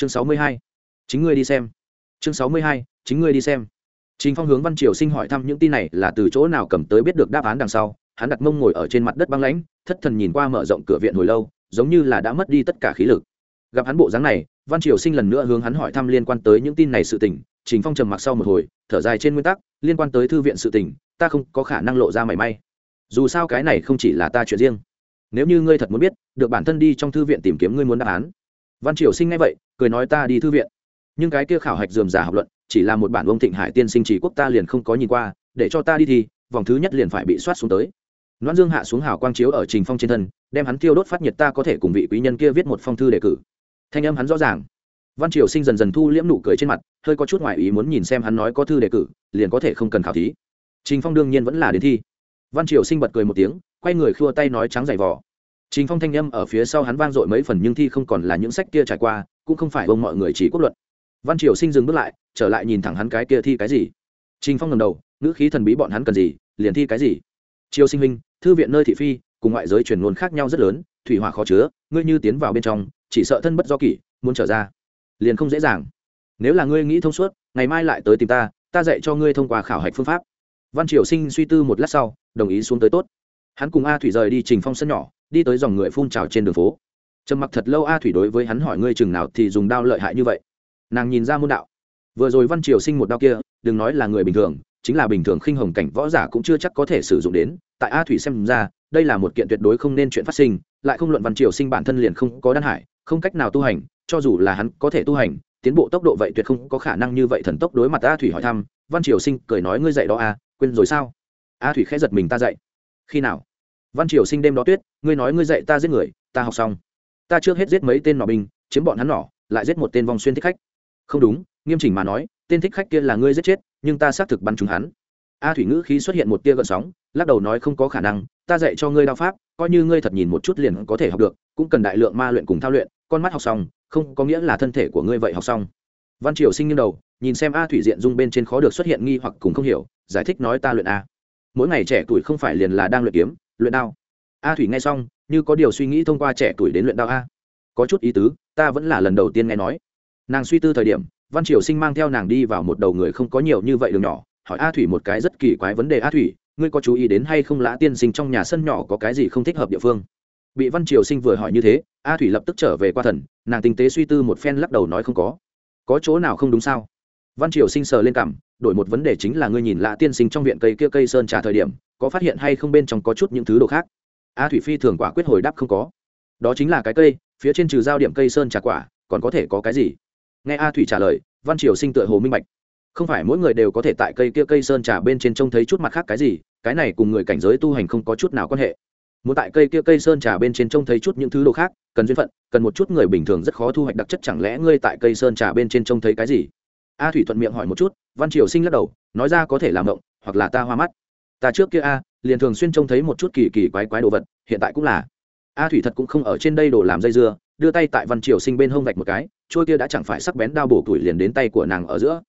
chương sáu mươi hai chính ngươi đi xem chương sáu mươi hai chính ngươi đi xem Trình Phong hướng Văn Triều Sinh hỏi thăm những tin này là từ chỗ nào cầm tới biết được đáp án đằng sau, hắn đặt mông ngồi ở trên mặt đất băng lãnh, thất thần nhìn qua mở rộng cửa viện hồi lâu, giống như là đã mất đi tất cả khí lực. Gặp hắn bộ dáng này, Văn Triều Sinh lần nữa hướng hắn hỏi thăm liên quan tới những tin này sự tình, Trình Phong trầm mặc sau một hồi, thở dài trên nguyên tắc, liên quan tới thư viện sự tình, ta không có khả năng lộ ra mảy may. Dù sao cái này không chỉ là ta chuyện riêng. Nếu như ngươi thật muốn biết, được bản thân đi trong thư viện tìm kiếm ngươi muốn đáp án. Văn Triều Sinh nghe vậy, cười nói ta đi thư viện. Nhưng cái kia khảo hạch dườm giả học luận, chỉ là một bản ông thịnh hải tiên sinh chỉ quốc ta liền không có nhìn qua để cho ta đi thì vòng thứ nhất liền phải bị soát xuống tới. Loan dương hạ xuống hào quang chiếu ở trình phong trên thân đem hắn tiêu đốt phát nhiệt ta có thể cùng vị quý nhân kia viết một phong thư đề cử. Thanh âm hắn rõ ràng. Văn triều sinh dần dần thu liễm nụ cười trên mặt hơi có chút ngoại ý muốn nhìn xem hắn nói có thư đề cử liền có thể không cần khảo thí. Trình phong đương nhiên vẫn là đến thi. Văn triều sinh bật cười một tiếng quay người khua tay nói trắng dày vò. Trình phong thanh âm ở phía sau hắn vang dội mấy phần nhưng thi không còn là những sách kia trải qua cũng không phải bông mọi người chỉ quốc luận. Văn triều sinh dừng bước lại trở lại nhìn thẳng hắn cái kia thi cái gì. Trình phong ngầm đầu ngữ khí thần bí bọn hắn cần gì liền thi cái gì. Triều sinh Minh, thư viện nơi thị phi cùng ngoại giới truyền ngôn khác nhau rất lớn thủy hỏa khó chứa ngươi như tiến vào bên trong chỉ sợ thân bất do kỷ muốn trở ra liền không dễ dàng. Nếu là ngươi nghĩ thông suốt ngày mai lại tới tìm ta ta dạy cho ngươi thông qua khảo hạch phương pháp. Văn triều sinh suy tư một lát sau đồng ý xuống tới tốt. Hắn cùng a thủy rời đi trình phong sân nhỏ đi tới dòng người phun trào trên đường phố trầm mặc thật lâu a thủy đối với hắn hỏi ngươi chừng nào thì dùng đao lợi hại như vậy. Nàng nhìn ra môn đạo. Vừa rồi văn triều sinh một đao kia, đừng nói là người bình thường, chính là bình thường khinh hồng cảnh võ giả cũng chưa chắc có thể sử dụng đến. Tại a thủy xem ra, đây là một kiện tuyệt đối không nên chuyện phát sinh, lại không luận văn triều sinh bản thân liền không có đan hải, không cách nào tu hành, cho dù là hắn có thể tu hành, tiến bộ tốc độ vậy tuyệt không có khả năng như vậy thần tốc đối mặt a thủy hỏi thăm. Văn triều sinh cười nói ngươi dạy đó a, quên rồi sao? A thủy khẽ giật mình ta dạy. Khi nào? Văn triều sinh đêm đó tuyết, ngươi nói ngươi dạy ta giết người, ta học xong ta trước hết giết mấy tên nỏ binh, chiếm bọn hắn nỏ, lại giết một tên vong xuyên thích khách. Không đúng, nghiêm chỉnh mà nói, tên thích khách kia là ngươi giết chết, nhưng ta xác thực bắn trúng hắn. A thủy ngữ khí xuất hiện một tia gợn sóng, lắc đầu nói không có khả năng, ta dạy cho ngươi đao pháp, coi như ngươi thật nhìn một chút liền có thể học được, cũng cần đại lượng ma luyện cùng thao luyện, con mắt học xong, không có nghĩa là thân thể của ngươi vậy học xong. Văn triều sinh nghiêng đầu, nhìn xem a thủy diện dung bên trên khó được xuất hiện nghi hoặc cùng không hiểu, giải thích nói ta luyện a. Mỗi ngày trẻ tuổi không phải liền là đang luyện kiếm, luyện đao. A thủy nghe xong như có điều suy nghĩ thông qua trẻ tuổi đến luyện đao a. Có chút ý tứ, ta vẫn là lần đầu tiên nghe nói. Nàng suy tư thời điểm, văn triều sinh mang theo nàng đi vào một đầu người không có nhiều như vậy đường nhỏ, hỏi a thủy một cái rất kỳ quái vấn đề, a thủy, ngươi có chú ý đến hay không lã tiên sinh trong nhà sân nhỏ có cái gì không thích hợp địa phương? Bị văn triều sinh vừa hỏi như thế, a thủy lập tức trở về qua thần, nàng tinh tế suy tư một phen lắc đầu nói không có. Có chỗ nào không đúng sao? Văn triều sinh sờ lên cảm đổi một vấn đề chính là ngươi nhìn lã tiên sinh trong viện cây kia cây sơn trà thời điểm, có phát hiện hay không bên trong có chút những thứ đồ khác? A thủy phi thường quả quyết hồi đáp không có. Đó chính là cái cây, phía trên trừ giao điểm cây sơn trà quả, còn có thể có cái gì? Nghe a thủy trả lời, văn triều sinh tựa hồ minh bạch. Không phải mỗi người đều có thể tại cây kia cây sơn trà bên trên trông thấy chút mặt khác cái gì, cái này cùng người cảnh giới tu hành không có chút nào quan hệ. Muốn tại cây kia cây sơn trà bên trên trông thấy chút những thứ đồ khác, cần duyên phận, cần một chút người bình thường rất khó thu hoạch đặc chất chẳng lẽ ngươi tại cây sơn trà bên trên trông thấy cái gì? A thủy thuận miệng hỏi một chút, văn triều sinh lắc đầu, nói ra có thể làm động, hoặc là ta hoa mắt. Ta trước kia a liền thường xuyên trông thấy một chút kỳ kỳ quái quái đồ vật, hiện tại cũng là. A thủy thật cũng không ở trên đây đồ làm dây dưa, đưa tay tại văn triều sinh bên hông vạch một cái, trôi kia đã chẳng phải sắc bén đao bổ tuổi liền đến tay của nàng ở giữa.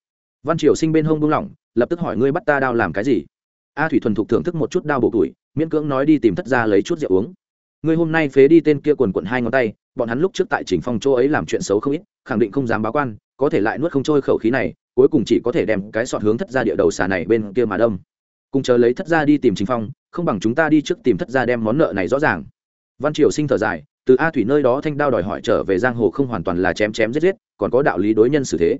Văn triều sinh bên hông buông lỏng, lập tức hỏi ngươi bắt ta đao làm cái gì? A thủy thuần thục thưởng thức một chút đao bổ tuổi, miễn cưỡng nói đi tìm thất ra lấy chút rượu uống. Ngươi hôm nay phế đi tên kia quần quận hai ngón tay, bọn hắn lúc trước tại trình phòng chỗ ấy làm chuyện xấu không ít, khẳng định không dám báo quan, có thể lại nuốt không trôi khẩu khí này, cuối cùng chỉ có thể đem cái sọt hướng thất ra địa đầu xà này bên kia mà đông cùng chờ lấy thất gia đi tìm trình phong, không bằng chúng ta đi trước tìm thất gia đem món nợ này rõ ràng. Văn triều sinh thở dài, từ a thủy nơi đó thanh đao đòi hỏi trở về giang hồ không hoàn toàn là chém chém giết giết, còn có đạo lý đối nhân xử thế.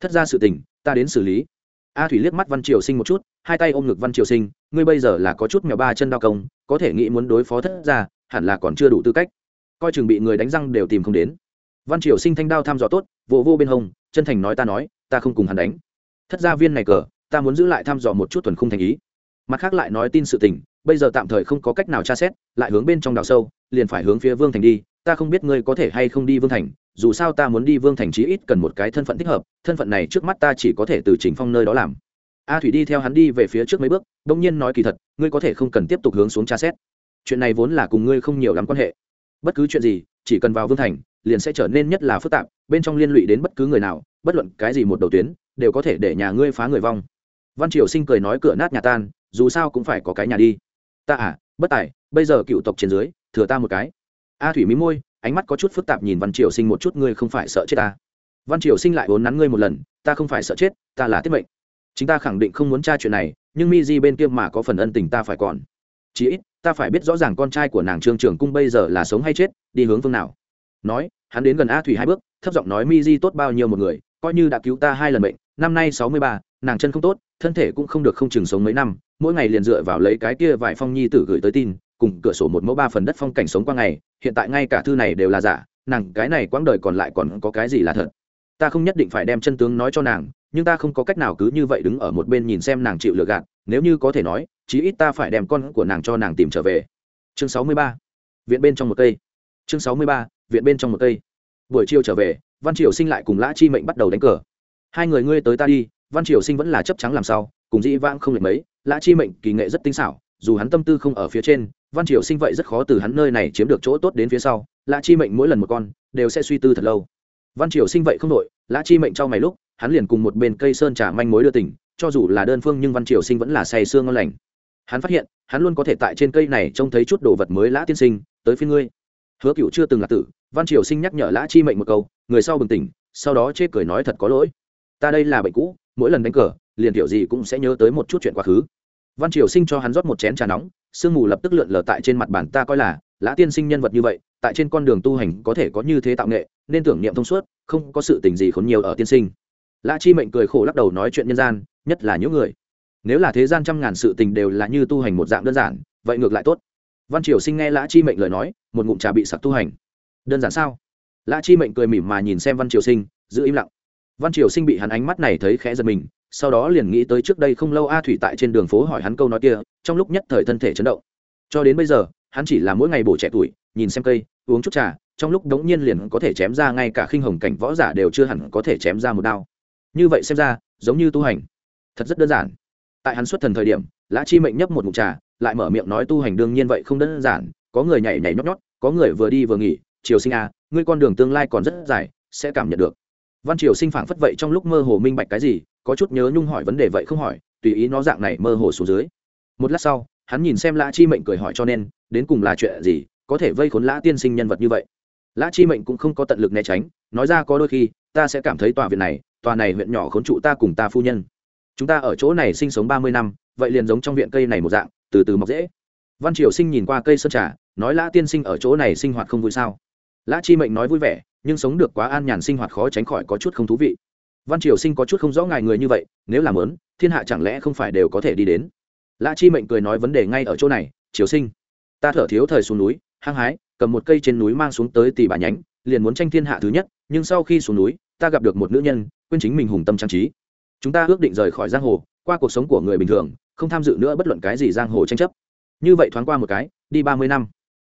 Thất ra sự tình, ta đến xử lý. A thủy liếc mắt văn triều sinh một chút, hai tay ôm ngực văn triều sinh, ngươi bây giờ là có chút mèo ba chân đao công, có thể nghĩ muốn đối phó thất ra hẳn là còn chưa đủ tư cách. Coi chừng bị người đánh răng đều tìm không đến. Văn triều sinh thanh đao thăm dò tốt vô vô bên hông, chân thành nói ta nói, ta không cùng hắn đánh. Thất gia viên này cờ, ta muốn giữ lại thăm dò một chút thuần khung thành ý mặt khác lại nói tin sự tình, bây giờ tạm thời không có cách nào tra xét, lại hướng bên trong đào sâu, liền phải hướng phía vương thành đi, ta không biết ngươi có thể hay không đi vương thành, dù sao ta muốn đi vương thành chí ít cần một cái thân phận thích hợp, thân phận này trước mắt ta chỉ có thể từ trình phong nơi đó làm. A thủy đi theo hắn đi về phía trước mấy bước đông nhiên nói kỳ thật, ngươi có thể không cần tiếp tục hướng xuống tra xét. Chuyện này vốn là cùng ngươi không nhiều lắm quan hệ. Bất cứ chuyện gì, chỉ cần vào vương thành, liền sẽ trở nên nhất là phức tạp, bên trong liên lụy đến bất cứ người nào, bất luận cái gì một đầu tuyến, đều có thể để nhà ngươi phá người vong. Văn triều sinh cười nói cửa nát nhà tan dù sao cũng phải có cái nhà đi. Ta à bất tài, bây giờ cựu tộc trên dưới, thừa ta một cái. A thủy mí môi, ánh mắt có chút phức tạp nhìn văn triều sinh một chút, ngươi không phải sợ chết ta. Văn triều sinh lại vốn nắn ngươi một lần, ta không phải sợ chết, ta là tiết mệnh. Chính ta khẳng định không muốn tra chuyện này, nhưng mi di bên kia mà có phần ân tình ta phải còn. Chí ít, ta phải biết rõ ràng con trai của nàng trương trưởng cung bây giờ là sống hay chết, đi hướng phương nào. Nói, hắn đến gần a thủy hai bước, thấp giọng nói mi di tốt bao nhiêu một người, coi như đã cứu ta hai lần bệnh năm nay sáu mươi ba, nàng chân không tốt thân thể cũng không được không chừng sống mấy năm, mỗi ngày liền dựa vào lấy cái kia vài phong nhi tử gửi tới tin, cùng cửa sổ một mẫu ba phần đất phong cảnh sống qua ngày, hiện tại ngay cả thư này đều là giả, nàng cái này quãng đời còn lại còn có cái gì là thật? Ta không nhất định phải đem chân tướng nói cho nàng, nhưng ta không có cách nào cứ như vậy đứng ở một bên nhìn xem nàng chịu lừa gạt, nếu như có thể nói, chí ít ta phải đem con của nàng cho nàng tìm trở về. Chương sáu mươi ba, viện bên trong một cây. Chương sáu mươi ba, viện bên trong một cây. Buổi chiều trở về, văn triều sinh lại cùng lã chi mệnh bắt đầu đánh cờ. Hai người ngươi tới ta đi văn triều sinh vẫn là chấp trắng làm sao, cùng dĩ vãng không lệch mấy, lã chi mệnh kỳ nghệ rất tinh xảo, dù hắn tâm tư không ở phía trên, văn triều sinh vậy rất khó từ hắn nơi này chiếm được chỗ tốt đến phía sau, lã chi mệnh mỗi lần một con, đều sẽ suy tư thật lâu. Văn triều sinh vậy không đội lã chi mệnh trong mày lúc, hắn liền cùng một bên cây sơn trà manh mối đưa tỉnh, cho dù là đơn phương nhưng văn triều sinh vẫn là say sương ngon lành. Hắn phát hiện, hắn luôn có thể tại trên cây này trông thấy chút đồ vật mới lã tiên sinh, tới phía ngươi. Hứa cựu chưa từng là tử, văn triều sinh nhắc nhở lã chi mệnh một câu, người sau bừng tỉnh, sau đó chê cười nói thật có lỗi. Ta đây là bệnh cũ mỗi lần đánh cờ, liền kiểu gì cũng sẽ nhớ tới một chút chuyện quá khứ. Văn triều sinh cho hắn rót một chén trà nóng, sương mù lập tức lượn lờ tại trên mặt bàn ta coi là, lã tiên sinh nhân vật như vậy, tại trên con đường tu hành có thể có như thế tạo nghệ, nên tưởng niệm thông suốt, không có sự tình gì khốn nhiều ở tiên sinh. Lã chi mệnh cười khổ lắc đầu nói chuyện nhân gian, nhất là những người. Nếu là thế gian trăm ngàn sự tình đều là như tu hành một dạng đơn giản, vậy ngược lại tốt. Văn triều sinh nghe lã chi mệnh lời nói, một ngụm trà bị sặc tu hành. Đơn giản sao? Lã chi mệnh cười mỉm mà nhìn xem văn triều sinh, giữ im lặng văn triều sinh bị hắn ánh mắt này thấy khẽ giật mình, sau đó liền nghĩ tới trước đây không lâu a thủy tại trên đường phố hỏi hắn câu nói kia, trong lúc nhất thời thân thể chấn động. Cho đến bây giờ, hắn chỉ là mỗi ngày bổ trẻ tuổi, nhìn xem cây, uống chút trà, trong lúc đống nhiên liền có thể chém ra ngay cả khinh hồng cảnh võ giả đều chưa hẳn có thể chém ra một đao. Như vậy xem ra, giống như tu hành, thật rất đơn giản. Tại hắn xuất thần thời điểm, lã chi mệnh nhấp một ngụm trà, lại mở miệng nói tu hành đương nhiên vậy không đơn giản, có người nhảy nhảy nhót nhót, có người vừa đi vừa nghỉ, triều sinh a ngươi con đường tương lai còn rất dài, sẽ cảm nhận được văn triều sinh phảng phất vậy trong lúc mơ hồ minh bạch cái gì, có chút nhớ nhung hỏi vấn đề vậy không hỏi, tùy ý nó dạng này mơ hồ xuống dưới. Một lát sau, hắn nhìn xem lã chi mệnh cười hỏi cho nên, đến cùng là chuyện gì, có thể vây khốn lã tiên sinh nhân vật như vậy? Lã chi mệnh cũng không có tận lực né tránh, nói ra có đôi khi, ta sẽ cảm thấy tòa viện này, tòa này huyện nhỏ khốn trụ ta cùng ta phu nhân. Chúng ta ở chỗ này sinh sống ba mươi năm, vậy liền giống trong viện cây này một dạng, từ từ mọc dễ. Văn triều sinh nhìn qua cây sơn trà, nói lã tiên sinh ở chỗ này sinh hoạt không vui sao? Lã chi mệnh nói vui vẻ nhưng sống được quá an nhàn sinh hoạt khó tránh khỏi có chút không thú vị. Văn triều sinh có chút không rõ ngài người như vậy, nếu làm lớn thiên hạ chẳng lẽ không phải đều có thể đi đến? Lã chi mệnh cười nói vấn đề ngay ở chỗ này, triều sinh, ta thở thiếu thời xuống núi, hăng hái, cầm một cây trên núi mang xuống tới tỷ bà nhánh, liền muốn tranh thiên hạ thứ nhất, nhưng sau khi xuống núi, ta gặp được một nữ nhân, quên chính mình hùng tâm trang trí. Chúng ta ước định rời khỏi giang hồ, qua cuộc sống của người bình thường, không tham dự nữa bất luận cái gì giang hồ tranh chấp. Như vậy thoáng qua một cái, đi ba mươi năm.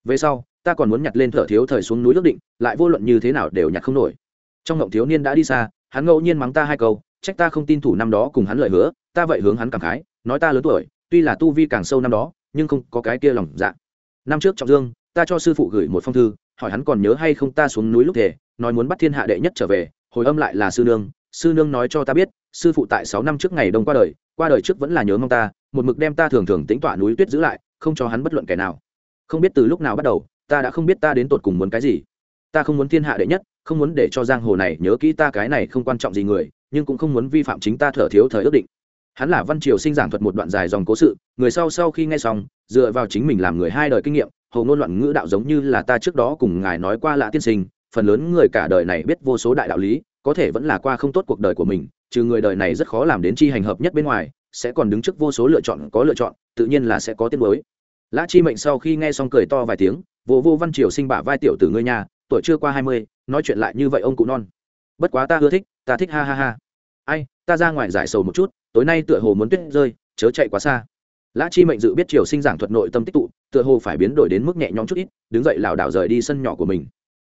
Về sau ta còn muốn nhặt lên thở thiếu thời xuống núi ước định, lại vô luận như thế nào đều nhặt không nổi. Trong ngộng thiếu niên đã đi xa, hắn ngẫu nhiên mắng ta hai câu, trách ta không tin thủ năm đó cùng hắn lời hứa, ta vậy hướng hắn cảm khái, nói ta lớn tuổi, tuy là tu vi càng sâu năm đó, nhưng không có cái kia lòng dạ. Năm trước trọng dương, ta cho sư phụ gửi một phong thư, hỏi hắn còn nhớ hay không ta xuống núi lúc thể nói muốn bắt thiên hạ đệ nhất trở về, hồi âm lại là sư nương sư nương nói cho ta biết, sư phụ tại sáu năm trước ngày đông qua đời qua đời trước vẫn là nhớ mong ta, một mực đem ta thường thường tính tọa núi tuyết giữ lại, không cho hắn bất luận kẻ nào. Không biết từ lúc nào bắt đầu ta đã không biết ta đến tột cùng muốn cái gì. Ta không muốn thiên hạ đệ nhất, không muốn để cho giang hồ này nhớ kỹ ta cái này không quan trọng gì người, nhưng cũng không muốn vi phạm chính ta thở thiếu thời ước định. Hắn là văn triều sinh giảng thuật một đoạn dài dòng cố sự, người sau sau khi nghe xong, dựa vào chính mình làm người hai đời kinh nghiệm hầu ngôn loạn ngữ đạo giống như là ta trước đó cùng ngài nói qua lạ tiên sinh, phần lớn người cả đời này biết vô số đại đạo lý, có thể vẫn là qua không tốt cuộc đời của mình, trừ người đời này rất khó làm đến chi hành hợp nhất bên ngoài, sẽ còn đứng trước vô số lựa chọn, có lựa chọn, tự nhiên là sẽ có tiết mới lã chi mệnh sau khi nghe xong cười to vài tiếng vô vô văn triều sinh bả vai tiểu tử ngươi nhà tuổi chưa qua hai mươi, nói chuyện lại như vậy ông cụ non. Bất quá ta ưa thích, ta thích ha ha ha. Ai, ta ra ngoài giải sầu một chút, tối nay tựa hồ muốn tuyết rơi, chớ chạy quá xa. Lã chi mệnh dự biết triều sinh giảng thuật nội tâm tích tụ, tựa hồ phải biến đổi đến mức nhẹ nhõm chút ít, đứng dậy lảo đảo rời đi sân nhỏ của mình.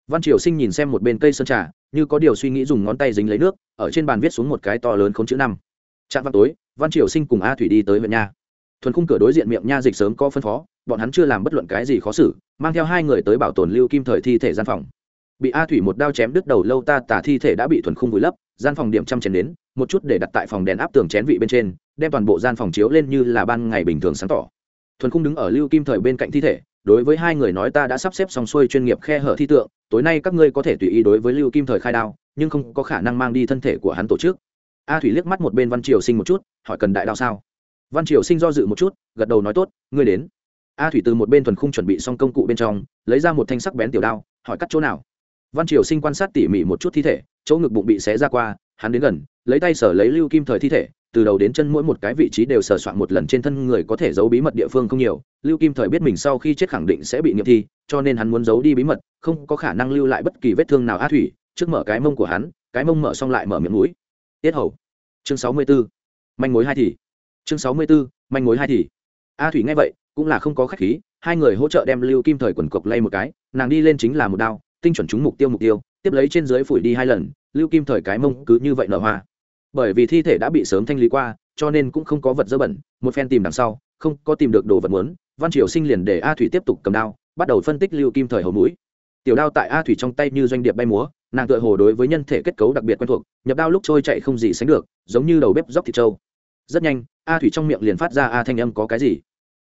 Văn triều sinh nhìn xem một bên cây sơn trà, như có điều suy nghĩ dùng ngón tay dính lấy nước, ở trên bàn viết xuống một cái to lớn không chữ năm. Trạm văn tối, văn triều sinh cùng a thủy đi tới huyện nha thuần khung cửa đối diện miệng nha dịch sớm có phân phó, bọn hắn chưa làm bất luận cái gì khó xử, mang theo hai người tới bảo tồn lưu kim thời thi thể gian phòng. Bị a thủy một đao chém đứt đầu lâu ta tả thi thể đã bị thuần khung vùi lấp, gian phòng điểm trăm chén đến, một chút để đặt tại phòng đèn áp tường chén vị bên trên, đem toàn bộ gian phòng chiếu lên như là ban ngày bình thường sáng tỏ. Thuần khung đứng ở lưu kim thời bên cạnh thi thể, đối với hai người nói ta đã sắp xếp xong xuôi chuyên nghiệp khe hở thi tượng, tối nay các ngươi có thể tùy ý đối với lưu kim thời khai đao, nhưng không có khả năng mang đi thân thể của hắn tổ chức. A thủy liếc mắt một bên văn triều sinh một chút, hỏi cần đại đao sao? Văn triều sinh do dự một chút, gật đầu nói tốt, ngươi đến. A thủy từ một bên thuần khung chuẩn bị xong công cụ bên trong, lấy ra một thanh sắc bén tiểu đao, hỏi cắt chỗ nào. Văn triều sinh quan sát tỉ mỉ một chút thi thể, chỗ ngực bụng bị xé ra qua, hắn đến gần, lấy tay sở lấy lưu kim thời thi thể, từ đầu đến chân mỗi một cái vị trí đều sờ soạn một lần trên thân người có thể giấu bí mật địa phương không nhiều. Lưu kim thời biết mình sau khi chết khẳng định sẽ bị nghiệm thi, cho nên hắn muốn giấu đi bí mật, không có khả năng lưu lại bất kỳ vết thương nào. A thủy, trước mở cái mông của hắn, cái mông mở xong lại mở miệng mũi. Tiết hầu. Chương sáu mươi 64. manh mối hai thì chương sáu mươi 64. manh mối hai thì. A thủy nghe vậy, cũng là không có khách khí, hai người hỗ trợ đem lưu kim thời quần cộc lay một cái, nàng đi lên chính là một đao, tinh chuẩn trúng mục tiêu mục tiêu, tiếp lấy trên dưới phủi đi hai lần, lưu kim thời cái mông cứ như vậy nở hoa. Bởi vì thi thể đã bị sớm thanh lý qua, cho nên cũng không có vật dơ bẩn, một phen tìm đằng sau, không có tìm được đồ vật muốn, văn triều sinh liền để a thủy tiếp tục cầm đao, bắt đầu phân tích lưu kim thời hầu mũi. Tiểu đao tại a thủy trong tay như doanh điệp bay múa, nàng tựa hồ đối với nhân thể kết cấu đặc biệt quen thuộc, nhập đao lúc trôi chạy không gì sánh được, giống như đầu bếp dốc thịt trâu. Rất nhanh a thủy trong miệng liền phát ra a thanh âm có cái gì?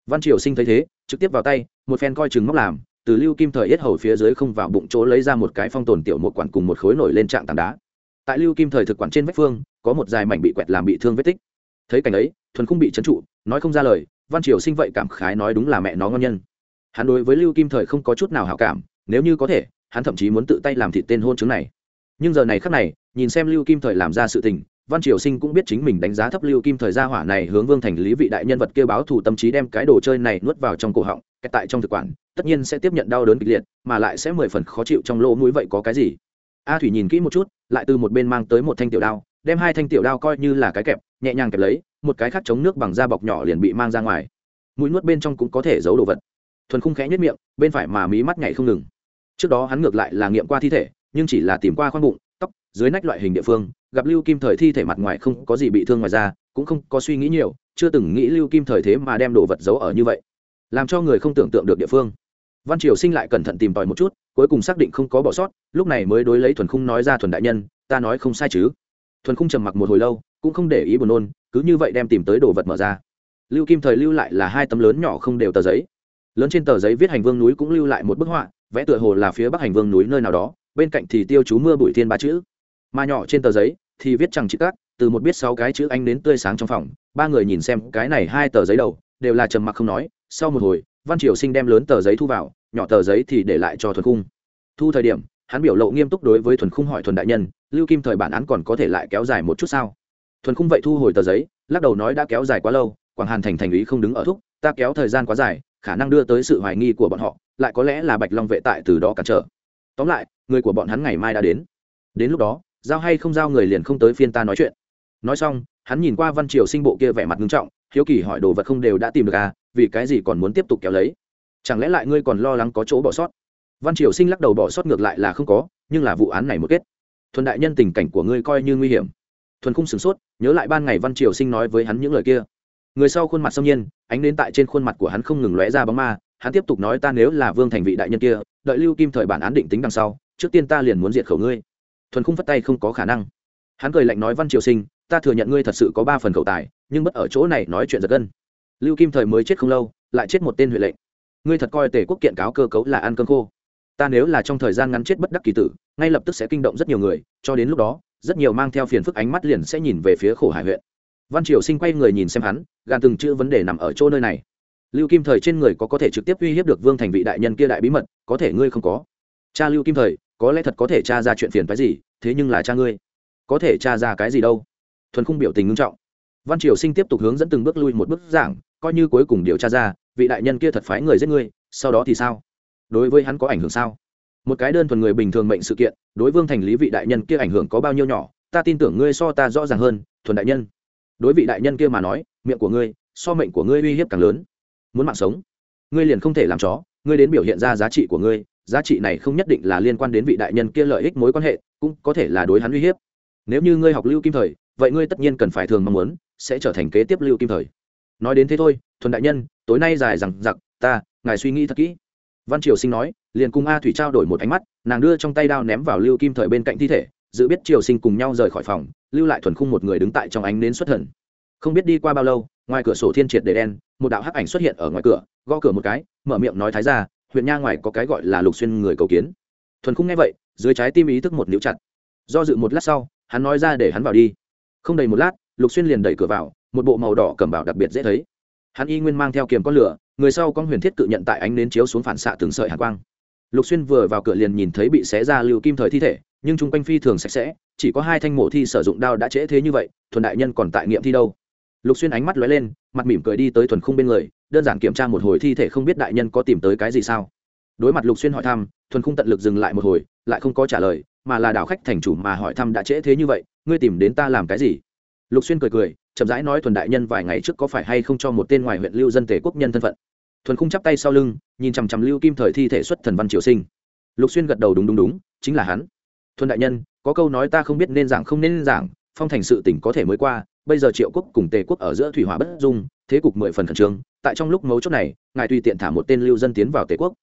Văn triều sinh thấy thế, trực tiếp vào tay, một phen coi chừng móc làm, từ lưu kim thời yết hầu phía dưới không vào bụng chỗ lấy ra một cái phong tồn tiểu một quản cùng một khối nổi lên trạng tảng đá. Tại lưu kim thời thực quản trên vách phương, có một dài mảnh bị quẹt làm bị thương vết tích. Thấy cảnh ấy, thuần không bị trấn trụ, nói không ra lời, văn triều sinh vậy cảm khái nói đúng là mẹ nó ngon nhân. Hắn đối với lưu kim thời không có chút nào hảo cảm, nếu như có thể, hắn thậm chí muốn tự tay làm thịt tên hôn chứng này. Nhưng giờ này khắc này, nhìn xem lưu kim thời làm ra sự tình văn triều sinh cũng biết chính mình đánh giá thấp lưu kim thời gia hỏa này hướng vương thành lý vị đại nhân vật kêu báo thủ tâm trí đem cái đồ chơi này nuốt vào trong cổ họng kẹt tại trong thực quản, tất nhiên sẽ tiếp nhận đau đớn kịch liệt, mà lại sẽ mười phần khó chịu trong lỗ mũi vậy có cái gì. A thủy nhìn kỹ một chút, lại từ một bên mang tới một thanh tiểu đao, đem hai thanh tiểu đao coi như là cái kẹp, nhẹ nhàng kẹp lấy, một cái khác chống nước bằng da bọc nhỏ liền bị mang ra ngoài. Mũi nuốt bên trong cũng có thể giấu đồ vật. Thuần khung khẽ nhất miệng, bên phải mà mí mắt nhảy không ngừng. Trước đó hắn ngược lại là nghiệm qua thi thể, nhưng chỉ là tìm qua khoang bụng dưới nách loại hình địa phương, gặp lưu kim thời thi thể mặt ngoài không có gì bị thương ngoài ra cũng không có suy nghĩ nhiều, chưa từng nghĩ lưu kim thời thế mà đem đồ vật giấu ở như vậy. Làm cho người không tưởng tượng được địa phương. Văn triều sinh lại cẩn thận tìm tòi một chút, cuối cùng xác định không có bỏ sót, lúc này mới đối lấy thuần khung nói ra thuần đại nhân, ta nói không sai chứ. Thuần khung trầm mặc một hồi lâu, cũng không để ý buồn nôn, cứ như vậy đem tìm tới đồ vật mở ra. Lưu kim thời lưu lại là hai tấm lớn nhỏ không đều tờ giấy. Lớn trên tờ giấy viết hành vương núi cũng lưu lại một bức họa, vẽ tựa hồ là phía bắc hành vương núi nơi nào đó, bên cạnh thì tiêu chú mưa bụi thiên ba chữ mà nhỏ trên tờ giấy thì viết chẳng chữ các, từ một biết sáu cái chữ anh đến tươi sáng trong phòng. Ba người nhìn xem cái này hai tờ giấy đầu, đều là trầm mặc không nói. Sau một hồi, văn triều sinh đem lớn tờ giấy thu vào, nhỏ tờ giấy thì để lại cho thuần khung. Thu thời điểm, hắn biểu lộ nghiêm túc đối với thuần khung hỏi thuần đại nhân, lưu kim thời bản án còn có thể lại kéo dài một chút sao? Thuần khung vậy thu hồi tờ giấy, lắc đầu nói, đã kéo dài quá lâu, quảng hàn thành thành ý không đứng ở thúc, ta kéo thời gian quá dài, khả năng đưa tới sự hoài nghi của bọn họ, lại có lẽ là bạch long vệ tại từ đó cản trở. Tóm lại, người của bọn hắn ngày mai đã đến. Đến lúc đó giao hay không giao người liền không tới phiên ta nói chuyện. Nói xong, hắn nhìn qua văn triều sinh bộ kia vẻ mặt nghiêm trọng, hiếu kỳ hỏi đồ vật không đều đã tìm được à vì cái gì còn muốn tiếp tục kéo lấy? Chẳng lẽ lại ngươi còn lo lắng có chỗ bỏ sót? Văn triều sinh lắc đầu bỏ sót ngược lại là không có, nhưng là vụ án này một kết. Thuần đại nhân tình cảnh của ngươi coi như nguy hiểm. Thuần khung sửng sốt, nhớ lại ban ngày văn triều sinh nói với hắn những lời kia. Người sau khuôn mặt xâm nhiên, ánh đến tại trên khuôn mặt của hắn không ngừng lóe ra bóng ma, hắn tiếp tục nói ta nếu là vương thành vị đại nhân kia, đợi lưu kim thời bản án định tính đằng sau, trước tiên ta liền muốn diệt khẩu ngươi thuần khung phất tay không có khả năng. Hắn cười lạnh nói, văn triều sinh, ta thừa nhận ngươi thật sự có ba phần khẩu tài, nhưng bất ở chỗ này nói chuyện giật gân. Lưu kim thời mới chết không lâu, lại chết một tên huệ lệnh. Ngươi thật coi tề quốc kiện cáo cơ cấu là ăn cơm khô. Ta nếu là trong thời gian ngắn chết bất đắc kỳ tử, ngay lập tức sẽ kinh động rất nhiều người, cho đến lúc đó, rất nhiều mang theo phiền phức ánh mắt liền sẽ nhìn về phía khổ hải huyện văn triều sinh quay người nhìn xem hắn, gàn từng chữ vấn đề nằm ở chỗ nơi này. Lưu kim thời trên người có có thể trực tiếp uy hiếp được vương thành vị đại nhân kia đại bí mật, có thể ngươi không có. Cha lưu kim thời có lẽ thật có thể tra ra chuyện phiền phái gì, thế nhưng là cha ngươi. Có thể tra ra cái gì đâu? Thuần khung biểu tình ngưng trọng. Văn triều sinh tiếp tục hướng dẫn từng bước lui một bước giảng, coi như cuối cùng điều tra ra, vị đại nhân kia thật phái người giết ngươi, sau đó thì sao? Đối với hắn có ảnh hưởng sao? Một cái đơn thuần người bình thường mệnh sự kiện, đối vương thành lý vị đại nhân kia ảnh hưởng có bao nhiêu nhỏ, ta tin tưởng ngươi so ta rõ ràng hơn, thuần đại nhân. Đối vị đại nhân kia mà nói, miệng của ngươi, so mệnh của ngươi uy hiếp càng lớn. Muốn mạng sống, ngươi liền không thể làm chó, ngươi đến biểu hiện ra giá trị của ngươi giá trị này không nhất định là liên quan đến vị đại nhân kia lợi ích mối quan hệ, cũng có thể là đối hắn uy hiếp. Nếu như ngươi học lưu kim thời, vậy ngươi tất nhiên cần phải thường mong muốn, sẽ trở thành kế tiếp lưu kim thời. Nói đến thế thôi, thuần đại nhân, tối nay dài rằng giặc ta, ngài suy nghĩ thật kỹ. Văn triều sinh nói, liền cùng a thủy trao đổi một ánh mắt, nàng đưa trong tay đao ném vào lưu kim thời bên cạnh thi thể, dự biết triều sinh cùng nhau rời khỏi phòng, lưu lại thuần khung một người đứng tại trong ánh nến xuất thần. Không biết đi qua bao lâu, ngoài cửa sổ thiên triệt để đen, một đạo hắc ảnh xuất hiện ở ngoài cửa, gõ cửa một cái, mở miệng nói thái ra huyện nha ngoài có cái gọi là lục xuyên người cầu kiến. Thuần khung nghe vậy, dưới trái tim ý thức một níu chặt. Do dự một lát sau, hắn nói ra để hắn vào đi. Không đầy một lát, lục xuyên liền đẩy cửa vào, một bộ màu đỏ cầm bảo đặc biệt dễ thấy. Hắn y nguyên mang theo kiềm con lửa, người sau con huyền thiết cự nhận tại ánh nến chiếu xuống phản xạ từng sợi hàn quang. Lục xuyên vừa vào cửa liền nhìn thấy bị xé ra lưu kim thời thi thể, nhưng chung quanh phi thường sạch sẽ, chỉ có hai thanh mổ thi sử dụng đao đã trễ thế như vậy, thuần đại nhân còn tại nghiệm thi đâu lục xuyên ánh mắt lóe lên, mặt mỉm cười đi tới thuần khung bên người, đơn giản kiểm tra một hồi thi thể không biết đại nhân có tìm tới cái gì sao. Đối mặt lục xuyên hỏi thăm, thuần khung tận lực dừng lại một hồi, lại không có trả lời, mà là đảo khách thành chủ mà hỏi thăm đã trễ thế như vậy, ngươi tìm đến ta làm cái gì? Lục xuyên cười cười, chậm rãi nói thuần đại nhân vài ngày trước có phải hay không cho một tên ngoài huyện lưu dân tể quốc nhân thân phận. Thuần khung chắp tay sau lưng, nhìn chằm chằm lưu kim thời thi thể xuất thần văn triều sinh. Lục xuyên gật đầu đúng đúng đúng, chính là hắn. Thuần đại nhân, có câu nói ta không biết nên giảng không nên giảng, phong thành sự tỉnh có thể mới qua bây giờ triệu quốc cùng tề quốc ở giữa thủy hỏa bất dung, thế cục mười phần khẩn trương, tại trong lúc mấu chốt này, ngài tùy tiện thả một tên lưu dân tiến vào tề quốc.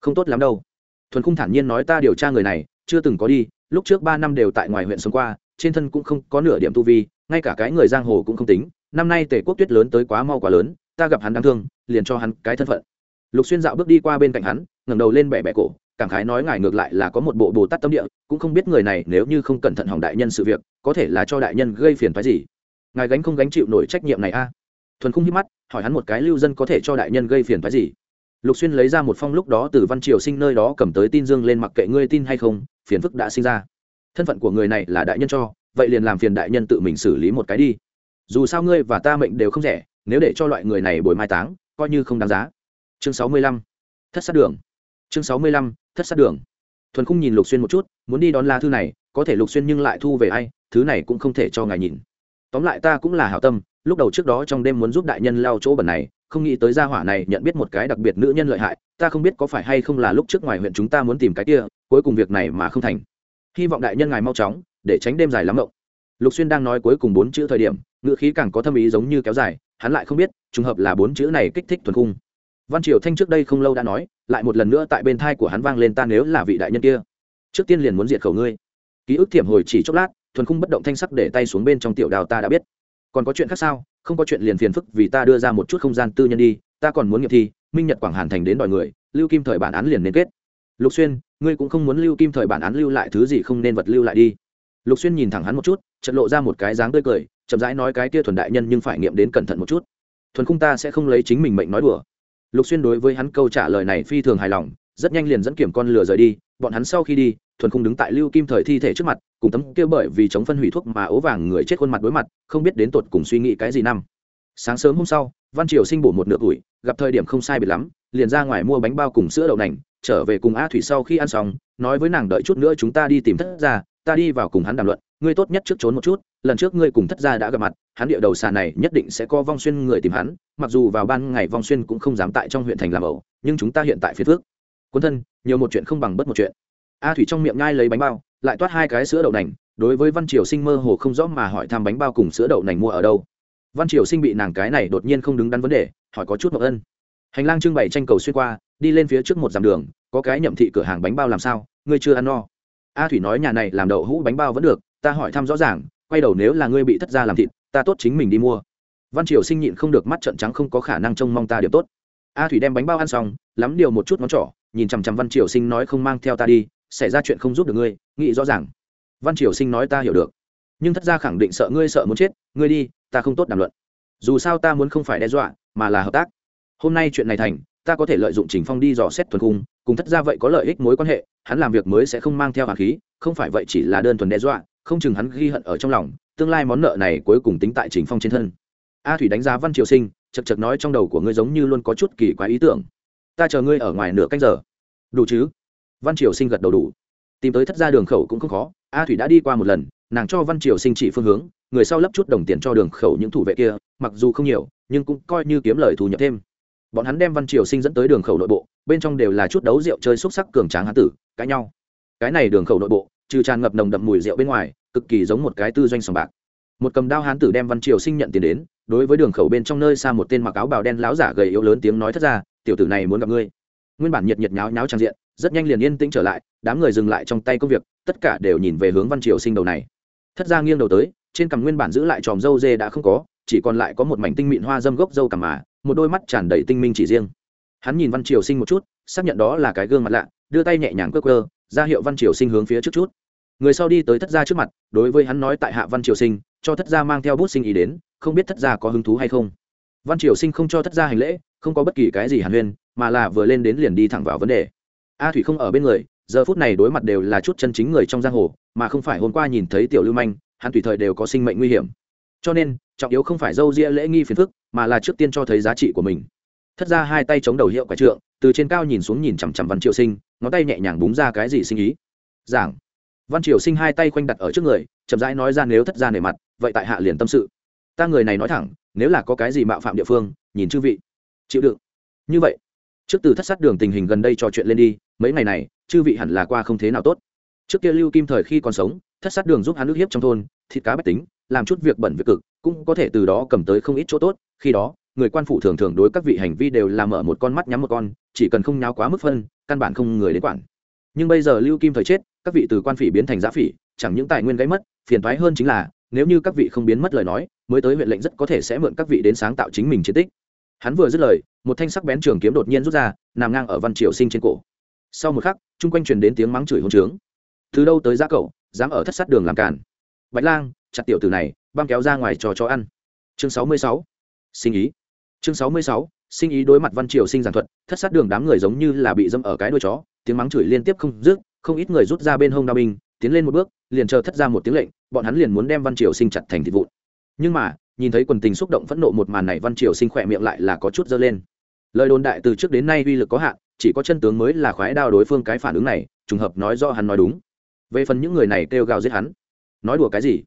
Không tốt lắm đâu. Thuần khung thản nhiên nói ta điều tra người này, chưa từng có đi, lúc trước ba năm đều tại ngoài huyện sống qua, trên thân cũng không có nửa điểm tu vi, ngay cả cái người giang hồ cũng không tính, năm nay tề quốc tuyết lớn tới quá mau quá lớn, ta gặp hắn đáng thương, liền cho hắn cái thân phận. Lục xuyên dạo bước đi qua bên cạnh hắn, ngẩng đầu lên bẻ bẻ cổ, cảm khái nói ngài ngược lại là có một bộ bồ tát tâm địa, cũng không biết người này nếu như không cẩn thận hỏng đại nhân sự việc, có thể là cho đại nhân gây phiền phái gì ngài gánh không gánh chịu nổi trách nhiệm này a? Thuần khung hít mắt, hỏi hắn một cái lưu dân có thể cho đại nhân gây phiền phái gì? Lục xuyên lấy ra một phong lúc đó từ văn triều sinh nơi đó cầm tới tin dương lên mặc kệ ngươi tin hay không, phiền phức đã sinh ra. Thân phận của người này là đại nhân cho, vậy liền làm phiền đại nhân tự mình xử lý một cái đi. Dù sao ngươi và ta mệnh đều không rẻ, nếu để cho loại người này bồi mai táng, coi như không đáng giá. Chương sáu mươi lăm, thất sát đường. Chương sáu mươi lăm, thất sát đường. Thuần khung nhìn lục xuyên một chút, muốn đi đón lá thư này, có thể lục xuyên nhưng lại thu về ai, thứ này cũng không thể cho ngài nhìn tóm lại ta cũng là hảo tâm, lúc đầu trước đó trong đêm muốn giúp đại nhân lao chỗ bẩn này, không nghĩ tới gia hỏa này nhận biết một cái đặc biệt nữ nhân lợi hại, ta không biết có phải hay không là lúc trước ngoài huyện chúng ta muốn tìm cái kia, cuối cùng việc này mà không thành. Hy vọng đại nhân ngài mau chóng, để tránh đêm dài lắm mộng. Lục xuyên đang nói cuối cùng bốn chữ thời điểm, ngữ khí càng có thâm ý giống như kéo dài, hắn lại không biết, trùng hợp là bốn chữ này kích thích thuần cung văn triều thanh trước đây không lâu đã nói, lại một lần nữa tại bên thai của hắn vang lên ta nếu là vị đại nhân kia. Trước tiên liền muốn diệt khẩu ngươi. Ký ức thiểm hồi chỉ chốc lát thuần khung bất động thanh sắc để tay xuống bên trong tiểu đào ta đã biết. Còn có chuyện khác sao? Không có chuyện liền phiền phức vì ta đưa ra một chút không gian tư nhân đi, ta còn muốn nghiệm thi, minh nhật quảng hàn thành đến đòi người, lưu kim thời bản án liền liên kết. Lục xuyên, ngươi cũng không muốn lưu kim thời bản án lưu lại thứ gì không nên vật lưu lại đi. Lục xuyên nhìn thẳng hắn một chút trận lộ ra một cái dáng tươi cười, chậm rãi nói cái kia thuần đại nhân nhưng phải nghiệm đến cẩn thận một chút. Thuần khung ta sẽ không lấy chính mình mệnh nói đùa. Lục xuyên đối với hắn câu trả lời này phi thường hài lòng, rất nhanh liền dẫn kiểm con lừa rời đi, bọn hắn sau khi đi thuần khung đứng tại lưu kim thời thi thể trước mặt cùng tấm kia bởi vì chống phân hủy thuốc mà ố vàng người chết khuôn mặt đối mặt không biết đến tột cùng suy nghĩ cái gì năm. Sáng sớm hôm sau văn triều sinh bổ một nửa tuổi gặp thời điểm không sai biệt lắm liền ra ngoài mua bánh bao cùng sữa đậu nành trở về cùng a thủy sau khi ăn xong nói với nàng đợi chút nữa chúng ta đi tìm thất gia, ta đi vào cùng hắn đàm luận ngươi tốt nhất trước trốn một chút lần trước ngươi cùng thất gia đã gặp mặt hắn địa đầu xà này nhất định sẽ có vong xuyên người tìm hắn mặc dù vào ban ngày vong xuyên cũng không dám tại trong huyện thành làm ẩu nhưng chúng ta hiện tại phía trước, quân thân nhiều một chuyện không bằng bất một chuyện a thủy trong miệng ngai lấy bánh bao, lại toát hai cái sữa đậu nành, đối với văn triều sinh mơ hồ không rõ mà hỏi thăm bánh bao cùng sữa đậu nành mua ở đâu. Văn triều sinh bị nàng cái này đột nhiên không đứng đắn vấn đề, hỏi có chút mậu ân. Hành lang trưng bày tranh cầu xuyên qua, đi lên phía trước một dặm đường, có cái nhậm thị cửa hàng bánh bao làm sao, ngươi chưa ăn no. A thủy nói nhà này làm đậu hũ bánh bao vẫn được, ta hỏi thăm rõ ràng, quay đầu nếu là ngươi bị thất gia làm thịt, ta tốt chính mình đi mua. Văn triều sinh nhịn không được mắt trận trắng không có khả năng trông mong ta điểm tốt. A thủy đem bánh bao ăn xong, lắm điều một chút ngón trỏ, nhìn chằm chằm văn triều sinh nói không mang theo ta đi xảy ra chuyện không giúp được ngươi, nghĩ rõ ràng. Văn triều sinh nói ta hiểu được, nhưng thất gia khẳng định sợ ngươi sợ muốn chết, ngươi đi, ta không tốt đàm luận. Dù sao ta muốn không phải đe dọa, mà là hợp tác. Hôm nay chuyện này thành, ta có thể lợi dụng trình phong đi dò xét thuần cung, cùng thất gia vậy có lợi ích mối quan hệ, hắn làm việc mới sẽ không mang theo hạt khí, không phải vậy chỉ là đơn thuần đe dọa, không chừng hắn ghi hận ở trong lòng, tương lai món nợ này cuối cùng tính tại trình phong trên thân. A thủy đánh giá văn triều sinh, chật chật nói trong đầu của ngươi giống như luôn có chút kỳ quái ý tưởng. Ta chờ ngươi ở ngoài nửa canh giờ. Đủ chứ? Văn triều sinh gật đầu đủ. Tìm tới thất gia đường khẩu cũng không khó, a thủy đã đi qua một lần, nàng cho văn triều sinh chỉ phương hướng, người sau lấp chút đồng tiền cho đường khẩu những thủ vệ kia, mặc dù không nhiều, nhưng cũng coi như kiếm lời thu nhập thêm. Bọn hắn đem văn triều sinh dẫn tới đường khẩu nội bộ, bên trong đều là chút đấu rượu chơi xúc sắc cường tráng hán tử, cãi nhau. Cái này đường khẩu nội bộ, trừ tràn ngập nồng đậm mùi rượu bên ngoài, cực kỳ giống một cái tư doanh sòng bạc. Một cầm đao hán tử đem văn triều sinh nhận tiền đến, đối với đường khẩu bên trong nơi xa một tên mặc áo bào đen láo giả gầy yếu lớn tiếng nói thất ra, tiểu tử này muốn gặp ngươi. Nguyên bản nhiệt nhiệt nháo nháo trang diện rất nhanh liền yên tĩnh trở lại, đám người dừng lại trong tay công việc, tất cả đều nhìn về hướng văn triều sinh đầu này. Thất ra nghiêng đầu tới, trên cằm nguyên bản giữ lại tròm dâu dê đã không có, chỉ còn lại có một mảnh tinh mịn hoa dâm gốc dâu cằm mà, một đôi mắt tràn đầy tinh minh chỉ riêng. Hắn nhìn văn triều sinh một chút, xác nhận đó là cái gương mặt lạ, đưa tay nhẹ nhàng cơ cơ ra hiệu văn triều sinh hướng phía trước chút. Người sau đi tới thất gia trước mặt, đối với hắn nói tại hạ văn triều sinh, cho thất gia mang theo bút sinh ý đến, không biết thất gia có hứng thú hay không. Văn triều sinh không cho thất gia hành lễ, không có bất kỳ cái gì hàn huyên, mà là vừa lên đến liền đi thẳng vào vấn đề a thủy không ở bên người, giờ phút này đối mặt đều là chút chân chính người trong giang hồ, mà không phải hôm qua nhìn thấy tiểu lưu manh, hắn tùy thời đều có sinh mệnh nguy hiểm. Cho nên, trọng yếu không phải dâu ria lễ nghi phiền phức, mà là trước tiên cho thấy giá trị của mình. Thất ra hai tay chống đầu hiệu quả trượng, từ trên cao nhìn xuống nhìn chằm chằm văn triều sinh, ngón tay nhẹ nhàng búng ra cái gì sinh ý. Giảng. Văn triều sinh hai tay khoanh đặt ở trước người, chậm rãi nói ra nếu thất ra nề mặt, vậy tại hạ liền tâm sự. Ta người này nói thẳng, nếu là có cái gì mạo phạm địa phương, nhìn chư vị. Chịu đựng. Như vậy trước từ thất sát đường tình hình gần đây trò chuyện lên đi, mấy ngày này, chư vị hẳn là qua không thế nào tốt. Trước kia lưu kim thời khi còn sống, thất sát đường giúp hắn nước hiếp trong thôn, thịt cá bách tính, làm chút việc bẩn việc cực, cũng có thể từ đó cầm tới không ít chỗ tốt. Khi đó, người quan phủ thường thường đối các vị hành vi đều làm mở một con mắt nhắm một con, chỉ cần không nháo quá mức phân, căn bản không người đến quản. Nhưng bây giờ lưu kim thời chết, các vị từ quan phỉ biến thành giã phỉ, chẳng những tài nguyên gãy mất, phiền thoái hơn chính là, nếu như các vị không biến mất lời nói, mới tới huyện lệnh rất có thể sẽ mượn các vị đến sáng tạo chính mình chiến tích hắn vừa dứt lời, một thanh sắc bén trường kiếm đột nhiên rút ra, nằm ngang ở văn triều sinh trên cổ. Sau một khắc, chung quanh truyền đến tiếng mắng chửi hôn trướng. Từ đâu tới giá cậu, dám ở thất sát đường làm càn? Bạch lang, chặt tiểu từ này băng kéo ra ngoài cho chó ăn. Chương sáu mươi sáu, sinh ý. Chương sáu mươi sáu, sinh ý đối mặt văn triều sinh giảng thuật, thất sát đường đám người giống như là bị dâm ở cái đuôi chó, tiếng mắng chửi liên tiếp không dứt, không ít người rút ra bên hông đao binh, tiến lên một bước, liền chờ thất ra một tiếng lệnh, bọn hắn liền muốn đem văn triều sinh chặt thành thịt vụn. Nhưng mà nhìn thấy quần tình xúc động phẫn nộ một màn này, văn triều sinh khỏe miệng lại là có chút dơ lên. Lời đồn đại từ trước đến nay uy lực có hạn, chỉ có chân tướng mới là khoái đao đối phương cái phản ứng này, trùng hợp nói do hắn nói đúng. Về phần những người này kêu gào giết hắn. Nói đùa cái gì?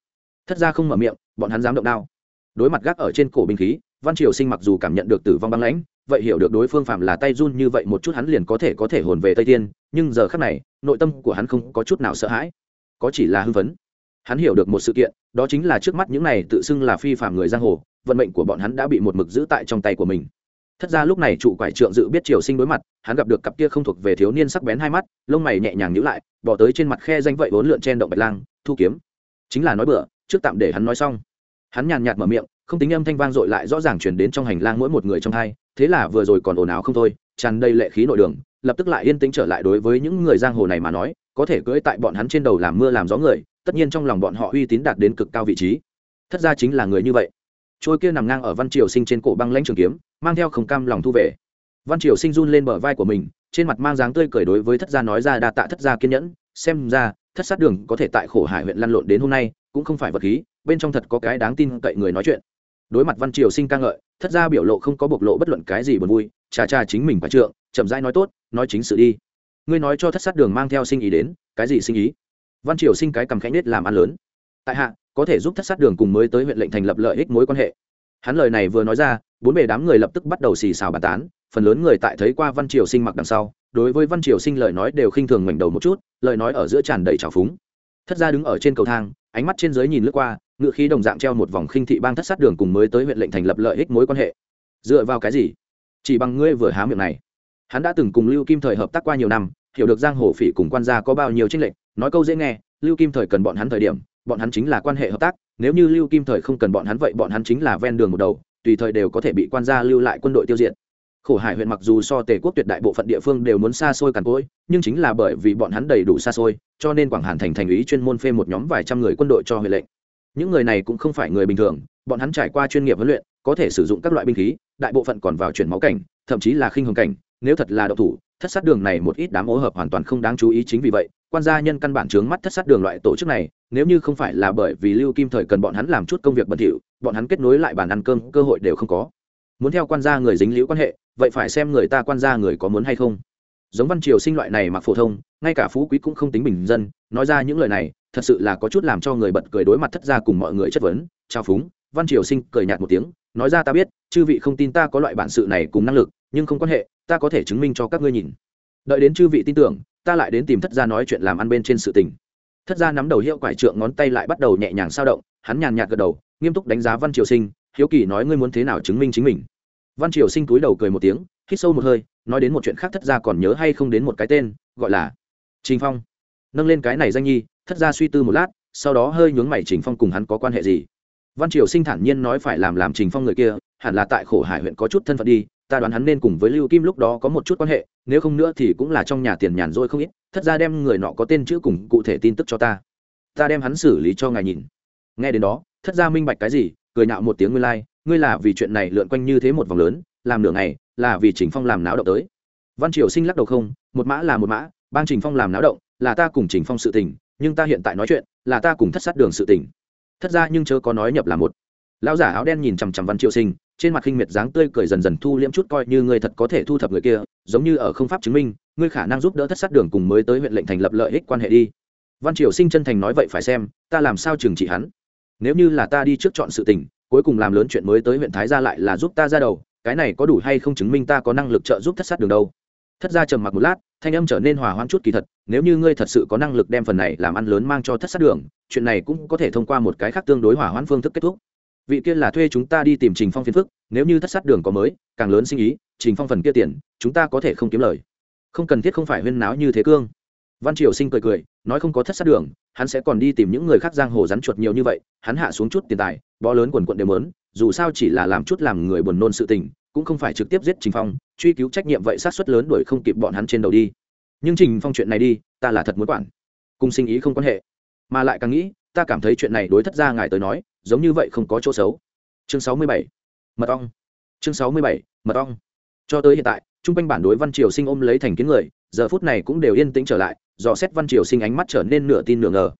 Thất ra không mở miệng, bọn hắn dám động đao. Đối mặt gác ở trên cổ binh khí, văn triều sinh mặc dù cảm nhận được tử vong băng lãnh, vậy hiểu được đối phương phạm là tay run như vậy một chút hắn liền có thể có thể hồn về tây tiên nhưng giờ khác này, nội tâm của hắn không có chút nào sợ hãi. Có chỉ là hưng phấn. Hắn hiểu được một sự kiện đó chính là trước mắt những này tự xưng là phi phạm người giang hồ, vận mệnh của bọn hắn đã bị một mực giữ tại trong tay của mình. Thất ra lúc này trụ quải trượng dự biết triều sinh đối mặt, hắn gặp được cặp kia không thuộc về thiếu niên sắc bén hai mắt, lông mày nhẹ nhàng nhữ lại, bỏ tới trên mặt khe danh vậy vốn lượn chen động bạch lang, thu kiếm. Chính là nói bựa trước tạm để hắn nói xong. Hắn nhàn nhạt mở miệng, không tính âm thanh vang dội lại rõ ràng chuyển đến trong hành lang mỗi một người trong hai, thế là vừa rồi còn ồn ào không thôi, tràn đầy lệ khí nội đường, lập tức lại yên tĩnh trở lại đối với những người giang hồ này mà nói, có thể cưỡi tại bọn hắn trên đầu làm mưa làm gió người tất nhiên trong lòng bọn họ uy tín đạt đến cực cao vị trí. Thất ra chính là người như vậy. Trôi kia nằm ngang ở văn triều sinh trên cổ băng lãnh trường kiếm, mang theo không cam lòng thu về. Văn triều sinh run lên bờ vai của mình, trên mặt mang dáng tươi cười đối với thất gia nói ra đa tạ thất gia kiên nhẫn, xem ra, thất sát đường có thể tại khổ hải huyện lăn lộn đến hôm nay, cũng không phải vật khí, bên trong thật có cái đáng tin cậy người nói chuyện. Đối mặt văn triều sinh ca ngợi, thất gia biểu lộ không có bộc lộ bất luận cái gì buồn vui Cha cha chính mình phải trượng, chậm rãi nói tốt, nói chính sự đi. Ngươi nói cho thất sát đường mang theo sinh ý đến, cái gì sinh ý? Văn triều sinh cái cầm khẽ nết làm ăn lớn. Tại hạ, có thể giúp thất sát đường cùng mới tới huyện lệnh thành lập lợi ích mối quan hệ. Hắn lời này vừa nói ra, bốn bề đám người lập tức bắt đầu xì xào bàn tán, phần lớn người tại thấy qua văn triều sinh mặc đằng sau, đối với văn triều sinh lời nói đều khinh thường ngoảnh đầu một chút, lời nói ở giữa tràn đầy trào phúng. Thất gia đứng ở trên cầu thang, ánh mắt trên dưới nhìn lướt qua, ngựa khí đồng dạng treo một vòng khinh thị bang thất sát đường cùng mới tới huyện lệnh thành lập lợi ích mối quan hệ. Dựa vào cái gì? Chỉ bằng ngươi vừa há miệng này. Hắn đã từng cùng lưu kim thời hợp tác qua nhiều năm, hiểu được giang hồ phỉ cùng quan gia có bao nhiêu tranh lệch nói câu dễ nghe, lưu kim thời cần bọn hắn thời điểm, bọn hắn chính là quan hệ hợp tác, nếu như lưu kim thời không cần bọn hắn vậy bọn hắn chính là ven đường một đầu, tùy thời đều có thể bị quan gia lưu lại quân đội tiêu diệt. Khổ hải huyện mặc dù so tề quốc tuyệt đại bộ phận địa phương đều muốn xa xôi càn cỗi, nhưng chính là bởi vì bọn hắn đầy đủ xa xôi, cho nên quảng hàn thành thành ý chuyên môn phê một nhóm vài trăm người quân đội cho huệ lệnh. Những người này cũng không phải người bình thường, bọn hắn trải qua chuyên nghiệp huấn luyện, có thể sử dụng các loại binh khí, đại bộ phận còn vào chuyển máu cảnh, thậm chí là khinh hồng cảnh nếu thật là độc thủ, thất sát đường này một ít đám ố hợp hoàn toàn không đáng chú ý chính vì vậy, quan gia nhân căn bản trướng mắt thất sát đường loại tổ chức này, nếu như không phải là bởi vì lưu kim thời cần bọn hắn làm chút công việc bẩn thỉu, bọn hắn kết nối lại bàn ăn cơm, cơ hội đều không có. Muốn theo quan gia người dính liễu quan hệ, vậy phải xem người ta quan gia người có muốn hay không. Giống văn triều sinh loại này mặc phổ thông, ngay cả phú quý cũng không tính bình dân, nói ra những lời này, thật sự là có chút làm cho người bật cười đối mặt thất gia cùng mọi người chất vấn, trao phúng. Văn triều sinh cười nhạt một tiếng, nói ra ta biết, chư vị không tin ta có loại bản sự này cùng năng lực nhưng không quan hệ, ta có thể chứng minh cho các ngươi nhìn. Đợi đến chư vị tin tưởng, ta lại đến tìm thất gia nói chuyện làm ăn bên trên sự tình. Thất gia nắm đầu hiệu quải trượng ngón tay lại bắt đầu nhẹ nhàng sao động, hắn nhàn nhạt gật đầu, nghiêm túc đánh giá văn triều sinh, hiếu kỳ nói ngươi muốn thế nào chứng minh chính mình. Văn triều sinh túi đầu cười một tiếng, hít sâu một hơi, nói đến một chuyện khác thất gia còn nhớ hay không đến một cái tên, gọi là trình phong. Nâng lên cái này danh nhi, thất gia suy tư một lát, sau đó hơi nhướng mày trình phong cùng hắn có quan hệ gì. Văn triều sinh thản nhiên nói phải làm làm trình phong người kia, hẳn là tại khổ hải huyện có chút thân phận đi ta đoán hắn nên cùng với lưu kim lúc đó có một chút quan hệ nếu không nữa thì cũng là trong nhà tiền nhàn rồi không ít thất ra đem người nọ có tên chữ cùng cụ thể tin tức cho ta. Ta đem hắn xử lý cho ngài nhìn. Nghe đến đó thất ra minh bạch cái gì cười nạo một tiếng ngươi lai、like, ngươi là vì chuyện này lượn quanh như thế một vòng lớn làm nửa ngày là vì trình phong làm náo động tới. Văn triều sinh lắc đầu không một mã là một mã ban trình phong làm náo động là ta cùng trình phong sự tình nhưng ta hiện tại nói chuyện là ta cùng thất sát đường sự tình. Thất ra nhưng chớ có nói nhập là một. Lão giả áo đen nhìn chằm chằm văn triệu sinh trên mặt khinh miệt dáng tươi cười dần dần thu liễm chút coi như ngươi thật có thể thu thập người kia, giống như ở không pháp chứng minh, ngươi khả năng giúp đỡ thất sát đường cùng mới tới huyện lệnh thành lập lợi ích quan hệ đi. Văn triều sinh chân thành nói vậy phải xem, ta làm sao trừng trị hắn? Nếu như là ta đi trước chọn sự tình, cuối cùng làm lớn chuyện mới tới huyện thái gia lại là giúp ta ra đầu, cái này có đủ hay không chứng minh ta có năng lực trợ giúp thất sát đường đâu? Thất gia trầm mặc một lát, thanh âm trở nên hòa hoãn chút kỳ thật, nếu như ngươi thật sự có năng lực đem phần này làm ăn lớn mang cho thất sát đường, chuyện này cũng có thể thông qua một cái khác tương đối hòa hoãn phương thức kết thúc vị kia là thuê chúng ta đi tìm trình phong phiền phức, nếu như thất sát đường có mới, càng lớn sinh ý, trình phong phần kia tiền, chúng ta có thể không kiếm lời. Không cần thiết không phải huyên náo như thế cương. Văn triều sinh cười cười, nói không có thất sát đường, hắn sẽ còn đi tìm những người khác giang hồ rắn chuột nhiều như vậy, hắn hạ xuống chút tiền tài, bó lớn quần quận đều mớn, dù sao chỉ là làm chút làm người buồn nôn sự tình, cũng không phải trực tiếp giết trình phong, truy cứu trách nhiệm vậy sát suất lớn đuổi không kịp bọn hắn trên đầu đi. Nhưng trình phong chuyện này đi, ta là thật muốn quản. Cùng sinh ý không quan hệ. Mà lại càng nghĩ, ta cảm thấy chuyện này đối thất ra ngài tới nói giống như vậy không có chỗ xấu. Chương sáu mươi bảy, mật ong. Chương sáu mươi bảy, mật ong. Cho tới hiện tại trung quanh bản đối văn triều sinh ôm lấy thành kiến người, giờ phút này cũng đều yên tĩnh trở lại, dò xét văn triều sinh ánh mắt trở nên nửa tin nửa ngờ.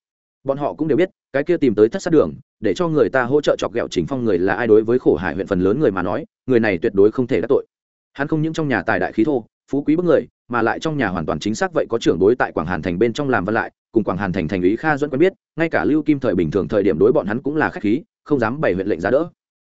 Bọn họ cũng đều biết, cái kia tìm tới thất sát đường, để cho người ta hỗ trợ chọc ghẹo chính phong người là ai đối với khổ hải huyện phần lớn người mà nói, người này tuyệt đối không thể đắc tội. Hắn không những trong nhà tài đại khí thô, phú quý bức người, mà lại trong nhà hoàn toàn chính xác vậy có trưởng đối tại quảng hàn thành bên trong làm văn lại cùng quảng hàn thành thành ý kha duẫn quen biết, ngay cả lưu kim thời bình thường thời điểm đối bọn hắn cũng là khách khí, không dám bày huyện lệnh giá đỡ.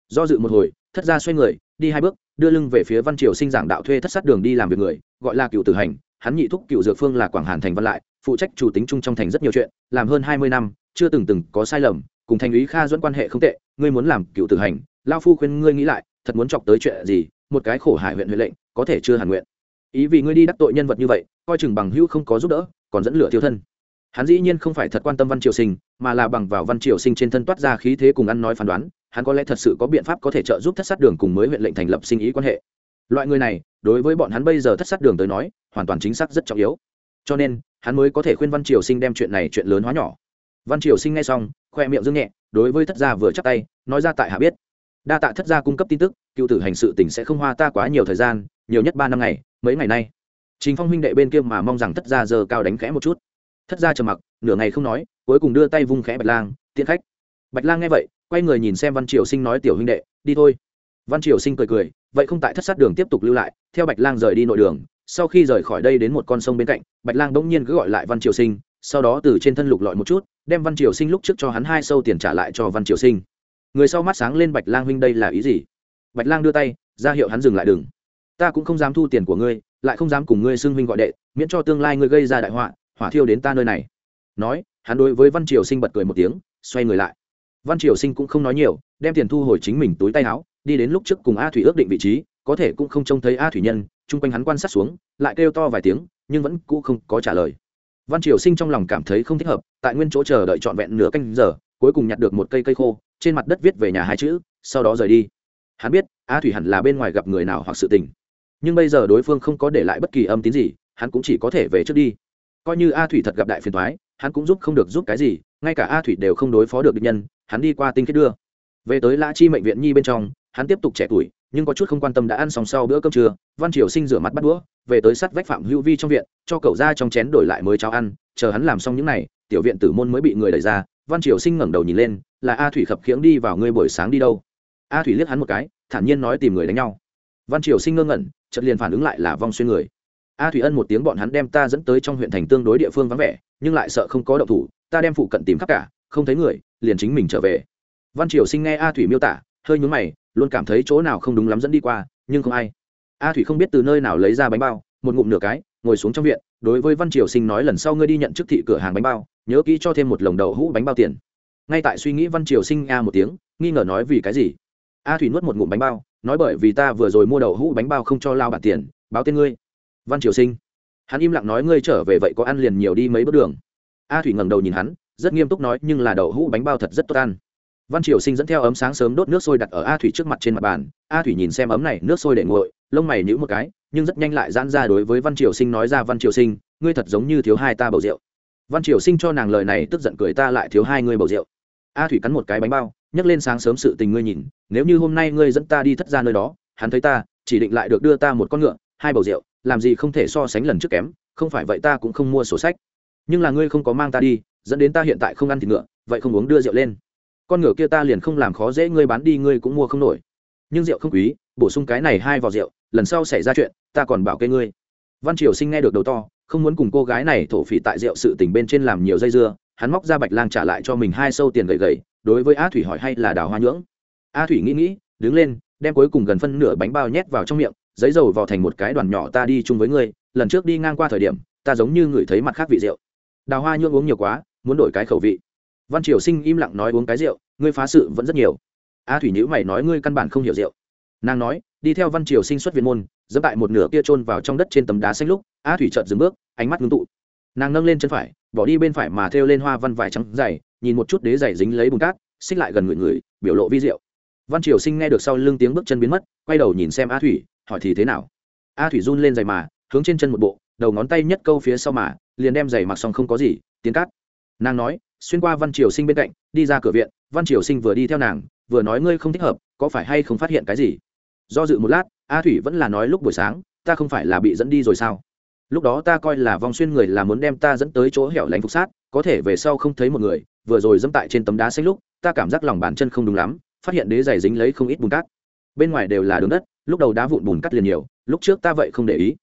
Do dự một hồi, thất gia xoay người, đi hai bước, đưa lưng về phía văn triều sinh giảng đạo thuê thất sát đường đi làm việc người, gọi là cựu tử hành. Hắn nhị thúc cựu dược phương là quảng hàn thành văn lại, phụ trách chủ tính chung trong thành rất nhiều chuyện, làm hơn hai mươi năm, chưa từng từng có sai lầm, cùng thành úy kha duẫn quan hệ không tệ, ngươi muốn làm cựu tử hành, lao phu khuyên ngươi nghĩ lại, thật muốn chọc tới chuyện gì, một cái khổ hại huyện huệ lệnh, có thể chưa hàn nguyện. Ý vì ngươi đi đắc tội nhân vật như vậy, coi chừng bằng hữu không có giúp đỡ, còn dẫn lửa thiêu thân hắn dĩ nhiên không phải thật quan tâm văn triều sinh, mà là bằng vào văn triều sinh trên thân toát ra khí thế cùng ăn nói phán đoán, hắn có lẽ thật sự có biện pháp có thể trợ giúp thất sát đường cùng mới huyện lệnh thành lập sinh ý quan hệ. Loại người này, đối với bọn hắn bây giờ thất sát đường tới nói, hoàn toàn chính xác rất trọng yếu. Cho nên, hắn mới có thể khuyên văn triều sinh đem chuyện này chuyện lớn hóa nhỏ. Văn triều sinh nghe xong, khoe miệng dương nhẹ, đối với thất gia vừa chắc tay, nói ra tại hạ biết. Đa tạ thất gia cung cấp tin tức, cựu tử hành sự tỉnh sẽ không hoa ta quá nhiều thời gian, nhiều nhất ba năm ngày, mấy ngày nay. Trình phong huynh đệ bên kia mà mong rằng thất gia giờ cao đánh khẽ một chút thất gia trầm mặc, nửa ngày không nói, cuối cùng đưa tay vung khẽ bạch lang, tiễn khách. Bạch lang nghe vậy, quay người nhìn xem văn triều sinh nói, tiểu huynh đệ, đi thôi. Văn triều sinh cười cười, vậy không tại thất sát đường tiếp tục lưu lại, theo bạch lang rời đi nội đường, sau khi rời khỏi đây đến một con sông bên cạnh, bạch lang bỗng nhiên cứ gọi lại văn triều sinh, sau đó từ trên thân lục lọi một chút, đem văn triều sinh lúc trước cho hắn hai sâu tiền trả lại cho văn triều sinh. Người sau mắt sáng lên bạch lang, huynh đây là ý gì? Bạch lang đưa tay, ra hiệu hắn dừng lại đừng ta cũng không dám thu tiền của ngươi, lại không dám cùng ngươi xưng huynh gọi đệ, miễn cho tương lai ngươi gây ra đại họa hỏa thiêu đến ta nơi này. Nói, hắn đối với văn triều sinh bật cười một tiếng, xoay người lại. Văn triều sinh cũng không nói nhiều, đem tiền thu hồi chính mình túi tay áo, đi đến lúc trước cùng a thủy ước định vị trí, có thể cũng không trông thấy a thủy nhân, chung quanh hắn quan sát xuống, lại kêu to vài tiếng, nhưng vẫn cũ không có trả lời. Văn triều sinh trong lòng cảm thấy không thích hợp, tại nguyên chỗ chờ đợi trọn vẹn nửa canh giờ, cuối cùng nhặt được một cây cây khô, trên mặt đất viết về nhà hai chữ, sau đó rời đi. Hắn biết, a thủy hẳn là bên ngoài gặp người nào hoặc sự tình. Nhưng bây giờ đối phương không có để lại bất kỳ âm tín gì, hắn cũng chỉ có thể về trước đi coi như a thủy thật gặp đại phiền thoái hắn cũng giúp không được giúp cái gì, ngay cả a thủy đều không đối phó được địch nhân, hắn đi qua tinh kết đưa. Về tới lã chi mệnh viện nhi bên trong, hắn tiếp tục trẻ tuổi, nhưng có chút không quan tâm đã ăn xong sau bữa cơm trưa, văn triều sinh rửa mặt bắt đũa, về tới sắt vách phạm hữu vi trong viện, cho cậu ra trong chén đổi lại mới cháo ăn, chờ hắn làm xong những n à y tiểu viện tử môn mới bị người đẩy ra, văn triều sinh ngẩng đầu nhìn lên, là a thủy khập khiễng đi vào ngươi buổi sáng đi đâu? A thủy liếc hắn một cái, thản nhiên nói tìm người đánh nhau. Văn triều sinh ngơ ngẩn, chợt liền phản ứng lại là vong xuyên người a thủy ân một tiếng bọn hắn đem ta dẫn tới trong huyện thành tương đối địa phương vắng vẻ, nhưng lại sợ không có động thủ, ta đem phụ cận tìm khắp cả, không thấy người, liền chính mình trở về. Văn triều sinh nghe a thủy miêu tả, hơi nhún mày, luôn cảm thấy chỗ nào không đúng lắm dẫn đi qua, nhưng không ai. A thủy không biết từ nơi nào lấy ra bánh bao, một ngụm nửa cái, ngồi xuống trong viện, đối với văn triều sinh nói lần sau ngươi đi nhận chức thị cửa hàng bánh bao, nhớ kỹ cho thêm một lồng đậu hũ bánh bao tiền. Ngay tại suy nghĩ văn triều sinh a một tiếng, nghi ngờ nói vì cái gì? A thủy nuốt một ngụm bánh bao, nói bởi vì ta vừa rồi mua đậu hũ bánh bao không cho lao bản tiền, báo tên ngươi văn triều sinh. Hắn im lặng nói, ngươi trở về vậy có ăn liền nhiều đi mấy bước đường. A thủy ngẩng đầu nhìn hắn, rất nghiêm túc nói, nhưng là đậu hũ bánh bao thật rất tốt ăn. Văn triều sinh dẫn theo ấm sáng sớm đốt nước sôi đặt ở a thủy trước mặt trên mặt bàn. A thủy nhìn xem ấm này nước sôi để nguội, lông mày nhữ một cái, nhưng rất nhanh lại giãn ra đối với văn triều sinh nói ra, văn triều sinh, ngươi thật giống như thiếu hai ta bầu rượu. Văn triều sinh cho nàng lời này tức giận cười, ta lại thiếu hai ngươi bầu rượu. A thủy cắn một cái bánh bao, nhấc lên sáng sớm sự tình ngươi nhìn, nếu như hôm nay ngươi dẫn ta đi thất ra nơi đó, hắn thấy ta, chỉ định lại được đưa ta một con ngựa, hai bầu rượu làm gì không thể so sánh lần trước kém, không phải vậy ta cũng không mua sổ sách. Nhưng là ngươi không có mang ta đi, dẫn đến ta hiện tại không ăn thịt ngựa, vậy không uống đưa rượu lên. Con ngựa kia ta liền không làm khó dễ ngươi bán đi, ngươi cũng mua không nổi. Nhưng rượu không quý, bổ sung cái này hai vò rượu, lần sau xảy ra chuyện, ta còn bảo kê ngươi. Văn triều sinh nghe được đầu to, không muốn cùng cô gái này thổ phỉ tại rượu sự tình bên trên làm nhiều dây dưa, hắn móc ra bạch lang trả lại cho mình hai sâu tiền gậy gậy, đối với a thủy hỏi hay là đào hoa nhưỡng. A thủy nghĩ nghĩ, đứng lên, đem cuối cùng gần phân nửa bánh bao nhét vào trong miệng giấy dầu vào thành một cái đoàn nhỏ ta đi chung với ngươi, lần trước đi ngang qua thời điểm, ta giống như ngửi thấy mặt khác vị rượu. Đào hoa nhuộm uống nhiều quá, muốn đổi cái khẩu vị. Văn triều sinh im lặng nói uống cái rượu, ngươi phá sự vẫn rất nhiều. A thủy nhữ mày nói ngươi căn bản không hiểu rượu. Nàng nói, đi theo văn triều sinh xuất viên môn dẫm tại một nửa kia trôn vào trong đất trên tấm đá xanh lúc, a thủy chợt dừng bước, ánh mắt ngưng tụ. Nàng nâng lên chân phải, bỏ đi bên phải mà thêu lên hoa văn vải trắng dày, nhìn một chút đế dày dính lấy bùn cát, xích lại gần người người, biểu lộ vi rượu văn triều sinh nghe được sau lưng tiếng bước chân biến mất, quay đầu nhìn xem a thủy hỏi thì thế nào? A thủy run lên giày mà, hướng trên chân một bộ, đầu ngón tay nhất câu phía sau mà, liền đem giày mặc xong không có gì, tiến cát. Nàng nói, xuyên qua văn triều sinh bên cạnh, đi ra cửa viện, văn triều sinh vừa đi theo nàng, vừa nói ngươi không thích hợp, có phải hay không phát hiện cái gì? Do dự một lát, a thủy vẫn là nói lúc buổi sáng, ta không phải là bị dẫn đi rồi sao? Lúc đó ta coi là vong xuyên người là muốn đem ta dẫn tới chỗ hẻo lánh phục sát, có thể về sau không thấy một người, vừa rồi dẫm tại trên tấm đá xanh lúc, ta cảm giác lòng bàn chân không đúng lắm, phát hiện đế giày dính lấy không ít bùn cát. Bên ngoài đều là đường đất lúc đầu đá vụn bùn cắt liền nhiều, lúc trước ta vậy không để ý.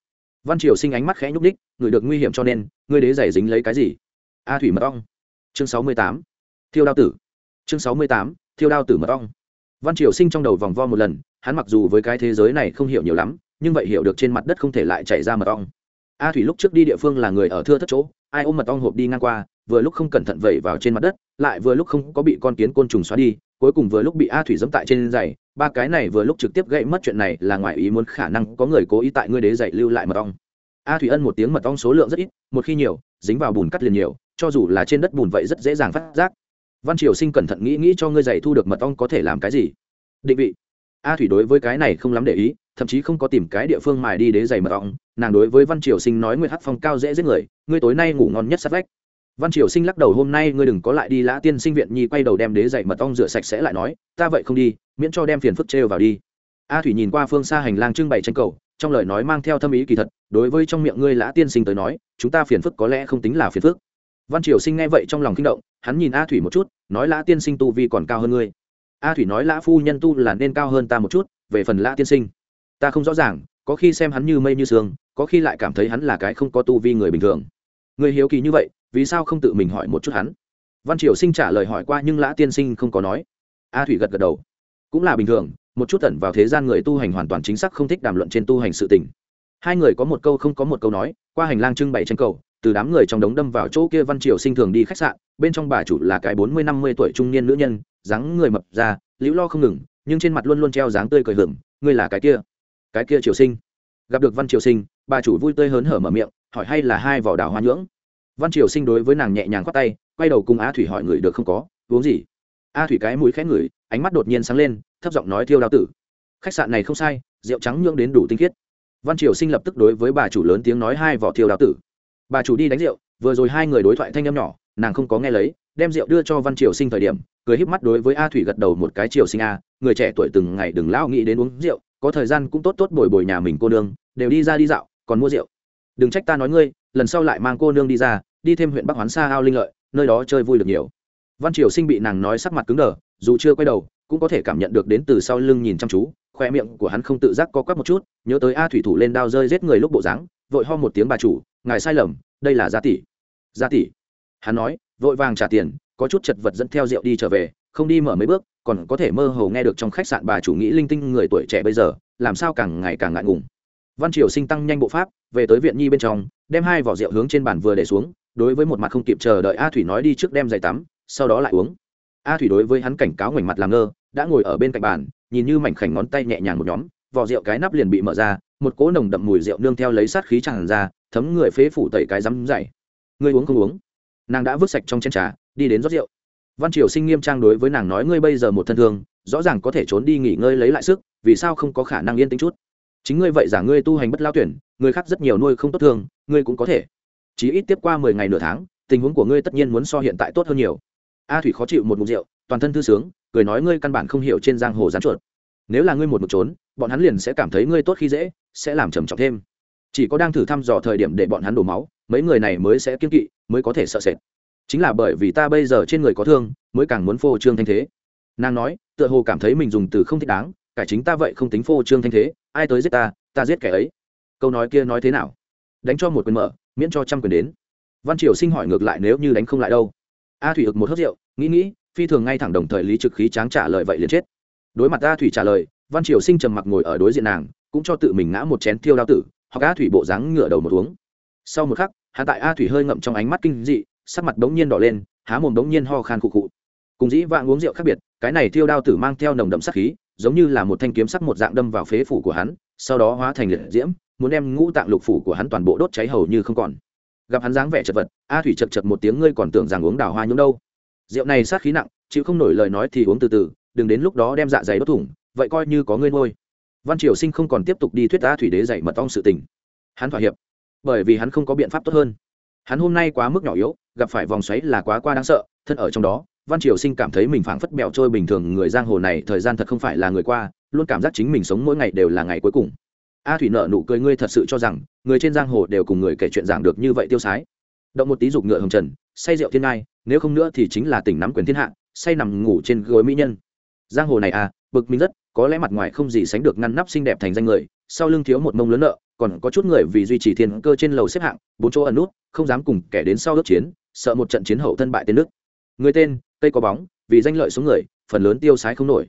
Văn triều sinh ánh mắt khẽ nhúc ních người được nguy hiểm cho nên ngươi đế giày dính lấy cái gì? A thủy mật ong. Chương sáu mươi tám. Thiêu đao tử. Chương sáu mươi tám, thiêu đao tử mật ong. Văn triều sinh trong đầu vòng vo một lần, hắn mặc dù với cái thế giới này không hiểu nhiều lắm, nhưng vậy hiểu được trên mặt đất không thể lại chảy ra mật ong. A thủy lúc trước đi địa phương là người ở thưa thất chỗ, ai ôm mật ong hộp đi ngang qua, vừa lúc không cẩn thận vẩy vào trên mặt đất, lại vừa lúc không có bị con kiến côn trùng xóa đi, cuối cùng vừa lúc bị a thủy dẫm tại trên giày ba cái này vừa lúc trực tiếp gây mất chuyện này là ngoài ý muốn khả năng có người cố ý tại ngươi đế dạy lưu lại mật ong. A thủy ân một tiếng mật ong số lượng rất ít, một khi nhiều, dính vào bùn cắt liền nhiều, cho dù là trên đất bùn vậy rất dễ dàng phát giác. Văn triều sinh cẩn thận nghĩ nghĩ cho ngươi dạy thu được mật ong có thể làm cái gì. Định vị. A thủy đối với cái này không lắm để ý, thậm chí không có tìm cái địa phương mài đi đế giày mật ong. Nàng đối với văn triều sinh nói nguyệt hắc phong cao dễ giết người, ngươi tối nay ngủ ngon nhất sát vách văn triều sinh lắc đầu, hôm nay ngươi đừng có lại đi lã tiên sinh viện nhi quay đầu đem đế dậy mật ong rửa sạch sẽ lại nói, ta vậy không đi, miễn cho đem phiền phức trêu vào đi. A thủy nhìn qua phương xa hành lang trưng bày tranh cầu, trong lời nói mang theo thâm ý kỳ thật, đối với trong miệng ngươi lã tiên sinh tới nói, chúng ta phiền phức có lẽ không tính là phiền phức. Văn triều sinh nghe vậy trong lòng kinh động, hắn nhìn a thủy một chút, nói, lã tiên sinh tu vi còn cao hơn ngươi. A thủy nói, lã phu nhân tu là nên cao hơn ta một chút, về phần lã tiên sinh, ta không rõ ràng, có khi xem hắn như mây như sương, có khi lại cảm thấy hắn là cái không có tu vi người bình thường. Người hiếu kỳ như vậy vì sao không tự mình hỏi một chút hắn? Văn triều sinh trả lời hỏi qua nhưng lã tiên sinh không có nói. A thủy gật gật đầu. Cũng là bình thường, một chút tẩn vào thế gian người tu hành hoàn toàn chính xác không thích đàm luận trên tu hành sự tình. Hai người có một câu không có một câu nói, qua hành lang trưng bày tranh cầu, từ đám người trong đống đâm vào chỗ kia văn triều sinh thường đi khách sạn, bên trong bà chủ là cái bốn mươi, năm mươi tuổi trung niên nữ nhân, dáng người mập ra, liễu lo không ngừng, nhưng trên mặt luôn luôn treo dáng tươi cười hưởng, ngươi là cái kia cái kia triều sinh. Gặp được văn triều sinh, bà chủ vui tươi hớn hở mở miệng, hỏi hay là hai vỏ đào hoa nhưỡng? Văn triều sinh đối với nàng nhẹ nhàng khoát tay, quay đầu cùng a thủy hỏi người được không có, uống gì? A thủy cái mũi khẽ ngửi, ánh mắt đột nhiên sáng lên, thấp giọng nói, thiêu đao tử. Khách sạn này không sai, rượu trắng nhưỡng đến đủ tinh khiết. Văn triều sinh lập tức đối với bà chủ lớn tiếng nói hai vỏ thiêu đao tử. Bà chủ đi đánh rượu, vừa rồi hai người đối thoại thanh âm nhỏ, nàng không có nghe lấy, đem rượu đưa cho văn triều sinh thời điểm, cười híp mắt đối với a thủy gật đầu một cái, triều sinh a, người trẻ tuổi từng ngày đừng lao nghĩ đến uống rượu, có thời gian cũng tốt tốt bồi bồi nhà mình cô nương, đều đi ra đi dạo, còn mua rượu. Đừng trách ta nói ngươi, lần sau lại mang cô nương đi ra đi thêm huyện bắc hoán xa ao linh lợi, nơi đó chơi vui được nhiều. Văn triều sinh bị nàng nói sắc mặt cứng đờ, dù chưa quay đầu, cũng có thể cảm nhận được đến từ sau lưng nhìn chăm chú khoe miệng của hắn không tự giác co quắp một chút, nhớ tới a thủy thủ lên đao rơi giết người lúc bộ dáng, vội ho một tiếng bà chủ, ngài sai lầm, đây là gia tỷ. Gia tỷ? Hắn nói, vội vàng trả tiền, có chút chật vật dẫn theo rượu đi trở về, không đi mở mấy bước, còn có thể mơ hồ nghe được trong khách sạn bà chủ nghĩ linh tinh người tuổi trẻ bây giờ, làm sao càng ngày càng ngại ngùng. Văn triều sinh tăng nhanh bộ pháp, về tới viện nhi bên trong, đem hai vỏ rượu hướng trên bàn vừa để xuống đối với một mặt không kịp chờ đợi a thủy nói đi trước đem giày tắm, sau đó lại uống. A thủy đối với hắn cảnh cáo ngoảnh mặt làm ngơ, đã ngồi ở bên cạnh bàn, nhìn như mảnh khảnh ngón tay nhẹ nhàng một nhóm vỏ rượu cái nắp liền bị mở ra, một cỗ nồng đậm mùi rượu nương theo lấy sát khí tràn ra, thấm người phế phủ tẩy cái rắm dày ngươi uống không uống? Nàng đã vứt sạch trong chén trà, đi đến rót rượu. Văn triều sinh nghiêm trang đối với nàng nói, ngươi bây giờ một thân thương, rõ ràng có thể trốn đi nghỉ ngơi lấy lại sức, vì sao không có khả năng yên tĩnh chút? Chính ngươi vậy giả ngươi tu hành bất lao tuyển, người khác rất nhiều nuôi không tốt thương, ngươi cũng có thể chỉ ít tiếp qua mười ngày nửa tháng, tình huống của ngươi tất nhiên muốn so hiện tại tốt hơn nhiều. A thủy khó chịu một mục rượu, toàn thân thư sướng, cười nói ngươi căn bản không hiểu trên giang hồ rán chuột. Nếu là ngươi một mực trốn, bọn hắn liền sẽ cảm thấy ngươi tốt khi dễ, sẽ làm trầm trọng thêm. Chỉ có đang thử thăm dò thời điểm để bọn hắn đổ máu, mấy người này mới sẽ kiên kỵ, mới có thể sợ sệt. Chính là bởi vì ta bây giờ trên người có thương, mới càng muốn phô trương thanh thế. Nàng nói, tựa hồ cảm thấy mình dùng từ không thích đáng, cải chính ta vậy không tính phô trương thanh thế, ai tới giết ta ta giết kẻ ấy. Câu nói kia nói thế nào? Đánh cho một quyền mở miễn cho trăm quyền đến. Văn triều sinh hỏi ngược lại nếu như đánh không lại đâu. A thủy ực một hớt rượu, nghĩ nghĩ, phi thường ngay thẳng đồng thời lý trực khí tráng trả lời vậy liền chết. Đối mặt a thủy trả lời, văn triều sinh trầm mặc ngồi ở đối diện nàng, cũng cho tự mình ngã một chén thiêu đao tử, hoặc a thủy bộ dáng ngửa đầu một uống. Sau một khắc hạ tại a thủy hơi ngậm trong ánh mắt kinh dị, sắc mặt bỗng nhiên đỏ lên, há mồm bỗng nhiên ho khan khụ khụ. Cùng dĩ vãng uống rượu khác biệt, cái này thiêu đao tử mang theo nồng đậm sắc khí, giống như là một thanh kiếm sắc một dạng đâm vào phế phủ của hắn, sau đó hóa thành liệt diễm muốn đem ngũ tạng lục phủ của hắn toàn bộ đốt cháy hầu như không còn. Gặp hắn dáng vẻ chật vật, a thủy chật chật một tiếng, ngươi còn tưởng rằng uống đào hoa nhúng đâu? Rượu này sát khí nặng, chịu không nổi lời nói thì uống từ từ, đừng đến lúc đó đem dạ dày đốt thủng, vậy coi như có ngươi ngôi văn triều sinh không còn tiếp tục đi thuyết a thủy đế dạy mật ong sự tình. Hắn thỏa hiệp, bởi vì hắn không có biện pháp tốt hơn. Hắn hôm nay quá mức nhỏ yếu, gặp phải vòng xoáy là quá qua đáng sợ, thân ở trong đó, văn triều sinh cảm thấy mình phảng phất bẹo trôi bình thường, người giang hồ này thời gian thật không phải là người qua, luôn cảm giác chính mình sống mỗi ngày đều là ngày cuối cùng a thủy nợ nụ cười, ngươi thật sự cho rằng người trên giang hồ đều cùng người kể chuyện giảng được như vậy tiêu sái? Động một tí dục ngựa hồng trần, say rượu thiên ngai, nếu không nữa thì chính là tỉnh nắm quyền thiên hạ, say nằm ngủ trên gối mỹ nhân. Giang hồ này à bực mình rất, có lẽ mặt ngoài không gì sánh được ngăn nắp xinh đẹp thành danh người, sau lưng thiếu một mông lớn nợ, còn có chút người vì duy trì thiên cơ trên lầu xếp hạng, bốn chỗ ẩn nút, không dám cùng kẻ đến sau ước chiến, sợ một trận chiến hậu thân bại tên nước. Người tên, cây có bóng, vì danh lợi số người, phần lớn tiêu sái không nổi.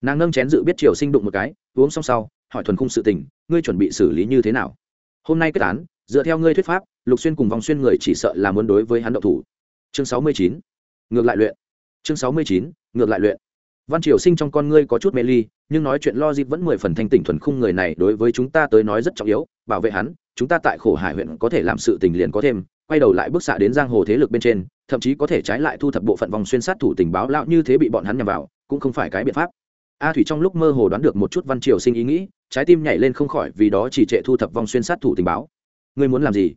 Nàng nâng chén dự biết triều sinh đụng một cái, uống xong sau, hỏi thuần khung sự tình ngươi chuẩn bị xử lý như thế nào? Hôm nay kết án, dựa theo ngươi thuyết pháp, lục xuyên cùng vòng xuyên người chỉ sợ là muốn đối với hắn động thủ. Chương sáu mươi chín, ngược lại luyện. Chương sáu mươi chín, ngược lại luyện. Văn triều sinh trong con ngươi có chút mê ly, nhưng nói chuyện lo dịp vẫn mười phần thanh tỉnh thuần khung người này đối với chúng ta tới nói rất trọng yếu, bảo vệ hắn, chúng ta tại khổ hải huyện có thể làm sự tình liền có thêm, quay đầu lại bước xạ đến giang hồ thế lực bên trên, thậm chí có thể trái lại thu thập bộ phận vòng xuyên sát thủ tình báo lão như thế bị bọn hắn nhằm vào, cũng không phải cái biện pháp. A thủy trong lúc mơ hồ đoán được một chút văn triều sinh ý nghĩ trái tim nhảy lên không khỏi vì đó chỉ trệ thu thập vòng xuyên sát thủ tình báo. Ngươi muốn làm gì?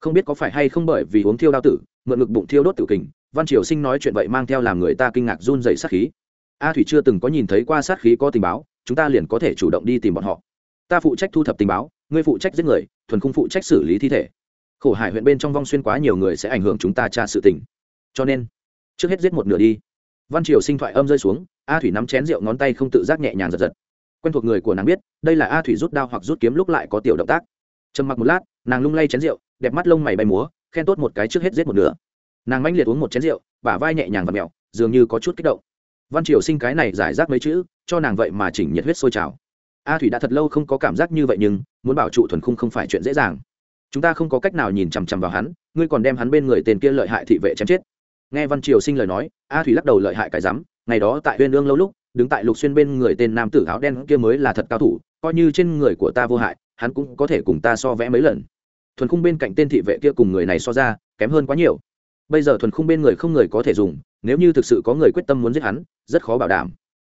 Không biết có phải hay không bởi vì uống thiêu đao tử, mượn ngực bụng thiêu đốt tử kình, văn triều sinh nói chuyện vậy mang theo làm người ta kinh ngạc run dậy sát khí. A thủy chưa từng có nhìn thấy qua sát khí có tình báo, chúng ta liền có thể chủ động đi tìm bọn họ. Ta phụ trách thu thập tình báo, ngươi phụ trách giết người, thuần khung phụ trách xử lý thi thể. Khổ hải huyện bên trong vong xuyên quá nhiều người sẽ ảnh hưởng chúng ta tra sự tình. Cho nên, trước hết giết một nửa đi. Văn triều sinh thoại âm rơi xuống, a thủy nắm chén rượu ngón tay không tự giác nhẹ nhàng giật giật quen thuộc người của nàng biết, đây là a thủy rút đao hoặc rút kiếm lúc lại có tiểu động tác. Trầm mặc một lát, nàng lung lay chén rượu, đẹp mắt lông mày bay múa, khen tốt một cái trước hết giết một nửa. Nàng manh liệt uống một chén rượu, bả vai nhẹ nhàng và mẹo, dường như có chút kích động. Văn triều sinh cái này giải rác mấy chữ, cho nàng vậy mà chỉnh nhiệt huyết sôi trào. A thủy đã thật lâu không có cảm giác như vậy nhưng, muốn bảo trụ thuần khung không phải chuyện dễ dàng. Chúng ta không có cách nào nhìn chằm chằm vào hắn, ngươi còn đem hắn bên người tên kia lợi hại thị vệ chém chết. Nghe văn triều sinh lời nói, a thủy lắc đầu lợi hại cái rắm, ngày đó tại huyên ương lâu lúc đứng tại lục xuyên bên người tên nam tử áo đen kia mới là thật cao thủ, coi như trên người của ta vô hại, hắn cũng có thể cùng ta so vẽ mấy lần. Thuần khung bên cạnh tên thị vệ kia cùng người này so ra, kém hơn quá nhiều. Bây giờ thuần khung bên người không người có thể dùng, nếu như thực sự có người quyết tâm muốn giết hắn, rất khó bảo đảm.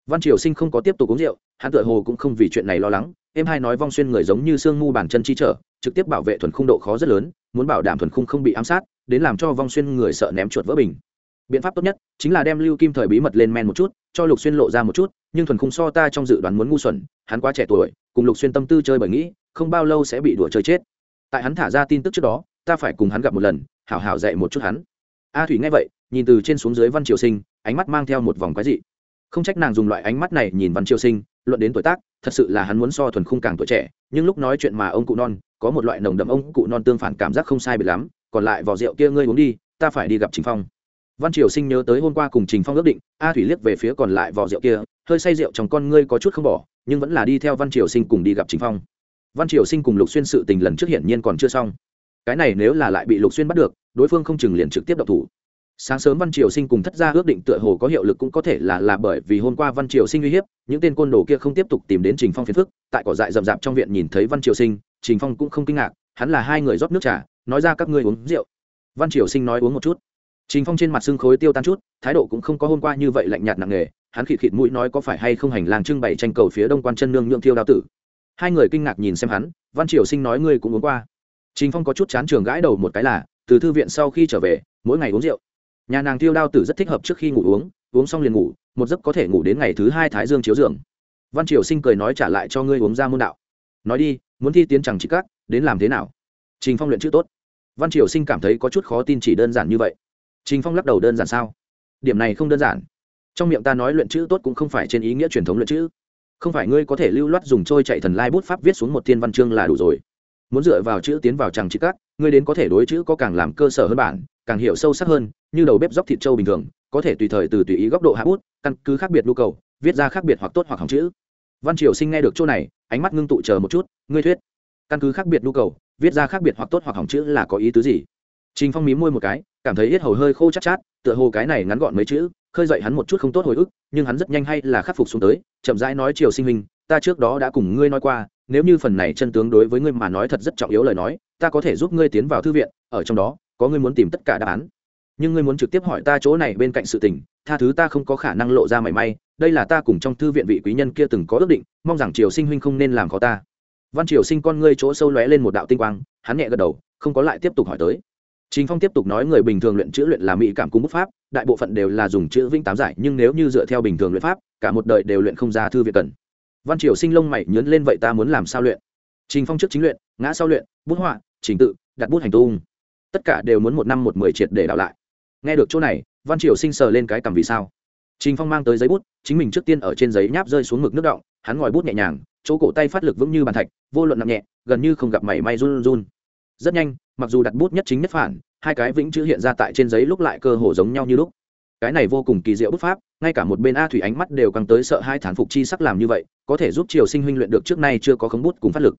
Văn triều sinh không có tiếp tục uống rượu, hắn tựa hồ cũng không vì chuyện này lo lắng, em hai nói vong xuyên người giống như sương mu bàn chân chi trở, trực tiếp bảo vệ thuần khung độ khó rất lớn, muốn bảo đảm thuần khung không bị ám sát, đến làm cho vong xuyên người sợ ném chuột vỡ bình. Biện pháp tốt nhất chính là đem lưu kim thời bí mật lên men một chút cho lục xuyên lộ ra một chút, nhưng thuần khung so ta trong dự đoán muốn ngu xuẩn, hắn quá trẻ tuổi, cùng lục xuyên tâm tư chơi bởi nghĩ, không bao lâu sẽ bị đùa chơi chết. Tại hắn thả ra tin tức trước đó, ta phải cùng hắn gặp một lần, hảo hảo dạy một chút hắn. A thủy nghe vậy, nhìn từ trên xuống dưới văn triều sinh, ánh mắt mang theo một vòng quái dị. Không trách nàng dùng loại ánh mắt này nhìn văn triều sinh, luận đến tuổi tác, thật sự là hắn muốn so thuần khung càng tuổi trẻ, nhưng lúc nói chuyện mà ông cụ non, có một loại nồng đậm ông cụ non tương phản cảm giác không sai biệt lắm, còn lại vỏ rượu kia ngươi uống đi, ta phải đi gặp chính phong văn triều sinh nhớ tới hôm qua cùng trình phong ước định, a thủy liếc về phía còn lại vỏ rượu kia, hơi say rượu trong con ngươi có chút không bỏ, nhưng vẫn là đi theo văn triều sinh cùng đi gặp trình phong. Văn triều sinh cùng lục xuyên sự tình lần trước hiển nhiên còn chưa xong. Cái này nếu là lại bị lục xuyên bắt được, đối phương không chừng liền trực tiếp độc thủ. Sáng sớm văn triều sinh cùng thất gia ước định tựa hồ có hiệu lực cũng có thể là là bởi vì hôm qua văn triều sinh uy hiếp, những tên côn đồ kia không tiếp tục tìm đến trình phong phiền phức, tại cỏ dại rậm rạp trong viện nhìn thấy văn triều sinh, trình phong cũng không kinh ngạc, hắn là hai người rót nước trà, nói ra các ngươi uống rượu. Văn triều sinh nói uống một chút trình phong trên mặt xương khối tiêu tan chút, thái độ cũng không có hôm qua như vậy lạnh nhạt nặng nề, hắn khịt khịt mũi nói có phải hay không hành lang trưng bày tranh cầu phía đông quan chân nương nhượng thiêu đao tử. Hai người kinh ngạc nhìn xem hắn, văn triều sinh nói ngươi cũng uống qua. Trình phong có chút chán trường gãi đầu một cái là, từ thư viện sau khi trở về, mỗi ngày uống rượu. Nhà nàng tiêu đao tử rất thích hợp trước khi ngủ uống uống xong liền ngủ, một giấc có thể ngủ đến ngày thứ hai thái dương chiếu giường. Văn triều sinh cười nói trả lại cho ngươi uống ra môn đạo. Nói đi, muốn thi tiến chẳng chỉ cắt đến làm thế nào? Trình phong luyện chữ tốt. Văn triều sinh cảm thấy có chút khó tin chỉ đơn giản như vậy trình phong lắc đầu đơn giản sao? Điểm này không đơn giản. Trong miệng ta nói luyện chữ tốt cũng không phải trên ý nghĩa truyền thống luyện chữ. Không phải ngươi có thể lưu loát dùng trôi chạy thần lai bút pháp viết xuống một thiên văn chương là đủ rồi. Muốn dựa vào chữ tiến vào chẳng chữ cắt ngươi đến có thể đối chữ có càng làm cơ sở hơn bản, càng hiểu sâu sắc hơn, như đầu bếp dốc thịt trâu bình thường, có thể tùy thời từ tùy ý góc độ hạ bút, căn cứ khác biệt nhu cầu, viết ra khác biệt hoặc tốt hoặc hỏng chữ. Văn triều sinh nghe được chỗ này, ánh mắt ngưng tụ chờ một chút, ngươi thuyết, căn cứ khác biệt nhu cầu, viết ra khác biệt hoặc tốt hoặc hỏng chữ là có ý tứ gì? Trình phong mí môi một cái cảm thấy yết hầu hơi khô chát chát tựa hồ cái này ngắn gọn mấy chữ khơi dậy hắn một chút không tốt hồi ức nhưng hắn rất nhanh hay là khắc phục xuống tới chậm rãi nói triều sinh huynh, ta trước đó đã cùng ngươi nói qua nếu như phần này chân tướng đối với ngươi mà nói thật rất trọng yếu lời nói ta có thể giúp ngươi tiến vào thư viện ở trong đó có ngươi muốn tìm tất cả đáp án. Nhưng ngươi muốn trực tiếp hỏi ta chỗ này bên cạnh sự tình tha thứ ta không có khả năng lộ ra mảy may đây là ta cùng trong thư viện vị quý nhân kia từng có ước định mong rằng triều sinh huynh không nên làm khó ta. Văn triều sinh con ngươi chỗ sâu lóe lên một đạo tinh quang hắn nhẹ gật đầu không có lại tiếp tục hỏi tới. Trình Phong tiếp tục nói người bình thường luyện chữ luyện là mỹ cảm cung bút pháp, đại bộ phận đều là dùng chữ vĩnh tám giải, nhưng nếu như dựa theo bình thường luyện pháp, cả một đời đều luyện không ra thư viện cần. Văn Triều Sinh lông mày nhướng lên vậy ta muốn làm sao luyện? Trình Phong trước chính luyện, ngã sau luyện, bút họa, trình tự, đặt bút hành tung. Tất cả đều muốn một năm một mười triệt để đào lại. Nghe được chỗ này, Văn Triều Sinh sờ lên cái cằm vì sao? Trình Phong mang tới giấy bút, chính mình trước tiên ở trên giấy nháp rơi xuống mực nước động, hắn ngòi bút nhẹ nhàng, chỗ cổ tay phát lực vững như bàn thạch, vô luận nặng nhẹ, gần như không gặp mảy may run run. Rất nhanh, mặc dù đặt bút nhất chính nhất phản, hai cái vĩnh chữ hiện ra tại trên giấy lúc lại cơ hồ giống nhau như lúc. Cái này vô cùng kỳ diệu bút pháp ngay cả một bên a thủy ánh mắt đều căng tới sợ hai thản phục chi sắc làm như vậy có thể giúp triều sinh huynh luyện được trước nay chưa có khống bút cùng phát lực.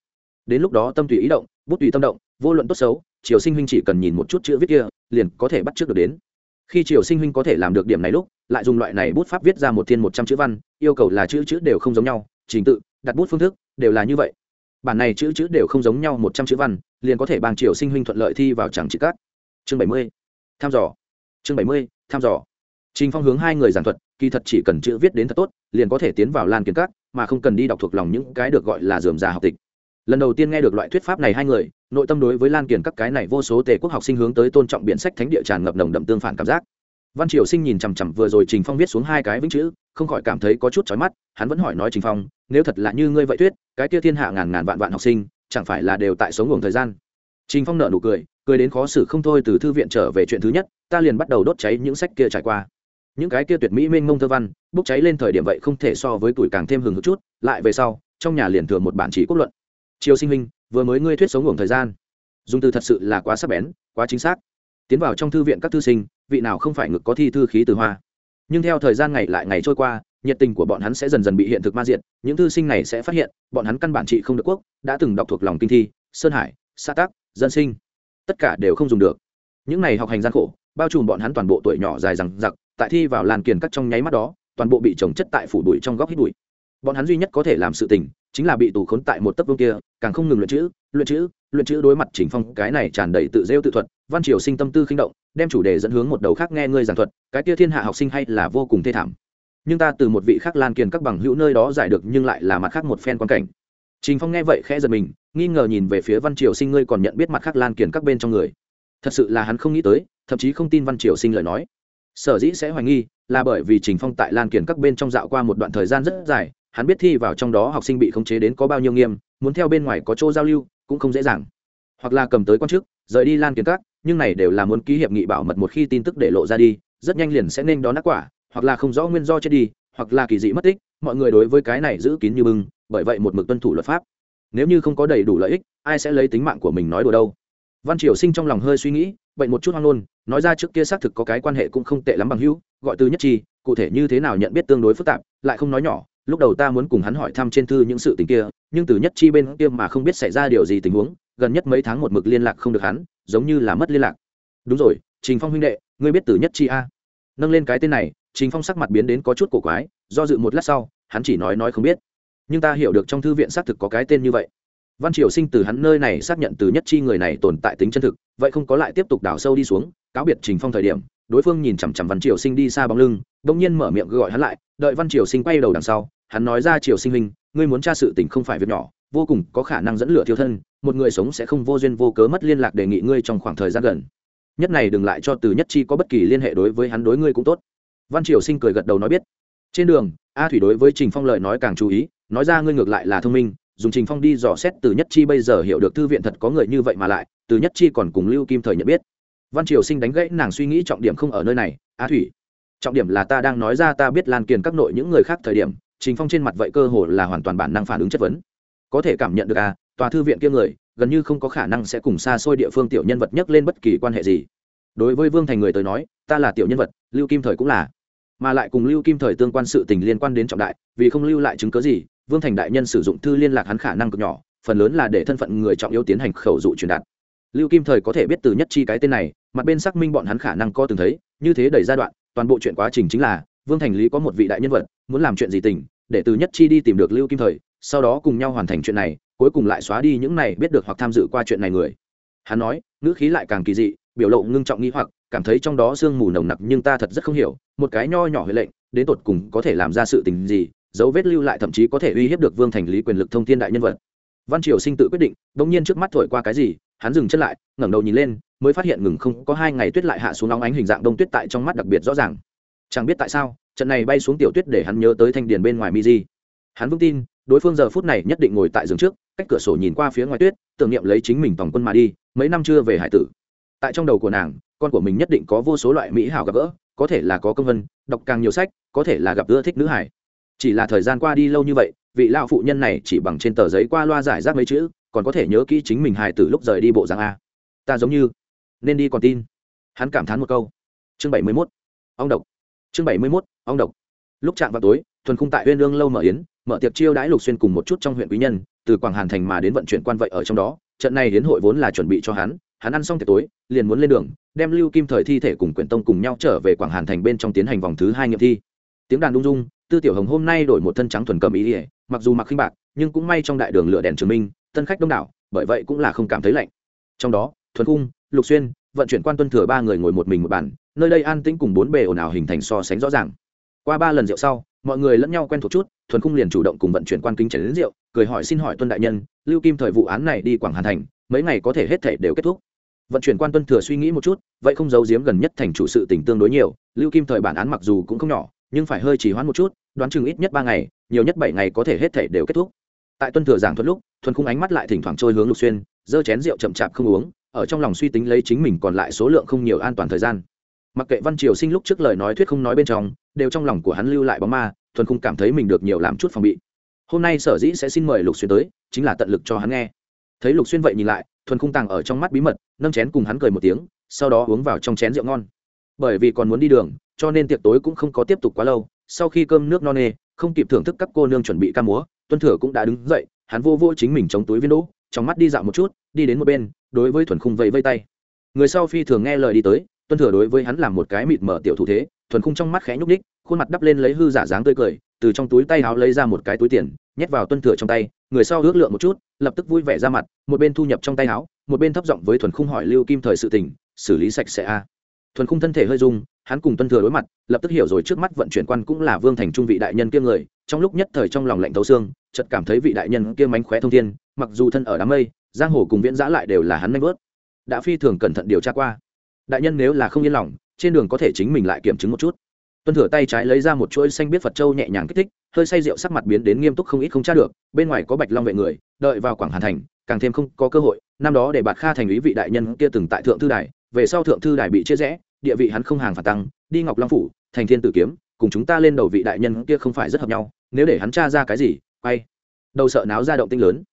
Đến lúc đó tâm tùy ý động bút tùy tâm động vô luận tốt xấu triều sinh huynh chỉ cần nhìn một chút chữ viết kia liền có thể bắt trước được đến. Khi triều sinh huynh có thể làm được điểm này lúc lại dùng loại này bút pháp viết ra một thiên một trăm chữ văn yêu cầu là chữ chữ đều không giống nhau trình tự đặt bút phương thức đều là như vậy bản này chữ chữ đều không giống nhau một trăm chữ văn, liền có thể bằng triều sinh huynh thuận lợi thi vào chẳng chữ cát. Chương bảy mươi, tham dò. Chương bảy mươi, tham dò. Trình phong hướng hai người giảng thuật, kỳ thật chỉ cần chữ viết đến thật tốt, liền có thể tiến vào lan kiến cát, mà không cần đi đọc thuộc lòng những cái được gọi là dườm già học tịch. Lần đầu tiên nghe được loại thuyết pháp này hai người, nội tâm đối với lan kiền các cái này vô số tề quốc học sinh hướng tới tôn trọng biện sách thánh địa tràn ngập nồng đậm tương phản cảm giác văn triều sinh nhìn chằm chằm vừa rồi trình phong viết xuống hai cái vĩnh chữ, không khỏi cảm thấy có chút chói mắt, hắn vẫn hỏi nói trình phong, nếu thật là như ngươi vậy thuyết, cái kia thiên hạ ngàn ngàn vạn vạn học sinh, chẳng phải là đều tại sống ngủ thời gian? Trình phong nợ nụ cười cười đến khó xử không thôi từ thư viện trở về chuyện thứ nhất, ta liền bắt đầu đốt cháy những sách kia trải qua. Những cái kia tuyệt mỹ mênh mông thơ văn, bốc cháy lên thời điểm vậy không thể so với tuổi càng thêm hừng hực chút, lại về sau, trong nhà liền thừa một bản chỉ quốc luận. Triều sinh minh, vừa mới ngươi thuyết sống ngủ thời gian. Dùng từ thật sự là quá sắc bén, quá chính xác. Tiến vào trong thư viện các thư sinh vị nào không phải ngực có thi thư khí từ hoa. Nhưng theo thời gian ngày lại ngày trôi qua, nhiệt tình của bọn hắn sẽ dần dần bị hiện thực ma diện những thư sinh này sẽ phát hiện, bọn hắn căn bản trị không được quốc, đã từng đọc thuộc lòng kinh thi, sơn hải xã tác dân sinh. Tất cả đều không dùng được. Những này học hành gian khổ, bao trùm bọn hắn toàn bộ tuổi nhỏ dài rằng giặc tại thi vào làn kiền cắt trong nháy mắt đó, toàn bộ bị trồng chất tại phủ bụi trong góc hít bụi. Bọn hắn duy nhất có thể làm sự tình chính là bị tù khốn tại một tấc vương kia, càng không ngừng luyện chữ luyện chữ luyện chữ đối mặt chỉnh phong, cái này tràn đầy tự rêu tự thuật, văn triều sinh tâm tư khinh động, đem chủ đề dẫn hướng một đầu khác nghe ngươi giảng thuật, cái kia thiên hạ học sinh hay là vô cùng thê thảm. Nhưng ta từ một vị khác lan kiền các bằng hữu nơi đó giải được nhưng lại là mặt khác một phen quan cảnh. Trình phong nghe vậy khẽ giật mình, nghi ngờ nhìn về phía văn triều sinh ngươi còn nhận biết mặt khác lan kiền các bên trong người. Thật sự là hắn không nghĩ tới, thậm chí không tin văn triều sinh lời nói. Sở dĩ sẽ hoài nghi, là bởi vì trình phong tại lan kiền các bên trong dạo qua một đoạn thời gian rất dài hắn biết thi vào trong đó học sinh bị khống chế đến có bao nhiêu nghiêm muốn theo bên ngoài có chỗ giao lưu cũng không dễ dàng. Hoặc là cầm tới quan chức rời đi lan kiến các nhưng này đều là muốn ký hiệp nghị bảo mật một khi tin tức để lộ ra đi rất nhanh liền sẽ nên đón ác quả hoặc là không rõ nguyên do chết đi hoặc là kỳ dị mất tích mọi người đối với cái này giữ kín như bưng bởi vậy một mực tuân thủ luật pháp. Nếu như không có đầy đủ lợi ích ai sẽ lấy tính mạng của mình nói đùa đâu? Văn triều sinh trong lòng hơi suy nghĩ bệnh một chút hoang luôn, nói ra trước kia xác thực có cái quan hệ cũng không tệ lắm bằng hữu gọi từ nhất chi cụ thể như thế nào nhận biết tương đối phức tạp lại không nói nhỏ lúc đầu ta muốn cùng hắn hỏi thăm trên thư những sự tình kia, nhưng từ nhất chi bên kia mà không biết xảy ra điều gì tình huống, gần nhất mấy tháng một mực liên lạc không được hắn, giống như là mất liên lạc. Đúng rồi, trình phong huynh đệ, ngươi biết từ nhất chi a? Nâng lên cái tên này, trình phong sắc mặt biến đến có chút cổ quái, do dự một lát sau, hắn chỉ nói nói không biết. Nhưng ta hiểu được trong thư viện xác thực có cái tên như vậy. Văn triều sinh từ hắn nơi này xác nhận từ nhất chi người này tồn tại tính chân thực, vậy không có lại tiếp tục đào sâu đi xuống, cáo biệt trình phong thời điểm đối phương nhìn chằm chằm văn triều sinh đi xa bóng lưng, bỗng nhiên mở miệng gọi hắn lại, đợi văn triều sinh quay đầu đằng sau, hắn nói ra, triều sinh hình ngươi muốn tra sự tình không phải việc nhỏ, vô cùng có khả năng dẫn lửa thiêu thân, một người sống sẽ không vô duyên vô cớ mất liên lạc đề nghị ngươi trong khoảng thời gian gần. Nhất này đừng lại cho từ nhất chi có bất kỳ liên hệ đối với hắn đối ngươi cũng tốt. Văn triều sinh cười gật đầu nói biết. Trên đường, a thủy đối với trình phong lợi nói càng chú ý, nói ra, ngươi ngược lại là thông minh, dùng trình phong đi dò xét từ nhất chi bây giờ hiểu được thư viện thật có người như vậy mà lại, từ nhất chi còn cùng lưu kim thời nhận biết văn triều sinh đánh gãy nàng suy nghĩ trọng điểm không ở nơi này a thủy, trọng điểm là ta đang nói ra ta biết lan kiền các nội những người khác thời điểm, trình phong trên mặt vậy cơ hồ là hoàn toàn bản năng phản ứng chất vấn. Có thể cảm nhận được à tòa thư viện kia người, gần như không có khả năng sẽ cùng xa xôi địa phương tiểu nhân vật nhất lên bất kỳ quan hệ gì. Đối với vương thành người tới nói, ta là tiểu nhân vật, lưu kim thời cũng là. Mà lại cùng lưu kim thời tương quan sự tình liên quan đến trọng đại, vì không lưu lại chứng cớ gì, vương thành đại nhân sử dụng thư liên lạc hắn khả năng cực nhỏ, phần lớn là để thân phận người trọng yếu tiến hành khẩu dụ truyền đạt lưu kim thời có thể biết từ nhất chi cái tên này, mặt bên xác minh bọn hắn khả năng có từng thấy, như thế đầy giai đoạn, toàn bộ chuyện quá trình chính là, vương thành lý có một vị đại nhân vật, muốn làm chuyện gì tình, để từ nhất chi đi tìm được lưu kim thời, sau đó cùng nhau hoàn thành chuyện này, cuối cùng lại xóa đi những này biết được hoặc tham dự qua chuyện này người. Hắn nói, ngữ khí lại càng kỳ dị, biểu lộ ngưng trọng nghi hoặc, cảm thấy trong đó sương mù nồng nặc nhưng ta thật rất không hiểu, một cái nho nhỏ huệ lệnh, đến tột cùng có thể làm ra sự tình gì, dấu vết lưu lại thậm chí có thể uy hiếp được vương thành lý quyền lực thông thiên đại nhân vật. Văn triều sinh tự quyết định đ ỗ n g nhiên trước mắt thổi qua cái gì hắn dừng chân lại, ngẩng đầu nhìn lên, mới phát hiện ngừng không có hai ngày tuyết lại hạ xuống nóng ánh hình dạng đông tuyết tại trong mắt đặc biệt rõ ràng. Chẳng biết tại sao, trận này bay xuống tiểu tuyết để hắn nhớ tới thanh điền bên ngoài mi di. Hắn vững tin, đối phương giờ phút này nhất định ngồi tại giường trước, cách cửa sổ nhìn qua phía ngoài tuyết, tưởng niệm lấy chính mình tổng quân mà đi, mấy năm chưa về hải tử. Tại trong đầu của nàng, con của mình nhất định có vô số loại mỹ hảo gặp gỡ, có thể là có công vân, đọc càng nhiều sách, có thể là gặp ưa thích nữ hải. Chỉ là thời gian qua đi lâu như vậy, vị lão phụ nhân này chỉ bằng trên tờ giấy qua loa giải rác mấy chữ còn có thể nhớ kỹ chính mình hài từ lúc rời đi bộ dạng a. Ta giống như nên đi còn tin. Hắn cảm thán một câu. Chương bảy mươi mốt. Ông độc. Chương bảy mươi mốt. Ông độc. Lúc chạm vào tối, thuần khung tại uyên lương lâu mở yến, mở tiệc chiêu đãi lục xuyên cùng một chút trong huyện quý nhân, từ quảng hàn thành mà đến vận chuyển quan vậy ở trong đó, trận này hiến hội vốn là chuẩn bị cho hắn hắn ăn xong tiệc tối, liền muốn lên đường, đem lưu kim thời thi thể cùng quyển tông cùng nhau trở về quảng hàn thành bên trong tiến hành vòng thứ hai nghiệm thi. Tiếng đàn đung dung, tư tiểu hồng hôm nay đổi một thân trắng thuần cầm ý ỉa mặc dù mặc khinh bạc, nhưng cũng may trong đại đường lửa đèn trường minh tân khách đông đảo, bởi vậy cũng là không cảm thấy lạnh. Trong đó, thuần cung, lục xuyên, vận chuyển quan tuân thừa ba người ngồi một mình một bàn, nơi đây an tĩnh cùng bốn bề ồn ào hình thành so sánh rõ ràng. Qua ba lần rượu sau, mọi người lẫn nhau quen thuộc chút, thuần cung liền chủ động cùng vận chuyển quan kính chảy đến rượu, cười hỏi xin hỏi tuân đại nhân, lưu kim thời vụ án này đi quảng hàn thành, mấy ngày có thể hết thể đều kết thúc. Vận chuyển quan tuân thừa suy nghĩ một chút, vậy không giấu giếm gần nhất thành chủ sự tỉnh tương đối nhiều, lưu kim thời bản án mặc dù cũng không nhỏ, nhưng phải hơi chỉ hoãn một chút, đoán chừng ít nhất ba ngày, nhiều nhất bảy ngày có thể hết thể đều kết thúc. Tại tuân thừa giảng thuật lúc thuần khung ánh mắt lại thỉnh thoảng trôi hướng lục xuyên, giơ chén rượu chậm chạp không uống, ở trong lòng suy tính lấy chính mình còn lại số lượng không nhiều an toàn thời gian. Mặc kệ văn triều sinh lúc trước lời nói thuyết không nói bên trong, đều trong lòng của hắn lưu lại bóng ma, thuần khung cảm thấy mình được nhiều làm chút phòng bị. Hôm nay sở dĩ sẽ xin mời lục xuyên tới, chính là tận lực cho hắn nghe. Thấy lục xuyên vậy nhìn lại, thuần khung tàng ở trong mắt bí mật, nâng chén cùng hắn cười một tiếng, sau đó uống vào trong chén rượu ngon. Bởi vì còn muốn đi đường, cho nên tiệc tối cũng không có tiếp tục quá lâu, sau khi cơm nước no nê, không kịp thưởng thức các cô nương chuẩn bị ca múa, tuân thừa cũng đã đứng dậy hắn vô vô chính mình chống túi viên đỗ, trong mắt đi dạo một chút, đi đến một bên, đối với thuần khung vẫy vây tay. Người sau phi thường nghe lời đi tới, tuân thừa đối với hắn làm một cái mịt mở tiểu thủ thế, thuần khung trong mắt khẽ nhúc ních khuôn mặt đắp lên lấy hư giả dáng tươi cười, từ trong túi tay áo lấy ra một cái túi tiền, nhét vào tuân thừa trong tay, người sau ước lượng một chút, lập tức vui vẻ ra mặt, một bên thu nhập trong tay áo một bên thấp giọng với thuần khung hỏi lưu kim thời sự tình, xử lý sạch sẽ a. Thuần khung thân thể hơi rung hắn cùng tuân thừa đối mặt, lập tức hiểu rồi trước mắt vận chuyển quan cũng là vương thành trung vị đại nhân kia người, trong lúc nhất thời trong lòng lạnh thấu xương, chợt cảm thấy vị đại nhân kia mánh khóe thông thiên, mặc dù thân ở đám mây, giang hồ cùng viễn giã lại đều là hắn nanh vớt. Đã phi thường cẩn thận điều tra qua. Đại nhân nếu là không yên lòng, trên đường có thể chính mình lại kiểm chứng một chút. Tuân thừa tay trái lấy ra một chuỗi xanh biết phật châu nhẹ nhàng kích thích, hơi say rượu sắc mặt biến đến nghiêm túc không ít không tra được, bên ngoài có bạch long vệ người, đợi vào quảng hàn thành, càng thêm không có cơ hội, năm đó để bạt kha thành ý vị đại nhân kia từng tại thượng thư đài, về sau thượng thư đài bị chia rẽ địa vị hắn không hàng phản tăng, đi ngọc long phủ, thành thiên tử kiếm, cùng chúng ta lên đầu vị đại nhân kia không phải rất hợp nhau, nếu để hắn tra ra cái gì, quay. Đầu sợ náo ra động tinh lớn.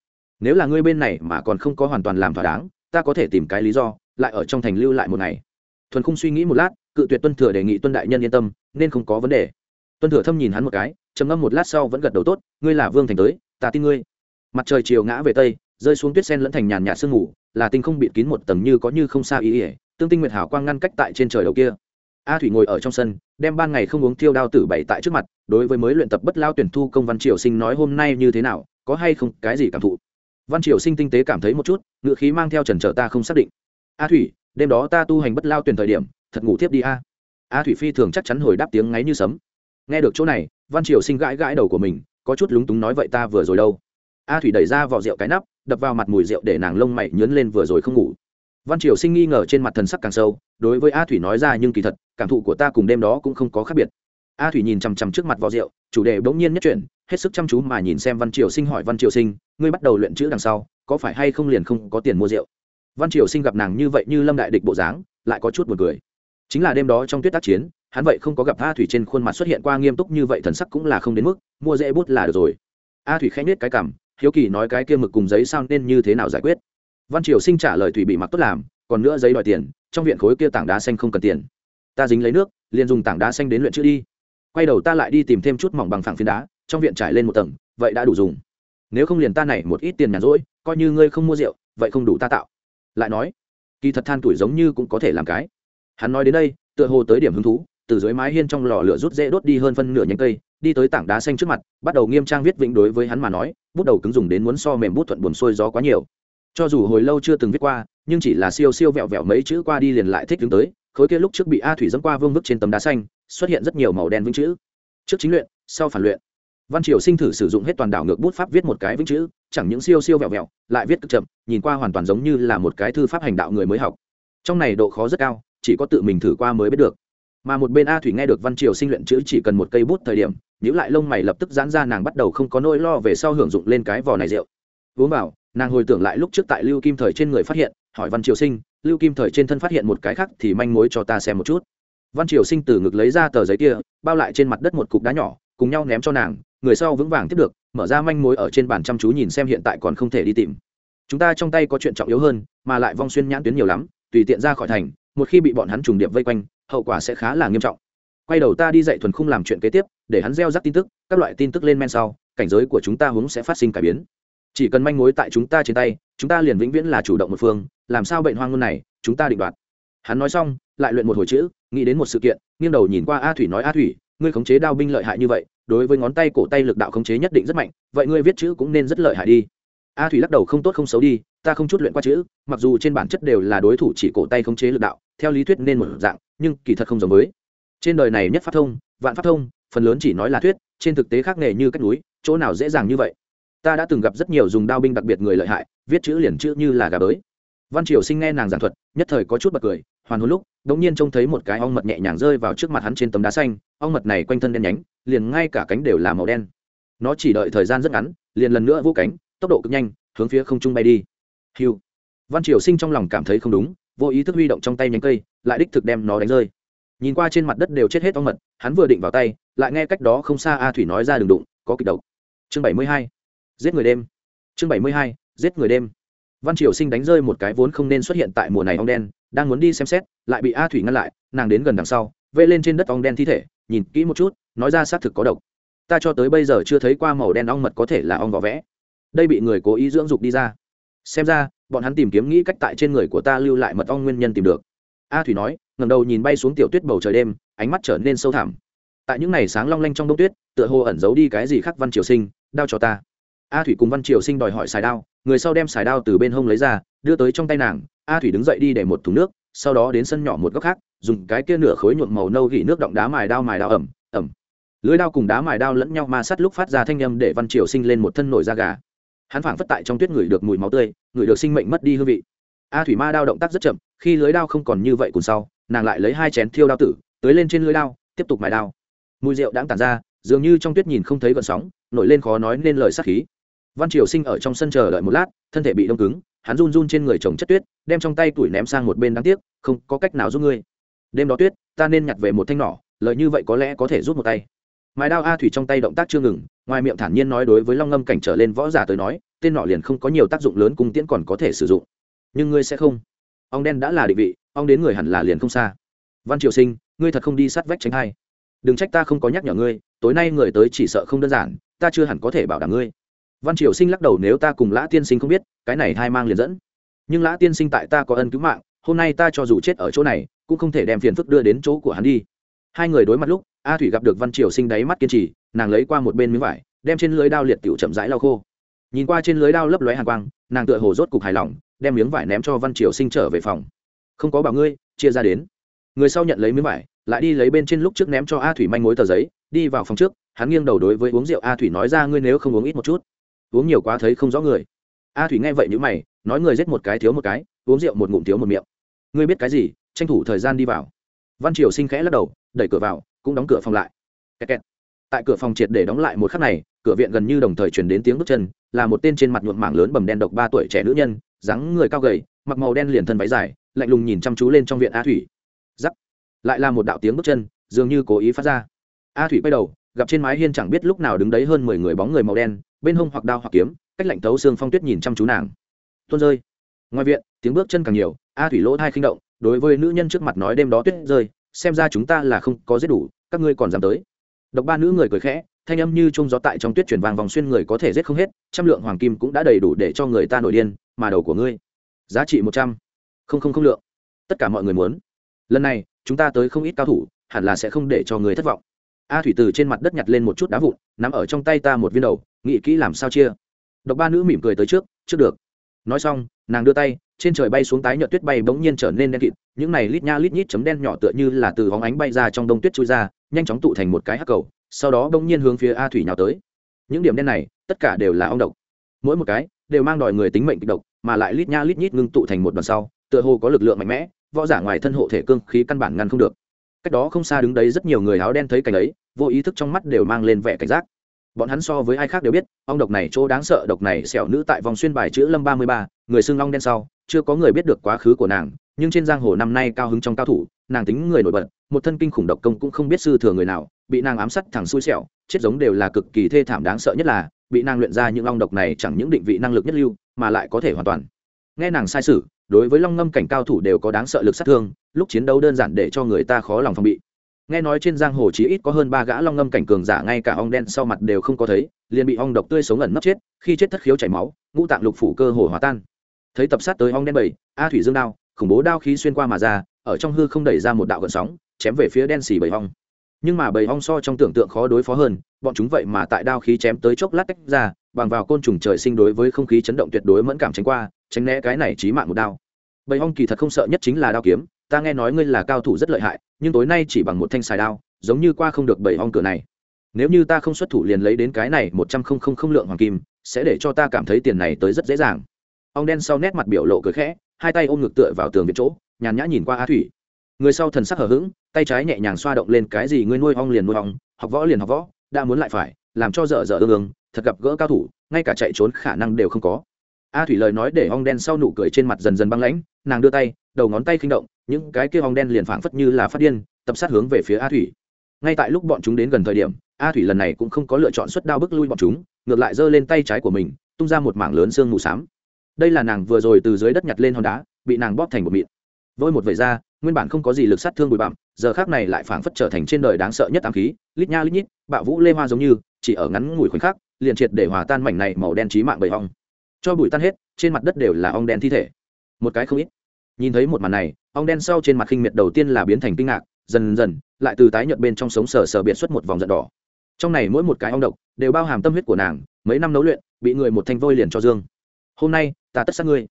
Nếu là ngươi bên này mà còn không có hoàn toàn làm thỏa đáng, ta có thể tìm cái lý do, lại ở trong thành lưu lại một ngày. Thuần khung suy nghĩ một lát, cự tuyệt tuân thừa đề nghị tuân đại nhân yên tâm, nên không có vấn đề. Tuân thừa thâm nhìn hắn một cái, trầm ngâm một lát sau vẫn gật đầu tốt, ngươi là vương thành tới, ta tin ngươi. Mặt trời chiều ngã về tây, rơi xuống tuyết sen lẫn thành nhàn nhạt sương ngủ là tinh không bịt kín một tầng như có như không xa ý ỉa tương tinh nguyệt hảo quang ngăn cách tại trên trời đầu kia. A thủy ngồi ở trong sân, đem ban ngày không uống thiêu đao tử bảy tại trước mặt, đối với mới luyện tập bất lao tuyển thu công văn triều sinh nói hôm nay như thế nào, có hay không cái gì cảm thụ? Văn triều sinh tinh tế cảm thấy một chút, ngựa khí mang theo trần trở ta không xác định. A thủy, đêm đó ta tu hành bất lao tuyển thời điểm, thật ngủ tiếp đi a. A thủy phi thường chắc chắn hồi đáp tiếng ngáy như sấm. Nghe được chỗ này, văn triều sinh gãi gãi đầu của mình, có chút lúng túng nói vậy ta vừa rồi đâu? A thủy đẩy ra vỏ rượu cái nắp, đập vào mặt mùi rượu để nàng lông mày nhớn lên vừa rồi không ngủ văn triều sinh nghi ngờ trên mặt thần sắc càng sâu, đối với a thủy nói ra nhưng kỳ thật, cảm thụ của ta cùng đêm đó cũng không có khác biệt. A thủy nhìn chằm chằm trước mặt vỏ rượu, chủ đề bỗng nhiên nhất chuyển, hết sức chăm chú mà nhìn xem văn triều sinh hỏi văn triều sinh, ngươi bắt đầu luyện chữ đằng sau, có phải hay không liền không có tiền mua rượu? Văn triều sinh gặp nàng như vậy như lâm đại địch bộ dáng, lại có chút buồn cười. Chính là đêm đó trong tuyết tác chiến, hắn vậy không có gặp a thủy trên khuôn mặt xuất hiện qua nghiêm túc như vậy, thần sắc cũng là không đến mức, mua dễ bút là được rồi. A thủy khẽ nhếch cái cảm hiếu kỳ nói cái kia mực cùng giấy sao nên như thế nào giải quyết văn triều sinh trả lời thủy bị mặc tốt làm, còn nữa giấy đòi tiền, trong viện khối kia tảng đá xanh không cần tiền. Ta dính lấy nước, liền dùng tảng đá xanh đến luyện chữ đi. Quay đầu ta lại đi tìm thêm chút mỏng bằng phẳng phiến đá, trong viện trải lên một tầng, vậy đã đủ dùng. Nếu không liền ta này một ít tiền nhàn rỗi, coi như ngươi không mua rượu, vậy không đủ ta tạo. Lại nói, kỳ thật than tuổi giống như cũng có thể làm cái. Hắn nói đến đây, tựa hồ tới điểm hứng thú, từ dưới mái hiên trong lò lửa rút dễ đốt đi hơn phân nửa nhánh cây, đi tới tảng đá xanh trước mặt, bắt đầu nghiêm trang viết vĩnh đối với hắn mà nói, bút đầu cứng dùng đến muốn so mềm bút thuận buồn xuôi gió quá nhiều cho dù hồi lâu chưa từng viết qua, nhưng chỉ là siêu siêu vẹo vẹo mấy chữ qua đi liền lại thích đứng tới, khối kia lúc trước bị a thủy dẫm qua vương vức trên tấm đá xanh, xuất hiện rất nhiều màu đen vĩnh chữ. Trước chính luyện, sau phản luyện. Văn triều sinh thử sử dụng hết toàn đảo ngược bút pháp viết một cái vĩnh chữ, chẳng những siêu siêu vẹo vẹo, lại viết cực chậm, nhìn qua hoàn toàn giống như là một cái thư pháp hành đạo người mới học. Trong này độ khó rất cao, chỉ có tự mình thử qua mới biết được. Mà một bên a thủy nghe được văn triều sinh luyện chữ chỉ cần một cây bút thời điểm nhữ lại lông mày lập tức giãn ra nàng bắt đầu không có nỗi lo về sau hưởng dụng lên cái vò này rượu. Uống vào nàng hồi tưởng lại lúc trước tại lưu kim thời trên người phát hiện, hỏi văn triều sinh, lưu kim thời trên thân phát hiện một cái khác thì manh mối cho ta xem một chút. Văn triều sinh từ ngực lấy ra tờ giấy kia, bao lại trên mặt đất một cục đá nhỏ, cùng nhau ném cho nàng, người sau vững vàng tiếp được, mở ra manh mối ở trên bàn chăm chú nhìn xem hiện tại còn không thể đi tìm. Chúng ta trong tay có chuyện trọng yếu hơn, mà lại vong xuyên nhãn tuyến nhiều lắm, tùy tiện ra khỏi thành, một khi bị bọn hắn trùng điệp vây quanh, hậu quả sẽ khá là nghiêm trọng. Quay đầu ta đi dạy thuần khung làm chuyện kế tiếp, để hắn gieo rắc tin tức, các loại tin tức lên men sau, cảnh giới của chúng ta hướng sẽ phát sinh cải biến chỉ cần manh mối tại chúng ta trên tay, chúng ta liền vĩnh viễn là chủ động một phương, làm sao bệnh hoang ngôn này, chúng ta định đoạt. Hắn nói xong, lại luyện một hồi chữ, nghĩ đến một sự kiện, nghiêng đầu nhìn qua a thủy nói a thủy, ngươi khống chế đao binh lợi hại như vậy, đối với ngón tay cổ tay lực đạo khống chế nhất định rất mạnh, vậy ngươi viết chữ cũng nên rất lợi hại đi. A thủy lắc đầu không tốt không xấu đi, ta không chút luyện qua chữ, mặc dù trên bản chất đều là đối thủ chỉ cổ tay khống chế lực đạo, theo lý thuyết nên một dạng, nhưng kỳ thật không giống với. Trên đời này nhất pháp thông, vạn pháp thông, phần lớn chỉ nói là thuyết, trên thực tế khác nghề như cách núi, chỗ nào dễ dàng như vậy ta đã từng gặp rất nhiều dùng đao binh đặc biệt người lợi hại, viết chữ liền chữ như là gà bới. Văn triều sinh nghe nàng giảng thuật, nhất thời có chút bật cười, hoàn hồn lúc đ ỗ n g nhiên trông thấy một cái ong mật nhẹ nhàng rơi vào trước mặt hắn trên tấm đá xanh, ong mật này quanh thân đen nhánh, liền ngay cả cánh đều là màu đen. Nó chỉ đợi thời gian rất ngắn, liền lần nữa vô cánh, tốc độ cực nhanh, hướng phía không trung bay đi. Hiu văn triều sinh trong lòng cảm thấy không đúng, vô ý thức huy động trong tay nhánh cây, lại đích thực đem nó đánh rơi. Nhìn qua trên mặt đất đều chết hết ong mật, hắn vừa định vào tay, lại nghe cách đó không xa a thủy nói ra đường đụng, có kịch độc. Chương bảy mươi hai giết người đêm. Chương bảy mươi hai, giết người đêm. Văn triều sinh đánh rơi một cái vốn không nên xuất hiện tại mùa này ong đen, đang muốn đi xem xét, lại bị a thủy ngăn lại, nàng đến gần đằng sau, vê lên trên đất ong đen thi thể, nhìn kỹ một chút, nói ra xác thực có độc. Ta cho tới bây giờ chưa thấy qua màu đen ong mật có thể là ong vỏ vẽ. Đây bị người cố ý dưỡng dục đi ra. Xem ra, bọn hắn tìm kiếm nghĩ cách tại trên người của ta lưu lại mật ong nguyên nhân tìm được. A thủy nói ngầm đầu nhìn bay xuống tiểu tuyết bầu trời đêm, ánh mắt trở nên sâu thẳm. Tại những ngày sáng long lanh trong đông tuyết, tựa hồ ẩn giấu đi cái gì khác văn triều sinh, đao cho ta a thủy cùng văn triều sinh đòi hỏi xài đao, người sau đem xài đao từ bên hông lấy ra, đưa tới trong tay nàng. A thủy đứng dậy đi để một thùng nước, sau đó đến sân nhỏ một góc khác, dùng cái kia nửa khối nhuộm màu nâu gỉ nước động đá mài đao mài đao ẩm ẩm. Lưới đao cùng đá mài đao lẫn nhau ma sát lúc phát ra thanh â m để văn triều sinh lên một thân nổi da gà. Hắn phảng phất tại trong tuyết ngửi được mùi máu tươi, ngửi được sinh mệnh mất đi hương vị. A thủy ma đao động tác rất chậm, khi lưới đao không còn như vậy cùng sau, nàng lại lấy hai chén thiêu đao tử tới lên trên lưới đao, tiếp tục mài đao. Mùi rượu đã tàn ra, dường như trong tuyết nhìn không thấy gợn sóng, nổi lên khó nói nên lời sắc khí văn triều sinh ở trong sân chờ đợi một lát, thân thể bị đông cứng, hắn run run trên người chồng chất tuyết, đem trong tay tuổi ném sang một bên đáng tiếc, không, có cách nào giúp ngươi. Đêm đó tuyết, ta nên nhặt về một thanh nỏ lợi như vậy có lẽ có thể rút một tay. Mái đao a thủy trong tay động tác chưa ngừng, ngoài miệng thản nhiên nói đối với long ngâm cảnh trở lên võ giả tới nói, tên nọ liền không có nhiều tác dụng lớn cung tiễn còn có thể sử dụng. Nhưng ngươi sẽ không. Ông đen đã là định vị ông đến người hẳn là liền không xa. Văn triều sinh, ngươi thật không đi sát vách tránh hay? đừng trách ta không có nhắc nhở ngươi, tối nay người tới chỉ sợ không đơn giản, ta chưa hẳn có thể bảo đảm ngươi văn triều sinh lắc đầu, nếu ta cùng lã tiên sinh không biết, cái này hai mang liền dẫn. Nhưng lã tiên sinh tại ta có ân cứu mạng, hôm nay ta cho dù chết ở chỗ này, cũng không thể đem phiền phức đưa đến chỗ của hắn đi. Hai người đối mặt lúc, a thủy gặp được văn triều sinh đáy mắt kiên trì, nàng lấy qua một bên miếng vải, đem trên lưới đao liệt tiểu chậm rãi lau khô. Nhìn qua trên lưới đao lấp lóe hàn quang, nàng tựa hồ rốt cục hài lòng, đem miếng vải ném cho văn triều sinh trở về phòng. Không có bảo ngươi, chia ra đến. Người sau nhận lấy miếng vải, lại đi lấy bên trên lúc trước ném cho a thủy manh mối tờ giấy, đi vào phòng trước, hắn nghiêng đầu đối với uống rượu. A thủy nói ra, ngươi nếu không uống ít một chút uống nhiều quá thấy không rõ người. A thủy nghe vậy như mày, nói người giết một cái thiếu một cái, uống rượu một ngụm thiếu một miệng. Ngươi biết cái gì, tranh thủ thời gian đi vào. Văn triều sinh khẽ lắc đầu, đẩy cửa vào, cũng đóng cửa phòng lại. Kẹt kẹt. tại cửa phòng triệt để đóng lại một khắc này, cửa viện gần như đồng thời chuyển đến tiếng bước chân, là một tên trên mặt nhuộm mảng lớn bầm đen độc ba tuổi trẻ nữ nhân, dáng người cao gầy, mặc màu đen liền thân váy dài, lạnh lùng nhìn chăm chú lên trong viện a thủy. Giắc lại là một đạo tiếng bước chân, dường như cố ý phát ra. A thủy quay đầu gặp trên mái hiên chẳng biết lúc nào đứng đấy hơn mười người bóng người màu đen, bên hông hoặc đao hoặc kiếm, cách lạnh tấu xương phong tuyết nhìn chăm chú nàng. Tuôn rơi. Ngoài viện, tiếng bước chân càng nhiều, a thủy lỗ thai khinh động, đối với nữ nhân trước mặt nói đêm đó tuyết rơi, xem ra chúng ta là không có giết đủ, các ngươi còn dám tới. Độc ba nữ người cười khẽ, thanh âm như trung gió tại trong tuyết chuyển vàng vòng xuyên người có thể giết không hết, trăm lượng hoàng kim cũng đã đầy đủ để cho người ta nổi điên, mà đầu của ngươi, giá trị một trăm, không không không lượng. Tất cả mọi người muốn. Lần này, chúng ta tới không ít cao thủ, hẳn là sẽ không để cho người thất vọng a thủy từ trên mặt đất nhặt lên một chút đá vụn nằm ở trong tay ta một viên đầu, nghĩ kỹ làm sao chia. Độc ba nữ mỉm cười tới trước trước được. Nói xong, nàng đưa tay, trên trời bay xuống tái nhợt tuyết bay bỗng nhiên trở nên đen kịt, những này lít nha lít nhít chấm đen nhỏ tựa như là từ hóng ánh bay ra trong đông tuyết trôi ra, nhanh chóng tụ thành một cái hắc cầu, sau đó bỗng nhiên hướng phía a thủy nhào tới. Những điểm đen này, tất cả đều là ong độc. Mỗi một cái đều mang đòi người tính mệnh kịch độc, mà lại lít nha lít nhít ngưng tụ thành một đoàn sau, tựa hồ có lực lượng mạnh mẽ, võ giả ngoài thân hộ thể cương khí căn bản ngăn không được. Cách đó không xa đứng đấy rất nhiều người áo đen thấy cảnh ấy vô ý thức trong mắt đều mang lên vẻ cảnh giác. Bọn hắn so với ai khác đều biết ong độc này chỗ đáng sợ, độc này xẻo nữ tại vòng xuyên bài chữ lâm ba mươi ba, người xưng long đen sau, chưa có người biết được quá khứ của nàng, nhưng trên giang hồ năm nay cao hứng trong cao thủ, nàng tính người nổi bật, một thân kinh khủng độc công cũng không biết sư thừa người nào, bị nàng ám sát thẳng xui xẻo, chết giống đều là cực kỳ thê thảm đáng sợ nhất là, bị nàng luyện ra những long độc này chẳng những định vị năng lực nhất lưu, mà lại có thể hoàn toàn. Nghe nàng sai sử, đối với long ngâm cảnh cao thủ đều có đáng sợ lực sát thương, lúc chiến đấu đơn giản để cho người ta khó lòng phòng bị nghe nói trên giang hồ chí ít có hơn ba gã long ngâm cảnh cường giả, ngay cả ong đen sau mặt đều không có thấy, liền bị ong độc tươi sống ẩn nấp chết, khi chết thất khiếu chảy máu, ngũ tạng lục phủ cơ hồ hòa tan. Thấy tập sát tới ong đen bảy, a thủy dương đao, khủng bố đao khí xuyên qua mà ra, ở trong hư không đẩy ra một đạo gợn sóng, chém về phía đen xì bầy ong. Nhưng mà bầy ong so trong tưởng tượng khó đối phó hơn, bọn chúng vậy mà tại đao khí chém tới chốc lát tách ra, bằng vào côn trùng trời sinh đối với không khí chấn động tuyệt đối mẫn cảm tránh qua, tránh né cái này chí mạng một đao. Bầy ong kỳ thật không sợ nhất chính là đao kiếm ta nghe nói ngươi là cao thủ rất lợi hại, nhưng tối nay chỉ bằng một thanh xài đao, giống như qua không được bảy ong cửa này. Nếu như ta không xuất thủ liền lấy đến cái này một trăm không không không lượng hoàng kim, sẽ để cho ta cảm thấy tiền này tới rất dễ dàng. Ong đen sau nét mặt biểu lộ cười khẽ, hai tay ôm ngực tựa vào tường viện chỗ, nhàn nhã nhìn qua a thủy. Người sau thần sắc hở h ữ g tay trái nhẹ nhàng xoa động lên cái gì ngươi nuôi ong liền nuôi ong, học võ liền học võ, đã muốn lại phải, làm cho dở dở ương ương, thật gặp gỡ cao thủ, ngay cả chạy trốn khả năng đều không có. A thủy lời nói để ong đen sau nụ cười trên mặt dần dần băng lãnh, nàng đưa tay, đầu ngón tay khinh động những cái kia ong đen liền phảng phất như là phát điên, tập sát hướng về phía a thủy. Ngay tại lúc bọn chúng đến gần thời điểm, a thủy lần này cũng không có lựa chọn xuất đao bức lui bọn chúng, ngược lại giơ lên tay trái của mình, tung ra một mảng lớn xương mù xám. Đây là nàng vừa rồi từ dưới đất nhặt lên hòn đá, bị nàng bóp thành một mịn. Vôi một vẩy ra, nguyên bản không có gì lực sát thương bụi bặm, giờ khác này lại phảng phất trở thành trên đời đáng sợ nhất ám khí, lít nha lít nhít, bạo vũ lê hoa giống như, chỉ ở ngắn ngủi khoảnh khắc, liền triệt để hòa tan mảnh này màu đen trí mạng bầy ong cho bụi tan hết, trên mặt đất đều là ong đen thi thể. Một cái không ít nhìn thấy một màn này, ong đen sau trên mặt khinh miệt đầu tiên là biến thành kinh ngạc, dần dần, lại từ tái nhợt bên trong sống sờ sờ biệt xuất một vòng giận đỏ. Trong này mỗi một cái ong độc, đều bao hàm tâm huyết của nàng, mấy năm nấu luyện, bị người một thanh vôi liền cho dương. Hôm nay, ta tất sát ngươi.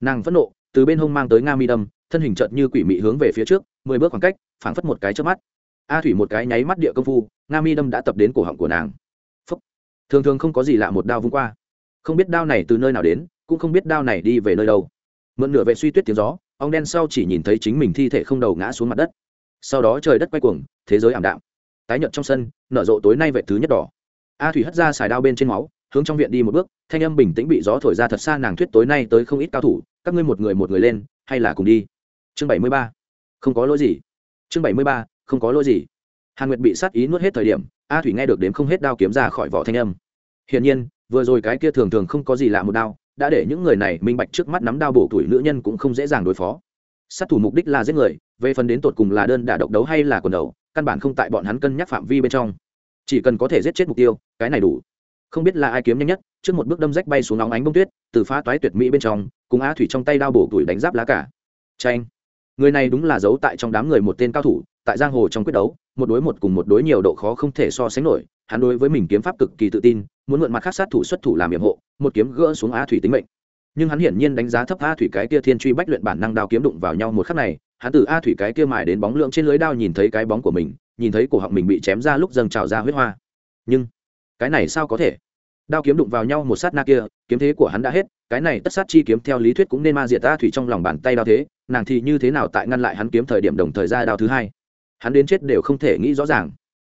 Nàng phẫn nộ, từ bên hông mang tới nga mi đâm, thân hình chợt như quỷ mị hướng về phía trước, mười bước khoảng cách, phảng phất một cái trước mắt. A thủy một cái nháy mắt địa công phu, nga mi đâm đã tập đến cổ họng của nàng. Phúc. thường thường không có gì lạ một đao vung qua. Không biết đao này từ nơi nào đến, cũng không biết đao này đi về nơi đâu. Mượn nửa vệ suy tuyết tiếng gió ông đen sau chỉ nhìn thấy chính mình thi thể không đầu ngã xuống mặt đất. Sau đó trời đất quay cuồng, thế giới ảm đạm. Tái nhợt trong sân, nở rộ tối nay vệ thứ nhất đỏ. A thủy hất ra xài đao bên trên máu, hướng trong viện đi một bước, thanh âm bình tĩnh bị gió thổi ra thật xa nàng thuyết tối nay tới không ít cao thủ, các ngươi một người một người lên, hay là cùng đi. Chương bảy mươi ba, không có lỗi gì. Chương bảy mươi ba, không có lỗi gì. Hàn nguyệt bị sát ý nuốt hết thời điểm, a thủy nghe được đếm không hết đao kiếm ra khỏi vỏ thanh âm. Hiển nhiên, vừa rồi cái kia thường thường không có gì lạ một đao đã để những người này minh bạch trước mắt nắm đao bổ tuổi nữ nhân cũng không dễ dàng đối phó. Sát thủ mục đích là giết người, về phần đến tột cùng là đơn đả độc đấu hay là quần đầu, căn bản không tại bọn hắn cân nhắc phạm vi bên trong. Chỉ cần có thể giết chết mục tiêu, cái này đủ. Không biết là ai kiếm nhanh nhất, trước một bước đâm rách bay xuống nóng ánh bông tuyết, từ phá toái tuyệt mỹ bên trong, cùng á thủy trong tay đao bổ tuổi đánh giáp lá cả. Tranh người này đúng là giấu tại trong đám người một tên cao thủ, tại giang hồ trong quyết đấu, một đối một cùng một đối nhiều độ khó không thể so sánh nổi, hắn đối với mình kiếm pháp cực kỳ tự tin, muốn mượn mặt khác sát thủ xuất thủ làm nhiệm hộ một kiếm gỡ xuống A thủy tính mệnh. Nhưng hắn hiển nhiên đánh giá thấp a thủy cái kia thiên truy bách luyện bản năng đao kiếm đụng vào nhau một khắc này, hắn từ a thủy cái kia mài đến bóng lượng trên lưới đao nhìn thấy cái bóng của mình, nhìn thấy cổ họng mình bị chém ra lúc dâng trào ra huyết hoa. Nhưng, cái này sao có thể? Đao kiếm đụng vào nhau một sát na kia, kiếm thế của hắn đã hết, cái này tất sát chi kiếm theo lý thuyết cũng nên ma diệt a thủy trong lòng bàn tay đao thế, nàng thì như thế nào tại ngăn lại hắn kiếm thời điểm đồng thời ra đao thứ hai? Hắn đến chết đều không thể nghĩ rõ ràng.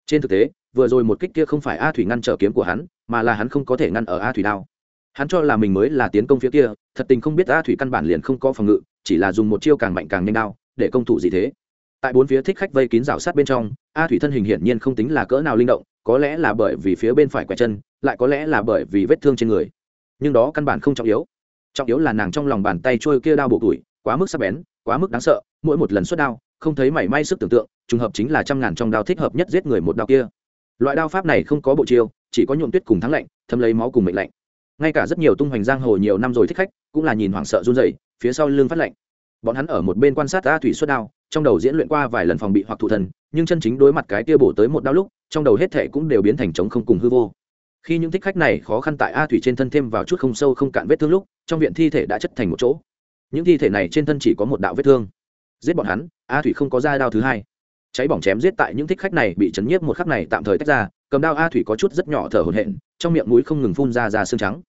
Trên thực tế, vừa rồi một kích kia không phải a thủy ngăn trở kiếm của hắn, mà là hắn không có thể ngăn ở a thủy đao hắn cho là mình mới là tiến công phía kia, thật tình không biết a thủy căn bản liền không có phòng ngự, chỉ là dùng một chiêu càng mạnh càng nhanh đao, để công thủ gì thế. Tại bốn phía thích khách vây kín rào sát bên trong, a thủy thân hình hiển nhiên không tính là cỡ nào linh động, có lẽ là bởi vì phía bên phải quẹt chân, lại có lẽ là bởi vì vết thương trên người. Nhưng đó căn bản không trọng yếu. Trọng yếu là nàng trong lòng bàn tay trôi kia đao bộ tuổi, quá mức sắc bén, quá mức đáng sợ, mỗi một lần xuất đao, không thấy mảy may sức tưởng tượng, trùng hợp chính là trăm ngàn trong đao thích hợp nhất giết người một đao kia. Loại đao pháp này không có bộ chiêu, chỉ có nhuộm tuyết cùng thắng lạnh, thấm lấy máu cùng mệnh lạnh ngay cả rất nhiều tung hoành giang hồ nhiều năm rồi thích khách, cũng là nhìn hoảng sợ run rẩy, phía sau lưng phát lạnh. Bọn hắn ở một bên quan sát a thủy xuất đao, trong đầu diễn luyện qua vài lần phòng bị hoặc thụ thần, nhưng chân chính đối mặt cái kia bổ tới một đau lúc, trong đầu hết thệ cũng đều biến thành trống không cùng hư vô. Khi những thích khách này khó khăn tại a thủy trên thân thêm vào chút không sâu không cạn vết thương lúc, trong viện thi thể đã chất thành một chỗ. Những thi thể này trên thân chỉ có một đạo vết thương. Giết bọn hắn, a thủy không có ra đao thứ hai cháy bỏng chém giết tại những thích khách này bị chấn nhiếp một khắc này tạm thời tách ra, cầm đao a thủy có chút rất nhỏ thở hổn hển, trong miệng mũi không ngừng phun ra ra xương trắng.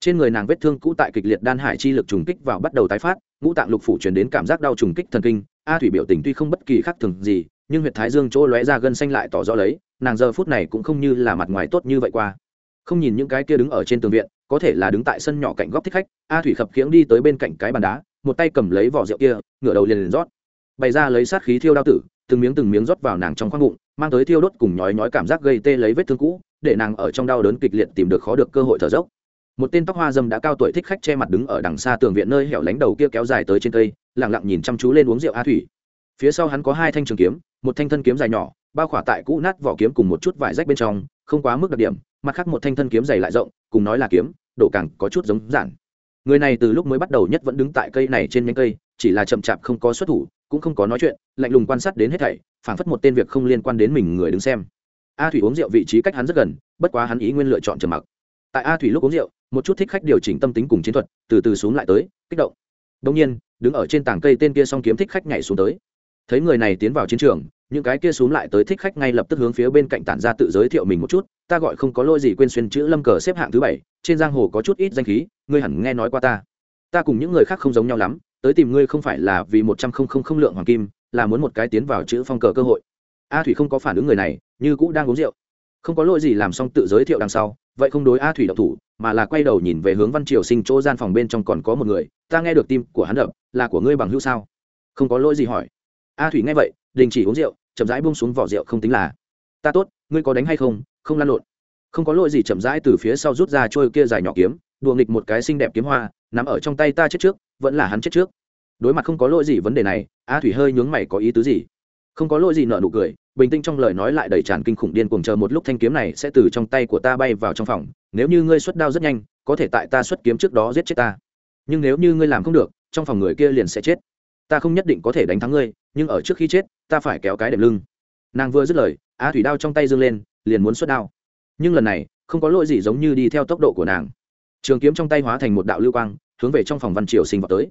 Trên người nàng vết thương cũ tại kịch liệt đan hải chi lực trùng kích vào bắt đầu tái phát, ngũ tạng lục phủ truyền đến cảm giác đau trùng kích thần kinh, a thủy biểu tình tuy không bất kỳ khác thường gì, nhưng huyệt thái dương chỗ lóe ra gân xanh lại tỏ rõ lấy, nàng giờ phút này cũng không như là mặt ngoài tốt như vậy qua. Không nhìn những cái kia đứng ở trên tường viện, có thể là đứng tại sân nhỏ cạnh góc thích khách, a thủy khập khiễng đi tới bên cạnh cái bàn đá, một tay cầm lấy vỏ rượu kia, ngửa đầu liền liền rót bày ra lấy sát khí thiêu đao tử, từng miếng từng miếng rót vào nàng trong khoang bụng, mang tới thiêu đốt cùng nhói nhói cảm giác gây tê lấy vết thương cũ, để nàng ở trong đau đớn kịch liệt tìm được khó được cơ hội thở dốc. Một tên tóc hoa dâm đã cao tuổi thích khách che mặt đứng ở đằng xa tường viện nơi hẻo lánh đầu kia kéo dài tới trên cây lẳng lặng nhìn chăm chú lên uống rượu a thủy. Phía sau hắn có hai thanh trường kiếm, một thanh thân kiếm dài nhỏ, bao khỏa tại cũ nát vỏ kiếm cùng một chút vải rách bên trong, không quá mức đặc điểm, mặt khác một thanh thân kiếm dày lại rộng, cùng nói là kiếm, độ càng có chút giống giản. Người này từ lúc mới bắt đầu nhất vẫn đứng tại cây này trên nhánh cây, chỉ là chậm chạp không có xuất thủ cũng không có nói chuyện, lạnh lùng quan sát đến hết thảy, phảng phất một tên việc không liên quan đến mình người đứng xem. A thủy uống rượu vị trí cách hắn rất gần, bất quá hắn ý nguyên lựa chọn trầm mặc. Tại a thủy lúc uống rượu, một chút thích khách điều chỉnh tâm tính cùng chiến thuật, từ từ xuống lại tới, kích động. Đông nhiên, đứng ở trên tảng cây tên kia song kiếm thích khách nhảy xuống tới. Thấy người này tiến vào chiến trường, những cái kia xuống lại tới thích khách ngay lập tức hướng phía bên cạnh tản ra tự giới thiệu mình một chút, ta gọi không có lỗi gì quên xuyên chữ lâm cờ xếp hạng thứ bảy, trên giang hồ có chút ít danh khí, ngươi hẳn nghe nói qua ta ta cùng những người khác không giống nhau lắm, tới tìm ngươi không phải là vì một trăm không không không lượng hoàng kim, là muốn một cái tiến vào chữ phong cờ cơ hội. A thủy không có phản ứng người này, như cũ đang uống rượu. Không có lỗi gì làm xong tự giới thiệu đằng sau, vậy không đối a thủy độc thủ, mà là quay đầu nhìn về hướng văn triều sinh chỗ gian phòng bên trong còn có một người, ta nghe được tim của hắn đập, là của ngươi bằng hữu sao? Không có lỗi gì hỏi. A thủy nghe vậy, đình chỉ uống rượu, chậm rãi buông xuống vỏ rượu không tính là, ta tốt, ngươi có đánh hay không? Không lăn lộn. Không có lỗi gì chậm rãi từ phía sau rút ra trôi kia dài nhỏ kiếm đùa nghịch một cái xinh đẹp kiếm hoa nằm ở trong tay ta chết trước, vẫn là hắn chết trước. Đối mặt không có lỗi gì vấn đề này, a thủy hơi nhướng mày có ý tứ gì? Không có lỗi gì nợ nụ cười, bình tĩnh trong lời nói lại đầy tràn kinh khủng điên cuồng chờ một lúc thanh kiếm này sẽ từ trong tay của ta bay vào trong phòng. Nếu như ngươi xuất đao rất nhanh, có thể tại ta xuất kiếm trước đó giết chết ta. Nhưng nếu như ngươi làm không được, trong phòng người kia liền sẽ chết. Ta không nhất định có thể đánh thắng ngươi, nhưng ở trước khi chết, ta phải kéo cái đệm lưng. Nàng vừa dứt lời, a thủy đao trong tay dâng lên, liền muốn xuất đao. Nhưng lần này, không có lỗi gì giống như đi theo tốc độ của nàng trường kiếm trong tay hóa thành một đạo lưu quang, hướng về trong phòng văn triều sinh vào tới.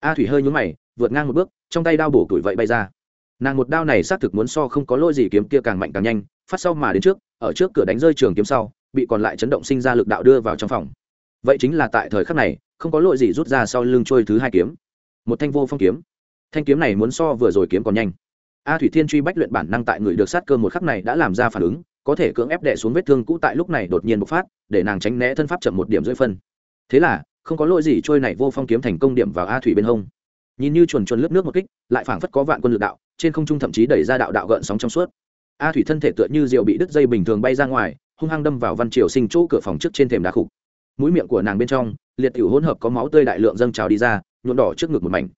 A thủy hơi nhún mày, vượt ngang một bước, trong tay đao bổ tuổi vậy bay ra. Nàng một đao này xác thực muốn so không có lỗi gì kiếm kia càng mạnh càng nhanh, phát sau mà đến trước, ở trước cửa đánh rơi trường kiếm sau, bị còn lại chấn động sinh ra lực đạo đưa vào trong phòng. Vậy chính là tại thời khắc này, không có lỗi gì rút ra sau lưng trôi thứ hai kiếm. Một thanh vô phong kiếm. Thanh kiếm này muốn so vừa rồi kiếm còn nhanh. A thủy thiên truy bách luyện bản năng tại người được sát cơ một khắc này đã làm ra phản ứng có thể cưỡng ép đệ xuống vết thương cũ tại lúc này đột nhiên bộc phát, để nàng tránh né thân pháp chậm một điểm rưỡi phân. Thế là, không có lỗi gì trôi này vô phong kiếm thành công điểm vào a thủy bên hông. Nhìn như chuồn chuồn lướt nước một kích, lại phảng phất có vạn quân lực đạo, trên không trung thậm chí đẩy ra đạo đạo gợn sóng trong suốt. A thủy thân thể tựa như rượu bị đứt dây bình thường bay ra ngoài, hung hăng đâm vào văn triều sinh chỗ cửa phòng trước trên thềm đá khục. Mũi miệng của nàng bên trong, liệt tiểu hỗn hợp có máu tươi đại lượng dâng trào đi ra, nhuộm đỏ trước ngực một mảnh.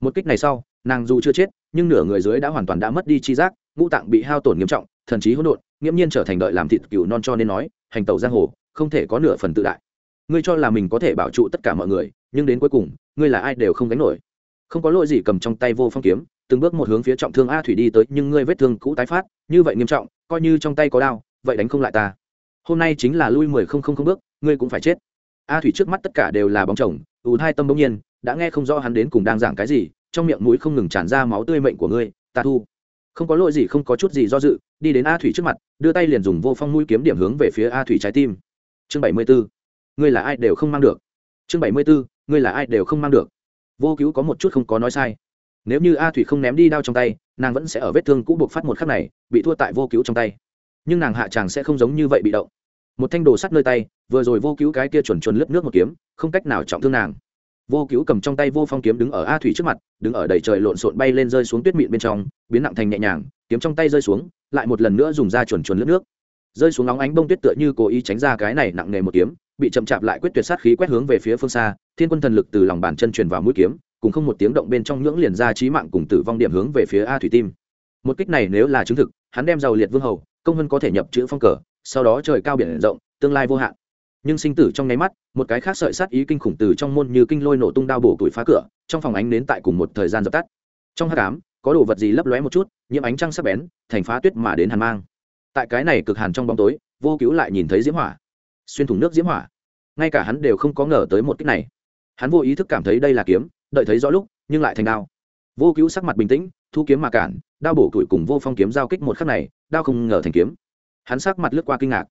Một kích này sau, nàng dù chưa chết, nhưng nửa người dưới đã hoàn toàn đã mất đi chi giác, ngũ tạng bị hao tổn nghiêm trọng thần trí hỗn độn, nghiễm nhiên trở thành đợi làm thịt cừu non cho nên nói, hành tẩu giang hồ, không thể có nửa phần tự đại. Ngươi cho là mình có thể bảo trụ tất cả mọi người, nhưng đến cuối cùng, ngươi là ai đều không gánh nổi. Không có lỗi gì cầm trong tay vô phong kiếm, từng bước một hướng phía trọng thương a thủy đi tới, nhưng ngươi vết thương cũ tái phát, như vậy nghiêm trọng, coi như trong tay có đao, vậy đánh không lại ta. Hôm nay chính là lui mười không không không bước, ngươi cũng phải chết. A thủy trước mắt tất cả đều là bóng chồng, ù hai tâm bỗng nhiên, đã nghe không rõ hắn đến cùng đang giảng cái gì, trong miệng mũi không ngừng tràn ra máu tươi mệnh của ngươi, ta thu không có lỗi gì, không có chút gì do dự, đi đến a thủy trước mặt, đưa tay liền dùng vô phong mũi kiếm điểm hướng về phía a thủy trái tim. Chương bảy mươi bốn ngươi là ai đều không mang được. Chương bảy mươi bốn ngươi là ai đều không mang được. Vô cứu có một chút không có nói sai. Nếu như a thủy không ném đi đao trong tay, nàng vẫn sẽ ở vết thương cũ buộc phát một khắc này, bị thua tại vô cứu trong tay. Nhưng nàng hạ chàng sẽ không giống như vậy bị động. Một thanh đồ sắt nơi tay, vừa rồi vô cứu cái kia chuẩn chuẩn lướt nước một kiếm, không cách nào trọng thương nàng vô cứu cầm trong tay vô phong kiếm đứng ở a thủy trước mặt, đứng ở đầy trời lộn xộn bay lên rơi xuống tuyết mịn bên trong, biến nặng thành nhẹ nhàng, kiếm trong tay rơi xuống, lại một lần nữa dùng da chuẩn chuẩn lướt nước. Rơi xuống nóng ánh bông tuyết tựa như cố ý tránh ra cái này nặng nghề một kiếm, bị chậm chạp lại quyết tuyệt sát khí quét hướng về phía phương xa, thiên quân thần lực từ lòng bàn chân truyền vào mũi kiếm, cùng không một tiếng động bên trong nhưỡng liền ra trí mạng cùng tử vong điểm hướng về phía a thủy tim. Một kích này nếu là chứng thực, hắn đem giàu liệt vương hầu, công vân có thể nhập chữ phong cờ, sau đó trời cao biển rộng, tương lai vô hạn nhưng sinh tử trong nháy mắt, một cái khác sợi sát ý kinh khủng từ trong môn như kinh lôi nổ tung đao bổ tuổi phá cửa, trong phòng ánh đến tại cùng một thời gian dập tắt. Trong hát cám có đồ vật gì lấp lóe một chút, nhiễm ánh trăng sắc bén, thành phá tuyết mà đến hàn mang. Tại cái này cực hàn trong bóng tối, vô cứu lại nhìn thấy diễm hỏa. Xuyên thủng nước diễm hỏa. Ngay cả hắn đều không có ngờ tới một cách này. Hắn vô ý thức cảm thấy đây là kiếm, đợi thấy rõ lúc, nhưng lại thành đao. Vô cứu sắc mặt bình tĩnh, thu kiếm mà cản, đao bổ tuổi cùng vô phong kiếm giao kích một khắc này, đao không ngờ thành kiếm. Hắn sắc mặt lướt qua kinh ngạc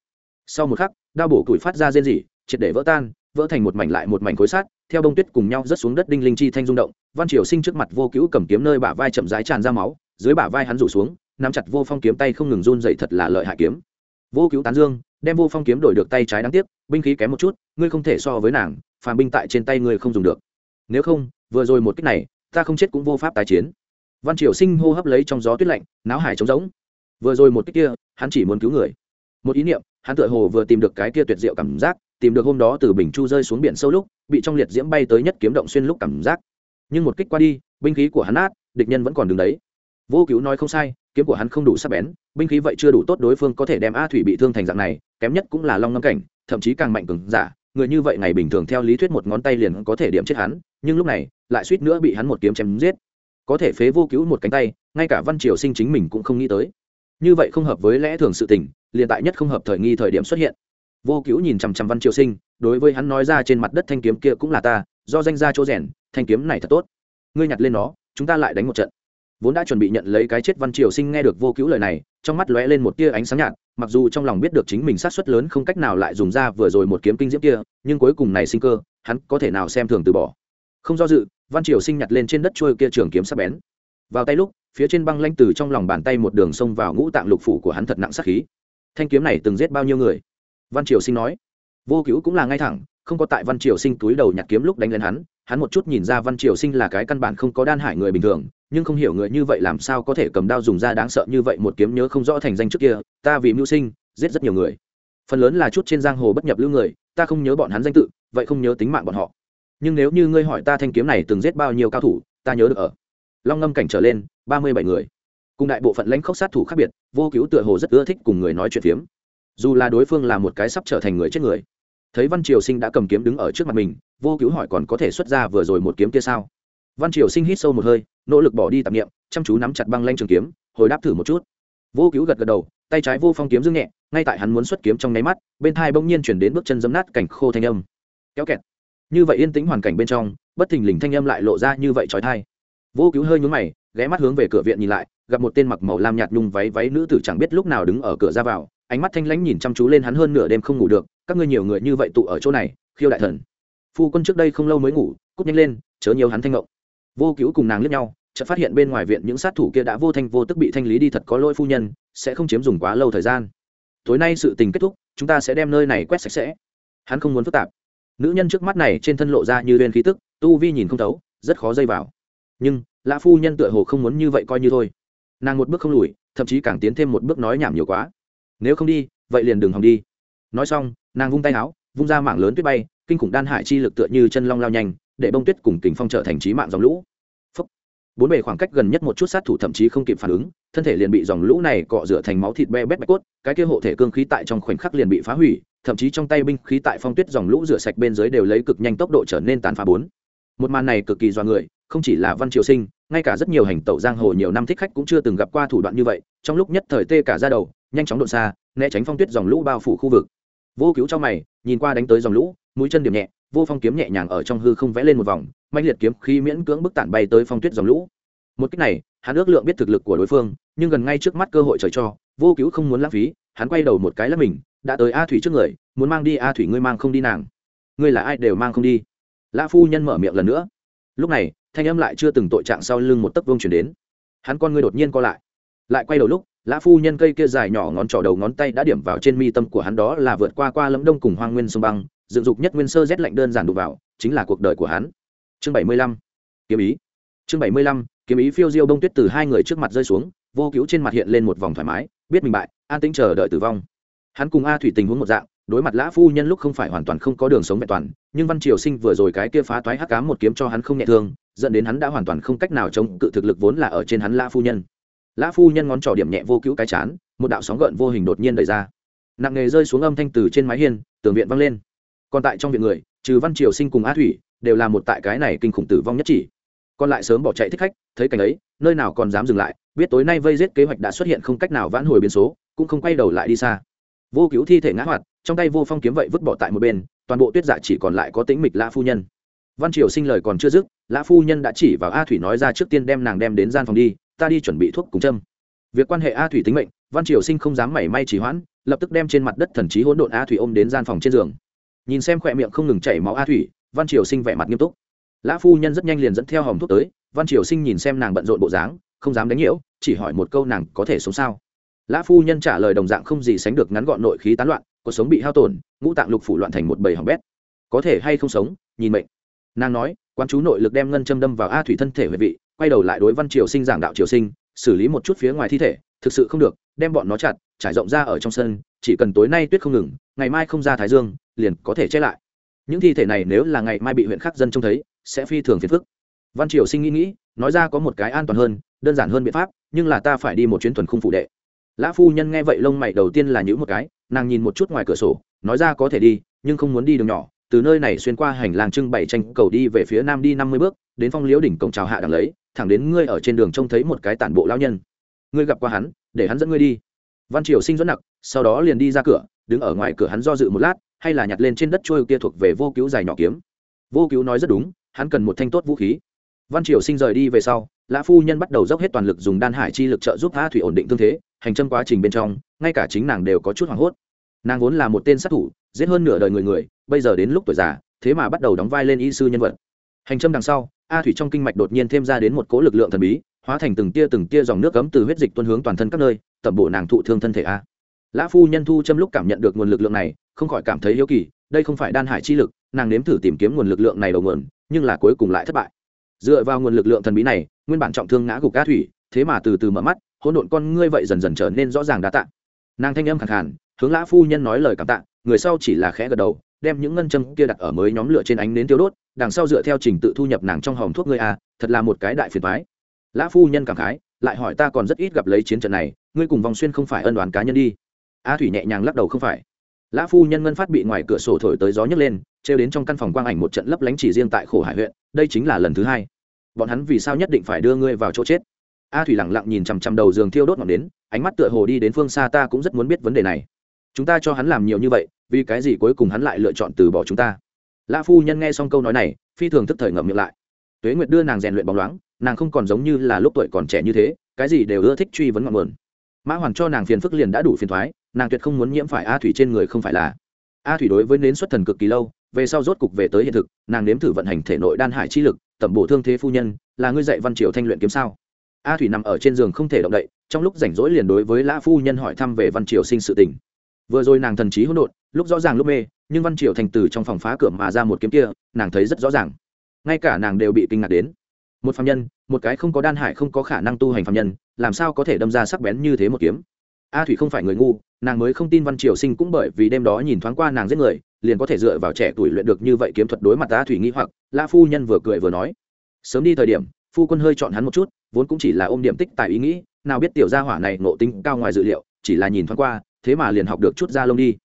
sau một khắc, đao bổ tuổi phát ra rên rỉ, triệt để vỡ tan, vỡ thành một mảnh lại một mảnh khối sát theo bông tuyết cùng nhau rớt xuống đất đinh linh chi thanh rung động, văn triều sinh trước mặt vô cứu cầm kiếm nơi bả vai chậm rãi tràn ra máu, dưới bả vai hắn rủ xuống, nắm chặt vô phong kiếm tay không ngừng run dậy thật là lợi hại kiếm. Vô cứu tán dương, đem vô phong kiếm đổi được tay trái đáng tiếc, binh khí kém một chút, ngươi không thể so với nàng, phàm binh tại trên tay ngươi không dùng được. Nếu không, vừa rồi một cách này, ta không chết cũng vô pháp tái chiến. Văn triều sinh hô hấp lấy trong gió tuyết lạnh náo hải trống rỗng. Vừa rồi một cách kia, hắn chỉ muốn cứu người. Một ý niệm hắn tựa hồ vừa tìm được cái kia tuyệt diệu cảm giác, tìm được hôm đó từ bình chu rơi xuống biển sâu lúc, bị trong liệt diễm bay tới nhất kiếm động xuyên lúc cảm giác. Nhưng một kích qua đi, binh khí của hắn át địch nhân vẫn còn đứng đấy. Vô cứu nói không sai, kiếm của hắn không đủ sắc bén, binh khí vậy chưa đủ tốt đối phương có thể đem a thủy bị thương thành dạng này, kém nhất cũng là long ngâm cảnh, thậm chí càng mạnh cường giả, người như vậy ngày bình thường theo lý thuyết một ngón tay liền có thể điểm chết hắn, nhưng lúc này, lại suýt nữa bị hắn một kiếm chém giết. Có thể phế vô cứu một cánh tay, ngay cả văn triều sinh chính mình cũng không nghĩ tới. Như vậy không hợp với lẽ thường sự tình liền tại nhất không hợp thời nghi thời điểm xuất hiện. Vô cứu nhìn chằm chằm văn triều sinh, đối với hắn nói ra trên mặt đất thanh kiếm kia cũng là ta, do danh ra chỗ rèn, thanh kiếm này thật tốt. Ngươi nhặt lên nó, chúng ta lại đánh một trận. Vốn đã chuẩn bị nhận lấy cái chết văn triều sinh nghe được vô cứu lời này, trong mắt lóe lên một tia ánh sáng nhạt, mặc dù trong lòng biết được chính mình sát suất lớn không cách nào lại dùng ra vừa rồi một kiếm kinh diễm kia, nhưng cuối cùng này sinh cơ, hắn có thể nào xem thường từ bỏ. Không do dự, văn triều sinh nhặt lên trên đất trôi kia trường kiếm sắc bén. Vào tay lúc, phía trên băng lanh từ trong lòng bàn tay một đường xông vào ngũ tạng lục phủ của hắn thật nặng sát khí thanh kiếm này từng giết bao nhiêu người? Văn triều sinh nói. Vô cứu cũng là ngay thẳng, không có tại văn triều sinh túi đầu nhặt kiếm lúc đánh lên hắn hắn một chút nhìn ra văn triều sinh là cái căn bản không có đan hải người bình thường, nhưng không hiểu người như vậy làm sao có thể cầm đao dùng ra đáng sợ như vậy một kiếm nhớ không rõ thành danh trước kia, ta vì mưu sinh, giết rất nhiều người. Phần lớn là chút trên giang hồ bất nhập lưu người, ta không nhớ bọn hắn danh tự, vậy không nhớ tính mạng bọn họ. Nhưng nếu như ngươi hỏi ta thanh kiếm này từng giết bao nhiêu cao thủ, ta nhớ được ở. Long ngâm cảnh trở lên, ba mươi bảy người cùng đại bộ phận lãnh khốc sát thủ khác biệt, vô cứu tựa hồ rất ưa thích cùng người nói chuyện phiếm. Dù là đối phương là một cái sắp trở thành người chết người. Thấy văn triều sinh đã cầm kiếm đứng ở trước mặt mình, vô cứu hỏi còn có thể xuất ra vừa rồi một kiếm kia sao? Văn triều sinh hít sâu một hơi, nỗ lực bỏ đi tạp nghiệm chăm chú nắm chặt băng lanh trường kiếm, hồi đáp thử một chút. Vô cứu gật gật đầu, tay trái vô phong kiếm dương nhẹ, ngay tại hắn muốn xuất kiếm trong nháy mắt, bên thai bỗng nhiên chuyển đến bước chân dấm nát cảnh khô thanh âm. Kéo kẹt. Như vậy yên tĩnh hoàn cảnh bên trong, bất thình lình thanh âm lại lộ ra như vậy trói thai vô cứu hơi nhún mày, ghé mắt hướng về cửa viện nhìn lại, gặp một tên mặc màu lam nhạt nhung váy váy nữ tử chẳng biết lúc nào đứng ở cửa ra vào, ánh mắt thanh lãnh nhìn chăm chú lên hắn hơn nửa đêm không ngủ được, các ngươi nhiều người như vậy tụ ở chỗ này, khiêu đại thần. Phu quân trước đây không lâu mới ngủ cúp nhanh lên, chớ nhiều hắn thanh ngộng. Vô cứu cùng nàng lướt nhau, chợt phát hiện bên ngoài viện những sát thủ kia đã vô thanh vô tức bị thanh lý đi thật có lỗi phu nhân, sẽ không chiếm dùng quá lâu thời gian. Tối nay sự tình kết thúc, chúng ta sẽ đem nơi này quét sạch sẽ. Hắn không muốn phức tạp. Nữ nhân trước mắt này trên thân lộ ra như lên khí tức, tu vi nhìn không thấu, rất khó dây vào nhưng lã phu nhân tựa hồ không muốn như vậy coi như thôi. Nàng một bước không lùi, thậm chí càng tiến thêm một bước nói nhảm nhiều quá. Nếu không đi, vậy liền đừng hòng đi. Nói xong, nàng vung tay áo, vung ra mảng lớn tuyết bay, kinh khủng đan hải chi lực tựa như chân long lao nhanh, để bông tuyết cùng kình phong trở thành trí mạng dòng lũ. Phúc. bốn bề khoảng cách gần nhất một chút sát thủ thậm chí không kịp phản ứng, thân thể liền bị dòng lũ này cọ rửa thành máu thịt be bét bạch cốt, cái kia hộ thể cương khí tại trong khoảnh khắc liền bị phá hủy, thậm chí trong tay binh khí tại phong tuyết dòng lũ rửa sạch bên dưới đều lấy cực nhanh tốc độ trở nên tàn phá bốn. Một màn này cực kỳ do người không chỉ là văn triều sinh, ngay cả rất nhiều hành tẩu giang hồ nhiều năm thích khách cũng chưa từng gặp qua thủ đoạn như vậy, trong lúc nhất thời tê cả ra đầu, nhanh chóng đột xa, né tránh phong tuyết dòng lũ bao phủ khu vực. Vô cứu cho mày, nhìn qua đánh tới dòng lũ, mũi chân điểm nhẹ, vô phong kiếm nhẹ nhàng ở trong hư không vẽ lên một vòng mạnh liệt kiếm khi miễn cưỡng bức tản bay tới phong tuyết dòng lũ. Một cách này, hắn ước lượng biết thực lực của đối phương, nhưng gần ngay trước mắt cơ hội trời cho, vô cứu không muốn lãng phí, hắn quay đầu một cái là mình, đã tới a thủy trước người, muốn mang đi a thủy ngươi mang không đi nàng. Ngươi là ai đều mang không đi. Lã phu nhân mở miệng lần nữa. Lúc này thanh âm lại chưa từng tội trạng sau lưng một tấc vương chuyển đến. Hắn con ngươi đột nhiên co lại. Lại quay đầu lúc, lã phu nhân cây kia dài nhỏ ngón trỏ đầu ngón tay đã điểm vào trên mi tâm của hắn đó là vượt qua qua lẫm đông cùng hoang nguyên sông băng, dựng dục nhất nguyên sơ rét lạnh đơn giản đụng vào, chính là cuộc đời của hắn. Chương bảy mươi lăm, kiếm ý. Chương bảy mươi lăm, kiếm ý phiêu diêu bông tuyết từ hai người trước mặt rơi xuống, vô cứu trên mặt hiện lên một vòng thoải mái, biết mình bại, an tĩnh chờ đợi tử vong. Hắn cùng a thủy tình huống một dạng, đối mặt lã phu nhân lúc không phải hoàn toàn không có đường sống vẹn toàn, nhưng văn triều sinh vừa rồi cái kia phá toái hắc cám một kiếm cho hắn không nhẹ thương dẫn đến hắn đã hoàn toàn không cách nào chống cự thực lực vốn là ở trên hắn lã phu nhân. Lã phu nhân ngón trỏ điểm nhẹ vô cứu cái chán, một đạo sóng gợn vô hình đột nhiên đẩy ra. Nặng nề rơi xuống âm thanh từ trên mái hiên, tường viện vang lên. Còn tại trong viện người, trừ văn triều sinh cùng á thủy, đều là một tại cái này kinh khủng tử vong nhất chỉ. Còn lại sớm bỏ chạy thích khách, thấy cảnh ấy, nơi nào còn dám dừng lại, biết tối nay vây giết kế hoạch đã xuất hiện không cách nào vãn hồi biến số, cũng không quay đầu lại đi xa. Vô cứu thi thể ngã hoạt, trong tay vô phong kiếm vậy vứt bỏ tại một bên, toàn bộ tuyết dạ chỉ còn lại có tính mịch lã phu nhân văn triều sinh lời còn chưa dứt, lã phu nhân đã chỉ vào a thủy nói ra trước tiên đem nàng đem đến gian phòng đi, ta đi chuẩn bị thuốc cùng châm. Việc quan hệ a thủy tính mệnh, văn triều sinh không dám mảy may trì hoãn, lập tức đem trên mặt đất thần trí hỗn độn a thủy ôm đến gian phòng trên giường. Nhìn xem khỏe miệng không ngừng chảy máu a thủy, văn triều sinh vẻ mặt nghiêm túc. Lã phu nhân rất nhanh liền dẫn theo hòm thuốc tới, văn triều sinh nhìn xem nàng bận rộn bộ dáng, không dám đánh nhiễu, chỉ hỏi một câu nàng có thể sống sao. Lã phu nhân trả lời đồng dạng không gì sánh được ngắn gọn nội khí tán loạn, cuộc sống bị hao tổn, ngũ tạng lục phủ loạn thành một bầy hỏng bét. Có thể hay không sống, nhìn mệnh nàng nói quan chú nội lực đem ngân châm đâm vào a thủy thân thể huệ vị, quay đầu lại đối văn triều sinh giảng đạo triều sinh, xử lý một chút phía ngoài thi thể, thực sự không được, đem bọn nó chặt, trải rộng ra ở trong sân, chỉ cần tối nay tuyết không ngừng, ngày mai không ra thái dương, liền có thể che lại. Những thi thể này nếu là ngày mai bị huyện khắc dân trông thấy, sẽ phi thường phiền phức. Văn triều sinh nghĩ nghĩ, nói ra có một cái an toàn hơn, đơn giản hơn biện pháp, nhưng là ta phải đi một chuyến thuần khung phụ đệ. Lã phu nhân nghe vậy lông mày đầu tiên là nhữ một cái, nàng nhìn một chút ngoài cửa sổ, nói ra có thể đi, nhưng không muốn đi đường nhỏ từ nơi này xuyên qua hành lang trưng bày tranh cầu đi về phía nam đi năm mươi bước, đến phong liễu đỉnh cổng chào hạ đằng lấy, thẳng đến ngươi ở trên đường trông thấy một cái tản bộ lao nhân. Ngươi gặp qua hắn, để hắn dẫn ngươi đi. Văn triều sinh dẫn nặc, sau đó liền đi ra cửa, đứng ở ngoài cửa hắn do dự một lát, hay là nhặt lên trên đất trôi kia thuộc về vô cứu dài nhỏ kiếm. Vô cứu nói rất đúng, hắn cần một thanh tốt vũ khí. Văn triều sinh rời đi về sau, lã phu nhân bắt đầu dốc hết toàn lực dùng đan hải chi lực trợ giúp a thủy ổn định thương thế, hành trâm quá trình bên trong, ngay cả chính nàng đều có chút hoảng hốt. Nàng vốn là một tên sát thủ, giết hơn nửa đời người người bây giờ đến lúc tuổi già, thế mà bắt đầu đóng vai lên y sư nhân vật. Hành trâm đằng sau, a thủy trong kinh mạch đột nhiên thêm ra đến một cỗ lực lượng thần bí, hóa thành từng tia từng tia dòng nước cấm từ huyết dịch tuân hướng toàn thân các nơi, tẩm bổ nàng thụ thương thân thể a. Lã phu nhân thu châm lúc cảm nhận được nguồn lực lượng này, không khỏi cảm thấy hiếu kỳ, đây không phải đan hải chi lực, nàng nếm thử tìm kiếm nguồn lực lượng này đầu nguồn, nhưng là cuối cùng lại thất bại. Dựa vào nguồn lực lượng thần bí này, nguyên bản trọng thương ngã gục a thủy, thế mà từ từ mở mắt, hỗn độn con ngươi vậy dần dần trở nên rõ ràng đa tạ. Nàng thanh âm khẳng khàn, hướng lã phu nhân nói lời cảm tạ, người sau chỉ là khẽ gật đầu đem những ngân châm kia đặt ở mới nhóm lửa trên ánh nến tiêu đốt, đằng sau dựa theo trình tự thu nhập nàng trong hòm thuốc ngươi a thật là một cái đại phiền thoái lã phu nhân cảm khái, lại hỏi ta còn rất ít gặp lấy chiến trận này, ngươi cùng vòng xuyên không phải ân đoàn cá nhân đi. A thủy nhẹ nhàng lắc đầu không phải. Lã phu nhân ngân phát bị ngoài cửa sổ thổi tới gió nhấc lên, trêu đến trong căn phòng quang ảnh một trận lấp lánh chỉ riêng tại khổ hải huyện, đây chính là lần thứ hai. Bọn hắn vì sao nhất định phải đưa ngươi vào chỗ chết? A thủy lẳng lặng nhìn chằm chằm đầu giường thiêu đốt ngọn đến ánh mắt tựa hồ đi đến phương xa ta cũng rất muốn biết vấn đề này. Chúng ta cho hắn làm nhiều như vậy vì cái gì cuối cùng hắn lại lựa chọn từ bỏ chúng ta? Lã phu nhân nghe xong câu nói này, phi thường tức thời ngậm miệng lại. Tuế nguyệt đưa nàng rèn luyện bóng loáng, nàng không còn giống như là lúc tuổi còn trẻ như thế, cái gì đều ưa thích truy vấn ngọn nguồn. Mã hoàn cho nàng phiền phức liền đã đủ phiền thoái nàng tuyệt không muốn nhiễm phải a thủy trên người không phải là. A thủy đối với nến xuất thần cực kỳ lâu, về sau rốt cục về tới hiện thực, nàng nếm thử vận hành thể nội đan hải chi lực, tẩm bổ thương thế phu nhân, là ngươi dạy văn triều thanh luyện kiếm sao? A thủy nằm ở trên giường không thể động đậy, trong lúc rảnh rỗi liền đối với lã phu nhân hỏi thăm về văn triều sinh sự tình. Vừa rồi nàng thần trí hỗn độn lúc rõ ràng lúc mê, nhưng văn triều thành từ trong phòng phá cửa mà ra một kiếm kia, nàng thấy rất rõ ràng. Ngay cả nàng đều bị kinh ngạc đến. Một phạm nhân, một cái không có đan hải, không có khả năng tu hành phạm nhân, làm sao có thể đâm ra sắc bén như thế một kiếm? A thủy không phải người ngu, nàng mới không tin văn triều sinh cũng bởi vì đêm đó nhìn thoáng qua nàng giết người, liền có thể dựa vào trẻ tuổi luyện được như vậy kiếm thuật đối mặt a thủy nghĩ hoặc, la phu nhân vừa cười vừa nói. Sớm đi thời điểm, phu quân hơi chọn hắn một chút, vốn cũng chỉ là ôm điểm tích tại ý nghĩ, nào biết tiểu gia hỏa này ngộ tính cao ngoài dự liệu, chỉ là nhìn thoáng qua, thế mà liền học được chút ra lông đi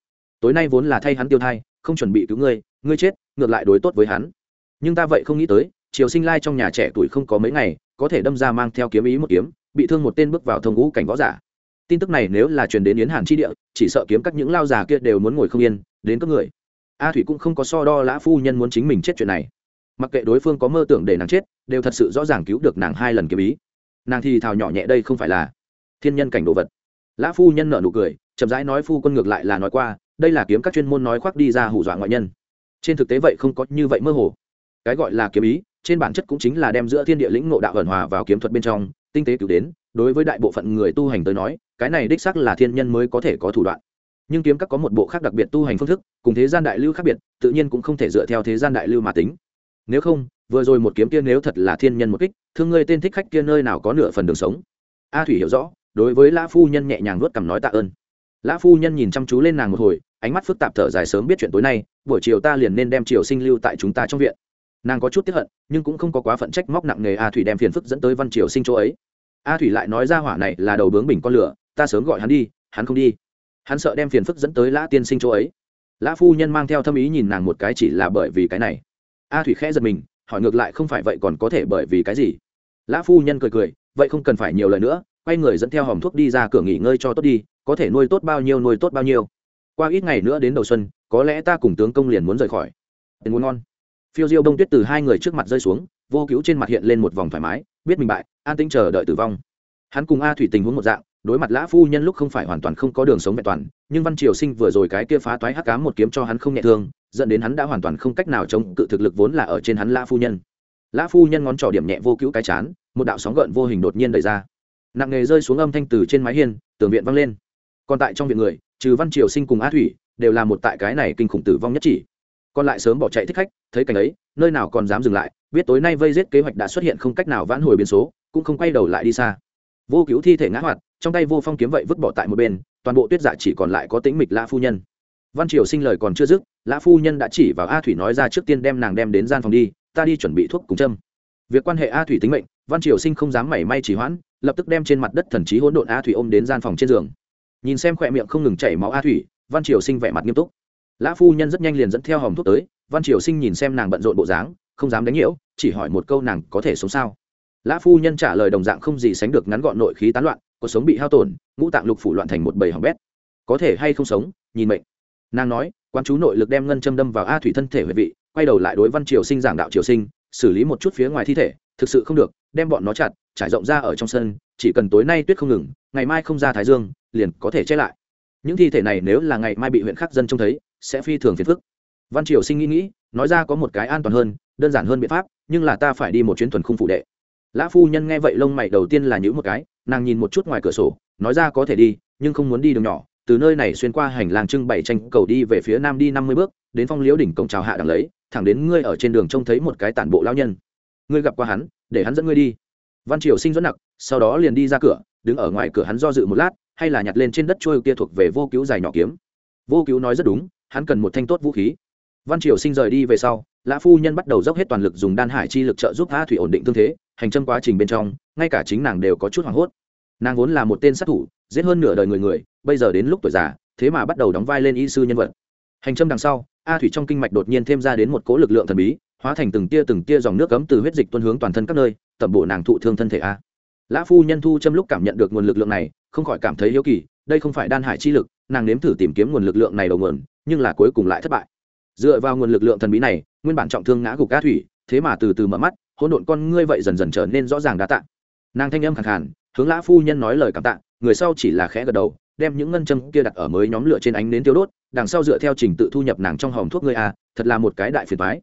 tối nay vốn là thay hắn tiêu thai, không chuẩn bị cứu ngươi ngươi chết, ngược lại đối tốt với hắn. Nhưng ta vậy không nghĩ tới, triều sinh lai trong nhà trẻ tuổi không có mấy ngày, có thể đâm ra mang theo kiếm ý một kiếm, bị thương một tên bước vào thông ngũ cảnh võ giả. Tin tức này nếu là truyền đến yến hàn chi địa, chỉ sợ kiếm các những lao già kia đều muốn ngồi không yên, đến các người. A thủy cũng không có so đo lã phu nhân muốn chính mình chết chuyện này. Mặc kệ đối phương có mơ tưởng để nàng chết, đều thật sự rõ ràng cứu được nàng hai lần kiếm ý. Nàng thì thào nhỏ nhẹ đây không phải là thiên nhân cảnh đồ vật. Lã phu nhân nợ nụ cười, chậm rãi nói phu quân ngược lại là nói qua đây là kiếm các chuyên môn nói khoác đi ra hù dọa ngoại nhân. Trên thực tế vậy không có như vậy mơ hồ. Cái gọi là kiếm ý, trên bản chất cũng chính là đem giữa thiên địa lĩnh ngộ đạo ẩn hòa vào kiếm thuật bên trong, tinh tế cứu đến, đối với đại bộ phận người tu hành tới nói, cái này đích xác là thiên nhân mới có thể có thủ đoạn. Nhưng kiếm các có một bộ khác đặc biệt tu hành phương thức, cùng thế gian đại lưu khác biệt, tự nhiên cũng không thể dựa theo thế gian đại lưu mà tính. Nếu không, vừa rồi một kiếm kia nếu thật là thiên nhân một kích, thương ngươi tên thích khách kia nơi nào có nửa phần đường sống. A thủy hiểu rõ, đối với lã phu nhân nhẹ nhàng nuốt cằm nói tạ ơn. Lã phu nhân nhìn chăm chú lên nàng một hồi ánh mắt phức tạp thở dài sớm biết chuyện tối nay, buổi chiều ta liền nên đem triều sinh lưu tại chúng ta trong viện. Nàng có chút tiếp hận, nhưng cũng không có quá phận trách móc nặng nề a thủy đem phiền phức dẫn tới văn triều sinh chỗ ấy. A thủy lại nói ra hỏa này là đầu bướng bình con lửa, ta sớm gọi hắn đi, hắn không đi. Hắn sợ đem phiền phức dẫn tới lã tiên sinh chỗ ấy. Lã phu nhân mang theo thâm ý nhìn nàng một cái chỉ là bởi vì cái này. A thủy khẽ giật mình, hỏi ngược lại không phải vậy còn có thể bởi vì cái gì? Lã phu nhân cười cười, vậy không cần phải nhiều lời nữa, quay người dẫn theo hòm thuốc đi ra cửa nghỉ ngơi cho tốt đi, có thể nuôi tốt bao nhiêu nuôi tốt bao nhiêu qua ít ngày nữa đến đầu xuân, có lẽ ta cùng tướng công liền muốn rời khỏi. Tiền muốn ngon. Phiêu diêu đông tuyết từ hai người trước mặt rơi xuống, vô cứu trên mặt hiện lên một vòng thoải mái, biết mình bại, an tĩnh chờ đợi tử vong. Hắn cùng a thủy tình huống một dạng, đối mặt lã phu nhân lúc không phải hoàn toàn không có đường sống vẹn toàn, nhưng văn triều sinh vừa rồi cái kia phá toái hắc cám một kiếm cho hắn không nhẹ thương, dẫn đến hắn đã hoàn toàn không cách nào chống cự thực lực vốn là ở trên hắn lã phu nhân. Lã phu nhân ngón trỏ điểm nhẹ vô cứu cái chán, một đạo sóng gợn vô hình đột nhiên đẩy ra. Nặng nghề rơi xuống âm thanh từ trên mái hiên, tường viện văng lên. Còn tại trong viện người trừ văn triều sinh cùng a thủy, đều là một tại cái này kinh khủng tử vong nhất chỉ. Còn lại sớm bỏ chạy thích khách, thấy cảnh ấy, nơi nào còn dám dừng lại, biết tối nay vây giết kế hoạch đã xuất hiện không cách nào vãn hồi biến số, cũng không quay đầu lại đi xa. Vô cứu thi thể ngã hoạt, trong tay vô phong kiếm vậy vứt bỏ tại một bên, toàn bộ tuyết dạ chỉ còn lại có tính mịch lã phu nhân. Văn triều sinh lời còn chưa dứt, lã phu nhân đã chỉ vào a thủy nói ra trước tiên đem nàng đem đến gian phòng đi, ta đi chuẩn bị thuốc cùng châm. Việc quan hệ a thủy tính mệnh, văn triều sinh không dám mảy may chỉ hoãn, lập tức đem trên mặt đất thần trí hỗn độn a thủy ôm đến gian phòng trên giường nhìn xem khỏe miệng không ngừng chảy máu a thủy, văn triều sinh vẻ mặt nghiêm túc. Lã phu nhân rất nhanh liền dẫn theo hòm thuốc tới, văn triều sinh nhìn xem nàng bận rộn bộ dáng, không dám đánh nhiễu, chỉ hỏi một câu nàng có thể sống sao. Lã phu nhân trả lời đồng dạng không gì sánh được ngắn gọn nội khí tán loạn, cuộc sống bị hao tổn, ngũ tạng lục phủ loạn thành một bầy hỏng bét. Có thể hay không sống, nhìn mệnh. Nàng nói quan chú nội lực đem ngân châm đâm vào a thủy thân thể huệ vị, quay đầu lại đối văn triều sinh giảng đạo triều sinh, xử lý một chút phía ngoài thi thể, thực sự không được, đem bọn nó chặt, trải rộng ra ở trong sân chỉ cần tối nay tuyết không ngừng, ngày mai không ra thái dương, liền có thể che lại. Những thi thể này nếu là ngày mai bị huyện khắc dân trông thấy, sẽ phi thường phiền phức. Văn triều sinh nghĩ nghĩ, nói ra có một cái an toàn hơn, đơn giản hơn biện pháp, nhưng là ta phải đi một chuyến thuần khung phụ đệ. Lã phu nhân nghe vậy lông mày đầu tiên là nhữ một cái, nàng nhìn một chút ngoài cửa sổ, nói ra có thể đi, nhưng không muốn đi đường nhỏ, từ nơi này xuyên qua hành lang trưng bày tranh cầu đi về phía nam đi năm mươi bước, đến phong liễu đỉnh cổng chào hạ đằng lấy, thẳng đến ngươi ở trên đường trông thấy một cái tản bộ lao nhân. Ngươi gặp qua hắn, để hắn dẫn ngươi đi văn triều sinh dẫn nặc, sau đó liền đi ra cửa, đứng ở ngoài cửa hắn do dự một lát, hay là nhặt lên trên đất trôi kia thuộc về vô cứu dài nhỏ kiếm. Vô cứu nói rất đúng, hắn cần một thanh tốt vũ khí. Văn triều sinh rời đi về sau, lã phu nhân bắt đầu dốc hết toàn lực dùng đan hải chi lực trợ giúp a thủy ổn định thương thế, hành trâm quá trình bên trong, ngay cả chính nàng đều có chút hoảng hốt. Nàng vốn là một tên sát thủ, giết hơn nửa đời người người, bây giờ đến lúc tuổi già, thế mà bắt đầu đóng vai lên y sư nhân vật. Hành trâm đằng sau a thủy trong kinh mạch đột nhiên thêm ra đến một cỗ lực lượng thần bí hóa thành từng tia từng tia dòng nước cấm từ huyết dịch tuân hướng toàn thân các nơi, tẩm bổ nàng thụ thương thân thể a. Lã phu nhân thu châm lúc cảm nhận được nguồn lực lượng này, không khỏi cảm thấy hiếu kỳ, đây không phải đan hải chi lực, nàng nếm thử tìm kiếm nguồn lực lượng này đầu nguồn, nhưng là cuối cùng lại thất bại. Dựa vào nguồn lực lượng thần bí này, nguyên bản trọng thương ngã gục a thủy, thế mà từ từ mở mắt, hỗn độn con ngươi vậy dần dần trở nên rõ ràng đa tạ. Nàng thanh âm khẳng khàn, hướng lã phu nhân nói lời cảm tạ, người sau chỉ là khẽ gật đầu, đem những ngân châm kia đặt ở mới nhóm lửa trên ánh nến tiêu đốt, đằng sau dựa theo trình tự thu nhập nàng trong hòm thuốc ngươi a, thật là một cái đại phiền thoái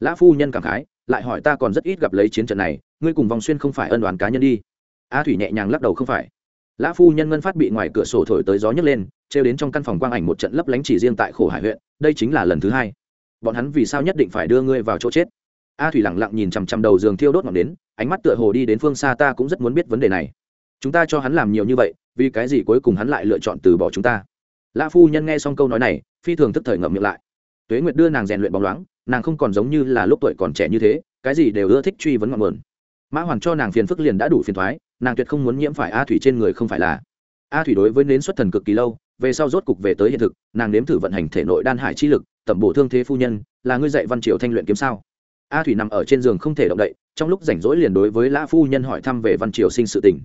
lã phu nhân cảm khái, lại hỏi ta còn rất ít gặp lấy chiến trận này, ngươi cùng vòng xuyên không phải ân đoàn cá nhân đi. A thủy nhẹ nhàng lắc đầu không phải. Lã phu nhân ngân phát bị ngoài cửa sổ thổi tới gió nhấc lên, trêu đến trong căn phòng quang ảnh một trận lấp lánh chỉ riêng tại khổ hải huyện, đây chính là lần thứ hai. Bọn hắn vì sao nhất định phải đưa ngươi vào chỗ chết? A thủy lẳng lặng nhìn chằm chằm đầu giường thiêu đốt ngọn đến ánh mắt tựa hồ đi đến phương xa ta cũng rất muốn biết vấn đề này. Chúng ta cho hắn làm nhiều như vậy, vì cái gì cuối cùng hắn lại lựa chọn từ bỏ chúng ta? Lã phu nhân nghe xong câu nói này, phi thường thức thời ngậm miệng lại. Tuế nguyệt đưa nàng rèn luyện bóng loáng nàng không còn giống như là lúc tuổi còn trẻ như thế, cái gì đều ưa thích truy vấn ngọn nguồn. Mã hoàn cho nàng phiền phức liền đã đủ phiền thoái nàng tuyệt không muốn nhiễm phải a thủy trên người không phải là. A thủy đối với nến xuất thần cực kỳ lâu, về sau rốt cục về tới hiện thực, nàng nếm thử vận hành thể nội đan hải chi lực, tẩm bổ thương thế phu nhân, là ngươi dạy văn triều thanh luyện kiếm sao? A thủy nằm ở trên giường không thể động đậy, trong lúc rảnh rỗi liền đối với lã phu nhân hỏi thăm về văn triều sinh sự tình.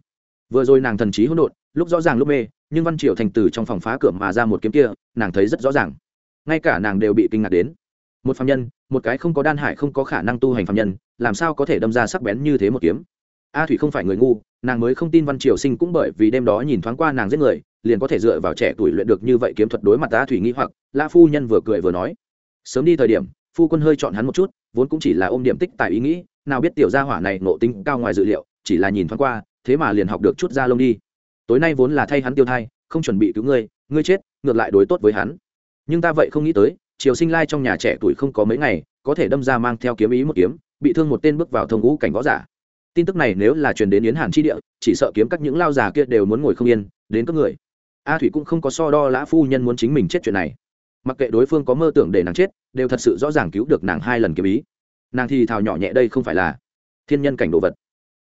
Vừa rồi nàng thần trí hỗn độn, lúc rõ ràng lúc mê, nhưng văn triều thành từ trong phòng phá cửa mà ra một kiếm kia, nàng thấy rất rõ ràng. Ngay cả nàng đều bị kinh ngạc đến một phạm nhân, một cái không có đan hải không có khả năng tu hành phạm nhân, làm sao có thể đâm ra sắc bén như thế một kiếm? A thủy không phải người ngu, nàng mới không tin văn triều sinh cũng bởi vì đêm đó nhìn thoáng qua nàng giết người, liền có thể dựa vào trẻ tuổi luyện được như vậy kiếm thuật đối mặt a thủy nghĩ hoặc, la phu nhân vừa cười vừa nói. Sớm đi thời điểm, phu quân hơi chọn hắn một chút, vốn cũng chỉ là ôm điểm tích tại ý nghĩ, nào biết tiểu gia hỏa này nộ tính cao ngoài dự liệu, chỉ là nhìn thoáng qua, thế mà liền học được chút ra lông đi. Tối nay vốn là thay hắn tiêu thai, không chuẩn bị cứu ngươi ngươi chết, ngược lại đối tốt với hắn. Nhưng ta vậy không nghĩ tới triều sinh lai trong nhà trẻ tuổi không có mấy ngày, có thể đâm ra mang theo kiếm ý một kiếm, bị thương một tên bước vào thông ngũ cảnh võ giả. Tin tức này nếu là truyền đến yến hàn chi địa, chỉ sợ kiếm các những lao già kia đều muốn ngồi không yên, đến các người. A thủy cũng không có so đo lã phu nhân muốn chính mình chết chuyện này. Mặc kệ đối phương có mơ tưởng để nàng chết, đều thật sự rõ ràng cứu được nàng hai lần kiếm ý. Nàng thì thào nhỏ nhẹ đây không phải là thiên nhân cảnh đồ vật.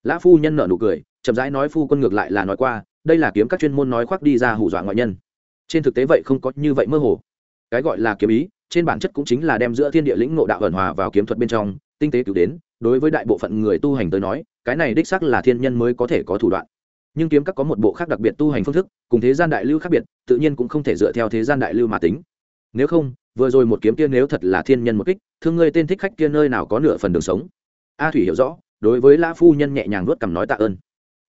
Lã phu nhân nợ nụ cười, chậm rãi nói phu quân ngược lại là nói qua, đây là kiếm các chuyên môn nói khoác đi ra hù dọa ngoại nhân. Trên thực tế vậy không có như vậy mơ hồ. Cái gọi là kiếm ý trên bản chất cũng chính là đem giữa thiên địa lĩnh ngộ đạo ẩn hòa vào kiếm thuật bên trong, tinh tế cứu đến, đối với đại bộ phận người tu hành tới nói, cái này đích xác là thiên nhân mới có thể có thủ đoạn. Nhưng kiếm các có một bộ khác đặc biệt tu hành phương thức, cùng thế gian đại lưu khác biệt, tự nhiên cũng không thể dựa theo thế gian đại lưu mà tính. Nếu không, vừa rồi một kiếm kia nếu thật là thiên nhân một kích, thương ngươi tên thích khách kia nơi nào có nửa phần đường sống. A thủy hiểu rõ, đối với lã phu nhân nhẹ nhàng nuốt cằm nói tạ ơn.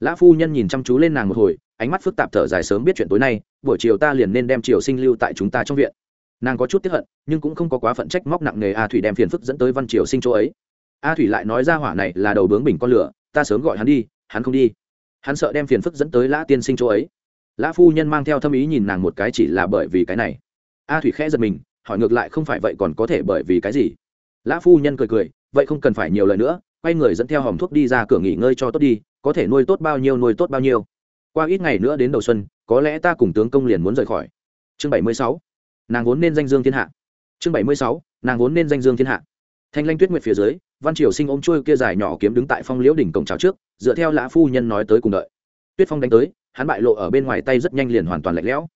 Lã phu nhân nhìn chăm chú lên nàng một hồi, ánh mắt phức tạp thở dài sớm biết chuyện tối nay, buổi chiều ta liền nên đem triều sinh lưu tại chúng ta trong viện nàng có chút tiếp hận, nhưng cũng không có quá phận trách móc nặng nề a thủy đem phiền phức dẫn tới văn triều sinh chỗ ấy. A thủy lại nói ra hỏa này là đầu bướng bình con lửa, ta sớm gọi hắn đi, hắn không đi. Hắn sợ đem phiền phức dẫn tới lã tiên sinh chỗ ấy. Lã phu nhân mang theo thâm ý nhìn nàng một cái chỉ là bởi vì cái này. A thủy khẽ giật mình, hỏi ngược lại không phải vậy còn có thể bởi vì cái gì? Lã phu nhân cười cười, vậy không cần phải nhiều lời nữa, quay người dẫn theo hòm thuốc đi ra cửa nghỉ ngơi cho tốt đi, có thể nuôi tốt bao nhiêu nuôi tốt bao nhiêu. Qua ít ngày nữa đến đầu xuân, có lẽ ta cùng tướng công liền muốn rời khỏi. Chương bảy mươi sáu nàng vốn nên danh dương thiên hạ. Chương bảy mươi sáu, nàng vốn nên danh dương thiên hạ. Thanh lanh tuyết nguyệt phía dưới, văn triều sinh ôm trôi kia dài nhỏ kiếm đứng tại phong liễu đỉnh cổng trào trước, dựa theo lã phu nhân nói tới cùng đợi. Tuyết phong đánh tới, hắn bại lộ ở bên ngoài tay rất nhanh liền hoàn toàn lạnh lẽo.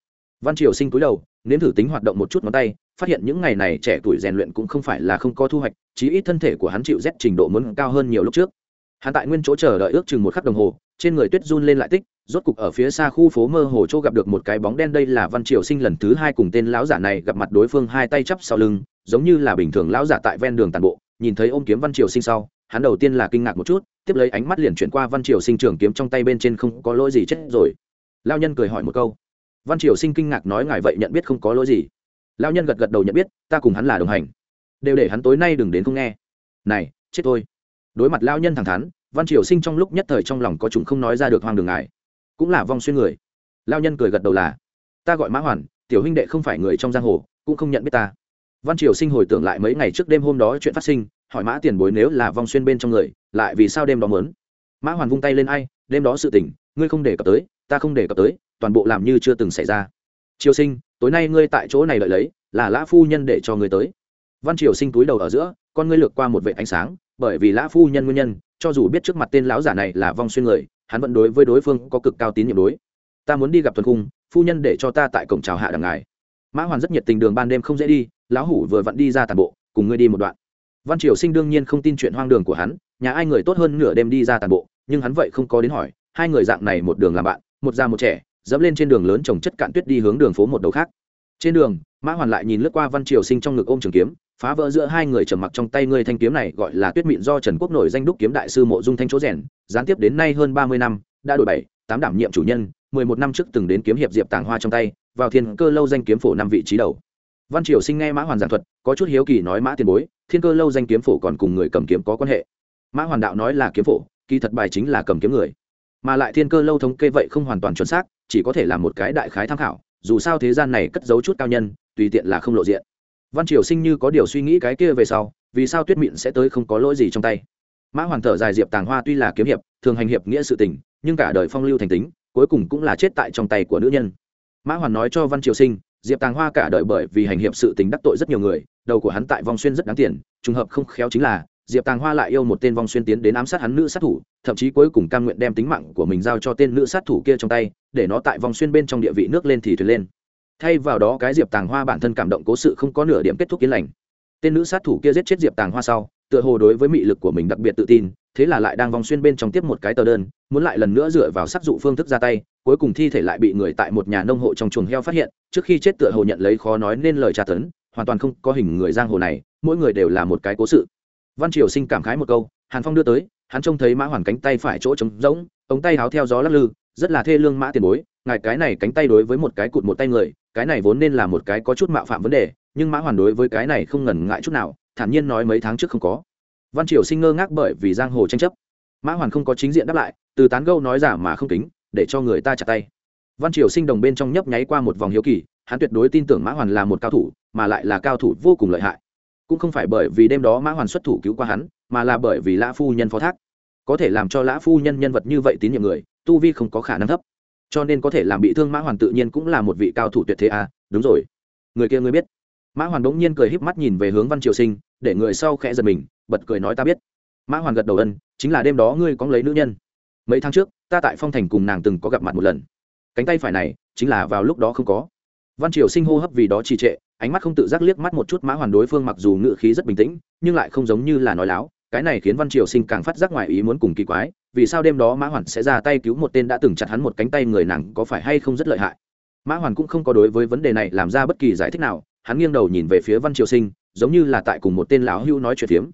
Văn triều sinh cúi đầu, nếm thử tính hoạt động một chút ngón tay, phát hiện những ngày này trẻ tuổi rèn luyện cũng không phải là không có thu hoạch, chí ít thân thể của hắn chịu rét trình độ muốn cao hơn nhiều lúc trước. Hắn tại nguyên chỗ chờ đợi ước chừng một khắc đồng hồ, trên người tuyết run lên lại tích rốt cục ở phía xa khu phố mơ hồ chỗ gặp được một cái bóng đen, đây là văn triều sinh lần thứ hai cùng tên lão giả này gặp mặt đối phương hai tay chắp sau lưng, giống như là bình thường lão giả tại ven đường tàn bộ. Nhìn thấy ôm kiếm văn triều sinh sau, hắn đầu tiên là kinh ngạc một chút, tiếp lấy ánh mắt liền chuyển qua văn triều sinh trường kiếm trong tay bên trên không có lỗi gì chết rồi. Lao nhân cười hỏi một câu. Văn triều sinh kinh ngạc nói, ngài vậy nhận biết không có lỗi gì? Lao nhân gật gật đầu nhận biết, ta cùng hắn là đồng hành. Đều để hắn tối nay đừng đến không nghe. Này, chết thôi. Đối mặt lao nhân thẳng thắn, văn triều sinh trong lúc nhất thời trong lòng có chúng không nói ra được hoang đường ngài cũng là vong xuyên người. Lao nhân cười gật đầu là, ta gọi mã hoàn, tiểu huynh đệ không phải người trong giang hồ, cũng không nhận biết ta. Văn triều sinh hồi tưởng lại mấy ngày trước đêm hôm đó chuyện phát sinh, hỏi mã tiền bối nếu là vong xuyên bên trong người, lại vì sao đêm đó mớn mã hoàn vung tay lên ai, đêm đó sự tỉnh ngươi không để cập tới, ta không để cập tới, toàn bộ làm như chưa từng xảy ra. Triều sinh, tối nay ngươi tại chỗ này lợi lấy, là lã phu nhân để cho ngươi tới. Văn triều sinh túi đầu ở giữa, con ngươi lược qua một vệ ánh sáng, bởi vì lã phu nhân nguyên nhân, cho dù biết trước mặt tên lão giả này là vong xuyên người hắn vẫn đối với đối phương có cực cao tín nhiệm đối. Ta muốn đi gặp thuần cung phu nhân để cho ta tại cổng chào hạ đằng ngài. Mã hoàn rất nhiệt tình đường ban đêm không dễ đi, lão hủ vừa vặn đi ra tàn bộ, cùng ngươi đi một đoạn. Văn triều sinh đương nhiên không tin chuyện hoang đường của hắn, nhà ai người tốt hơn nửa đêm đi ra tàn bộ, nhưng hắn vậy không có đến hỏi, hai người dạng này một đường làm bạn, một già một trẻ, dẫm lên trên đường lớn trồng chất cạn tuyết đi hướng đường phố một đầu khác trên đường, mã hoàn lại nhìn lướt qua văn triều sinh trong ngực ôm trường kiếm, phá vỡ giữa hai người trầm mặc trong tay ngươi thanh kiếm này, gọi là tuyết mịn do trần quốc nổi danh đúc kiếm đại sư mộ dung thanh chỗ rèn, gián tiếp đến nay hơn ba mươi năm, đã đổi bảy, tám đảm nhiệm chủ nhân, mười một năm trước từng đến kiếm hiệp diệp tàng hoa trong tay, vào thiên cơ lâu danh kiếm phổ năm vị trí đầu. Văn triều sinh nghe mã hoàn giảng thuật, có chút hiếu kỳ nói mã tiền bối, thiên cơ lâu danh kiếm phổ còn cùng người cầm kiếm có quan hệ? Mã hoàn đạo nói là kiếm phổ, kỳ thật bài chính là cầm kiếm người. Mà lại thiên cơ lâu thống kê vậy không hoàn toàn chuẩn xác, chỉ có thể là một cái đại khái tham khảo dù sao thế gian này cất giấu chút cao nhân, tùy tiện là không lộ diện. Văn triều sinh như có điều suy nghĩ cái kia về sau, vì sao tuyết mịn sẽ tới không có lỗi gì trong tay? Mã hoàn thở dài diệp tàng hoa tuy là kiếm hiệp, thường hành hiệp nghĩa sự tình, nhưng cả đời phong lưu thành tính, cuối cùng cũng là chết tại trong tay của nữ nhân. Mã hoàn nói cho văn triều sinh, diệp tàng hoa cả đời bởi vì hành hiệp sự tình đắc tội rất nhiều người, đầu của hắn tại vong xuyên rất đáng tiền, trùng hợp không khéo chính là diệp tàng hoa lại yêu một tên vong xuyên tiến đến ám sát hắn nữ sát thủ, thậm chí cuối cùng cam nguyện đem tính mạng của mình giao cho tên nữ sát thủ kia trong tay, để nó tại vong xuyên bên trong địa vị nước lên thì thuyền lên. Thay vào đó cái diệp tàng hoa bản thân cảm động cố sự không có nửa điểm kết thúc yên lành. Tên nữ sát thủ kia giết chết diệp tàng hoa sau, tựa hồ đối với mị lực của mình đặc biệt tự tin, thế là lại đang vòng xuyên bên trong tiếp một cái tờ đơn, muốn lại lần nữa dựa vào sắc dụ phương thức ra tay, cuối cùng thi thể lại bị người tại một nhà nông hộ trong chuồng heo phát hiện, trước khi chết tựa hồ nhận lấy khó nói nên lời tra tấn, hoàn toàn không có hình người giang hồ này, mỗi người đều là một cái cố sự văn triều sinh cảm khái một câu hàn phong đưa tới hắn trông thấy mã hoàn cánh tay phải chỗ trống rỗng ống tay áo theo gió lắc lư rất là thê lương mã tiền bối ngài cái này cánh tay đối với một cái cụt một tay người cái này vốn nên là một cái có chút mạo phạm vấn đề nhưng mã hoàn đối với cái này không ngần ngại chút nào thản nhiên nói mấy tháng trước không có. Văn triều sinh ngơ ngác bởi vì giang hồ tranh chấp. Mã hoàn không có chính diện đáp lại từ tán gâu nói giả mà không tính, để cho người ta chặt tay. Văn triều sinh đồng bên trong nhấp nháy qua một vòng hiếu kỳ hắn tuyệt đối tin tưởng mã hoàn là một cao thủ mà lại là cao thủ vô cùng lợi hại cũng không phải bởi vì đêm đó mã hoàn xuất thủ cứu qua hắn, mà là bởi vì lã phu nhân phó thác. Có thể làm cho lã phu nhân nhân vật như vậy tín nhiệm người, tu vi không có khả năng thấp. Cho nên có thể làm bị thương mã hoàn tự nhiên cũng là một vị cao thủ tuyệt thế à đúng rồi. Người kia ngươi biết. Mã hoàn bỗng nhiên cười híp mắt nhìn về hướng văn triều sinh, để người sau khẽ giật mình, bật cười nói ta biết. Mã hoàn gật đầu ân, chính là đêm đó ngươi có lấy nữ nhân. Mấy tháng trước, ta tại phong thành cùng nàng từng có gặp mặt một lần. Cánh tay phải này, chính là vào lúc đó không có. Văn triều sinh hô hấp vì đó trì trệ ánh mắt không tự giác liếc mắt một chút mã hoàn đối phương mặc dù ngự khí rất bình tĩnh, nhưng lại không giống như là nói láo, cái này khiến văn triều sinh càng phát giác ngoài ý muốn cùng kỳ quái, vì sao đêm đó mã hoàn sẽ ra tay cứu một tên đã từng chặt hắn một cánh tay người nàng có phải hay không rất lợi hại? Mã hoàn cũng không có đối với vấn đề này làm ra bất kỳ giải thích nào, hắn nghiêng đầu nhìn về phía văn triều sinh, giống như là tại cùng một tên lão hưu nói chuyện phiếm.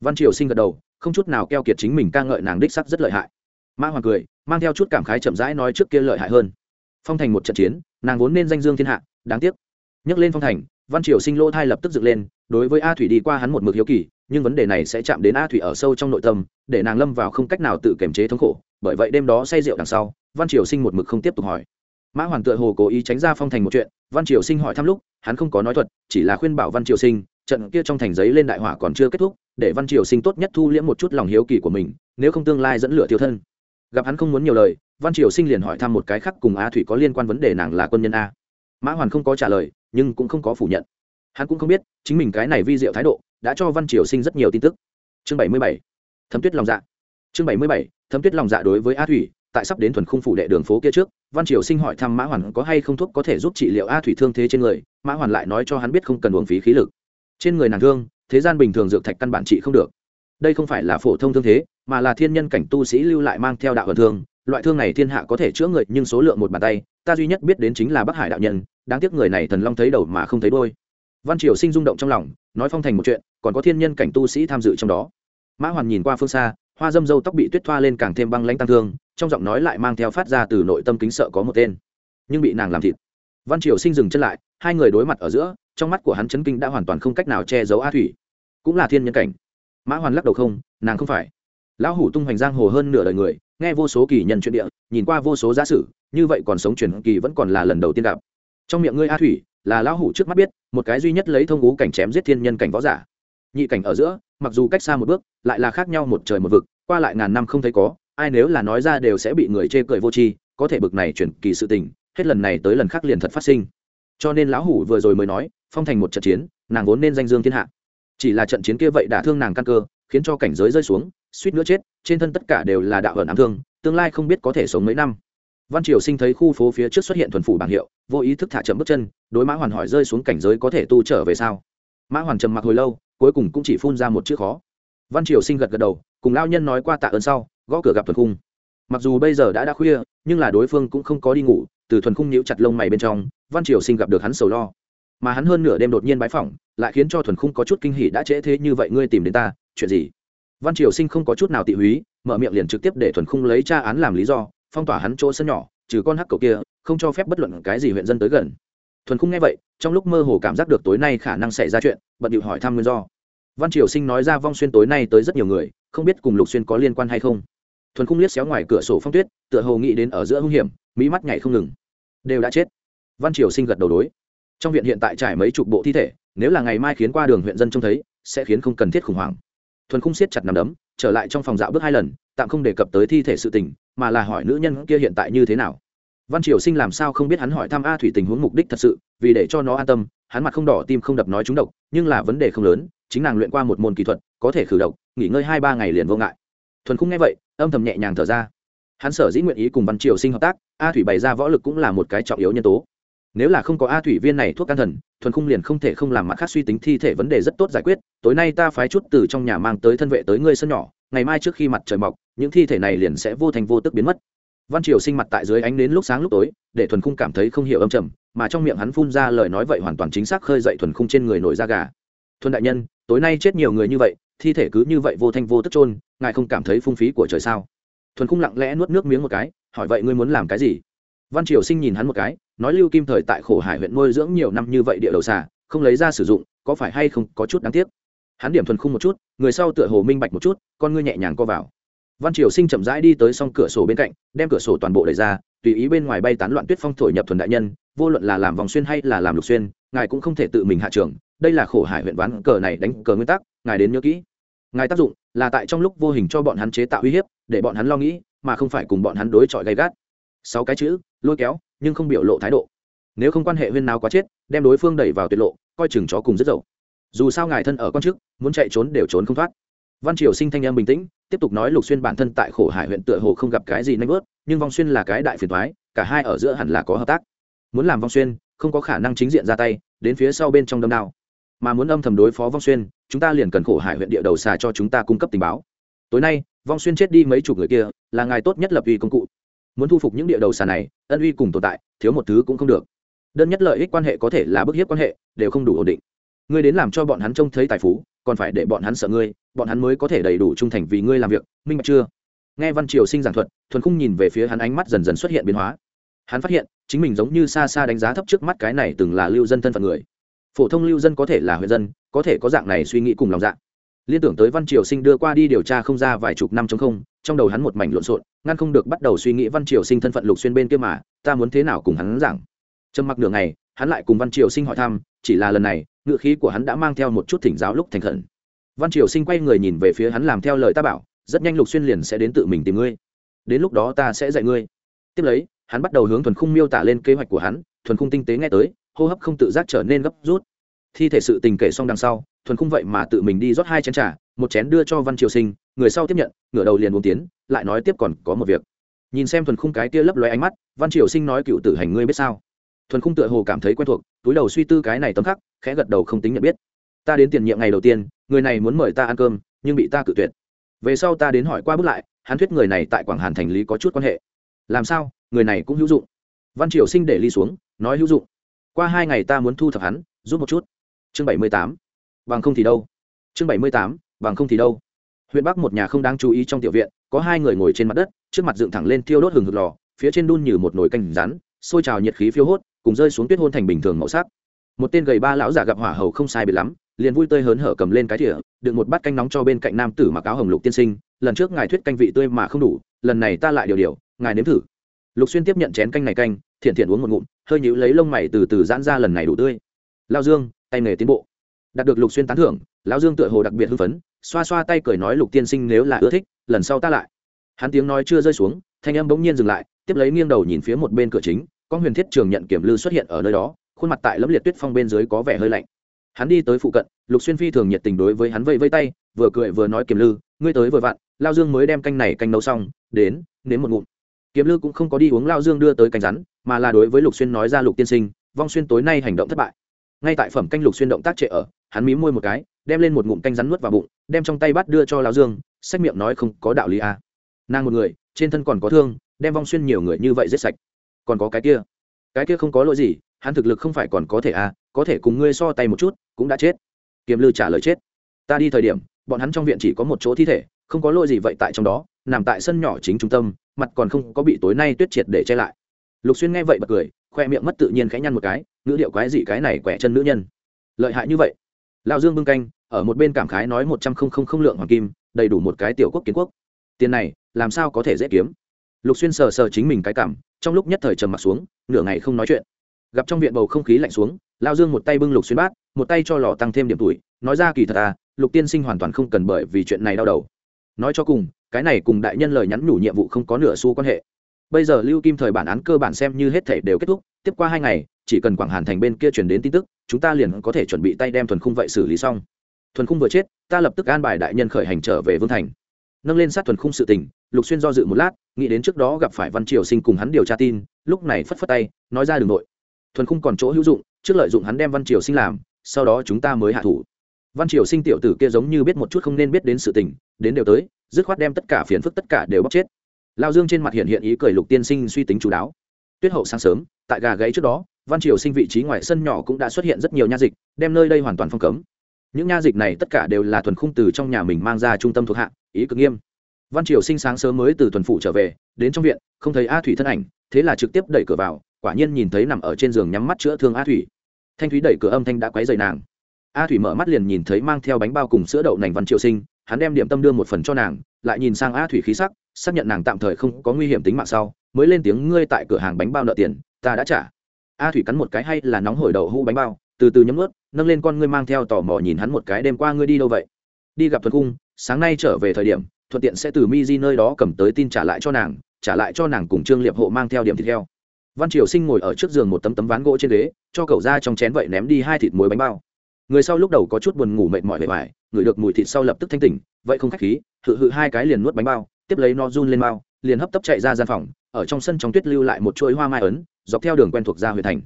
Văn triều sinh gật đầu, không chút nào keo kiệt chính mình ca ngợi nàng đích sắc rất lợi hại. Mã hoàng cười, mang theo chút cảm khái chậm rãi nói trước kia lợi hại hơn. Phong thành một trận chiến, nàng vốn nên danh dương thiên hạ, đáng tiếc nhắc lên phong thành, văn triều sinh lỗ thai lập tức dựng lên, đối với a thủy đi qua hắn một mực hiếu kỳ, nhưng vấn đề này sẽ chạm đến a thủy ở sâu trong nội tâm, để nàng lâm vào không cách nào tự kiềm chế thống khổ, bởi vậy đêm đó say rượu đằng sau, văn triều sinh một mực không tiếp tục hỏi. Mã hoàn tựa hồ cố ý tránh ra phong thành một chuyện, văn triều sinh hỏi thăm lúc, hắn không có nói thuật, chỉ là khuyên bảo văn triều sinh, trận kia trong thành giấy lên đại hỏa còn chưa kết thúc, để văn triều sinh tốt nhất thu liễm một chút lòng hiếu kỳ của mình, nếu không tương lai dẫn lửa tiêu thân. Gặp hắn không muốn nhiều lời, văn triều sinh liền hỏi thăm một cái khác cùng a thủy có liên quan vấn đề nàng là quân nhân a mã hoàn không có trả lời, nhưng cũng không có phủ nhận. Hắn cũng không biết, chính mình cái này vi diệu thái độ đã cho văn triều sinh rất nhiều tin tức. Chương bảy mươi bảy, thấm tuyết lòng dạ. Chương bảy mươi bảy, thấm tuyết lòng dạ đối với a thủy, tại sắp đến thuần khung phủ đệ đường phố kia trước, văn triều sinh hỏi thăm mã hoàn có hay không thuốc có thể giúp trị liệu a thủy thương thế trên người, mã hoàn lại nói cho hắn biết không cần uống phí khí lực. Trên người nàng thương, thế gian bình thường dược thạch căn bản trị không được. Đây không phải là phổ thông thương thế, mà là thiên nhân cảnh tu sĩ lưu lại mang theo đạo hận thương loại thương này thiên hạ có thể chữa người, nhưng số lượng một bàn tay, ta duy nhất biết đến chính là bắc hải đạo nhân, đáng tiếc người này thần long thấy đầu mà không thấy đôi văn triều sinh rung động trong lòng, nói phong thành một chuyện, còn có thiên nhân cảnh tu sĩ tham dự trong đó. Mã hoàn nhìn qua phương xa, hoa dâm dâu tóc bị tuyết thoa lên càng thêm băng lãnh tăng thương, trong giọng nói lại mang theo phát ra từ nội tâm kính sợ có một tên. Nhưng bị nàng làm thịt. Văn triều sinh dừng chân lại, hai người đối mặt ở giữa, trong mắt của hắn chấn kinh đã hoàn toàn không cách nào che giấu a thủy. Cũng là thiên nhân cảnh. Mã hoàn lắc đầu không, nàng không phải. Lão hủ tung hoành giang hồ hơn nửa đời người nghe vô số kỳ nhân chuyện địa, nhìn qua vô số giả sử, như vậy còn sống truyền kỳ vẫn còn là lần đầu tiên gặp. Trong miệng ngươi a thủy, là lão hủ trước mắt biết, một cái duy nhất lấy thông ngũ cảnh chém giết thiên nhân cảnh võ giả. Nhị cảnh ở giữa, mặc dù cách xa một bước, lại là khác nhau một trời một vực, qua lại ngàn năm không thấy có, ai nếu là nói ra đều sẽ bị người chê cười vô tri, có thể bực này chuyển kỳ sự tình, hết lần này tới lần khác liền thật phát sinh. Cho nên lão hủ vừa rồi mới nói, phong thành một trận chiến, nàng vốn nên danh dương thiên hạ. Chỉ là trận chiến kia vậy đã thương nàng căn cơ khiến cho cảnh giới rơi xuống, suýt nữa chết, trên thân tất cả đều là đạo ẩn ám thương, tương lai không biết có thể sống mấy năm. Văn triều sinh thấy khu phố phía trước xuất hiện thuần phủ bảng hiệu, vô ý thức thả chậm bước chân, đối mã hoàn hỏi rơi xuống cảnh giới có thể tu trở về sao? Mã hoàn trầm mặc hồi lâu, cuối cùng cũng chỉ phun ra một chữ khó. Văn triều sinh gật gật đầu, cùng lao nhân nói qua tạ ơn sau, gõ cửa gặp thuần khung. Mặc dù bây giờ đã đã khuya, nhưng là đối phương cũng không có đi ngủ, từ thuần khung nhíu chặt lông mày bên trong, văn triều sinh gặp được hắn sầu lo. Mà hắn hơn nửa đêm đột nhiên bái phỏng, lại khiến cho thuần khung có chút kinh hỉ, đã trễ thế như vậy, ngươi tìm đến ta chuyện gì? Văn triều sinh không có chút nào tị húy, mở miệng liền trực tiếp để thuần khung lấy tra án làm lý do, phong tỏa hắn chỗ sân nhỏ, trừ con hắc cầu kia, không cho phép bất luận cái gì huyện dân tới gần. Thuần khung nghe vậy, trong lúc mơ hồ cảm giác được tối nay khả năng xảy ra chuyện, bận điệu hỏi thăm nguyên do. Văn triều sinh nói ra vong xuyên tối nay tới rất nhiều người, không biết cùng lục xuyên có liên quan hay không. Thuần khung liếc xéo ngoài cửa sổ phong tuyết, tựa hồ nghĩ đến ở giữa hung hiểm, mỹ mắt nhảy không ngừng. Đều đã chết. Văn triều sinh gật đầu đối. Trong viện hiện tại trải mấy chục bộ thi thể, nếu là ngày mai khiến qua đường huyện dân trông thấy, sẽ khiến không cần thiết khủng hoảng thuần khung siết chặt nằm đấm, trở lại trong phòng dạo bước hai lần, tạm không đề cập tới thi thể sự tình, mà là hỏi nữ nhân kia hiện tại như thế nào. Văn triều sinh làm sao không biết hắn hỏi thăm a thủy tình huống mục đích thật sự, vì để cho nó an tâm, hắn mặt không đỏ tim không đập nói trúng độc, nhưng là vấn đề không lớn, chính nàng luyện qua một môn kỹ thuật, có thể khử độc, nghỉ ngơi hai ba ngày liền vô ngại. Thuần khung nghe vậy, âm thầm nhẹ nhàng thở ra. Hắn sở dĩ nguyện ý cùng văn triều sinh hợp tác, a thủy bày ra võ lực cũng là một cái trọng yếu nhân tố nếu là không có a thủy viên này thuốc can thần, thuần khung liền không thể không làm mặt khác suy tính thi thể vấn đề rất tốt giải quyết. Tối nay ta phái chút từ trong nhà mang tới thân vệ tới ngươi sân nhỏ, ngày mai trước khi mặt trời mọc, những thi thể này liền sẽ vô thành vô tức biến mất. Văn triều sinh mặt tại dưới ánh đến lúc sáng lúc tối, để thuần khung cảm thấy không hiểu âm trầm, mà trong miệng hắn phun ra lời nói vậy hoàn toàn chính xác khơi dậy thuần khung trên người nổi da gà. Thuần đại nhân, tối nay chết nhiều người như vậy, thi thể cứ như vậy vô thanh vô tức trôn ngài không cảm thấy phung phí của trời sao? Thuần khung lặng lẽ nuốt nước miếng một cái, hỏi vậy ngươi muốn làm cái gì? Văn triều sinh nhìn hắn một cái, nói lưu kim thời tại khổ hải huyện nuôi dưỡng nhiều năm như vậy địa đầu xà, không lấy ra sử dụng, có phải hay không có chút đáng tiếc? Hắn điểm thuần khung một chút, người sau tựa hồ minh bạch một chút, con ngươi nhẹ nhàng co vào. Văn triều sinh chậm rãi đi tới s cửa sổ bên cạnh, đem cửa sổ toàn bộ đẩy ra, tùy ý bên ngoài bay tán loạn tuyết phong thổi nhập thuần đại nhân, vô luận là làm vòng xuyên hay là làm lục xuyên, ngài cũng không thể tự mình hạ trường đây là khổ hải huyện ván cờ này đánh cờ nguyên tắc, ngài đến nhớ kỹ. Ngài tác dụng là tại trong lúc vô hình cho bọn hắn chế tạo uy hiếp, để bọn hắn lo nghĩ, mà không phải cùng bọn hắn đối chọi gay gắt sáu cái chữ, lôi kéo, nhưng không biểu lộ thái độ. Nếu không quan hệ huyên nào quá chết, đem đối phương đẩy vào tuyệt lộ, coi chừng chó cùng rất dậu. Dù sao ngài thân ở con trước, muốn chạy trốn đều trốn không thoát. Văn triều sinh thanh em bình tĩnh, tiếp tục nói lục xuyên bản thân tại khổ hải huyện tựa hồ không gặp cái gì nanh vớt, nhưng vong xuyên là cái đại phiền thoái cả hai ở giữa hẳn là có hợp tác. Muốn làm vong xuyên, không có khả năng chính diện ra tay, đến phía sau bên trong đâm đao. Mà muốn âm thầm đối phó vong xuyên, chúng ta liền cần khổ hải huyện địa đầu xà cho chúng ta cung cấp tình báo. Tối nay, vong xuyên chết đi mấy chục người kia, là ngài tốt nhất lập uy công cụ muốn thu phục những địa đầu xà này, ân uy cùng tồn tại, thiếu một thứ cũng không được. Đơn nhất lợi ích quan hệ có thể là bức hiếp quan hệ, đều không đủ ổn định. Ngươi đến làm cho bọn hắn trông thấy tài phú, còn phải để bọn hắn sợ ngươi, bọn hắn mới có thể đầy đủ trung thành vì ngươi làm việc, minh bạch chưa? Nghe văn triều sinh giảng thuật, thuần khung nhìn về phía hắn ánh mắt dần dần xuất hiện biến hóa. Hắn phát hiện, chính mình giống như xa xa đánh giá thấp trước mắt cái này từng là lưu dân thân phận người. Phổ thông lưu dân có thể là huyện dân, có thể có dạng này suy nghĩ cùng lòng dạ. Liên tưởng tới văn triều sinh đưa qua đi điều tra không ra vài chục năm chống không trong đầu hắn một mảnh lộn xộn, ngăn không được bắt đầu suy nghĩ văn triều sinh thân phận lục xuyên bên kia mà, ta muốn thế nào cùng hắn giảng. Trầm mặc nửa ngày, hắn lại cùng văn triều sinh hỏi thăm, chỉ là lần này ngựa khí của hắn đã mang theo một chút thỉnh giáo lúc thành khẩn. Văn triều sinh quay người nhìn về phía hắn làm theo lời ta bảo, rất nhanh lục xuyên liền sẽ đến tự mình tìm ngươi. Đến lúc đó ta sẽ dạy ngươi. Tiếp lấy, hắn bắt đầu hướng thuần khung miêu tả lên kế hoạch của hắn, thuần khung tinh tế nghe tới, hô hấp không tự giác trở nên gấp rút thi thể sự tình kể xong đằng sau, thuần khung vậy mà tự mình đi rót hai chén t r à một chén đưa cho văn triều sinh, người sau tiếp nhận, ngửa đầu liền uống tiến, lại nói tiếp còn có một việc. Nhìn xem thuần khung cái tia lấp loé ánh mắt, văn triều sinh nói cựu tử hành ngươi biết sao? Thuần khung tựa hồ cảm thấy quen thuộc, túi đầu suy tư cái này tấm khắc, khẽ gật đầu không tính nhận biết. Ta đến tiền nhiệm ngày đầu tiên, người này muốn mời ta ăn cơm, nhưng bị ta cự tuyệt. Về sau ta đến hỏi qua bước lại, hắn thuyết người này tại quảng hàn thành lý có chút quan hệ. Làm sao? Người này cũng hữu dụng. Văn triều sinh để ly xuống, nói hữu dụng. Qua hai ngày ta muốn thu thập hắn, giúp một chút chương bảy mươi tám. Bằng không thì đâu. Chương bảy mươi tám, bằng không thì đâu. Huyện bắc một nhà không đáng chú ý trong tiểu viện, có hai người ngồi trên mặt đất, trước mặt dựng thẳng lên thiêu đốt hừng hực lò, phía trên đun như một nồi canh rắn sôi trào nhiệt khí phiêu hốt, cùng rơi xuống tuyết hôn thành bình thường màu sắc. Một tên gầy ba lão giả gặp hỏa hầu không sai bị lắm, liền vui tươi hớn hở cầm lên cái thìa, đựng một bát canh nóng cho bên cạnh nam tử mặc áo hồng lục tiên sinh, lần trước ngài thuyết canh vị tươi mà không đủ, lần này ta lại điều điều, ngài nếm thử. Lục xuyên tiếp nhận chén canh này canh, thiện thiện uống một ngụm, hơi nhíu lấy lông mày từ từ giãn ra lần này đủ tươi. Lao dương tay nghề tiến bộ. Đạt được lục xuyên tán thưởng, lão dương tựa hồ đặc biệt hưng phấn, xoa xoa tay cười nói lục tiên sinh nếu là ưa thích, lần sau ta lại. Hắn tiếng nói chưa rơi xuống, thanh âm bỗng nhiên dừng lại, tiếp lấy nghiêng đầu nhìn phía một bên cửa chính con huyền thiết trường nhận kiểm lư xuất hiện ở nơi đó, khuôn mặt tại lấm liệt tuyết phong bên dưới có vẻ hơi lạnh. Hắn đi tới phụ cận, lục xuyên phi thường nhiệt tình đối với hắn vây vây tay, vừa cười vừa nói kiểm lư ngươi tới vừa vặn lao dương mới đem canh này canh nấu xong, đến, nếm một ngụm. Kiểm lư cũng không có đi uống lao dương đưa tới canh rắn, mà là đối với lục xuyên nói ra lục tiên sinh, vong xuyên tối nay hành động thất bại ngay tại phẩm canh lục xuyên động tác trệ ở, hắn mí môi một cái, đem lên một ngụm canh rắn nuốt vào bụng, đem trong tay bắt đưa cho lao dương sách miệng nói không có đạo lý à. nàng một người, trên thân còn có thương, đem vong xuyên nhiều người như vậy giết sạch. Còn có cái kia cái kia không có lỗi gì, hắn thực lực không phải còn có thể à có thể cùng ngươi so tay một chút, cũng đã chết. Kiếm lư trả lời chết. Ta đi thời điểm, bọn hắn trong viện chỉ có một chỗ thi thể, không có lỗi gì vậy tại trong đó, nằm tại sân nhỏ chính trung tâm, mặt còn không có bị tối nay tuyết triệt để che lại. Lục xuyên nghe vậy bật cười, khoe miệng mất tự nhiên khẽ nhăn một cái ngữ điệu quái dị cái này quẻ chân nữ nhân. Lợi hại như vậy. Lao dương bưng canh, ở một bên cảm khái nói một trăm không không không lượng hoàng kim, đầy đủ một cái tiểu quốc kiến quốc. Tiền này, làm sao có thể dễ kiếm? Lục xuyên sờ sờ chính mình cái cảm, trong lúc nhất thời trầm mặt xuống, nửa ngày không nói chuyện. Gặp trong viện bầu không khí lạnh xuống lao dương một tay bưng lục xuyên bát, một tay cho lò tăng thêm điểm tuổi, nói ra kỳ thật à lục tiên sinh hoàn toàn không cần bởi vì chuyện này đau đầu. Nói cho cùng, cái này cùng đại nhân lời nhắn nhủ nhiệm vụ không có nửa xu quan hệ bây giờ lưu kim thời bản án cơ bản xem như hết thể đều kết thúc, tiếp qua hai ngày, chỉ cần quảng hàn thành bên kia chuyển đến tin tức, chúng ta liền có thể chuẩn bị tay đem thuần khung vậy xử lý xong. Thuần khung vừa chết, ta lập tức an bài đại nhân khởi hành trở về vương thành. Nâng lên sát thuần khung sự tình, lục xuyên do dự một lát, nghĩ đến trước đó gặp phải văn triều sinh cùng hắn điều tra tin, lúc này phất phất tay, nói ra đường nội. Thuần khung còn chỗ hữu dụng, trước lợi dụng hắn đem văn triều sinh làm, sau đó chúng ta mới hạ thủ. Văn triều sinh tiểu tử kia giống như biết một chút không nên biết đến sự tình, đến đều tới, dứt khoát đem tất cả phiền phức tất cả đều bóc chết lao dương trên mặt hiện hiện ý cười lục tiên sinh suy tính chú đáo. Tuyết hậu sáng sớm, tại gà gáy trước đó, văn triều sinh vị trí ngoài sân nhỏ cũng đã xuất hiện rất nhiều nha dịch, đem nơi đây hoàn toàn phong cấm. Những nha dịch này tất cả đều là thuần khung từ trong nhà mình mang ra trung tâm thuộc hạ, ý cực nghiêm. Văn triều sinh sáng sớm mới từ tuần phủ trở về, đến trong viện, không thấy a thủy thân ảnh, thế là trực tiếp đẩy cửa vào, quả nhiên nhìn thấy nằm ở trên giường nhắm mắt chữa thương a thủy. Thanh thúy đẩy cửa âm thanh đã quấy dày nàng. A thủy mở mắt liền nhìn thấy mang theo bánh bao cùng sữa đậu nành văn triệu sinh hắn đem điểm tâm đưa một phần cho nàng, lại nhìn sang a thủy khí sắc, xác nhận nàng tạm thời không có nguy hiểm tính mạng sau, mới lên tiếng, ngươi tại cửa hàng bánh bao nợ tiền, ta đã trả. A thủy cắn một cái hay là nóng hổi đậu hũ bánh bao, từ từ nhấm ướt nâng lên con ngươi mang theo tò mò nhìn hắn một cái, đêm qua ngươi đi đâu vậy? Đi gặp thuật cung, sáng nay trở về thời điểm, thuận tiện sẽ từ mi di nơi đó cầm tới tin trả lại cho nàng, trả lại cho nàng cùng trương liệp hộ mang theo điểm thịt heo. Văn triều sinh ngồi ở trước giường một tấm tấm ván gỗ trên ghế, cho cậu ra trong chén vậy ném đi hai thịt muối bánh bao. Người sau lúc đầu có chút buồn ngủ mệt mỏi bề mỏi ngửi được mùi thịt sau lập tức thanh tỉnh, vậy không khách khí, hự hự hai cái liền nuốt bánh bao, tiếp lấy nó run lên bao, liền hấp tấp chạy ra gian phòng, ở trong sân trong tuyết lưu lại một chuỗi hoa mai ấn, dọc theo đường quen thuộc ra huyện thành.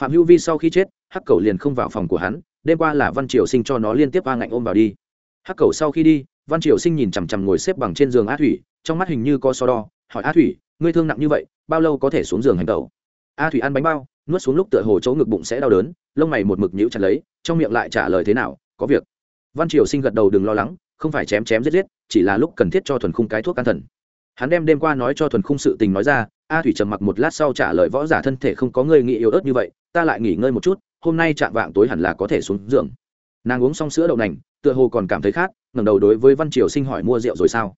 Phạm hữu vi sau khi chết, hắc cầu liền không vào phòng của hắn, đêm qua là văn triều sinh cho nó liên tiếp va ngạnh ôm vào đi. Hắc cầu sau khi đi, văn triều sinh nhìn chằm chằm ngồi xếp bằng trên giường a thủy, trong mắt hình như có so đo, hỏi a thủy, ngươi thương nặng như vậy, bao lâu có thể xuống giường hành tẩu? A thủy ăn bánh bao, nuốt xuống lúc tựa hồ chỗ ngực bụng sẽ đau đớn, lông mày một mực nhíu chặt lấy, trong miệng lại trả lời thế nào, có việc văn triều sinh gật đầu đừng lo lắng, không phải chém chém giết giết, chỉ là lúc cần thiết cho thuần khung cái thuốc an thần. Hắn đem đêm qua nói cho thuần khung sự tình nói ra, a thủy trầm mặc một lát sau trả lời võ giả thân thể không có người nghĩ yếu ớt như vậy, ta lại nghỉ ngơi một chút, hôm nay chạm vạng tối hẳn là có thể xuống giường. Nàng uống xong sữa đậu nành, tựa hồ còn cảm thấy khác ngẩng đầu đối với văn triều sinh hỏi mua rượu rồi sao?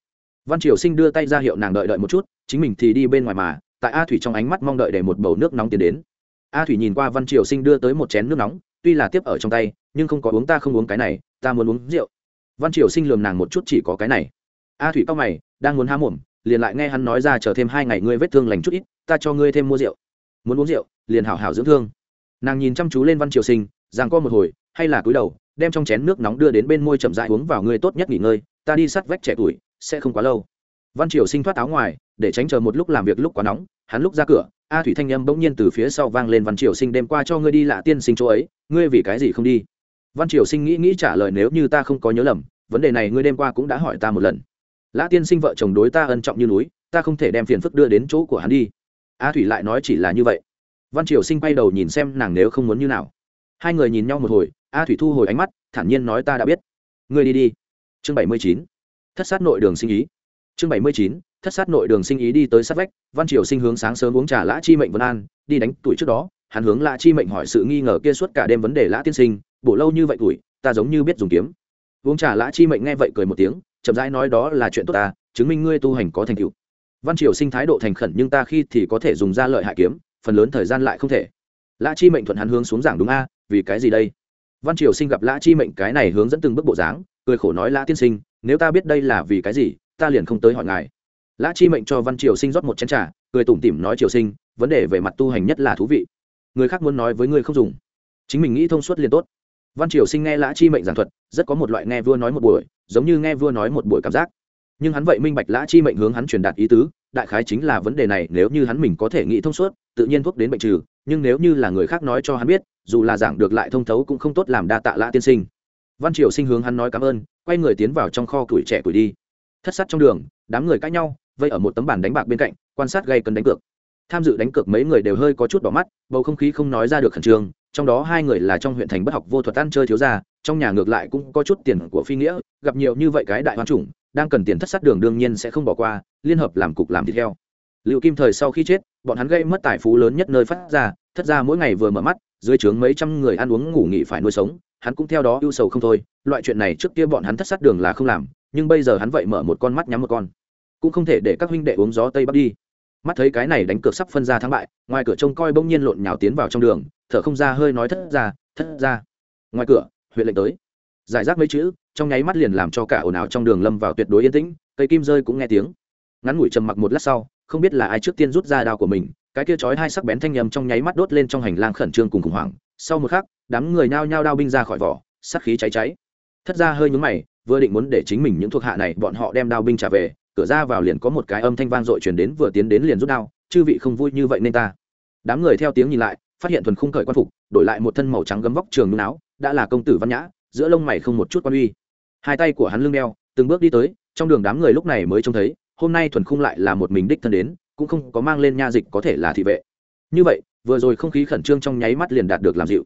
Văn triều sinh đưa tay ra hiệu nàng đợi đợi một chút, chính mình thì đi bên ngoài mà, tại a thủy trong ánh mắt mong đợi để một bầu nước nóng tiến đến. A thủy nhìn qua văn triều sinh đưa tới một chén nước nóng, tuy là tiếp ở trong tay, nhưng không có uống ta không uống cái này ta muốn uống rượu. Văn triều sinh lườm nàng một chút chỉ có cái này. A thủy cao mày, đang muốn há mồm, liền lại nghe hắn nói ra chờ thêm hai ngày ngươi vết thương lành chút ít, ta cho ngươi thêm mua rượu. Muốn uống rượu, liền hảo hảo dưỡng thương. Nàng nhìn chăm chú lên văn triều sinh rằng co một hồi, hay là cúi đầu, đem trong chén nước nóng đưa đến bên môi chậm dại uống vào ngươi tốt nhất nghỉ ngơi, ta đi sắt vách trẻ tuổi, sẽ không quá lâu. Văn triều sinh thoát áo ngoài, để tránh chờ một lúc làm việc lúc quá nóng, hắn lúc ra cửa, a thủy thanh âm bỗng nhiên từ phía sau vang lên văn triều sinh, đêm qua cho ngươi đi lạ tiên sinh chỗ ấy, ngươi vì cái gì không đi? Văn triều sinh nghĩ nghĩ trả lời nếu như ta không có nhớ lầm, vấn đề này ngươi đêm qua cũng đã hỏi ta một lần. Lã tiên sinh vợ chồng đối ta ân trọng như núi, ta không thể đem phiền phức đưa đến chỗ của hắn đi. A thủy lại nói chỉ là như vậy. Văn triều sinh quay đầu nhìn xem nàng nếu không muốn như nào. Hai người nhìn nhau một hồi, a thủy thu hồi ánh mắt, thản nhiên nói ta đã biết. Ngươi đi đi. Chương bảy mươi chín. Thất sát nội đường sinh ý. Chương bảy mươi chín. Thất sát nội đường sinh ý đi tới sát vách, văn triều sinh hướng sáng sớm uống trà lã chi mệnh vân an, đi đánh tuổi trước đó, hắn hướng lã chi mệnh hỏi sự nghi ngờ kia suốt cả đêm vấn đề lã tiên sinh bổ lâu như vậy tuổi, ta giống như biết dùng kiếm. Uống trà lã chi mệnh nghe vậy cười một tiếng, chậm rãi nói đó là chuyện tốt ta, chứng minh ngươi tu hành có thành tựu. Văn triều sinh thái độ thành khẩn nhưng ta khi thì có thể dùng ra lợi hại kiếm, phần lớn thời gian lại không thể. Lã chi mệnh thuận hắn hướng xuống giảng đúng a, vì cái gì đây? Văn triều sinh gặp lã chi mệnh cái này hướng dẫn từng bước bộ dáng, cười khổ nói lã tiên sinh, nếu ta biết đây là vì cái gì, ta liền không tới hỏi ngài. Lã chi mệnh cho văn triều sinh rót một chén t r à cười tủm tỉm nói triều sinh, vấn đề về mặt tu hành nhất là thú vị. Người khác muốn nói với ngươi không dùng. Chính mình nghĩ thông suốt liền tốt văn triều sinh nghe lã chi mệnh giảng thuật, rất có một loại nghe vua nói một buổi, giống như nghe vua nói một buổi cảm giác. Nhưng hắn vậy minh bạch lã chi mệnh hướng hắn truyền đạt ý tứ, đại khái chính là vấn đề này nếu như hắn mình có thể nghĩ thông suốt, tự nhiên thuốc đến bệnh trừ, nhưng nếu như là người khác nói cho hắn biết, dù là giảng được lại thông thấu cũng không tốt làm đa tạ lã tiên sinh. Văn triều sinh hướng hắn nói cảm ơn, quay người tiến vào trong kho tuổi trẻ tuổi đi. Thất sát trong đường, đám người cãi nhau, vây ở một tấm bàn đánh bạc bên cạnh, quan sát gây cần đánh cược. Tham dự đánh cược mấy người đều hơi có chút bỏ mắt, bầu không khí không nói ra được khẩn trương trong đó hai người là trong huyện thành bất học vô thuật ăn chơi thiếu gia, trong nhà ngược lại cũng có chút tiền của phi nghĩa, gặp nhiều như vậy cái đại hoan chủng, đang cần tiền thất sát đường đương nhiên sẽ không bỏ qua, liên hợp làm cục làm thịt heo. Liệu kim thời sau khi chết, bọn hắn gây mất tài phú lớn nhất nơi phát ra, thất ra mỗi ngày vừa mở mắt, dưới trướng mấy trăm người ăn uống ngủ nghỉ phải nuôi sống, hắn cũng theo đó ưu sầu không thôi, loại chuyện này trước kia bọn hắn thất sát đường là không làm, nhưng bây giờ hắn vậy mở một con mắt nhắm một con. Cũng không thể để các huynh đệ uống gió tây bắc đi. Mắt thấy cái này đánh cược sắp phân ra thắng bại, ngoài cửa trông coi bỗng nhiên lộn nhào tiến vào trong đường thở không ra hơi nói thất ra thất ra. Ngoài cửa, huyện lệnh tới. Giải rác mấy chữ, trong nháy mắt liền làm cho cả ồn ào trong đường lâm vào tuyệt đối yên tĩnh, cây kim rơi cũng nghe tiếng. Ngắn ngủi trầm mặc một lát sau, không biết là ai trước tiên rút ra đao của mình, cái kia chói hai sắc bén thanh nhầm trong nháy mắt đốt lên trong hành lang khẩn trương cùng khủng hoảng. Sau một khắc, đám người nao nhao đao binh ra khỏi vỏ, sát khí cháy cháy. Thất ra hơi nhúng mày, vừa định muốn để chính mình những thuộc hạ này bọn họ đem đao binh trả về, cửa ra vào liền có một cái âm thanh vang dội truyền đến, vừa tiến đến liền rút đao, chư vị không vui như vậy nên ta. Đám người theo tiếng nhìn lại phát hiện thuần khung cởi quan phục, đổi lại một thân màu trắng gấm vóc trường nung áo, đã là công tử văn nhã, giữa lông mày không một chút quan uy. Hai tay của hắn lưng đeo, từng bước đi tới, trong đường đám người lúc này mới trông thấy, hôm nay thuần khung lại là một mình đích thân đến, cũng không có mang lên nha dịch có thể là thị vệ. Như vậy, vừa rồi không khí khẩn trương trong nháy mắt liền đạt được làm dịu.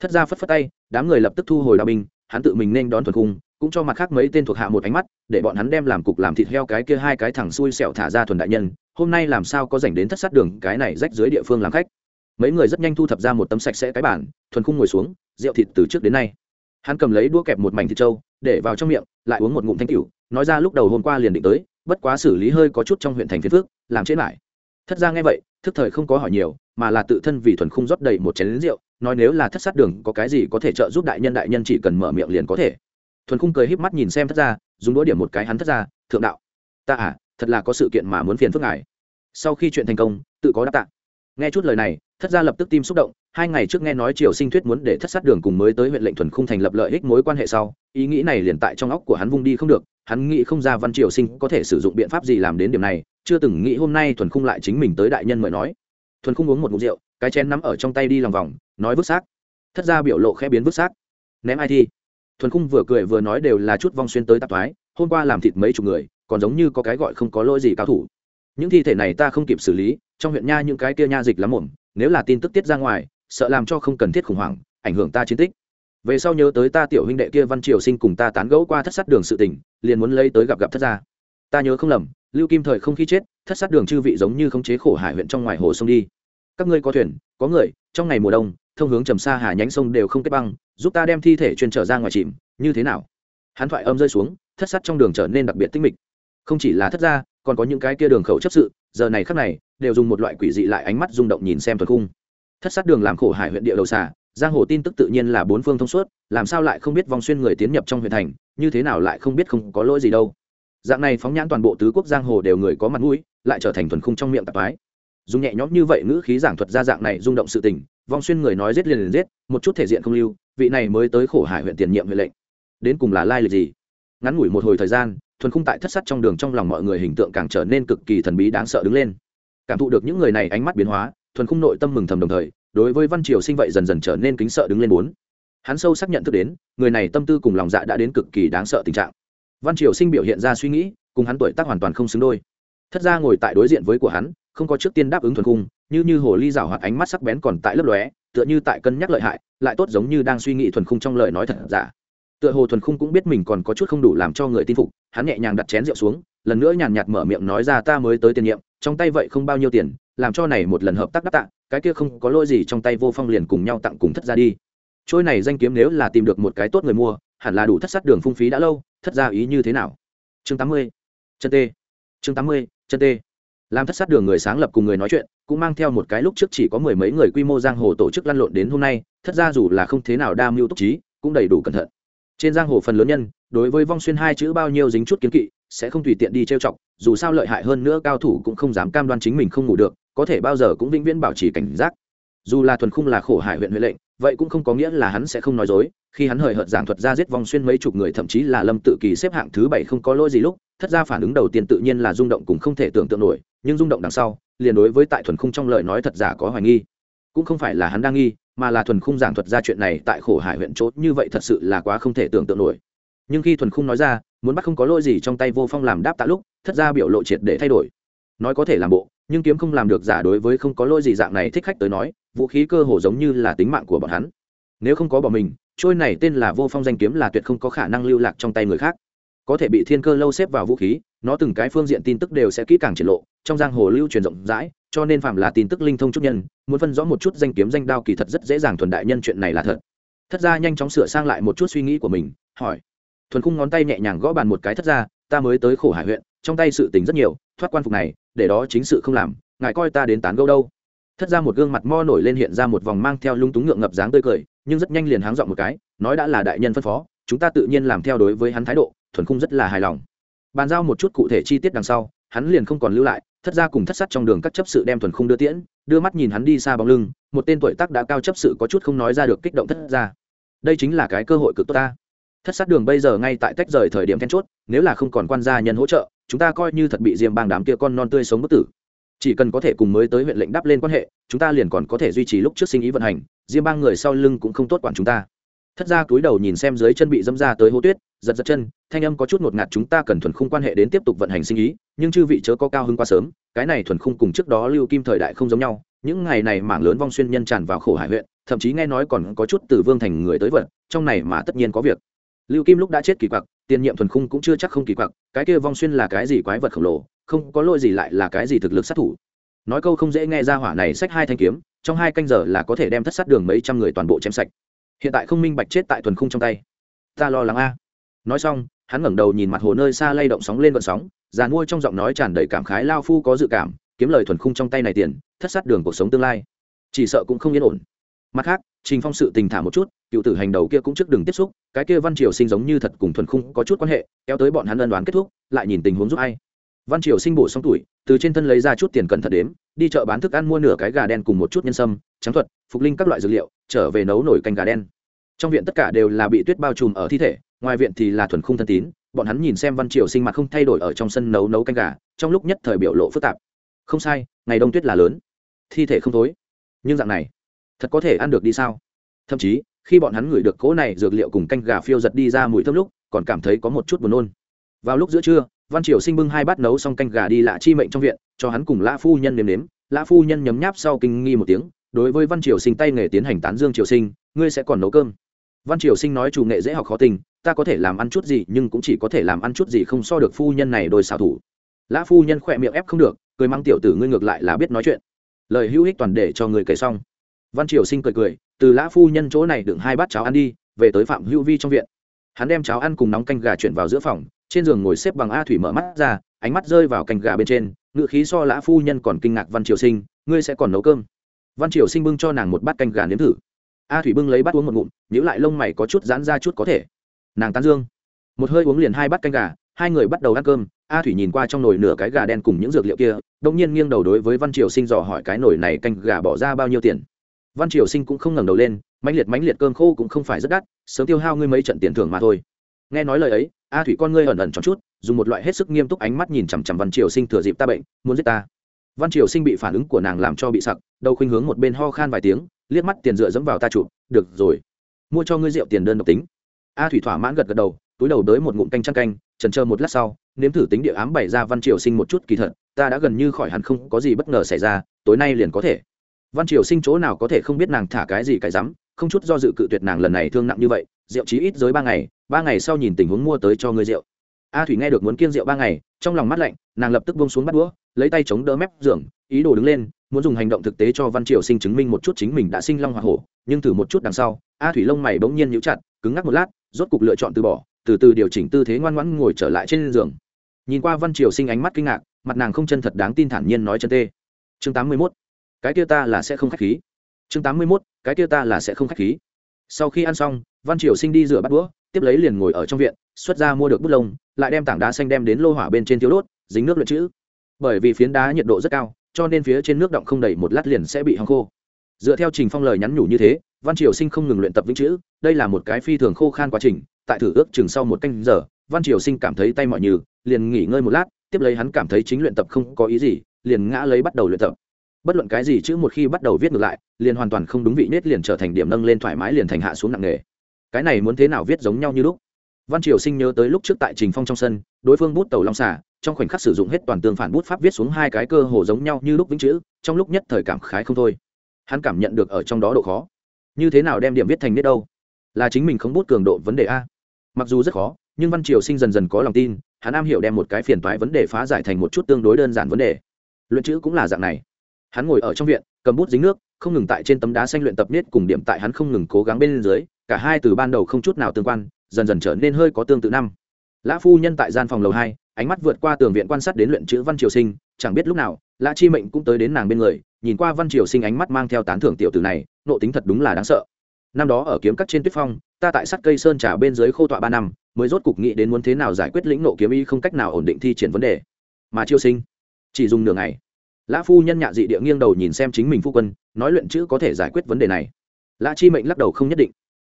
Thất ra phất phất tay, đám người lập tức thu hồi đạo binh, hắn tự mình nên đón thuần khung, cũng cho mặt khác mấy tên thuộc hạ một ánh mắt, để bọn hắn đem làm cục làm thịt heo cái kia hai cái thằng xui xẹo thả ra thuần đại nhân, hôm nay làm sao có dành đến thất sát đường cái này rách dưới địa phương làm khách mấy người rất nhanh thu thập ra một tấm sạch sẽ cái bản thuần khung ngồi xuống, rượu thịt từ trước đến nay. Hắn cầm lấy đũa kẹp một mảnh thịt trâu, để vào trong miệng, lại uống một ngụm thanh cửu, nói ra lúc đầu hôm qua liền định tới, bất quá xử lý hơi có chút trong huyện thành phiên phước làm chết lại. Thất ra nghe vậy, thức thời không có hỏi nhiều, mà là tự thân vì thuần khung rót đầy một chén lính rượu, nói nếu là thất sát đường có cái gì có thể trợ giúp đại nhân đại nhân chỉ cần mở miệng liền có thể. Thuần khung cười híp mắt nhìn xem thất ra dùng đũa điểm một cái hắn thất ra thượng đạo. Ta à thật là có sự kiện mà muốn phiền phức ngài. Sau khi chuyện thành công, tự có đáp tạ nghe chút lời này, thất gia lập tức tim xúc động, hai ngày trước nghe nói triều sinh thuyết muốn để thất sát đường cùng mới tới huyện lệnh thuần khung thành lập lợi ích mối quan hệ sau, ý nghĩ này liền tại trong óc của hắn vung đi không được, hắn nghĩ không ra văn triều sinh có thể sử dụng biện pháp gì làm đến điểm này, chưa từng nghĩ hôm nay thuần khung lại chính mình tới đại nhân mời nói. Thuần khung uống một mục rượu, cái chén nắm ở trong tay đi lòng vòng, nói vứt xác. Thất gia biểu lộ khẽ biến vứt xác. Ném ai thi thuần khung vừa cười vừa nói đều là chút vong xuyên tới tạp thoái, hôm qua làm thịt mấy chục người, còn giống như có cái gọi không có lỗi gì cao thủ những thi thể này ta không kịp xử lý, trong huyện nha những cái kia nha dịch lắm ổn nếu là tin tức tiết ra ngoài, sợ làm cho không cần thiết khủng hoảng, ảnh hưởng ta chiến tích. Về sau nhớ tới ta tiểu huynh đệ kia văn triều sinh cùng ta tán gẫu qua thất sát đường sự tình, liền muốn lấy tới gặp gặp thất gia. Ta nhớ không lầm, lưu kim thời không khi chết, thất sát đường chư vị giống như không chế khổ hải huyện trong ngoài hồ sông đi. Các ngươi có thuyền, có người, trong ngày mùa đông, thông hướng trầm xa hà nhánh sông đều không kết băng, giúp ta đem thi thể truyền trở ra ngoài chìm, như thế nào? Hắn thoại âm rơi xuống, thất sát trong đường trở nên đặc biệt tinh mịch. Không chỉ là thất gia còn có những cái kia đường khẩu chấp sự, giờ này khắc này, đều dùng một loại quỷ dị lại ánh mắt rung động nhìn xem thuật khung. Thất sát đường làm khổ hải huyện địa đầu xà, giang hồ tin tức tự nhiên là bốn phương thông suốt, làm sao lại không biết vòng xuyên người tiến nhập trong huyện thành, như thế nào lại không biết không có lỗi gì đâu. Dạng này phóng nhãn toàn bộ tứ quốc giang hồ đều người có mặt mũi, lại trở thành thuần khung trong miệng tạp ái dùng nhẹ nhõm như vậy ngữ khí giảng thuật ra dạng này rung động sự tình vong xuyên người nói giết liền liền giết, một chút thể diện không lưu, vị này mới tới khổ hải huyện tiền nhiệm huyện lệnh. Đến cùng là lai lịch gì? Ngắn ngủi một hồi thời gian thuần khung tại thất sắt trong đường trong lòng mọi người hình tượng càng trở nên cực kỳ thần bí đáng sợ đứng lên. Cảm thụ được những người này ánh mắt biến hóa, thuần khung nội tâm mừng thầm đồng thời, đối với văn triều sinh vậy dần dần trở nên kính sợ đứng lên bốn. Hắn sâu xác nhận thức đến, người này tâm tư cùng lòng dạ đã đến cực kỳ đáng sợ tình trạng. Văn triều sinh biểu hiện ra suy nghĩ, cùng hắn tuổi tác hoàn toàn không xứng đôi. Thất ra ngồi tại đối diện với của hắn, không có trước tiên đáp ứng thuần khung, như như hồ ly rào hoạt ánh mắt sắc bén còn tại lấp lóe, tựa như tại cân nhắc lợi hại, lại tốt giống như đang suy nghĩ thuần khung trong lời nói thật giả tựa hồ thuần khung cũng biết mình còn có chút không đủ làm cho người tin phục, hắn nhẹ nhàng đặt chén rượu xuống, lần nữa nhàn nhạt mở miệng nói ra ta mới tới tiền nhiệm, trong tay vậy không bao nhiêu tiền, làm cho này một lần hợp tác đắc tặng cái kia không có lỗi gì trong tay vô phong liền cùng nhau tặng cùng thất ra đi. Trôi này danh kiếm nếu là tìm được một cái tốt người mua, hẳn là đủ thất sát đường phung phí đã lâu, thất ra ý như thế nào? Chương tám mươi, chân tê. Chương tám mươi, chân tê. Làm thất sát đường người sáng lập cùng người nói chuyện, cũng mang theo một cái lúc trước chỉ có mười mấy người quy mô giang hồ tổ chức lăn lộn đến hôm nay, thất ra dù là không thế nào đa mưu túc trí, cũng đầy đủ cẩn thận trên giang hồ phần lớn nhân, đối với vong xuyên hai chữ bao nhiêu dính chút kiến kỵ, sẽ không tùy tiện đi trêu chọc, dù sao lợi hại hơn nữa cao thủ cũng không dám cam đoan chính mình không ngủ được, có thể bao giờ cũng vĩnh viễn bảo trì cảnh giác. Dù là thuần khung là khổ hải huyện huệ lệnh, vậy cũng không có nghĩa là hắn sẽ không nói dối, khi hắn hời hợt giảng thuật ra giết vong xuyên mấy chục người thậm chí là lâm tự kỳ xếp hạng thứ bảy không có lỗi gì lúc, thất ra phản ứng đầu tiên tự nhiên là rung động cũng không thể tưởng tượng nổi, nhưng rung động đằng sau, liền đối với tại thuần khung trong lời nói thật giả có hoài nghi cũng không phải là hắn đang nghi, mà là thuần khung giảng thuật ra chuyện này tại khổ hải huyện chốt như vậy thật sự là quá không thể tưởng tượng nổi. Nhưng khi thuần khung nói ra, muốn bắt không có lỗi gì trong tay vô phong làm đáp tạ lúc, thất ra biểu lộ triệt để thay đổi. Nói có thể làm bộ, nhưng kiếm không làm được giả đối với không có lỗi gì dạng này thích khách tới nói, vũ khí cơ hồ giống như là tính mạng của bọn hắn. Nếu không có bọn mình, trôi này tên là vô phong danh kiếm là tuyệt không có khả năng lưu lạc trong tay người khác. Có thể bị thiên cơ lâu xếp vào vũ khí, nó từng cái phương diện tin tức đều sẽ kỹ càng triển lộ, trong giang hồ lưu truyền rộng rãi cho nên phạm là tin tức linh thông chút nhân, muốn phân rõ một chút danh kiếm danh đao kỳ thật rất dễ dàng thuần đại nhân chuyện này là thật. Thất gia nhanh chóng sửa sang lại một chút suy nghĩ của mình, hỏi. Thuần khung ngón tay nhẹ nhàng gõ bàn một cái thất gia, ta mới tới khổ hải huyện, trong tay sự tình rất nhiều, thoát quan phục này, để đó chính sự không làm, ngài coi ta đến tán gâu đâu. Thất ra một gương mặt mo nổi lên hiện ra một vòng mang theo lung túng ngượng ngập dáng tươi cười, nhưng rất nhanh liền háng dọn một cái, nói đã là đại nhân phân phó, chúng ta tự nhiên làm theo đối với hắn thái độ, thuần khung rất là hài lòng. Bàn giao một chút cụ thể chi tiết đằng sau, hắn liền không còn lưu lại thất ra cùng thất sắt trong đường các chấp sự đem thuần khung đưa tiễn, đưa mắt nhìn hắn đi xa bóng lưng, một tên tuổi tác đã cao chấp sự có chút không nói ra được kích động thất ra đây chính là cái cơ hội cực tốt ta. Thất sát đường bây giờ ngay tại tách rời thời điểm then chốt, nếu là không còn quan gia nhân hỗ trợ, chúng ta coi như thật bị diêm bang đám kia con non tươi sống bất tử. Chỉ cần có thể cùng mới tới huyện lệnh đáp lên quan hệ, chúng ta liền còn có thể duy trì lúc trước sinh ý vận hành, diêm bang người sau lưng cũng không tốt quản chúng ta. Thất ra túi đầu nhìn xem dưới chân bị dâm ra tới hô tuyết giật giật chân, thanh âm có chút ngột ngạt, chúng ta cần thuần khung quan hệ đến tiếp tục vận hành sinh ý, nhưng chư vị chớ có cao hơn quá sớm, cái này thuần khung cùng trước đó lưu kim thời đại không giống nhau. Những ngày này mảng lớn vong xuyên nhân tràn vào khổ hải huyện, thậm chí nghe nói còn có chút từ vương thành người tới vận, trong này mà tất nhiên có việc. Lưu kim lúc đã chết kỳ quặc, tiền nhiệm thuần khung cũng chưa chắc không kỳ quặc, cái kia vong xuyên là cái gì quái vật khổng lồ, không có lỗi gì lại là cái gì thực lực sát thủ. Nói câu không dễ nghe ra hỏa này sách hai thanh kiếm, trong hai canh giờ là có thể đem thất sát đường mấy trăm người toàn bộ chém sạch. Hiện tại không minh bạch chết tại thuần khung trong tay. Ta lo lắng a nói xong, hắn ngẩng đầu nhìn mặt hồ nơi xa lay động sóng lên vận sóng, giàn mua trong giọng nói tràn đầy cảm khái lao phu có dự cảm, kiếm lời thuần khung trong tay này tiền, thất sát đường cuộc sống tương lai. Chỉ sợ cũng không yên ổn. Mặt khác, trình phong sự tình thả một chút, cựu tử hành đầu kia cũng trước đừng tiếp xúc, cái kia văn triều sinh giống như thật cùng thuần khung có chút quan hệ, kéo tới bọn hắn ân đoán kết thúc, lại nhìn tình huống giúp ai. Văn triều sinh bổ xong tuổi, từ trên thân lấy ra chút tiền cẩn thận đếm, đi chợ bán thức ăn mua nửa cái gà đen cùng một chút nhân sâm, trắng thuật, phục linh các loại dược liệu, trở về nấu nổi canh gà đen. Trong viện tất cả đều là bị tuyết bao trùm ở thi thể ngoài viện thì là thuần khung thân tín, bọn hắn nhìn xem văn triều sinh mặt không thay đổi ở trong sân nấu nấu canh gà, trong lúc nhất thời biểu lộ phức tạp. Không sai, ngày đông tuyết là lớn. Thi thể không thối. Nhưng dạng này, thật có thể ăn được đi sao? Thậm chí, khi bọn hắn ngửi được cỗ này dược liệu cùng canh gà phiêu giật đi ra mùi thơm lúc, còn cảm thấy có một chút buồn nôn. Vào lúc giữa trưa, văn triều sinh bưng hai bát nấu xong canh gà đi lạ chi mệnh trong viện, cho hắn cùng lã phu nhân nếm nếm. Lã phu nhân nhấm nháp sau kinh nghi một tiếng, đối với văn triều sinh tay nghề tiến hành tán dương triều sinh, ngươi sẽ còn nấu cơm. Văn triều sinh nói chủ nghệ dễ học khó tình ta có thể làm ăn chút gì, nhưng cũng chỉ có thể làm ăn chút gì không so được phu nhân này đôi xảo thủ. Lã phu nhân khỏe miệng ép không được, cười mang tiểu tử ngươi ngược lại là biết nói chuyện. Lời hữu ích toàn để cho người kể xong. Văn triều sinh cười cười, từ lã phu nhân chỗ này đựng hai bát cháo ăn đi, về tới phạm hữu vi trong viện. Hắn đem cháo ăn cùng nóng canh gà chuyển vào giữa phòng, trên giường ngồi xếp bằng a thủy mở mắt ra, ánh mắt rơi vào canh gà bên trên ngự khí so lã phu nhân còn kinh ngạc văn triều sinh, ngươi sẽ còn nấu cơm. Văn triều sinh bưng cho nàng một bát canh gà nếm thử. A thủy bưng lấy bát uống một ngụm nhữ lại lông mày có chút giãn ra chút có thể nàng tán dương. Một hơi uống liền hai bát canh gà, hai người bắt đầu ăn cơm, a thủy nhìn qua trong nồi nửa cái gà đen cùng những dược liệu kia đông nhiên nghiêng đầu đối với văn triều sinh dò hỏi cái nồi này canh gà bỏ ra bao nhiêu tiền. Văn triều sinh cũng không ngẩng đầu lên, mãnh liệt mãnh liệt cơm khô cũng không phải rất đắt, sớm tiêu hao ngươi mấy trận tiền thưởng mà thôi. Nghe nói lời ấy, a thủy con ngươi ẩn ẩn tròn chút, dùng một loại hết sức nghiêm túc ánh mắt nhìn chằm chằm văn triều sinh thừa dịp ta bệnh, muốn giết ta. Văn triều sinh bị phản ứng của nàng làm cho bị sặc, đầu khuynh hướng một bên ho khan vài tiếng, liếc mắt tiền dựa dẫm vào ta chụp, được rồi, mua cho ngươi rượu tiền đơn độc tính a thủy thỏa mãn gật gật đầu, túi đầu tới một ngụm canh trăng canh trần trơ một lát sau, nếm thử tính địa ám bày ra văn triều sinh một chút kỳ thật, ta đã gần như khỏi hẳn không có gì bất ngờ xảy ra, tối nay liền có thể. Văn triều sinh chỗ nào có thể không biết nàng thả cái gì cái rắm, không chút do dự cự tuyệt nàng lần này thương nặng như vậy, rượu chí ít dưới ba ngày ba ngày sau nhìn tình huống mua tới cho ngươi rượu. A thủy nghe được muốn kiêng rượu ba ngày, trong lòng mắt lạnh, nàng lập tức bông xuống bắt đũa, lấy tay chống đỡ mép giường, ý đồ đứng lên, muốn dùng hành động thực tế cho văn triều sinh chứng minh một chút chính mình đã sinh long hoa hổ, nhưng thử một chút đằng sau, a thủy lông mày bỗng nhiên nhíu chặt, cứng ngắc một lát rốt cục lựa chọn từ bỏ, từ từ điều chỉnh tư thế ngoan ngoãn ngồi trở lại trên giường. Nhìn qua văn triều sinh ánh mắt kinh ngạc, mặt nàng không chân thật đáng tin thản nhiên nói chân tê. Chương tám mươi mốt, cái kia ta là sẽ không khách khí. Chương tám mươi mốt, cái kia ta là sẽ không khách khí. Sau khi ăn xong, văn triều sinh đi rửa bát đũa, tiếp lấy liền ngồi ở trong viện, xuất ra mua được bút lông, lại đem tảng đá xanh đem đến lô hỏa bên trên thiếu đốt, dính nước luyện chữ. Bởi vì phiến đá nhiệt độ rất cao, cho nên phía trên nước động không đầy một lát liền sẽ bị hong khô. Dựa theo trình phong lời nhắn nhủ như thế văn triều sinh không ngừng luyện tập vĩnh chữ, đây là một cái phi thường khô khan quá trình, tại thử ước chừng sau một canh giờ, văn triều sinh cảm thấy tay mọi nhừ, liền nghỉ ngơi một lát, tiếp lấy hắn cảm thấy chính luyện tập không có ý gì, liền ngã lấy bắt đầu luyện tập. Bất luận cái gì chữ một khi bắt đầu viết ngược lại, liền hoàn toàn không đúng vị nết liền trở thành điểm nâng lên thoải mái liền thành hạ xuống nặng nghề cái này muốn thế nào viết giống nhau như lúc? Văn triều sinh nhớ tới lúc trước tại trình phong trong sân, đối phương bút tàu long xả trong khoảnh khắc sử dụng hết toàn tương phản bút pháp viết xuống hai cái cơ hồ giống nhau như lúc vĩnh chữ, trong lúc nhất thời cảm khái không thôi. Hắn cảm nhận được ở trong đó độ khó như thế nào đem điểm viết thành biết đâu? Là chính mình không bút cường độ vấn đề a. Mặc dù rất khó, nhưng văn triều sinh dần dần có lòng tin, hắn am hiểu đem một cái phiền toái vấn đề phá giải thành một chút tương đối đơn giản vấn đề. Luyện chữ cũng là dạng này. Hắn ngồi ở trong viện, cầm bút dính nước, không ngừng tại trên tấm đá xanh luyện tập nết cùng điểm tại hắn không ngừng cố gắng bên dưới, cả hai từ ban đầu không chút nào tương quan, dần dần trở nên hơi có tương tự năm. Lã phu nhân tại gian phòng lầu hai, ánh mắt vượt qua tường viện quan sát đến luyện chữ văn triều sinh, chẳng biết lúc nào, lã chi mệnh cũng tới đến nàng bên người nhìn qua văn triều sinh ánh mắt mang theo tán thưởng tiểu tử này, nộ tính thật đúng là đáng sợ. Năm đó ở kiếm cắt trên tuyết phong, ta tại sắt cây sơn trà bên dưới khô tọa ba năm, mới rốt cục nghĩ đến muốn thế nào giải quyết lĩnh nộ kiếm y không cách nào ổn định thi triển vấn đề. Mà triều sinh, chỉ dùng nửa ngày. Lã phu nhân nhạ dị địa nghiêng đầu nhìn xem chính mình phu quân, nói luyện chữ có thể giải quyết vấn đề này. Lã chi mệnh lắc đầu không nhất định.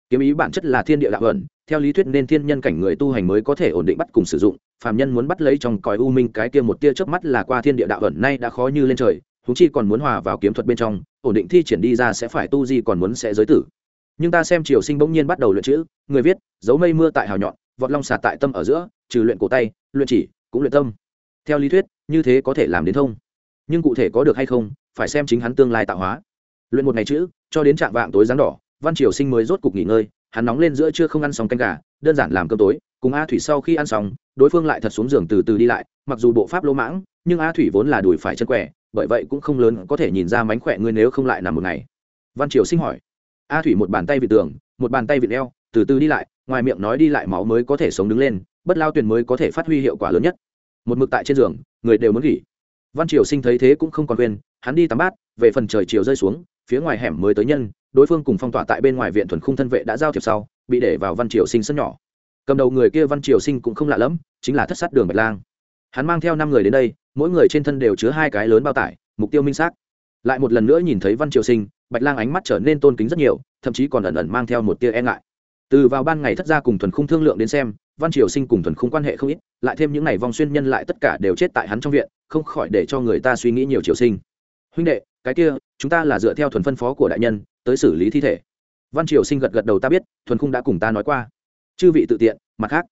Kiếm ý bản chất là thiên địa đạo ẩn, theo lý thuyết nên thiên nhân cảnh người tu hành mới có thể ổn định bắt cùng sử dụng, phàm nhân muốn bắt lấy trong còi u minh cái kia một tia trước mắt là qua thiên địa đạo ẩn nay đã khó như lên trời huống chi còn muốn hòa vào kiếm thuật bên trong, ổn định thi triển đi ra sẽ phải tu di còn muốn sẽ giới tử. Nhưng ta xem triều sinh bỗng nhiên bắt đầu luyện chữ, người viết, dấu mây mưa tại hào nhọn, vọt long xà tại tâm ở giữa, trừ luyện cổ tay, luyện chỉ, cũng luyện tâm. Theo lý thuyết, như thế có thể làm đến thông. Nhưng cụ thể có được hay không, phải xem chính hắn tương lai tạo hóa. Luyện một ngày chữ, cho đến trạng vạng tối rắn đỏ, văn triều sinh mới rốt cục nghỉ ngơi, hắn nóng lên giữa chưa không ăn xong canh gà, đơn giản làm cơm tối, cùng a thủy sau khi ăn xong, đối phương lại thật xuống giường từ từ đi lại, mặc dù bộ pháp lỗ mãng, nhưng a thủy vốn là đùi phải chân quẻ bởi vậy cũng không lớn có thể nhìn ra mánh khỏe ngươi nếu không lại nằm một ngày. Văn triều sinh hỏi. A thủy một bàn tay vị tường, một bàn tay vị eo, từ từ đi lại, ngoài miệng nói đi lại máu mới có thể sống đứng lên, bất lao tuyền mới có thể phát huy hiệu quả lớn nhất. Một mực tại trên giường, người đều muốn nghỉ. Văn triều sinh thấy thế cũng không còn quên, hắn đi tắm bát, về phần trời chiều rơi xuống, phía ngoài hẻm mới tới nhân, đối phương cùng phong tỏa tại bên ngoài viện thuần khung thân vệ đã giao thiệp sau, bị để vào văn triều sinh sân nhỏ. Cầm đầu người kia văn triều sinh cũng không lạ lẫm, chính là thất sát đường bạch lang. Hắn mang theo năm người đến đây mỗi người trên thân đều chứa hai cái lớn bao tải, mục tiêu minh xác. Lại một lần nữa nhìn thấy văn triều sinh, bạch lang ánh mắt trở nên tôn kính rất nhiều, thậm chí còn ẩn ẩn mang theo một tia e ngại. Từ vào ban ngày thất gia cùng thuần khung thương lượng đến xem, văn triều sinh cùng thuần khung quan hệ không ít, lại thêm những ngày vong xuyên nhân lại tất cả đều chết tại hắn trong viện, không khỏi để cho người ta suy nghĩ nhiều triều sinh. Huynh đệ, cái kia, chúng ta là dựa theo thuần phân phó của đại nhân, tới xử lý thi thể. Văn triều sinh gật gật đầu ta biết, thuần khung đã cùng ta nói qua. Chư vị tự tiện, mặt khác.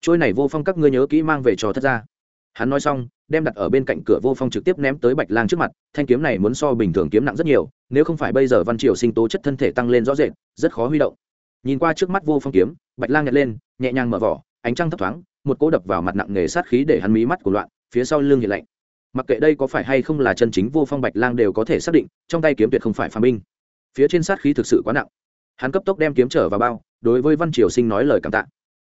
Trôi này vô phong các ngươi nhớ kỹ mang về cho thất gia hắn nói xong, đem đặt ở bên cạnh cửa vô phong trực tiếp ném tới bạch lang trước mặt, thanh kiếm này muốn so bình thường kiếm nặng rất nhiều, nếu không phải bây giờ văn triều sinh tố chất thân thể tăng lên rõ rệt, rất khó huy động. Nhìn qua trước mắt vô phong kiếm, bạch lang nhặt lên, nhẹ nhàng mở vỏ, ánh trăng thấp thoáng, một cỗ đập vào mặt nặng nghề sát khí để hắn mí mắt của loạn, phía sau lưng hiện lạnh. Mặc kệ đây có phải hay không là chân chính vô phong bạch lang đều có thể xác định, trong tay kiếm tuyệt không phải phàm binh. Phía trên sát khí thực sự quá nặng. Hắn cấp tốc đem kiếm trở vào bao, đối với văn triều sinh nói lời cảm tạ.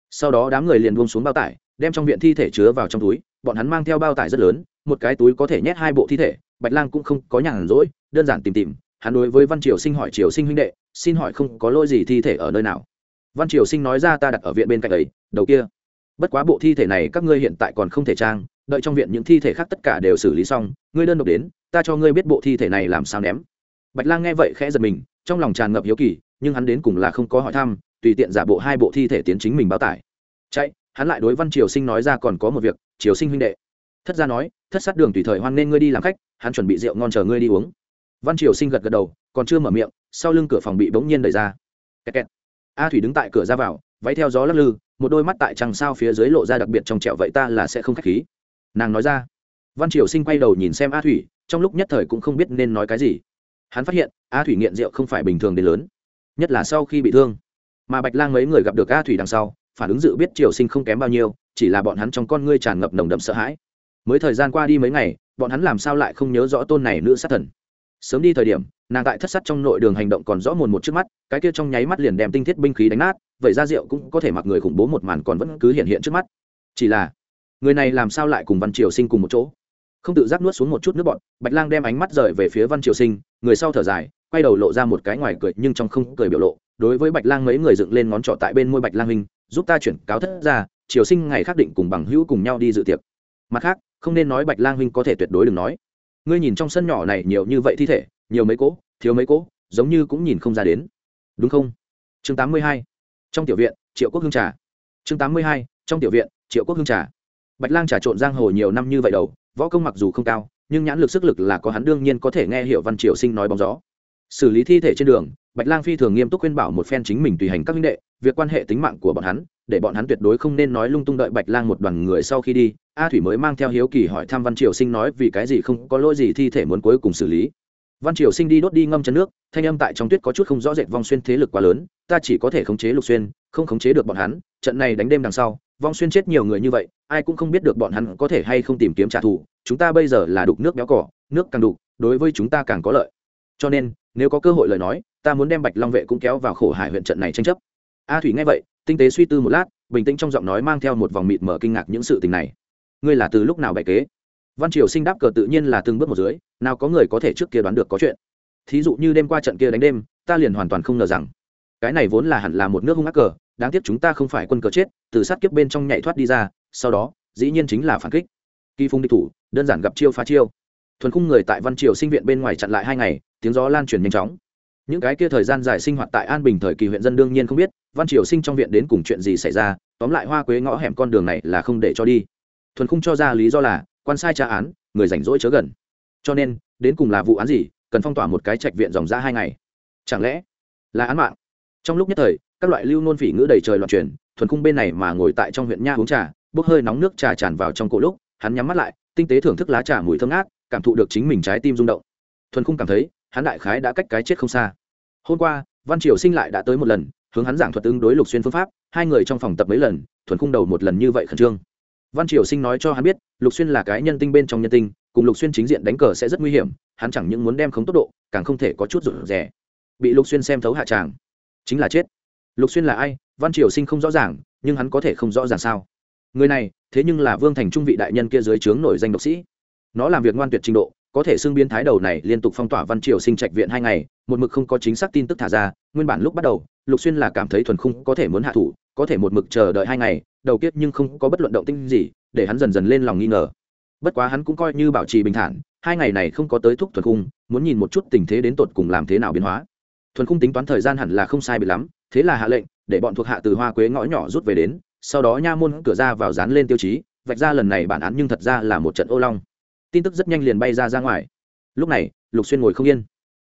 Sau đó đám người liền buông xuống bao tải, đem trong viện thi thể chứa vào trong túi bọn hắn mang theo bao tải rất lớn, một cái túi có thể nhét hai bộ thi thể, bạch lang cũng không có nhàn rỗi, đơn giản tìm tìm, hắn đối với văn triều sinh hỏi, triều sinh huynh đệ, xin hỏi không có lỗi gì thi thể ở nơi nào? Văn triều sinh nói ra, ta đặt ở viện bên cạnh ấy, đầu kia. Bất quá bộ thi thể này các ngươi hiện tại còn không thể trang, đợi trong viện những thi thể khác tất cả đều xử lý xong, ngươi đơn độc đến, ta cho ngươi biết bộ thi thể này làm sao ném. Bạch lang nghe vậy khẽ giật mình, trong lòng tràn ngập hiếu kỳ, nhưng hắn đến cùng là không có hỏi thăm, tùy tiện giả bộ hai bộ thi thể tiến chính mình báo tải. Chạy, hắn lại đối văn triều sinh nói ra còn có một việc triều sinh huynh đệ. Thất gia nói, thất sát đường tùy thời hoan nên ngươi đi làm khách, hắn chuẩn bị rượu ngon chờ ngươi đi uống. Văn triều sinh gật gật đầu, còn chưa mở miệng, sau lưng cửa phòng bị bỗng nhiên đẩy ra. Kẹt kẹt. a thủy đứng tại cửa ra vào, váy theo gió lắc lư, một đôi mắt tại trăng sao phía dưới lộ ra đặc biệt trong trẹo vậy ta là sẽ không khách khí. Nàng nói ra. Văn triều sinh quay đầu nhìn xem a thủy, trong lúc nhất thời cũng không biết nên nói cái gì. Hắn phát hiện, a thủy nghiện rượu không phải bình thường đến lớn, nhất là sau khi bị thương. Mà bạch lang mấy người gặp được a thủy đằng sau phản ứng dự biết triều sinh không kém bao nhiêu, chỉ là bọn hắn trong con ngươi tràn ngập nồng đậm sợ hãi. Mới thời gian qua đi mấy ngày, bọn hắn làm sao lại không nhớ rõ tôn này nữ sát thần? Sớm đi thời điểm, nàng tại thất sắt trong nội đường hành động còn rõ mồn một trước mắt, cái kia trong nháy mắt liền đem tinh thiết binh khí đánh nát, vậy ra rượu cũng có thể mặc người khủng bố một màn còn vẫn cứ hiện hiện trước mắt. Chỉ là, người này làm sao lại cùng văn triều sinh cùng một chỗ? Không tự giác nuốt xuống một chút nước bọn bạch lang đem ánh mắt rời về phía văn triều sinh, người sau thở dài, quay đầu lộ ra một cái ngoài cười nhưng trong không cười biểu lộ. Đối với bạch lang mấy người dựng lên ngón trọ tại bên môi bạch lang hình giúp ta chuyển cáo thất ra triều sinh ngày khắc định cùng bằng hữu cùng nhau đi dự tiệc. Mặt khác, không nên nói bạch lang huynh có thể tuyệt đối đừng nói. Ngươi nhìn trong sân nhỏ này nhiều như vậy thi thể, nhiều mấy cỗ, thiếu mấy cỗ, giống như cũng nhìn không ra đến. Đúng không? Chương tám mươi hai, trong tiểu viện, triệu quốc hương trà. Chương tám mươi hai, trong tiểu viện, triệu quốc hương trà. Bạch lang trà trộn giang hồ nhiều năm như vậy đầu, võ công mặc dù không cao, nhưng nhãn lực sức lực là có hắn đương nhiên có thể nghe hiểu văn triều sinh nói bóng gió. Xử lý thi thể trên đường, bạch lang phi thường nghiêm túc khuyên bảo một phen chính mình tùy hành các minh đệ việc quan hệ tính mạng của bọn hắn, để bọn hắn tuyệt đối không nên nói lung tung đợi bạch lang một đoàn người sau khi đi, a thủy mới mang theo hiếu kỳ hỏi thăm văn triều sinh nói vì cái gì không có lỗi gì thi thể muốn cuối cùng xử lý. Văn triều sinh đi đốt đi ngâm chân nước, thanh âm tại trong tuyết có chút không rõ rệt vong xuyên thế lực quá lớn, ta chỉ có thể khống chế lục xuyên, không khống chế được bọn hắn, trận này đánh đêm đằng sau, vong xuyên chết nhiều người như vậy, ai cũng không biết được bọn hắn có thể hay không tìm kiếm trả thù, chúng ta bây giờ là đục nước béo cỏ, nước càng đục, đối với chúng ta càng có lợi. Cho nên, nếu có cơ hội lời nói, ta muốn đem bạch long vệ cũng kéo vào khổ hải huyện trận này tranh chấp a thủy nghe vậy, tinh tế suy tư một lát, bình tĩnh trong giọng nói mang theo một vòng mịt mở kinh ngạc những sự tình này. Ngươi là từ lúc nào bày kế? Văn triều sinh đáp cờ tự nhiên là từng bước một dưới, nào có người có thể trước kia đoán được có chuyện. Thí dụ như đêm qua trận kia đánh đêm, ta liền hoàn toàn không ngờ rằng, cái này vốn là hẳn là một nước hung ác cờ, đáng tiếc chúng ta không phải quân cờ chết, từ sát kiếp bên trong nhảy thoát đi ra, sau đó, dĩ nhiên chính là phản kích. Kỳ phung địch thủ, đơn giản gặp chiêu phá chiêu. Thuần khung người tại văn triều sinh viện bên ngoài chặn lại hai ngày, tiếng gió lan truyền nhanh chóng những cái kia thời gian dài sinh hoạt tại an bình thời kỳ huyện dân đương nhiên không biết, văn triều sinh trong viện đến cùng chuyện gì xảy ra, tóm lại hoa quế ngõ hẻm con đường này là không để cho đi. Thuần khung cho ra lý do là, quan sai tra án, người rảnh rỗi chớ gần. Cho nên, đến cùng là vụ án gì, cần phong tỏa một cái trạch viện dòng ra hai ngày. Chẳng lẽ là án mạng? Trong lúc nhất thời, các loại lưu nôn phỉ ngữ đầy trời loạn truyền, thuần khung bên này mà ngồi tại trong huyện nha uống trà, bốc hơi nóng nước trà tràn vào trong cổ lúc, hắn nhắm mắt lại, tinh tế thưởng thức lá trà mùi thơm ngát, cảm thụ được chính mình trái tim rung động. Thuần khung cảm thấy, hắn đại khái đã cách cái chết không xa hôm qua, văn triều sinh lại đã tới một lần, hướng hắn giảng thuật ứng đối lục xuyên phương pháp, hai người trong phòng tập mấy lần, thuần khung đầu một lần như vậy khẩn trương. Văn triều sinh nói cho hắn biết, lục xuyên là cái nhân tinh bên trong nhân tinh, cùng lục xuyên chính diện đánh cờ sẽ rất nguy hiểm, hắn chẳng những muốn đem khống tốc độ, càng không thể có chút rụt rè. Bị lục xuyên xem thấu hạ tràng. Chính là chết. Lục xuyên là ai? Văn triều sinh không rõ ràng, nhưng hắn có thể không rõ ràng sao? Người này, thế nhưng là vương thành trung vị đại nhân kia dưới trướng nổi danh độc sĩ. Nó làm việc ngoan tuyệt trình độ có thể xưng biến thái đầu này liên tục phong tỏa văn triều sinh trạch viện hai ngày, một mực không có chính xác tin tức thả ra, nguyên bản lúc bắt đầu, lục xuyên là cảm thấy thuần khung có thể muốn hạ thủ, có thể một mực chờ đợi hai ngày, đầu kiếp nhưng không có bất luận động tinh gì, để hắn dần dần lên lòng nghi ngờ. Bất quá hắn cũng coi như bảo trì bình thản, hai ngày này không có tới thúc thuần khung, muốn nhìn một chút tình thế đến tột cùng làm thế nào biến hóa. Thuần khung tính toán thời gian hẳn là không sai bị lắm, thế là hạ lệnh, để bọn thuộc hạ từ hoa quế ngõ nhỏ rút về đến, sau đó nha môn cửa ra vào dán lên tiêu chí, vạch ra lần này bản án nhưng thật ra là một trận ô long tin tức rất nhanh liền bay ra ra ngoài. Lúc này, lục xuyên ngồi không yên.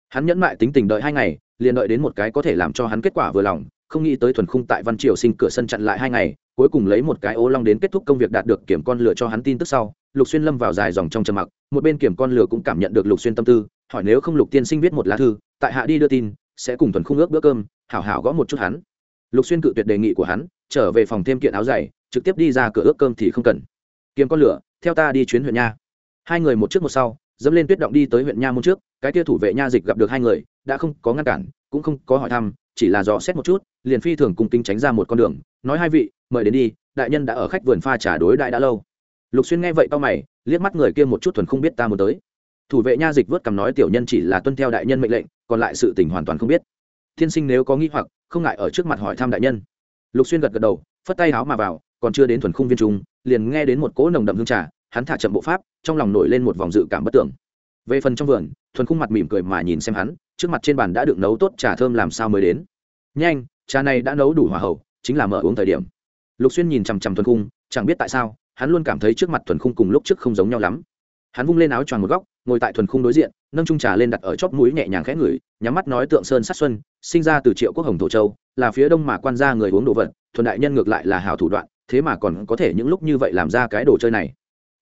Hắn nhẫn mại tính tình đợi hai ngày, liền đợi đến một cái có thể làm cho hắn kết quả vừa lòng, không nghĩ tới thuần khung tại văn triều sinh cửa sân chặn lại hai ngày, cuối cùng lấy một cái ô long đến kết thúc công việc đạt được kiểm con lửa cho hắn tin tức sau, lục xuyên lâm vào dài dòng trong trầm mặc, một bên kiểm con lửa cũng cảm nhận được lục xuyên tâm tư, hỏi nếu không lục tiên sinh viết một lá thư, tại hạ đi đưa tin, sẽ cùng thuần khung ước bữa cơm, hảo hảo gõ một chút hắn. Lục xuyên cự tuyệt đề nghị của hắn, trở về phòng thêm kiện áo dày, trực tiếp đi ra cửa ước cơm thì không cần. Kiếm con lửa, theo ta đi chuyến huyện nha hai người một trước một sau, dẫm lên tuyết động đi tới huyện nha môn trước, cái kia thủ vệ nha dịch gặp được hai người, đã không có ngăn cản, cũng không có hỏi thăm, chỉ là dò xét một chút, liền phi thường cùng kinh tránh ra một con đường, nói hai vị, mời đến đi, đại nhân đã ở khách vườn pha trả đối đại đã lâu. Lục xuyên nghe vậy tao mày, liếc mắt người kia một chút thuần không biết ta muốn tới. Thủ vệ nha dịch vớt cằm nói tiểu nhân chỉ là tuân theo đại nhân mệnh lệnh, còn lại sự tình hoàn toàn không biết. Thiên sinh nếu có nghi hoặc, không ngại ở trước mặt hỏi thăm đại nhân. Lục xuyên gật gật đầu, phất tay háo mà vào, còn chưa đến thuần khung viên trung, liền nghe đến một cỗ nồng đậm hương trà hắn thả chậm bộ pháp, trong lòng nổi lên một vòng dự cảm bất tưởng. Về phần trong vườn, thuần khung mặt mỉm cười mà nhìn xem hắn, trước mặt trên bàn đã được nấu tốt trà thơm làm sao mới đến. Nhanh, trà này đã nấu đủ hòa hậu, chính là mở uống thời điểm. Lục xuyên nhìn chằm chằm thuần khung, chẳng biết tại sao, hắn luôn cảm thấy trước mặt thuần khung cùng lúc trước không giống nhau lắm. Hắn vung lên áo choàng một góc, ngồi tại thuần khung đối diện, nâng trung trà lên đặt ở chóp mũi nhẹ nhàng khẽ ngửi, nhắm mắt nói tượng sơn sát xuân, sinh ra từ triệu quốc hồng thổ châu, là phía đông mà quan gia người uống đồ vật, thuần đại nhân ngược lại là hào thủ đoạn, thế mà còn có thể những lúc như vậy làm ra cái đồ chơi này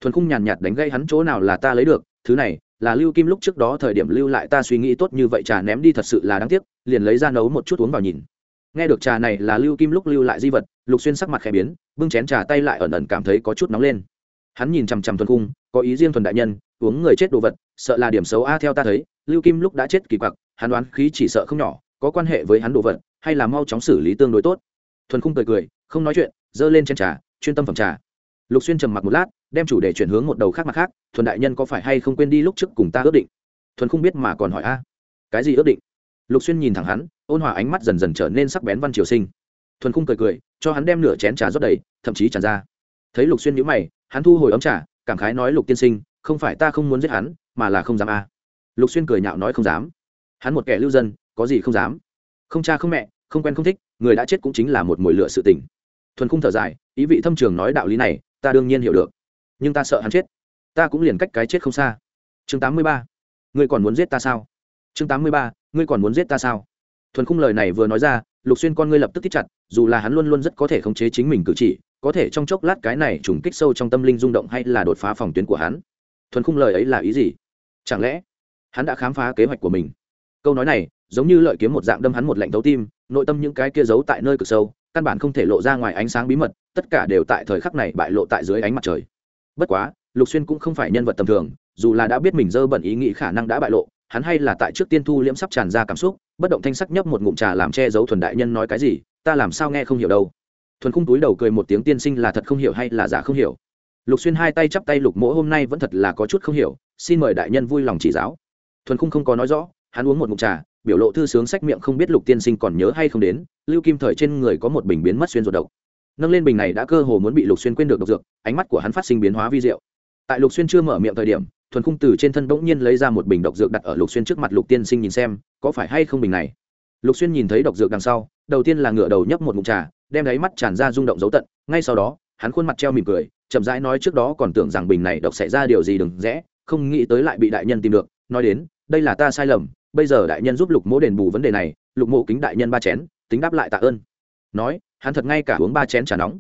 thuần khung nhàn nhạt đánh gây hắn chỗ nào là ta lấy được, thứ này, là lưu kim lúc trước đó thời điểm lưu lại ta suy nghĩ tốt như vậy trà ném đi thật sự là đáng tiếc, liền lấy ra nấu một chút uống vào nhìn. Nghe được trà này là lưu kim lúc lưu lại di vật, lục xuyên sắc mặt khẽ biến, bưng chén trà tay lại ẩn ẩn cảm thấy có chút nóng lên. Hắn nhìn chằm chằm thuần khung, có ý riêng thuần đại nhân, uống người chết đồ vật, sợ là điểm xấu a, theo ta thấy, lưu kim lúc đã chết kỳ quặc, hắn đoán khí chỉ sợ không nhỏ, có quan hệ với hắn đồ vật, hay là mau chóng xử lý tương đối tốt. Thuần khung cười cười, không nói chuyện, giơ lên chén trà, chuyên tâm phẩm trà lục xuyên trầm mặc một lát, đem chủ đề chuyển hướng một đầu khác mặt khác, thuần đại nhân có phải hay không quên đi lúc trước cùng ta ước định? Thuần không biết mà còn hỏi, a, cái gì ước định? Lục xuyên nhìn thẳng hắn, ôn hòa ánh mắt dần dần trở nên sắc bén văn triều sinh. Thuần khung cười cười, cho hắn đem nửa chén trà rót đầy, thậm chí tràn ra. Thấy lục xuyên nhíu mày, hắn thu hồi ấm trà, cảm khái nói, lục tiên sinh, không phải ta không muốn giết hắn, mà là không dám a. Lục xuyên cười nhạo nói, không dám. Hắn một kẻ lưu dân, có gì không dám? Không cha không mẹ, không quen không thích, người đã chết cũng chính là một mồi lửa sự tình. Thuần khung thở dài, ý vị thâm trường nói đạo lý này ta đương nhiên hiểu được. Nhưng ta sợ hắn chết. Ta cũng liền cách cái chết không xa. Chương tám mươi ba. Ngươi còn muốn giết ta sao? Chương tám mươi ba. Ngươi còn muốn giết ta sao? Thuần khung lời này vừa nói ra, lục xuyên con ngươi lập tức thích chặt, dù là hắn luôn luôn rất có thể khống chế chính mình cử chỉ, có thể trong chốc lát cái này trùng kích sâu trong tâm linh rung động hay là đột phá phòng tuyến của hắn? Thuần khung lời ấy là ý gì? Chẳng lẽ hắn đã khám phá kế hoạch của mình? Câu nói này giống như lợi kiếm một dạng đâm hắn một lạnh thấu tim nội tâm những cái kia giấu tại nơi cực sâu, căn bản không thể lộ ra ngoài ánh sáng bí mật, tất cả đều tại thời khắc này bại lộ tại dưới ánh mặt trời. Bất quá, lục xuyên cũng không phải nhân vật tầm thường, dù là đã biết mình dơ bẩn ý nghĩ khả năng đã bại lộ, hắn hay là tại trước tiên thu liễm sắp tràn ra cảm xúc, bất động thanh sắc nhấp một ngụm trà làm che giấu thuần đại nhân nói cái gì, ta làm sao nghe không hiểu đâu. Thuần khung túi đầu cười một tiếng tiên sinh là thật không hiểu hay là giả không hiểu. Lục xuyên hai tay chắp tay lục mỗ hôm nay vẫn thật là có chút không hiểu, xin mời đại nhân vui lòng chỉ giáo. Thuần khung không có nói rõ, hắn uống một ngụm trà biểu lộ thư sướng sách miệng không biết lục tiên sinh còn nhớ hay không đến, lưu kim thời trên người có một bình biến mất xuyên ruột độc. Nâng lên bình này đã cơ hồ muốn bị lục xuyên quên được độc dược, ánh mắt của hắn phát sinh biến hóa vi diệu. Tại lục xuyên chưa mở miệng thời điểm, thuần khung từ trên thân bỗng nhiên lấy ra một bình độc dược đặt ở lục xuyên trước mặt lục tiên sinh nhìn xem, có phải hay không bình này? Lục xuyên nhìn thấy độc dược đằng sau, đầu tiên là ngựa đầu nhấp một mụn trà, đem đáy mắt tràn ra rung động dấu tận, ngay sau đó, hắn khuôn mặt treo mỉm cười, chậm rãi nói trước đó còn tưởng rằng bình này độc xảy ra điều gì đừng rẽ, không nghĩ tới lại bị đại nhân tìm được, nói đến, đây là ta sai lầm bây giờ đại nhân giúp lục mỗ đền bù vấn đề này, lục mộ kính đại nhân ba chén, tính đáp lại tạ ơn. Nói, hắn thật ngay cả uống ba chén trà nóng.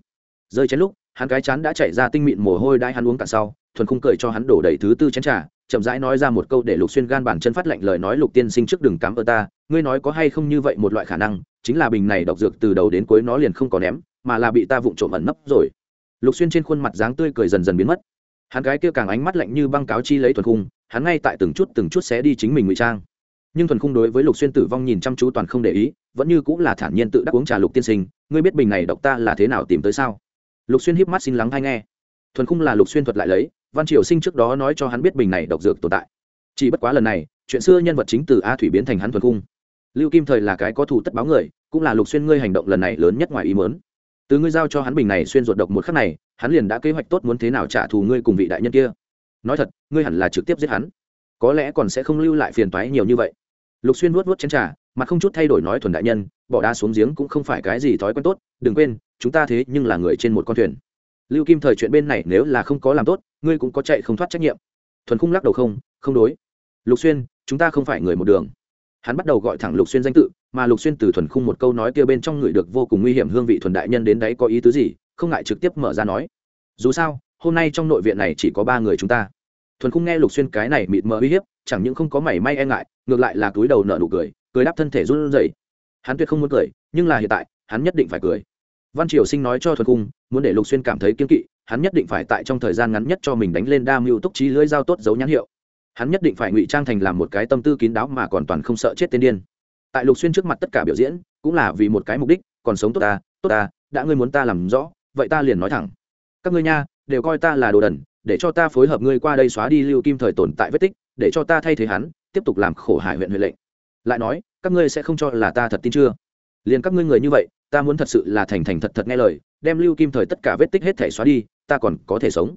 Rơi chén lúc, hắn cái chán đã chạy ra tinh mịn mồ hôi đai hắn uống cả sau, thuần khung cười cho hắn đổ đầy thứ tư chén trà, chậm rãi nói ra một câu để lục xuyên gan bản chân phát lạnh lời nói lục tiên sinh trước đừng cám ơn ta, ngươi nói có hay không như vậy một loại khả năng, chính là bình này độc dược từ đầu đến cuối nó liền không có ném, mà là bị ta vụng trộm ẩn nấp rồi. Lục xuyên trên khuôn mặt dáng tươi cười dần dần biến mất. Hắn gái kia càng ánh mắt lạnh như băng cáo chi lấy thuần khung, hắn ngay tại từng chút từng chút xé đi chính mình ngụy trang nhưng thuần khung đối với lục xuyên tử vong nhìn chăm chú toàn không để ý, vẫn như cũng là thản nhiên tự đắc uống trà lục tiên sinh, ngươi biết bình này độc ta là thế nào tìm tới sao? Lục xuyên híp mắt xin lắng hay nghe. Thuần khung là lục xuyên thuật lại lấy, văn triều sinh trước đó nói cho hắn biết bình này độc dược tồn tại. Chỉ bất quá lần này, chuyện xưa nhân vật chính từ a thủy biến thành hắn thuần khung. Lưu kim thời là cái có thù tất báo người, cũng là lục xuyên ngươi hành động lần này lớn nhất ngoài ý mớn từ ngươi giao cho hắn bình này xuyên ruột độc một khắc này, hắn liền đã kế hoạch tốt muốn thế nào trả thù ngươi cùng vị đại nhân kia. Nói thật, ngươi hẳn là trực tiếp giết hắn. Có lẽ còn sẽ không lưu lại phiền toái nhiều như vậy lục xuyên vuốt vuốt chén trà mà không chút thay đổi nói thuần đại nhân, bỏ đá xuống giếng cũng không phải cái gì thói quen tốt, đừng quên, chúng ta thế nhưng là người trên một con thuyền. Lưu kim thời chuyện bên này nếu là không có làm tốt, ngươi cũng có chạy không thoát trách nhiệm. Thuần khung lắc đầu không không đối. Lục xuyên, chúng ta không phải người một đường. Hắn bắt đầu gọi thẳng lục xuyên danh tự, mà lục xuyên từ thuần khung một câu nói kia bên trong người được vô cùng nguy hiểm hương vị thuần đại nhân đến đấy có ý tứ gì, không ngại trực tiếp mở ra nói. Dù sao, hôm nay trong nội viện này chỉ có ba người chúng ta. Thuần khung nghe lục xuyên cái này mịt mờ uy hiếp chẳng những không có mảy may e ngại, ngược lại là túi đầu nợ nụ cười cười đáp thân thể run rẩy. Hắn tuyệt không muốn cười, nhưng là hiện tại, hắn nhất định phải cười. Văn triều sinh nói cho thuần cung, muốn để lục xuyên cảm thấy kiên kỵ, hắn nhất định phải tại trong thời gian ngắn nhất cho mình đánh lên đa mưu túc trí lưỡi dao tốt dấu nhãn hiệu. Hắn nhất định phải ngụy trang thành làm một cái tâm tư kín đáo mà còn toàn không sợ chết tên điên. Tại lục xuyên trước mặt tất cả biểu diễn, cũng là vì một cái mục đích, còn sống tốt ta tốt ta, đã ngươi muốn ta làm rõ, vậy ta liền nói thẳng. Các ngươi nha, đều coi ta là đồ đần để cho ta phối hợp ngươi qua đây xóa đi lưu kim thời tồn tại vết tích, để cho ta thay thế hắn, tiếp tục làm khổ hải huyện huệ lệnh. Lại nói, các ngươi sẽ không cho là ta thật tin chưa? Liền các ngươi người như vậy, ta muốn thật sự là thành thành thật thật nghe lời, đem lưu kim thời tất cả vết tích hết thể xóa đi, ta còn có thể sống.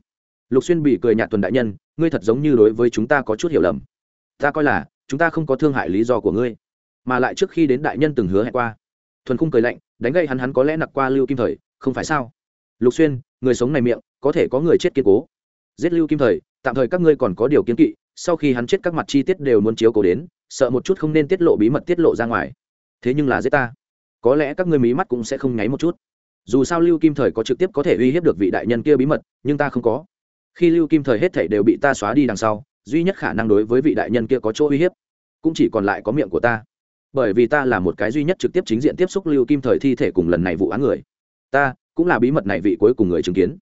Lục xuyên bị cười nhạt tuần đại nhân, ngươi thật giống như đối với chúng ta có chút hiểu lầm. Ta coi là, chúng ta không có thương hại lý do của ngươi. Mà lại trước khi đến đại nhân từng hứa hẹn qua. Thuần khung cười lạnh, đánh gây hắn hắn có lẽ nặc qua lưu kim thời, không phải sao? Lục xuyên, người sống này miệng, có thể có người chết kiên cố giết lưu kim thời, tạm thời các ngươi còn có điều kiến kỵ, sau khi hắn chết các mặt chi tiết đều muốn chiếu cố đến, sợ một chút không nên tiết lộ bí mật tiết lộ ra ngoài. Thế nhưng là giết ta. Có lẽ các ngươi mí mắt cũng sẽ không nháy một chút. Dù sao lưu kim thời có trực tiếp có thể uy hiếp được vị đại nhân kia bí mật, nhưng ta không có. Khi lưu kim thời hết thể đều bị ta xóa đi đằng sau, duy nhất khả năng đối với vị đại nhân kia có chỗ uy hiếp, cũng chỉ còn lại có miệng của ta. Bởi vì ta là một cái duy nhất trực tiếp chính diện tiếp xúc lưu kim thời thi thể cùng lần này vụ án người. Ta cũng là bí mật này vị cuối cùng người chứng kiến.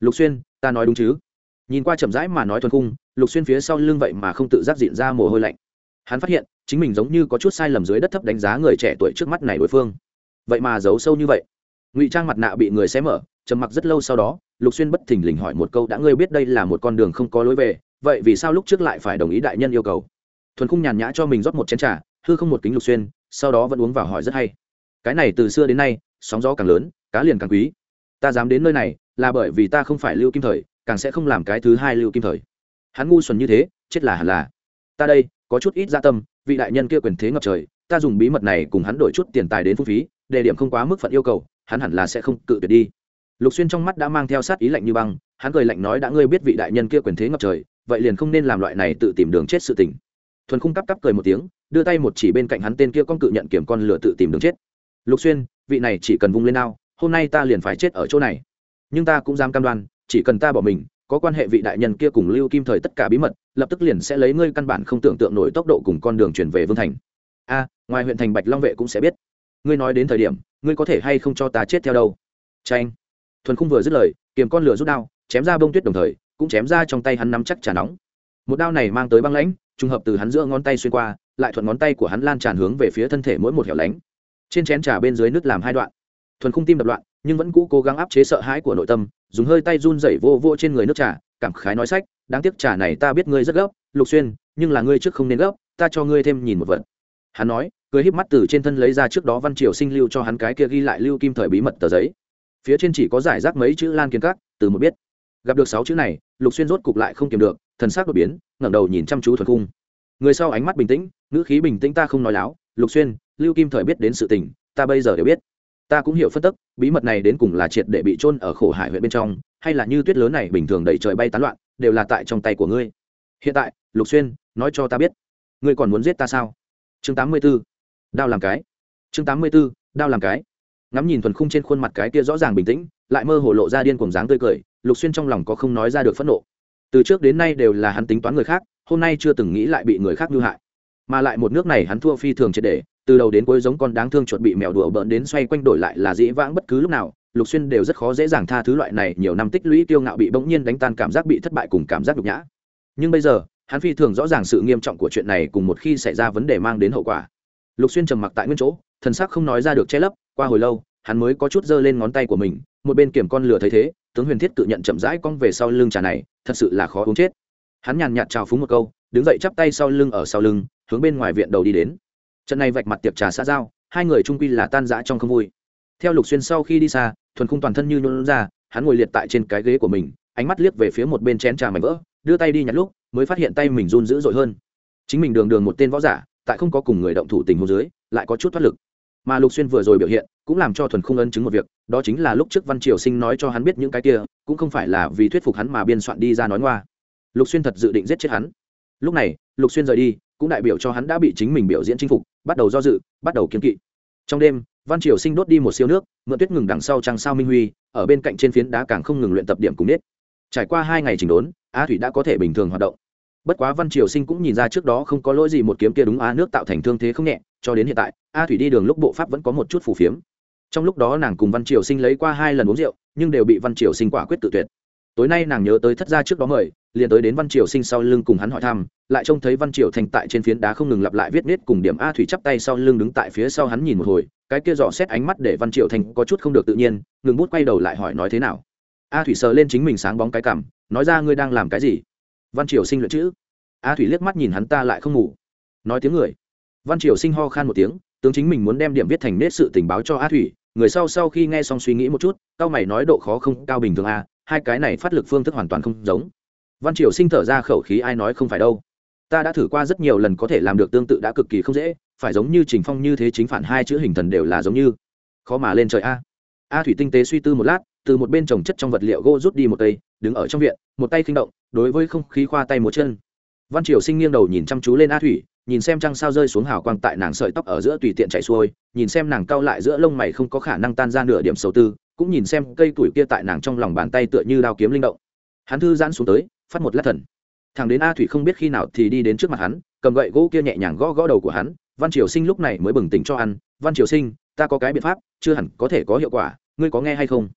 Lục xuyên, ta nói đúng chứ? Nhìn qua chậm rãi mà nói thuần khung, lục xuyên phía sau lưng vậy mà không tự giác diện ra mồ hôi lạnh. Hắn phát hiện, chính mình giống như có chút sai lầm dưới đất thấp đánh giá người trẻ tuổi trước mắt này đối phương. Vậy mà giấu sâu như vậy. Ngụy trang mặt nạ bị người xé mở, trầm mặc rất lâu sau đó, lục xuyên bất thình lình hỏi một câu, đã ngươi biết đây là một con đường không có lối về, vậy vì sao lúc trước lại phải đồng ý đại nhân yêu cầu? Thuần khung nhàn nhã cho mình rót một chén t r à hư không một kính lục xuyên, sau đó vẫn uống vào hỏi rất hay. Cái này từ xưa đến nay, sóng gió càng lớn, cá liền càng quý. Ta dám đến nơi này, là bởi vì ta không phải lưu kim thời càng sẽ không làm cái thứ hai lưu kim thời. Hắn ngu xuẩn như thế chết là hẳn là. Ta đây có chút ít gia tâm vị đại nhân kia quyền thế ngập trời ta dùng bí mật này cùng hắn đổi chút tiền tài đến phung phí đề điểm không quá mức phận yêu cầu hắn hẳn là sẽ không cự tuyệt đi. Lục xuyên trong mắt đã mang theo sát ý lạnh như băng hắn cười lạnh nói đã ngươi biết vị đại nhân kia quyền thế ngập trời vậy liền không nên làm loại này tự tìm đường chết sự tình. Thuần khung cắp cắp cười một tiếng đưa tay một chỉ bên cạnh hắn tên kia con cự nhận kiểm con lửa tự tìm đường chết. Lục xuyên vị này chỉ cần vung lên ao, hôm nay ta liền phải chết ở chỗ này. Nhưng ta cũng dám cam đoan chỉ cần ta bỏ mình, có quan hệ vị đại nhân kia cùng lưu kim thời tất cả bí mật, lập tức liền sẽ lấy ngươi căn bản không tưởng tượng nổi tốc độ cùng con đường chuyển về vương thành. A, ngoài huyện thành bạch long vệ cũng sẽ biết. Ngươi nói đến thời điểm, ngươi có thể hay không cho ta chết theo đâu? Tranh thuần khung vừa dứt lời, kiềm con lửa rút đao, chém ra bông tuyết đồng thời, cũng chém ra trong tay hắn nắm chắc trà nóng. Một đao này mang tới băng lãnh, trùng hợp từ hắn giữa ngón tay xuyên qua, lại thuận ngón tay của hắn lan tràn hướng về phía thân thể mỗi một hẻo lánh. Trên chén trà bên dưới nước làm hai đoạn. Thuần khung tim đập loạn nhưng vẫn cũ cố gắng áp chế sợ hãi của nội tâm, dùng hơi tay run rẩy vô vô trên người nước trà, cảm khái nói sách, đáng tiếc trà này ta biết ngươi rất gấp, lục xuyên, nhưng là ngươi trước không nên gấp, ta cho ngươi thêm nhìn một vật. Hắn nói, cười híp mắt từ trên thân lấy ra trước đó văn triều sinh lưu cho hắn cái kia ghi lại lưu kim thời bí mật tờ giấy. Phía trên chỉ có giải rác mấy chữ lan kiến các, từ một biết. Gặp được sáu chữ này, lục xuyên rốt cục lại không kiềm được, thần sắc đột biến, ngẩng đầu nhìn chăm chú thuật cung. Người sau ánh mắt bình tĩnh, ngữ khí bình tĩnh ta không nói láo, lục xuyên, lưu kim thời biết đến sự tình, ta bây giờ đều biết ta cũng hiểu phân tức, bí mật này đến cùng là triệt để bị trôn ở khổ hải huyện bên trong, hay là như tuyết lớn này bình thường đẩy trời bay tán loạn, đều là tại trong tay của ngươi. Hiện tại, lục xuyên, nói cho ta biết, ngươi còn muốn giết ta sao? Chương tám mươi b ố đao làm cái. Chương tám mươi b ố đao làm cái. Ngắm nhìn thuần khung trên khuôn mặt cái kia rõ ràng bình tĩnh, lại mơ hồ lộ ra điên cùng dáng tươi cười, lục xuyên trong lòng có không nói ra được phẫn nộ. Từ trước đến nay đều là hắn tính toán người khác, hôm nay chưa từng nghĩ lại bị người khác mưu hại. Mà lại một nước này hắn thua phi thường triệt để từ đầu đến cuối giống con đáng thương chuột bị mèo đùa bỡn đến xoay quanh đổi lại là dĩ vãng bất cứ lúc nào, lục xuyên đều rất khó dễ dàng tha thứ loại này, nhiều năm tích lũy tiêu ngạo bị bỗng nhiên đánh tan cảm giác bị thất bại cùng cảm giác nhục nhã. Nhưng bây giờ, hắn phi thường rõ ràng sự nghiêm trọng của chuyện này cùng một khi xảy ra vấn đề mang đến hậu quả. Lục xuyên trầm mặc tại nguyên chỗ, thần sắc không nói ra được che lấp, qua hồi lâu, hắn mới có chút giơ lên ngón tay của mình, một bên kiểm con lửa thấy thế, tướng huyền thiết tự nhận chậm rãi cong về sau lưng trà này, thật sự là khó uống chết. Hắn nhàn nhạt trào phúng một câu, đứng dậy chắp tay sau lưng ở sau lưng, hướng bên ngoài viện đầu đi đến trận này vạch mặt tiệc trà xã giao, hai người trung quy là tan rã trong không vui. Theo lục xuyên sau khi đi xa, thuần khung toàn thân như nhuận ra, hắn ngồi liệt tại trên cái ghế của mình, ánh mắt liếc về phía một bên chén trà mảnh vỡ, đưa tay đi nhặt lúc, mới phát hiện tay mình run dữ dội hơn. Chính mình đường đường một tên võ giả, tại không có cùng người động thủ tình hồ dưới, lại có chút thoát lực. Mà lục xuyên vừa rồi biểu hiện, cũng làm cho thuần khung ân chứng một việc, đó chính là lúc trước văn triều sinh nói cho hắn biết những cái kia, cũng không phải là vì thuyết phục hắn mà biên soạn đi ra nói ngoa. Lục xuyên thật dự định giết chết hắn. Lúc này, lục xuyên rời đi, cũng đại biểu cho hắn đã bị chính mình biểu diễn chinh phục bắt đầu do dự, bắt đầu kiếm kỵ. Trong đêm, văn triều sinh đốt đi một siêu nước, mượn tuyết ngừng đằng sau trăng sao minh huy, ở bên cạnh trên phiến đá càng không ngừng luyện tập điểm cùng nết. Trải qua hai ngày chỉnh đốn a thủy đã có thể bình thường hoạt động. Bất quá văn triều sinh cũng nhìn ra trước đó không có lỗi gì một kiếm kia đúng a nước tạo thành thương thế không nhẹ, cho đến hiện tại a thủy đi đường lúc bộ pháp vẫn có một chút phù phiếm. Trong lúc đó nàng cùng văn triều sinh lấy qua hai lần uống rượu, nhưng đều bị văn triều sinh quả quyết tự tuyệt. Tối nay nàng nhớ tới thất gia trước đó mời, liền tới đến văn triều sinh sau lưng cùng hắn hỏi thăm lại trông thấy văn triều thành tại trên phiến đá không ngừng lặp lại viết nết cùng điểm a thủy chắp tay sau lưng đứng tại phía sau hắn nhìn một hồi, cái kia dò xét ánh mắt để văn triều thành có chút không được tự nhiên, ngừng bút quay đầu lại hỏi nói thế nào. A thủy sờ lên chính mình sáng bóng cái cảm nói ra ngươi đang làm cái gì? Văn triều sinh luyện chữ. A thủy liếc mắt nhìn hắn ta lại không ngủ. Nói tiếng người. Văn triều sinh ho khan một tiếng, tướng chính mình muốn đem điểm viết thành nết sự tình báo cho a thủy, người sau sau khi nghe xong suy nghĩ một chút, cao mày nói độ khó không cao bình thường a, hai cái này phát lực phương thức hoàn toàn không giống. Văn triều sinh thở ra khẩu khí ai nói không phải đâu ta đã thử qua rất nhiều lần có thể làm được tương tự đã cực kỳ không dễ, phải giống như trình phong như thế chính phản hai chữ hình thần đều là giống như. Khó mà lên trời a. A thủy tinh tế suy tư một lát, từ một bên trồng chất trong vật liệu gỗ rút đi một tay, đứng ở trong viện, một tay khinh động, đối với không khí khoa tay một chân. Văn triều sinh nghiêng đầu nhìn chăm chú lên a thủy, nhìn xem trăng sao rơi xuống hào quang tại nàng sợi tóc ở giữa tùy tiện chạy xuôi, nhìn xem nàng cao lại giữa lông mày không có khả năng tan ra nửa điểm sầu tư, cũng nhìn xem cây tuổi kia tại nàng trong lòng bàn tay tựa như đao kiếm linh động. Hắn thư giãn xuống tới, phát một lát thần thằng đến a thủy không biết khi nào thì đi đến trước mặt hắn, cầm gậy gỗ kia nhẹ nhàng gõ gõ đầu của hắn, văn triều sinh lúc này mới bừng tỉnh cho ăn, văn triều sinh, ta có cái biện pháp, chưa hẳn có thể có hiệu quả, ngươi có nghe hay không?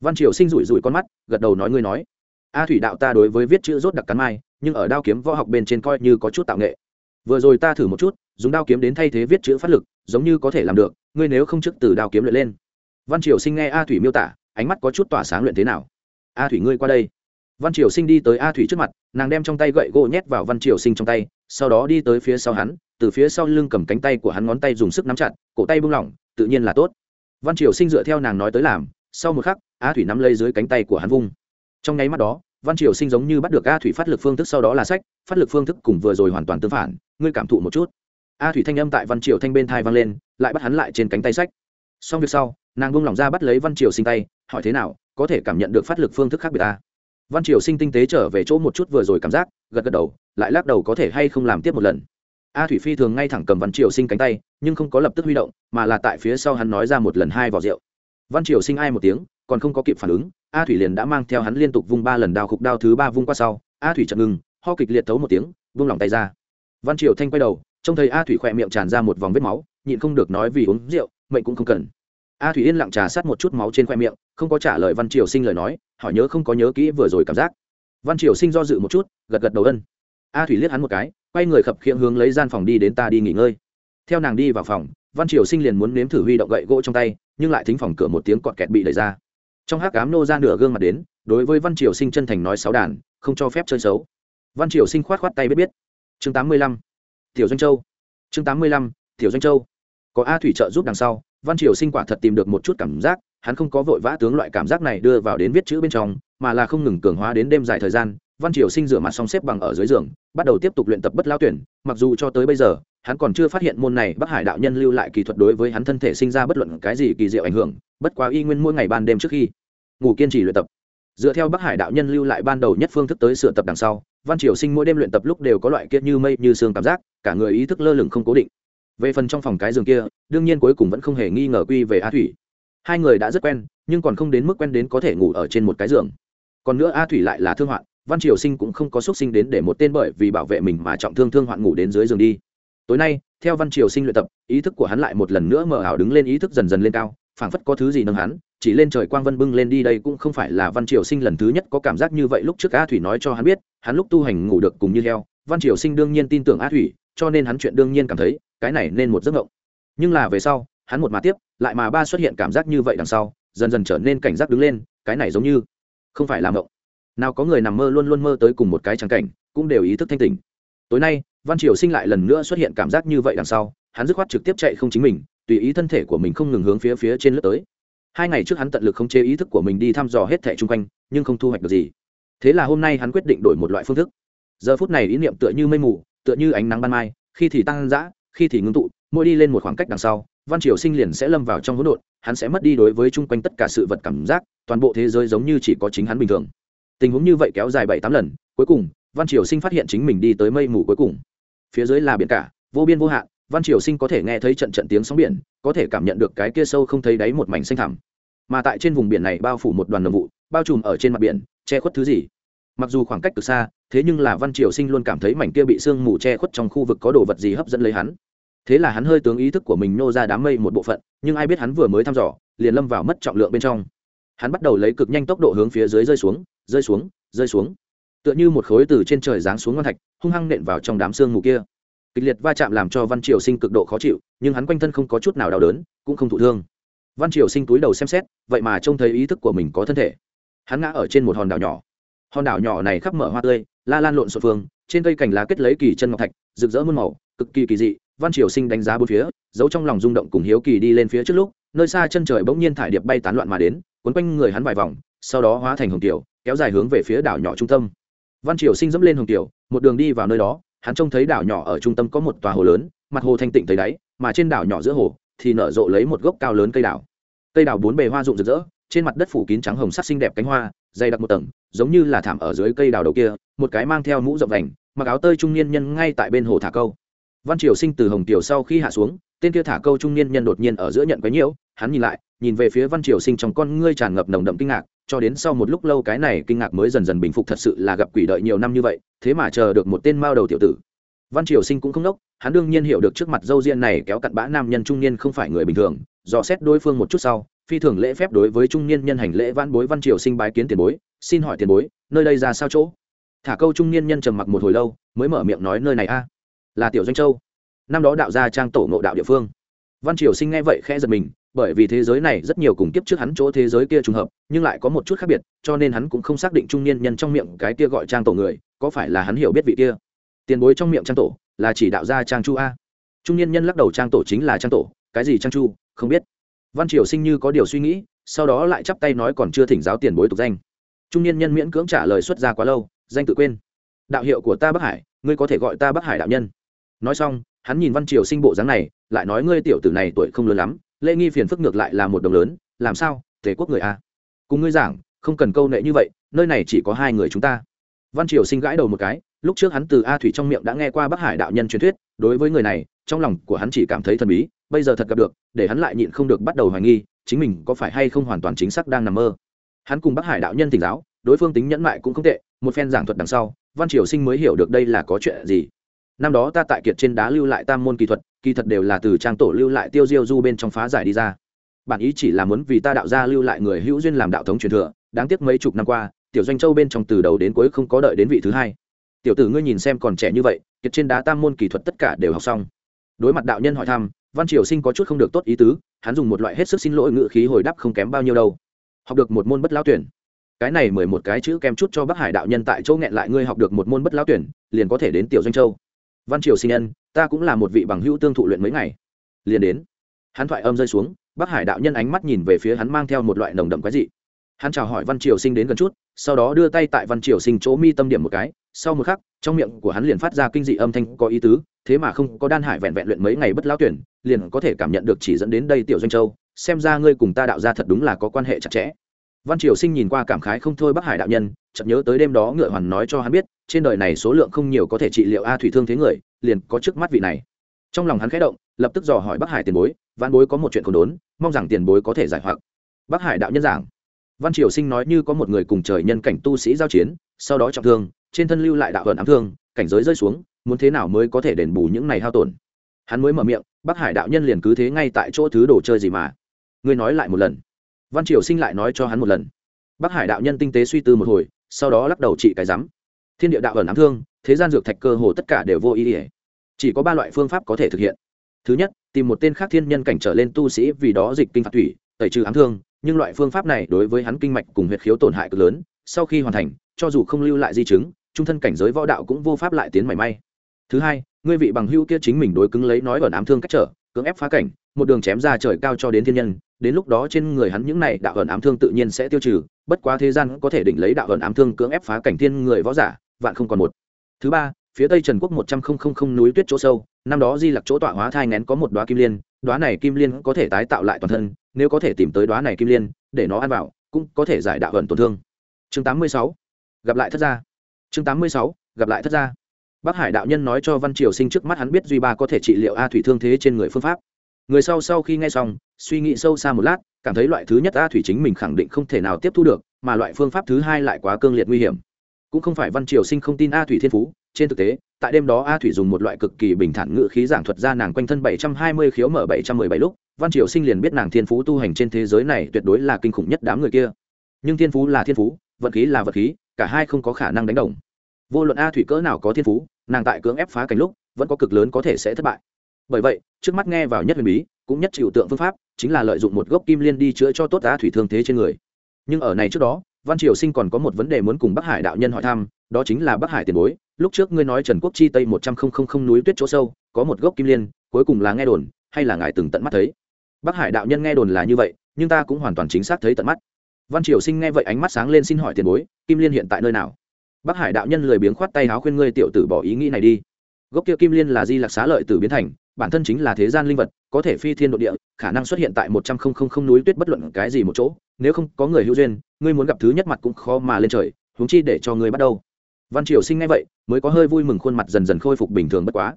Văn triều sinh rủi rủi con mắt, gật đầu nói ngươi nói. A thủy đạo ta đối với viết chữ rốt đặc cắn mai, nhưng ở đao kiếm võ học bên trên coi như có chút tạo nghệ. Vừa rồi ta thử một chút, dùng đao kiếm đến thay thế viết chữ phát lực, giống như có thể làm được, ngươi nếu không trước từ đao kiếm luyện lên. Văn triều sinh nghe a thủy miêu tả, ánh mắt có chút tỏa sáng luyện thế nào. A thủy ngươi qua đây văn triều sinh đi tới a thủy trước mặt, nàng đem trong tay gậy gỗ nhét vào văn triều sinh trong tay, sau đó đi tới phía sau hắn, từ phía sau lưng cầm cánh tay của hắn ngón tay dùng sức nắm chặt, cổ tay buông lỏng, tự nhiên là tốt. Văn triều sinh dựa theo nàng nói tới làm, sau một khắc, a thủy nắm lấy dưới cánh tay của hắn vung. Trong nháy mắt đó, văn triều sinh giống như bắt được a thủy phát lực phương thức sau đó là sách, phát lực phương thức cùng vừa rồi hoàn toàn tương phản, ngươi cảm thụ một chút. A thủy thanh âm tại văn triều thanh bên thai vang lên, lại bắt hắn lại trên cánh tay sách. Xong việc sau, nàng buông lỏng ra bắt lấy văn triều sinh tay, hỏi thế nào, có thể cảm nhận được phát lực phương thức khác biệt ta? Văn triều sinh tinh tế trở về chỗ một chút vừa rồi cảm giác, gật gật đầu, lại lắc đầu có thể hay không làm tiếp một lần. A thủy phi thường ngay thẳng cầm văn triều sinh cánh tay, nhưng không có lập tức huy động, mà là tại phía sau hắn nói ra một lần hai vỏ rượu. Văn triều sinh ai một tiếng, còn không có kịp phản ứng, a thủy liền đã mang theo hắn liên tục vung ba lần đao khúc đao thứ ba vung qua sau, a thủy chậm ngừng, ho kịch liệt thấu một tiếng vung lòng tay ra. Văn triều thanh quay đầu, trông thấy a thủy khỏe miệng tràn ra một vòng vết máu, nhịn không được nói vì uống rượu, mệnh cũng không cần. A thủy yên lặng trà sát một chút máu trên khoe miệng, không có trả lời văn triều sinh lời nói hỏi nhớ không có nhớ kỹ vừa rồi cảm giác. Văn triều sinh do dự một chút, gật gật đầu ân. A thủy liếc hắn một cái, quay người khập khiễng hướng lấy gian phòng đi đến ta đi nghỉ ngơi. Theo nàng đi vào phòng, văn triều sinh liền muốn nếm thử huy động gậy gỗ trong tay, nhưng lại thính phòng cửa một tiếng cọt kẹt bị đẩy ra. Trong hát cám nô ra nửa gương mặt đến, đối với văn triều sinh chân thành nói sáu đàn, không cho phép chơi xấu. Văn triều sinh khoát khoát tay biết biết. Chương tám mươi lăm, tiểu doanh châu. Chương tám mươi lăm, tiểu doanh châu. Có a thủy trợ giúp đằng sau, văn triều sinh quả thật tìm được một chút cảm giác hắn không có vội vã tướng loại cảm giác này đưa vào đến viết chữ bên trong, mà là không ngừng cường hóa đến đêm dài thời gian, văn triều sinh rửa mặt xong xếp bằng ở dưới giường, bắt đầu tiếp tục luyện tập bất lao tuyển, mặc dù cho tới bây giờ, hắn còn chưa phát hiện môn này bắc hải đạo nhân lưu lại kỳ thuật đối với hắn thân thể sinh ra bất luận cái gì kỳ diệu ảnh hưởng, bất quá y nguyên mỗi ngày ban đêm trước khi ngủ kiên trì luyện tập. Dựa theo bắc hải đạo nhân lưu lại ban đầu nhất phương thức tới sửa tập đằng sau, văn triều sinh mỗi đêm luyện tập lúc đều có loại kiệt như mây như xương cảm giác, cả người ý thức lơ lửng không cố định. Về phần trong phòng cái giường kia, đương nhiên cuối cùng vẫn không hề nghi ngờ quy về a thủy hai người đã rất quen, nhưng còn không đến mức quen đến có thể ngủ ở trên một cái giường. Còn nữa a thủy lại là thương hoạn, văn triều sinh cũng không có xúc sinh đến để một tên bởi vì bảo vệ mình mà trọng thương thương hoạn ngủ đến dưới giường đi. Tối nay, theo văn triều sinh luyện tập, ý thức của hắn lại một lần nữa mở ảo đứng lên ý thức dần dần lên cao, phảng phất có thứ gì nâng hắn, chỉ lên trời quang vân bưng lên đi đây cũng không phải là văn triều sinh lần thứ nhất có cảm giác như vậy lúc trước a thủy nói cho hắn biết, hắn lúc tu hành ngủ được cùng như heo, văn triều sinh đương nhiên tin tưởng a thủy, cho nên hắn chuyện đương nhiên cảm thấy, cái này nên một giấc ngộng nhưng là về sau, hắn một mà tiếp lại mà ba xuất hiện cảm giác như vậy đằng sau, dần dần trở nên cảnh giác đứng lên, cái này giống như không phải là mộng. Nào có người nằm mơ luôn luôn mơ tới cùng một cái trắng cảnh, cũng đều ý thức thanh tỉnh. Tối nay, văn triều sinh lại lần nữa xuất hiện cảm giác như vậy đằng sau, hắn dứt khoát trực tiếp chạy không chính mình, tùy ý thân thể của mình không ngừng hướng phía phía trên lướt tới. Hai ngày trước hắn tận lực không chế ý thức của mình đi thăm dò hết thẻ chung quanh, nhưng không thu hoạch được gì. Thế là hôm nay hắn quyết định đổi một loại phương thức. Giờ phút này ý niệm tựa như mây mù, tựa như ánh nắng ban mai, khi thì tăng dã, khi thì ngưng tụ, mỗi đi lên một khoảng cách đằng sau văn triều sinh liền sẽ lâm vào trong hỗn độn, hắn sẽ mất đi đối với chung quanh tất cả sự vật cảm giác, toàn bộ thế giới giống như chỉ có chính hắn bình thường. Tình huống như vậy kéo dài bảy tám lần, cuối cùng, văn triều sinh phát hiện chính mình đi tới mây mù cuối cùng. Phía dưới là biển cả, vô biên vô hạn, văn triều sinh có thể nghe thấy trận trận tiếng sóng biển, có thể cảm nhận được cái kia sâu không thấy đáy một mảnh xanh thẳm. Mà tại trên vùng biển này bao phủ một đoàn đồng vụ, bao trùm ở trên mặt biển, che khuất thứ gì? Mặc dù khoảng cách từ xa, thế nhưng là văn triều sinh luôn cảm thấy mảnh kia bị sương mù che khuất trong khu vực có đồ vật gì hấp dẫn lấy hắn thế là hắn hơi tướng ý thức của mình nô ra đám mây một bộ phận, nhưng ai biết hắn vừa mới thăm dò, liền lâm vào mất trọng lượng bên trong. Hắn bắt đầu lấy cực nhanh tốc độ hướng phía dưới rơi xuống rơi xuống rơi xuống. Tựa như một khối từ trên trời giáng xuống ngon thạch, hung hăng nện vào trong đám sương mù kia. Kịch liệt va chạm làm cho văn triều sinh cực độ khó chịu, nhưng hắn quanh thân không có chút nào đau đớn, cũng không thụ thương. Văn triều sinh túi đầu xem xét, vậy mà trông thấy ý thức của mình có thân thể. Hắn ngã ở trên một hòn đảo nhỏ. Hòn đảo nhỏ này khắp mở hoa tươi, la lan lộn sột phương, trên cây cành lá kết lấy kỳ chân ngọc thạch, rực rỡ muôn màu, cực kỳ kỳ dị văn triều sinh đánh giá bốn phía, giấu trong lòng rung động cùng hiếu kỳ đi lên phía trước lúc, nơi xa chân trời bỗng nhiên thải điệp bay tán loạn mà đến quấn quanh người hắn vài vòng, sau đó hóa thành hồng tiểu, kéo dài hướng về phía đảo nhỏ trung tâm. Văn triều sinh dẫm lên hồng tiểu, một đường đi vào nơi đó, hắn trông thấy đảo nhỏ ở trung tâm có một tòa hồ lớn, mặt hồ thanh tịnh thấy đáy, mà trên đảo nhỏ giữa hồ thì nở rộ lấy một gốc cao lớn cây đảo cây đảo bốn bề hoa rụng rực rỡ, trên mặt đất phủ kín trắng hồng sắc xinh đẹp cánh hoa, dày đặc một tầng, giống như là thảm ở dưới cây đào đầu kia, một cái mang theo mũ rộng vành, mặc áo tơi trung niên nhân ngay tại bên hồ thả câu văn triều sinh từ hồng tiểu sau khi hạ xuống, tên kia thả câu trung niên nhân đột nhiên ở giữa nhận quấy nhiễu, hắn nhìn lại, nhìn về phía văn triều sinh trong con ngươi tràn ngập nồng đậm kinh ngạc, cho đến sau một lúc lâu cái này kinh ngạc mới dần dần bình phục thật sự là gặp quỷ đợi nhiều năm như vậy, thế mà chờ được một tên mao đầu tiểu tử. Văn triều sinh cũng không đốc, hắn đương nhiên hiểu được trước mặt dâu riêng này kéo cặn bã nam nhân trung niên không phải người bình thường, dò xét đối phương một chút sau, phi thường lễ phép đối với trung niên nhân hành lễ văn bối văn triều sinh bái kiến tiền bối, xin hỏi tiền bối, nơi đây ra sao chỗ? Thả câu trung niên nhân trầm mặc một hồi lâu, mới mở miệng nói, nơi này a là tiểu doanh châu. Năm đó đạo gia trang tổ ngộ đạo địa phương. Văn triều sinh nghe vậy khẽ giật mình, bởi vì thế giới này rất nhiều cùng kiếp trước hắn chỗ thế giới kia trùng hợp, nhưng lại có một chút khác biệt, cho nên hắn cũng không xác định trung niên nhân trong miệng cái kia gọi trang tổ người, có phải là hắn hiểu biết vị kia. Tiền bối trong miệng trang tổ, là chỉ đạo gia trang chu a. Trung niên nhân lắc đầu trang tổ chính là trang tổ, cái gì trang chu, không biết. Văn triều sinh như có điều suy nghĩ, sau đó lại chắp tay nói còn chưa thỉnh giáo tiền bối tục danh. Trung niên nhân miễn cưỡng trả lời xuất ra quá lâu, danh tự quên. Đạo hiệu của ta bắc hải, ngươi có thể gọi ta bắc hải đạo nhân nói xong, hắn nhìn văn triều sinh bộ dáng này, lại nói ngươi tiểu tử này tuổi không lớn lắm, lễ nghi phiền phức ngược lại là một đồng lớn, làm sao, tề quốc người a? Cùng ngươi giảng, không cần câu nệ như vậy, nơi này chỉ có hai người chúng ta. Văn triều sinh gãi đầu một cái, lúc trước hắn từ a thủy trong miệng đã nghe qua bắc hải đạo nhân truyền thuyết, đối với người này, trong lòng của hắn chỉ cảm thấy thần bí, bây giờ thật gặp được, để hắn lại nhịn không được bắt đầu hoài nghi, chính mình có phải hay không hoàn toàn chính xác đang nằm mơ. Hắn cùng bắc hải đạo nhân tỉnh giáo, đối phương tính nhẫn mại cũng không tệ, một phen giảng thuật đằng sau, văn triều sinh mới hiểu được đây là có chuyện gì năm đó ta tại kiệt trên đá lưu lại tam môn kỳ thuật, kỳ thật đều là từ trang tổ lưu lại tiêu diêu du bên trong phá giải đi ra. Bản ý chỉ là muốn vì ta đạo gia lưu lại người hữu duyên làm đạo thống truyền thừa, đáng tiếc mấy chục năm qua, tiểu doanh châu bên trong từ đầu đến cuối không có đợi đến vị thứ hai. Tiểu tử ngươi nhìn xem còn trẻ như vậy, kiệt trên đá tam môn kỳ thuật tất cả đều học xong. Đối mặt đạo nhân hỏi thăm, văn triều sinh có chút không được tốt ý tứ, hắn dùng một loại hết sức xin lỗi ngự khí hồi đáp không kém bao nhiêu đâu. Học được một môn bất lao tuyển. Cái này mười một cái chữ kèm chút cho bác hải đạo nhân tại chỗ nghẹn lại ngươi học được một môn bất lao tuyển, liền có thể đến tiểu doanh châu văn triều sinh nhân, ta cũng là một vị bằng hữu tương thụ luyện mấy ngày. Liền đến. Hắn thoại âm rơi xuống, bắc hải đạo nhân ánh mắt nhìn về phía hắn mang theo một loại nồng đậm quái dị. Hắn chào hỏi văn triều sinh đến gần chút, sau đó đưa tay tại văn triều sinh chỗ mi tâm điểm một cái. Sau một khắc, trong miệng của hắn liền phát ra kinh dị âm thanh có ý tứ, thế mà không có đan hải vẹn vẹn luyện mấy ngày bất lao tuyển, liền có thể cảm nhận được chỉ dẫn đến đây tiểu doanh châu, xem ra ngươi cùng ta đạo ra thật đúng là có quan hệ chặt chẽ văn triều sinh nhìn qua cảm khái không thôi bắc hải đạo nhân, chợt nhớ tới đêm đó ngựa hoàn nói cho hắn biết, trên đời này số lượng không nhiều có thể trị liệu a thủy thương thế người, liền có trước mắt vị này. Trong lòng hắn khẽ động, lập tức dò hỏi bắc hải tiền bối văn bối có một chuyện còn đốn, mong rằng tiền bối có thể giải hoặc. Bắc hải đạo nhân giảng. Văn triều sinh nói như có một người cùng trời nhân cảnh tu sĩ giao chiến, sau đó trọng thương, trên thân lưu lại đạo vận ám thương, cảnh giới rơi xuống, muốn thế nào mới có thể đền bù những này hao tổn? Hắn mới mở miệng, bắc hải đạo nhân liền cứ thế ngay tại chỗ thứ đồ chơi gì mà. Ngươi nói lại một lần văn triều sinh lại nói cho hắn một lần. Bắc hải đạo nhân tinh tế suy tư một hồi, sau đó lắc đầu trị cái rắm. Thiên địa đạo ẩn ám thương, thế gian dược thạch cơ hồ tất cả đều vô ý ỉa chỉ có ba loại phương pháp có thể thực hiện. Thứ nhất, tìm một tên khác thiên nhân cảnh trở lên tu sĩ vì đó dịch kinh phạt thủy, tẩy trừ ám thương, nhưng loại phương pháp này đối với hắn kinh mạch cùng huyệt khiếu tổn hại cực lớn, sau khi hoàn thành, cho dù không lưu lại di chứng, trung thân cảnh giới võ đạo cũng vô pháp lại tiến mảy may. Thứ hai, ngươi vị bằng hưu kia chính mình đối cứng lấy nói ẩn ám thương cách trở, cưỡng ép phá cảnh, một đường chém ra trời cao cho đến thiên nhân đến lúc đó trên người hắn những này đạo hận ám thương tự nhiên sẽ tiêu trừ, bất quá thế gian có thể định lấy đạo hận ám thương cưỡng ép phá cảnh thiên người võ giả, vạn không còn một. Thứ ba, phía tây trần quốc một trăm linh núi tuyết chỗ sâu, năm đó di lặc chỗ tọa hóa thai ngén có một đoá kim liên đoá này kim liên có thể tái tạo lại toàn thân, nếu có thể tìm tới đoá này kim liên, để nó ăn vào, cũng có thể giải đạo hận tổn thương. Chương tám mươi sáu, gặp lại thất gia. Chương tám mươi sáu, gặp lại thất gia. Bác hải đạo nhân nói cho văn triều sinh trước mắt hắn biết duy ba có thể trị liệu a thủy thương thế trên người phương pháp người sau sau khi nghe xong, suy nghĩ sâu xa một lát, cảm thấy loại thứ nhất a thủy chính mình khẳng định không thể nào tiếp thu được, mà loại phương pháp thứ hai lại quá cương liệt nguy hiểm. Cũng không phải văn triều sinh không tin a thủy thiên phú, trên thực tế, tại đêm đó a thủy dùng một loại cực kỳ bình thản ngự khí giảng thuật ra nàng quanh thân bảy trăm hai mươi khiếu mở bảy trăm mười bảy lúc, văn triều sinh liền biết nàng thiên phú tu hành trên thế giới này tuyệt đối là kinh khủng nhất đám người kia. Nhưng thiên phú là thiên phú, vật khí là vật khí, cả hai không có khả năng đánh đồng. Vô luận a thủy cỡ nào có thiên phú, nàng tại cưỡng ép phá cảnh lúc, vẫn có cực lớn có thể sẽ thất bại bởi vậy, trước mắt nghe vào nhất huyền bí, cũng nhất chịu tượng phương pháp, chính là lợi dụng một gốc kim liên đi chữa cho tốt a thủy thương thế trên người. Nhưng ở này trước đó, văn triều sinh còn có một vấn đề muốn cùng bắc hải đạo nhân hỏi thăm, đó chính là bắc hải tiền bối, lúc trước ngươi nói trần quốc chi tây một trăm linh núi tuyết chỗ sâu, có một gốc kim liên, cuối cùng là nghe đồn, hay là ngài từng tận mắt thấy? Bắc hải đạo nhân nghe đồn là như vậy, nhưng ta cũng hoàn toàn chính xác thấy tận mắt. Văn triều sinh nghe vậy ánh mắt sáng lên xin hỏi tiền bối, kim liên hiện tại nơi nào? Bắc hải đạo nhân lười biếng khoát tay háo khuyên ngươi tiểu tử bỏ ý nghĩ này đi gốc kia kim liên là di lạc xá lợi tử biến thành, bản thân chính là thế gian linh vật, có thể phi thiên độ địa, khả năng xuất hiện tại một trăm linh núi tuyết bất luận cái gì một chỗ, nếu không có người hữu duyên, ngươi muốn gặp thứ nhất mặt cũng khó mà lên trời, huống chi để cho ngươi bắt đầu. Văn triều sinh ngay vậy, mới có hơi vui mừng khuôn mặt dần dần khôi phục bình thường bất quá.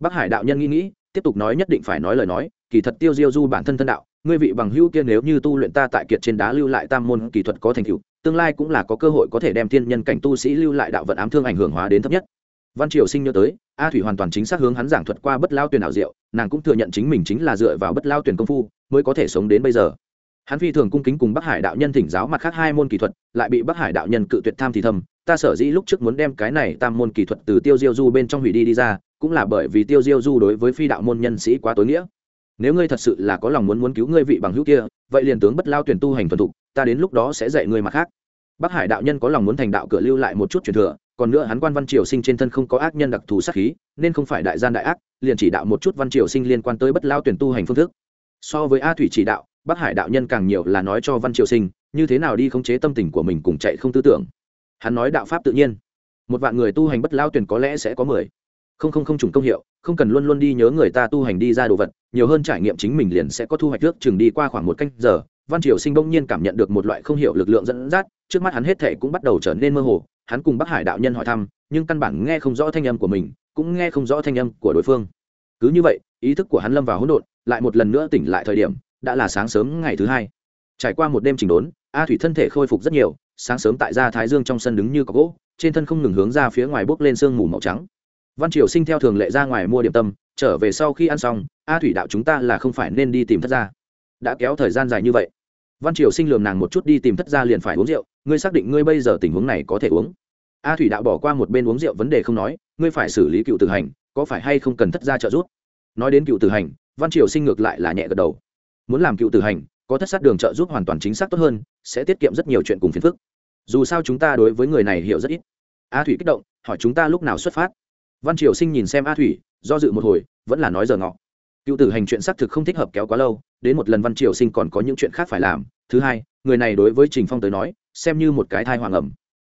Bắc hải đạo nhân nghĩ nghĩ, tiếp tục nói nhất định phải nói lời nói, kỳ thật tiêu diêu du bản thân thân đạo, ngươi vị bằng hữu kia nếu như tu luyện ta tại kiệt trên đá lưu lại tam môn kỳ thuật có thành tựu, tương lai cũng là có cơ hội có thể đem thiên nhân cảnh tu sĩ lưu lại đạo vận ám thương ảnh hưởng hóa đến thấp nhất văn triều sinh nhớ tới, a thủy hoàn toàn chính xác hướng hắn giảng thuật qua bất lao tuyển ảo diệu, nàng cũng thừa nhận chính mình chính là dựa vào bất lao tuyển công phu mới có thể sống đến bây giờ. Hắn phi thường cung kính cùng bắc hải đạo nhân thỉnh giáo mặt khác hai môn kỳ thuật, lại bị bắc hải đạo nhân cự tuyệt tham thì thầm, ta sở dĩ lúc trước muốn đem cái này tam môn kỳ thuật từ tiêu diêu du bên trong hủy đi đi ra, cũng là bởi vì tiêu diêu du đối với phi đạo môn nhân sĩ quá tối nghĩa. Nếu ngươi thật sự là có lòng muốn muốn cứu ngươi vị bằng hữu kia, vậy liền tướng bất lao tuyển tu hành thuần thục, ta đến lúc đó sẽ dạy ngươi mặt khác bắc hải đạo nhân có lòng muốn thành đạo cửa lưu lại một chút truyền thừa, còn nữa hắn quan văn triều sinh trên thân không có ác nhân đặc thù sát khí, nên không phải đại gian đại ác, liền chỉ đạo một chút văn triều sinh liên quan tới bất lao tuyển tu hành phương thức. So với a thủy chỉ đạo, bắc hải đạo nhân càng nhiều là nói cho văn triều sinh, như thế nào đi khống chế tâm tình của mình cùng chạy không tư tưởng. Hắn nói đạo pháp tự nhiên. Một vạn người tu hành bất lao tuyển có lẽ sẽ có mười. Không không không trùng công hiệu, không cần luôn luôn đi nhớ người ta tu hành đi ra đồ vật, nhiều hơn trải nghiệm chính mình liền sẽ có thu hoạch trước chừng đi qua khoảng một canh giờ văn triều sinh bỗng nhiên cảm nhận được một loại không hiểu lực lượng dẫn dắt, trước mắt hắn hết thể cũng bắt đầu trở nên mơ hồ, hắn cùng bác hải đạo nhân hỏi thăm, nhưng căn bản nghe không rõ thanh âm của mình, cũng nghe không rõ thanh âm của đối phương. Cứ như vậy, ý thức của hắn lâm vào hỗn độn, lại một lần nữa tỉnh lại thời điểm, đã là sáng sớm ngày thứ hai. Trải qua một đêm trình đốn, a thủy thân thể khôi phục rất nhiều, sáng sớm tại gia thái dương trong sân đứng như có gỗ, trên thân không ngừng hướng ra phía ngoài bốc lên sương mù màu trắng. Văn triều sinh theo thường lệ ra ngoài mua điểm tâm, trở về sau khi ăn xong, a thủy đạo chúng ta là không phải nên đi tìm thất gia đã kéo thời gian dài như vậy. Văn triều sinh lường nàng một chút đi tìm thất gia liền phải uống rượu, ngươi xác định ngươi bây giờ tình huống này có thể uống. A thủy đạo bỏ qua một bên uống rượu vấn đề không nói, ngươi phải xử lý cựu tử hành, có phải hay không cần thất gia trợ giúp? Nói đến cựu tử hành, văn triều sinh ngược lại là nhẹ gật đầu. Muốn làm cựu tử hành, có thất sát đường trợ giúp hoàn toàn chính xác tốt hơn, sẽ tiết kiệm rất nhiều chuyện cùng phiền phức. Dù sao chúng ta đối với người này hiểu rất ít. A thủy kích động, hỏi chúng ta lúc nào xuất phát? Văn triều sinh nhìn xem a thủy, do dự một hồi, vẫn là nói giờ ngọ cựu tử hành chuyện xác thực không thích hợp kéo quá lâu, đến một lần văn triều sinh còn có những chuyện khác phải làm. Thứ hai, người này đối với trình phong tới nói, xem như một cái thai hoàng ẩm.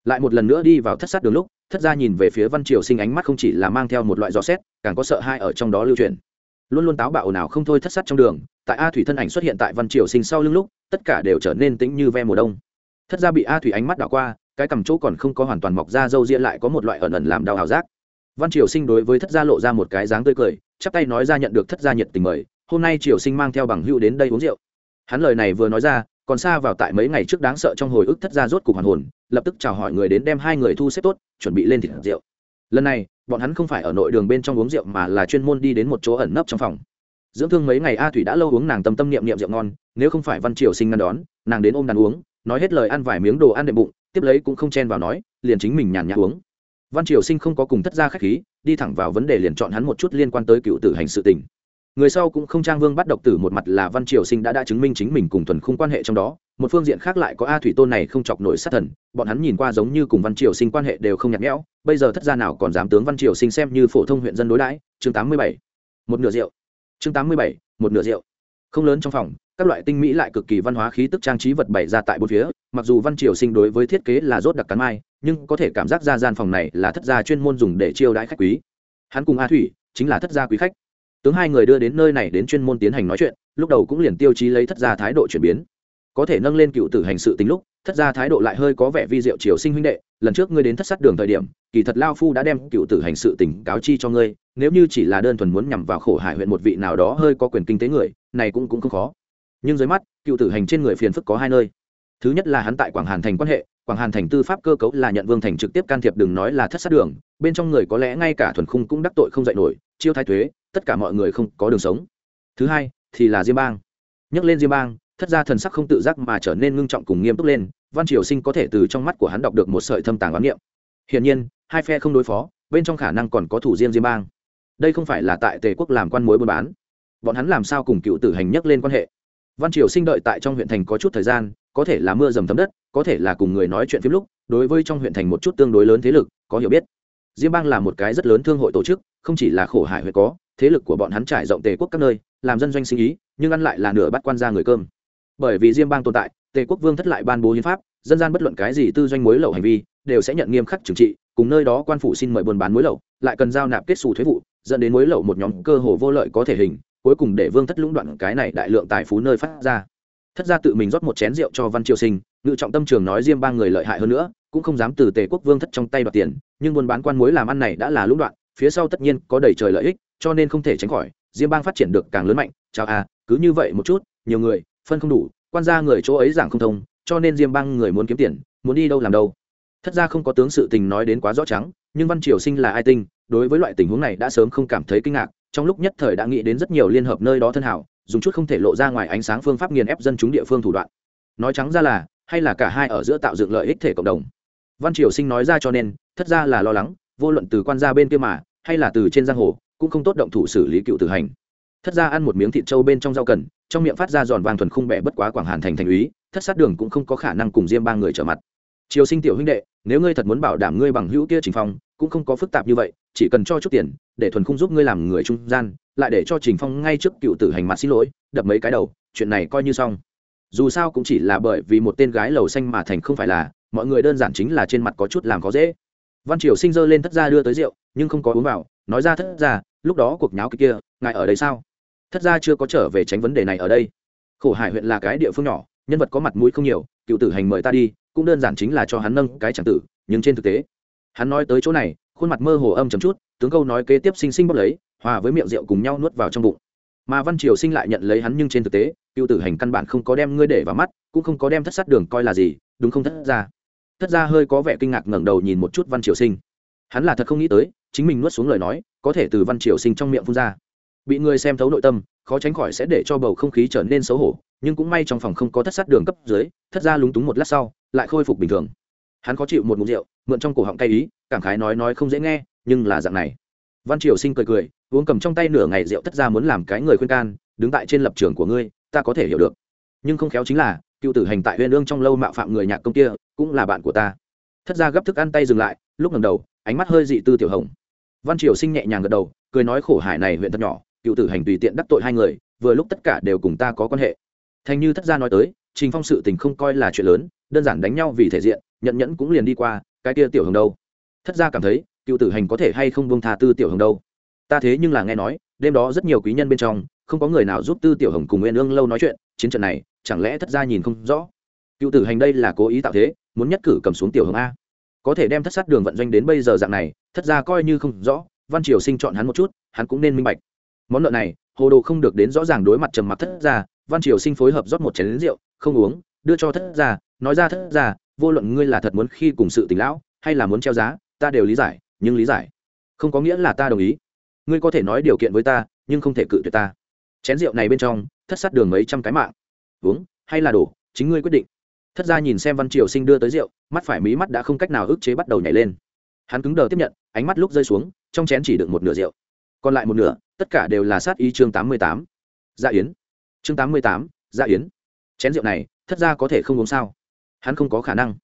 Lại một lần nữa đi vào thất sát đường lúc, thất ra nhìn về phía văn triều sinh ánh mắt không chỉ là mang theo một loại gió xét, càng có sợ hai ở trong đó lưu truyền. Luôn luôn táo bạo nào không thôi thất sát trong đường, tại a thủy thân ảnh xuất hiện tại văn triều sinh sau lưng lúc, tất cả đều trở nên tĩnh như ve mùa đông. Thất ra bị a thủy ánh mắt đảo qua, cái cầm chỗ còn không có hoàn toàn mọc ra dâu ria lại có một loại ẩn ẩn làm đau ảo giác văn triều sinh đối với thất gia lộ ra một cái dáng tươi cười, chắp tay nói ra nhận được thất gia nhiệt tình mời, hôm nay triều sinh mang theo bằng hữu đến đây uống rượu. Hắn lời này vừa nói ra, còn xa vào tại mấy ngày trước đáng sợ trong hồi ức thất gia rốt cục hoàn hồn, lập tức chào hỏi người đến đem hai người thu xếp tốt, chuẩn bị lên thịt rượu. Lần này, bọn hắn không phải ở nội đường bên trong uống rượu mà là chuyên môn đi đến một chỗ ẩn nấp trong phòng. Dưỡng thương mấy ngày a thủy đã lâu uống nàng tâm tâm niệm niệm rượu ngon, nếu không phải văn triều sinh ngăn đón, nàng đến ôm đàn uống, nói hết lời ăn vài miếng đồ ăn đệm bụng, tiếp lấy cũng không chen vào nói, liền chính mình nhàn nhã uống văn triều sinh không có cùng thất gia khách khí, đi thẳng vào vấn đề liền chọn hắn một chút liên quan tới cựu tử hành sự tình. Người sau cũng không trang vương bắt độc tử một mặt là văn triều sinh đã đã chứng minh chính mình cùng thuần khung quan hệ trong đó, một phương diện khác lại có a thủy tôn này không chọc nổi sát thần, bọn hắn nhìn qua giống như cùng văn triều sinh quan hệ đều không nhạt nhẽo, bây giờ thất gia nào còn dám tướng văn triều sinh xem như phổ thông huyện dân đối đãi? Chương tám mươi bảy, một nửa rượu. Chương tám mươi bảy, một nửa rượu. Không lớn trong phòng, các loại tinh mỹ lại cực kỳ văn hóa khí tức trang trí vật bày ra tại bốn phía, mặc dù văn triều sinh đối với thiết kế là rốt đặc cắn mai nhưng có thể cảm giác ra gian phòng này là thất gia chuyên môn dùng để chiêu đãi khách quý. Hắn cùng a thủy chính là thất gia quý khách. Tướng hai người đưa đến nơi này đến chuyên môn tiến hành nói chuyện, lúc đầu cũng liền tiêu chí lấy thất gia thái độ chuyển biến. Có thể nâng lên cựu tử hành sự tính lúc, thất gia thái độ lại hơi có vẻ vi diệu triều sinh huynh đệ, lần trước ngươi đến thất sát đường thời điểm, kỳ thật lao phu đã đem cựu tử hành sự tình cáo chi cho ngươi, nếu như chỉ là đơn thuần muốn nhằm vào khổ hải huyện một vị nào đó hơi có quyền kinh tế người, này cũng cũng không khó. Nhưng dưới mắt, cựu tử hành trên người phiền phức có hai nơi. Thứ nhất là hắn tại quảng hàn thành quan hệ quảng hàn thành tư pháp cơ cấu là nhận vương thành trực tiếp can thiệp đừng nói là thất sát đường, bên trong người có lẽ ngay cả thuần khung cũng đắc tội không dạy nổi, chiêu thái thuế, tất cả mọi người không có đường sống. Thứ hai, thì là diêm bang. Nhắc lên diêm bang, thất gia thần sắc không tự giác mà trở nên ngưng trọng cùng nghiêm túc lên, văn triều sinh có thể từ trong mắt của hắn đọc được một sợi thâm tàng oán niệm. Hiển nhiên, hai phe không đối phó, bên trong khả năng còn có thủ riêng diêm bang. Đây không phải là tại tề quốc làm quan mối buôn bán. Bọn hắn làm sao cùng cựu tử hành nhắc lên quan hệ? Văn triều sinh đợi tại trong huyện thành có chút thời gian, có thể là mưa dầm thấm đất có thể là cùng người nói chuyện phim lúc, đối với trong huyện thành một chút tương đối lớn thế lực, có hiểu biết. Diêm bang là một cái rất lớn thương hội tổ chức, không chỉ là khổ hải huyện có, thế lực của bọn hắn trải rộng tề quốc các nơi, làm dân doanh sinh ý, nhưng ăn lại là nửa bắt quan ra người cơm. Bởi vì diêm bang tồn tại, tề quốc vương thất lại ban bố hiến pháp, dân gian bất luận cái gì tư doanh mối lậu hành vi, đều sẽ nhận nghiêm khắc trừng trị, cùng nơi đó quan phủ xin mời buôn bán mối lậu, lại cần giao nạp kết xù thuế vụ, dẫn đến mối lậu một nhóm cơ hồ vô lợi có thể hình, cuối cùng để vương thất lũng đoạn cái này đại lượng tài phú nơi phát ra thất ra tự mình rót một chén rượu cho văn triều sinh, ngự trọng tâm trường nói diêm ba người lợi hại hơn nữa, cũng không dám từ tề quốc vương thất trong tay đoạt tiền, nhưng buôn bán quan mối làm ăn này đã là lũng đoạn, phía sau tất nhiên có đầy trời lợi ích, cho nên không thể tránh khỏi, diêm bang phát triển được càng lớn mạnh, chào à cứ như vậy một chút, nhiều người, phân không đủ, quan gia người chỗ ấy giảng không thông, cho nên diêm bang người muốn kiếm tiền, muốn đi đâu làm đâu. Thất ra không có tướng sự tình nói đến quá rõ trắng, nhưng văn triều sinh là ai tinh, đối với loại tình huống này đã sớm không cảm thấy kinh ngạc, trong lúc nhất thời đã nghĩ đến rất nhiều liên hợp nơi đó thân hảo dùng chút không thể lộ ra ngoài ánh sáng phương pháp nghiền ép dân chúng địa phương thủ đoạn. Nói trắng ra là, hay là cả hai ở giữa tạo dựng lợi ích thể cộng đồng. Văn triều sinh nói ra cho nên, thất ra là lo lắng, vô luận từ quan gia bên kia mà, hay là từ trên giang hồ, cũng không tốt động thủ xử lý cựu tử hành. Thất ra ăn một miếng thịt trâu bên trong rau cần, trong miệng phát ra giòn vàng thuần khung bẻ bất quá quảng hàn thành thành úy, thất sát đường cũng không có khả năng cùng diêm ba người trở mặt triều sinh tiểu huynh đệ nếu ngươi thật muốn bảo đảm ngươi bằng hữu kia trình phong cũng không có phức tạp như vậy chỉ cần cho chút tiền để thuần khung giúp ngươi làm người trung gian lại để cho trình phong ngay trước cựu tử hành mặt xin lỗi đập mấy cái đầu chuyện này coi như xong. Dù sao cũng chỉ là bởi vì một tên gái lầu xanh mà thành không phải là mọi người đơn giản chính là trên mặt có chút làm khó dễ. Văn triều sinh dơ lên thất gia đưa tới rượu nhưng không có uống vào nói ra thất gia lúc đó cuộc nháo kia, kia ngài ở đây sao? Thất gia chưa có trở về tránh vấn đề này ở đây. Khổ hải huyện là cái địa phương nhỏ nhân vật có mặt mũi không nhiều cựu tử hành mời ta đi cũng đơn giản chính là cho hắn nâng cái chẳng tử, nhưng trên thực tế, hắn nói tới chỗ này, khuôn mặt mơ hồ âm chấm chút, tướng câu nói kế tiếp sinh sinh bốc lấy, hòa với miệng rượu cùng nhau nuốt vào trong bụng. Mà văn triều sinh lại nhận lấy hắn nhưng trên thực tế, cựu tử hành căn bản không có đem ngươi để vào mắt, cũng không có đem thất sát đường coi là gì, đúng không thất ra thất ra hơi có vẻ kinh ngạc ngẩng đầu nhìn một chút văn triều sinh. Hắn là thật không nghĩ tới, chính mình nuốt xuống lời nói, có thể từ văn triều sinh trong miệng phun ra. Bị người xem thấu nội tâm, khó tránh khỏi sẽ để cho bầu không khí trở nên xấu hổ, nhưng cũng may trong phòng không có thất sát đường cấp dưới, thất ra lúng túng một lát sau lại khôi phục bình thường. Hắn khó chịu một mục rượu, mượn trong cổ họng cay ý, cảm khái nói nói không dễ nghe, nhưng là dạng này. Văn triều sinh cười cười, uống cầm trong tay nửa ngày rượu thất ra muốn làm cái người khuyên can, đứng tại trên lập trường của ngươi, ta có thể hiểu được. Nhưng không khéo chính là, cựu tử hành tại huyền ương trong lâu mạo phạm người nhạc công kia, cũng là bạn của ta. Thất ra gấp thức ăn tay dừng lại, lúc ngầm đầu, ánh mắt hơi dị tư tiểu hồng. Văn triều sinh nhẹ nhàng gật đầu, cười nói khổ hải này huyện thật nhỏ, cựu tử hành tùy tiện đắc tội hai người, vừa lúc tất cả đều cùng ta có quan hệ. Thành như thất gia nói tới trình phong sự tình không coi là chuyện lớn, đơn giản đánh nhau vì thể diện nhận nhẫn cũng liền đi qua, cái kia tiểu hồng đâu? Thất gia cảm thấy, cựu tử hành có thể hay không bông tha tư tiểu hồng đâu? Ta thế nhưng là nghe nói, đêm đó rất nhiều quý nhân bên trong, không có người nào giúp tư tiểu hồng cùng nguyên ương lâu nói chuyện, chiến trận này, chẳng lẽ thất gia nhìn không rõ? Cựu tử hành đây là cố ý tạo thế, muốn nhất cử cầm xuống tiểu hồng a. Có thể đem thất sát đường vận doanh đến bây giờ dạng này, thất gia coi như không rõ, văn triều sinh chọn hắn một chút, hắn cũng nên minh bạch. Món nợ này hồ đồ không được đến rõ ràng đối mặt trầm mặc thất gia, văn triều sinh phối hợp rót một chén rượu, không uống, đưa cho thất gia, nói ra thất gia, vô luận ngươi là thật muốn khi cùng sự tình lão, hay là muốn treo giá, ta đều lý giải, nhưng lý giải không có nghĩa là ta đồng ý. Ngươi có thể nói điều kiện với ta, nhưng không thể cự tuyệt ta. Chén rượu này bên trong, thất sát đường mấy trăm cái mạng. Uống, hay là đổ, chính ngươi quyết định. Thất ra nhìn xem văn triều sinh đưa tới rượu, mắt phải mí mắt đã không cách nào ức chế bắt đầu nhảy lên. Hắn cứng đờ tiếp nhận, ánh mắt lúc rơi xuống, trong chén chỉ được một nửa rượu. Còn lại một nửa tất cả đều là sát ý chương tám mươi tám. Dạ yến. Chương tám mươi tám dạ yến. Chén rượu này, thất ra có thể không uống sao? Hắn không có khả năng.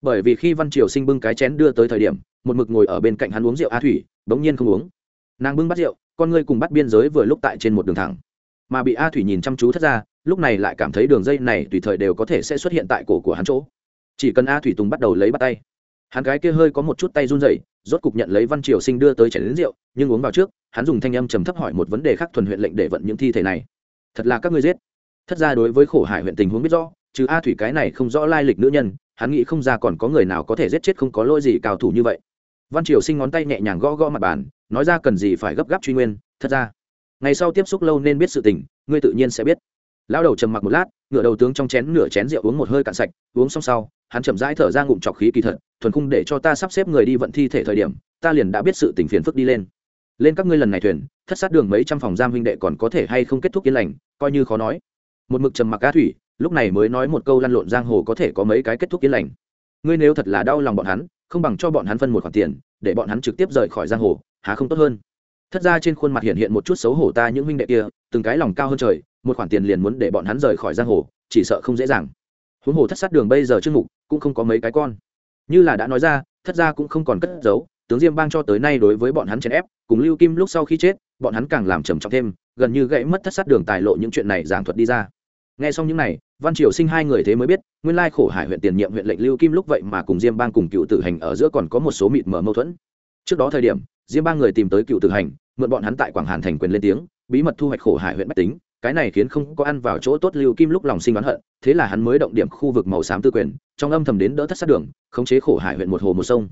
Bởi vì khi văn triều sinh bưng cái chén đưa tới thời điểm, một mực ngồi ở bên cạnh hắn uống rượu a thủy, bỗng nhiên không uống. Nàng bưng bắt rượu, con ngươi cùng bắt biên giới vừa lúc tại trên một đường thẳng. Mà bị a thủy nhìn chăm chú thất ra lúc này lại cảm thấy đường dây này tùy thời đều có thể sẽ xuất hiện tại cổ của hắn chỗ. Chỉ cần a thủy tùng bắt đầu lấy bắt tay. Hắn gái kia hơi có một chút tay run rẩy rốt cục nhận lấy văn triều sinh đưa tới chảy đến rượu, nhưng uống vào trước, hắn dùng thanh âm trầm thấp hỏi một vấn đề khác thuần huyện lệnh để vận những thi thể này. Thật là các ngươi giết. Thất ra đối với khổ hải huyện tình huống biết rõ, trừ a thủy cái này không rõ lai lịch nữ nhân, hắn nghĩ không ra còn có người nào có thể giết chết không có lỗi gì cao thủ như vậy. Văn triều sinh ngón tay nhẹ nhàng gõ gõ mặt bàn, nói ra cần gì phải gấp gáp truy nguyên thật ra ngày sau tiếp xúc lâu nên biết sự tình, ngươi tự nhiên sẽ biết. Lão đầu trầm mặc một lát ngựa đầu tướng trong chén nửa chén rượu uống một hơi cạn sạch, uống xong sau, hắn chậm rãi thở ra ngụm trọc khí kỳ thật, thuần khung để cho ta sắp xếp người đi vận thi thể thời điểm, ta liền đã biết sự tình phiền phức đi lên. Lên các ngươi lần này thuyền, thất sát đường mấy trăm phòng giam huynh đệ còn có thể hay không kết thúc yên lành, coi như khó nói. Một mực trầm mặc cá thủy, lúc này mới nói một câu lăn lộn giang hồ có thể có mấy cái kết thúc yên lành. Ngươi nếu thật là đau lòng bọn hắn, không bằng cho bọn hắn phân một khoản tiền, để bọn hắn trực tiếp rời khỏi giang hồ, há không tốt hơn? Thất ra trên khuôn mặt hiện hiện một chút xấu hổ ta những huynh đệ kia, từng cái lòng cao hơn trời một khoản tiền liền muốn để bọn hắn rời khỏi giang hồ, chỉ sợ không dễ dàng. Huống hồ thất sát đường bây giờ trước mục cũng không có mấy cái con. Như là đã nói ra, thất gia cũng không còn cất giấu, tướng diêm bang cho tới nay đối với bọn hắn chèn ép, cùng lưu kim lúc sau khi chết, bọn hắn càng làm trầm trọng thêm, gần như gãy mất thất sát đường tài lộ những chuyện này giảng thuật đi ra. Nghe xong những này, văn triều sinh hai người thế mới biết, nguyên lai khổ hải huyện tiền nhiệm huyện lệnh lưu kim lúc vậy mà cùng diêm bang cùng cựu tử hành ở giữa còn có một số mịt mờ mâu thuẫn. Trước đó thời điểm, diêm bang người tìm tới cựu tử hành, mượn bọn hắn tại quảng hàn thành quyền lên tiếng, bí mật thu hoạch khổ hải huyện bách tính cái này khiến không có ăn vào chỗ tốt lưu kim lúc lòng sinh đoán hận, thế là hắn mới động điểm khu vực màu xám tư quyền, trong âm thầm đến đỡ thất sát đường, khống chế khổ hải huyện một hồ một sông.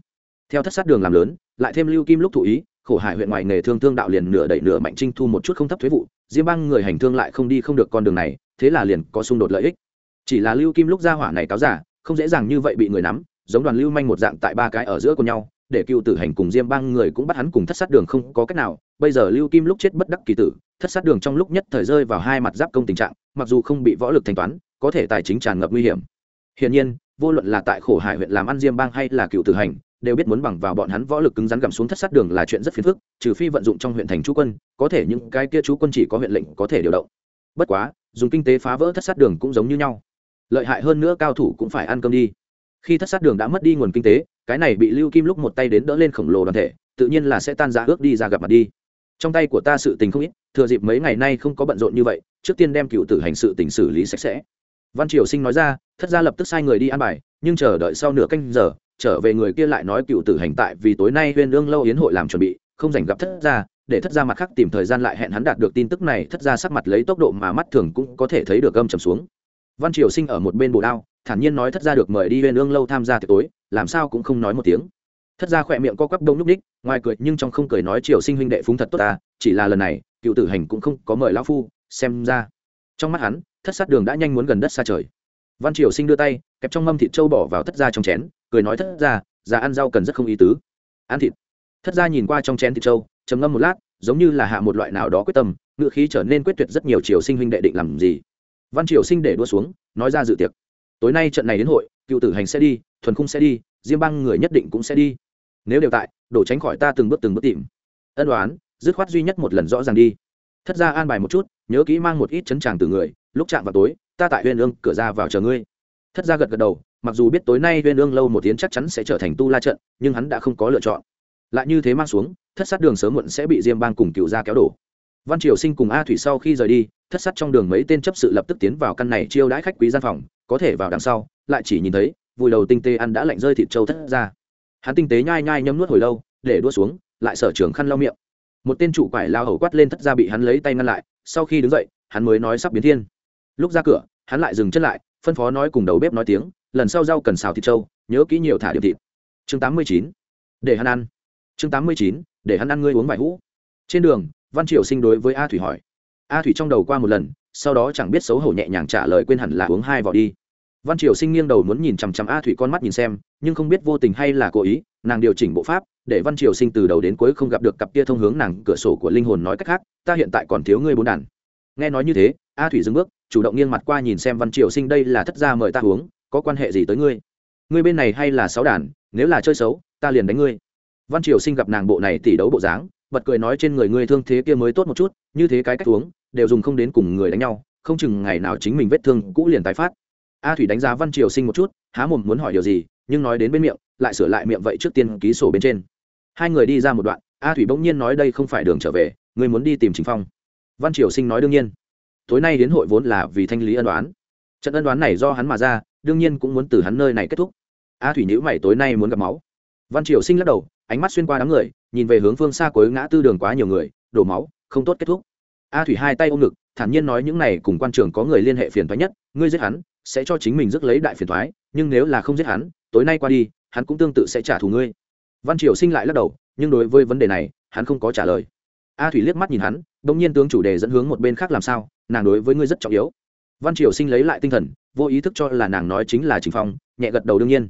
Theo thất sát đường làm lớn, lại thêm lưu kim lúc thụ ý, khổ hải huyện ngoài nghề thương thương đạo liền nửa đẩy nửa mạnh trinh thu một chút không thấp thuế vụ, diêm bang người hành thương lại không đi không được con đường này, thế là liền có xung đột lợi ích. Chỉ là lưu kim lúc ra hỏa này cáo giả, không dễ dàng như vậy bị người nắm, giống đoàn lưu manh một dạng tại ba cái ở giữa của nhau, để cựu tử hành cùng diêm bang người cũng bắt hắn cùng thất sát đường không có cách nào, bây giờ lưu kim lúc chết bất đắc kỳ tử thất sát đường trong lúc nhất thời rơi vào hai mặt giáp công tình trạng, mặc dù không bị võ lực thanh toán, có thể tài chính tràn ngập nguy hiểm. Hiển nhiên, vô luận là tại khổ hải huyện làm ăn diêm bang hay là cựu tử hành, đều biết muốn bằng vào bọn hắn võ lực cứng rắn gầm xuống thất sát đường là chuyện rất phiền phức, trừ phi vận dụng trong huyện thành chú quân, có thể những cái kia chú quân chỉ có huyện lệnh có thể điều động. Bất quá, dùng kinh tế phá vỡ thất sát đường cũng giống như nhau. Lợi hại hơn nữa cao thủ cũng phải ăn cơm đi. Khi thất sát đường đã mất đi nguồn kinh tế, cái này bị lưu kim lúc một tay đến đỡ lên khổng lồ đoàn thể, tự nhiên là sẽ tan ra ước đi ra gặp mặt đi trong tay của ta sự tình không ít, thừa dịp mấy ngày nay không có bận rộn như vậy, trước tiên đem cựu tử hành sự tình xử lý sạch sẽ. Văn triều sinh nói ra, thất gia lập tức sai người đi ăn bài, nhưng chờ đợi sau nửa canh giờ, trở về người kia lại nói cựu tử hành tại vì tối nay huyên lương lâu yến hội làm chuẩn bị, không dành gặp thất gia, để thất gia mặt khác tìm thời gian lại hẹn hắn đạt được tin tức này, thất gia sắc mặt lấy tốc độ mà mắt thường cũng có thể thấy được gâm trầm xuống. Văn triều sinh ở một bên bồ đao, thản nhiên nói thất gia được mời đi huyên lương lâu tham gia tiệc tối, làm sao cũng không nói một tiếng thất gia khỏe miệng co quắp đông lúc ních ngoài cười nhưng trong không cười nói triều sinh huynh đệ phúng thật tốt ta, chỉ là lần này, cựu tử hành cũng không có mời lão phu, xem ra. Trong mắt hắn, thất sát đường đã nhanh muốn gần đất xa trời. Văn triều sinh đưa tay, kẹp trong mâm thịt trâu bỏ vào thất gia trong chén, cười nói thất gia, già ăn rau cần rất không ý tứ. Ăn thịt. Thất gia nhìn qua trong chén thịt trâu, trầm ngâm một lát, giống như là hạ một loại nào đó quyết tâm, ngựa khí trở nên quyết tuyệt rất nhiều triều sinh huynh đệ định làm gì. Văn triều sinh để đua xuống, nói ra dự tiệc. Tối nay trận này đến hội, cựu tử hành sẽ đi, thuần khung sẽ đi, diêm băng người nhất định cũng sẽ đi nếu đều tại, đổ tránh khỏi ta từng bước từng bước tìm. Ân đoán dứt khoát duy nhất một lần rõ ràng đi. Thất ra an bài một chút, nhớ kỹ mang một ít chấn tràng từ người, lúc chạm vào tối, ta tại huyên ương cửa ra vào chờ ngươi. Thất ra gật gật đầu, mặc dù biết tối nay huyên ương lâu một tiếng chắc chắn sẽ trở thành tu la trận, nhưng hắn đã không có lựa chọn. Lại như thế mang xuống, thất sát đường sớm muộn sẽ bị diêm bang cùng cựu ra kéo đổ. Văn triều sinh cùng a thủy sau khi rời đi, thất sát trong đường mấy tên chấp sự lập tức tiến vào căn này chiêu đãi khách quý gian phòng, có thể vào đằng sau, lại chỉ nhìn thấy, vùi đầu tinh tê ăn đã lạnh rơi thịt trâu thất ra hắn tinh tế nhai nhai nhấm nuốt hồi lâu, để đua xuống, lại sở trường khăn lau miệng. Một tên trụ quải lao hầu quát lên thất ra bị hắn lấy tay ngăn lại, sau khi đứng dậy, hắn mới nói sắp biến thiên. Lúc ra cửa, hắn lại dừng chân lại, phân phó nói cùng đầu bếp nói tiếng, lần sau rau cần xào thịt trâu, nhớ kỹ nhiều thả điểm thịt. Chương tám mươi chín, để hắn ăn. Chương tám mươi chín, để hắn ăn ngươi uống vài hũ. Trên đường, văn triều sinh đối với a thủy hỏi. A thủy trong đầu qua một lần, sau đó chẳng biết xấu hổ nhẹ nhàng trả lời quên hẳn là uống hai vỏ đi văn triều sinh nghiêng đầu muốn nhìn chằm chằm a thủy con mắt nhìn xem, nhưng không biết vô tình hay là cố ý, nàng điều chỉnh bộ pháp, để văn triều sinh từ đầu đến cuối không gặp được cặp kia thông hướng nàng cửa sổ của linh hồn nói cách khác, ta hiện tại còn thiếu ngươi bốn đàn. Nghe nói như thế, a thủy dừng bước, chủ động nghiêng mặt qua nhìn xem văn triều sinh, đây là thất gia mời ta uống, có quan hệ gì tới ngươi? Ngươi bên này hay là sáu đàn, nếu là chơi xấu, ta liền đánh ngươi. Văn triều sinh gặp nàng bộ này tỉ đấu bộ dáng, bật cười nói trên người ngươi thương thế kia mới tốt một chút, như thế cái cách uống, đều dùng không đến cùng người đánh nhau, không chừng ngày nào chính mình vết thương cũ liền tái phát a thủy đánh giá văn triều sinh một chút, há mồm muốn hỏi điều gì, nhưng nói đến bên miệng, lại sửa lại miệng vậy trước tiên ký sổ bên trên. Hai người đi ra một đoạn, a thủy bỗng nhiên nói đây không phải đường trở về ngươi muốn đi tìm chính phong. Văn triều sinh nói đương nhiên. Tối nay đến hội vốn là vì thanh lý ân đoán trận ân đoán này do hắn mà ra, đương nhiên cũng muốn từ hắn nơi này kết thúc. A thủy nhữ mày tối nay muốn gặp máu. Văn triều sinh lắc đầu, ánh mắt xuyên qua đám người, nhìn về hướng phương xa cuối ngã tư đường quá nhiều người, đổ máu, không tốt kết thúc. A thủy hai tay ôm ngực, thản nhiên nói những này cùng quan trường có người liên hệ phiền thoái nhất, ngươi giết hắn sẽ cho chính mình rước lấy đại phiền thoái, nhưng nếu là không giết hắn, tối nay qua đi, hắn cũng tương tự sẽ trả thù ngươi. Văn triều sinh lại lắc đầu, nhưng đối với vấn đề này, hắn không có trả lời. A thủy liếc mắt nhìn hắn đ ỗ n g nhiên tướng chủ đề dẫn hướng một bên khác làm sao, nàng đối với ngươi rất trọng yếu. Văn triều sinh lấy lại tinh thần, vô ý thức cho là nàng nói chính là trình phong, nhẹ gật đầu đương nhiên.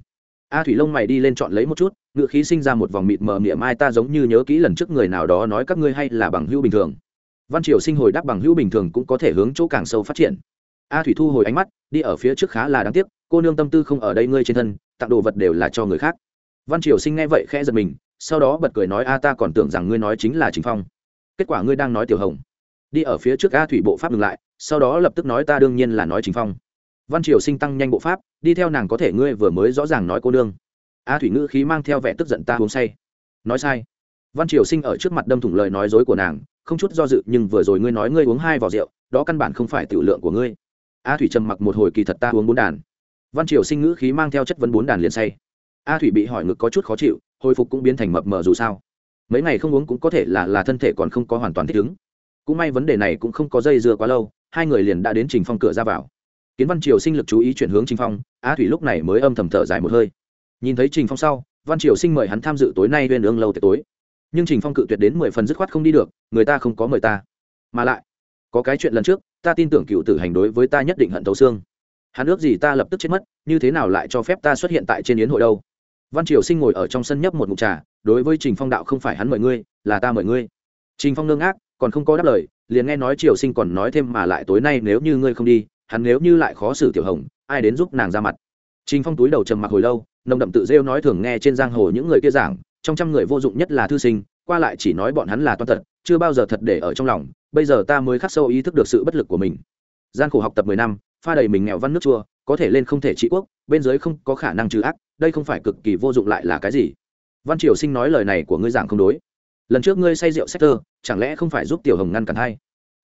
A thủy lông mày đi lên chọn lấy một chút ngự khí sinh ra một vòng mịt mờ miệng ai ta giống như nhớ kỹ lần trước người nào đó nói các ngươi hay là bằng hữu bình thường. Văn triều sinh hồi đáp bằng hữu bình thường cũng có thể hướng chỗ càng sâu phát triển a thủy thu hồi ánh mắt, đi ở phía trước khá là đáng tiếc, cô nương tâm tư không ở đây ngươi trên thân, tặng đồ vật đều là cho người khác. Văn triều sinh nghe vậy khẽ giật mình, sau đó bật cười nói, a, ta còn tưởng rằng ngươi nói chính là chính phong. Kết quả ngươi đang nói tiểu hồng. Đi ở phía trước a thủy bộ pháp ngừng lại, sau đó lập tức nói, ta đương nhiên là nói chính phong. Văn triều sinh tăng nhanh bộ pháp, đi theo nàng có thể ngươi vừa mới rõ ràng nói cô nương. A thủy ngữ khí mang theo vẻ tức giận, ta uống say. Nói sai. Văn triều sinh ở trước mặt đâm thủng lời nói dối của nàng, không chút do dự, nhưng vừa rồi ngươi nói ngươi uống hai vỏ rượu, đó căn bản không phải tiểu lượng của ngươi a thủy trầm mặc một hồi kỳ thật ta uống bốn đàn. Văn triều sinh ngữ khí mang theo chất vấn bốn đàn liền say. A thủy bị hỏi ngực có chút khó chịu, hồi phục cũng biến thành mập mờ dù sao. Mấy ngày không uống cũng có thể là là thân thể còn không có hoàn toàn thích ứng. Cũng may vấn đề này cũng không có dây dưa quá lâu, hai người liền đã đến trình phong cửa ra vào. Kiến văn triều sinh lực chú ý chuyển hướng trình phong, a thủy lúc này mới âm thầm thở dài một hơi. Nhìn thấy trình phong sau, văn triều sinh mời hắn tham dự tối nay lên ương lâu tới tối. Nhưng trình phong cự tuyệt đến mười phần dứt khoát không đi được, người ta không có mời ta. Mà lại có cái chuyện lần trước, ta tin tưởng cựu tử hành đối với ta nhất định hận thấu xương. Hắn ước gì ta lập tức chết mất, như thế nào lại cho phép ta xuất hiện tại trên yến hội đâu? Văn triều sinh ngồi ở trong sân nhấp một mục trà, đối với trình phong đạo không phải hắn mời ngươi, là ta mời ngươi. Trình phong ngưng ác còn không có đáp lời, liền nghe nói triều sinh còn nói thêm mà lại tối nay nếu như ngươi không đi, hắn nếu như lại khó xử tiểu hồng, ai đến giúp nàng ra mặt? Trình phong túi đầu trầm mặc hồi lâu, nồng đậm tự rêu nói thường nghe trên giang hồ những người kia giảng, trong trăm người vô dụng nhất là thư sinh, qua lại chỉ nói bọn hắn là toan thật chưa bao giờ thật để ở trong lòng bây giờ ta mới khắc sâu ý thức được sự bất lực của mình. Gian khổ học tập mười năm, pha đầy mình nghèo văn nước chua, có thể lên không thể trị quốc, bên dưới không có khả năng trừ ác, đây không phải cực kỳ vô dụng lại là cái gì? Văn triều sinh nói lời này của ngươi giảng không đối. Lần trước ngươi say rượu sách chẳng lẽ không phải giúp tiểu hồng ngăn cản hay?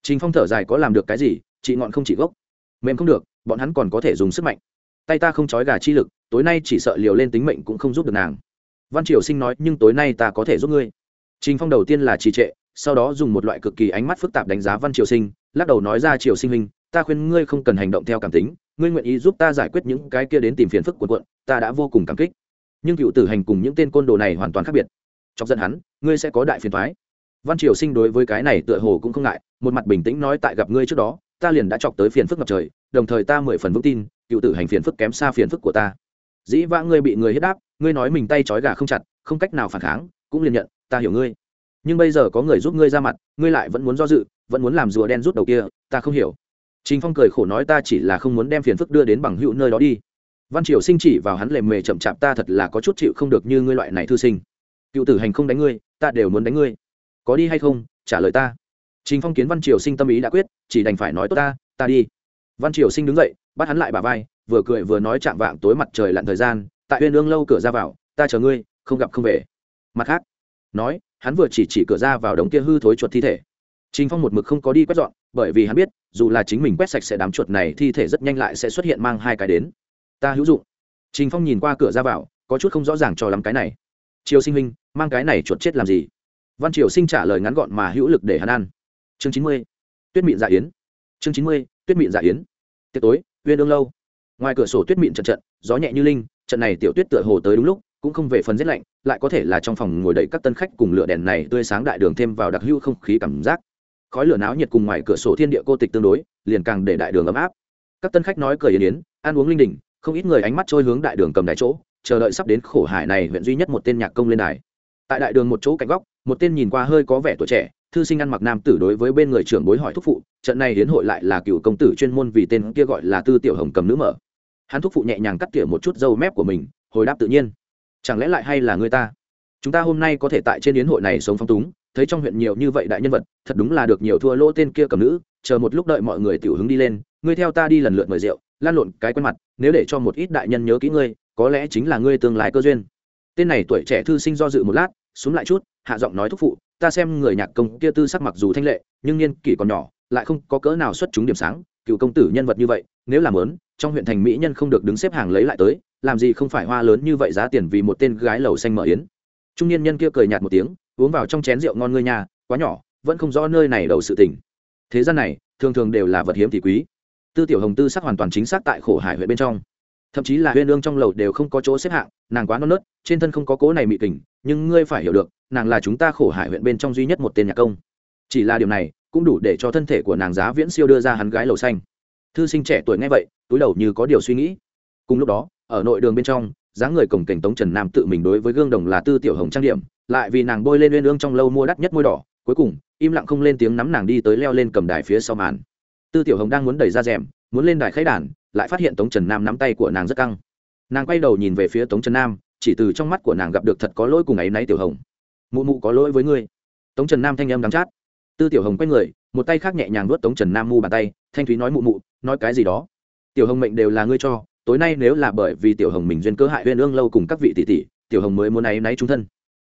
Trình phong thở dài có làm được cái gì, chị ngọn không chỉ gốc. Mềm không được, bọn hắn còn có thể dùng sức mạnh. Tay ta không trói gà chi lực, tối nay chỉ sợ liều lên tính mệnh cũng không giúp được nàng. Văn triều sinh nói, nhưng tối nay ta có thể giúp ngươi. Trình phong đầu tiên là trì trệ sau đó dùng một loại cực kỳ ánh mắt phức tạp đánh giá văn triều sinh lắc đầu nói ra triều sinh hình, ta khuyên ngươi không cần hành động theo cảm tính ngươi nguyện ý giúp ta giải quyết những cái kia đến tìm phiền phức của quận ta đã vô cùng cảm kích. Nhưng cựu tử hành cùng những tên côn đồ này hoàn toàn khác biệt. Chọc giận hắn ngươi sẽ có đại phiền thoái văn triều sinh đối với cái này tựa hồ cũng không ngại một mặt bình tĩnh nói tại gặp ngươi trước đó ta liền đã chọc tới phiền phức ngập trời đồng thời ta mười phần vững tin cựu tử hành phiền phức kém xa phiền phức của ta. Dĩ vã ngươi bị người hết đáp ngươi nói mình tay trói gà không chặt không cách nào phản kháng cũng liền nhận ta hiểu ngươi nhưng bây giờ có người giúp ngươi ra mặt ngươi lại vẫn muốn do dự vẫn muốn làm rùa đen rút đầu kia ta không hiểu Trình Phong cười khổ nói ta chỉ là không muốn đem phiền phức đưa đến bằng hữu nơi đó đi. Văn Triều Sinh chỉ vào hắn lề mề chậm chạp ta thật là có chút chịu không được như ngươi loại này thư sinh. Cựu tử hành không đánh ngươi, ta đều muốn đánh ngươi. Có đi hay không? Trả lời ta. Trình Phong kiến Văn Triều Sinh tâm ý đã quyết, chỉ đành phải nói tốt ta, ta đi. Văn Triều Sinh đứng dậy, bắt hắn lại bả vai, vừa cười vừa nói chạm vạng tối mặt trời lặn thời gian, tại Uyên Ương lâu cửa ra vào, ta chờ ngươi, không gặp không về. Mặt khác, nói, hắn vừa chỉ chỉ cửa ra vào đống kia hư thối chuột thi thể. Trình Phong một mực không có đi quét dọn, bởi vì hắn biết, dù là chính mình quét sạch sẽ đám chuột này thi thể rất nhanh lại sẽ xuất hiện mang hai cái đến. Ta hữu dụng. Trình Phong nhìn qua cửa ra vào, có chút không rõ ràng cho lắm cái này. Triều Sinh Minh, mang cái này chuột chết làm gì? Văn Triều Sinh trả lời ngắn gọn mà hữu lực để hắn ăn. Chương chín mươi, Tuyết mịn dạ yến. Chương chín mươi, Tuyết mịn dạ yến. Tiệc tối, Uyên Ương lâu. Ngoài cửa sổ tuyết mịn trận trận, gió nhẹ như linh, trận này tiểu tuyết tựa hồ tới đúng lúc, cũng không về phần rét lạnh, lại có thể là trong phòng ngồi đầy các tân khách cùng lửa đèn này tươi sáng đại đường thêm vào đặc hữu không khí cảm giác. Khói lửa náo nhiệt cùng ngoài cửa sổ thiên địa cô tịch tương đối liền càng để đại đường ấm áp. Các tân khách nói cười yến yến ăn uống linh đình không ít người ánh mắt trôi hướng đại đường cầm đài chỗ chờ đợi sắp đến khổ hải này huyện duy nhất một tên nhạc công lên đài. Tại đại đường một chỗ cạnh góc một tên nhìn qua hơi có vẻ tuổi trẻ thư sinh ăn mặc nam tử đối với bên người trưởng bối hỏi thúc phụ trận này hiến hội lại là cựu công tử chuyên môn vì tên kia gọi là tư tiểu hồng cầm nữ mở. Hắn thúc phụ nhẹ nhàng cắt tỉa một chút dâu mép của mình hồi đáp tự nhiên chẳng lẽ lại hay là người ta? Chúng ta hôm nay có thể tại trên yến hội này sống phong túng, thấy trong huyện nhiều như vậy đại nhân vật, thật đúng là được nhiều thua lỗ tên kia cầm nữ, chờ một lúc đợi mọi người tiểu hứng đi lên, ngươi theo ta đi lần lượt mời rượu, lan lộn cái quen mặt, nếu để cho một ít đại nhân nhớ kỹ ngươi, có lẽ chính là ngươi tương lai cơ duyên. Tên này tuổi trẻ thư sinh do dự một lát, xuống lại chút, hạ giọng nói thúc phụ, ta xem người nhạc công kia tư sắc mặc dù thanh lệ, nhưng niên kỷ còn nhỏ, lại không có cỡ nào xuất chúng điểm sáng, cựu công tử nhân vật như vậy, nếu làm lớn, trong huyện thành mỹ nhân không được đứng xếp hàng lấy lại tới làm gì không phải hoa lớn như vậy giá tiền vì một tên gái lầu xanh mở yến. Trung niên nhân kia cười nhạt một tiếng, uống vào trong chén rượu ngon ngươi nhà quá nhỏ, vẫn không rõ nơi này đầu sự tình. Thế gian này, thường thường đều là vật hiếm thì quý. Tư tiểu hồng tư sắc hoàn toàn chính xác tại khổ hải huyện bên trong. Thậm chí là huyên ương trong lầu đều không có chỗ xếp hạng, nàng quá non nớt, trên thân không có cố này mị kình, nhưng ngươi phải hiểu được, nàng là chúng ta khổ hải huyện bên trong duy nhất một tên nhạc công. Chỉ là điều này, cũng đủ để cho thân thể của nàng giá viễn siêu đưa ra hắn gái lầu xanh. Thư sinh trẻ tuổi nghe vậy, túi đầu như có điều suy nghĩ. Cùng lúc đó ở nội đường bên trong, dáng người cổng cảnh tống trần nam tự mình đối với gương đồng là tư tiểu hồng trang điểm, lại vì nàng bôi lên uyên ương trong lâu mua đắt nhất môi đỏ, cuối cùng, im lặng không lên tiếng nắm nàng đi tới leo lên cầm đài phía sau màn. Tư tiểu hồng đang muốn đẩy ra rèm, muốn lên đài khai đàn, lại phát hiện tống trần nam nắm tay của nàng rất căng. Nàng quay đầu nhìn về phía tống trần nam, chỉ từ trong mắt của nàng gặp được thật có lỗi cùng ấy náy tiểu hồng. Mụ mụ có lỗi với ngươi. Tống trần nam thanh âm đắng chát. Tư tiểu hồng quay người, một tay khác nhẹ nhàng nuốt tống trần nam mu bàn tay, thanh thúy nói mụ mụ, nói cái gì đó? Tiểu hồng mệnh đều là ngươi cho tối nay nếu là bởi vì tiểu hồng mình duyên cơ hại huyên ương lâu cùng các vị tỷ tỷ, tiểu hồng mới muốn áy náy trung thân.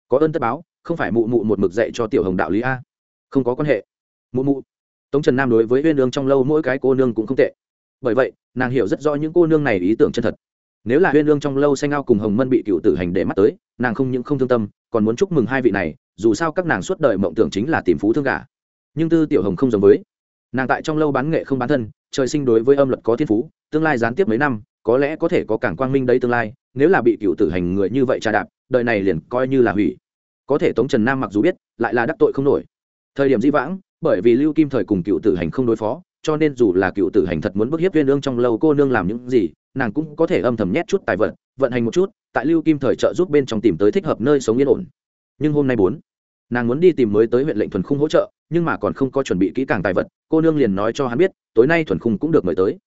Có ơn tất báo, không phải mụ mụ một mực dạy cho tiểu hồng đạo lý a. Không có quan hệ. Mụ mụ. Tống trần nam đối với huyên ương trong lâu mỗi cái cô nương cũng không tệ. Bởi vậy, nàng hiểu rất rõ những cô nương này ý tưởng chân thật. Nếu là huyên ương trong lâu xanh ao cùng hồng mân bị cựu tử hành để mắt tới, nàng không những không thương tâm, còn muốn chúc mừng hai vị này, dù sao các nàng suốt đời mộng tưởng chính là tìm phú thương gà nhưng tư tiểu hồng không giống với. Nàng tại trong lâu bán nghệ không bán thân, trời sinh đối với âm luật có thiên phú, tương lai gián tiếp mấy năm có lẽ có thể có cảng quang minh đấy tương lai, nếu là bị cựu tử hành người như vậy trà đạp, đời này liền coi như là hủy. Có thể tống trần nam mặc dù biết, lại là đắc tội không nổi. Thời điểm di vãng, bởi vì lưu kim thời cùng cựu tử hành không đối phó, cho nên dù là cựu tử hành thật muốn bức hiếp viên ương trong lâu cô nương làm những gì, nàng cũng có thể âm thầm nhét chút tài vận vận hành một chút, tại lưu kim thời trợ giúp bên trong tìm tới thích hợp nơi sống yên ổn. Nhưng hôm nay bốn, nàng muốn đi tìm mới tới huyện lệnh thuần khung hỗ trợ, nhưng mà còn không có chuẩn bị kỹ càng tài vật, cô nương liền nói cho hắn biết, tối nay thuần khung cũng được mời tới.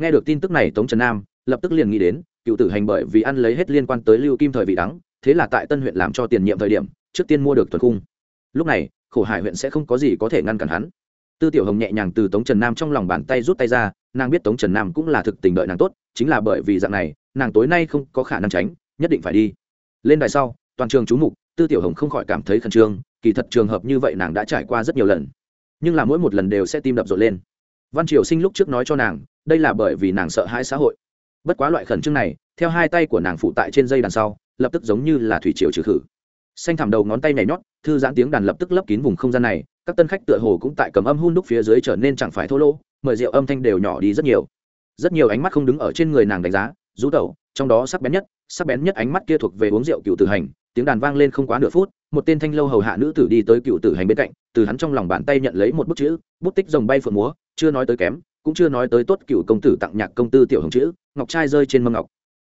Nghe được tin tức này, tống trần nam lập tức liền nghĩ đến, cựu tử hành bởi vì ăn lấy hết liên quan tới lưu kim thời vị đắng, thế là tại tân huyện làm cho tiền nhiệm thời điểm, trước tiên mua được thuật khung. Lúc này, khổ hải huyện sẽ không có gì có thể ngăn cản hắn. Tư tiểu hồng nhẹ nhàng từ tống trần nam trong lòng bàn tay rút tay ra, nàng biết tống trần nam cũng là thực tình đợi nàng tốt, chính là bởi vì dạng này, nàng tối nay không có khả năng tránh, nhất định phải đi. Lên đài sau, toàn trường chú mục, tư tiểu hồng không khỏi cảm thấy khẩn trương, kỳ thật trường hợp như vậy nàng đã trải qua rất nhiều lần. Nhưng là mỗi một lần đều sẽ tim đập rộn lên. Văn triều sinh lúc trước nói cho nàng, đây là bởi vì nàng sợ hãi xã hội bất quá loại khẩn trương này, theo hai tay của nàng phụ tại trên dây đằng sau, lập tức giống như là thủy triều trừ khử. Xanh thảm đầu ngón tay nhảy nhót, thư giãn tiếng đàn lập tức lấp kín vùng không gian này, các tân khách tựa hồ cũng tại cầm âm hun đúc phía dưới trở nên chẳng phải thô lỗ, mời rượu âm thanh đều nhỏ đi rất nhiều. Rất nhiều ánh mắt không đứng ở trên người nàng đánh giá rú tẩu trong đó sắc bén nhất, sắc bén nhất ánh mắt kia thuộc về uống rượu cựu tử hành, tiếng đàn vang lên không quá nửa phút, một tên thanh lâu hầu hạ nữ tử đi tới cựu tử hành bên cạnh, từ hắn trong lòng bàn tay nhận lấy một bút chữ, bút tích rồng bay phượng múa, chưa nói tới kém cũng chưa nói tới tốt cựu công tử tặng nhạc công tư tiểu hồng chữ, ngọc trai rơi trên mâm ngọc.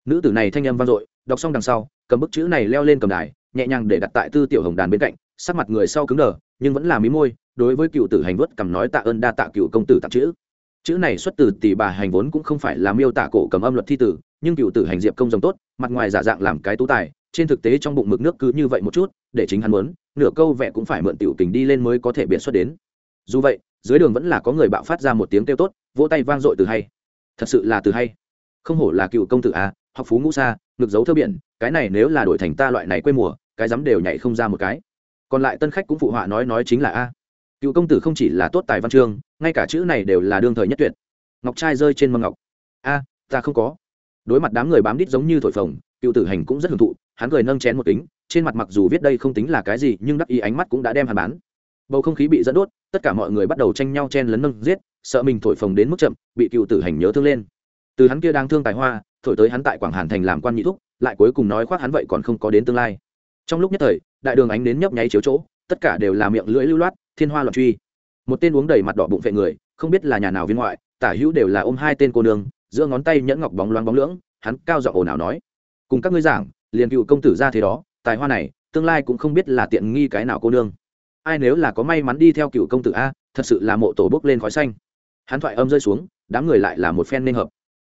Nữ tử này thanh âm vang dội, đọc xong đằng sau, cầm bức chữ này leo lên cầm đài, nhẹ nhàng để đặt tại tư tiểu hồng đàn bên cạnh, sắc mặt người sau cứng đờ, nhưng vẫn là mí môi, đối với cựu tử hành vớt cầm nói tạ ơn đa tạ cựu công tử tặng chữ. Chữ này xuất từ tỷ bà hành vốn cũng không phải là miêu tả cổ cầm âm luật thi tử, nhưng cựu tử hành diệp công rồng tốt, mặt ngoài giả dạng làm cái tú tài, trên thực tế trong bụng mực nước cứ như vậy một chút, để chính hắn muốn, nửa câu vẽ cũng phải mượn tiểu tình đi lên mới có thể biện xuất đến. Dù vậy, dưới đường vẫn là có người bạo phát ra một tiếng kêu tốt vỗ tay vang dội từ hay. Thật sự là từ hay. Không hổ là cựu công tử a học phú ngũ xa ngực giấu thơ biển, cái này nếu là đổi thành ta loại này quê mùa, cái dám đều nhảy không ra một cái. Còn lại tân khách cũng phụ họa nói nói chính là a. Cựu công tử không chỉ là tốt tài văn chương, ngay cả chữ này đều là đương thời nhất tuyệt. Ngọc trai rơi trên mâm ngọc. A, ta không có. Đối mặt đám người bám đít giống như thổi phồng, cựu tử hành cũng rất hưởng thụ, hắn cười nâng chén một kính, trên mặt mặc dù viết đây không tính là cái gì, nhưng đắc ý ánh mắt cũng đã đem hàn bán. Bầu không khí bị dẫn đốt, tất cả mọi người bắt đầu tranh nhau chen lấn nâng giết sợ mình thổi phồng đến mức chậm, bị cựu tử hành nhớ thương lên. Từ hắn kia đang thương tài hoa, thổi tới hắn tại quảng hàn thành làm quan nhị thúc, lại cuối cùng nói khoác hắn vậy còn không có đến tương lai. Trong lúc nhất thời, đại đường ánh đến nhấp nháy chiếu chỗ, tất cả đều là miệng lưỡi lưu loát, thiên hoa loạn truy. Một tên uống đầy mặt đỏ bụng vệ người, không biết là nhà nào viên ngoại, tả hữu đều là ôm hai tên cô nương, giữa ngón tay nhẫn ngọc bóng loáng bóng lưỡng, hắn cao giọng ồn ào nói. Cùng các ngươi giảng, liền cựu công tử ra thế đó, tài hoa này, tương lai cũng không biết là tiện nghi cái nào cô nương. Ai nếu là có may mắn đi theo cựu công tử a, thật sự là mộ tổ bốc lên khói xanh hắn thoại âm rơi xuống, đám người lại là một phen nên hợp.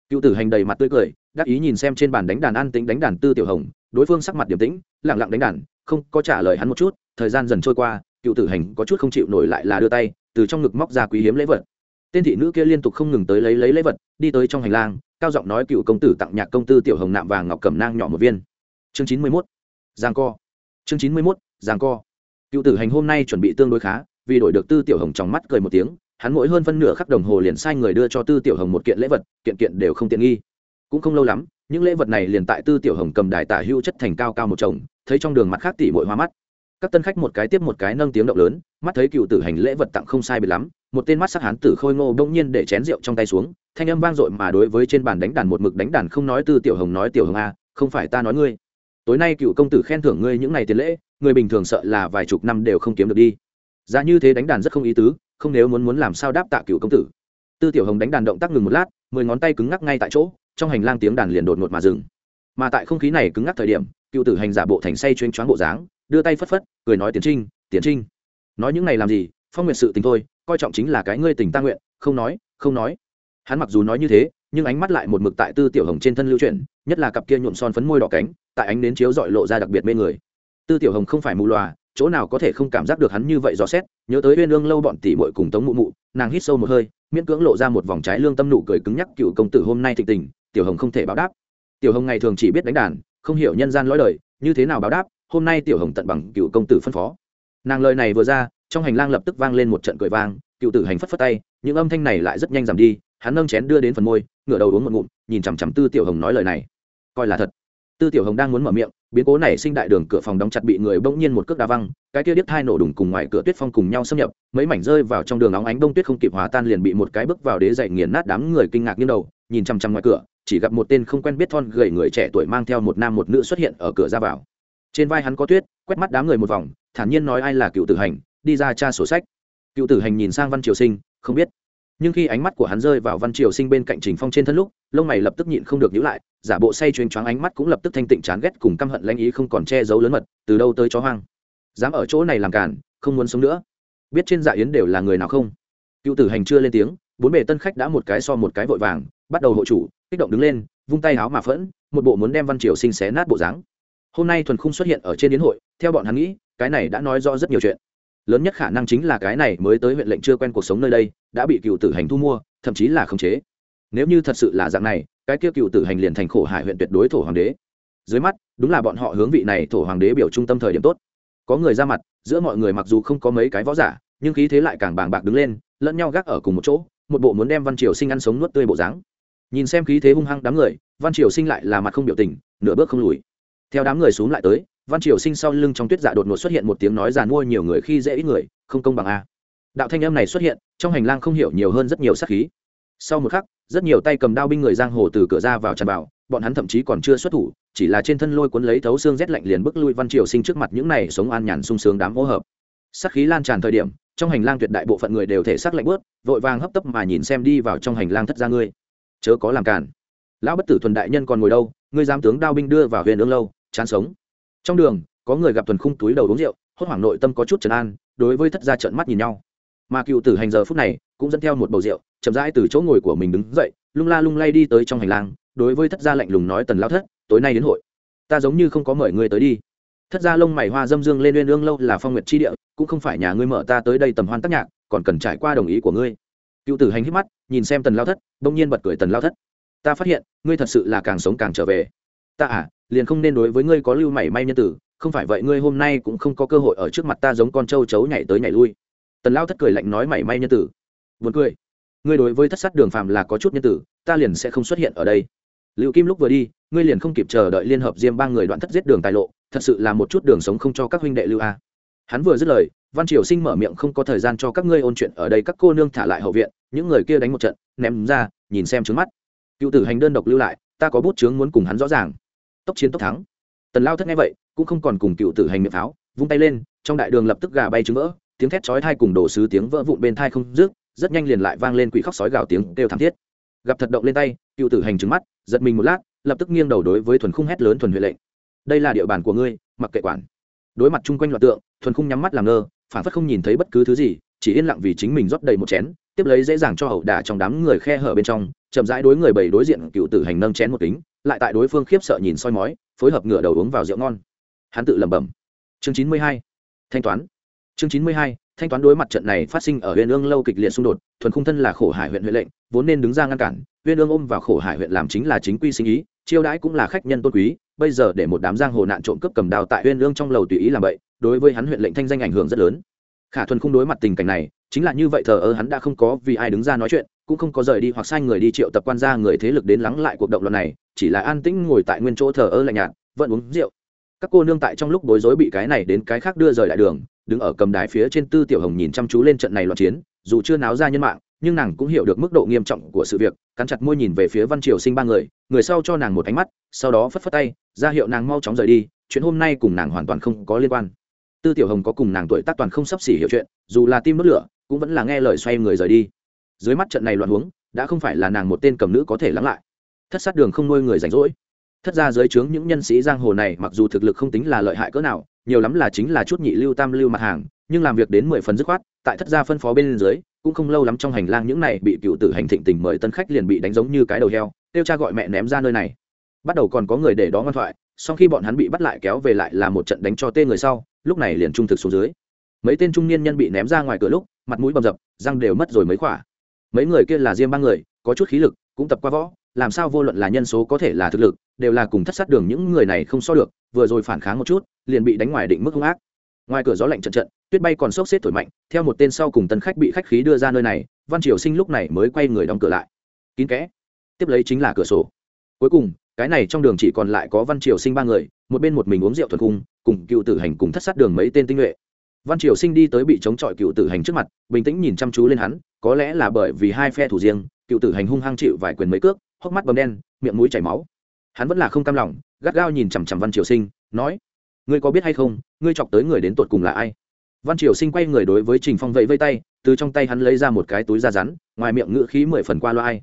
Cựu tử hành đầy mặt tươi cười, đắc ý nhìn xem trên bàn đánh đàn an tính đánh đàn tư tiểu hồng, đối phương sắc mặt điềm tĩnh lẳng lặng đánh đàn, không có trả lời hắn một chút, thời gian dần trôi qua, cựu tử hành có chút không chịu nổi lại là đưa tay, từ trong ngực móc ra quý hiếm lễ vật. Tên thị nữ kia liên tục không ngừng tới lấy lấy lễ vật, đi tới trong hành lang, cao giọng nói cựu công tử tặng nhạc công tư tiểu hồng nạm vàng ngọc cẩm nang nhỏ một viên. Chương chín mươi mốt, giang co. Chương chín mươi mốt, giang co. Cựu tử hành hôm nay chuẩn bị tương đối khá, vì đổi được tư tiểu hồng trong mắt cười một tiếng hắn mỗi hơn phân nửa khắc đồng hồ liền sai người đưa cho tư tiểu hồng một kiện lễ vật, kiện kiện đều không tiện nghi. Cũng không lâu lắm, những lễ vật này liền tại tư tiểu hồng cầm đài tả hưu chất thành cao cao một chồng, thấy trong đường mặt khác tỉ mội hoa mắt. Các tân khách một cái tiếp một cái nâng tiếng động lớn, mắt thấy cựu tử hành lễ vật tặng không sai biệt lắm, một tên mắt sắc hán tử khôi ngô bỗng nhiên để chén rượu trong tay xuống, thanh âm vang dội mà đối với trên bàn đánh đàn một mực đánh đàn không nói tư tiểu hồng nói tiểu hồng a, không phải ta nói ngươi. Tối nay cựu công tử khen thưởng ngươi những ngày tiền lễ, người bình thường sợ là vài chục năm đều không kiếm được đi. Giá như thế đánh đàn rất không ý tứ không nếu muốn muốn làm sao đáp tạ cựu công tử. Tư tiểu hồng đánh đàn động tác ngừng một lát, mười ngón tay cứng ngắc ngay tại chỗ, trong hành lang tiếng đàn liền đột ngột mà dừng. Mà tại không khí này cứng ngắc thời điểm, cựu tử hành giả bộ thành say chuyên choáng bộ dáng, đưa tay phất phất, cười nói tiến trinh tiến trinh. Nói những này làm gì? Phong nguyện sự tình thôi, coi trọng chính là cái ngươi tình ta nguyện, không nói không nói. Hắn mặc dù nói như thế, nhưng ánh mắt lại một mực tại tư tiểu hồng trên thân lưu chuyển, nhất là cặp kia nhuộm son phấn môi đỏ cánh, tại ánh nến chiếu dọi lộ ra đặc biệt mê người. Tư tiểu hồng không phải mù loà chỗ nào có thể không cảm giác được hắn như vậy dò xét, nhớ tới uyên ương lâu bọn tỷ muội cùng tống mụ mụ, nàng hít sâu một hơi, miễn cưỡng lộ ra một vòng trái lương tâm nụ cười cứng nhắc, cựu công tử, hôm nay thịnh tình, tiểu hồng không thể báo đáp. Tiểu hồng ngày thường chỉ biết đánh đàn, không hiểu nhân gian lõi đời, như thế nào báo đáp, hôm nay tiểu hồng tận bằng cựu công tử phân phó. Nàng lời này vừa ra, trong hành lang lập tức vang lên một trận cười vang, cựu tử hành phất phất tay, những âm thanh này lại rất nhanh giảm đi, hắn nâng chén đưa đến phần môi, ngửa đầu uống một ngụm, nhìn chằm chằm tư tiểu hồng nói lời này. Coi là thật tư tiểu hồng đang muốn mở miệng, biến cố này sinh đại đường cửa phòng đóng chặt bị người bỗng nhiên một cước đá văng, cái kia điếc thai nổ đùng cùng ngoài cửa tuyết phong cùng nhau xâm nhập, mấy mảnh rơi vào trong đường óng ánh bông tuyết không kịp hòa tan liền bị một cái bước vào đế dậy nghiền nát đám người kinh ngạc như đầu, nhìn chằm chằm ngoài cửa, chỉ gặp một tên không quen biết thon gầy người trẻ tuổi mang theo một nam một nữ xuất hiện ở cửa ra vào. Trên vai hắn có tuyết, quét mắt đám người một vòng, thản nhiên nói ai là cựu tử hành, đi ra tra sổ sách. Cựu tử hành nhìn sang văn triều sinh, không biết nhưng khi ánh mắt của hắn rơi vào văn triều sinh bên cạnh trình phong trên thân lúc, lông mày lập tức nhịn không được nhữ lại, giả bộ say chuyên choáng ánh mắt cũng lập tức thanh tịnh chán ghét cùng căm hận lanh ý không còn che giấu lớn mật, từ đâu tới chó hoang. Dám ở chỗ này làm cản không muốn sống nữa. Biết trên dạ yến đều là người nào không? Cựu tử hành chưa lên tiếng, bốn bề tân khách đã một cái so một cái vội vàng, bắt đầu hộ chủ, kích động đứng lên, vung tay áo mà phẫn, một bộ muốn đem văn triều sinh xé nát bộ dáng. Hôm nay thuần khung xuất hiện ở trên yến hội, theo bọn hắn nghĩ, cái này đã nói rõ rất nhiều chuyện lớn nhất khả năng chính là cái này mới tới huyện lệnh chưa quen cuộc sống nơi đây, đã bị cựu tử hành thu mua, thậm chí là khống chế. Nếu như thật sự là dạng này, cái kia cựu tử hành liền thành khổ hải huyện tuyệt đối thổ hoàng đế. Dưới mắt, đúng là bọn họ hướng vị này thổ hoàng đế biểu trung tâm thời điểm tốt. Có người ra mặt, giữa mọi người mặc dù không có mấy cái võ giả, nhưng khí thế lại càng bàng bạc đứng lên, lẫn nhau gác ở cùng một chỗ, một bộ muốn đem văn triều sinh ăn sống nuốt tươi bộ dáng. Nhìn xem khí thế hung hăng đám người, văn triều sinh lại là mặt không biểu tình, nửa bước không lùi. Theo đám người xuống lại tới văn triều sinh sau lưng trong tuyết dạ đột ngột xuất hiện một tiếng nói giàn mua nhiều người khi dễ ít người, không công bằng a. Đạo thanh âm này xuất hiện, trong hành lang không hiểu nhiều hơn rất nhiều sát khí. Sau một khắc, rất nhiều tay cầm đao binh người giang hồ từ cửa ra vào tràn vào, bọn hắn thậm chí còn chưa xuất thủ, chỉ là trên thân lôi cuốn lấy thấu xương rét lạnh liền bức lui văn triều sinh trước mặt những này sống an nhàn sung sướng đám hỗ hợp. Sát khí lan tràn thời điểm, trong hành lang tuyệt đại bộ phận người đều thể xác lạnh bớt, vội vàng hấp tấp mà nhìn xem đi vào trong hành lang thất ra ngươi. Chớ có làm cản lão bất tử thuần đại nhân còn ngồi đâu, ngươi giám tướng đao binh đưa vào huyền ương lâu, chán sống trong đường, có người gặp tuần khung túi đầu uống rượu, hốt hoảng nội tâm có chút trấn an, đối với thất gia trợn mắt nhìn nhau. Mà cựu tử hành giờ phút này, cũng dẫn theo một bầu rượu, chậm rãi từ chỗ ngồi của mình đứng dậy, lung la lung lay đi tới trong hành lang, đối với thất gia lạnh lùng nói tần lao thất, tối nay đến hội. Ta giống như không có mời ngươi tới đi. Thất gia lông mày hoa dâm dương lên uyên ương lâu là phong nguyệt chi địa, cũng không phải nhà ngươi mở ta tới đây tầm hoan tác nhạc, còn cần trải qua đồng ý của ngươi. Cựu tử hành hít mắt, nhìn xem tần lao thất, bỗng nhiên bật cười tần lao thất. Ta phát hiện, ngươi thật sự là càng sống càng trở về. Ta à liền không nên đối với ngươi có lưu mảy may nhân tử, không phải vậy ngươi hôm nay cũng không có cơ hội ở trước mặt ta giống con trâu chấu nhảy tới nhảy lui. Tần lao thất cười lạnh nói mảy may nhân tử. Buồn cười. Ngươi đối với thất sát đường phàm là có chút nhân tử, ta liền sẽ không xuất hiện ở đây. Liệu kim lúc vừa đi, ngươi liền không kịp chờ đợi liên hợp diêm ba người đoạn thất giết đường tài lộ, thật sự là một chút đường sống không cho các huynh đệ lưu a. Hắn vừa dứt lời, văn triều sinh mở miệng không có thời gian cho các ngươi ôn chuyện ở đây, các cô nương thả lại hậu viện, những người kia đánh một trận, ném ra, nhìn xem trứng mắt. Cựu tử hành đơn độc lưu lại, ta có bút chướng muốn cùng hắn rõ ràng tốc chiến tốc thắng. Tần lao thất nghe vậy, cũng không còn cùng cựu tử hành miệng pháo, vung tay lên, trong đại đường lập tức gà bay trứng vỡ, tiếng thét chói thai cùng đổ sứ tiếng vỡ vụn bên thai không rước rất nhanh liền lại vang lên quỷ khóc sói gào tiếng kêu thảm thiết. Gặp thật động lên tay, cựu tử hành trứng mắt, giật mình một lát, lập tức nghiêng đầu đối với thuần khung hét lớn thuần huệ lệnh. Đây là địa bàn của ngươi, mặc kệ quản. Đối mặt chung quanh loạt tượng, thuần khung nhắm mắt làm ngơ, phản phất không nhìn thấy bất cứ thứ gì, chỉ yên lặng vì chính mình rót đầy một chén, tiếp lấy dễ dàng cho hậu đả trong đám người khe hở bên trong, chậm rãi đối người bảy đối diện cựu tử hành nâng chén một kính lại tại đối phương khiếp sợ nhìn soi mói, phối hợp ngựa đầu uống vào rượu ngon. Hắn tự lẩm bẩm. Chương chín mươi hai. Thanh toán. Chương chín mươi hai. Thanh toán đối mặt trận này phát sinh ở huyện ương lâu kịch liệt xung đột, thuần khung thân là khổ hải huyện huệ lệnh, vốn nên đứng ra ngăn cản. Huyện ương ôm vào khổ hải huyện làm chính là chính quy sinh ý, chiêu đãi cũng là khách nhân tôn quý. Bây giờ để một đám giang hồ nạn trộm cướp cầm đào tại huyện ương trong lầu tùy ý làm vậy đối với hắn huyện lệnh thanh danh ảnh hưởng rất lớn. Khả thuần không đối mặt tình cảnh này, chính là như vậy thờ ơ hắn đã không có vì ai đứng ra nói chuyện cũng không có rời đi hoặc sai người đi triệu tập quan gia người thế lực đến lắng lại cuộc động loạn này, chỉ là an tĩnh ngồi tại nguyên chỗ thờ ơ lạnh nhạt, vẫn uống rượu. Các cô nương tại trong lúc bối rối bị cái này đến cái khác đưa rời đại đường, đứng ở cầm đài phía trên tư tiểu hồng nhìn chăm chú lên trận này loạn chiến, dù chưa náo ra nhân mạng, nhưng nàng cũng hiểu được mức độ nghiêm trọng của sự việc, cắn chặt môi nhìn về phía văn triều sinh ba người người sau cho nàng một ánh mắt, sau đó phất phất tay, ra hiệu nàng mau chóng rời đi, chuyện hôm nay cùng nàng hoàn toàn không có liên quan. Tư tiểu hồng có cùng nàng tuổi tác toàn không sắp xỉ hiểu chuyện, dù là tim đốt lửa, cũng vẫn là nghe lời xoay người rời đi dưới mắt trận này loạn huống, đã không phải là nàng một tên cầm nữ có thể lắng lại. Thất sát đường không nuôi người rảnh rỗi. Thất ra dưới trướng những nhân sĩ giang hồ này mặc dù thực lực không tính là lợi hại cỡ nào, nhiều lắm là chính là chút nhị lưu tam lưu mặt hàng, nhưng làm việc đến mười phần dứt khoát, tại thất gia phân phó bên dưới, cũng không lâu lắm trong hành lang những này bị cựu tử hành thịnh tình mời tân khách liền bị đánh giống như cái đầu heo tiêu cha gọi mẹ ném ra nơi này. Bắt đầu còn có người để đó ngoan thoại sau khi bọn hắn bị bắt lại kéo về lại là một trận đánh cho tên người sau, lúc này liền trung thực xuống dưới. Mấy tên trung niên nhân bị ném ra ngoài cửa lúc, mặt mũi bầm dập, răng đều mất rồi mấy khỏa mấy người kia là riêng ba người, có chút khí lực, cũng tập qua võ, làm sao vô luận là nhân số có thể là thực lực, đều là cùng thất sát đường những người này không so được, vừa rồi phản kháng một chút, liền bị đánh ngoài định mức hung ác. Ngoài cửa gió lạnh trận trận, tuyết bay còn sốc xếp thổi mạnh, theo một tên sau cùng tân khách bị khách khí đưa ra nơi này, văn triều sinh lúc này mới quay người đóng cửa lại. Kín kẽ, tiếp lấy chính là cửa sổ. Cuối cùng, cái này trong đường chỉ còn lại có văn triều sinh ba người, một bên một mình uống rượu thuần cung, cùng cựu tử hành cùng thất sát đường mấy tên tinh nhuệ. Văn triều sinh đi tới bị chống chọi cựu tử hành trước mặt, bình tĩnh nhìn chăm chú lên hắn có lẽ là bởi vì hai phe thủ riêng, cựu tử hành hung hăng chịu vài quyền mấy cước, hốc mắt bầm đen, miệng mũi chảy máu. Hắn vẫn là không cam lòng, gắt gao nhìn chằm chằm văn triều sinh, nói, ngươi có biết hay không, ngươi chọc tới người đến tột cùng là ai? Văn triều sinh quay người đối với trình phong vẫy vây tay, từ trong tay hắn lấy ra một cái túi da rắn, ngoài miệng ngự khí mười phần qua loa ai.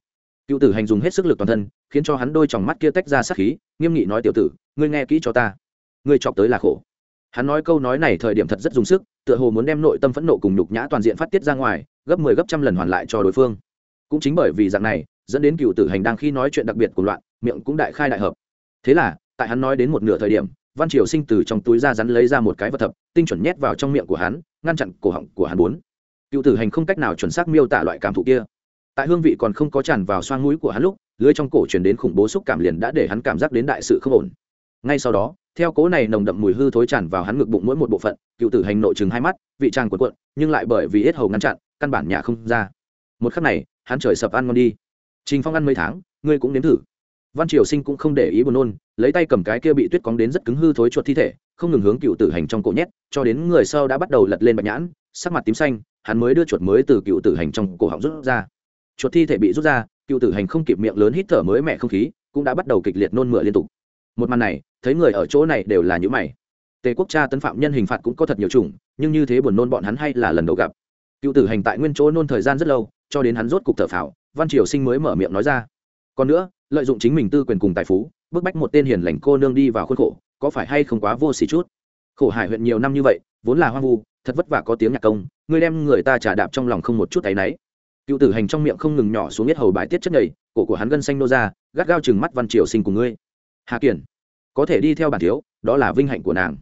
Cựu tử hành dùng hết sức lực toàn thân, khiến cho hắn đôi tròng mắt kia tách ra sát khí, nghiêm nghị nói, tiểu tử, ngươi nghe kỹ cho ta. Ngươi chọc tới là khổ. Hắn nói câu nói này thời điểm thật rất dùng sức tựa hồ muốn đem nội tâm phẫn nộ cùng nhục nhã toàn diện phát tiết ra ngoài, gấp mười 10 gấp trăm lần hoàn lại cho đối phương. Cũng chính bởi vì dạng này, dẫn đến cựu tử hành đang khi nói chuyện đặc biệt của loạn, miệng cũng đại khai đại hợp. Thế là, tại hắn nói đến một nửa thời điểm, văn triều sinh từ trong túi ra rắn lấy ra một cái vật thập, tinh chuẩn nhét vào trong miệng của hắn, ngăn chặn cổ họng của hắn bốn. Cựu tử hành không cách nào chuẩn xác miêu tả loại cảm thụ kia. Tại hương vị còn không có tràn vào xoang mũi của hắn lúc, lưới trong cổ truyền đến khủng bố xúc cảm liền đã để hắn cảm giác đến đại sự không ổn ngay sau đó, theo cố này nồng đậm mùi hư thối tràn vào hắn ngực bụng mỗi một bộ phận, cựu tử hành nội chừng hai mắt, vị tràng cuộn cuộn, nhưng lại bởi vì hết hầu ngăn chặn, căn bản nhà không ra. Một khắc này, hắn trời sập ăn ngon đi. Trình phong ăn mấy tháng, ngươi cũng nếm thử. Văn triều sinh cũng không để ý buồn nôn, lấy tay cầm cái kia bị tuyết cóng đến rất cứng hư thối chuột thi thể, không ngừng hướng cựu tử hành trong cổ nhét, cho đến người sau đã bắt đầu lật lên bạch nhãn, sắc mặt tím xanh, hắn mới đưa chuột mới từ cựu tử hành trong cổ họng rút ra. Chuột thi thể bị rút ra, cựu tử hành không kịp miệng lớn hít thở mới mẹ không khí, cũng đã bắt đầu kịch liệt nôn mửa liên tục một màn này, thấy người ở chỗ này đều là những mày. Tề quốc cha tấn phạm nhân hình phạt cũng có thật nhiều chủng, nhưng như thế buồn nôn bọn hắn hay là lần đầu gặp. Cựu tử hành tại nguyên chỗ nôn thời gian rất lâu, cho đến hắn rốt cục thở phào, văn triều sinh mới mở miệng nói ra. Còn nữa, lợi dụng chính mình tư quyền cùng tài phú, bức bách một tên hiền lành cô nương đi vào khuôn khổ, có phải hay không quá vô xỉ chút? Khổ hải huyện nhiều năm như vậy, vốn là hoang vu, thật vất vả có tiếng nhạc công, ngươi đem người ta trả đạp trong lòng không một chút áy náy. Cựu tử hành trong miệng không ngừng nhỏ xuống biết hầu bài tiết chất nhầy, cổ của hắn gân xanh nô ra, gắt gao chừng mắt văn triều sinh của ngươi. Hà kiển có thể đi theo bản thiếu, đó là vinh hạnh của nàng.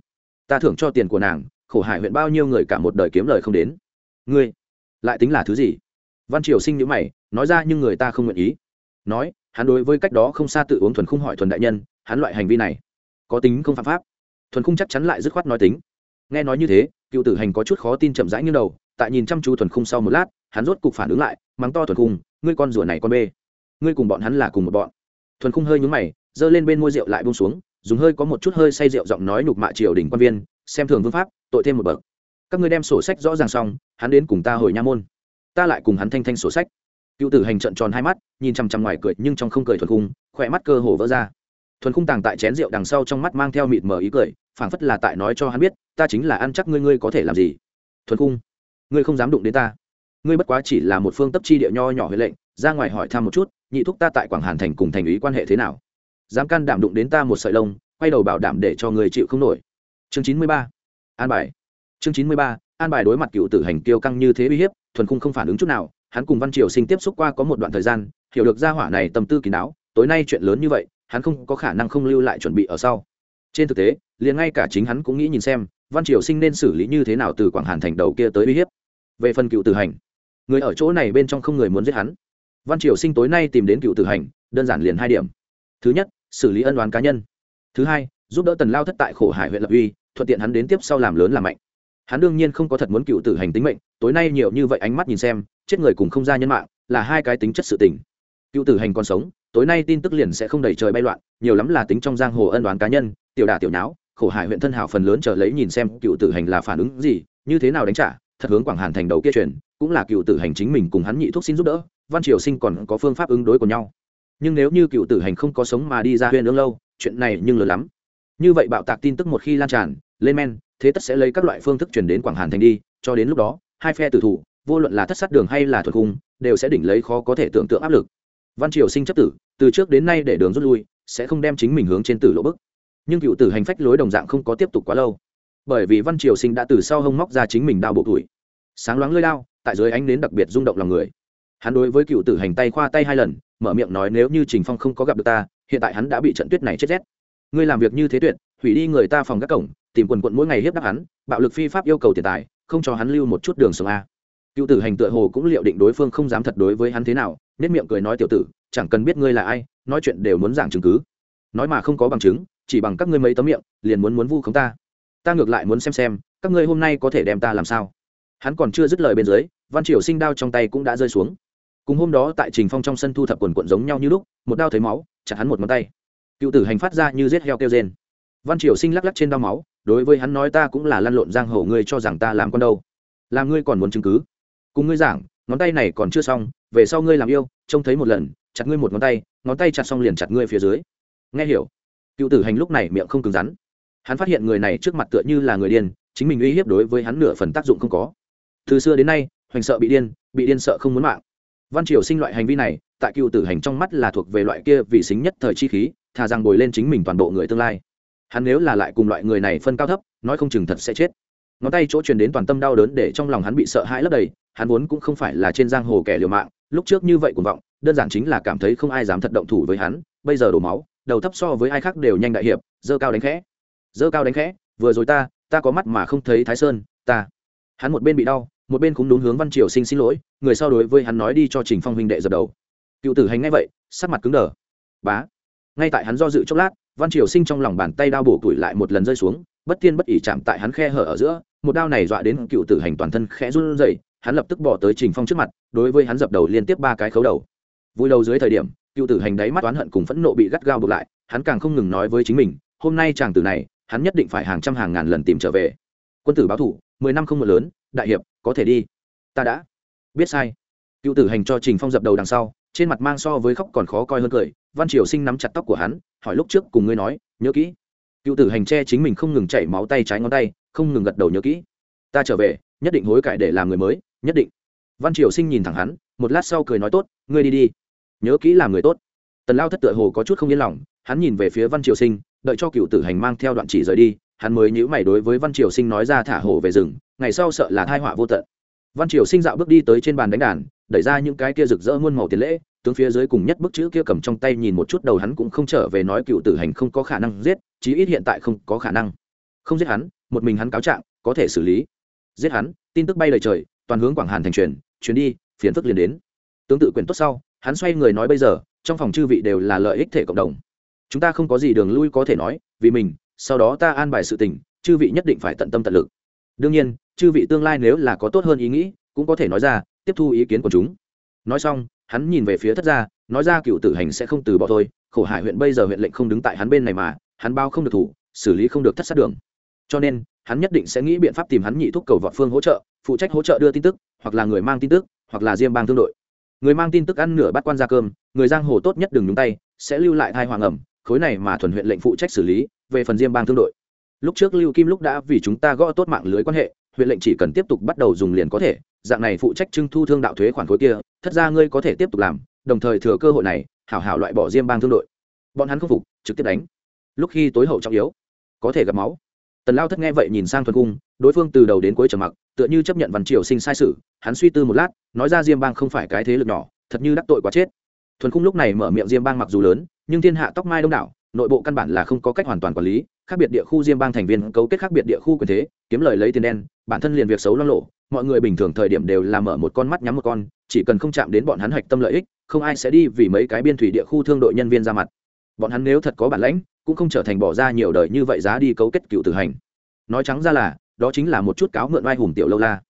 Ta thưởng cho tiền của nàng, khổ hải huyện bao nhiêu người cả một đời kiếm lời không đến. Ngươi, lại tính là thứ gì? Văn triều sinh nhữ mày, nói ra nhưng người ta không nguyện ý. Nói, hắn đối với cách đó không xa tự uống thuần khung hỏi thuần đại nhân, hắn loại hành vi này, có tính không phạm pháp? Thuần khung chắc chắn lại dứt khoát nói tính. Nghe nói như thế, cựu tử hành có chút khó tin chậm rãi như đầu, tại nhìn chăm chú thuần khung sau một lát, hắn rốt cục phản ứng lại, mắng to thuần khung, ngươi con rủa này con bê. Ngươi cùng bọn hắn là cùng một bọn. Thuần khung hơi nhúng mày, giơ lên bên môi rượu lại bông xuống dùng hơi có một chút hơi say rượu giọng nói nhục mạ triều đình quan viên, xem thường vương pháp, tội thêm một bậc. Các ngươi đem sổ sách rõ ràng xong, hắn đến cùng ta hồi nha môn. Ta lại cùng hắn thanh thanh sổ sách. Cựu tử hành trận tròn hai mắt, nhìn chằm chằm ngoài cười, nhưng trong không cười thuần khung, khỏe mắt cơ hồ vỡ ra. Thuần khung tàng tại chén rượu đằng sau trong mắt mang theo mịt mờ ý cười, phảng phất là tại nói cho hắn biết, ta chính là ăn chắc ngươi ngươi có thể làm gì? Thuần khung, ngươi không dám đụng đến ta. Ngươi bất quá chỉ là một phương tấp chi địa nho nhỏ huệ lệnh, ra ngoài hỏi thăm một chút, nhị thúc ta tại quảng hàn thành cùng thành ý quan hệ thế nào? Dám can đảm đụng đến ta một sợi lông, quay đầu bảo đảm để cho người chịu không nổi. Chương chín mươi ba, an bài. Chương chín mươi ba, an bài đối mặt cựu tử hành tiêu căng như thế uy hiếp, thuần khung không phản ứng chút nào, hắn cùng văn triều sinh tiếp xúc qua có một đoạn thời gian, hiểu được gia hỏa này tâm tư kín đáo tối nay chuyện lớn như vậy, hắn không có khả năng không lưu lại chuẩn bị ở sau. Trên thực tế, liền ngay cả chính hắn cũng nghĩ nhìn xem, văn triều sinh nên xử lý như thế nào từ quảng hàn thành đầu kia tới uy hiếp. Về phần cựu tử hành, người ở chỗ này bên trong không người muốn giết hắn. Văn triều sinh tối nay tìm đến cựu tử hành, đơn giản liền hai điểm. Thứ nhất xử lý ân đoán cá nhân. Thứ hai, giúp đỡ tần lao thất tại khổ hải huyện lập uy, thuận tiện hắn đến tiếp sau làm lớn làm mạnh. Hắn đương nhiên không có thật muốn cựu tử hành tính mệnh, tối nay nhiều như vậy ánh mắt nhìn xem, chết người cùng không ra nhân mạng, là hai cái tính chất sự tình. Cựu tử hành còn sống, tối nay tin tức liền sẽ không đầy trời bay loạn, nhiều lắm là tính trong giang hồ ân đoán cá nhân, tiểu đả tiểu nháo, khổ hải huyện thân hảo phần lớn trở lấy nhìn xem cựu tử hành là phản ứng gì, như thế nào đánh trả, thật hướng quảng hàn thành đầu kia truyền, cũng là cựu tử hành chính mình cùng hắn nhị thuốc xin giúp đỡ, văn triều sinh còn có phương pháp ứng đối của nhau nhưng nếu như cựu tử hành không có sống mà đi ra huyền ương lâu, chuyện này nhưng lớn lắm. Như vậy bạo tạc tin tức một khi lan tràn, lên men, thế tất sẽ lấy các loại phương thức chuyển đến quảng hàn thành đi, cho đến lúc đó, hai phe tử thủ, vô luận là thất sát đường hay là thuật cung, đều sẽ đỉnh lấy khó có thể tưởng tượng áp lực. Văn triều sinh chấp tử, từ trước đến nay để đường rút lui, sẽ không đem chính mình hướng trên tử lộ bức. Nhưng cựu tử hành phách lối đồng dạng không có tiếp tục quá lâu. Bởi vì văn triều sinh đã từ sau hông móc ra chính mình đao bộ tuổi. Sáng loáng lơi lao tại dưới ánh nến đặc biệt rung động lòng người hắn đối với cựu tử hành tay khoa tay hai lần, mở miệng nói nếu như trình phong không có gặp được ta, hiện tại hắn đã bị trận tuyết này chết rét. Ngươi làm việc như thế tuyệt, hủy đi người ta phòng các cổng, tìm quần quận mỗi ngày hiếp đáp hắn, bạo lực phi pháp yêu cầu tiền tài, không cho hắn lưu một chút đường sống a. Cựu tử hành tựa hồ cũng liệu định đối phương không dám thật đối với hắn thế nào nết miệng cười nói tiểu tử, chẳng cần biết ngươi là ai, nói chuyện đều muốn giảng chứng cứ. Nói mà không có bằng chứng, chỉ bằng các ngươi mấy tấm miệng, liền muốn muốn vu khống ta. Ta ngược lại muốn xem xem, các ngươi hôm nay có thể đem ta làm sao. Hắn còn chưa dứt lời bên dưới, văn triều sinh đao trong tay cũng đã rơi xuống cùng hôm đó tại trình phong trong sân thu thập quần quận giống nhau như lúc, một đao thấy máu, chặt hắn một ngón tay. Cựu tử hành phát ra như rết heo kêu rên. Văn triều sinh lắc lắc trên đao máu, đối với hắn nói ta cũng là lăn lộn giang hồ, ngươi cho rằng ta làm con đâu? Làm ngươi còn muốn chứng cứ? Cùng ngươi giảng, ngón tay này còn chưa xong, về sau ngươi làm yêu, trông thấy một lần, chặt ngươi một ngón tay ngón tay chặt xong liền chặt ngươi phía dưới. Nghe hiểu? Cựu tử hành lúc này miệng không cứng rắn. Hắn phát hiện người này trước mặt tựa như là người điên, chính mình uy hiếp đối với hắn nửa phần tác dụng không có. Từ xưa đến nay, hoành sợ bị điên bị điên sợ không muốn mạng văn triều sinh loại hành vi này, tại cựu tử hành trong mắt là thuộc về loại kia vì xính nhất thời chi khí, thà rằng bồi lên chính mình toàn bộ người tương lai. Hắn nếu là lại cùng loại người này phân cao thấp, nói không chừng thật sẽ chết. Ngón tay chỗ truyền đến toàn tâm đau đớn để trong lòng hắn bị sợ hãi lấp đầy, hắn vốn cũng không phải là trên giang hồ kẻ liều mạng, lúc trước như vậy cuồng vọng, đơn giản chính là cảm thấy không ai dám thật động thủ với hắn, bây giờ đổ máu, đầu thấp so với ai khác đều nhanh đại hiệp, dơ cao đánh khẽ. Dơ cao đánh khẽ, vừa rồi ta ta có mắt mà không thấy thái sơn, ta. Hắn một bên bị đau một bên cũng đúng hướng văn triều sinh xin lỗi, người sau đối với hắn nói đi cho trình phong huynh đệ dập đầu. Cựu tử hành ngay vậy, sắc mặt cứng đờ. Bá. Ngay tại hắn do dự chốc lát, văn triều sinh trong lòng bàn tay đao bổ củi lại một lần rơi xuống, bất tiên bất ỉ chạm tại hắn khe hở ở giữa, một đao này dọa đến cựu tử hành toàn thân khẽ run rẩy, hắn lập tức bỏ tới trình phong trước mặt, đối với hắn dập đầu liên tiếp ba cái khấu đầu. Vui đầu dưới thời điểm, cựu tử hành đáy mắt oán hận cùng phẫn nộ bị gắt gao buộc lại, hắn càng không ngừng nói với chính mình, hôm nay chàng tử này, hắn nhất định phải hàng trăm hàng ngàn lần tìm trở về. Quân tử báo thủ mười năm không một lớn, đại hiệp, có thể đi. Ta đã. Biết sai. Cựu tử hành cho trình phong dập đầu đằng sau, trên mặt mang so với khóc còn khó coi hơn cười, văn triều sinh nắm chặt tóc của hắn, hỏi lúc trước cùng ngươi nói, nhớ kỹ. Cựu tử hành che chính mình không ngừng chảy máu tay trái ngón tay, không ngừng gật đầu nhớ kỹ. Ta trở về, nhất định hối cải để làm người mới, nhất định. Văn triều sinh nhìn thẳng hắn, một lát sau cười nói tốt, ngươi đi đi. Nhớ kỹ làm người tốt. Tần lao thất tựa hồ có chút không yên lòng, hắn nhìn về phía văn triều sinh, đợi cho cựu tử hành mang theo đoạn chỉ rời đi hắn mới nhữ mày đối với văn triều sinh nói ra thả hổ về rừng, ngày sau sợ là thai họa vô tận. Văn triều sinh dạo bước đi tới trên bàn đánh đàn, đẩy ra những cái kia rực rỡ muôn màu tiền lễ, tướng phía dưới cùng nhất bức chữ kia cầm trong tay nhìn một chút đầu hắn cũng không trở về nói cựu tử hành không có khả năng giết, chí ít hiện tại không có khả năng. Không giết hắn, một mình hắn cáo trạng, có thể xử lý. Giết hắn, tin tức bay lời trời, toàn hướng quảng hàn thành truyền chuyến đi, phiền phức liền đến. Tương tự quyền tốt sau, hắn xoay người nói bây giờ, trong phòng chư vị đều là lợi ích thể cộng đồng. Chúng ta không có gì đường lui có thể nói, vì mình sau đó ta an bài sự tình, chư vị nhất định phải tận tâm tận lực. Đương nhiên, chư vị tương lai nếu là có tốt hơn ý nghĩ, cũng có thể nói ra, tiếp thu ý kiến của chúng. Nói xong, hắn nhìn về phía thất gia, nói ra cựu tử hành sẽ không từ bỏ thôi, khổ hải huyện bây giờ huyện lệnh không đứng tại hắn bên này mà, hắn bao không được thủ, xử lý không được thất sát đường. Cho nên, hắn nhất định sẽ nghĩ biện pháp tìm hắn nhị thúc cầu vọt phương hỗ trợ, phụ trách hỗ trợ đưa tin tức, hoặc là người mang tin tức, hoặc là diêm bang thương đội. Người mang tin tức ăn nửa bát quan ra cơm, người giang hồ tốt nhất đừng nhúng tay, sẽ lưu lại thai hoàng ẩm khối này mà thuần huyện lệnh phụ trách xử lý, về phần diêm bang thương đội. Lúc trước lưu kim lúc đã vì chúng ta gõ tốt mạng lưới quan hệ, huyện lệnh chỉ cần tiếp tục bắt đầu dùng liền có thể, dạng này phụ trách trưng thu thương đạo thuế khoản khối kia thất ra ngươi có thể tiếp tục làm, đồng thời thừa cơ hội này, hảo hảo loại bỏ diêm bang thương đội. Bọn hắn không phục, trực tiếp đánh. Lúc khi tối hậu trọng yếu, có thể gặp máu. Tần lao thất nghe vậy nhìn sang thuần cung, đối phương từ đầu đến cuối trầm mặc, tựa như chấp nhận văn triều sinh sai sự, hắn suy tư một lát, nói ra diêm bang không phải cái thế lực nhỏ, thật như đắc tội quá chết. Thuần cung lúc này mở miệng diêm bang mặc dù lớn nhưng thiên hạ tóc mai đông đảo, nội bộ căn bản là không có cách hoàn toàn quản lý, khác biệt địa khu diêm bang thành viên cấu kết khác biệt địa khu quyền thế, kiếm lời lấy tiền đen, bản thân liền việc xấu lo lộ, mọi người bình thường thời điểm đều là mở một con mắt nhắm một con, chỉ cần không chạm đến bọn hắn hạch tâm lợi ích, không ai sẽ đi vì mấy cái biên thủy địa khu thương đội nhân viên ra mặt. Bọn hắn nếu thật có bản lãnh, cũng không trở thành bỏ ra nhiều đời như vậy giá đi cấu kết cựu tử hành. Nói trắng ra là, đó chính là một chút cáo mượn oai hùng tiểu lâu la.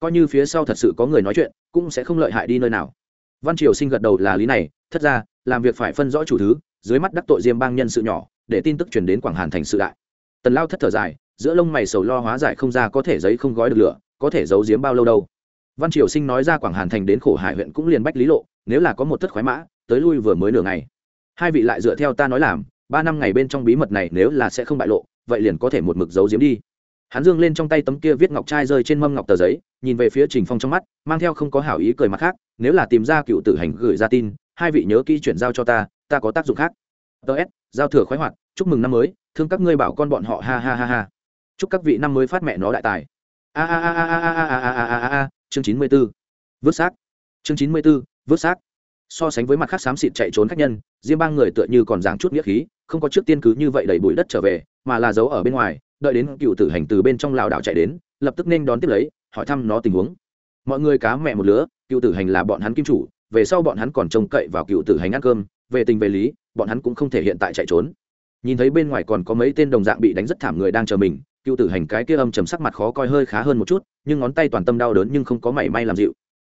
Coi như phía sau thật sự có người nói chuyện, cũng sẽ không lợi hại đi nơi nào. Văn triều sinh gật đầu là lý này thất ra, làm việc phải phân rõ chủ thứ dưới mắt đắc tội diêm bang nhân sự nhỏ, để tin tức truyền đến quảng hàn thành sự đại. Tần lao thất thở dài, giữa lông mày sầu lo hóa giải không ra có thể giấy không gói được lửa, có thể giấu giếm bao lâu đâu. Văn triều sinh nói ra quảng hàn thành đến khổ hải huyện cũng liền bách lý lộ, nếu là có một thất khoái mã, tới lui vừa mới nửa ngày. Hai vị lại dựa theo ta nói làm, ba năm ngày bên trong bí mật này nếu là sẽ không bại lộ, vậy liền có thể một mực giấu giếm đi. Hắn dương lên trong tay tấm kia viết ngọc trai rơi trên mâm ngọc tờ giấy, nhìn về phía trình phong trong mắt, mang theo không có hảo ý cười mặt khác, nếu là tìm ra cựu tử hành gửi ra tin, hai vị nhớ kỹ chuyển giao cho ta ta có tác dụng khác ts giao thừa khoái hoạt chúc mừng năm mới thương các ngươi bảo con bọn họ ha ha ha ha chúc các vị năm mới phát mẹ nó đại tài a a a a a a a a a a a chương chín mươi b ố vớt xác chương chín mươi b ố vớt xác so sánh với mặt khác xám xịt chạy trốn khách nhân riêng ba người tựa như còn giảng chút nghĩa khí không có trước tiên cứ như vậy đẩy bụi đất trở về mà là giấu ở bên ngoài đợi đến cựu tử hành từ bên trong lào đảo chạy đến lập tức nên đón tiếp lấy hỏi thăm nó tình huống mọi người cá mẹ một lứa cựu tử hành là bọn hắn kim chủ về sau bọn hắn còn trông cậy vào cựu tử hành ăn cơm về tình về lý, bọn hắn cũng không thể hiện tại chạy trốn. Nhìn thấy bên ngoài còn có mấy tên đồng dạng bị đánh rất thảm người đang chờ mình, cựu tử hành cái kia âm chầm sắc mặt khó coi hơi khá hơn một chút, nhưng ngón tay toàn tâm đau đớn nhưng không có mảy may làm dịu.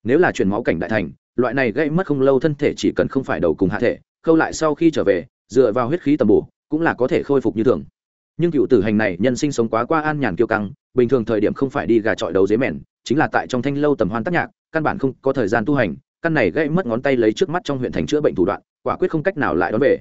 Nếu là chuyển máu cảnh đại thành, loại này gây mất không lâu thân thể chỉ cần không phải đầu cùng hạ thể, khâu lại sau khi trở về, dựa vào huyết khí tầm bổ, cũng là có thể khôi phục như thường. Nhưng cựu tử hành này, nhân sinh sống quá qua an nhàn kiêu căng, bình thường thời điểm không phải đi gà trọi đấu dế mèn, chính là tại trong thanh lâu tầm hoan tác nhạc, căn bản không có thời gian tu hành, căn này gây mất ngón tay lấy trước mắt trong huyện thành chữa bệnh thủ đoạn quả quyết không cách nào lại đón về.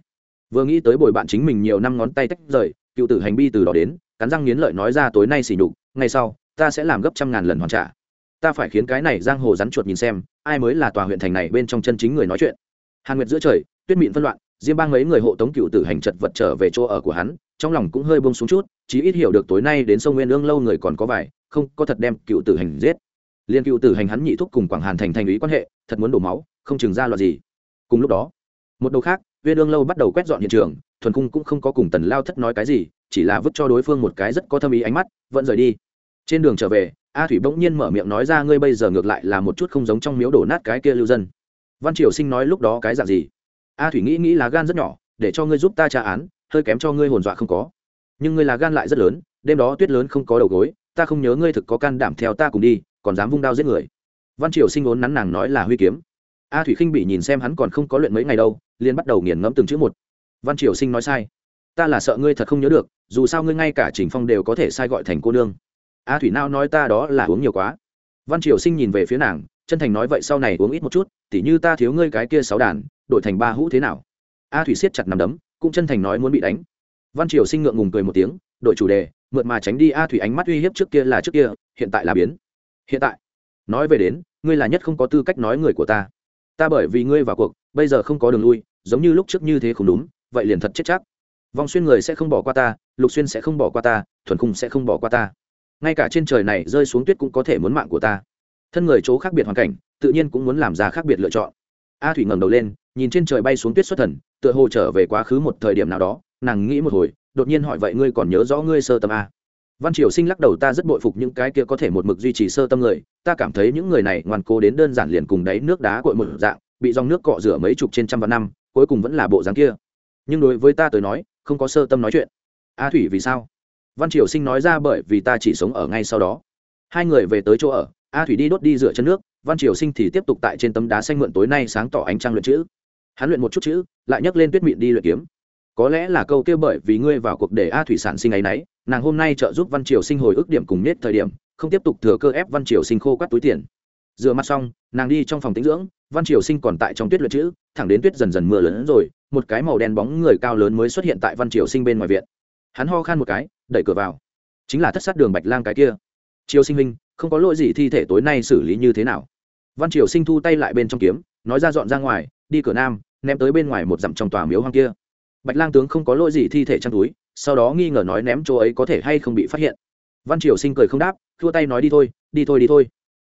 Vừa nghĩ tới bồi bạn chính mình nhiều năm ngón tay tách rời, cựu tử hành bi từ đó đến, cắn răng nghiến lợi nói ra tối nay xỉ nhục ngay sau, ta sẽ làm gấp trăm ngàn lần hoàn trả. Ta phải khiến cái này giang hồ rắn chuột nhìn xem, ai mới là tòa huyện thành này bên trong chân chính người nói chuyện. Hàn nguyệt giữa trời, tuyết mịn phân loạn, diêm bang mấy người hộ tống cựu tử hành chật vật trở về chỗ ở của hắn, trong lòng cũng hơi bông xuống chút, chí ít hiểu được tối nay đến sông nguyên ương lâu người còn có vài, không có thật đem cựu tử hành giết. Liên cựu tử hành hắn nhị thúc cùng quảng hàn thành thành ý quan hệ, thật muốn đổ máu, không chừng ra loạt gì. Cùng lúc đó một đầu khác viên ương lâu bắt đầu quét dọn hiện trường, thuần cung cũng không có cùng tần lao thất nói cái gì, chỉ là vứt cho đối phương một cái rất có thâm ý ánh mắt, vẫn rời đi. Trên đường trở về, a thủy bỗng nhiên mở miệng nói ra, ngươi bây giờ ngược lại là một chút không giống trong miếu đổ nát cái kia lưu dân. Văn triều sinh nói lúc đó cái dạng gì? A thủy nghĩ nghĩ là gan rất nhỏ, để cho ngươi giúp ta tra án, hơi kém cho ngươi hồn dọa không có. Nhưng ngươi là gan lại rất lớn, đêm đó tuyết lớn không có đầu gối, ta không nhớ ngươi thực có can đảm theo ta cùng đi, còn dám vung đao giết người. Văn triều sinh ốn nắn nàng nói là huy kiếm. A thủy khinh bị nhìn xem hắn còn không có luyện mấy ngày đâu liền bắt đầu nghiền ngẫm từng chữ một. Văn triều sinh nói sai. Ta là sợ ngươi thật không nhớ được, dù sao ngươi ngay cả trình phong đều có thể sai gọi thành cô nương. A thủy nao nói ta đó là uống nhiều quá. Văn triều sinh nhìn về phía nàng, chân thành nói vậy sau này uống ít một chút, tỉ như ta thiếu ngươi cái kia sáu đàn đổi thành ba hũ thế nào? A thủy siết chặt nằm đấm, cũng chân thành nói muốn bị đánh. Văn triều sinh ngượng ngùng cười một tiếng, đội chủ đề mượn mà tránh đi a thủy ánh mắt uy hiếp trước kia là trước kia, hiện tại là biến. Hiện tại. Nói về đến, ngươi là nhất không có tư cách nói người của ta ta bởi vì ngươi vào cuộc, bây giờ không có đường lui, giống như lúc trước như thế không đúng, vậy liền thật chết chắc. Vong xuyên người sẽ không bỏ qua ta, lục xuyên sẽ không bỏ qua ta, thuần khung sẽ không bỏ qua ta. Ngay cả trên trời này rơi xuống tuyết cũng có thể muốn mạng của ta. Thân người chỗ khác biệt hoàn cảnh, tự nhiên cũng muốn làm ra khác biệt lựa chọn. A thủy ngẩng đầu lên, nhìn trên trời bay xuống tuyết xuất thần, tựa hồ trở về quá khứ một thời điểm nào đó, nàng nghĩ một hồi, đột nhiên hỏi, vậy ngươi còn nhớ rõ ngươi sơ tâm a? Văn triều sinh lắc đầu, ta rất bội phục những cái kia có thể một mực duy trì sơ tâm người. Ta cảm thấy những người này ngoan cố đến đơn giản liền cùng đáy nước đá cội một dạng, bị dòng nước cọ rửa mấy chục trên trăm vạn năm, cuối cùng vẫn là bộ dáng kia. Nhưng đối với ta tới nói, không có sơ tâm nói chuyện. A thủy, vì sao? Văn triều sinh nói ra, bởi vì ta chỉ sống ở ngay sau đó. Hai người về tới chỗ ở, a thủy đi đốt đi rửa chân nước, văn triều sinh thì tiếp tục tại trên tấm đá xanh mượn tối nay sáng tỏ ánh trăng luyện chữ. Hắn luyện một chút chữ, lại nhấc lên tuyết mịn đi luyện kiếm. Có lẽ là câu kia bởi vì ngươi vào cuộc để a thủy sản sinh ấ y n ấ y nàng hôm nay trợ giúp văn triều sinh hồi ức điểm cùng nết thời điểm, không tiếp tục thừa cơ ép văn triều sinh khô quát túi tiền. Rửa mặt xong, nàng đi trong phòng tĩnh dưỡng, văn triều sinh còn tại trong tuyết luyện chữ, thẳng đến tuyết dần dần mưa lớn rồi, một cái màu đen bóng người cao lớn mới xuất hiện tại văn triều sinh bên ngoài viện. Hắn ho khan một cái, đẩy cửa vào. Chính là thất sát đường bạch lang cái kia. Triều sinh minh không có lỗi gì thi thể tối nay xử lý như thế nào? Văn triều sinh thu tay lại bên trong kiếm, nói ra dọn ra ngoài, đi cửa nam, ném tới bên ngoài một dặm trong tòa miếu hoang kia. Bạch lang tướng không có lỗi gì thi thể trong túi sau đó nghi ngờ nói ném chỗ ấy có thể hay không bị phát hiện. Văn triều sinh cười không đáp thua tay nói đi thôi đi thôi đi thôi.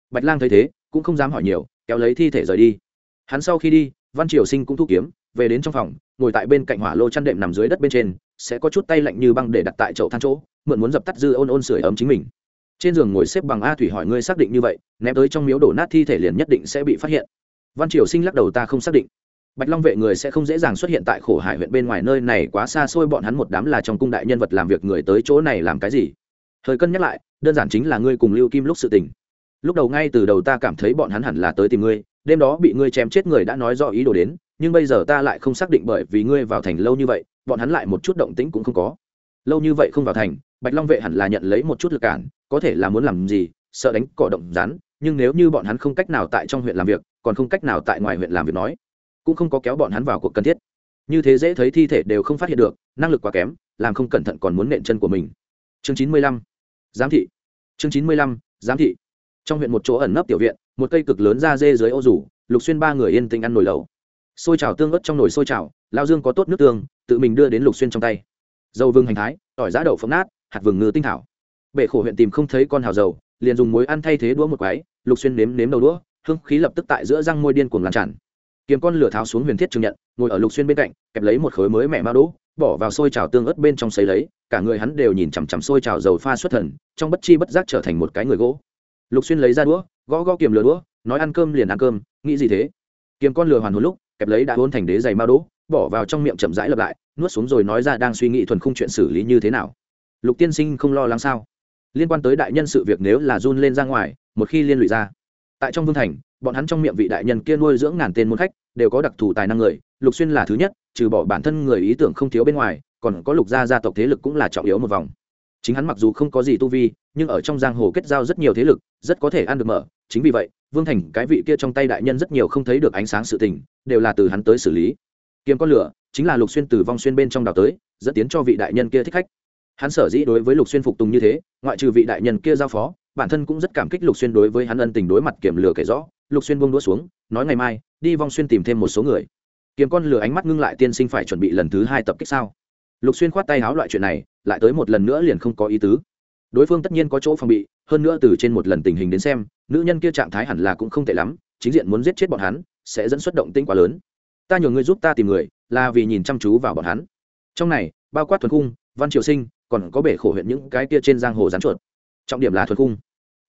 Bạch lang thấy thế, cũng không dám hỏi nhiều, kéo lấy thi thể rời đi. Hắn sau khi đi, văn triều sinh cũng thu kiếm, về đến trong phòng, ngồi tại bên cạnh hỏa lô chăn đệm nằm dưới đất bên trên, sẽ có chút tay lạnh như băng để đặt tại chậu than chỗ, mượn muốn dập tắt dư ôn ôn sưởi ấm chính mình. Trên giường ngồi xếp bằng a thủy hỏi ngươi xác định như vậy, ném tới trong miếu đổ nát thi thể liền nhất định sẽ bị phát hiện. Văn triều sinh lắc đầu ta không xác định bạch long vệ người sẽ không dễ dàng xuất hiện tại khổ hải huyện bên ngoài nơi này quá xa xôi, bọn hắn một đám là trong cung đại nhân vật làm việc người tới chỗ này làm cái gì? Thời cân nhắc lại, đơn giản chính là ngươi cùng lưu kim lúc sự tình. Lúc đầu ngay từ đầu ta cảm thấy bọn hắn hẳn là tới tìm ngươi, đêm đó bị ngươi chém chết người đã nói rõ ý đồ đến, nhưng bây giờ ta lại không xác định bởi vì ngươi vào thành lâu như vậy, bọn hắn lại một chút động tĩnh cũng không có. Lâu như vậy không vào thành, bạch long vệ hẳn là nhận lấy một chút lực cản, có thể là muốn làm gì, sợ đánh cỏ động rắn, nhưng nếu như bọn hắn không cách nào tại trong huyện làm việc, còn không cách nào tại ngoài huyện làm việc nói cũng không có kéo bọn hắn vào cuộc cần thiết. Như thế dễ thấy thi thể đều không phát hiện được, năng lực quá kém, làm không cẩn thận còn muốn nện chân của mình. Chương chín mươi lăm, giám thị. Chương chín mươi lăm, giám thị. Trong huyện một chỗ ẩn nấp tiểu viện, một cây cực lớn da dê dưới ô rủ, lục xuyên ba người yên tĩnh ăn nồi lẩu. Xôi trào tương ớt trong nồi xôi trào lao dương có tốt nước tương, tự mình đưa đến lục xuyên trong tay. Dầu vừng hành thái, tỏi giá đậu phóng nát, hạt vừng ngư tinh thảo. Bệ khổ huyện tìm không thấy con hào dầu, liền dùng muối ăn thay thế đũa một quái, lục xuyên nếm nếm đầu đũa, hương khí lập tức tại giữa răng môi điên cuồng làm tràn kiếm con lửa tháo xuống huyền thiết trường nhận, ngồi ở lục xuyên bên cạnh, kẹp lấy một khối mới mẹ ma đỗ, bỏ vào xôi trào tương ớt bên trong xấy lấy, cả người hắn đều nhìn chằm chằm xôi trào dầu pha xuất thần, trong bất chi bất giác trở thành một cái người gỗ. Lục xuyên lấy ra đũa, gõ gõ kiềm lửa đũa, nói ăn cơm liền ăn cơm, nghĩ gì thế? Kiếm con lửa hoàn hồn lúc, kẹp lấy đã hôn thành đế dày ma đỗ, bỏ vào trong miệng chậm rãi lặp lại, nuốt xuống rồi nói ra đang suy nghĩ thuần khung chuyện xử lý như thế nào. Lục tiên sinh không lo lắng sao? Liên quan tới đại nhân sự việc nếu là run lên ra ngoài, một khi liên lụy ra, tại trong vương thành bọn hắn trong miệng vị đại nhân kia nuôi dưỡng ngàn tên môn khách, đều có đặc thù tài năng người, lục xuyên là thứ nhất, trừ bỏ bản thân người ý tưởng không thiếu bên ngoài, còn có lục gia gia tộc thế lực cũng là trọng yếu một vòng. Chính hắn mặc dù không có gì tu vi, nhưng ở trong giang hồ kết giao rất nhiều thế lực, rất có thể ăn được mở. Chính vì vậy, vương thành, cái vị kia trong tay đại nhân rất nhiều không thấy được ánh sáng sự tình, đều là từ hắn tới xử lý. Kiếm con lửa, chính là lục xuyên từ vong xuyên bên trong đào tới, dẫn tiến cho vị đại nhân kia thích khách. Hắn sở dĩ đối với lục xuyên phục tùng như thế, ngoại trừ vị đại nhân kia giao phó, bản thân cũng rất cảm kích lục xuyên đối với hắn ân tình đối mặt kiểm lửa kể rõ lục xuyên buông đũa xuống, nói ngày mai, đi vong xuyên tìm thêm một số người. Kiếm con lửa ánh mắt ngưng lại tiên sinh phải chuẩn bị lần thứ hai tập kích sao? Lục xuyên khoát tay háo loại chuyện này, lại tới một lần nữa liền không có ý tứ. Đối phương tất nhiên có chỗ phòng bị, hơn nữa từ trên một lần tình hình đến xem, nữ nhân kia trạng thái hẳn là cũng không tệ lắm, chính diện muốn giết chết bọn hắn, sẽ dẫn xuất động tinh quá lớn. Ta nhờ ngươi giúp ta tìm người, là vì nhìn chăm chú vào bọn hắn. Trong này, bao quát thuần cung văn triều sinh, còn có bể khổ huyện những cái kia trên giang hồ rán chuột. Trọng điểm là thuần cung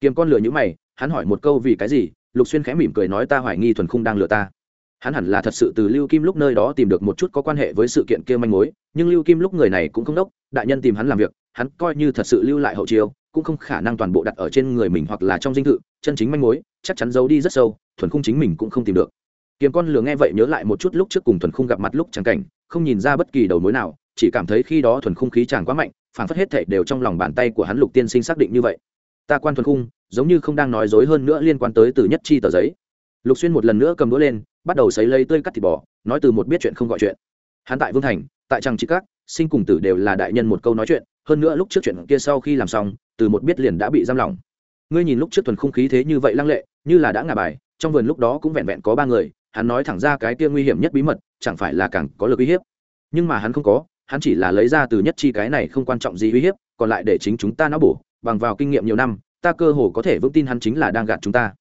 Kiếm con Lửa nhữ mày, hắn hỏi một câu vì cái gì lục xuyên khẽ mỉm cười nói ta hoài nghi thuần khung đang lừa ta. Hắn hẳn là thật sự từ lưu kim lúc nơi đó tìm được một chút có quan hệ với sự kiện kia manh mối, nhưng lưu kim lúc người này cũng không đốc, đại nhân tìm hắn làm việc, hắn coi như thật sự lưu lại hậu chiêu, cũng không khả năng toàn bộ đặt ở trên người mình hoặc là trong dinh thự, chân chính manh mối, chắc chắn giấu đi rất sâu, thuần khung chính mình cũng không tìm được. Kiếm con lừa nghe vậy nhớ lại một chút lúc trước cùng thuần khung gặp mặt lúc trắng cảnh, không nhìn ra bất kỳ đầu mối nào, chỉ cảm thấy khi đó thuần khung khí chàng quá mạnh phản phất hết thệ đều trong lòng bàn tay của hắn lục tiên sinh xác định như vậy. Ta quan thuần khung giống như không đang nói dối hơn nữa liên quan tới từ nhất chi tờ giấy. Lục xuyên một lần nữa cầm đũa lên, bắt đầu xấy lấy tươi cắt thịt bò, nói từ một biết chuyện không gọi chuyện. Hắn tại vương thành, tại trang trí các, sinh cùng tử đều là đại nhân một câu nói chuyện, hơn nữa lúc trước chuyện kia sau khi làm xong, từ một biết liền đã bị giam lỏng. Ngươi nhìn lúc trước thuần không khí thế như vậy lăng lệ, như là đã ngả bài, trong vườn lúc đó cũng vẹn vẹn có ba người, hắn nói thẳng ra cái kia nguy hiểm nhất bí mật, chẳng phải là càng có lực uy hiếp. Nhưng mà hắn không có, hắn chỉ là lấy ra từ nhất chi cái này không quan trọng gì uy hiếp, còn lại để chính chúng ta não bổ, bằng vào kinh nghiệm nhiều năm ta cơ hồ có thể vững tin hắn chính là đang gạt chúng ta.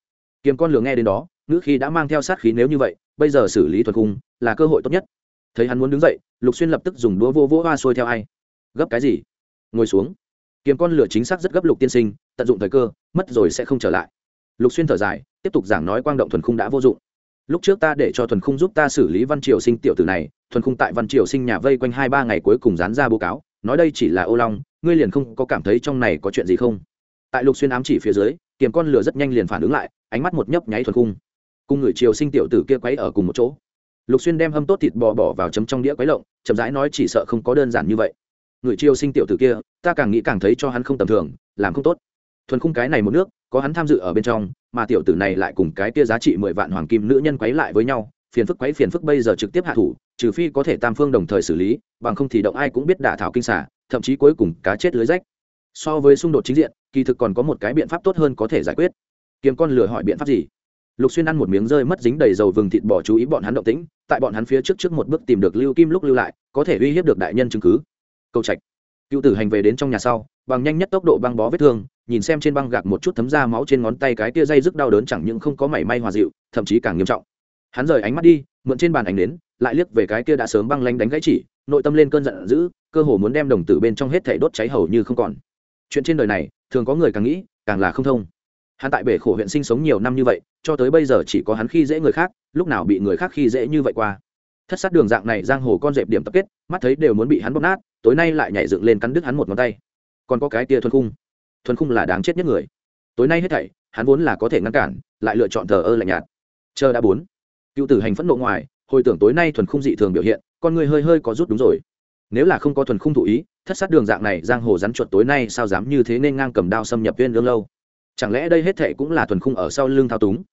Kiếm con lừa nghe đến đó, ngữ khí đã mang theo sát khí nếu như vậy, bây giờ xử lý thuật cung là cơ hội tốt nhất. Thấy hắn muốn đứng dậy, lục xuyên lập tức dùng đũa vô vỗ hoa xuôi theo ai. Gấp cái gì? Ngồi xuống. Kiếm con lửa chính xác rất gấp lục tiên sinh, tận dụng thời cơ, mất rồi sẽ không trở lại. Lục xuyên thở dài, tiếp tục giảng nói quang động thuần khung đã vô dụng. Lúc trước ta để cho thuần khung giúp ta xử lý văn triều sinh tiểu tử này, thuần khung tại văn triều sinh nhà vây quanh hai ba ngày cuối cùng dán ra báo cáo, nói đây chỉ là ô long, ngươi liền không có cảm thấy trong này có chuyện gì không? Tại lục xuyên ám chỉ phía dưới, kiềm con lửa rất nhanh liền phản ứng lại, ánh mắt một nhấp nháy thuần khung. Cùng người triều sinh tiểu tử kia quấy ở cùng một chỗ. Lục xuyên đem hâm tốt thịt bò bỏ vào chấm trong đĩa quấy lộng, chậm rãi nói chỉ sợ không có đơn giản như vậy. Người triều sinh tiểu tử kia, ta càng nghĩ càng thấy cho hắn không tầm thường, làm không tốt. Thuần khung cái này một nước, có hắn tham dự ở bên trong, mà tiểu tử này lại cùng cái kia giá trị mười vạn hoàng kim nữ nhân quấy lại với nhau, phiền phức quấy phiền phức bây giờ trực tiếp hạ thủ, trừ phi có thể tam phương đồng thời xử lý, bằng không thì động ai cũng biết đả thảo kinh xả, thậm chí cuối cùng cá chết lưới rách so với xung đột chính diện, kỳ thực còn có một cái biện pháp tốt hơn có thể giải quyết. Kiếm con lừa hỏi biện pháp gì? Lục xuyên ăn một miếng rơi mất dính đầy dầu vừng thịt bỏ chú ý bọn hắn động tĩnh, tại bọn hắn phía trước trước một bước tìm được lưu kim lúc lưu lại, có thể uy hiếp được đại nhân chứng cứ. Câu trạch. Cựu tử hành về đến trong nhà sau, bằng nhanh nhất tốc độ băng bó vết thương, nhìn xem trên băng gạc một chút thấm ra máu trên ngón tay cái tia dây rất đau đớn chẳng những không có mảy may hòa dịu, thậm chí càng nghiêm trọng. Hắn rời ánh mắt đi, mượn trên bàn ảnh đến lại liếc về cái kia đã sớm băng lanh đánh gãy chỉ, nội tâm lên cơn giận dữ, cơ hồ muốn đem đồng tử bên trong hết thể đốt cháy hầu như không còn chuyện trên đời này, thường có người càng nghĩ, càng là không thông. Hắn tại bể khổ huyện sinh sống nhiều năm như vậy, cho tới bây giờ chỉ có hắn khi dễ người khác, lúc nào bị người khác khi dễ như vậy qua. Thất sát đường dạng này giang hồ con dẹp điểm tập kết, mắt thấy đều muốn bị hắn bóp nát, tối nay lại nhảy dựng lên cắn đứt hắn một ngón tay. Còn có cái tia thuần khung. Thuần khung là đáng chết nhất người. Tối nay hết thảy, hắn vốn là có thể ngăn cản, lại lựa chọn thờ ơ lạnh nhạt. Chờ đã bốn. Cựu tử hành phẫn nộ ngoài, hồi tưởng tối nay thuần khung dị thường biểu hiện, con người hơi hơi có rút đúng rồi nếu là không có thuần khung thụ ý, thất sát đường dạng này, giang hồ rắn chuột tối nay sao dám như thế nên ngang cầm đao xâm nhập viên lương lâu? Chẳng lẽ đây hết thệ cũng là thuần khung ở sau lưng thao túng?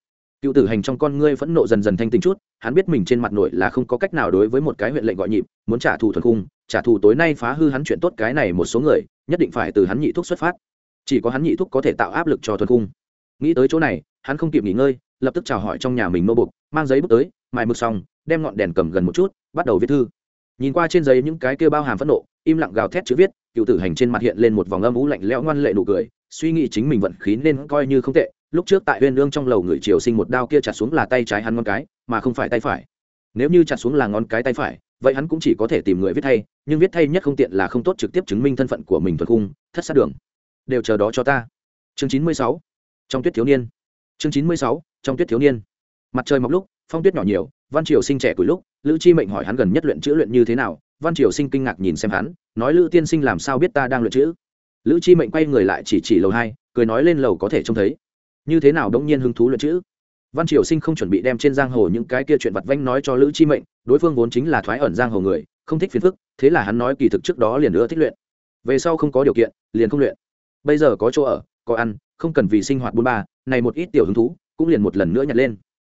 Cựu tử hành trong con ngươi phẫn nộ dần dần thanh tình chút, hắn biết mình trên mặt nội là không có cách nào đối với một cái huyện lệnh gọi nhịp, muốn trả thù thuần khung, trả thù tối nay phá hư hắn chuyện tốt cái này một số người, nhất định phải từ hắn nhị thuốc xuất phát. Chỉ có hắn nhị thuốc có thể tạo áp lực cho thuần khung. Nghĩ tới chỗ này, hắn không kịp nghỉ ngơi, lập tức chào hỏi trong nhà mình nô bục, mang giấy bút tới, mài mực xong, đem ngọn đèn cầm gần một chút, bắt đầu viết thư nhìn qua trên giấy những cái kia bao hàm phẫn nộ, im lặng gào thét chữ viết, cựu tử hành trên mặt hiện lên một vòng âm ú lạnh lẽo ngoan lệ nụ cười, suy nghĩ chính mình vận khí nên coi như không tệ. Lúc trước tại huyên lương trong lầu người triều sinh một đao kia chặt xuống là tay trái hắn ngón cái, mà không phải tay phải. Nếu như chặt xuống là ngón cái tay phải, vậy hắn cũng chỉ có thể tìm người viết thay nhưng viết thay nhất không tiện là không tốt trực tiếp chứng minh thân phận của mình thuật khung, thất sát đường. Đều chờ đó cho ta. Chương chín mươi sáu. Trong tuyết thiếu niên. Chương chín mươi sáu, trong tuyết thiếu niên. Mặt trời mọc lúc, phong tuyết nhỏ nhiều, văn triều sinh trẻ cuối lúc lữ chi mệnh hỏi hắn gần nhất luyện chữ luyện như thế nào, văn triều sinh kinh ngạc nhìn xem hắn, nói lữ tiên sinh làm sao biết ta đang luyện chữ? Lữ chi mệnh quay người lại chỉ chỉ lầu hai, cười nói lên lầu có thể trông thấy. Như thế nào đống nhiên hứng thú luyện chữ? Văn triều sinh không chuẩn bị đem trên giang hồ những cái kia chuyện vặt vanh nói cho lữ chi mệnh, đối phương vốn chính là thoái ẩn giang hồ người, không thích phiền phức, thế là hắn nói kỳ thực trước đó liền nữa thích luyện. Về sau không có điều kiện, liền không luyện. Bây giờ có chỗ ở, có ăn, không cần vì sinh hoạt buôn ba, này một ít tiểu hứng thú, cũng liền một lần nữa nhặt lên.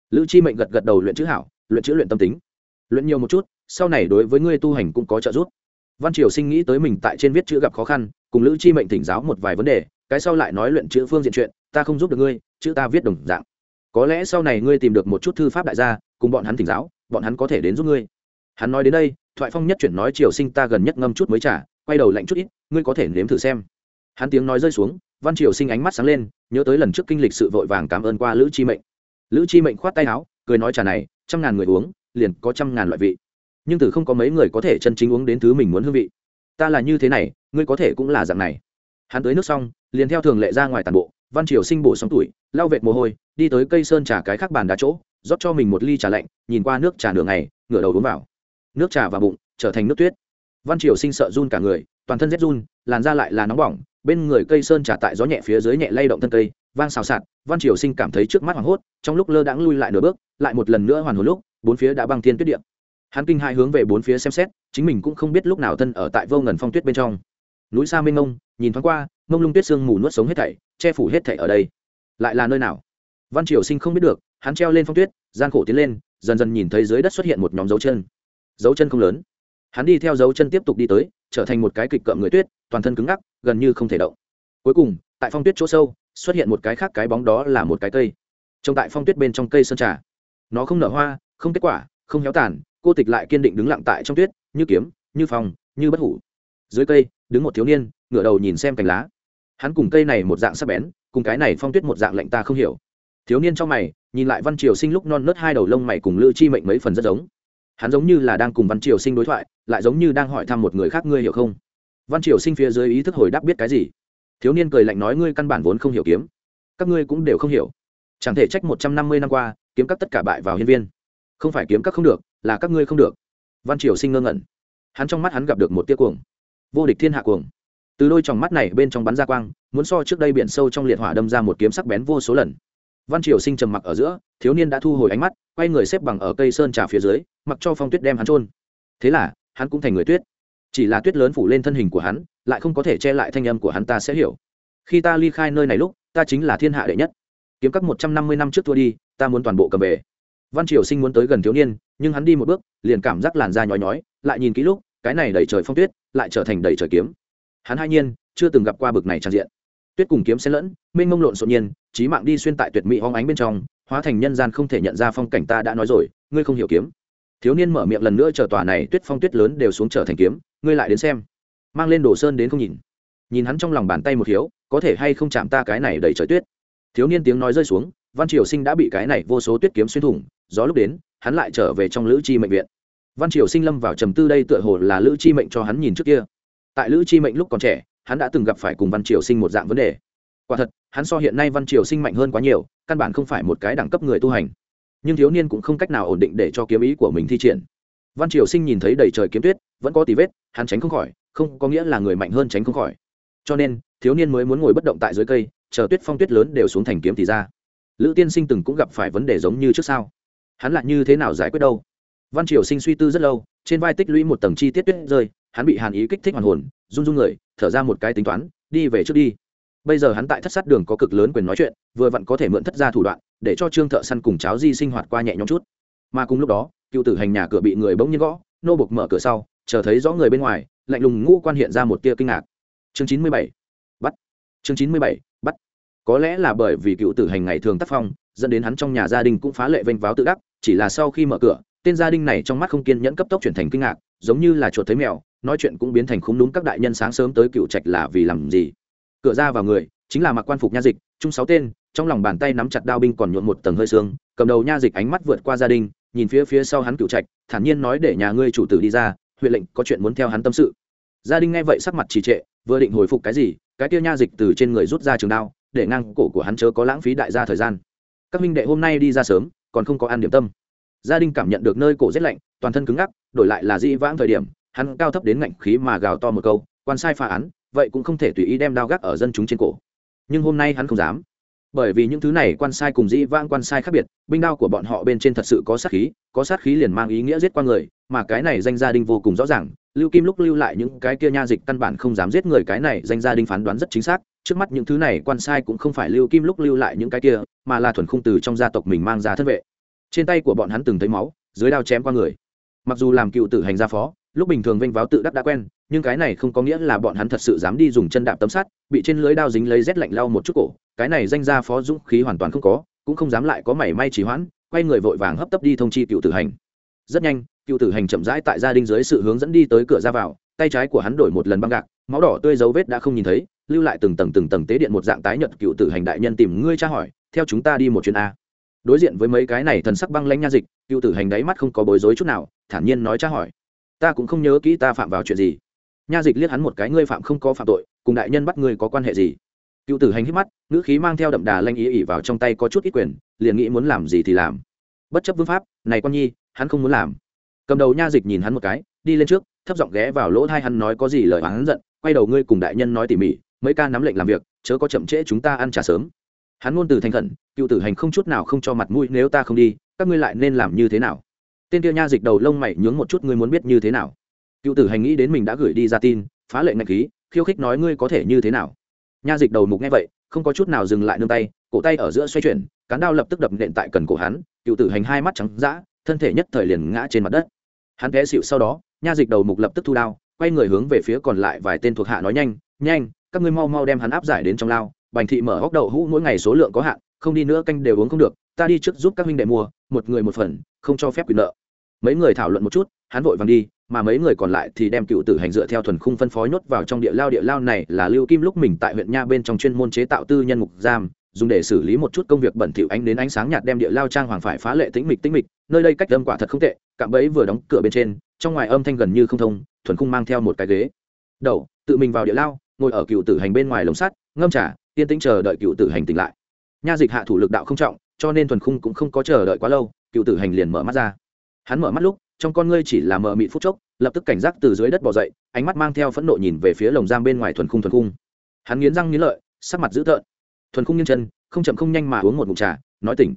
Lữ chi mệnh gật gật đầu luyện chữ hảo, luyện chữ luyện tâm tính luyện nhiều một chút, sau này đối với ngươi tu hành cũng có trợ giúp. Văn triều sinh nghĩ tới mình tại trên viết chữ gặp khó khăn, cùng lữ chi mệnh thỉnh giáo một vài vấn đề, cái sau lại nói luyện chữ phương diện chuyện, ta không giúp được ngươi, chữ ta viết đồng dạng. Có lẽ sau này ngươi tìm được một chút thư pháp đại gia, cùng bọn hắn thỉnh giáo, bọn hắn có thể đến giúp ngươi. Hắn nói đến đây, thoại phong nhất chuyển nói triều sinh ta gần nhất ngâm chút mới trả quay đầu lạnh chút ít, ngươi có thể nếm thử xem. Hắn tiếng nói rơi xuống, văn triều sinh ánh mắt sáng lên, nhớ tới lần trước kinh lịch sự vội vàng cảm ơn qua lữ chi mệnh. Lữ chi mệnh khoát tay áo, cười nói trà này, trăm ngàn người uống liền có trăm ngàn loại vị. Nhưng từ không có mấy người có thể chân chính uống đến thứ mình muốn hương vị. Ta là như thế này, ngươi có thể cũng là dạng này. Hắn tới nước xong, liền theo thường lệ ra ngoài tàn bộ, văn triều sinh bổ sóng tuổi, lau vệt mồ hôi, đi tới cây sơn trà cái khác bàn đá chỗ, rót cho mình một ly trà lạnh, nhìn qua nước trà nửa ngày, ngửa đầu uống vào. Nước trà vào bụng, trở thành nước tuyết. Văn triều sinh sợ run cả người, toàn thân rét run, làn da lại là nóng bỏng, bên người cây sơn trà tại gió nhẹ phía dưới nhẹ lay động thân cây, vang xào xạc, văn triều sinh cảm thấy trước mắt hoảng hốt, trong lúc lơ đãng lui lại nửa bước, lại một lần nữa hoàn hồn lúc bốn phía đã băng thiên tuyết điện hắn kinh hai hướng về bốn phía xem xét, chính mình cũng không biết lúc nào thân ở tại vô ngần phong tuyết bên trong. Núi xa mênh mông nhìn thoáng qua, mông lung tuyết sương mù nuốt sống hết thảy, che phủ hết thảy ở đây. Lại là nơi nào? Văn triều sinh không biết được, hắn treo lên phong tuyết, gian khổ tiến lên, dần dần nhìn thấy dưới đất xuất hiện một nhóm dấu chân. Dấu chân không lớn. Hắn đi theo dấu chân tiếp tục đi tới, trở thành một cái kịch cợm người tuyết, toàn thân cứng ngắc, gần như không thể động. Cuối cùng, tại phong tuyết chỗ sâu, xuất hiện một cái khác cái bóng đó là một cái cây. Trông tại phong tuyết bên trong cây sơn trà. Nó không nở hoa không kết quả, không héo tàn, cô tịch lại kiên định đứng lặng tại trong tuyết, như kiếm, như phòng như bất hủ. Dưới cây, đứng một thiếu niên, ngửa đầu nhìn xem cành lá. Hắn cùng cây này một dạng sắc bén, cùng cái này phong tuyết một dạng lạnh ta không hiểu. Thiếu niên trong mày, nhìn lại văn triều sinh lúc non nớt hai đầu lông mày cùng lữ chi mệnh mấy phần rất giống. Hắn giống như là đang cùng văn triều sinh đối thoại, lại giống như đang hỏi thăm một người khác ngươi hiểu không? Văn triều sinh phía dưới ý thức hồi đáp biết cái gì? Thiếu niên cười lạnh nói ngươi căn bản vốn không hiểu kiếm. Các ngươi cũng đều không hiểu. Chẳng thể trách một trăm năm mươi năm qua, kiếm các tất cả bại vào hiên viên không phải kiếm các không được, là các ngươi không được. Văn triều sinh ngơ ngẩn. Hắn trong mắt hắn gặp được một tia cuồng. Vô địch thiên hạ cuồng. Từ đôi tròng mắt này bên trong bắn ra quang, muốn so trước đây biển sâu trong liệt hỏa đâm ra một kiếm sắc bén vô số lần. Văn triều sinh trầm mặc ở giữa, thiếu niên đã thu hồi ánh mắt, quay người xếp bằng ở cây sơn trà phía dưới, mặc cho phong tuyết đem hắn trôn thế là, hắn cũng thành người tuyết. Chỉ là tuyết lớn phủ lên thân hình của hắn, lại không có thể che lại thanh âm của hắn ta sẽ hiểu. Khi ta ly khai nơi này lúc, ta chính là thiên hạ đệ nhất. Kiếm các một trăm năm mươi năm trước thua đi, ta muốn toàn bộ cầm về văn triều sinh muốn tới gần thiếu niên, nhưng hắn đi một bước, liền cảm giác làn da nhói nhói, lại nhìn kỹ lúc, cái này đầy trời phong tuyết, lại trở thành đầy trời kiếm. Hắn hai nhiên, chưa từng gặp qua bực này trang diện. Tuyết cùng kiếm xen lẫn, mênh mông lộn xộn nhiên trí mạng đi xuyên tại tuyệt mỹ hóng ánh bên trong, hóa thành nhân gian không thể nhận ra phong cảnh ta đã nói rồi, ngươi không hiểu kiếm. Thiếu niên mở miệng lần nữa chờ tòa này tuyết phong tuyết lớn đều xuống trở thành kiếm, ngươi lại đến xem. Mang lên đồ sơn đến không nhìn. Nhìn hắn trong lòng bàn tay một hiếu, có thể hay không chạm ta cái này đầy trời tuyết. Thiếu niên tiếng nói rơi xuống, văn triều sinh đã bị cái này vô số tuyết kiếm xuyên thủng gió lúc đến, hắn lại trở về trong lữ chi mệnh viện. Văn triều sinh lâm vào trầm tư đây tựa hồ là lữ chi mệnh cho hắn nhìn trước kia. Tại lữ chi mệnh lúc còn trẻ, hắn đã từng gặp phải cùng văn triều sinh một dạng vấn đề. Quả thật, hắn so hiện nay văn triều sinh mạnh hơn quá nhiều, căn bản không phải một cái đẳng cấp người tu hành. Nhưng thiếu niên cũng không cách nào ổn định để cho kiếm ý của mình thi triển. Văn triều sinh nhìn thấy đầy trời kiếm tuyết, vẫn có tí vết, hắn tránh không khỏi, không có nghĩa là người mạnh hơn tránh không khỏi. Cho nên, thiếu niên mới muốn ngồi bất động tại dưới cây, chờ tuyết phong tuyết lớn đều xuống thành kiếm thì ra. Lữ tiên sinh từng cũng gặp phải vấn đề giống như trước sao hắn lại như thế nào giải quyết đâu? Văn triều sinh suy tư rất lâu, trên vai tích lũy một tầng chi tiết tuyết rơi, hắn bị hàn ý kích thích hoàn hồn, run run người, thở ra một cái tính toán, đi về trước đi. Bây giờ hắn tại thất sát đường có cực lớn quyền nói chuyện, vừa vặn có thể mượn thất ra thủ đoạn, để cho trương thợ săn cùng cháo di sinh hoạt qua nhẹ nhõm chút. Mà cùng lúc đó, cựu tử hành nhà cửa bị người bỗng nhiên gõ, nô bục mở cửa sau, chờ thấy rõ người bên ngoài, lạnh lùng ngũ quan hiện ra một tia kinh ngạc. Chương chín mươi bảy. Bắt. Chương chín mươi bảy có lẽ là bởi vì cựu tử hành ngày thường tác phong, dẫn đến hắn trong nhà gia đình cũng phá lệ vênh váo tự đắc, chỉ là sau khi mở cửa, tên gia đình này trong mắt không kiên nhẫn cấp tốc chuyển thành kinh ngạc, giống như là chuột thấy mèo, nói chuyện cũng biến thành khung đúng các đại nhân sáng sớm tới cựu trạch là vì làm gì. Cửa ra vào người, chính là mặc quan phục nha dịch, chung sáu tên, trong lòng bàn tay nắm chặt đao binh còn nhuộn một tầng hơi xương, cầm đầu nha dịch ánh mắt vượt qua gia đình, nhìn phía phía sau hắn cựu trạch, thản nhiên nói để nhà ngươi chủ tử đi ra, huyện lệnh có chuyện muốn theo hắn tâm sự. Gia đình nghe vậy sắc mặt trì trệ, vừa định hồi phục cái gì, cái kia nha dịch từ trên người rút ra trường đao để ngang cổ của hắn chớ có lãng phí đại gia thời gian. Các minh đệ hôm nay đi ra sớm, còn không có ăn điểm tâm. Gia đình cảm nhận được nơi cổ rét lạnh, toàn thân cứng ngắc, đổi lại là di vãng thời điểm, hắn cao thấp đến ngạnh khí mà gào to một câu, quan sai phá án, vậy cũng không thể tùy ý đem đao gác ở dân chúng trên cổ. Nhưng hôm nay hắn không dám. Bởi vì những thứ này quan sai cùng dĩ vãng quan sai khác biệt, binh đao của bọn họ bên trên thật sự có sát khí, có sát khí liền mang ý nghĩa giết qua người, mà cái này danh gia đình vô cùng rõ ràng, lưu kim lúc lưu lại những cái kia nha dịch căn bản không dám giết người, cái này danh gia đình phán đoán rất chính xác trước mắt những thứ này quan sai cũng không phải lưu kim lúc lưu lại những cái kia, mà là thuần khung từ trong gia tộc mình mang ra thân vệ. Trên tay của bọn hắn từng thấy máu, dưới đao chém qua người. Mặc dù làm cựu tử hành gia phó, lúc bình thường vênh váo tự đắc đã quen, nhưng cái này không có nghĩa là bọn hắn thật sự dám đi dùng chân đạp tấm sắt, bị trên lưới đao dính lấy rét lạnh lau một chút cổ. Cái này danh gia phó dũng khí hoàn toàn không có, cũng không dám lại có mảy may trì hoãn, quay người vội vàng hấp tấp đi thông chi cựu tử hành. Rất nhanh, cựu tử hành chậm rãi tại gia đình dưới sự hướng dẫn đi tới cửa ra vào, tay trái của hắn đổi một lần băng gạc, máu đỏ tươi dấu vết đã không nhìn thấy lưu lại từng tầng từng tầng tế điện một dạng tái nhật cựu tử hành đại nhân tìm ngươi tra hỏi, theo chúng ta đi một chuyến a. Đối diện với mấy cái này thần sắc băng lanh nha dịch, cựu tử hành đáy mắt không có bối rối chút nào, thản nhiên nói tra hỏi. Ta cũng không nhớ kỹ ta phạm vào chuyện gì. Nha dịch liếc hắn một cái, ngươi phạm không có phạm tội, cùng đại nhân bắt ngươi có quan hệ gì? Cựu tử hành hít mắt, ngữ khí mang theo đậm đà lanh ý ỉ vào trong tay có chút ít quyền, liền nghĩ muốn làm gì thì làm. Bất chấp vương pháp, này con nhi, hắn không muốn làm. Cầm đầu nha dịch nhìn hắn một cái, đi lên trước, thấp giọng ghé vào lỗ thai hắn nói có gì lời hắn giận, quay đầu ngươi cùng đại nhân nói tỉ mỉ mấy ca nắm lệnh làm việc, chớ có chậm trễ chúng ta ăn trả sớm. Hắn ngôn từ thành khẩn, cựu tử hành không chút nào không cho mặt mũi, nếu ta không đi, các ngươi lại nên làm như thế nào? Tên kia nha dịch đầu lông mày nhướng một chút, ngươi muốn biết như thế nào? Cựu tử hành nghĩ đến mình đã gửi đi ra tin, phá lệ ngạch khí, khiêu khích nói, ngươi có thể như thế nào? Nha dịch đầu mục nghe vậy, không có chút nào dừng lại nương tay, cổ tay ở giữa xoay chuyển, cán đao lập tức đập nện tại cần cổ hắn, cựu tử hành hai mắt trắng d thân thể nhất thời liền ngã trên mặt đất. Hắn té xịu sau đó, nha dịch đầu mục lập tức thu đao, quay người hướng về phía còn lại vài tên thuộc hạ nói nhanh nhanh các ngươi mau mau đem hắn áp giải đến trong lao, bành thị mở góc đậu hũ mỗi ngày số lượng có hạn, không đi nữa canh đều uống không được, ta đi trước giúp các huynh đệ mua, một người một phần, không cho phép quyền nợ. Mấy người thảo luận một chút, hắn vội vàng đi, mà mấy người còn lại thì đem cựu tử hành dựa theo thuần khung phân phối nhốt vào trong địa lao. Địa lao này là lưu kim lúc mình tại huyện nha bên trong chuyên môn chế tạo tư nhân ngục giam, dùng để xử lý một chút công việc bẩn thỉu ánh đến ánh sáng nhạt đem địa lao trang hoàng phải phá lệ tĩnh mịch tĩnh mịch, nơi đây cách âm quả thật không tệ, cạm bẫy vừa đóng cửa bên trên, trong ngoài âm thanh gần như không thông, thuần khung mang theo một cái ghế. Đầu, tự mình vào địa lao ngồi ở cựu tử hành bên ngoài lồng sắt, ngâm trà, yên tĩnh chờ đợi cựu tử hành tỉnh lại. Nha dịch hạ thủ lực đạo không trọng, cho nên thuần khung cũng không có chờ đợi quá lâu, cựu tử hành liền mở mắt ra. Hắn mở mắt lúc, trong con ngươi chỉ là mờ mịt phút chốc, lập tức cảnh giác từ dưới đất bỏ dậy, ánh mắt mang theo phẫn nộ nhìn về phía lồng giam bên ngoài thuần khung thuần khung. Hắn nghiến răng nghiến lợi, sắc mặt dữ tợn. Thuần khung nghiêng chân, không chậm không nhanh mà uống một mụn trà, nói tỉnh.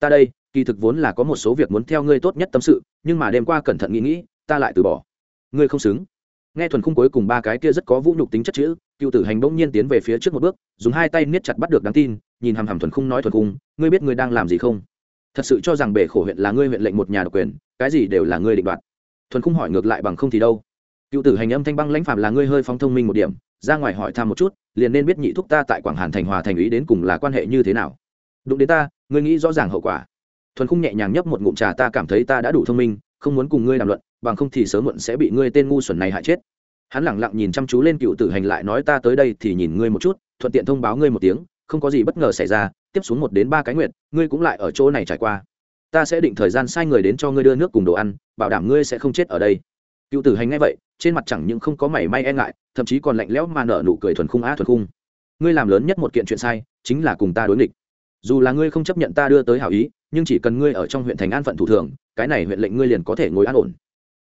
Ta đây, kỳ thực vốn là có một số việc muốn theo ngươi tốt nhất tâm sự, nhưng mà đêm qua cẩn thận nghĩ nghĩ, ta lại từ bỏ. Ngươi không xứng nghe thuần khung cuối cùng ba cái kia rất có vũ nhục tính chất chữ, cựu tử hành bỗng nhiên tiến về phía trước một bước, dùng hai tay niết chặt bắt được đáng tin, nhìn hằm hằm thuần khung nói thuần khung, ngươi biết ngươi đang làm gì không? Thật sự cho rằng bể khổ huyện là ngươi huyện lệnh một nhà độc quyền, cái gì đều là ngươi định đoạt. Thuần khung hỏi ngược lại bằng không thì đâu. Cựu tử hành âm thanh băng lãnh phạm là ngươi hơi phóng thông minh một điểm, ra ngoài hỏi thăm một chút, liền nên biết nhị thúc ta tại quảng hàn thành hòa thành ý đến cùng là quan hệ như thế nào. Đụng đến ta, ngươi nghĩ rõ ràng hậu quả. Thuần khung nhẹ nhàng nhấp một ngụm trà, ta cảm thấy ta đã đủ thông minh không muốn cùng ngươi đàm luận, bằng không thì sớm muộn sẽ bị ngươi tên ngu xuẩn này hại chết. Hắn lẳng lặng nhìn chăm chú lên cựu tử hành lại nói ta tới đây thì nhìn ngươi một chút, thuận tiện thông báo ngươi một tiếng, không có gì bất ngờ xảy ra, tiếp xuống một đến ba cái nguyện ngươi cũng lại ở chỗ này trải qua. Ta sẽ định thời gian sai người đến cho ngươi đưa nước cùng đồ ăn, bảo đảm ngươi sẽ không chết ở đây. Cựu tử hành ngay vậy, trên mặt chẳng những không có mảy may e ngại, thậm chí còn lạnh lẽo mà nở nụ cười thuần khung á thuần khung. Ngươi làm lớn nhất một kiện chuyện sai, chính là cùng ta đối nghịch. Dù là ngươi không chấp nhận ta đưa tới hảo ý, nhưng chỉ cần ngươi ở trong huyện thành an phận thủ thường cái này huyện lệnh ngươi liền có thể ngồi an ổn.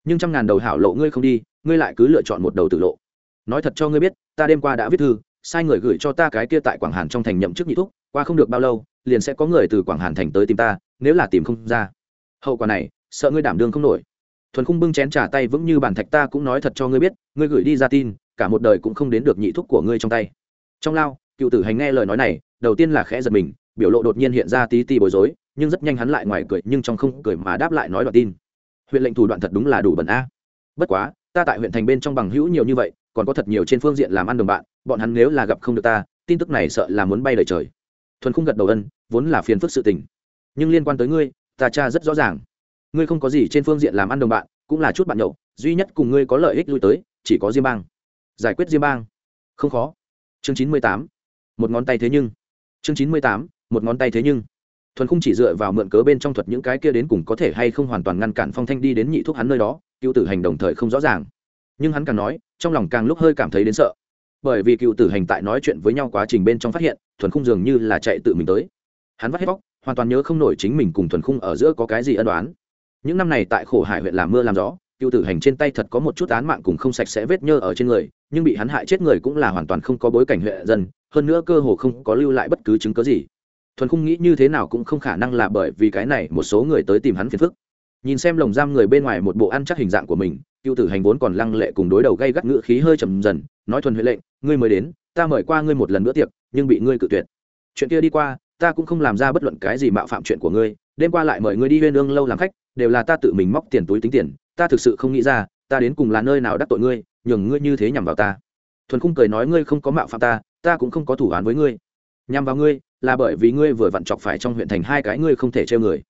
Nhưng trăm ngàn đầu hảo lộ ngươi không đi, ngươi lại cứ lựa chọn một đầu tử lộ. Nói thật cho ngươi biết, ta đêm qua đã viết thư, sai người gửi cho ta cái kia tại quảng hàn trong thành nhậm chức nhị thúc, qua không được bao lâu, liền sẽ có người từ quảng hàn thành tới tìm ta, nếu là tìm không ra. Hậu quả này, sợ ngươi đảm đương không nổi. Thuần khung bưng chén trả tay vững như bàn thạch ta cũng nói thật cho ngươi biết, ngươi gửi đi ra tin, cả một đời cũng không đến được nhị thúc của ngươi trong tay. Trong lao, cựu tử hành nghe lời nói này, đầu tiên là khẽ giật mình, biểu lộ đột nhiên hiện ra tí ti bối rối nhưng rất nhanh hắn lại ngoài cười, nhưng trong không cười mà đáp lại nói đoạn tin. Huyện lệnh thủ đoạn thật đúng là đủ bẩn a. Bất quá, ta tại huyện thành bên trong bằng hữu nhiều như vậy, còn có thật nhiều trên phương diện làm ăn đồng bạn, bọn hắn nếu là gặp không được ta, tin tức này sợ là muốn bay lời trời. Thuần không gật đầu ân, vốn là phiền phức sự tình. Nhưng liên quan tới ngươi, ta cha rất rõ ràng. Ngươi không có gì trên phương diện làm ăn đồng bạn, cũng là chút bạn nhậu, duy nhất cùng ngươi có lợi ích lui tới, chỉ có diêm bang. Giải quyết diêm bang? Không khó. Chương chín mươi tám, một ngón tay thế nhưng. Chương chín mươi tám, một ngón tay thế nhưng thuần không chỉ dựa vào mượn cớ bên trong thuật những cái kia đến cùng có thể hay không hoàn toàn ngăn cản phong thanh đi đến nhị thuốc hắn nơi đó, cựu tử hành đồng thời không rõ ràng. Nhưng hắn càng nói, trong lòng càng lúc hơi cảm thấy đến sợ. Bởi vì cựu tử hành tại nói chuyện với nhau quá trình bên trong phát hiện, thuần khung dường như là chạy tự mình tới. Hắn vắt hết vóc hoàn toàn nhớ không nổi chính mình cùng thuần khung ở giữa có cái gì ân đoán những năm này tại khổ hải huyện làm mưa làm gió, cựu tử hành trên tay thật có một chút án mạng cùng không sạch sẽ vết nhơ ở trên người, nhưng bị hắn hại chết người cũng là hoàn toàn không có bối cảnh huyện dân, hơn nữa cơ hồ không có lưu lại bất cứ chứng cớ gì thuần khung nghĩ như thế nào cũng không khả năng là bởi vì cái này một số người tới tìm hắn phiền phức. Nhìn xem lồng giam người bên ngoài một bộ ăn chắc hình dạng của mình, cựu tử hành vốn còn lăng lệ cùng đối đầu gây gắt ngữ khí hơi trầm dần, nói thuần huệ lệnh, ngươi mới đến, ta mời qua ngươi một lần bữa tiệc, nhưng bị ngươi cự tuyệt. Chuyện kia đi qua, ta cũng không làm ra bất luận cái gì mạo phạm chuyện của ngươi, đêm qua lại mời ngươi đi huyên ương lâu làm khách, đều là ta tự mình móc tiền túi tính tiền, ta thực sự không nghĩ ra, ta đến cùng là nơi nào đắc tội ngươi, nhường ngươi như thế nhằm vào ta. Thuần khung cười nói, ngươi không có mạo phạm ta ta cũng không có thủ án với ngươi nhằm vào ngươi, là bởi vì ngươi vừa vặn chọc phải trong huyện thành hai cái ngươi không thể treo người.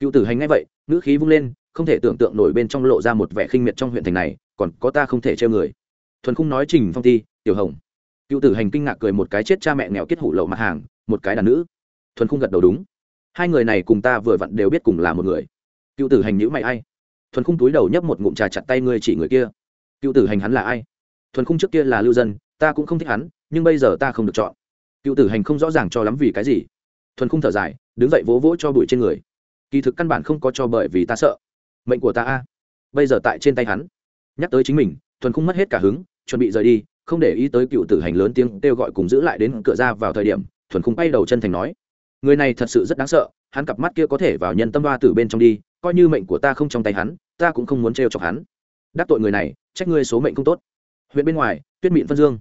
Cựu tử hành ngay vậy, ngữ khí vung lên, không thể tưởng tượng nổi bên trong lộ ra một vẻ khinh miệt trong huyện thành này, còn có ta không thể treo người. Thuần khung nói trình phong ti, tiểu hồng. Cựu tử hành kinh ngạc cười một cái chết cha mẹ nghèo kết hủ lậu mặt hàng, một cái đàn nữ. Thuần khung gật đầu đúng. Hai người này cùng ta vừa vặn đều biết cùng là một người. Cựu tử hành nhữ mày ai? Thuần khung túi đầu nhấp một ngụm trà chặt tay ngươi chỉ người kia. Cựu tử hành hắn là ai? Thuần khung trước kia là lưu dân, ta cũng không thích hắn, nhưng bây giờ ta không được chọn cựu tử hành không rõ ràng cho lắm vì cái gì. Thuần khung thở dài, đứng dậy vỗ vỗ cho bụi trên người. Kỳ thực căn bản không có cho bởi vì ta sợ. Mệnh của ta a. Bây giờ tại trên tay hắn. Nhắc tới chính mình, thuần khung mất hết cả hứng, chuẩn bị rời đi, không để ý tới cựu tử hành lớn tiếng kêu gọi cùng giữ lại đến cửa ra vào thời điểm, thuần khung bay đầu chân thành nói. Người này thật sự rất đáng sợ, hắn cặp mắt kia có thể vào nhân tâm ba từ bên trong đi, coi như mệnh của ta không trong tay hắn, ta cũng không muốn trêu chọc hắn. Đắc tội người này, trách ngươi số mệnh không tốt. Huyện bên ngoài, tuyết mịn phân dương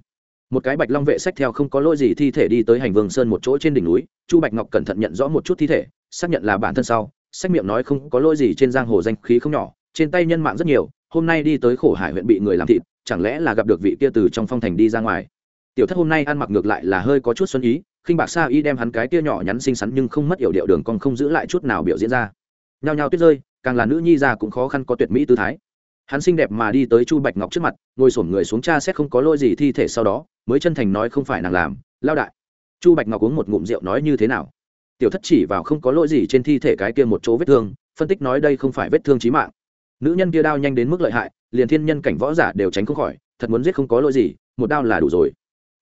một cái bạch long vệ sách theo không có lỗi gì thi thể đi tới hành vương sơn một chỗ trên đỉnh núi, chu bạch ngọc cẩn thận nhận rõ một chút thi thể, xác nhận là bản thân sau, sách miệng nói không có lỗi gì trên giang hồ danh khí không nhỏ, trên tay nhân mạng rất nhiều, hôm nay đi tới khổ hải huyện bị người làm thịt, chẳng lẽ là gặp được vị kia từ trong phong thành đi ra ngoài. Tiểu thất hôm nay ăn mặc ngược lại là hơi có chút xuân ý, khinh bạc sa y đem hắn cái kia nhỏ nhắn xinh xắn nhưng không mất yểu điệu đường còn không giữ lại chút nào biểu diễn ra. Nhao nhao tuyết rơi, càng là nữ nhi ra cũng khó khăn có tuyệt mỹ tư thái hắn xinh đẹp mà đi tới chu bạch ngọc trước mặt, ngồi sổm người xuống cha xét không có lỗi gì thi thể sau đó, mới chân thành nói không phải nàng làm, lao đại. Chu bạch ngọc uống một ngụm rượu nói như thế nào? Tiểu thất chỉ vào không có lỗi gì trên thi thể cái kia một chỗ vết thương, phân tích nói đây không phải vết thương trí mạng. Nữ nhân kia đao nhanh đến mức lợi hại, liền thiên nhân cảnh võ giả đều tránh không khỏi, thật muốn giết không có lỗi gì, một đao là đủ rồi.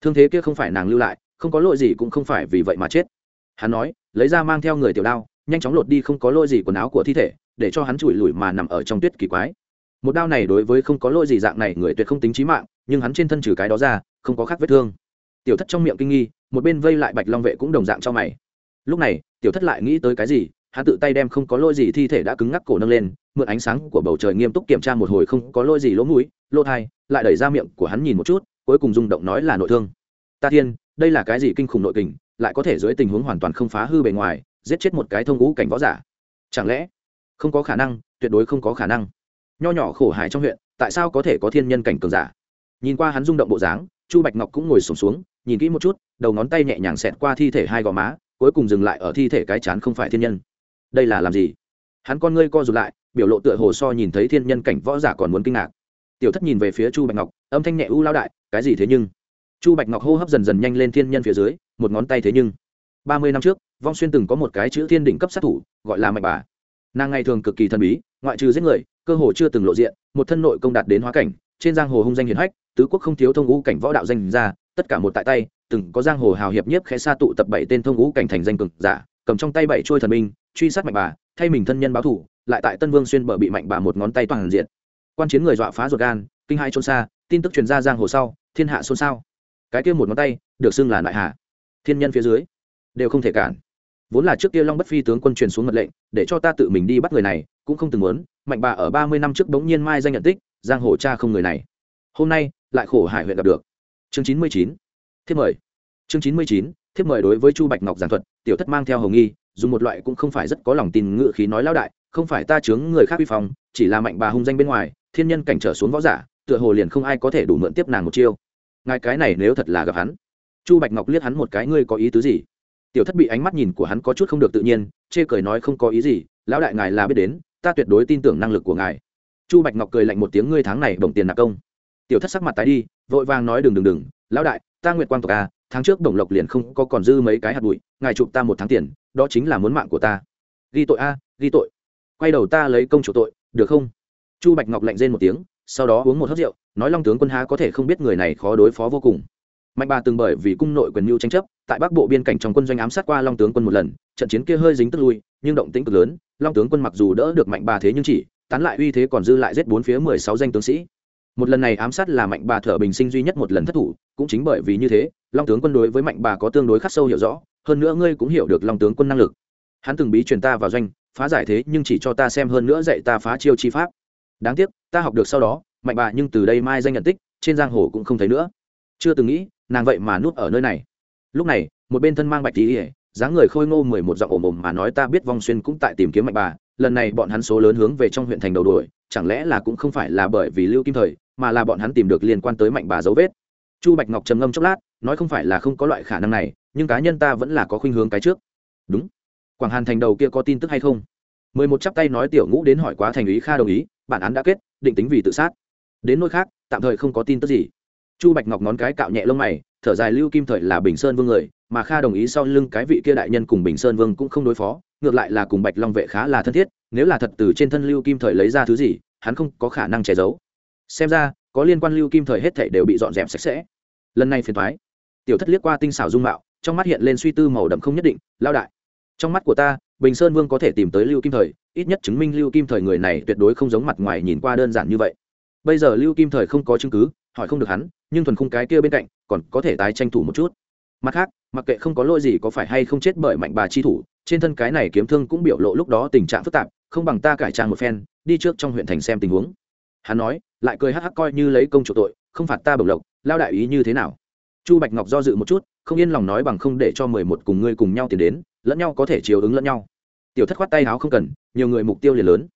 Thương thế kia không phải nàng lưu lại, không có lỗi gì cũng không phải vì vậy mà chết. Hắn nói, lấy ra mang theo người tiểu đao, nhanh chóng lột đi không có lỗi gì quần áo của thi thể, để cho hắn chùi lùi mà nằm ở trong tuyết kỳ quái một đao này đối với không có lỗi gì dạng này, người tuyệt không tính trí mạng, nhưng hắn trên thân trừ cái đó ra, không có khác vết thương. Tiểu thất trong miệng kinh nghi, một bên vây lại bạch long vệ cũng đồng dạng cho mày. Lúc này, tiểu thất lại nghĩ tới cái gì, hắn tự tay đem không có lỗi gì thi thể đã cứng ngắc cổ nâng lên, mượn ánh sáng của bầu trời nghiêm túc kiểm tra một hồi không có lỗi gì lỗ mũi, lỗ thai, lại đẩy ra miệng của hắn nhìn một chút, cuối cùng rung động nói là nội thương. Ta thiên, đây là cái gì kinh khủng nội kình, lại có thể dưới tình huống hoàn toàn không phá hư bề ngoài, giết chết một cái thông ngũ cảnh võ giả. Chẳng lẽ không có khả năng, tuyệt đối không có khả năng nho nhỏ khổ hải trong huyện tại sao có thể có thiên nhân cảnh cường giả? Nhìn qua hắn rung động bộ dáng chu bạch ngọc cũng ngồi sùng xuống, xuống nhìn kỹ một chút đầu ngón tay nhẹ nhàng xẹt qua thi thể hai gò má cuối cùng dừng lại ở thi thể cái chán không phải thiên nhân. Đây là làm gì? Hắn con ngươi co rụt lại biểu lộ tựa hồ so nhìn thấy thiên nhân cảnh võ giả còn muốn kinh ngạc. Tiểu thất nhìn về phía chu bạch ngọc âm thanh nhẹ u lao đại cái gì thế nhưng? Chu bạch ngọc hô hấp dần dần nhanh lên thiên nhân phía dưới một ngón tay thế nhưng. Ba mươi năm trước vong xuyên từng có một cái chữ thiên đỉnh cấp sát thủ gọi là mạnh bà. Nàng ngày thường cực kỳ thần bí ngoại trừ giết người cơ hồ chưa từng lộ diện, một thân nội công đạt đến hóa cảnh, trên giang hồ hung danh hiển hách, tứ quốc không thiếu thông ngũ cảnh võ đạo danh ra, tất cả một tại tay, từng có giang hồ hào hiệp nhiếp khẽ xa tụ tập bảy tên thông ngũ cảnh thành danh cực giả, cầm trong tay bảy trôi thần minh truy sát mạnh bà, thay mình thân nhân báo thủ lại tại tân vương xuyên bờ bị mạnh bà một ngón tay toàn diện. Quan chiến người dọa phá ruột gan, kinh hai trôn xa, tin tức truyền ra giang hồ sau, thiên hạ xôn xao. Cái kia một ngón tay, được xưng là đại hạ thiên nhân phía dưới, đều không thể cản. Vốn là trước kia long bất phi tướng quân truyền xuống mật lệnh, để cho ta tự mình đi bắt người này, cũng không từng muốn mạnh bà ở ba mươi năm trước bỗng nhiên mai danh nhận tích giang hồ cha không người này. Hôm nay lại khổ hải huyện gặp được. Chương chín mươi chín thiếp mời. Chương chín mươi chín thiếp mời đối với chu bạch ngọc giảng thuật tiểu thất mang theo hồng nghi dùng một loại cũng không phải rất có lòng tin ngự khí nói lão đại không phải ta chướng người khác vi phong, chỉ là mạnh bà hung danh bên ngoài thiên nhân cảnh trở xuống võ giả tựa hồ liền không ai có thể đủ mượn tiếp nàng một chiêu. Ngài cái này nếu thật là gặp hắn. Chu bạch ngọc liếc hắn một cái ngươi có ý tứ gì? Tiểu thất bị ánh mắt nhìn của hắn có chút không được tự nhiên chê cười nói không có ý gì lão đại ngài là biết đến ta tuyệt đối tin tưởng năng lực của ngài. Chu bạch ngọc cười lạnh một tiếng, ngươi tháng này bổng tiền nạp công. Tiểu thất sắc mặt tái đi, vội vàng nói, đừng đừng đừng, lão đại, ta nguyện quang tộc a tháng trước đồng lộc liền không có còn dư mấy cái hạt bụi, ngài chụp ta một tháng tiền, đó chính là muốn mạng của ta. Ghi tội a ghi tội. Quay đầu ta lấy công chủ tội, được không? Chu bạch ngọc lạnh rên một tiếng, sau đó uống một hớt rượu, nói, long tướng quân há có thể không biết người này khó đối phó vô cùng. Mạnh bà từng bởi vì cung nội quyền mưu tranh chấp, tại bắc bộ biên cảnh trong quân doanh ám sát qua long tướng quân một lần, trận chiến kia hơi dính tức lui nhưng động tĩnh cực lớn, long tướng quân mặc dù đỡ được mạnh bà thế nhưng chỉ, tán lại uy thế còn dư lại giết bốn phía mười sáu danh tướng sĩ. Một lần này ám sát là mạnh bà thở bình sinh duy nhất một lần thất thủ, cũng chính bởi vì như thế, long tướng quân đối với mạnh bà có tương đối khắc sâu hiểu rõ, hơn nữa ngươi cũng hiểu được long tướng quân năng lực. Hắn từng bí truyền ta vào doanh, phá giải thế nhưng chỉ cho ta xem hơn nữa dạy ta phá chiêu chi pháp. Đáng tiếc, ta học được sau đó, mạnh bà nhưng từ đây mai danh nhận tích, trên giang hồ cũng không thấy nữa. Chưa từng nghĩ, nàng vậy mà núp ở nơi này. Lúc này, một bên thân mang bạch tí ỉa dáng người khôi ngô mười một giọng ồm ồm mà nói ta biết vong xuyên cũng tại tìm kiếm mạnh bà, lần này bọn hắn số lớn hướng về trong huyện thành đầu đuổi, chẳng lẽ là cũng không phải là bởi vì lưu kim thời, mà là bọn hắn tìm được liên quan tới mạnh bà dấu vết. Chu bạch ngọc trầm ngâm chốc lát, nói không phải là không có loại khả năng này, nhưng cá nhân ta vẫn là có khuynh hướng cái trước. Đúng. Quảng hàn thành đầu kia có tin tức hay không? Mười một chắp tay nói tiểu ngũ đến hỏi quá thành ý, kha đồng ý, bản án đã kết, định tính vì tự sát. Đến nơi khác, tạm thời không có tin tức gì. Chu bạch ngọc ngón cái cạo nhẹ lông mày, thở dài lưu kim thời là bình sơn vương người mà kha đồng ý sau lưng cái vị kia đại nhân cùng bình sơn vương cũng không đối phó, ngược lại là cùng bạch long vệ khá là thân thiết, nếu là thật từ trên thân lưu kim thời lấy ra thứ gì, hắn không có khả năng che giấu. Xem ra, có liên quan lưu kim thời hết thể đều bị dọn dẹp sạch sẽ. Lần này phiền thoái tiểu thất liếc qua tinh xảo dung mạo, trong mắt hiện lên suy tư màu đậm không nhất định lao đại, trong mắt của ta, bình sơn vương có thể tìm tới lưu kim thời, ít nhất chứng minh lưu kim thời người này tuyệt đối không giống mặt ngoài nhìn qua đơn giản như vậy. Bây giờ lưu kim thời không có chứng cứ, hỏi không được hắn, nhưng thuần khung cái kia bên cạnh, còn có thể tái tranh thủ một chút mặt khác, mặc kệ không có lỗi gì có phải hay không chết bởi mạnh bà chi thủ, trên thân cái này kiếm thương cũng biểu lộ lúc đó tình trạng phức tạp, không bằng ta cải trang một phen, đi trước trong huyện thành xem tình huống. Hắn nói, lại cười hắc hắc coi như lấy công chủ tội, không phạt ta bổng lộc, lao đại ý như thế nào? Chu bạch ngọc do dự một chút, không yên lòng nói bằng không để cho mười một cùng ngươi cùng nhau tiến đến, lẫn nhau có thể chiều ứng lẫn nhau. Tiểu thất khoát tay áo không cần, nhiều người mục tiêu liền lớn.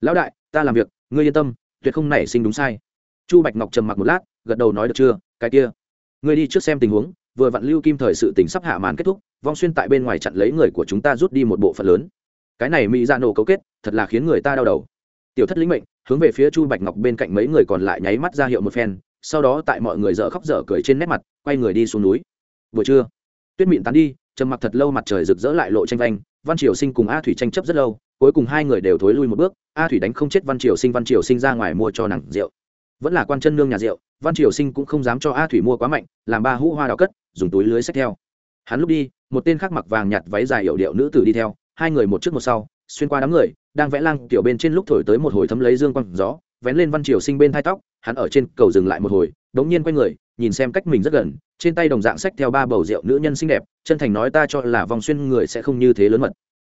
Lão đại, ta làm việc, ngươi yên tâm, tuyệt không nảy sinh đúng sai. Chu bạch ngọc trầm mặc một lát, gật đầu nói được chưa, cái kia, ngươi đi trước xem tình huống vừa vặn lưu kim thời sự tình sắp hạ màn kết thúc, vong xuyên tại bên ngoài chặn lấy người của chúng ta rút đi một bộ phận lớn. Cái này mỹ ra nổ cấu kết, thật là khiến người ta đau đầu. Tiểu thất lĩnh mệnh, hướng về phía chu bạch ngọc bên cạnh mấy người còn lại nháy mắt ra hiệu một phen, sau đó tại mọi người dở khóc dở cười trên nét mặt, quay người đi xuống núi. Buổi trưa, tuyết mịn tán đi, trầm mặc thật lâu mặt trời rực rỡ lại lộ tranh vanh, văn triều sinh cùng a thủy tranh chấp rất lâu, cuối cùng hai người đều thối lui một bước, a thủy đánh không chết văn triều sinh, văn triều sinh ra ngoài mua cho nàng rượu. Vẫn là quan chân nương nhà rượu, văn triều sinh cũng không dám cho a thủy mua quá mạnh, làm ba hũ hoa đào cất dùng túi lưới xách theo. Hắn lúc đi, một tên khác mặc vàng nhặt váy dài hiệu điệu nữ tử đi theo, hai người một trước một sau, xuyên qua đám người, đang vẽ lang tiểu bên trên lúc thổi tới một hồi thấm lấy dương quang gió, vén lên văn triều sinh bên thai tóc, hắn ở trên cầu dừng lại một hồi, đống nhiên quay người, nhìn xem cách mình rất gần, trên tay đồng dạng sách theo ba bầu rượu nữ nhân xinh đẹp, chân thành nói ta cho là vòng xuyên người sẽ không như thế lớn mật.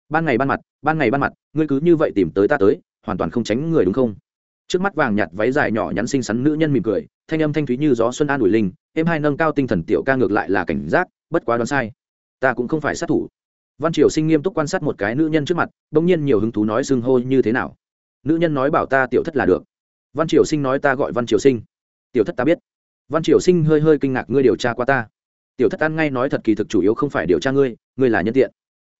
Ban ngày ban mặt, ban ngày ban mặt, ngươi cứ như vậy tìm tới ta tới, hoàn toàn không tránh người đúng không? Trước mắt vàng nhạt váy dài nhỏ nhắn xinh xắn nữ nhân mỉm cười, thanh âm thanh thúy như gió xuân an ủi linh em hai nâng cao tinh thần tiểu ca ngược lại là cảnh giác, bất quá đoán sai. Ta cũng không phải sát thủ. Văn triều sinh nghiêm túc quan sát một cái nữ nhân trước mặt đ ỗ n g nhiên nhiều hứng thú nói xưng hô như thế nào. Nữ nhân nói bảo ta tiểu thất là được. Văn triều sinh nói ta gọi văn triều sinh. Tiểu thất ta biết. Văn triều sinh hơi hơi kinh ngạc ngươi điều tra qua ta. Tiểu thất ăn ngay nói thật kỳ thực chủ yếu không phải điều tra ngươi ngươi là nhân tiện.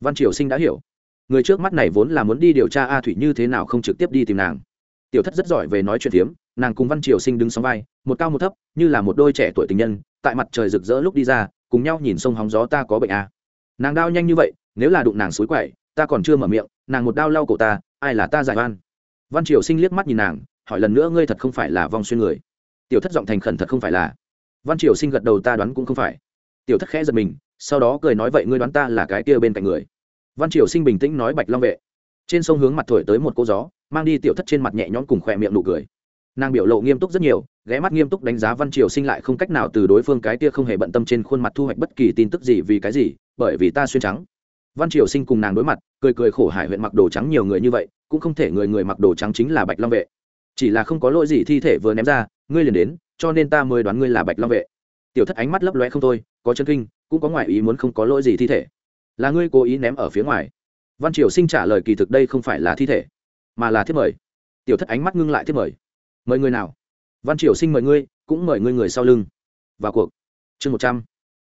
Văn triều sinh đã hiểu. Người trước mắt này vốn là muốn đi điều tra a thủy như thế nào không trực tiếp đi tìm nàng tiểu thất rất giỏi về nói chuyện phiếm, nàng cùng văn triều sinh đứng sóng vai, một cao một thấp, như là một đôi trẻ tuổi tình nhân, tại mặt trời rực rỡ lúc đi ra, cùng nhau nhìn sông hóng gió ta có bệnh à. nàng đao nhanh như vậy, nếu là đụng nàng suối quậy, ta còn chưa mở miệng, nàng một đao lau cổ ta, ai là ta giải oan? Văn triều sinh liếc mắt nhìn nàng, hỏi lần nữa ngươi thật không phải là vong xuyên người. Tiểu thất giọng thành khẩn thật không phải là. Văn triều sinh gật đầu ta đoán cũng không phải. Tiểu thất khẽ giật mình, sau đó cười nói vậy ngươi đoán ta là cái kia bên cạnh người. Văn triều sinh bình tĩnh nói bạch long vệ trên sông hướng mặt thổi tới một cô gió, mang đi tiểu thất trên mặt nhẹ nhõm cùng khỏe miệng nụ cười. Nàng biểu lộ nghiêm túc rất nhiều, ghé mắt nghiêm túc đánh giá văn triều sinh lại không cách nào từ đối phương cái kia không hề bận tâm trên khuôn mặt thu hoạch bất kỳ tin tức gì vì cái gì, bởi vì ta xuyên trắng. Văn triều sinh cùng nàng đối mặt, cười cười khổ hải huyện mặc đồ trắng nhiều người như vậy, cũng không thể người người mặc đồ trắng chính là bạch long vệ. Chỉ là không có lỗi gì thi thể vừa ném ra, ngươi liền đến, cho nên ta mới đoán ngươi là bạch long vệ. Tiểu thất ánh mắt lấp loe không thôi, có chân kinh, cũng có ngoại ý muốn không có lỗi gì thi thể. Là ngươi cố ý ném ở phía ngoài văn triều sinh trả lời kỳ thực đây không phải là thi thể, mà là thiết mời. Tiểu thất ánh mắt ngưng lại thiết mời. Mời người nào? Văn triều sinh mời ngươi, cũng mời ngươi người sau lưng. Vào cuộc. Chương một trăm.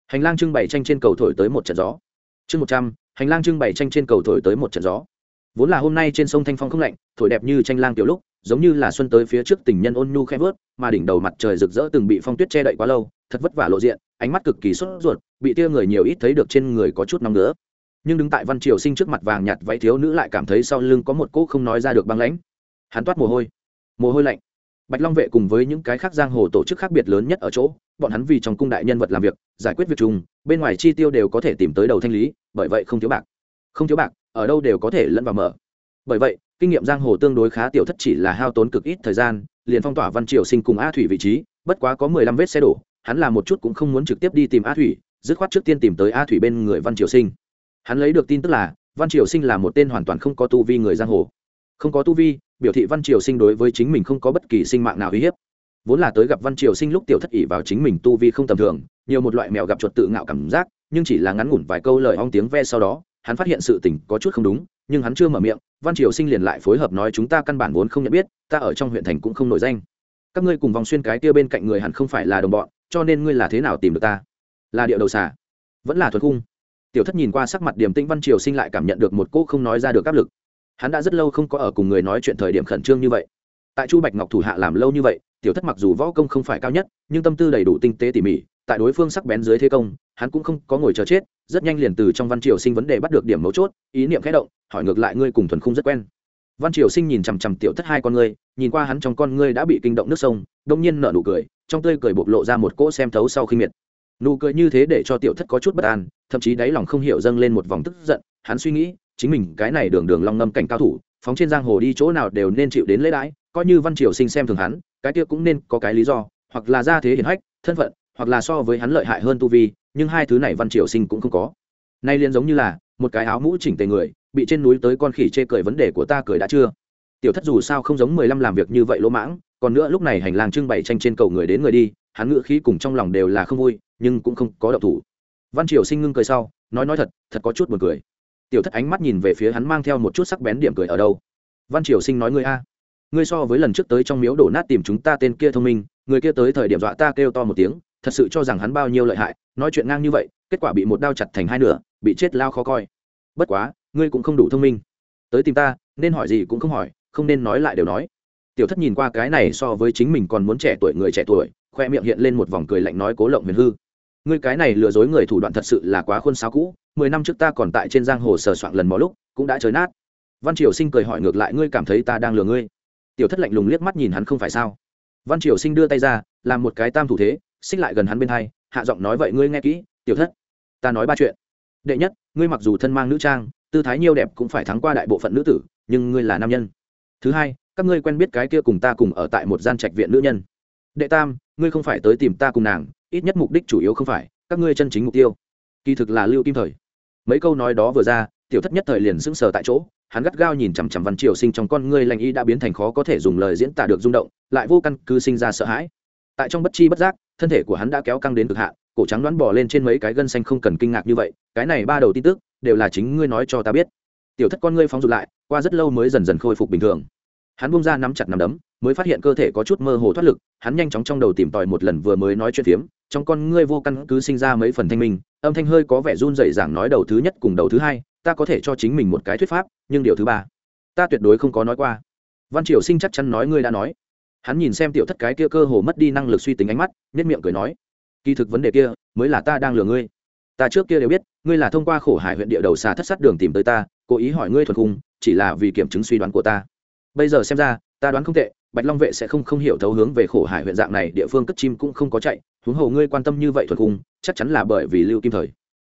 Hành lang trưng bày tranh trên cầu thổi tới một trận gió. Chương một trăm. Hành lang trưng bày tranh trên cầu thổi tới một trận gió. Vốn là hôm nay trên sông thanh phong không lạnh, thổi đẹp như tranh lang tiểu lúc, giống như là xuân tới phía trước tình nhân ôn nhu khẽ vớt mà đỉnh đầu mặt trời rực rỡ từng bị phong tuyết che đậy quá lâu, thật vất vả lộ diện, ánh mắt cực kỳ sốt ruột, bị tia người nhiều ít thấy được trên người có chút nóng nữa nhưng đứng tại văn triều sinh trước mặt vàng nhạt váy thiếu nữ lại cảm thấy sau lưng có một cỗ không nói ra được băng lãnh. Hắn toát mồ hôi. Mồ hôi lạnh. Bạch long vệ cùng với những cái khác giang hồ tổ chức khác biệt lớn nhất ở chỗ, bọn hắn vì trong cung đại nhân vật làm việc, giải quyết việc chung bên ngoài chi tiêu đều có thể tìm tới đầu thanh lý, bởi vậy không thiếu bạc. Không thiếu bạc, ở đâu đều có thể lẫn vào mở. Bởi vậy, kinh nghiệm giang hồ tương đối khá tiểu thất chỉ là hao tốn cực ít thời gian, liền phong tỏa văn triều sinh cùng a thủy vị trí, bất quá có mười lăm vết xe đổ, hắn là một chút cũng không muốn trực tiếp đi tìm a thủy, dứt khoát trước tiên tìm tới a thủy bên người văn triều sinh hắn lấy được tin tức là, văn triều sinh là một tên hoàn toàn không có tu vi người giang hồ. Không có tu vi, biểu thị văn triều sinh đối với chính mình không có bất kỳ sinh mạng nào uy hiếp. Vốn là tới gặp văn triều sinh lúc tiểu thất ỉ vào chính mình tu vi không tầm thường, nhiều một loại mèo gặp chuột tự ngạo cảm giác, nhưng chỉ là ngắn ngủn vài câu lời ong tiếng ve sau đó, hắn phát hiện sự tình có chút không đúng, nhưng hắn chưa mở miệng, văn triều sinh liền lại phối hợp nói chúng ta căn bản vốn không nhận biết, ta ở trong huyện thành cũng không nổi danh. Các ngươi cùng vòng xuyên cái kia bên cạnh người hẳn không phải là đồng bọn, cho nên ngươi là thế nào tìm được ta? Là điệu đầu xả vẫn là thuật khung tiểu thất nhìn qua sắc mặt điềm tĩnh văn triều sinh lại cảm nhận được một cô không nói ra được áp lực. Hắn đã rất lâu không có ở cùng người nói chuyện thời điểm khẩn trương như vậy. Tại chu bạch ngọc thủ hạ làm lâu như vậy, tiểu thất mặc dù võ công không phải cao nhất, nhưng tâm tư đầy đủ tinh tế tỉ mỉ, tại đối phương sắc bén dưới thế công, hắn cũng không có ngồi chờ chết, rất nhanh liền từ trong văn triều sinh vấn đề bắt được điểm mấu chốt, ý niệm khẽ động, hỏi ngược lại ngươi cùng thuần khung rất quen. Văn triều sinh nhìn chằm chằm tiểu thất hai con ngươi, nhìn qua hắn trong con ngươi đã bị kinh động nước sông, đông nhiên nở nụ cười, trong tươi cười bộc lộ ra một cỗ xem thấu sau khi miệt. Nụ cười như thế để cho tiểu thất có chút bất an thậm chí đáy lòng không hiểu dâng lên một vòng tức giận, hắn suy nghĩ, chính mình cái này đường đường long ngâm cảnh cao thủ, phóng trên giang hồ đi chỗ nào đều nên chịu đến lễ đãi, coi như văn triều sinh xem thường hắn, cái kia cũng nên có cái lý do, hoặc là gia thế hiển hách, thân phận, hoặc là so với hắn lợi hại hơn tu vi, nhưng hai thứ này văn triều sinh cũng không có. Nay liền giống như là, một cái áo mũ chỉnh tề người, bị trên núi tới con khỉ chê cười vấn đề của ta cười đã chưa? Tiểu thất dù sao không giống mười lăm làm việc như vậy lỗ mãng, còn nữa lúc này hành lang trưng bày tranh trên cầu người đến người đi, hắn ngựa khí cùng trong lòng đều là không vui, nhưng cũng không có động thủ văn triều sinh ngưng cười sau, nói nói thật thật có chút buồn cười. Tiểu thất ánh mắt nhìn về phía hắn mang theo một chút sắc bén điểm cười ở đâu. Văn triều sinh nói ngươi a, ngươi so với lần trước tới trong miếu đổ nát tìm chúng ta tên kia thông minh, người kia tới thời điểm dọa ta kêu to một tiếng, thật sự cho rằng hắn bao nhiêu lợi hại, nói chuyện ngang như vậy, kết quả bị một đao chặt thành hai nửa, bị chết lao khó coi. Bất quá, ngươi cũng không đủ thông minh. Tới tìm ta, nên hỏi gì cũng không hỏi, không nên nói lại đều nói. Tiểu thất nhìn qua cái này so với chính mình còn muốn trẻ tuổi người trẻ tuổi, khoe miệng hiện lên một vòng cười lạnh nói cố lộng huyền hư ngươi cái này lừa dối người thủ đoạn thật sự là quá khuôn sáo cũ, mười năm trước ta còn tại trên giang hồ sờ soạn lần mó lúc, cũng đã chới nát. Văn triều sinh cười hỏi ngược lại, ngươi cảm thấy ta đang lừa ngươi? Tiểu thất lạnh lùng liếc mắt nhìn hắn không phải sao? Văn triều sinh đưa tay ra, làm một cái tam thủ thế, xích lại gần hắn bên hai, hạ giọng nói, vậy ngươi nghe kỹ, tiểu thất, ta nói ba chuyện. Đệ nhất, ngươi mặc dù thân mang nữ trang, tư thái nhiêu đẹp cũng phải thắng qua đại bộ phận nữ tử, nhưng ngươi là nam nhân. Thứ hai, các ngươi quen biết cái kia cùng ta cùng ở tại một gian trạch viện nữ nhân. Đệ tam, ngươi không phải tới tìm ta cùng nàng ít nhất mục đích chủ yếu không phải, các ngươi chân chính mục tiêu. Kỳ thực là lưu kim thời. Mấy câu nói đó vừa ra, tiểu thất nhất thời liền sững sờ tại chỗ, hắn gắt gao nhìn chằm chằm văn triều sinh trong con ngươi lành y đã biến thành khó có thể dùng lời diễn tả được rung động, lại vô căn cứ sinh ra sợ hãi. Tại trong bất chi bất giác, thân thể của hắn đã kéo căng đến cực hạn, cổ trắng đoán bỏ lên trên mấy cái gân xanh không cần kinh ngạc như vậy, cái này ba đầu tin tức, đều là chính ngươi nói cho ta biết. Tiểu thất con ngươi phóng rụt lại, qua rất lâu mới dần dần khôi phục bình thường. Hắn bung ra nắm chặt nắm đấm mới phát hiện cơ thể có chút mơ hồ thoát lực, hắn nhanh chóng trong đầu tìm tòi một lần vừa mới nói chuyện phiếm, trong con ngươi vô căn cứ sinh ra mấy phần thanh minh, âm thanh hơi có vẻ run dậy giảng nói đầu thứ nhất cùng đầu thứ hai, ta có thể cho chính mình một cái thuyết pháp, nhưng điều thứ ba, ta tuyệt đối không có nói qua. Văn triều sinh chắc chắn nói ngươi đã nói. Hắn nhìn xem tiểu thất cái kia cơ hồ mất đi năng lực suy tính ánh mắt nhất miệng cười nói, kỳ thực vấn đề kia, mới là ta đang lừa ngươi. Ta trước kia đều biết, ngươi là thông qua khổ hải huyện địa đầu xà thất sát đường tìm tới ta, cố ý hỏi ngươi thuật khung, chỉ là vì kiểm chứng suy đoán của ta. Bây giờ xem ra, ta đoán không tệ bạch long vệ sẽ không không hiểu thấu hướng về khổ hải huyện dạng này, địa phương cất chim cũng không có chạy. Huống hồ ngươi quan tâm như vậy thuật cung, chắc chắn là bởi vì lưu kim thời.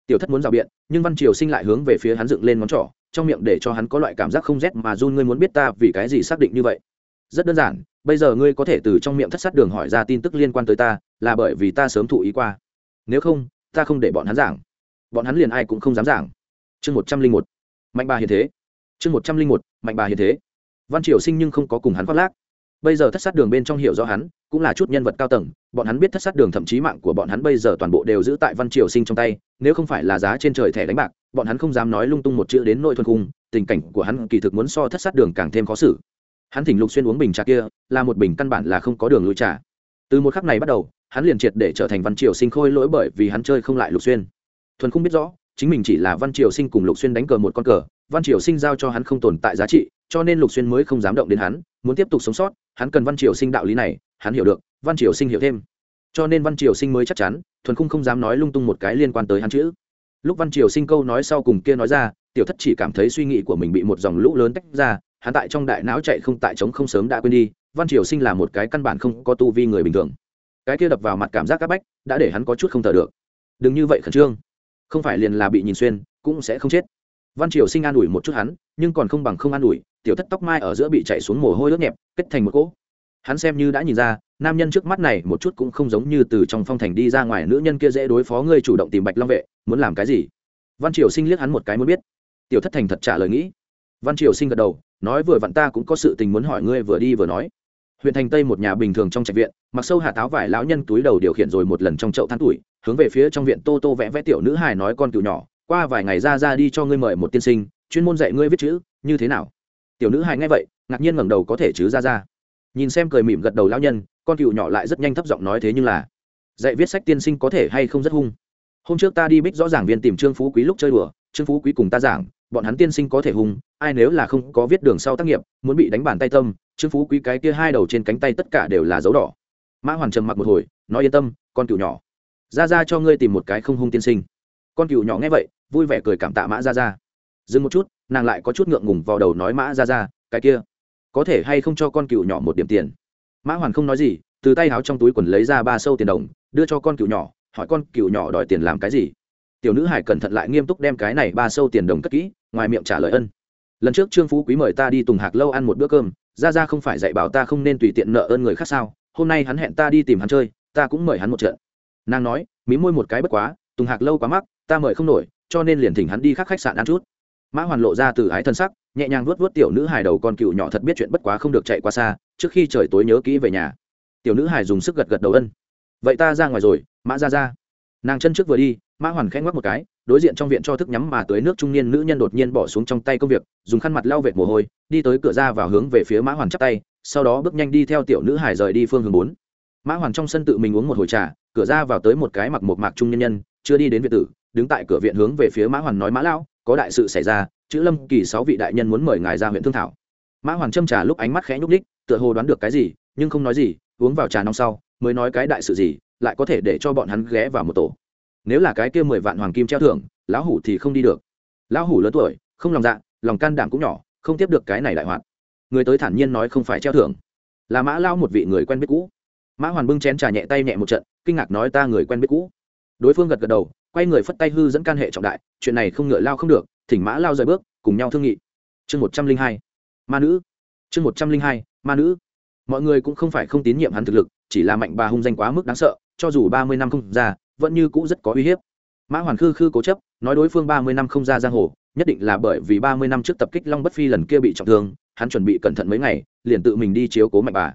Tiểu thất muốn rào biện, nhưng văn triều sinh lại hướng về phía hắn dựng lên ngón trỏ, trong miệng để cho hắn có loại cảm giác không rét mà run. Ngươi muốn biết ta vì cái gì xác định như vậy? Rất đơn giản, bây giờ ngươi có thể từ trong miệng thất sát đường hỏi ra tin tức liên quan tới ta, là bởi vì ta sớm thụ ý qua. Nếu không, ta không để bọn hắn giảng. Bọn hắn liền ai cũng không dám giảng. Chương một trăm linh một. Mạnh bà hiện thế. Chương một trăm linh một. Mạnh bà hiện thế. Văn triều sinh nhưng không có cùng hắn khoác lác bây giờ thất sát đường bên trong hiểu rõ hắn, cũng là chút nhân vật cao tầng, bọn hắn biết thất sát đường thậm chí mạng của bọn hắn bây giờ toàn bộ đều giữ tại văn triều sinh trong tay, nếu không phải là giá trên trời thẻ đánh bạc, bọn hắn không dám nói lung tung một chữ đến nội thuần cung, tình cảnh của hắn kỳ thực muốn so thất sát đường càng thêm khó xử. Hắn thỉnh lục xuyên uống bình trà kia, là một bình căn bản là không có đường lui trà. Từ một khắc này bắt đầu, hắn liền triệt để trở thành văn triều sinh khôi lỗi bởi vì hắn chơi không lại lục xuyên. Thuần không biết rõ, chính mình chỉ là văn triều sinh cùng lục xuyên đánh cờ một con cờ, văn triều sinh giao cho hắn không tồn tại giá trị cho nên lục xuyên mới không dám động đến hắn, muốn tiếp tục sống sót, hắn cần văn triều sinh đạo lý này, hắn hiểu được, văn triều sinh hiểu thêm. Cho nên văn triều sinh mới chắc chắn, thuần khung không dám nói lung tung một cái liên quan tới hắn chữ. Lúc văn triều sinh câu nói sau cùng kia nói ra, tiểu thất chỉ cảm thấy suy nghĩ của mình bị một dòng lũ lớn tách ra, hắn tại trong đại não chạy không tại trống không sớm đã quên đi, văn triều sinh là một cái căn bản không có tu vi người bình thường. Cái kia đập vào mặt cảm giác các bách, đã để hắn có chút không thở được. Đừng như vậy khẩn trương. Không phải liền là bị nhìn xuyên, cũng sẽ không chết. Văn triều sinh an ủi một chút hắn, nhưng còn không bằng không an ủi tiểu thất tóc mai ở giữa bị chạy xuống mồ hôi ướt nhẹp, kết thành một cỗ. Hắn xem như đã nhìn ra, nam nhân trước mắt này một chút cũng không giống như từ trong phong thành đi ra ngoài nữ nhân kia dễ đối phó ngươi chủ động tìm bạch long vệ, muốn làm cái gì? Văn triều sinh liếc hắn một cái muốn biết. Tiểu thất thành thật trả lời nghĩ. Văn triều sinh gật đầu, nói vừa vặn ta cũng có sự tình muốn hỏi ngươi vừa đi vừa nói. Huyện thành tây một nhà bình thường trong trạch viện, mặc sâu hạ táo vải lão nhân túi đầu điều khiển rồi một lần trong chậu than tuổi, hướng về phía trong viện tô tô vẽ vẽ tiểu nữ hài nói con cựu nhỏ, qua vài ngày ra ra đi cho ngươi mời một tiên sinh, chuyên môn dạy ngươi viết chữ, như thế nào? Tiểu nữ hài nghe vậy, ngạc nhiên ngẩng đầu có thể chứ ra ra. Nhìn xem cười mỉm gật đầu lao nhân, con cựu nhỏ lại rất nhanh thấp giọng nói thế nhưng là, dạy viết sách tiên sinh có thể hay không rất hung. Hôm trước ta đi bích rõ ràng viên tìm trương phú quý lúc chơi đùa, trương phú quý cùng ta giảng, bọn hắn tiên sinh có thể hung, ai nếu là không có viết đường sau tác nghiệp, muốn bị đánh bàn tay tâm, trương phú quý cái kia hai đầu trên cánh tay tất cả đều là dấu đỏ. Mã hoàn trầm mặc một hồi, nói yên tâm, con cựu nhỏ. Ra ra cho ngươi tìm một cái không hung tiên sinh. Con cựu nhỏ nghe vậy, vui vẻ cười cảm tạ mã ra ra. Dừng một chút nàng lại có chút ngượng ngùng vào đầu nói mã ra ra, cái kia, có thể hay không cho con cựu nhỏ một điểm tiền? Mã hoàn không nói gì, từ tay háo trong túi quần lấy ra ba sâu tiền đồng, đưa cho con cựu nhỏ, hỏi con cựu nhỏ đòi tiền làm cái gì? Tiểu nữ hải cẩn thận lại nghiêm túc đem cái này ba sâu tiền đồng cất kỹ, ngoài miệng trả lời ân. Lần trước trương phú quý mời ta đi tùng hạc lâu ăn một bữa cơm, ra ra không phải dạy bảo ta không nên tùy tiện nợ ơn người khác sao? Hôm nay hắn hẹn ta đi tìm hắn chơi, ta cũng mời hắn một trận. Nàng nói, mí môi một cái bất quá, tùng hạc lâu quá mắc, ta mời không nổi, cho nên liền thỉnh hắn đi khắc khách sạn ăn chút mã hoàn lộ ra từ ái thân sắc, nhẹ nhàng vuốt vuốt tiểu nữ hài đầu con cựu nhỏ thật biết chuyện bất quá không được chạy qua xa, trước khi trời tối nhớ kỹ về nhà. Tiểu nữ hài dùng sức gật gật đầu ân. Vậy ta ra ngoài rồi, mã ra ra. Nàng chân trước vừa đi, mã hoàn khẽ ngoắc một cái, đối diện trong viện cho thức nhắm mà tới nước trung niên nữ nhân đột nhiên bỏ xuống trong tay công việc, dùng khăn mặt lau vệt mồ hôi, đi tới cửa ra vào hướng về phía mã hoàn chắp tay, sau đó bước nhanh đi theo tiểu nữ hải rời đi phương hướng bốn. Mã hoàn trong sân tự mình uống một hồi trà, cửa ra vào tới một cái mặc một mạc trung nhân nhân, chưa đi đến viện tử, đứng tại cửa viện hướng về phía mã hoàn nói, mã lão có đại sự xảy ra, chữ lâm kỳ sáu vị đại nhân muốn mời ngài ra huyện thương thảo. Mã hoàng châm trà lúc ánh mắt khẽ nhúc đích tựa hồ đoán được cái gì, nhưng không nói gì, uống vào trà nóng sau, mới nói cái đại sự gì, lại có thể để cho bọn hắn ghé vào một tổ. Nếu là cái kia mười vạn hoàng kim treo thưởng, lão hủ thì không đi được. Lão hủ lớn tuổi, không lòng dạ lòng can đảm cũng nhỏ, không tiếp được cái này đại hoạt. Người tới thản nhiên nói không phải treo thưởng. Là mã lao một vị người quen biết cũ. Mã hoàn bưng chén trà nhẹ tay nhẹ một trận, kinh ngạc nói ta người quen biết cũ. Đối phương gật gật đầu quay người phất tay hư dẫn can hệ trọng đại, chuyện này không ngựa lao không được, thỉnh mã lao rời bước, cùng nhau thương nghị. Chương một trăm linh hai, ma nữ. Chương một trăm linh hai, ma nữ. Mọi người cũng không phải không tín nhiệm hắn thực lực, chỉ là mạnh bà hung danh quá mức đáng sợ, cho dù ba mươi năm không ra, vẫn như cũ rất có uy hiếp. Mã hoàn khư khư cố chấp, nói đối phương ba mươi năm không ra giang hồ, nhất định là bởi vì ba mươi năm trước tập kích long bất phi lần kia bị trọng thương, hắn chuẩn bị cẩn thận mấy ngày, liền tự mình đi chiếu cố mạnh bà.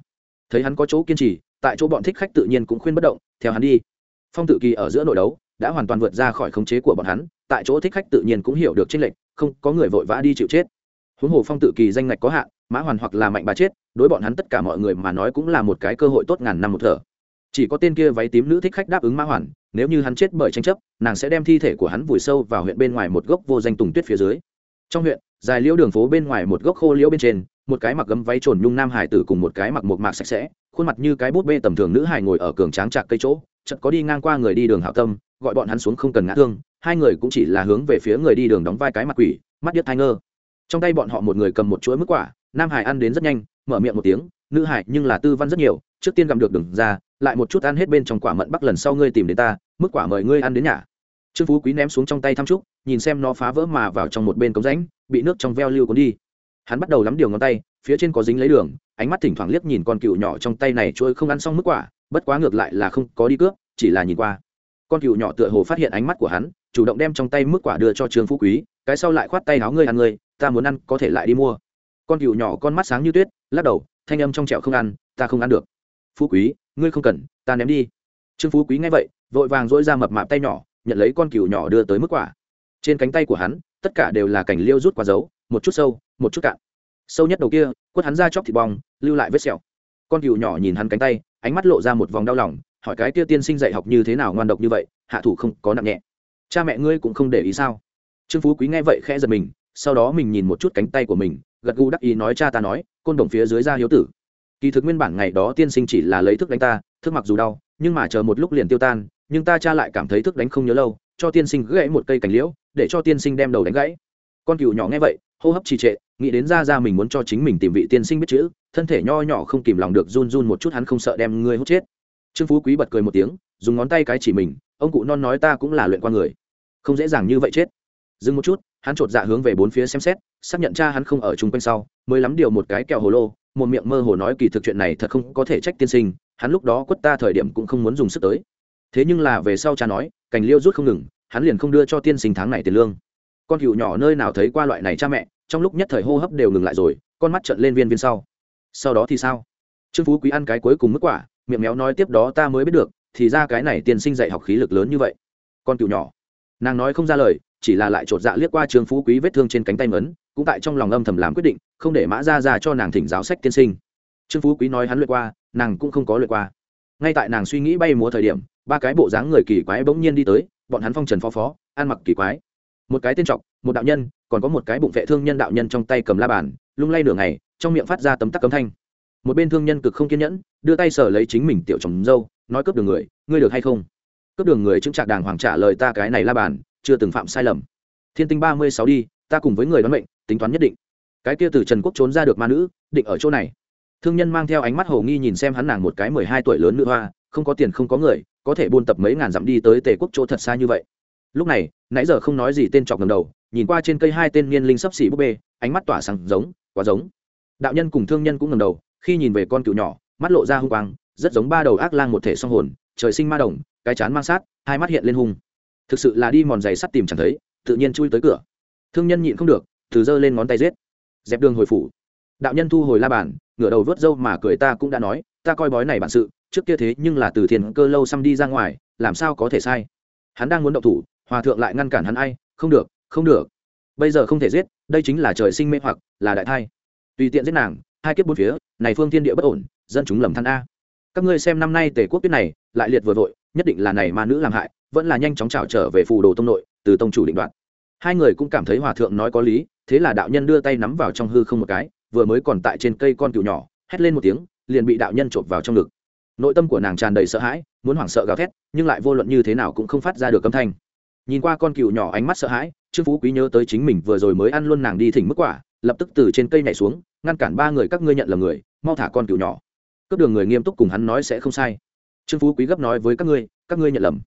Thấy hắn có chỗ kiên trì, tại chỗ bọn thích khách tự nhiên cũng khuyên bất động, theo hắn đi. Phong tự kỳ ở giữa nội đấu đã hoàn toàn vượt ra khỏi khống chế của bọn hắn, tại chỗ thích khách tự nhiên cũng hiểu được trinh lệch, không có người vội vã đi chịu chết. Huống hồ phong tự kỳ danh ngạch có hạn, mã hoàn hoặc là mạnh bà chết, đối bọn hắn tất cả mọi người mà nói cũng là một cái cơ hội tốt ngàn năm một thở. Chỉ có tên kia váy tím nữ thích khách đáp ứng mã hoàn, nếu như hắn chết bởi tranh chấp, nàng sẽ đem thi thể của hắn vùi sâu vào huyện bên ngoài một gốc vô danh tùng tuyết phía dưới. Trong huyện, dài liễu đường phố bên ngoài một gốc khô liễu bên trên, một cái mặc gấm váy trồn nhung nam hải tử cùng một cái mặc một mạc sạch sẽ, khuôn mặt như cái bút bê tầm thường nữ hải ngồi ở cường tráng trạc cây chỗ, chợt có đi ngang qua người đi đường hảo tâm gọi bọn hắn xuống không cần ngã thương, hai người cũng chỉ là hướng về phía người đi đường đóng vai cái mặt quỷ, mắt điếc thai ngơ. Trong tay bọn họ một người cầm một chuỗi mức quả, nam hải ăn đến rất nhanh, mở miệng một tiếng, nữ hải, nhưng là tư văn rất nhiều, trước tiên gặm được đừng ra, lại một chút ăn hết bên trong quả mận bắc lần sau ngươi tìm đến ta, mức quả mời ngươi ăn đến nhà. Trương phú quý ném xuống trong tay thăm trúc, nhìn xem nó phá vỡ mà vào trong một bên cống rãnh, bị nước trong veo lưu cuốn đi. Hắn bắt đầu lắm điều ngón tay, phía trên có dính lấy đường, ánh mắt thỉnh thoảng liếc nhìn con cựu nhỏ trong tay này trôi không ăn xong mức quả, bất quá ngược lại là không có đi cướp, chỉ là nhìn qua con cựu nhỏ tựa hồ phát hiện ánh mắt của hắn, chủ động đem trong tay mức quả đưa cho trương phú quý, cái sau lại khoát tay áo, ngươi ăn, ngươi, ta muốn ăn, có thể lại đi mua. Con cựu nhỏ con mắt sáng như tuyết, lắc đầu, thanh âm trong trẹo không ăn, ta không ăn được. Phú quý, ngươi không cần, ta ném đi. Trương phú quý nghe vậy, vội vàng dỗi ra mập mạp tay nhỏ, nhận lấy con cừu nhỏ đưa tới mức quả. Trên cánh tay của hắn, tất cả đều là cảnh liêu rút qua dấu, một chút sâu, một chút cạn. Sâu nhất đầu kia, quất hắn ra chóc thịt bong, lưu lại vết sẹo. Con cừu nhỏ nhìn hắn cánh tay, ánh mắt lộ ra một vòng đau lòng hỏi cái kia tiên sinh dạy học như thế nào ngoan độc như vậy, hạ thủ không có nặng nhẹ. Cha mẹ ngươi cũng không để ý sao? Trương phú quý nghe vậy khẽ giật mình, sau đó mình nhìn một chút cánh tay của mình, gật gù đắc ý nói cha ta nói, côn đồng phía dưới ra hiếu tử. Kỳ thực nguyên bản ngày đó tiên sinh chỉ là lấy thức đánh ta, thức mặc dù đau, nhưng mà chờ một lúc liền tiêu tan, nhưng ta cha lại cảm thấy thức đánh không nhớ lâu, cho tiên sinh gãy một cây cành liễu, để cho tiên sinh đem đầu đánh gãy. Con cừu nhỏ nghe vậy, hô hấp trì trệ, nghĩ đến ra ra mình muốn cho chính mình tìm vị tiên sinh biết chữ, thân thể nho nhỏ không kìm lòng được run run một chút hắn không sợ đem ngươi hút chết trương phú quý bật cười một tiếng, dùng ngón tay cái chỉ mình, ông cụ non nói ta cũng là luyện qua người. Không dễ dàng như vậy chết. Dừng một chút, hắn chột dạ hướng về bốn phía xem xét, xác nhận cha hắn không ở chung quanh sau, mới lắm điều một cái kẹo hồ lô, một miệng mơ hồ nói kỳ thực chuyện này thật không có thể trách tiên sinh, hắn lúc đó quất ta thời điểm cũng không muốn dùng sức tới. Thế nhưng là về sau cha nói, cành liêu rút không ngừng, hắn liền không đưa cho tiên sinh tháng này tiền lương. Con cựu nhỏ nơi nào thấy qua loại này cha mẹ, trong lúc nhất thời hô hấp đều ngừng lại rồi, con mắt trợn lên viên viên sau. Sau đó thì sao? Trương phú quý ăn cái cuối cùng mức quả miệng méo nói tiếp đó ta mới biết được, thì ra cái này tiên sinh dạy học khí lực lớn như vậy. Con cựu nhỏ. Nàng nói không ra lời, chỉ là lại chột dạ liếc qua trương phú quý vết thương trên cánh tay mấn cũng tại trong lòng âm thầm làm quyết định, không để mã ra ra cho nàng thỉnh giáo sách tiên sinh. Trương phú quý nói hắn luyện qua, nàng cũng không có luyện qua. Ngay tại nàng suy nghĩ bay múa thời điểm, ba cái bộ dáng người kỳ quái bỗng nhiên đi tới, bọn hắn phong trần phó phó, ăn mặc kỳ quái. Một cái tên trọc, một đạo nhân, còn có một cái bụng vệ thương nhân đạo nhân trong tay cầm la bàn, lung lay nửa ngày, trong miệng phát ra tấm tắc cấm thanh một bên thương nhân cực không kiên nhẫn, đưa tay sờ lấy chính mình tiểu chồng dâu, nói cướp đường người, ngươi được hay không? Cướp đường người chứng trạc đàng hoàng trả lời ta cái này la bàn, chưa từng phạm sai lầm. Thiên tinh ba mươi sáu đi, ta cùng với người đoán mệnh, tính toán nhất định. Cái kia từ trần quốc trốn ra được ma nữ, định ở chỗ này. Thương nhân mang theo ánh mắt hồ nghi nhìn xem hắn nàng một cái mười hai tuổi lớn nữ hoa, không có tiền không có người, có thể buôn tập mấy ngàn dặm đi tới tề quốc chỗ thật xa như vậy. Lúc này, nãy giờ không nói gì tên trọc ngầm đầu, nhìn qua trên cây hai tên niên linh sấp xỉ búp bê, ánh mắt tỏa sáng giống, quá giống. Đạo nhân cùng thương nhân cũng ngầm đầu khi nhìn về con cựu nhỏ, mắt lộ ra hung quang, rất giống ba đầu ác lang một thể song hồn, trời sinh ma đồng, cái chán mang sát, hai mắt hiện lên hung. Thực sự là đi mòn giày sắt tìm chẳng thấy, tự nhiên chui tới cửa. Thương nhân nhịn không được, từ giơ lên ngón tay giết. Dẹp đường hồi phủ. Đạo nhân thu hồi la bàn, ngửa đầu vớt râu mà cười ta cũng đã nói, ta coi bói này bản sự, trước kia thế nhưng là từ thiền cơ lâu xăm đi ra ngoài, làm sao có thể sai? Hắn đang muốn động thủ, hòa thượng lại ngăn cản hắn ai? Không được không được. Bây giờ không thể giết, đây chính là trời sinh mê hoặc, là đại thai. Tùy tiện giết nàng hai kiếp bốn phía, này phương thiên địa bất ổn, dân chúng lầm than a. Các ngươi xem năm nay tề quốc tuyết này, lại liệt vừa vội, nhất định là này ma nữ làm hại, vẫn là nhanh chóng trào trở về phù đồ tông nội, từ tông chủ định đoạt. Hai người cũng cảm thấy hòa thượng nói có lý, thế là đạo nhân đưa tay nắm vào trong hư không một cái, vừa mới còn tại trên cây con cừu nhỏ, hét lên một tiếng, liền bị đạo nhân chộp vào trong ngực. Nội tâm của nàng tràn đầy sợ hãi, muốn hoảng sợ gào thét, nhưng lại vô luận như thế nào cũng không phát ra được âm thanh. Nhìn qua con cừu nhỏ ánh mắt sợ hãi, trương phú quý nhớ tới chính mình vừa rồi mới ăn luôn nàng đi thỉnh mức quả lập tức từ trên cây nhảy xuống, ngăn cản ba người các ngươi nhận là người, mau thả con cừu nhỏ. Cướp đường người nghiêm túc cùng hắn nói sẽ không sai. Trương phú quý gấp nói với các ngươi các ngươi nhận lầm.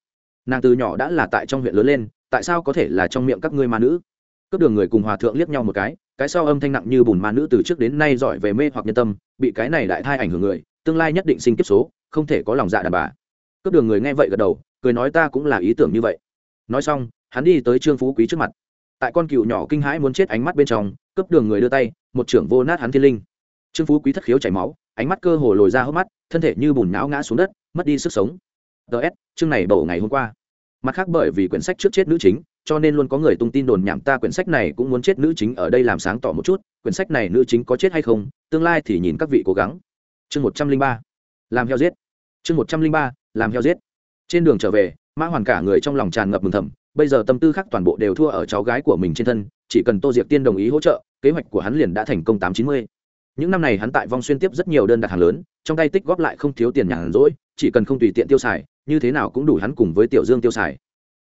Nàng từ nhỏ đã là tại trong huyện lớn lên, tại sao có thể là trong miệng các ngươi ma nữ? Cướp đường người cùng hòa thượng liếc nhau một cái cái sau âm thanh nặng như bùn ma nữ từ trước đến nay giỏi về mê hoặc nhân tâm, bị cái này đại thai ảnh hưởng người, tương lai nhất định sinh kiếp số, không thể có lòng dạ đàn bà. Cướp đường người nghe vậy gật đầu, cười nói ta cũng là ý tưởng như vậy. Nói xong, hắn đi tới trương phú quý trước mặt. Tại con cựu nhỏ kinh hãi muốn chết ánh mắt bên trong cướp đường người đưa tay, một trưởng vô nát hắn thiên linh. Trương phú quý thất khiếu chảy máu, ánh mắt cơ hồ lồi ra hốc mắt, thân thể như bùn não ngã xuống đất, mất đi sức sống. Ts chương này bầu ngày hôm qua. Mặt khác bởi vì quyển sách trước chết nữ chính, cho nên luôn có người tung tin đồn nhảm ta quyển sách này cũng muốn chết nữ chính ở đây làm sáng tỏ một chút, quyển sách này nữ chính có chết hay không, tương lai thì nhìn các vị cố gắng. Chương một trăm linh ba. Làm heo giết. Chương một trăm linh ba, làm heo giết. Trên đường trở về, mã hoàn cả người trong lòng tràn ngập mừng thầm, bây giờ tâm tư khác toàn bộ đều thua ở cháu gái của mình trên thân chỉ cần tô diệp tiên đồng ý hỗ trợ, kế hoạch của hắn liền đã thành công tám chín mươi. Những năm này hắn tại vong xuyên tiếp rất nhiều đơn đặt hàng lớn, trong tay tích góp lại không thiếu tiền nhàn rỗi, chỉ cần không tùy tiện tiêu xài, như thế nào cũng đủ hắn cùng với tiểu dương tiêu xài.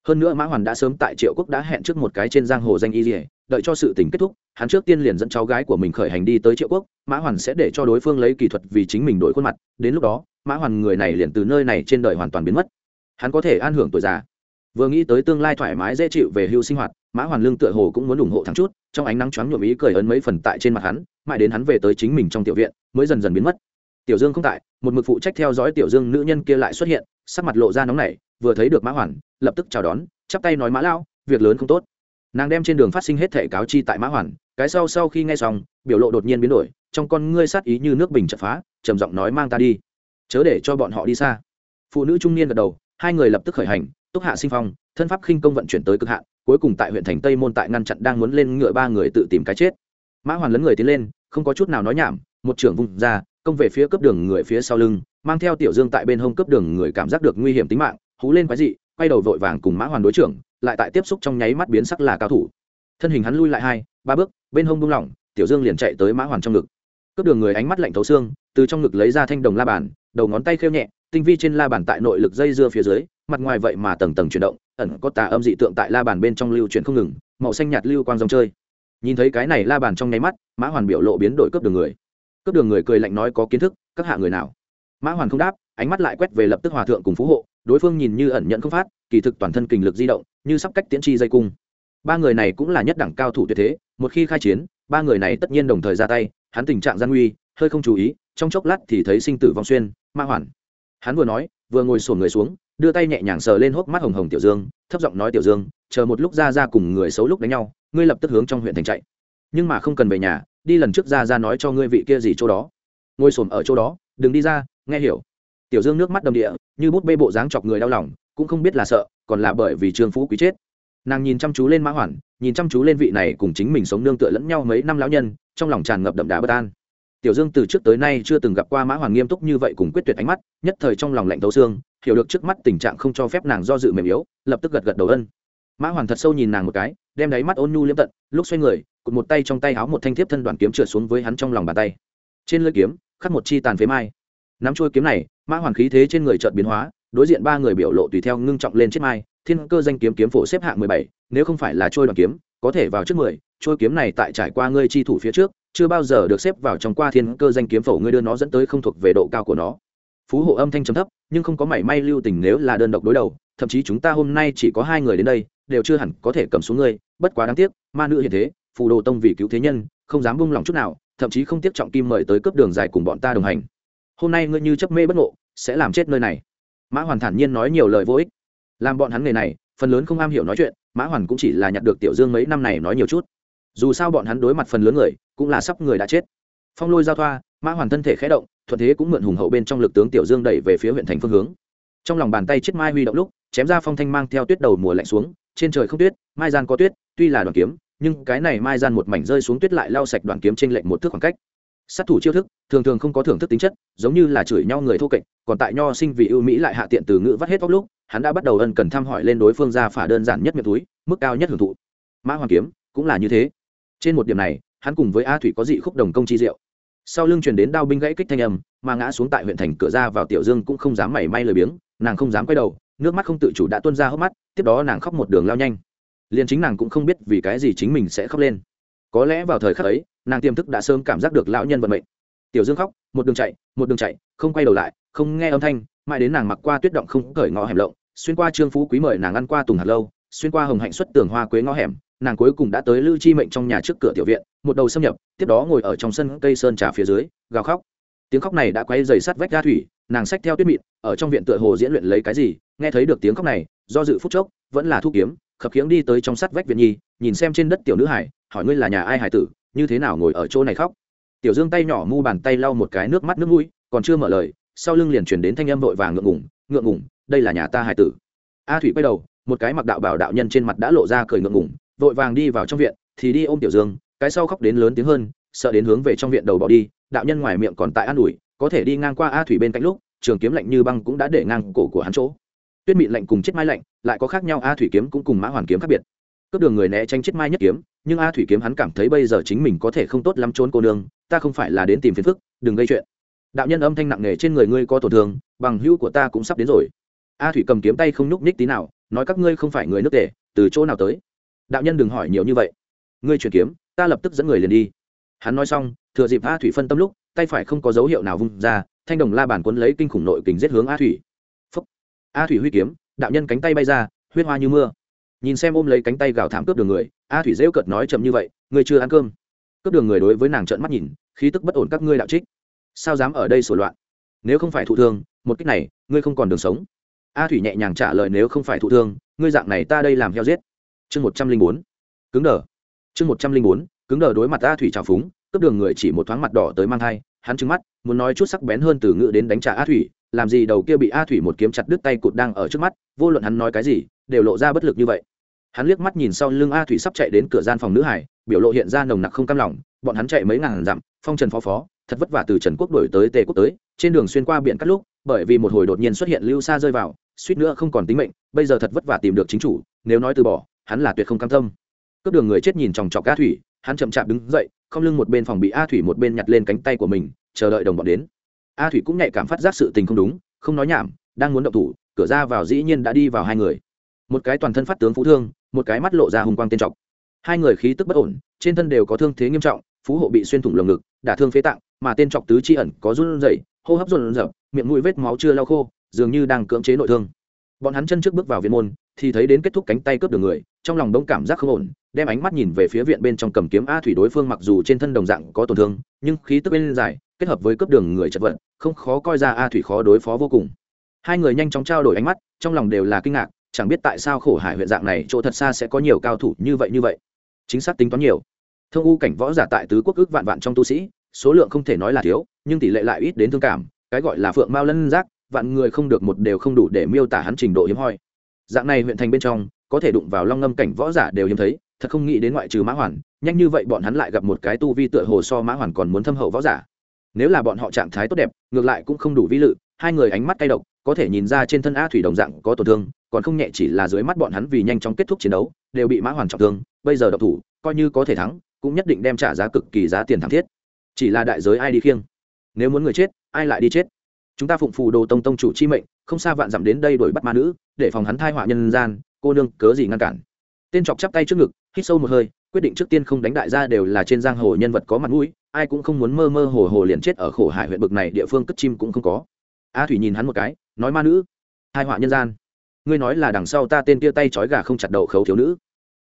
Hơn nữa mã hoàn đã sớm tại triệu quốc đã hẹn trước một cái trên giang hồ danh y dỉa đợi cho sự tình kết thúc, hắn trước tiên liền dẫn cháu gái của mình khởi hành đi tới triệu quốc, mã hoàn sẽ để cho đối phương lấy kỹ thuật vì chính mình đổi khuôn mặt, đến lúc đó, mã hoàn người này liền từ nơi này trên đời hoàn toàn biến mất. Hắn có thể an hưởng tuổi già vừa nghĩ tới tương lai thoải mái dễ chịu về hưu sinh hoạt, mã hoàn lương tựa hồ cũng muốn ủng hộ thắng chút, trong ánh nắng choáng nhuộm ý cười ấn mấy phần tại trên mặt hắn, mãi đến hắn về tới chính mình trong tiểu viện, mới dần dần biến mất. Tiểu dương không tại, một mực phụ trách theo dõi tiểu dương nữ nhân kia lại xuất hiện, sắc mặt lộ ra nóng nảy, vừa thấy được mã hoàn, lập tức chào đón, chắp tay nói mã lao việc lớn không tốt. Nàng đem trên đường phát sinh hết thể cáo chi tại mã hoàn, cái sau sau khi nghe xong, biểu lộ đột nhiên biến đổi, trong con ngươi sát ý như nước bình chập phá, trầm giọng nói mang ta đi. Chớ để cho bọn họ đi xa. Phụ nữ trung niên gật đầu, hai người lập tức khởi hành túc hạ sinh phong, thân pháp khinh công vận chuyển tới cực hạn, cuối cùng tại huyện thành tây môn tại ngăn chặn đang muốn lên ngựa ba người tự tìm cái chết. Mã hoàn lấn người tiến lên, không có chút nào nói nhảm, một trưởng vùng ra, công về phía cấp đường người phía sau lưng, mang theo tiểu dương tại bên hông cấp đường người cảm giác được nguy hiểm tính mạng, hú lên quái dị, quay đầu vội vàng cùng mã hoàn đối trưởng, lại tại tiếp xúc trong nháy mắt biến sắc là cao thủ. Thân hình hắn lui lại hai, ba bước, bên hông buông lỏng, tiểu dương liền chạy tới mã hoàn trong ngực. Cướp đường người ánh mắt lạnh thấu xương, từ trong ngực lấy ra thanh đồng la bàn, đầu ngón tay khêu nhẹ, tinh vi trên la bàn tại nội lực dây dưa phía dưới mặt ngoài vậy mà tầng tầng chuyển động, ẩn có tà âm dị tượng tại la bàn bên trong lưu chuyển không ngừng, màu xanh nhạt lưu quang dòng chơi. Nhìn thấy cái này la bàn trong nháy mắt, mã hoàn biểu lộ biến đổi cướp đường người. Cướp đường người cười lạnh nói có kiến thức, các hạ người nào? Mã hoàn không đáp, ánh mắt lại quét về lập tức hòa thượng cùng phú hộ, đối phương nhìn như ẩn nhận không phát, kỳ thực toàn thân kình lực di động, như sắp cách tiễn chi dây cung. Ba người này cũng là nhất đẳng cao thủ tuyệt thế, một khi khai chiến, ba người này tất nhiên đồng thời ra tay, hắn tình trạng gian nguy, hơi không chú ý, trong chốc lát thì thấy sinh tử vong xuyên ma hoàn. Hắn vừa nói, vừa ngồi sổn người xuống đưa tay nhẹ nhàng sờ lên hốc mắt hồng hồng tiểu dương, thấp giọng nói tiểu dương, chờ một lúc ra ra cùng người xấu lúc đánh nhau, ngươi lập tức hướng trong huyện thành chạy. Nhưng mà không cần về nhà, đi lần trước ra ra nói cho ngươi vị kia gì chỗ đó. Ngồi xổm ở chỗ đó, đừng đi ra, nghe hiểu. Tiểu dương nước mắt đầm địa, như bút bê bộ dáng chọc người đau lòng, cũng không biết là sợ, còn là bởi vì trương phú quý chết. Nàng nhìn chăm chú lên mã hoàn, nhìn chăm chú lên vị này cùng chính mình sống nương tựa lẫn nhau mấy năm lão nhân, trong lòng tràn ngập đậm đà bất an. Tiểu dương từ trước tới nay chưa từng gặp qua mã hoàn nghiêm túc như vậy cùng quyết tuyệt ánh mắt, nhất thời trong lòng lạnh thấu xương hiểu được trước mắt tình trạng không cho phép nàng do dự mềm yếu, lập tức gật gật đầu ân. Mã hoàn thật sâu nhìn nàng một cái, đem đáy mắt ôn nhu liếm tận, lúc xoay người cụt một tay trong tay áo một thanh thiếp thân đoàn kiếm trượt xuống với hắn trong lòng bàn tay. Trên lưỡi kiếm, khắc một chi tàn phế mai. Nắm chuôi kiếm này, mã hoàn khí thế trên người chợt biến hóa, đối diện ba người biểu lộ tùy theo ngưng trọng lên chiếc mai, thiên cơ danh kiếm kiếm phổ xếp hạng mười bảy, nếu không phải là trôi đoàn kiếm, có thể vào trước mười trôi kiếm này tại trải qua ngươi chi thủ phía trước, chưa bao giờ được xếp vào trong qua thiên cơ danh kiếm phổ, ngươi đưa nó dẫn tới không thuộc về độ cao của nó. Phú hộ âm thanh trầm thấp nhưng không có mảy may lưu tình nếu là đơn độc đối đầu, thậm chí chúng ta hôm nay chỉ có hai người đến đây, đều chưa hẳn có thể cầm xuống ngươi, bất quá đáng tiếc, ma nữ hiện thế, phù đồ tông vì cứu thế nhân, không dám buông lòng chút nào, thậm chí không tiếc trọng kim mời tới cướp đường dài cùng bọn ta đồng hành. Hôm nay ngươi như chấp mê bất ngộ, sẽ làm chết nơi này. Mã hoàn thản nhiên nói nhiều lời vô ích. Làm bọn hắn nghề này, phần lớn không am hiểu nói chuyện, mã hoàn cũng chỉ là nhặt được tiểu dương mấy năm này nói nhiều chút. Dù sao bọn hắn đối mặt phần lớn người, cũng là sắp người đã chết. Phong lôi giao thoa, mã hoàn thân thể khé động thuận thế cũng mượn hùng hậu bên trong lực tướng tiểu dương đẩy về phía huyện thành phương hướng. Trong lòng bàn tay chiếc mai huy động lúc, chém ra phong thanh mang theo tuyết đầu mùa lạnh xuống, trên trời không tuyết, mai gian có tuyết, tuy là đoàn kiếm, nhưng cái này mai gian một mảnh rơi xuống tuyết lại lau sạch đoàn kiếm trên lệnh một thước khoảng cách. Sát thủ chiêu thức, thường thường không có thưởng thức tính chất, giống như là chửi nhau người thô kệch, còn tại nho sinh vì ưu mỹ lại hạ tiện từ ngữ vắt hết óc lúc, hắn đã bắt đầu ân cần thăm hỏi lên đối phương ra phả đơn giản nhất miệng túi, mức cao nhất hưởng thụ. Mã hoàng kiếm, cũng là như thế. Trên một điểm này, hắn cùng với a thủy có dị khúc đồng công chi diệu sau lưng truyền đến đao binh gãy kích thanh âm, mà ngã xuống tại huyện thành cửa ra vào tiểu dương cũng không dám mảy may lời biếng, nàng không dám quay đầu, nước mắt không tự chủ đã tuôn ra hốc mắt, tiếp đó nàng khóc một đường lao nhanh. Liền chính nàng cũng không biết vì cái gì chính mình sẽ khóc lên. Có lẽ vào thời khắc ấy, nàng tiềm thức đã sớm cảm giác được lão nhân vận mệnh. Tiểu dương khóc, một đường chạy, một đường chạy, không quay đầu lại, không nghe âm thanh, mãi đến nàng mặc qua tuyết động không cởi ngõ hẻm lộng, xuyên qua trương phú quý mời nàng ăn qua tùng hạt lâu, xuyên qua hồng hạnh xuất tường hoa quế ngõ hẻm, nàng cuối cùng đã tới lưu chi mệnh trong nhà trước cửa tiểu viện một đầu xâm nhập, tiếp đó ngồi ở trong sân cây sơn trà phía dưới, gào khóc. Tiếng khóc này đã quay dày sắt vách ga thủy, nàng xách theo tuyết mịn, ở trong viện tựa hồ diễn luyện lấy cái gì, nghe thấy được tiếng khóc này, do dự phút chốc, vẫn là thu kiếm, khập khiễng đi tới trong sắt vách viện nhi, nhìn xem trên đất tiểu nữ hải, hỏi ngươi là nhà ai hải tử, như thế nào ngồi ở chỗ này khóc. Tiểu dương tay nhỏ mu bàn tay lau một cái nước mắt nước mũi, còn chưa mở lời, sau lưng liền chuyển đến thanh âm vội vàng ngượng ngủng ngượng ngủng đây là nhà ta hải tử. A thủy quay đầu, một cái mặc đạo bảo đạo nhân trên mặt đã lộ ra cười ngượng ngủng vội vàng đi vào trong viện, thì đi ôm tiểu dương cái sau khóc đến lớn tiếng hơn, sợ đến hướng về trong viện đầu bỏ đi, đạo nhân ngoài miệng còn tại an ủi, có thể đi ngang qua a thủy bên cạnh lúc, trường kiếm lạnh như băng cũng đã để ngang cổ của hắn chỗ. Tuyết Mị lạnh cùng chết mai lạnh, lại có khác nhau, a thủy kiếm cũng cùng mã hoàn kiếm khác biệt. Cướp đường người né tránh chết mai nhất kiếm, nhưng a thủy kiếm hắn cảm thấy bây giờ chính mình có thể không tốt lắm trốn cô nương, ta không phải là đến tìm phiền phức, đừng gây chuyện. Đạo nhân âm thanh nặng nề trên người ngươi có tổn thương, bằng hữu của ta cũng sắp đến rồi. A thủy cầm kiếm tay không nhúc nhích tí nào, nói các ngươi không phải người nước tể từ chỗ nào tới? Đạo nhân đừng hỏi nhiều như vậy. Ngươi chuyển kiếm ta lập tức dẫn người liền đi. Hắn nói xong, thừa dịp a thủy phân tâm lúc, tay phải không có dấu hiệu nào vung ra, thanh đồng la bàn quấn lấy kinh khủng nội kình giết hướng a thủy. Phúc. a thủy huy kiếm, đạo nhân cánh tay bay ra, huyết hoa như mưa. Nhìn xem ôm lấy cánh tay gào thảm cướp đường người, a thủy rêu cợt nói chậm như vậy người chưa ăn cơm. Cướp đường người đối với nàng trợn mắt nhìn, khí tức bất ổn các ngươi đạo trích. Sao dám ở đây sổ loạn? Nếu không phải thụ thương, một cách này, ngươi không còn đường sống. A thủy nhẹ nhàng trả lời, nếu không phải thụ thương, ngươi dạng này ta đây làm heo giết. Chương một trăm linh bốn. Cứng đờ chương một trăm linh bốn, cứng đờ đối mặt a thủy trào phúng, cướp đường người chỉ một thoáng mặt đỏ tới mang thai, hắn trứng mắt, muốn nói chút sắc bén hơn từ ngữ đến đánh trả a thủy, làm gì đầu kia bị a thủy một kiếm chặt đứt tay cụt đang ở trước mắt, vô luận hắn nói cái gì, đều lộ ra bất lực như vậy. Hắn liếc mắt nhìn sau lưng a thủy sắp chạy đến cửa gian phòng nữ hải, biểu lộ hiện ra nồng nặc không cam lòng, bọn hắn chạy mấy ngàn dặm, phong trần phó phó, thật vất vả từ trần quốc đổi tới tề quốc tới, trên đường xuyên qua biển cắt lúc, bởi vì một hồi đột nhiên xuất hiện lưu xa rơi vào, suýt nữa không còn tính mệnh, bây giờ thật vất vả tìm được chính chủ, nếu nói từ bỏ, hắn là tuyệt không cam tâm cướp đường người chết nhìn chòng chọc a thủy, hắn chậm chạp đứng dậy, không lưng một bên phòng bị a thủy một bên nhặt lên cánh tay của mình, chờ đợi đồng bọn đến. A thủy cũng nhạy cảm phát giác sự tình không đúng, không nói nhảm, đang muốn động thủ, cửa ra vào dĩ nhiên đã đi vào hai người. Một cái toàn thân phát tướng phú thương, một cái mắt lộ ra hùng quang tên trọc. Hai người khí tức bất ổn, trên thân đều có thương thế nghiêm trọng, phú hộ bị xuyên thủng lồng ngực, đả thương phế tạng, mà tên trọc tứ chi ẩn có run rẩy, hô hấp run rẩy, miệng mũi vết máu chưa lau khô, dường như đang cưỡng chế nội thương. Bọn hắn chân trước bước vào viện môn, thì thấy đến kết thúc cánh tay cướp đường người trong lòng đông cảm giác không ổn, đem ánh mắt nhìn về phía viện bên trong cầm kiếm a thủy đối phương mặc dù trên thân đồng dạng có tổn thương, nhưng khí tức bên dài, kết hợp với cướp đường người chật vật, không khó coi ra a thủy khó đối phó vô cùng. Hai người nhanh chóng trao đổi ánh mắt, trong lòng đều là kinh ngạc, chẳng biết tại sao khổ hải huyện dạng này chỗ thật xa sẽ có nhiều cao thủ như vậy như vậy. Chính xác tính toán nhiều. Thông u cảnh võ giả tại tứ quốc ước vạn vạn trong tu sĩ, số lượng không thể nói là thiếu, nhưng tỷ lệ lại ít đến thương cảm, cái gọi là phượng mao lân giác, vạn người không được một đều không đủ để miêu tả hắn trình độ hiếm hoi. Dạng này huyện thành bên trong có thể đụng vào long ngâm cảnh võ giả đều hiếm thấy, thật không nghĩ đến ngoại trừ mã hoàn, nhanh như vậy bọn hắn lại gặp một cái tu vi tựa hồ so mã hoàn còn muốn thâm hậu võ giả. Nếu là bọn họ trạng thái tốt đẹp, ngược lại cũng không đủ vi lự, hai người ánh mắt cay độc, có thể nhìn ra trên thân a thủy đồng dạng có tổn thương, còn không nhẹ chỉ là dưới mắt bọn hắn vì nhanh chóng kết thúc chiến đấu, đều bị mã hoàn trọng thương, bây giờ độc thủ, coi như có thể thắng, cũng nhất định đem trả giá cực kỳ giá tiền thắng thiết. Chỉ là đại giới ai đi khiêng? Nếu muốn người chết, ai lại đi chết? Chúng ta phụng phù đồ tông tông chủ chi mệnh, không xa vạn dặm đến đây đuổi bắt ma nữ, để phòng hắn thai họa nhân gian cô nương cớ gì ngăn cản? Tên chọc chắp tay trước ngực, hít sâu một hơi, quyết định trước tiên không đánh đại gia đều là trên giang hồ nhân vật có mặt mũi, ai cũng không muốn mơ mơ hồ hồ liền chết ở khổ hải huyện bực này địa phương cất chim cũng không có. A thủy nhìn hắn một cái, nói ma nữ, hai họa nhân gian, ngươi nói là đằng sau ta tên kia tay trói gà không chặt đầu khấu thiếu nữ.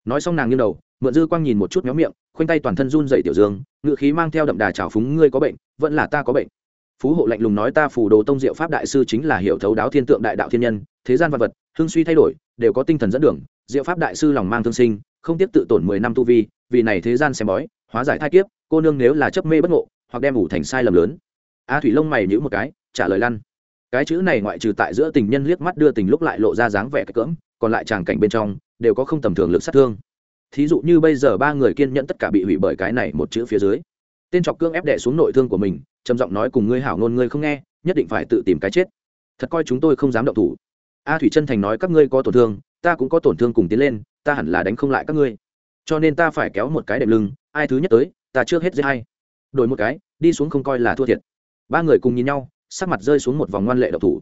Nói xong nàng như đầu, mượn dư quang nhìn một chút nhóm miệng, khoanh tay toàn thân run dậy tiểu dương, ngự khí mang theo đậm đà trào phúng, ngươi có bệnh, vẫn là ta có bệnh. Phú hộ lạnh lùng nói, ta phù đồ tông diệu pháp đại sư chính là hiểu thấu đáo thiên tượng đại đạo thiên nhân thế gian vật vật hương suy thay đổi, đều có tinh thần dẫn đường, diệu pháp đại sư lòng mang thương sinh, không tiếp tự tổn mười năm tu vi, vì này thế gian xem bói, hóa giải thai kiếp, cô nương nếu là chấp mê bất ngộ, hoặc đem ủ thành sai lầm lớn. A thủy lông mày nhữ một cái, trả lời lăn. Cái chữ này ngoại trừ tại giữa tình nhân liếc mắt đưa tình lúc lại lộ ra dáng vẻ cỡm, còn lại tràng cảnh bên trong, đều có không tầm thường lực sát thương. Thí dụ như bây giờ ba người kiên nhẫn tất cả bị hủy bởi cái này một chữ phía dưới. Tên trọc cương ép đệ xuống nội thương của mình, trầm giọng nói cùng ngươi hảo ngôn ngươi không nghe, nhất định phải tự tìm cái chết. Thật coi chúng tôi không dám động thủ a thủy chân thành nói các ngươi có tổn thương, ta cũng có tổn thương cùng tiến lên, ta hẳn là đánh không lại các ngươi. Cho nên ta phải kéo một cái đệm lưng, ai thứ nhất tới, ta trước hết dễ hay đổi một cái, đi xuống không coi là thua thiệt. Ba người cùng nhìn nhau, sắc mặt rơi xuống một vòng ngoan lệ độc thủ.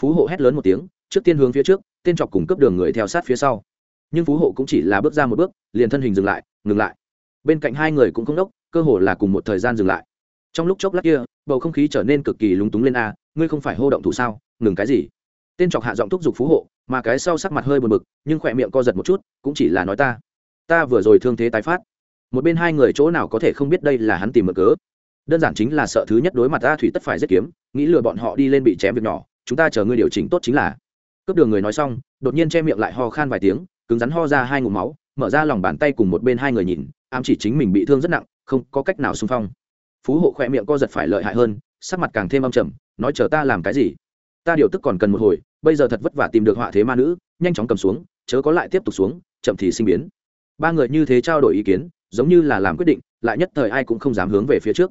Phú hộ hét lớn một tiếng, trước tiên hướng phía trước, tên trọc cùng cấp đường người theo sát phía sau. Nhưng phú hộ cũng chỉ là bước ra một bước, liền thân hình dừng lại, ngừng lại. Bên cạnh hai người cũng không đốc, cơ hồ là cùng một thời gian dừng lại. Trong lúc chốc lát kia, bầu không khí trở nên cực kỳ lúng túng lên a, ngươi không phải hô động thủ sao, ngừng cái gì? Tên trọc hạ giọng thúc giục phú hộ, mà cái sau sắc mặt hơi buồn bực, nhưng khỏe miệng co giật một chút, cũng chỉ là nói ta ta vừa rồi thương thế tái phát. Một bên hai người chỗ nào có thể không biết đây là hắn tìm mở cớ. Đơn giản chính là sợ thứ nhất đối mặt ta thủy tất phải giết kiếm, nghĩ lừa bọn họ đi lên bị chém việc nhỏ, chúng ta chờ ngươi điều chỉnh tốt chính là. Cướp đường người nói xong, đột nhiên che miệng lại ho khan vài tiếng, cứng rắn ho ra hai ngụm máu, mở ra lòng bàn tay cùng một bên hai người nhìn, ám chỉ chính mình bị thương rất nặng, không có cách nào xung phong. Phú hộ khỏe miệng co giật phải lợi hại hơn, sắc mặt càng thêm âm trầm, nói chờ ta làm cái gì? Ta điều tức còn cần một hồi bây giờ thật vất vả tìm được họa thế ma nữ nhanh chóng cầm xuống chớ có lại tiếp tục xuống chậm thì sinh biến. Ba người như thế trao đổi ý kiến giống như là làm quyết định lại nhất thời ai cũng không dám hướng về phía trước.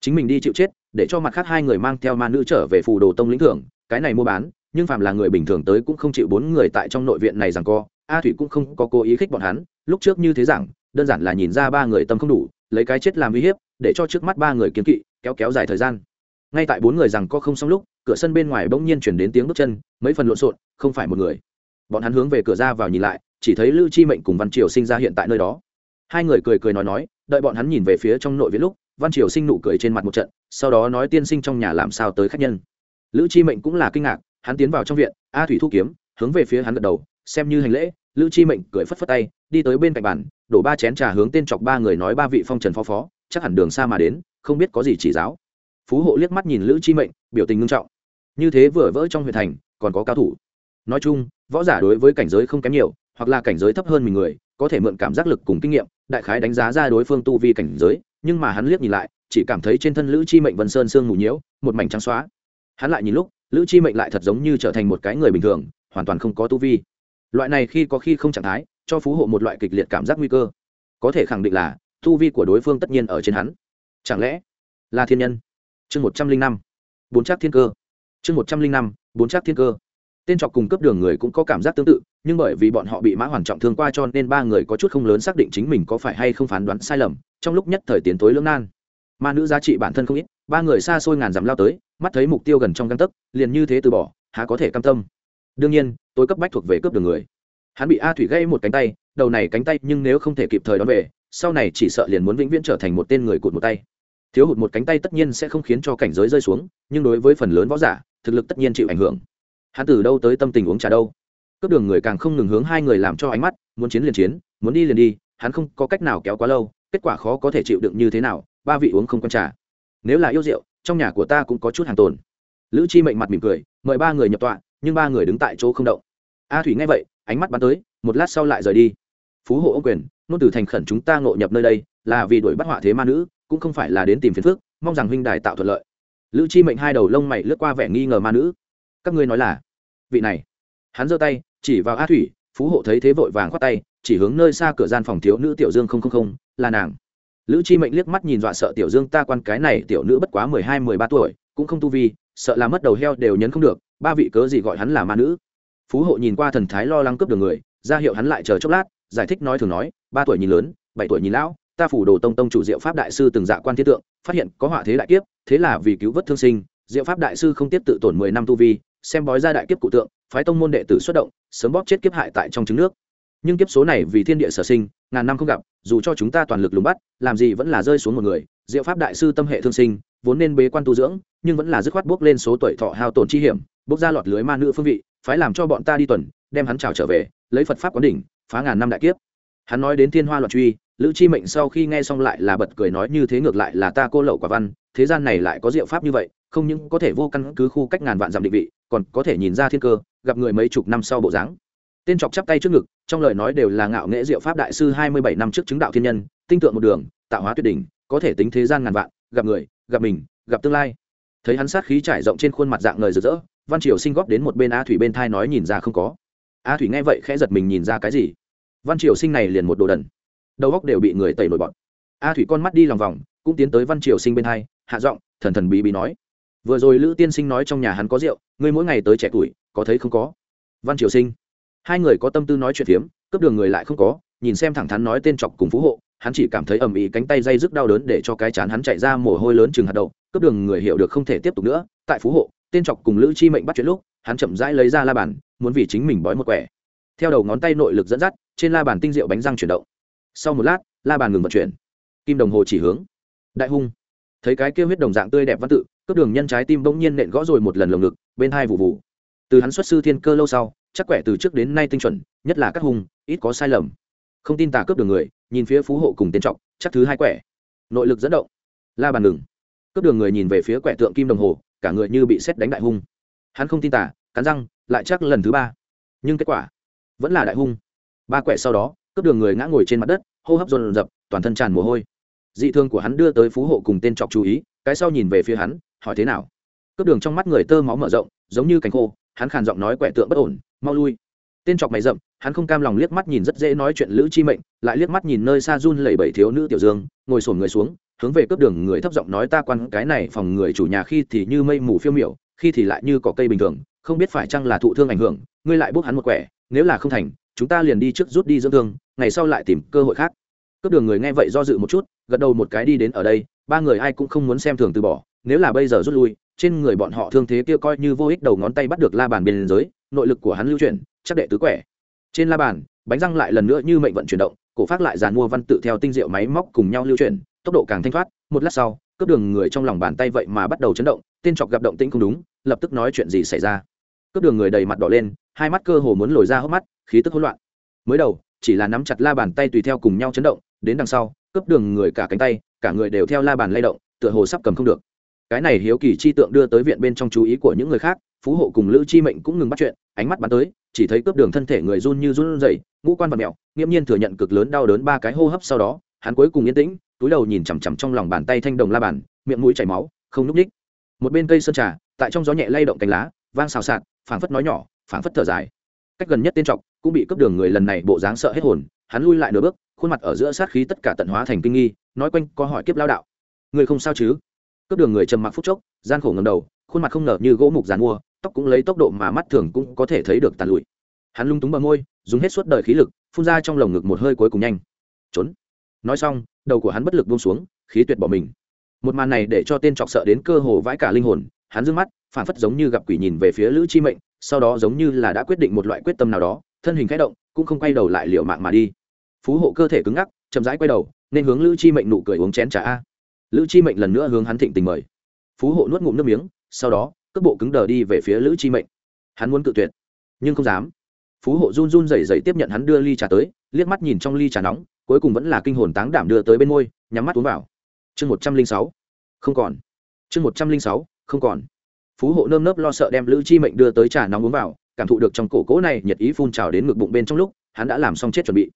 Chính mình đi chịu chết để cho mặt khác hai người mang theo ma nữ trở về phù đồ tông lĩnh thưởng cái này mua bán nhưng phạm là người bình thường tới cũng không chịu bốn người tại trong nội viện này rằng co a thủy cũng không có cố ý khích bọn hắn lúc trước như thế rằng, đơn giản là nhìn ra ba người tâm không đủ lấy cái chết làm uy hiếp để cho trước mắt ba người kiến kỵ kéo kéo dài thời gian. Ngay tại bốn người rằng co không xong lúc cửa sân bên ngoài bỗng nhiên chuyển đến tiếng bước chân, mấy phần lộn xộn, không phải một người. Bọn hắn hướng về cửa ra vào nhìn lại, chỉ thấy lưu chi mệnh cùng văn triều sinh ra hiện tại nơi đó. Hai người cười cười nói nói, đợi bọn hắn nhìn về phía trong nội viện lúc, văn triều sinh nụ cười trên mặt một trận, sau đó nói tiên sinh trong nhà làm sao tới khách nhân. Lữ chi mệnh cũng là kinh ngạc, hắn tiến vào trong viện, a thủy thu kiếm, hướng về phía hắn gật đầu, xem như hành lễ lữ chi mệnh cười phất phất tay, đi tới bên cạnh bàn, đổ ba chén trà hướng tên chọc ba người nói ba vị phong trần phó phó, chắc hẳn đường xa mà đến, không biết có gì chỉ giáo. Phú hộ liếc mắt nhìn lữ chi mệnh, biểu tình ngưng trọng như thế vừa vỡ trong huyện thành, còn có cao thủ. Nói chung, võ giả đối với cảnh giới không kém nhiều, hoặc là cảnh giới thấp hơn mình người, có thể mượn cảm giác lực cùng kinh nghiệm, đại khái đánh giá ra đối phương tu vi cảnh giới, nhưng mà hắn liếc nhìn lại, chỉ cảm thấy trên thân lữ chi mệnh vân sơn sương mù nhiễu, một mảnh trắng xóa. Hắn lại nhìn lúc, lữ chi mệnh lại thật giống như trở thành một cái người bình thường, hoàn toàn không có tu vi. Loại này khi có khi không trạng thái, cho phú hộ một loại kịch liệt cảm giác nguy cơ. Có thể khẳng định là, tu vi của đối phương tất nhiên ở trên hắn. Chẳng lẽ là thiên nhân? Chương một trăm linh năm. Bốn chắc thiên cơ chương một trăm linh năm, bốn trác thiên cơ. Tên trọc cùng cấp đường người cũng có cảm giác tương tự, nhưng bởi vì bọn họ bị mã hoàn trọng thương qua cho nên ba người có chút không lớn xác định chính mình có phải hay không phán đoán sai lầm, trong lúc nhất thời tiến tối lưỡng nan. Ma nữ giá trị bản thân không ít, ba người xa xôi ngàn dặm lao tới, mắt thấy mục tiêu gần trong găng tấc, liền như thế từ bỏ, há có thể cam tâm. Đương nhiên tôi cấp bách thuộc về cướp đường người. Hắn bị a thủy gây một cánh tay, đầu này cánh tay nhưng nếu không thể kịp thời đón về, sau này chỉ sợ liền muốn vĩnh viễn trở thành một tên người cụt một tay. Thiếu hụt một cánh tay tất nhiên sẽ không khiến cho cảnh giới rơi xuống, nhưng đối với phần lớn võ giả thực lực tất nhiên chịu ảnh hưởng. Hắn từ đâu tới tâm tình uống trà đâu? Cướp đường người càng không ngừng hướng hai người làm cho ánh mắt, muốn chiến liền chiến, muốn đi liền đi, hắn không có cách nào kéo quá lâu, kết quả khó có thể chịu đựng như thế nào, ba vị uống không con trà. Nếu là yêu rượu, trong nhà của ta cũng có chút hàng tồn. Lữ chi mệnh mặt mỉm cười, mời ba người nhập tọa, nhưng ba người đứng tại chỗ không động. A thủy nghe vậy, ánh mắt bắn tới, một lát sau lại rời đi. Phú hộ ông quyền, nôn từ thành khẩn chúng ta ngộ nhập nơi đây, là vì đuổi bắt họa thế ma nữ, cũng không phải là đến tìm phiền phước mong rằng huynh đài tạo thuận lợi lữ chi mệnh hai đầu lông mày lướt qua vẻ nghi ngờ ma nữ. Các ngươi nói là, vị này. Hắn giơ tay, chỉ vào a thủy, phú hộ thấy thế vội vàng khoát tay, chỉ hướng nơi xa cửa gian phòng thiếu nữ tiểu dương không không không, là nàng. Lữ chi mệnh liếc mắt nhìn dọa sợ tiểu dương, ta quan cái này tiểu nữ bất quá mười hai, mười ba tuổi, cũng không tu vi, sợ là mất đầu heo đều nhấn không được, ba vị cớ gì gọi hắn là ma nữ? Phú hộ nhìn qua thần thái lo lắng cướp đường người, ra hiệu hắn lại chờ chốc lát, giải thích nói thường nói, ba tuổi nhìn lớn, bảy tuổi nhìn lão ta phủ đồ tông tông chủ diệu pháp đại sư từng dạ quan thiết tượng, phát hiện có họa thế đại kiếp, thế là vì cứu vớt thương sinh, diệu pháp đại sư không tiếp tự tổn mười năm tu vi, xem bói ra đại kiếp cụ tượng, phái tông môn đệ tử xuất động, sớm bóp chết kiếp hại tại trong trứng nước. Nhưng kiếp số này vì thiên địa sở sinh, ngàn năm không gặp, dù cho chúng ta toàn lực lùng bắt, làm gì vẫn là rơi xuống một người, diệu pháp đại sư tâm hệ thương sinh, vốn nên bế quan tu dưỡng, nhưng vẫn là dứt khoát bước lên số tuổi thọ hao tổn chi hiểm, bước ra lọt lưới ma nữ phương vị, phái làm cho bọn ta đi tuần, đem hắn trào trở về, lấy phật pháp quán đỉnh, phá ngàn năm đại kiếp. Hắn nói đến thiên hoa loạn truy lữ chi mệnh sau khi nghe xong lại là bật cười nói như thế ngược lại là ta cô lậu quả văn, thế gian này lại có diệu pháp như vậy, không những có thể vô căn cứ khu cách ngàn vạn dặm định vị, còn có thể nhìn ra thiên cơ, gặp người mấy chục năm sau bộ dáng. Tên chọc chắp tay trước ngực, trong lời nói đều là ngạo nghệ diệu pháp đại sư hai mươi bảy năm trước chứng đạo thiên nhân, tinh tượng một đường, tạo hóa tuyệt đỉnh, có thể tính thế gian ngàn vạn, gặp người, gặp mình, gặp tương lai. Thấy hắn sát khí trải rộng trên khuôn mặt dạng người rực rỡ, văn triều sinh góp đến một bên a thủy bên thai nói nhìn ra không có. A thủy nghe vậy khẽ giật mình nhìn ra cái gì? Văn triều sinh này liền một đồ đần đầu góc đều bị người tẩy nổi bọn a thủy con mắt đi lòng vòng, cũng tiến tới văn triều sinh bên hai, hạ giọng, thần thần bí bí nói. Vừa rồi lữ tiên sinh nói trong nhà hắn có rượu, ngươi mỗi ngày tới trẻ tuổi, có thấy không có? Văn triều sinh. Hai người có tâm tư nói chuyện phiếm, cướp đường người lại không có, nhìn xem thẳng thắn nói tên chọc cùng phú hộ, hắn chỉ cảm thấy ầm ĩ cánh tay dây dứt đau đớn để cho cái chán hắn chạy ra mồ hôi lớn chừng hạt đậu, cướp đường người hiểu được không thể tiếp tục nữa. Tại phú hộ, tên chọc cùng lữ chi mệnh bắt chuyện lúc, hắn chậm rãi lấy ra la bàn, muốn vì chính mình bói một quẻ. Theo đầu ngón tay nội lực dẫn dắt, trên la bàn tinh rượu bánh răng chuyển động sau một lát, la bàn ngừng vận chuyển. Kim đồng hồ chỉ hướng. Đại hung. Thấy cái kêu huyết đồng dạng tươi đẹp văn tự, cướp đường nhân trái tim bỗng nhiên nện gõ rồi một lần lồng ngực, bên hai vụ vụ. Từ hắn xuất sư thiên cơ lâu sau, chắc quẻ từ trước đến nay tinh chuẩn, nhất là các hung, ít có sai lầm. Không tin tà cướp đường người, nhìn phía phú hộ cùng tiến trọng chắc thứ hai quẻ. Nội lực dẫn động. La bàn ngừng. Cướp đường người nhìn về phía quẻ tượng kim đồng hồ, cả người như bị xét đánh đại hung. Hắn không tin tả cắn răng, lại chắc lần thứ ba. Nhưng kết quả vẫn là đại hung. Ba quẻ sau đó cướp đường người ngã ngồi trên mặt đất, hô hấp dồn dập toàn thân tràn mồ hôi. Dị thương của hắn đưa tới phú hộ cùng tên trọc chú ý, cái sau nhìn về phía hắn, hỏi thế nào? Cướp đường trong mắt người tơ máu mở rộng, giống như cánh khô, hắn khàn giọng nói quẻ tượng bất ổn, mau lui. Tên trọc mày rậm, hắn không cam lòng liếc mắt nhìn rất dễ nói chuyện lữ chi mệnh, lại liếc mắt nhìn nơi xa run lẩy bẩy thiếu nữ tiểu dương, ngồi sổn người xuống, hướng về cướp đường người thấp giọng nói ta quan cái này phòng người chủ nhà khi thì như mây mù phiêu miểu, khi thì lại như cỏ cây bình thường, không biết phải chăng là thụ thương ảnh hưởng, ngươi lại bốc hắn một quẻ, nếu là không thành chúng ta liền đi trước rút đi dưỡng thương, ngày sau lại tìm cơ hội khác. Cướp đường người nghe vậy do dự một chút, gật đầu một cái đi đến ở đây, ba người ai cũng không muốn xem thường từ bỏ, nếu là bây giờ rút lui, trên người bọn họ thương thế kia coi như vô ích đầu ngón tay bắt được la bàn bên giới nội lực của hắn lưu chuyển, chắc đệ tứ quẻ. Trên la bàn, bánh răng lại lần nữa như mệnh vận chuyển động, cổ phát lại dàn mua văn tự theo tinh diệu máy móc cùng nhau lưu chuyển, tốc độ càng thanh thoát, một lát sau, cướp đường người trong lòng bàn tay vậy mà bắt đầu chấn động, tên chọc gặp động tĩnh không đúng, lập tức nói chuyện gì xảy ra. Cướp đường người đầy mặt đỏ lên hai mắt cơ hồ muốn lồi ra hốc mắt, khí tức hỗn loạn. Mới đầu, chỉ là nắm chặt la bàn tay tùy theo cùng nhau chấn động, đến đằng sau, cướp đường người cả cánh tay, cả người đều theo la bàn lay động, tựa hồ sắp cầm không được. Cái này hiếu kỳ chi tượng đưa tới viện bên trong chú ý của những người khác, phú hộ cùng lữ chi mệnh cũng ngừng bắt chuyện, ánh mắt bắn tới, chỉ thấy cướp đường thân thể người run như run rẩy, ngũ quan vật mẹo nghiễm nhiên thừa nhận cực lớn đau đớn ba cái hô hấp sau đó, hắn cuối cùng yên tĩnh, túi đầu nhìn chằm chằm trong lòng bàn tay thanh đồng la bàn, miệng mũi chảy máu, không núp ních một bên cây sơn trà, tại trong gió nhẹ lay động cành lá, vang xào xạc, phảng phất nói nhỏ phảng phất thở dài. Cách gần nhất tên trọc cũng bị cướp đường người lần này bộ dáng sợ hết hồn, hắn lui lại nửa bước, khuôn mặt ở giữa sát khí tất cả tận hóa thành kinh nghi, nói quanh có hỏi kiếp lao đạo. Người không sao chứ? Cướp đường người trầm mặc phút chốc, gian khổ ngầm đầu, khuôn mặt không nở như gỗ mục dàn mua, tóc cũng lấy tốc độ mà mắt thường cũng có thể thấy được tàn lụi. Hắn lung túng bờ môi, dùng hết suốt đời khí lực, phun ra trong lồng ngực một hơi cuối cùng nhanh. Trốn. Nói xong, đầu của hắn bất lực buông xuống, khí tuyệt bỏ mình. Một màn này để cho tên trọc sợ đến cơ hồ vãi cả linh hồn, hắn dương mắt phản phất giống như gặp quỷ nhìn về phía lữ chi mệnh sau đó giống như là đã quyết định một loại quyết tâm nào đó, thân hình khẽ động, cũng không quay đầu lại liệu mạng mà đi. Phú hộ cơ thể cứng ngắc, chậm rãi quay đầu, nên hướng lữ chi mệnh nụ cười uống chén trà a. Lữ chi mệnh lần nữa hướng hắn thịnh tình mời. Phú hộ nuốt ngụm nước miếng, sau đó, cước bộ cứng đờ đi về phía lữ chi mệnh. Hắn muốn cự tuyệt, nhưng không dám. Phú hộ run run rẩy rẩy tiếp nhận hắn đưa ly trà tới, liếc mắt nhìn trong ly trà nóng, cuối cùng vẫn là kinh hồn táng đảm đưa tới bên môi, nhắm mắt uống vào. Chương một trăm linh sáu, không còn. Chương một trăm linh sáu, không còn phú hộ nơm nớp lo sợ đem lữ chi mệnh đưa tới trà nóng uống vào, cảm thụ được trong cổ cỗ này nhiệt ý phun trào đến ngực bụng bên trong lúc, hắn đã làm xong chết chuẩn bị.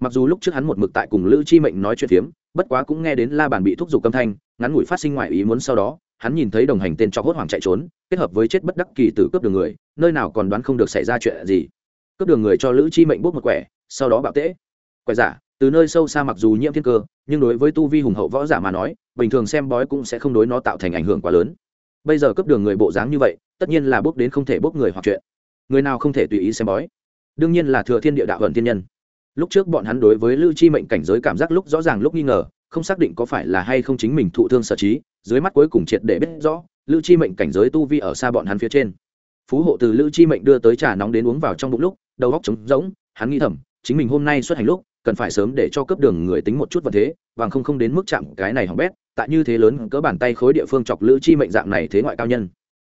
Mặc dù lúc trước hắn một mực tại cùng lữ chi mệnh nói chuyện phiếm, bất quá cũng nghe đến la bàn bị thúc giục âm thanh, ngắn ngủi phát sinh ngoài ý muốn sau đó, hắn nhìn thấy đồng hành tên cho hốt hoảng chạy trốn, kết hợp với chết bất đắc kỳ tử cướp đường người, nơi nào còn đoán không được xảy ra chuyện gì. Cướp đường người cho lữ chi mệnh bốc một quẻ, sau đó bạo tễ. Quẻ giả, từ nơi sâu xa mặc dù nhiễm thiên cơ, nhưng đối với tu vi hùng hậu võ giả mà nói, bình thường xem bói cũng sẽ không đối nó tạo thành ảnh hưởng quá lớn bây giờ cấp đường người bộ dáng như vậy, tất nhiên là bốc đến không thể bốc người hoặc chuyện. Người nào không thể tùy ý xem bói. Đương nhiên là thừa thiên địa đạo hận thiên nhân. Lúc trước bọn hắn đối với lưu chi mệnh cảnh giới cảm giác lúc rõ ràng lúc nghi ngờ, không xác định có phải là hay không chính mình thụ thương sở trí, dưới mắt cuối cùng triệt để biết rõ lưu chi mệnh cảnh giới tu vi ở xa bọn hắn phía trên. Phú hộ từ lưu chi mệnh đưa tới trà nóng đến uống vào trong bụng lúc, đầu góc trống rỗng, hắn nghĩ thầm, chính mình hôm nay xuất hành lúc, cần phải sớm để cho cấp đường người tính một chút vật thế và không không đến mức chạm cái này hỏng bét tại như thế lớn cỡ bàn tay khối địa phương chọc lữ chi mệnh dạng này thế ngoại cao nhân.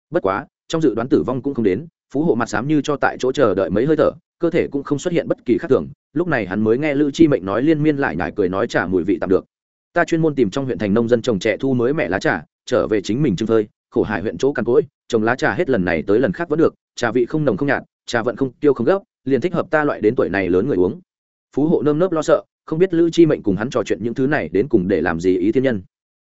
Bất quá, trong dự đoán tử vong cũng không đến, phú hộ mặt sám như cho tại chỗ chờ đợi mấy hơi thở, cơ thể cũng không xuất hiện bất kỳ khác thường, lúc này hắn mới nghe lữ chi mệnh nói liên miên lại nhải cười nói trả mùi vị tạm được. Ta chuyên môn tìm trong huyện thành nông dân trồng trẻ thu mới mẹ lá trà, trở về chính mình trưng phơi, khổ hải huyện chỗ căn cỗi, trồng lá trà hết lần này tới lần khác vẫn được, trà vị không nồng không nhạt, trà vận không tiêu không gấp, liền thích hợp ta loại đến tuổi này lớn người uống. Phú hộ nơm nớp lo sợ, không biết lữ chi mệnh cùng hắn trò chuyện những thứ này đến cùng để làm gì ý thiên nhân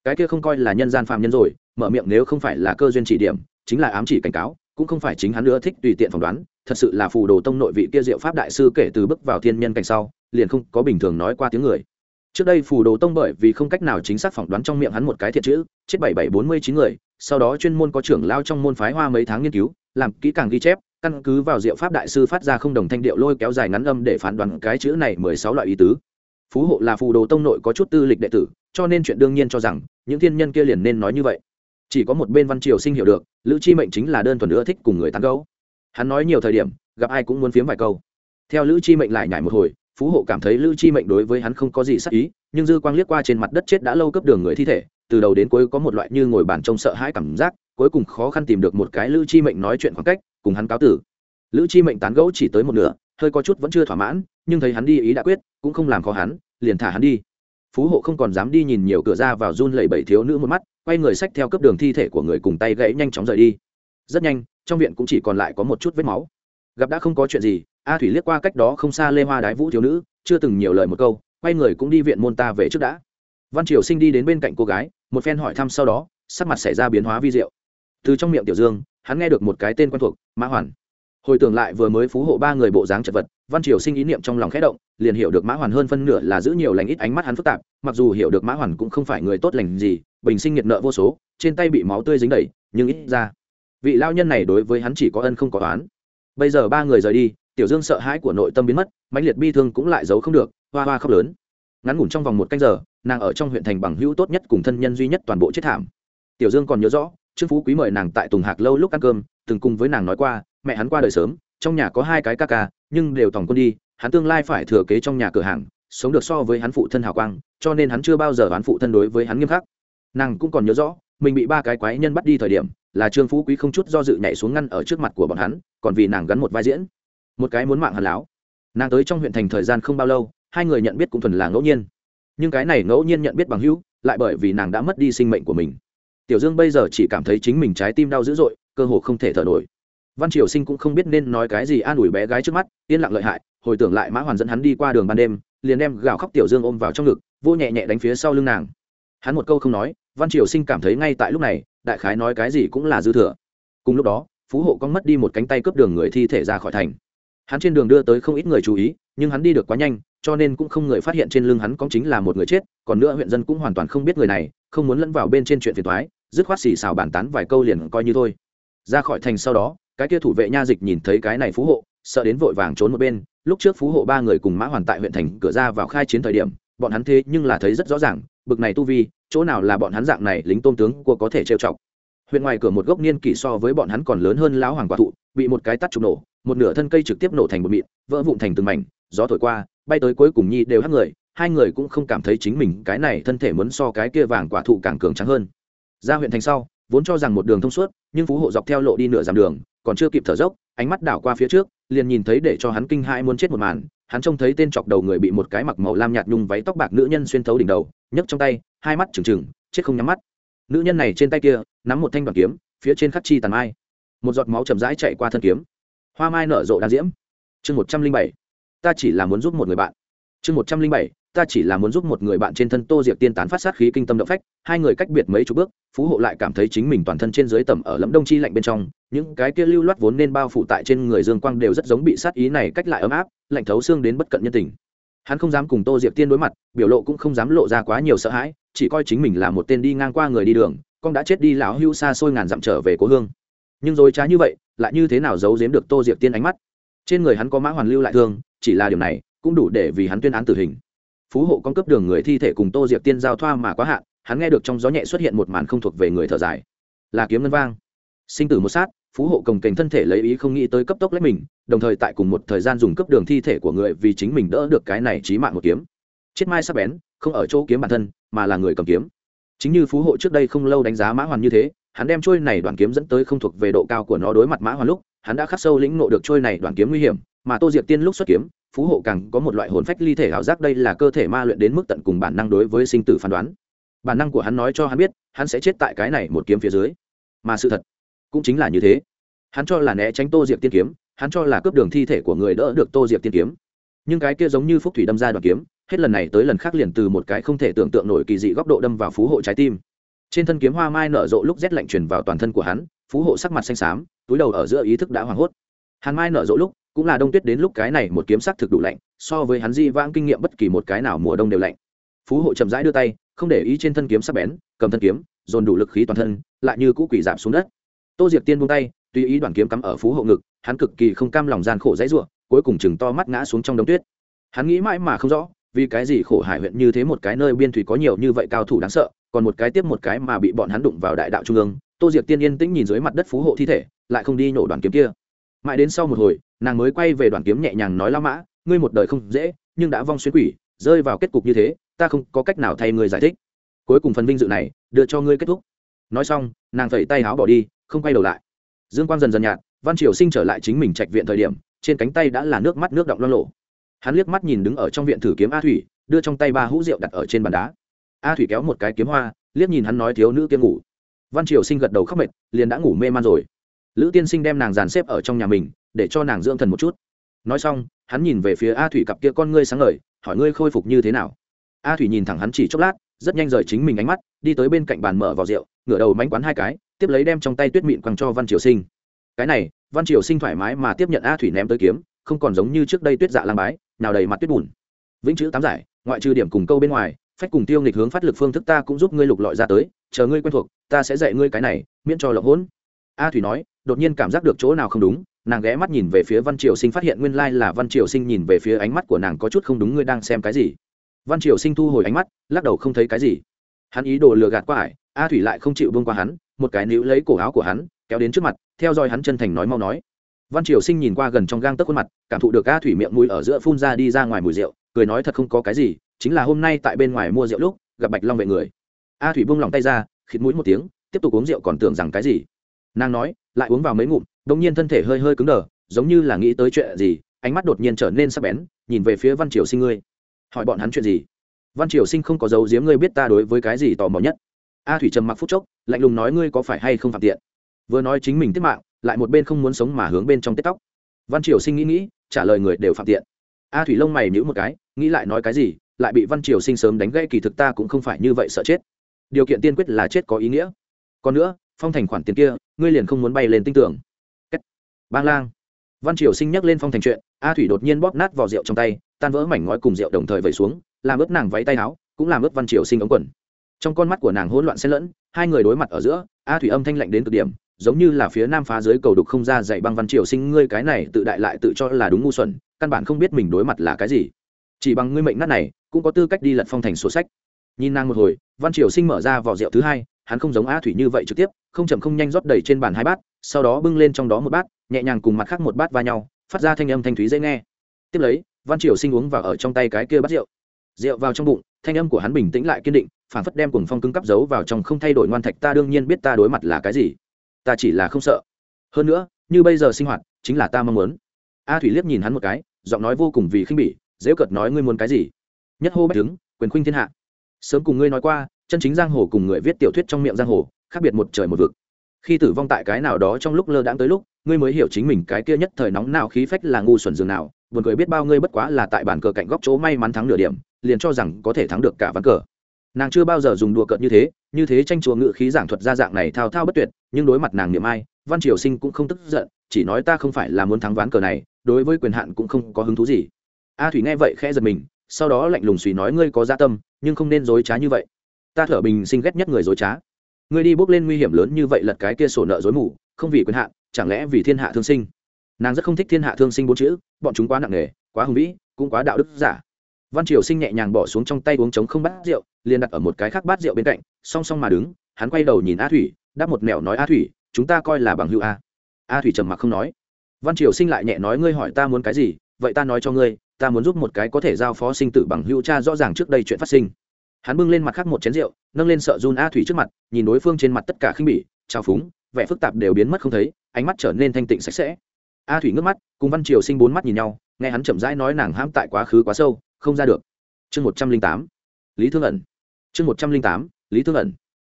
cái kia không coi là nhân gian phàm nhân rồi, mở miệng nếu không phải là cơ duyên chỉ điểm, chính là ám chỉ cảnh cáo, cũng không phải chính hắn nữa thích tùy tiện phỏng đoán, thật sự là phù đồ tông nội vị kia diệu pháp đại sư kể từ bước vào thiên nhân cảnh sau, liền không có bình thường nói qua tiếng người. Trước đây phù đồ tông bởi vì không cách nào chính xác phỏng đoán trong miệng hắn một cái thiệt chữ, chết bảy bảy bốn mươi chín người, sau đó chuyên môn có trưởng lao trong môn phái hoa mấy tháng nghiên cứu, làm kỹ càng ghi chép, căn cứ vào diệu pháp đại sư phát ra không đồng thanh điệu lôi kéo dài ngắn âm để phán đoán cái chữ này mười sáu loại ý tứ phú hộ là phù đồ tông nội có chút tư lịch đệ tử, cho nên chuyện đương nhiên cho rằng, những thiên nhân kia liền nên nói như vậy. Chỉ có một bên văn triều sinh hiểu được, lữ chi mệnh chính là đơn thuần ưa thích cùng người tán gấu hắn nói nhiều thời điểm, gặp ai cũng muốn phiếm vài câu. Theo lữ chi mệnh lại nhảy một hồi, phú hộ cảm thấy lữ chi mệnh đối với hắn không có gì sắc ý, nhưng dư quang liếc qua trên mặt đất chết đã lâu cấp đường người thi thể, từ đầu đến cuối có một loại như ngồi bàn trông sợ hãi cảm giác, cuối cùng khó khăn tìm được một cái lữ chi mệnh nói chuyện khoảng cách, cùng hắn cáo tử. Lữ chi mệnh tán gẫu chỉ tới một nửa hơi có chút vẫn chưa thỏa mãn, nhưng thấy hắn đi ý đã quyết, cũng không làm khó hắn, liền thả hắn đi. Phú hộ không còn dám đi nhìn nhiều cửa ra vào run lẩy bẩy thiếu nữ một mắt, quay người sách theo cấp đường thi thể của người cùng tay gãy nhanh chóng rời đi. Rất nhanh, trong viện cũng chỉ còn lại có một chút vết máu. Gặp đã không có chuyện gì, a thủy liếc qua cách đó không xa lê hoa đái vũ thiếu nữ, chưa từng nhiều lời một câu, quay người cũng đi viện môn ta về trước đã. Văn triều sinh đi đến bên cạnh cô gái, một phen hỏi thăm sau đó, sắc mặt xảy ra biến hóa vi diệu. Từ trong miệng tiểu dương, hắn nghe được một cái tên quen thuộc, mã hoàn hồi tưởng lại vừa mới phú hộ ba người bộ dáng chật vật, văn triều sinh ý niệm trong lòng khẽ động, liền hiểu được mã hoàn hơn phân nửa là giữ nhiều lành ít ánh mắt hắn phức tạp, mặc dù hiểu được mã hoàn cũng không phải người tốt lành gì, bình sinh nghiệt nợ vô số, trên tay bị máu tươi dính đầy, nhưng ít ra, vị lao nhân này đối với hắn chỉ có ân không có toán bây giờ ba người rời đi, tiểu dương sợ hãi của nội tâm biến mất, mãnh liệt bi thương cũng lại giấu không được, hoa hoa khóc lớn. Ngắn ngủn trong vòng một canh giờ, nàng ở trong huyện thành bằng hữu tốt nhất cùng thân nhân duy nhất toàn bộ chết thảm. Tiểu dương còn nhớ rõ, trương phú quý mời nàng tại tùng hạc lâu lúc ăn cơm, từng cùng với nàng nói qua mẹ hắn qua đời sớm, trong nhà có hai cái ca ca, nhưng đều tòng quân đi, hắn tương lai phải thừa kế trong nhà cửa hàng, sống được so với hắn phụ thân hào quang, cho nên hắn chưa bao giờ hắn phụ thân đối với hắn nghiêm khắc. Nàng cũng còn nhớ rõ, mình bị ba cái quái nhân bắt đi thời điểm, là trương phú quý không chút do dự nhảy xuống ngăn ở trước mặt của bọn hắn, còn vì nàng gắn một vai diễn. Một cái muốn mạng hàn láo. Nàng tới trong huyện thành thời gian không bao lâu, hai người nhận biết cũng thuần là ngẫu nhiên. Nhưng cái này ngẫu nhiên nhận biết bằng hữu, lại bởi vì nàng đã mất đi sinh mệnh của mình. Tiểu dương bây giờ chỉ cảm thấy chính mình trái tim đau dữ dội, cơ hồ không thể thở nổi văn triều sinh cũng không biết nên nói cái gì an ủi bé gái trước mắt, yên lặng lợi hại, hồi tưởng lại mã hoàn dẫn hắn đi qua đường ban đêm, liền đem gào khóc tiểu dương ôm vào trong ngực vô nhẹ nhẹ đánh phía sau lưng nàng. Hắn một câu không nói, văn triều sinh cảm thấy ngay tại lúc này, đại khái nói cái gì cũng là dư thừa. Cùng lúc đó, phú hộ con mất đi một cánh tay cướp đường người thi thể ra khỏi thành. Hắn trên đường đưa tới không ít người chú ý, nhưng hắn đi được quá nhanh, cho nên cũng không người phát hiện trên lưng hắn có chính là một người chết, còn nữa huyện dân cũng hoàn toàn không biết người này, không muốn lẫn vào bên trên chuyện phiền thoái dứt khoát xì xào bàn tán vài câu liền coi như thôi. Ra khỏi thành sau đó cái kia thủ vệ nha dịch nhìn thấy cái này phú hộ, sợ đến vội vàng trốn một bên. Lúc trước phú hộ ba người cùng mã hoàn tại huyện thành cửa ra vào khai chiến thời điểm, bọn hắn thế nhưng là thấy rất rõ ràng, bực này tu vi, chỗ nào là bọn hắn dạng này lính tôn tướng của có thể trêu chọc. Huyện ngoài cửa một gốc niên kỷ so với bọn hắn còn lớn hơn lão hoàng quả thụ, bị một cái tắt trục nổ, một nửa thân cây trực tiếp nổ thành một mịn, vỡ vụn thành từng mảnh, gió thổi qua, bay tới cuối cùng nhi đều hắt người, hai người cũng không cảm thấy chính mình cái này thân thể muốn so cái kia vàng quả thụ càng cường trắng hơn. Ra huyện thành sau, vốn cho rằng một đường thông suốt, nhưng phú hộ dọc theo lộ đi nửa dặm đường còn chưa kịp thở dốc, ánh mắt đảo qua phía trước, liền nhìn thấy để cho hắn kinh hãi muốn chết một màn, hắn trông thấy tên chọc đầu người bị một cái mặc màu lam nhạt nhung váy tóc bạc nữ nhân xuyên thấu đỉnh đầu, nhấc trong tay, hai mắt trừng trừng, chết không nhắm mắt. Nữ nhân này trên tay kia, nắm một thanh đoàn kiếm, phía trên khắc chi tàn mai. Một giọt máu chậm rãi chạy qua thân kiếm. Hoa mai nở rộ đa diễm. Chương một trăm linh bảy. Ta chỉ là muốn giúp một người bạn chương một trăm linh bảy, ta chỉ là muốn giúp một người bạn trên thân tô diệp tiên tán phát sát khí kinh tâm động phách, hai người cách biệt mấy chục bước, phú hộ lại cảm thấy chính mình toàn thân trên dưới tầm ở lẫm đông chi lạnh bên trong, những cái kia lưu loát vốn nên bao phủ tại trên người dương quang đều rất giống bị sát ý này cách lại ấm áp, lạnh thấu xương đến bất cận nhân tình. Hắn không dám cùng tô diệp tiên đối mặt, biểu lộ cũng không dám lộ ra quá nhiều sợ hãi, chỉ coi chính mình là một tên đi ngang qua người đi đường, con đã chết đi lão hưu xa xôi ngàn dặm trở về cố hương. Nhưng rồi trá như vậy, lại như thế nào giấu giếm được tô diệp tiên ánh mắt? Trên người hắn có mã hoàn lưu lại thương, chỉ là điều này cũng đủ để vì hắn tuyên án tử hình. Phú hộ con cấp đường người thi thể cùng tô diệp tiên giao thoa mà quá hạn, hắn nghe được trong gió nhẹ xuất hiện một màn không thuộc về người thở dài. Là kiếm ngân vang. Sinh tử một sát, phú hộ cồng kềnh thân thể lấy ý không nghĩ tới cấp tốc lấy mình, đồng thời tại cùng một thời gian dùng cấp đường thi thể của người vì chính mình đỡ được cái này trí mạng một kiếm. Chết mai sắp bén, không ở chỗ kiếm bản thân, mà là người cầm kiếm. Chính như phú hộ trước đây không lâu đánh giá mã hoàn như thế, hắn đem trôi này đoàn kiếm dẫn tới không thuộc về độ cao của nó đối mặt mã hoàn lúc, hắn đã khắc sâu lĩnh ngộ được trôi này đoàn kiếm nguy hiểm, mà tô diệp tiên lúc xuất kiếm phú hộ càng có một loại hồn phách ly thể ảo giác đây là cơ thể ma luyện đến mức tận cùng bản năng đối với sinh tử phán đoán. Bản năng của hắn nói cho hắn biết, hắn sẽ chết tại cái này một kiếm phía dưới. Mà sự thật cũng chính là như thế. Hắn cho là né tránh tô diệp tiên kiếm, hắn cho là cướp đường thi thể của người đỡ được tô diệp tiên kiếm. Nhưng cái kia giống như phúc thủy đâm ra đoàn kiếm, hết lần này tới lần khác liền từ một cái không thể tưởng tượng nổi kỳ dị góc độ đâm vào phú hộ trái tim. Trên thân kiếm hoa mai nở rộ lúc rét lạnh truyền vào toàn thân của hắn, phú hộ sắc mặt xanh xám, túi đầu ở giữa ý thức đã hoảng hốt. Hàn mai nở rộ lúc cũng là đông tuyết đến lúc cái này một kiếm sắc thực đủ lạnh, so với hắn di vãng kinh nghiệm bất kỳ một cái nào mùa đông đều lạnh. Phú hộ chậm rãi đưa tay, không để ý trên thân kiếm sắc bén, cầm thân kiếm, dồn đủ lực khí toàn thân, lại như cũ quỷ giảm xuống đất. Tô diệp tiên buông tay, tùy ý đoàn kiếm cắm ở phú hộ ngực, hắn cực kỳ không cam lòng gian khổ dãy ruộng cuối cùng chừng to mắt ngã xuống trong đống tuyết. Hắn nghĩ mãi mà không rõ, vì cái gì khổ hải huyện như thế một cái nơi biên thủy có nhiều như vậy cao thủ đáng sợ, còn một cái tiếp một cái mà bị bọn hắn đụng vào đại đạo trung ương. Tô diệp tiên yên tĩnh nhìn dưới mặt đất phú hộ thi thể, lại không đi nhổ đoàn kiếm kia mãi đến sau một hồi, nàng mới quay về đoàn kiếm nhẹ nhàng nói la mã, ngươi một đời không dễ, nhưng đã vong xuyên quỷ, rơi vào kết cục như thế, ta không có cách nào thay ngươi giải thích. Cuối cùng phần vinh dự này, đưa cho ngươi kết thúc. Nói xong, nàng phẩy tay áo bỏ đi, không quay đầu lại. Dương quang dần dần nhạt, văn triều sinh trở lại chính mình trạch viện thời điểm, trên cánh tay đã là nước mắt nước động lo lộ hắn liếc mắt nhìn đứng ở trong viện thử kiếm a thủy, đưa trong tay ba hũ rượu đặt ở trên bàn đá. A thủy kéo một cái kiếm hoa, liếc nhìn hắn nói thiếu nữ kia ngủ. Văn triều sinh gật đầu khóc mệt, liền đã ngủ mê man rồi lữ tiên sinh đem nàng dàn xếp ở trong nhà mình, để cho nàng dưỡng thần một chút. Nói xong, hắn nhìn về phía a thủy cặp kia con ngươi sáng ngời, hỏi ngươi khôi phục như thế nào? A thủy nhìn thẳng hắn chỉ chốc lát, rất nhanh rời chính mình ánh mắt, đi tới bên cạnh bàn mở vào rượu, ngửa đầu mánh quán hai cái, tiếp lấy đem trong tay tuyết mịn quăng cho văn triều sinh. Cái này, văn triều sinh thoải mái mà tiếp nhận a thủy ném tới kiếm, không còn giống như trước đây tuyết dạ lang bái, nào đầy mặt tuyết bùn. Vĩnh chữ tám giải, ngoại trừ điểm cùng câu bên ngoài, phách cùng tiêu nghịch hướng phát lực phương thức ta cũng giúp ngươi lục lọi ra tới, chờ ngươi quen thuộc, ta sẽ dạy ngươi cái này, miễn cho lộng hỗn. A thủy nói đột nhiên cảm giác được chỗ nào không đúng, nàng ghé mắt nhìn về phía văn triều sinh phát hiện nguyên lai là văn triều sinh nhìn về phía ánh mắt của nàng có chút không đúng, ngươi đang xem cái gì? Văn triều sinh thu hồi ánh mắt, lắc đầu không thấy cái gì. Hắn ý đồ lừa gạt qua ải a thủy lại không chịu vương qua hắn, một cái níu lấy cổ áo của hắn, kéo đến trước mặt, theo dõi hắn chân thành nói mau nói. Văn triều sinh nhìn qua gần trong gang tấc khuôn mặt, cảm thụ được a thủy miệng mũi ở giữa phun ra đi ra ngoài mùi rượu, cười nói thật không có cái gì, chính là hôm nay tại bên ngoài mua rượu lúc, gặp bạch long vệ người. A thủy buông lòng tay ra, khịt mũi một tiếng, tiếp tục uống rượu còn tưởng rằng cái gì. Nàng nói lại uống vào mấy ngụm đông nhiên thân thể hơi hơi cứng đờ, giống như là nghĩ tới chuyện gì, ánh mắt đột nhiên trở nên sắc bén, nhìn về phía văn triều sinh ngươi. Hỏi bọn hắn chuyện gì? Văn triều sinh không có dấu giếm ngươi biết ta đối với cái gì tò mò nhất. A thủy trầm mặc phút chốc, lạnh lùng nói ngươi có phải hay không phạm tiện? Vừa nói chính mình tiết mạng, lại một bên không muốn sống mà hướng bên trong tết tóc. Văn triều sinh nghĩ nghĩ, trả lời người đều phạm tiện. A thủy lông mày nhữ một cái, nghĩ lại nói cái gì, lại bị văn triều sinh sớm đánh gãy, kỳ thực ta cũng không phải như vậy sợ chết. Điều kiện tiên quyết là chết có ý nghĩa. Còn nữa phong thành khoản tiền kia, ngươi liền không muốn bay lên tinh tưởng bang lang. Văn triều sinh nhắc lên phong thành chuyện, a thủy đột nhiên bóp nát vỏ rượu trong tay, tan vỡ mảnh ngói cùng rượu đồng thời vẩy xuống, làm ướt nàng váy tay áo, cũng làm ướt văn triều sinh ống quần. Trong con mắt của nàng hỗn loạn xen lẫn, hai người đối mặt ở giữa, a thủy âm thanh lạnh đến cực điểm, giống như là phía nam phá dưới cầu đục không ra dạy băng văn triều sinh, ngươi cái này tự đại lại tự cho là đúng ngu xuẩn, căn bản không biết mình đối mặt là cái gì. Chỉ bằng ngươi mệnh nát này, cũng có tư cách đi lật phong thành sổ sách. Nhìn nàng một hồi, văn triều sinh mở ra vỏ rượu thứ hai hắn không giống a thủy như vậy trực tiếp, không chậm không nhanh rót đầy trên bàn hai bát, sau đó bưng lên trong đó một bát, nhẹ nhàng cùng mặt khác một bát va nhau, phát ra thanh âm thanh thúy dễ nghe. Tiếp lấy, văn triều sinh uống vào ở trong tay cái kia bát rượu. Rượu vào trong bụng, thanh âm của hắn bình tĩnh lại kiên định, phản phất đem cùng phong cứng cắp giấu vào trong không thay đổi ngoan thạch, ta đương nhiên biết ta đối mặt là cái gì. Ta chỉ là không sợ. Hơn nữa, như bây giờ sinh hoạt, chính là ta mong muốn. A thủy liếc nhìn hắn một cái, giọng nói vô cùng vì khinh bỉ, dễ cợt nói ngươi muốn cái gì? Nhất hô bách đứng, quyền khuynh thiên hạ. Sớm cùng ngươi nói qua chân chính giang hồ cùng người viết tiểu thuyết trong miệng giang hồ, khác biệt một trời một vực. Khi tử vong tại cái nào đó trong lúc lơ đãng tới lúc, ngươi mới hiểu chính mình cái kia nhất thời nóng nào khí phách là ngu xuẩn dường nào, buồn cười biết bao ngươi bất quá là tại bàn cờ cạnh góc chỗ may mắn thắng nửa điểm, liền cho rằng có thể thắng được cả ván cờ. Nàng chưa bao giờ dùng đùa cợt như thế như thế tranh chùa ngự khí giảng thuật ra dạng này thao thao bất tuyệt, nhưng đối mặt nàng niệm ai, văn triều sinh cũng không tức giận, chỉ nói ta không phải là muốn thắng ván cờ này, đối với quyền hạn cũng không có hứng thú gì. A thủy nghe vậy khẽ giật mình, sau đó lạnh lùng suy nói ngươi có gia tâm, nhưng không nên dối trá như vậy ta thở bình sinh ghét nhất người dối trá. Ngươi đi bước lên nguy hiểm lớn như vậy lật cái kia sổ nợ dối mù, không vì quyền hạn, chẳng lẽ vì thiên hạ thương sinh? Nàng rất không thích thiên hạ thương sinh bốn chữ, bọn chúng quá nặng nề, quá hùng vĩ, cũng quá đạo đức giả. Văn triều sinh nhẹ nhàng bỏ xuống trong tay uống trống không bát rượu, liền đặt ở một cái khác bát rượu bên cạnh, song song mà đứng, hắn quay đầu nhìn a thủy, đáp một mẹo nói a thủy, chúng ta coi là bằng hữu a. A thủy trầm mặc không nói. Văn triều sinh lại nhẹ nói ngươi hỏi ta muốn cái gì, vậy ta nói cho ngươi, ta muốn giúp một cái có thể giao phó sinh tử bằng hữu cha rõ ràng trước đây chuyện phát sinh hắn bưng lên mặt khác một chén rượu, nâng lên sợ run a thủy trước mặt, nhìn đối phương trên mặt tất cả khinh bỉ trao phúng, vẻ phức tạp đều biến mất không thấy, ánh mắt trở nên thanh tịnh sạch sẽ. A thủy ngước mắt, cùng văn triều sinh bốn mắt nhìn nhau, nghe hắn chậm rãi nói nàng hãm tại quá khứ quá sâu, không ra được. Chương một trăm linh tám, lý thương ẩn. Chương một trăm linh tám, lý thương ẩn.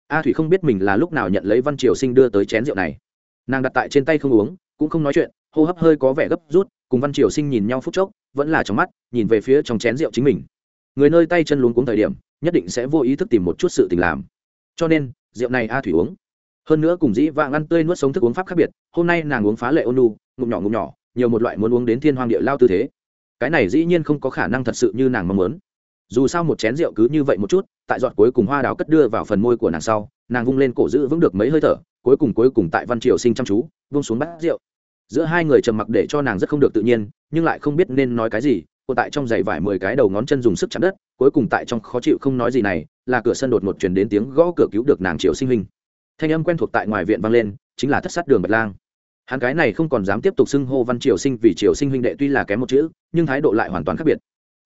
A thủy không biết mình là lúc nào nhận lấy văn triều sinh đưa tới chén rượu này. Nàng đặt tại trên tay không uống, cũng không nói chuyện, hô hấp hơi có vẻ gấp rút, cùng văn triều sinh nhìn nhau phút chốc, vẫn là trong mắt, nhìn về phía trong chén rượu chính mình người nơi tay chân luống cuống thời điểm, nhất định sẽ vô ý thức tìm một chút sự tình làm. Cho nên, rượu này a thủy uống. Hơn nữa cùng dĩ vạng ăn tươi nuốt sống thức uống pháp khác biệt, hôm nay nàng uống phá lệ ôn nu ngụm nhỏ ngụm nhỏ, nhiều một loại muốn uống đến thiên hoang địa lao tư thế. Cái này dĩ nhiên không có khả năng thật sự như nàng mong muốn. Dù sao một chén rượu cứ như vậy một chút, tại giọt cuối cùng hoa đào cất đưa vào phần môi của nàng sau, nàng vung lên cổ giữ vững được mấy hơi thở, cuối cùng cuối cùng tại văn triều sinh chăm chú, vung xuống bát rượu. Giữa hai người trầm mặc để cho nàng rất không được tự nhiên, nhưng lại không biết nên nói cái gì cô tại trong giày vải mười cái đầu ngón chân dùng sức chạm đất, cuối cùng tại trong khó chịu không nói gì này, là cửa sân đột ngột chuyển đến tiếng gõ cửa cứu được nàng triều sinh hình thanh âm quen thuộc tại ngoài viện vang lên, chính là thất sát đường bạch lang. Hắn cái này không còn dám tiếp tục xưng hô văn triều sinh vì triều sinh huynh đệ tuy là kém một chữ, nhưng thái độ lại hoàn toàn khác biệt.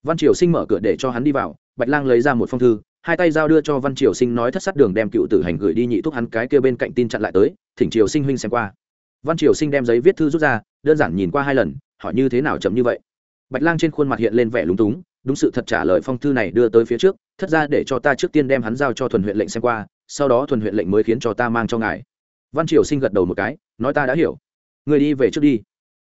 Văn triều sinh mở cửa để cho hắn đi vào, bạch lang lấy ra một phong thư, hai tay giao đưa cho văn triều sinh nói thất sát đường đem cựu tử hành gửi đi nhị thúc hắn cái kia bên cạnh tin chặn lại tới, thỉnh triều sinh huynh xem qua. Văn triều sinh đem giấy viết thư rút ra, đơn giản nhìn qua hai lần, hỏi như thế nào chậm như vậy bạch lang trên khuôn mặt hiện lên vẻ lúng túng, đúng sự thật trả lời phong thư này đưa tới phía trước, thất ra để cho ta trước tiên đem hắn giao cho thuần huyện lệnh xem qua, sau đó thuần huyện lệnh mới khiến cho ta mang cho ngài. Văn triều sinh gật đầu một cái, nói ta đã hiểu. Người đi về trước đi.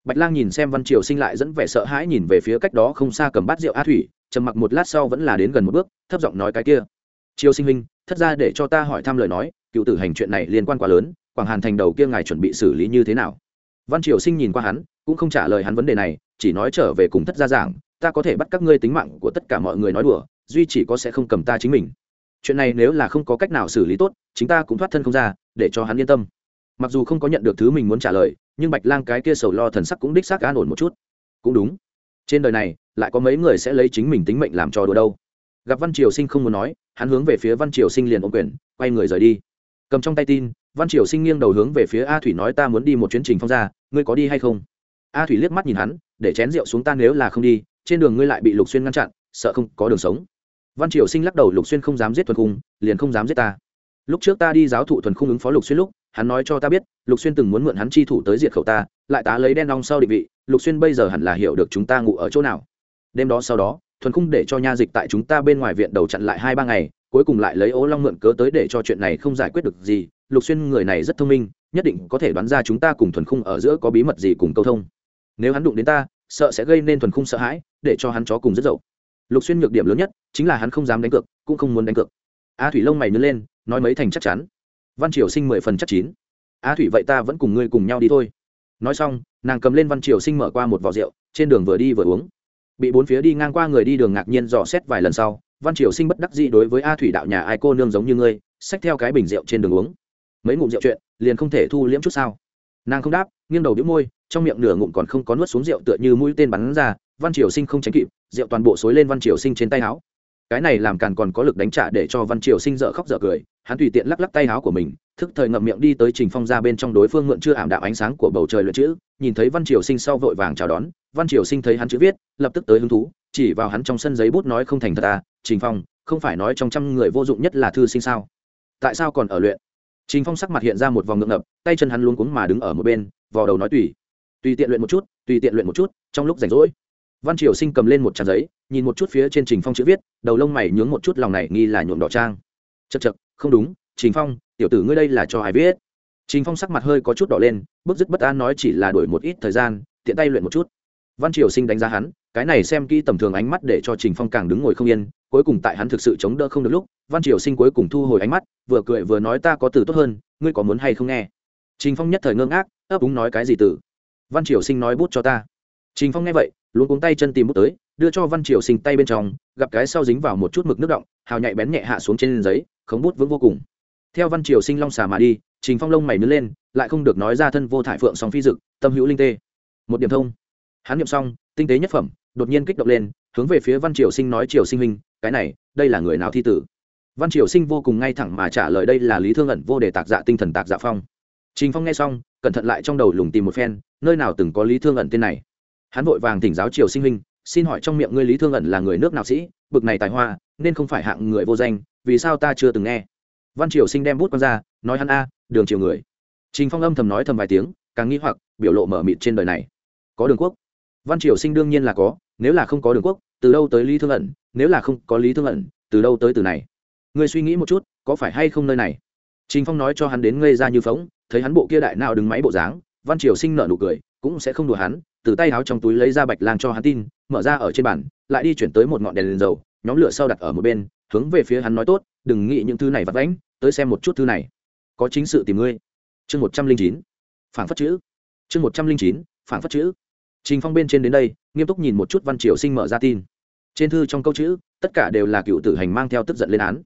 Bạch lang nhìn xem văn triều sinh lại dẫn vẻ sợ hãi nhìn về phía cách đó không xa cầm bát rượu a thủy, trầm mặc một lát sau vẫn là đến gần một bước, thấp giọng nói cái kia. Triều sinh huynh, thất ra để cho ta hỏi thăm lời nói, cựu tử hành chuyện này liên quan quá lớn, quảng hàn thành đầu kia ngài chuẩn bị xử lý như thế nào? Văn triều sinh nhìn qua hắn cũng không trả lời hắn vấn đề này, chỉ nói trở về cùng thất gia giảng, ta có thể bắt các ngươi tính mạng của tất cả mọi người nói đùa, duy chỉ có sẽ không cầm ta chính mình. Chuyện này nếu là không có cách nào xử lý tốt, chính ta cũng thoát thân không ra, để cho hắn yên tâm. Mặc dù không có nhận được thứ mình muốn trả lời, nhưng bạch lang cái kia sầu lo thần sắc cũng đích xác an ổn một chút. Cũng đúng. Trên đời này, lại có mấy người sẽ lấy chính mình tính mệnh làm trò đùa đâu. Gặp văn triều sinh không muốn nói, hắn hướng về phía văn triều sinh liền ôm quyền, quay người rời đi. Cầm trong tay tin, văn triều sinh nghiêng đầu hướng về phía a thủy nói ta muốn đi một chuyến trình phong ra ngươi có đi hay không? A thủy liếc mắt nhìn hắn, để chén rượu xuống ta nếu là không đi, trên đường ngươi lại bị lục xuyên ngăn chặn, sợ không có đường sống. Văn triều sinh lắc đầu, lục xuyên không dám giết thuần khung, liền không dám giết ta. Lúc trước ta đi giáo thụ thuần khung ứng phó lục xuyên lúc, hắn nói cho ta biết, lục xuyên từng muốn mượn hắn chi thủ tới diệt khẩu ta, lại tá lấy đen đong sau định vị, lục xuyên bây giờ hẳn là hiểu được chúng ta ngủ ở chỗ nào. Đêm đó sau đó, thuần khung để cho nha dịch tại chúng ta bên ngoài viện đầu chặn lại hai ba ngày, cuối cùng lại lấy ố long mượn cớ tới để cho chuyện này không giải quyết được gì. Lục xuyên người này rất thông minh, nhất định có thể đoán ra chúng ta cùng thuần khung ở giữa có bí mật gì cùng câu thông nếu hắn đụng đến ta, sợ sẽ gây nên thuần khung sợ hãi, để cho hắn chó cùng rất dậu. Lục xuyên nhược điểm lớn nhất chính là hắn không dám đánh cược, cũng không muốn đánh cược. A thủy lông mày nhớ lên, nói mấy thành chắc chắn. Văn triều sinh mười phần chắc chín. A thủy vậy ta vẫn cùng ngươi cùng nhau đi thôi. Nói xong, nàng cầm lên văn triều sinh mở qua một vò rượu, trên đường vừa đi vừa uống. Bị bốn phía đi ngang qua người đi đường ngạc nhiên dò xét vài lần sau, văn triều sinh bất đắc dĩ đối với a thủy đạo nhà ai cô nương giống như ngươi, xách theo cái bình rượu trên đường uống. Mấy ngụm rượu chuyện, liền không thể thu liễm chút sao. Nàng không đáp, nghiêng đầu đĩu môi trong miệng nửa ngụm còn không có nuốt xuống rượu tựa như mũi tên bắn ra, văn triều sinh không tránh kịp, rượu toàn bộ xối lên văn triều sinh trên tay áo. Cái này làm càn còn có lực đánh trả để cho văn triều sinh dở khóc dở cười, hắn tùy tiện lắc lắc tay áo của mình, thức thời ngậm miệng đi tới trình phong ra bên trong đối phương mượn chưa ảm đạm ánh sáng của bầu trời luyện chữ, nhìn thấy văn triều sinh sau vội vàng chào đón, văn triều sinh thấy hắn chữ viết, lập tức tới hứng thú, chỉ vào hắn trong sân giấy bút nói không thành thật à trình phong, không phải nói trong trăm người vô dụng nhất là thư sinh sao? Tại sao còn ở luyện? Trình phong sắc mặt hiện ra một vòng ngượng ngập, tay chân hắn luống cuống mà đứng ở một bên, vò đầu nói tùy tùy tiện luyện một chút, tùy tiện luyện một chút, trong lúc rảnh rỗi. Văn triều sinh cầm lên một trang giấy, nhìn một chút phía trên trình phong chữ viết, đầu lông mày nhướng một chút, lòng này nghi là nhuộm đỏ trang. Chật chật không đúng, trình phong, tiểu tử ngươi đây là cho ai viết? Trình phong sắc mặt hơi có chút đỏ lên, bức dứt bất an nói chỉ là đổi một ít thời gian, tiện tay luyện một chút. Văn triều sinh đánh giá hắn, cái này xem kỹ tầm thường ánh mắt để cho trình phong càng đứng ngồi không yên, cuối cùng tại hắn thực sự chống đỡ không được lúc, văn triều sinh cuối cùng thu hồi ánh mắt, vừa cười vừa nói ta có từ tốt hơn, ngươi có muốn hay không nghe? Trình phong nhất thời ngơ ngác, ấp úng nói cái gì từ? Văn triều sinh nói bút cho ta. Trình phong nghe vậy luôn cuống tay chân tìm bút tới, đưa cho văn triều sinh tay bên trong, gặp cái sau dính vào một chút mực nước động, hào nhạy bén nhẹ hạ xuống trên giấy, khống bút vững vô cùng. Theo văn triều sinh long xà mà đi, trình phong lông mày nứt lên, lại không được nói ra thân vô thải phượng song phi dực, tâm hữu linh tê. Một điểm thông. Hắn niệm xong, tinh tế nhất phẩm, đột nhiên kích động lên, hướng về phía văn triều sinh nói, triều sinh huynh, cái này, đây là người nào thi tử? Văn triều sinh vô cùng ngay thẳng mà trả lời, đây là lý thương ẩn vô đề tạc dạ tinh thần tạc dạ phong. Trình phong nghe xong cẩn thận lại trong đầu lùng tìm một phen, nơi nào từng có lý thương ẩn tên này. Hắn vội vàng thỉnh giáo triều sinh huynh, xin hỏi trong miệng ngươi lý thương ẩn là người nước nào sĩ, bực này tài hoa, nên không phải hạng người vô danh, vì sao ta chưa từng nghe? Văn triều sinh đem bút con ra, nói hắn a, đường triều người. Trình phong âm thầm nói thầm vài tiếng, càng nghĩ hoặc, biểu lộ mở mịt trên đời này. Có đường quốc? Văn triều sinh đương nhiên là có, nếu là không có đường quốc, từ đâu tới lý thương ẩn, nếu là không có lý thương ẩn, từ đâu tới từ này? Người suy nghĩ một chút, có phải hay không nơi này? Trình phong nói cho hắn đến ngây ra như phóng thấy hắn bộ kia đại nào đứng máy bộ dáng, văn triều sinh nở nụ cười, cũng sẽ không đùa hắn, từ tay áo trong túi lấy ra bạch lang cho hắn tin, mở ra ở trên bàn, lại đi chuyển tới một ngọn đèn lên dầu, nhóm lửa sau đặt ở một bên, hướng về phía hắn nói tốt, đừng nghĩ những thứ này vặt vãnh, tới xem một chút thứ này. Có chính sự tìm ngươi. Chương một trăm linh chín. Phản phất chữ. Chương một trăm linh chín phản phất chữ. Trình phong bên trên đến đây, nghiêm túc nhìn một chút văn triều sinh mở ra tin. Trên thư trong câu chữ, tất cả đều là cựu tử hành mang theo tức giận lên án.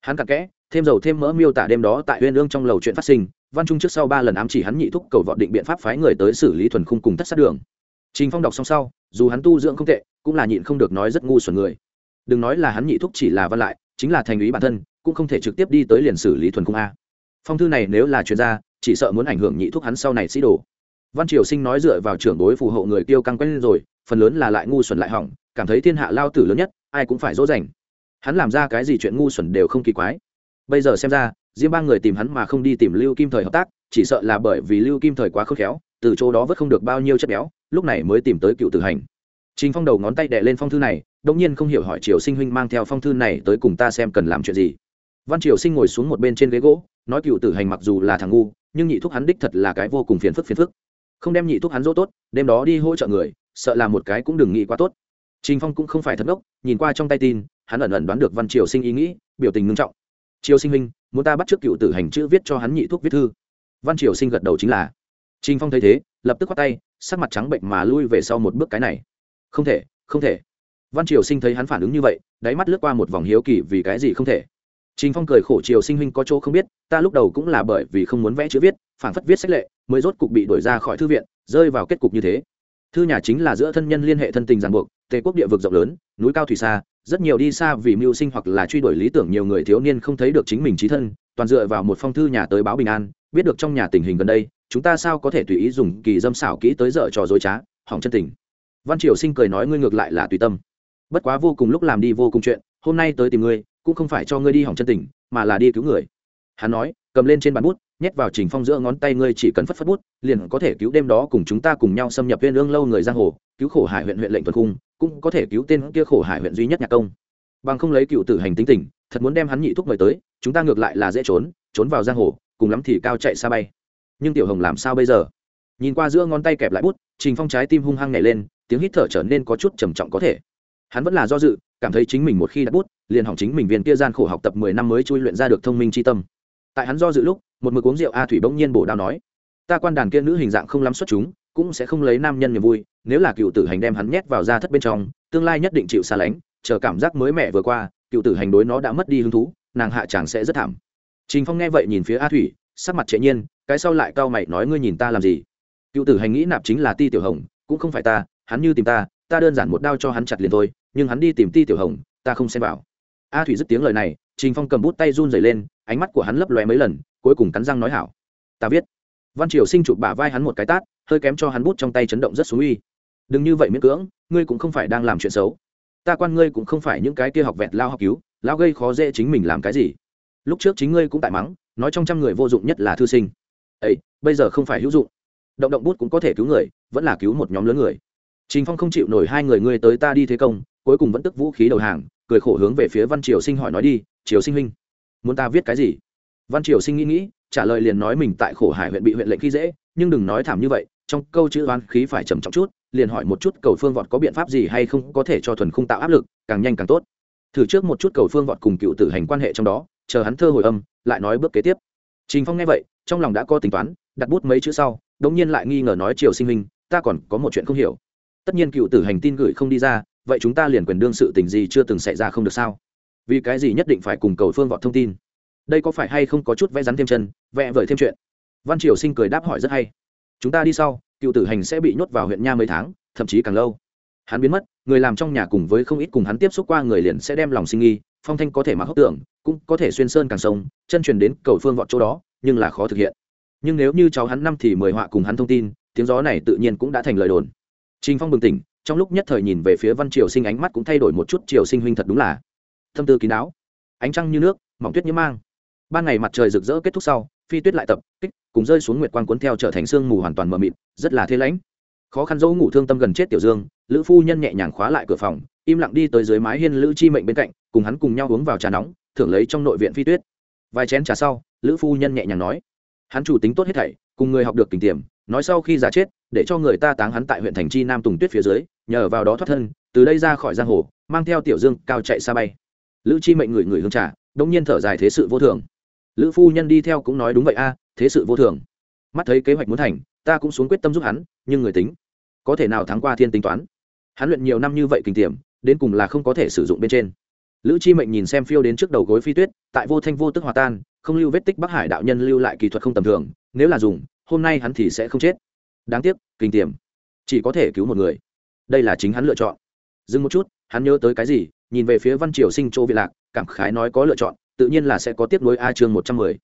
Hắn cặn kẽ, thêm dầu thêm mỡ miêu tả đêm đó tại huyên ương trong lầu chuyện phát sinh văn trung trước sau ba lần ám chỉ hắn nhị thúc cầu vọt định biện pháp phái người tới xử lý thuần khung cùng tất sát đường. Trình phong đọc xong sau, dù hắn tu dưỡng không tệ, cũng là nhịn không được nói rất ngu xuẩn người. Đừng nói là hắn nhị thúc chỉ là văn lại, chính là thành ý bản thân, cũng không thể trực tiếp đi tới liền xử lý thuần khung a. Phong thư này nếu là chuyên gia chỉ sợ muốn ảnh hưởng nhị thúc hắn sau này sĩ đồ. Văn triều sinh nói dựa vào trưởng đối phù hộ người tiêu căng quen rồi, phần lớn là lại ngu xuẩn lại hỏng, cảm thấy thiên hạ lao tử lớn nhất, ai cũng phải dỗ dành. Hắn làm ra cái gì chuyện ngu xuẩn đều không kỳ quái. Bây giờ xem ra riêng ba người tìm hắn mà không đi tìm lưu kim thời hợp tác, chỉ sợ là bởi vì lưu kim thời quá khôn khéo, từ chỗ đó vẫn không được bao nhiêu chất béo, lúc này mới tìm tới cựu tử hành. Trình phong đầu ngón tay đè lên phong thư này đông nhiên không hiểu hỏi triều sinh huynh mang theo phong thư này tới cùng ta xem cần làm chuyện gì. Văn triều sinh ngồi xuống một bên trên ghế gỗ, nói cựu tử hành mặc dù là thằng ngu, nhưng nhị thúc hắn đích thật là cái vô cùng phiền phức phiền phức. Không đem nhị thúc hắn dỗ tốt, đêm đó đi hỗ trợ người, sợ là một cái cũng đừng nghĩ quá tốt. Trình phong cũng không phải thật ngốc, nhìn qua trong tay tin, hắn ẩn ẩn đoán được văn triều sinh ý nghĩ, biểu tình ngưng trọng. Triều sinh huynh muốn ta bắt trước cựu tử hành chữ viết cho hắn nhị thuốc viết thư. Văn triều sinh gật đầu chính là. Trình phong thấy thế, lập tức khoát tay, sắc mặt trắng bệnh mà lui về sau một bước cái này. Không thể không thể. Văn triều sinh thấy hắn phản ứng như vậy, đáy mắt lướt qua một vòng hiếu kỳ vì cái gì không thể. Trình phong cười khổ triều sinh huynh có chỗ không biết, ta lúc đầu cũng là bởi vì không muốn vẽ chữ viết, phản phất viết sách lệ, mới rốt cục bị đuổi ra khỏi thư viện, rơi vào kết cục như thế. Thư nhà chính là giữa thân nhân liên hệ thân tình ràng buộc, tề quốc địa vực rộng lớn, núi cao thủy xa rất nhiều đi xa vì mưu sinh hoặc là truy đuổi lý tưởng nhiều người thiếu niên không thấy được chính mình trí thân, toàn dựa vào một phong thư nhà tới báo bình an, biết được trong nhà tình hình gần đây, chúng ta sao có thể tùy ý dùng kỳ dâm xảo kỹ tới dở trò dối trá, hỏng chân tình. Văn triều sinh cười nói ngươi ngược lại là tùy tâm. Bất quá vô cùng lúc làm đi vô cùng chuyện, hôm nay tới tìm ngươi, cũng không phải cho ngươi đi hỏng chân tình, mà là đi cứu người. Hắn nói, cầm lên trên bàn bút nhét vào trình phong giữa ngón tay ngươi chỉ cần phất phất bút, liền có thể cứu đêm đó cùng chúng ta cùng nhau xâm nhập viên ương lâu người giang hồ, cứu khổ hải huyện huyện lệnh tuần cung, cũng có thể cứu tên kia khổ hải huyện duy nhất nhạc công. Bằng không lấy cựu tử hành tính tình, thật muốn đem hắn nhị thúc mời tới, chúng ta ngược lại là dễ trốn trốn vào giang hồ, cùng lắm thì cao chạy xa bay. Nhưng tiểu hồng làm sao bây giờ? Nhìn qua giữa ngón tay kẹp lại bút, trình phong trái tim hung hăng nhảy lên, tiếng hít thở trở nên có chút trầm trọng có thể. Hắn vẫn là do dự, cảm thấy chính mình một khi đặt bút, liền hỏng chính mình viên kia gian khổ học tập mười năm mới chui luyện ra được thông minh tri tâm. Tại hắn do dự lúc một mực uống rượu a thủy bỗng nhiên bổ đao nói, ta quan đàn kia nữ hình dạng không lắm xuất chúng, cũng sẽ không lấy nam nhân niềm vui, nếu là cựu tử hành đem hắn nhét vào ra thất bên trong, tương lai nhất định chịu xa lánh, chờ cảm giác mới mẻ vừa qua, cựu tử hành đối nó đã mất đi hứng thú, nàng hạ chàng sẽ rất thảm. Trình phong nghe vậy nhìn phía a thủy, sắc mặt trệ nhiên, cái sau lại cau mày nói, ngươi nhìn ta làm gì? Cựu tử hành nghĩ nạp chính là ti tiểu hồng, cũng không phải ta, hắn như tìm ta ta đơn giản một đao cho hắn chặt liền thôi, nhưng hắn đi tìm ti tiểu hồng, ta không xem vào. A thủy dứt tiếng lời này, trình phong cầm bút tay run dày lên, ánh mắt của hắn lấp lóe mấy lần cuối cùng cắn răng nói hảo. Ta viết. Văn triều sinh chụp bả vai hắn một cái tát, hơi kém cho hắn bút trong tay chấn động rất xú uy. Đừng như vậy miễn cưỡng, ngươi cũng không phải đang làm chuyện xấu. Ta quan ngươi cũng không phải những cái kia học vẹt lao học cứu, lao gây khó dễ chính mình làm cái gì. Lúc trước chính ngươi cũng tại mắng, nói trong trăm người vô dụng nhất là thư sinh. Ấy bây giờ không phải hữu dụng. Động động bút cũng có thể cứu người, vẫn là cứu một nhóm lớn người. Trình phong không chịu nổi hai người ngươi tới ta đi thế công, cuối cùng vẫn tức vũ khí đầu hàng, cười khổ hướng về phía văn triều sinh hỏi nói đi, triều sinh huynh, muốn ta viết cái gì? Văn triều sinh nghĩ nghĩ, trả lời liền nói mình tại khổ hải huyện bị huyện lệnh khi dễ, nhưng đừng nói thảm như vậy, trong câu chữ oán khí phải trầm trọng chút, liền hỏi một chút cầu phương vọt có biện pháp gì hay không có thể cho thuần khung tạo áp lực, càng nhanh càng tốt. Thử trước một chút cầu phương vọt cùng cựu tử hành quan hệ trong đó, chờ hắn thơ hồi âm, lại nói bước kế tiếp. Trình phong nghe vậy, trong lòng đã có tính toán, đặt bút mấy chữ sau, đống nhiên lại nghi ngờ nói triều sinh huynh, ta còn có một chuyện không hiểu. Tất nhiên cựu tử hành tin gửi không đi ra, vậy chúng ta liền quyền đương sự tình gì chưa từng xảy ra không được sao? Vì cái gì nhất định phải cùng cầu phương vọt thông tin? Đây có phải hay không có chút vẽ rắn thêm chân, vẽ vời thêm chuyện? Văn triều sinh cười đáp hỏi rất hay. Chúng ta đi sau, cựu tử hành sẽ bị nhốt vào huyện nha mấy tháng, thậm chí càng lâu. Hắn biến mất, người làm trong nhà cùng với không ít cùng hắn tiếp xúc qua người liền sẽ đem lòng sinh nghi, phong thanh có thể mặc hốc tưởng cũng có thể xuyên sơn càng sông, chân truyền đến cầu phương vọt chỗ đó, nhưng là khó thực hiện. Nhưng nếu như cháu hắn năm thì mời họa cùng hắn thông tin, tiếng gió này tự nhiên cũng đã thành lời đồn. Trình phong bừng tỉnh, trong lúc nhất thời nhìn về phía văn triều sinh ánh mắt cũng thay đổi một chút, triều sinh huynh thật đúng là thâm tư kín đáo. Ánh trăng như nước, mỏng tuyết như mang ban ngày mặt trời rực rỡ kết thúc sau, phi tuyết lại tập, kích, cùng rơi xuống nguyệt quang cuốn theo trở thành sương mù hoàn toàn mờ mịt, rất là thế lãnh khó khăn dẫu ngủ thương tâm gần chết tiểu dương, lữ phu nhân nhẹ nhàng khóa lại cửa phòng, im lặng đi tới dưới mái hiên lữ chi mệnh bên cạnh, cùng hắn cùng nhau uống vào trà nóng, thưởng lấy trong nội viện phi tuyết. Vài chén trà sau, lữ phu nhân nhẹ nhàng nói, hắn chủ tính tốt hết thảy, cùng người học được tình tiềm nói sau khi già chết, để cho người ta táng hắn tại huyện thành chi nam tùng tuyết phía dưới, nhờ vào đó thoát thân, từ đây ra khỏi giang hồ, mang theo tiểu dương cao chạy xa bay. Lữ chi mệnh người người hương trà đông nhiên thở dài thế sự vô thường lữ phu nhân đi theo cũng nói đúng vậy a, thế sự vô thường. Mắt thấy kế hoạch muốn thành, ta cũng xuống quyết tâm giúp hắn, nhưng người tính, có thể nào thắng qua thiên tính toán? Hắn luyện nhiều năm như vậy kinh tiềm, đến cùng là không có thể sử dụng bên trên. Lữ chi mệnh nhìn xem phiêu đến trước đầu gối phi tuyết, tại vô thanh vô tức hòa tan, không lưu vết tích bắc hải đạo nhân lưu lại kỳ thuật không tầm thường, nếu là dùng, hôm nay hắn thì sẽ không chết. Đáng tiếc, kinh tiềm, chỉ có thể cứu một người. Đây là chính hắn lựa chọn. Dừng một chút, hắn nhớ tới cái gì, nhìn về phía văn triều sinh chỗ vị lạc, cảm khái nói có lựa chọn tự nhiên là sẽ có tiếp nối a chương một trăm mười.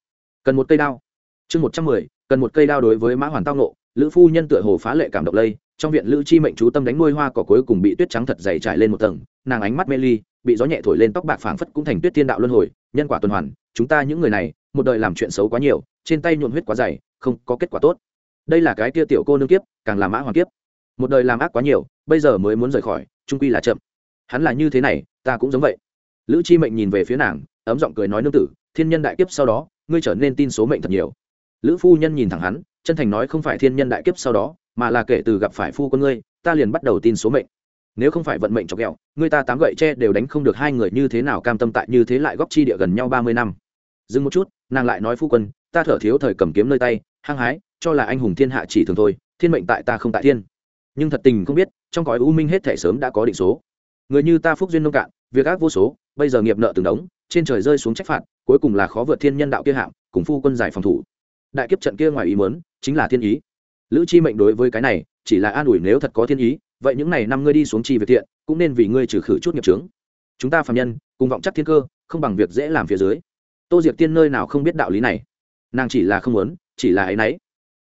Cần một cây đao. Chương một trăm mười, cần một cây đao đối với mã hoàn tao nộ lữ phu nhân tựa hồ phá lệ cảm động lây, trong viện lữ chi mệnh chú tâm đánh nuôi hoa cỏ cuối cùng bị tuyết trắng thật dày trải lên một tầng, nàng ánh mắt mê ly, bị gió nhẹ thổi lên tóc bạc phảng phất cũng thành tuyết thiên đạo luân hồi, nhân quả tuần hoàn, chúng ta những người này, một đời làm chuyện xấu quá nhiều, trên tay nhuộm huyết quá dày, không có kết quả tốt. Đây là cái kia tiểu cô nương kiếp, càng làm mã hoàng kiếp. Một đời làm ác quá nhiều, bây giờ mới muốn rời khỏi, trung quy là chậm. Hắn là như thế này, ta cũng giống vậy. Lữ chi mệnh nhìn về phía nàng ấm giọng cười nói nương tử, thiên nhân đại kiếp sau đó, ngươi trở nên tin số mệnh thật nhiều. Lữ phu nhân nhìn thẳng hắn, chân thành nói không phải thiên nhân đại kiếp sau đó, mà là kể từ gặp phải phu con ngươi, ta liền bắt đầu tin số mệnh. Nếu không phải vận mệnh chọc ghẹo người ta tám gậy tre đều đánh không được hai người như thế nào cam tâm tại như thế lại góc chi địa gần nhau ba mươi năm. Dừng một chút, nàng lại nói phu quân, ta thở thiếu thời cầm kiếm nơi tay, hăng hái, cho là anh hùng thiên hạ chỉ thường thôi, thiên mệnh tại ta không tại thiên. Nhưng thật tình không biết, trong cõi u minh hết thể sớm đã có định số. Người như ta phúc duyên nông cạn, việc ác vô số, bây giờ nghiệp nợ từng đống trên trời rơi xuống trách phạt, cuối cùng là khó vượt thiên nhân đạo kia hạng, cùng phu quân giải phòng thủ. Đại kiếp trận kia ngoài ý mớn chính là thiên ý. Lữ chi mệnh đối với cái này, chỉ là an ủi nếu thật có thiên ý, vậy những này năm ngươi đi xuống chi việc thiện, cũng nên vì ngươi trừ khử chút nghiệp trướng chúng ta phạm nhân, cùng vọng chắc thiên cơ, không bằng việc dễ làm phía dưới. Tô diệp tiên nơi nào không biết đạo lý này? Nàng chỉ là không muốn, chỉ là ấy nấy.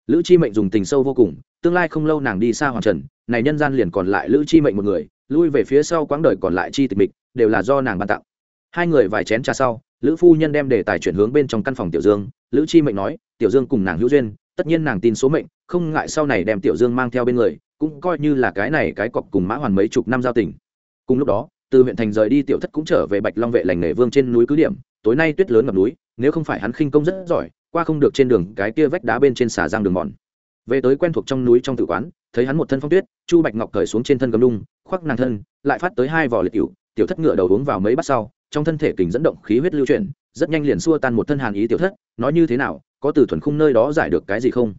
Lữ chi mệnh dùng tình sâu vô cùng, tương lai không lâu nàng đi xa hoàng trần, này nhân gian liền còn lại lữ chi mệnh một người, lui về phía sau quãng đời còn lại chi tịch mịch, đều là do nàng ban tặng hai người vài chén trà sau, lữ phu nhân đem đề tài chuyển hướng bên trong căn phòng tiểu dương. Lữ chi mệnh nói, tiểu dương cùng nàng hữu duyên, tất nhiên nàng tin số mệnh, không ngại sau này đem tiểu dương mang theo bên người, cũng coi như là cái này cái cọc cùng mã hoàn mấy chục năm giao tình. Cùng lúc đó, từ huyện thành rời đi tiểu thất cũng trở về bạch long vệ lành nghề vương trên núi cứ điểm. Tối nay tuyết lớn ngập núi, nếu không phải hắn khinh công rất giỏi, qua không được trên đường cái kia vách đá bên trên xà giang đường mòn. Về tới quen thuộc trong núi trong tự quán, thấy hắn một thân phong tuyết, chu bạch ngọc cởi xuống trên thân gấm lung khoác nàng thân, lại phát tới hai vỏ liệt cựu tiểu thất ngựa đầu uống vào mấy bát sau, trong thân thể kình dẫn động khí huyết lưu chuyển, rất nhanh liền xua tan một thân hàn ý tiểu thất, nói như thế nào, có từ thuần khung nơi đó giải được cái gì không?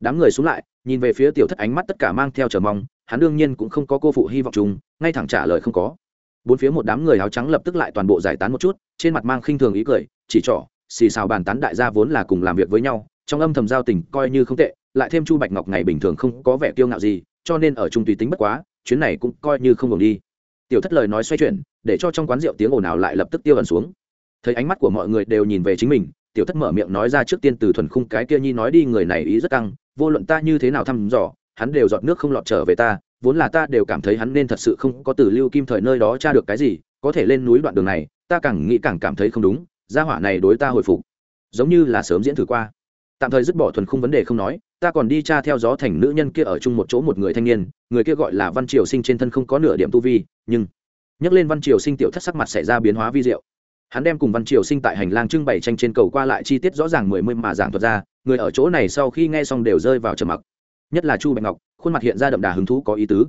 Đám người xuống lại, nhìn về phía tiểu thất ánh mắt tất cả mang theo chờ mong, hắn đương nhiên cũng không có cô phụ hy vọng chung, ngay thẳng trả lời không có. Bốn phía một đám người áo trắng lập tức lại toàn bộ giải tán một chút, trên mặt mang khinh thường ý cười, chỉ trỏ, xì xào bàn tán đại gia vốn là cùng làm việc với nhau, trong âm thầm giao tình coi như không tệ, lại thêm chu bạch ngọc ngày bình thường không có vẻ kiêu ngạo gì, cho nên ở trung tùy tính bất quá, chuyến này cũng coi như không ngừng đi tiểu thất lời nói xoay chuyển, để cho trong quán rượu tiếng ồn ào lại lập tức tiêu ẩn xuống. Thấy ánh mắt của mọi người đều nhìn về chính mình, tiểu thất mở miệng nói ra trước tiên từ thuần khung cái kia nhi nói đi, người này ý rất căng, vô luận ta như thế nào thăm dò, hắn đều giọt nước không lọt trở về ta, vốn là ta đều cảm thấy hắn nên thật sự không có từ lưu kim thời nơi đó tra được cái gì, có thể lên núi đoạn đường này, ta càng nghĩ càng cảm thấy không đúng, gia hỏa này đối ta hồi phục. Giống như là sớm diễn thử qua. Tạm thời dứt bỏ thuần khung vấn đề không nói ta còn đi tra theo gió thành nữ nhân kia ở chung một chỗ một người thanh niên, người kia gọi là văn triều sinh trên thân không có nửa điểm tu vi, nhưng nhắc lên văn triều sinh tiểu thất sắc mặt xảy ra biến hóa vi diệu. Hắn đem cùng văn triều sinh tại hành lang trưng bày tranh trên cầu qua lại chi tiết rõ ràng mười mươi mà giảng thuật ra, người ở chỗ này sau khi nghe xong đều rơi vào trầm mặc. Nhất là chu bạch ngọc, khuôn mặt hiện ra đậm đà hứng thú có ý tứ.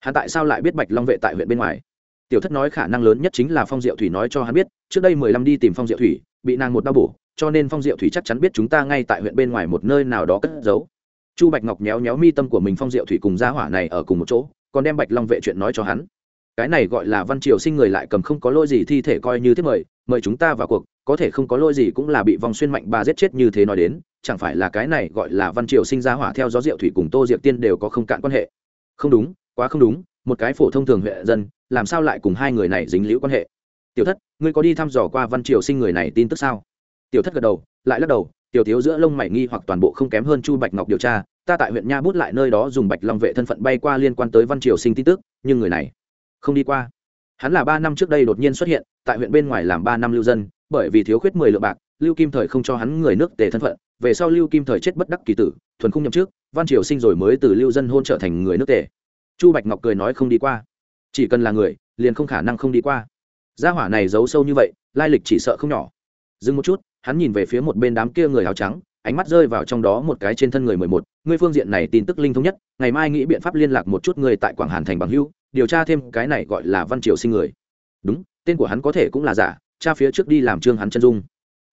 Hắn tại sao lại biết bạch long vệ tại huyện bên ngoài? Tiểu thất nói khả năng lớn nhất chính là phong diệu thủy nói cho hắn biết, trước đây mười lăm đi tìm phong diệu thủy, bị nàng một đau bổ cho nên phong diệu thủy chắc chắn biết chúng ta ngay tại huyện bên ngoài một nơi nào đó cất giấu. Chu bạch ngọc nhéo nhéo mi tâm của mình phong diệu thủy cùng gia hỏa này ở cùng một chỗ, còn đem bạch long vệ chuyện nói cho hắn. Cái này gọi là văn triều sinh người lại cầm không có lỗi gì thi thể coi như thế mời mời chúng ta vào cuộc, có thể không có lỗi gì cũng là bị vòng xuyên mạnh bà giết chết như thế nói đến, chẳng phải là cái này gọi là văn triều sinh ra hỏa theo gió diệu thủy cùng tô diệp tiên đều có không cạn quan hệ. Không đúng, quá không đúng, một cái phổ thông thường huệ dân, làm sao lại cùng hai người này dính liễu quan hệ? Tiểu thất, ngươi có đi thăm dò qua văn triều sinh người này tin tức sao? Tiểu thất gật đầu, lại lắc đầu, tiểu thiếu giữa lông mày nghi hoặc toàn bộ không kém hơn chu bạch ngọc điều tra, ta tại huyện nha bút lại nơi đó dùng bạch long vệ thân phận bay qua liên quan tới văn triều sinh tin tức, nhưng người này không đi qua. Hắn là ba năm trước đây đột nhiên xuất hiện, tại huyện bên ngoài làm ba năm lưu dân, bởi vì thiếu khuyết mười lượng bạc, lưu kim thời không cho hắn người nước tề thân phận, về sau lưu kim thời chết bất đắc kỳ tử, thuần không nhậm trước văn triều sinh rồi mới từ lưu dân hôn trở thành người nước tề. Chu bạch ngọc cười nói không đi qua. Chỉ cần là người, liền không khả năng không đi qua. Gia hỏa này giấu sâu như vậy, lai lịch chỉ sợ không nhỏ. Dừng một chút hắn nhìn về phía một bên đám kia người áo trắng, ánh mắt rơi vào trong đó một cái trên thân người mười một. Ngươi phương diện này tin tức linh thống nhất, ngày mai nghĩ biện pháp liên lạc một chút người tại quảng hàn thành bằng hưu điều tra thêm cái này gọi là văn triều sinh người. Đúng, tên của hắn có thể cũng là giả, cha phía trước đi làm trương hắn chân dung.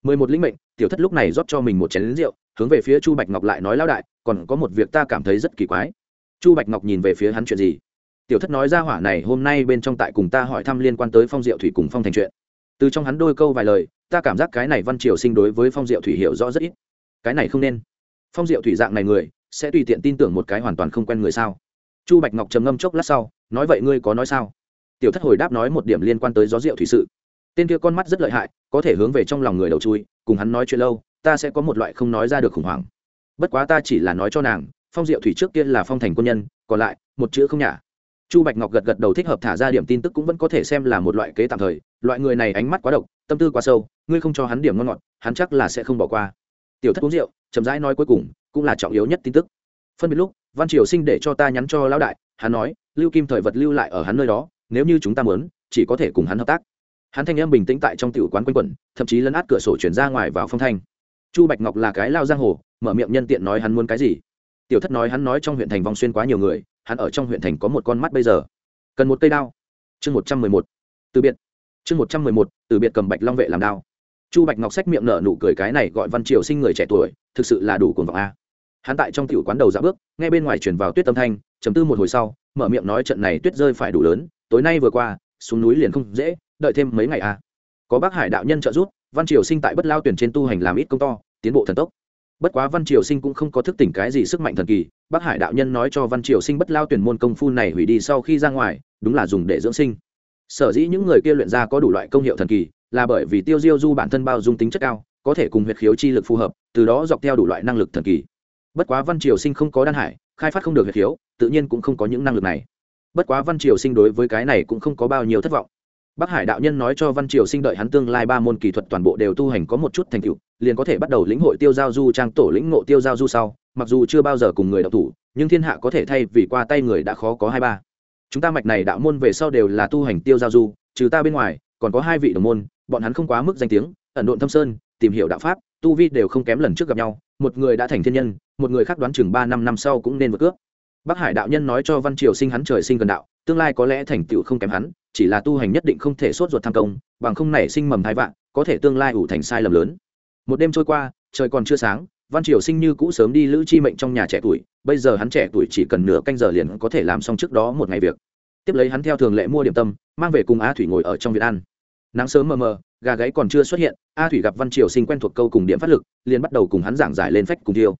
Mười một lĩnh mệnh, tiểu thất lúc này rót cho mình một chén lính rượu, hướng về phía chu bạch ngọc lại nói lão đại, còn có một việc ta cảm thấy rất kỳ quái. Chu bạch ngọc nhìn về phía hắn chuyện gì? Tiểu thất nói ra hỏa này hôm nay bên trong tại cùng ta hỏi thăm liên quan tới phong diệu thủy cùng phong thành chuyện. Từ trong hắn đôi câu vài lời ta cảm giác cái này văn triều sinh đối với phong diệu thủy hiểu rõ rất ít. Cái này không nên. Phong diệu thủy dạng này người, sẽ tùy tiện tin tưởng một cái hoàn toàn không quen người sao? Chu bạch ngọc trầm ngâm chốc lát sau, nói vậy ngươi có nói sao? Tiểu thất hồi đáp nói một điểm liên quan tới gió rượu thủy sự. Tên kia con mắt rất lợi hại, có thể hướng về trong lòng người đầu chui, cùng hắn nói chuyện lâu, ta sẽ có một loại không nói ra được khủng hoảng. Bất quá ta chỉ là nói cho nàng, phong diệu thủy trước kia là phong thành quân nhân, còn lại, một chữ không nhả. Chu bạch ngọc gật gật đầu thích hợp thả ra điểm tin tức cũng vẫn có thể xem là một loại kế tạm thời, loại người này ánh mắt quá độc, tâm tư quá sâu ngươi không cho hắn điểm ngon ngọt, hắn chắc là sẽ không bỏ qua. Tiểu thất uống rượu, chậm rãi nói cuối cùng, cũng là trọng yếu nhất tin tức. Phân biệt lúc, văn triều sinh để cho ta nhắn cho lão đại, hắn nói, lưu kim thời vật lưu lại ở hắn nơi đó, nếu như chúng ta muốn, chỉ có thể cùng hắn hợp tác. Hắn thanh em bình tĩnh tại trong tiểu quán quanh quẩn, thậm chí lấn át cửa sổ chuyển ra ngoài vào phong thanh. Chu bạch ngọc là cái lao giang hồ, mở miệng nhân tiện nói hắn muốn cái gì. Tiểu thất nói hắn nói trong huyện thành vòng xuyên quá nhiều người, hắn ở trong huyện thành có một con mắt bây giờ. Cần một cây đao. Chương một trăm mười một. Từ biệt. Chương một trăm mười một, từ biệt cầm bạch long vệ làm đao chu bạch ngọc sách miệng nở nụ cười cái này gọi văn triều sinh người trẻ tuổi, thực sự là đủ cuồng vọng a. Hắn tại trong tiểu quán đầu dạ bước, nghe bên ngoài chuyển vào tuyết tâm thanh chấm tư một hồi sau, mở miệng nói trận này tuyết rơi phải đủ lớn, tối nay vừa qua, xuống núi liền không dễ, đợi thêm mấy ngày a. Có bác hải đạo nhân trợ giúp, văn triều sinh tại bất lao tuyển trên tu hành làm ít công to, tiến bộ thần tốc. Bất quá văn triều sinh cũng không có thức tỉnh cái gì sức mạnh thần kỳ, Bác hải đạo nhân nói cho văn triều sinh bất lao tuyển môn công phu này hủy đi sau khi ra ngoài, đúng là dùng để dưỡng sinh. Sở dĩ những người kia luyện ra có đủ loại công hiệu thần kỳ là bởi vì tiêu diêu du bản thân bao dung tính chất cao, có thể cùng huyệt khiếu chi lực phù hợp, từ đó dọc theo đủ loại năng lực thần kỳ. Bất quá văn triều sinh không có đan hải, khai phát không được huyệt khiếu, tự nhiên cũng không có những năng lực này. Bất quá văn triều sinh đối với cái này cũng không có bao nhiêu thất vọng. Bắc hải đạo nhân nói cho văn triều sinh đợi hắn tương lai ba môn kỹ thuật toàn bộ đều tu hành có một chút thành tựu, liền có thể bắt đầu lĩnh hội tiêu giao du trang tổ lĩnh ngộ tiêu giao du sau, mặc dù chưa bao giờ cùng người đạo thủ, nhưng thiên hạ có thể thay vì qua tay người đã khó có hai ba. Chúng ta mạch này đạo môn về sau đều là tu hành tiêu giao du, trừ ta bên ngoài, còn có hai vị đồng môn bọn hắn không quá mức danh tiếng, ẩn độn thâm sơn, tìm hiểu đạo pháp, tu vi đều không kém lần trước gặp nhau, một người đã thành thiên nhân, một người khác đoán chừng ba năm năm sau cũng nên vượt cướp bắc hải đạo nhân nói cho văn triều sinh hắn trời sinh gần đạo, tương lai có lẽ thành tựu không kém hắn, chỉ là tu hành nhất định không thể sốt ruột tham công, bằng không nảy sinh mầm thái vạn, có thể tương lai ủ thành sai lầm lớn. Một đêm trôi qua, trời còn chưa sáng, văn triều sinh như cũ sớm đi lữ chi mệnh trong nhà trẻ tuổi, bây giờ hắn trẻ tuổi chỉ cần nửa canh giờ liền có thể làm xong trước đó một ngày việc. Tiếp lấy hắn theo thường lệ mua điểm tâm, mang về cùng Á thủy ngồi ở trong viện ăn nắng sớm mờ mờ, gà gáy còn chưa xuất hiện, a thủy gặp văn triều sinh quen thuộc câu cùng điểm phát lực, liền bắt đầu cùng hắn giảng giải lên phách cùng tiêu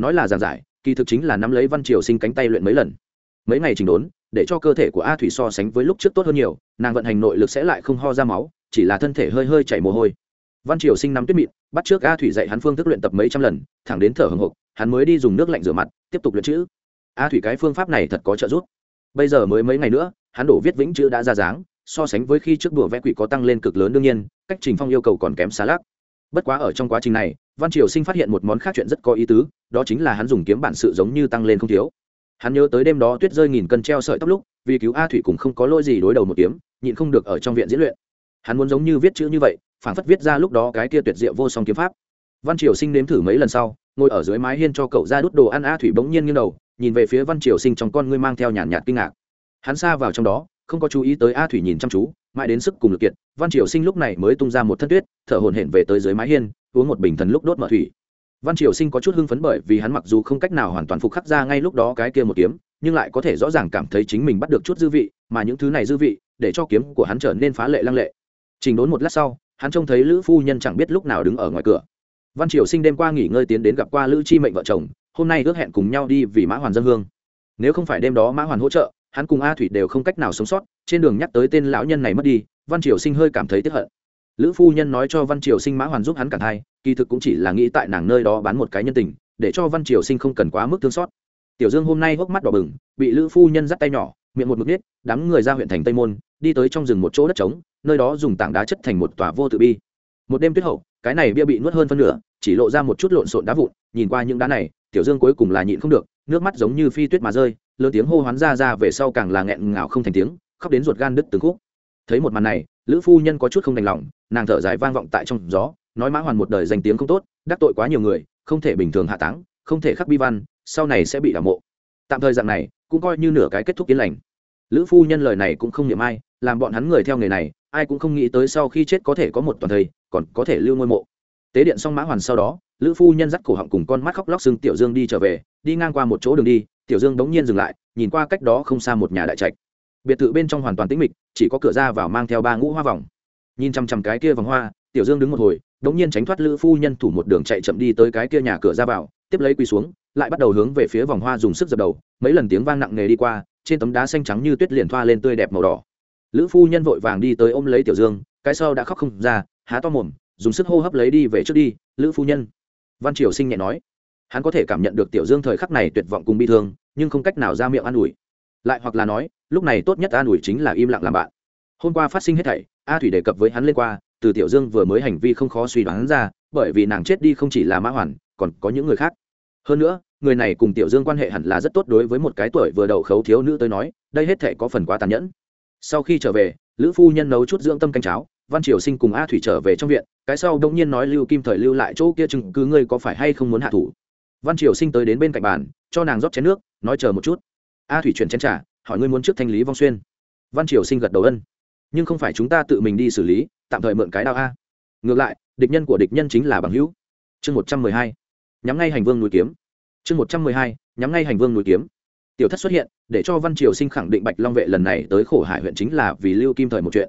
nói là giảng giải, kỳ thực chính là nắm lấy văn triều sinh cánh tay luyện mấy lần. Mấy ngày trình đốn, để cho cơ thể của a thủy so sánh với lúc trước tốt hơn nhiều, nàng vận hành nội lực sẽ lại không ho ra máu, chỉ là thân thể hơi hơi chảy mồ hôi. Văn triều sinh nắm tuyết mịn, bắt trước a thủy dạy hắn phương thức luyện tập mấy trăm lần, thẳng đến thở hồng hộc hắn mới đi dùng nước lạnh rửa mặt, tiếp tục luyện chữ. A thủy cái phương pháp này thật có trợ giúp. Bây giờ mới mấy ngày nữa, hắn đổ viết vĩnh chữ đã ra dáng so sánh với khi trước đùa vẽ quỷ có tăng lên cực lớn đương nhiên, cách trình phong yêu cầu còn kém xa lắc. Bất quá ở trong quá trình này, văn triều sinh phát hiện một món khác chuyện rất có ý tứ, đó chính là hắn dùng kiếm bản sự giống như tăng lên không thiếu. Hắn nhớ tới đêm đó tuyết rơi nghìn cân treo sợi tóc lúc, vì cứu a thủy cũng không có lỗi gì đối đầu một kiếm, nhịn không được ở trong viện diễn luyện. Hắn muốn giống như viết chữ như vậy phản phất viết ra lúc đó cái kia tuyệt diệu vô song kiếm pháp. Văn triều sinh nếm thử mấy lần sau, ngồi ở dưới mái hiên cho cậu ra đút đồ ăn a thủy bỗng nhiên nghiêng đầu, nhìn về phía văn triều sinh trong con ngươi mang theo nhàn nhạt kinh ngạc. Hắn xa vào trong đó không có chú ý tới a thủy nhìn chăm chú, mãi đến sức cùng lực kiệt, văn triều sinh lúc này mới tung ra một thân tuyết, thở hổn hển về tới dưới mái hiên, uống một bình thần lúc đốt mở thủy. Văn triều sinh có chút hưng phấn bởi vì hắn mặc dù không cách nào hoàn toàn phục khắc ra ngay lúc đó cái kia một kiếm, nhưng lại có thể rõ ràng cảm thấy chính mình bắt được chút dư vị, mà những thứ này dư vị, để cho kiếm của hắn trở nên phá lệ lăng lệ. Trình đốn một lát sau, hắn trông thấy lữ phu nhân chẳng biết lúc nào đứng ở ngoài cửa. Văn triều sinh đêm qua nghỉ ngơi tiến đến gặp qua lữ chi mệnh vợ chồng, hôm nay ước hẹn cùng nhau đi vì mã hoàn dân hương. Nếu không phải đêm đó mã hoàn hỗ trợ hắn cùng a thủy đều không cách nào sống sót, trên đường nhắc tới tên lão nhân này mất đi, văn triều sinh hơi cảm thấy tiếp hận. Lữ phu nhân nói cho văn triều sinh mã hoàn giúp hắn cả hai, kỳ thực cũng chỉ là nghĩ tại nàng nơi đó bán một cái nhân tình, để cho văn triều sinh không cần quá mức thương xót. Tiểu dương hôm nay hốc mắt đỏ bừng, bị lữ phu nhân dắt tay nhỏ, miệng một mực nít đám người ra huyện thành tây môn, đi tới trong rừng một chỗ đất trống, nơi đó dùng tảng đá chất thành một tòa vô tự bi. Một đêm tuyết hậu, cái này bia bị nuốt hơn phân nửa, chỉ lộ ra một chút lộn xộn đá vụn, nhìn qua những đá này, tiểu dương cuối cùng là nhịn không được, nước mắt giống như phi tuyết mà rơi lớn tiếng hô hoán ra ra về sau càng là nghẹn ngào không thành tiếng, khóc đến ruột gan đứt từng khúc. Thấy một màn này, lữ phu nhân có chút không đành lòng, nàng thở dài vang vọng tại trong gió, nói mã hoàn một đời danh tiếng không tốt, đắc tội quá nhiều người, không thể bình thường hạ táng, không thể khắc bi văn, sau này sẽ bị đảo mộ. Tạm thời dạng này, cũng coi như nửa cái kết thúc yên lành. Lữ phu nhân lời này cũng không niệm ai, làm bọn hắn người theo nghề này, ai cũng không nghĩ tới sau khi chết có thể có một toàn thầy, còn có thể lưu ngôi mộ. Tế điện xong mã hoàn sau đó, lữ phu nhân dắt cổ họng cùng con mắt khóc lóc xưng tiểu dương đi trở về, đi ngang qua một chỗ đường đi tiểu dương bỗng nhiên dừng lại, nhìn qua cách đó không xa một nhà đại trạch. Biệt thự bên trong hoàn toàn tĩnh mịch, chỉ có cửa ra vào mang theo ba ngũ hoa vòng. Nhìn chằm chằm cái kia vòng hoa, tiểu dương đứng một hồi bỗng nhiên tránh thoát lữ phu nhân thủ một đường chạy chậm đi tới cái kia nhà cửa ra vào, tiếp lấy quỳ xuống, lại bắt đầu hướng về phía vòng hoa dùng sức dập đầu, mấy lần tiếng vang nặng nề đi qua, trên tấm đá xanh trắng như tuyết liền thoa lên tươi đẹp màu đỏ. Lữ phu nhân vội vàng đi tới ôm lấy tiểu dương, cái sau đã khóc không ra, há to mồm, dùng sức hô hấp lấy đi về trước đi, lữ phu nhân. Văn triều sinh nhẹ nói. Hắn có thể cảm nhận được tiểu dương thời khắc này tuyệt vọng cùng bi thương nhưng không cách nào ra miệng an ủi. Lại hoặc là nói, lúc này tốt nhất an ủi chính là im lặng làm bạn. Hôm qua phát sinh hết thảy, a thủy đề cập với hắn lên qua, từ tiểu dương vừa mới hành vi không khó suy đoán ra, bởi vì nàng chết đi không chỉ là mã hoàn, còn có những người khác. Hơn nữa, người này cùng tiểu dương quan hệ hẳn là rất tốt đối với một cái tuổi vừa đầu khấu thiếu nữ tới nói, đây hết thể có phần quá tàn nhẫn. Sau khi trở về, lữ phu nhân nấu chút dưỡng tâm canh cháo, văn triều sinh cùng a thủy trở về trong viện, cái sau đông nhiên nói lưu kim thời lưu lại chỗ kia chứng cứ ngươi có phải hay không muốn hạ thủ văn triều sinh tới đến bên cạnh bàn cho nàng rót chén nước nói chờ một chút. A thủy chuyển chén trà, hỏi ngươi muốn trước thanh lý vong xuyên. Văn triều sinh gật đầu ân. Nhưng không phải chúng ta tự mình đi xử lý tạm thời mượn cái đao a. Ngược lại địch nhân của địch nhân chính là bằng hữu. Chương một trăm mười hai. Nhắm ngay hành vương núi kiếm. Chương một trăm mười hai. Nhắm ngay hành vương núi kiếm. Tiểu thất xuất hiện để cho văn triều sinh khẳng định bạch long vệ lần này tới khổ hải huyện chính là vì lưu kim thời một chuyện.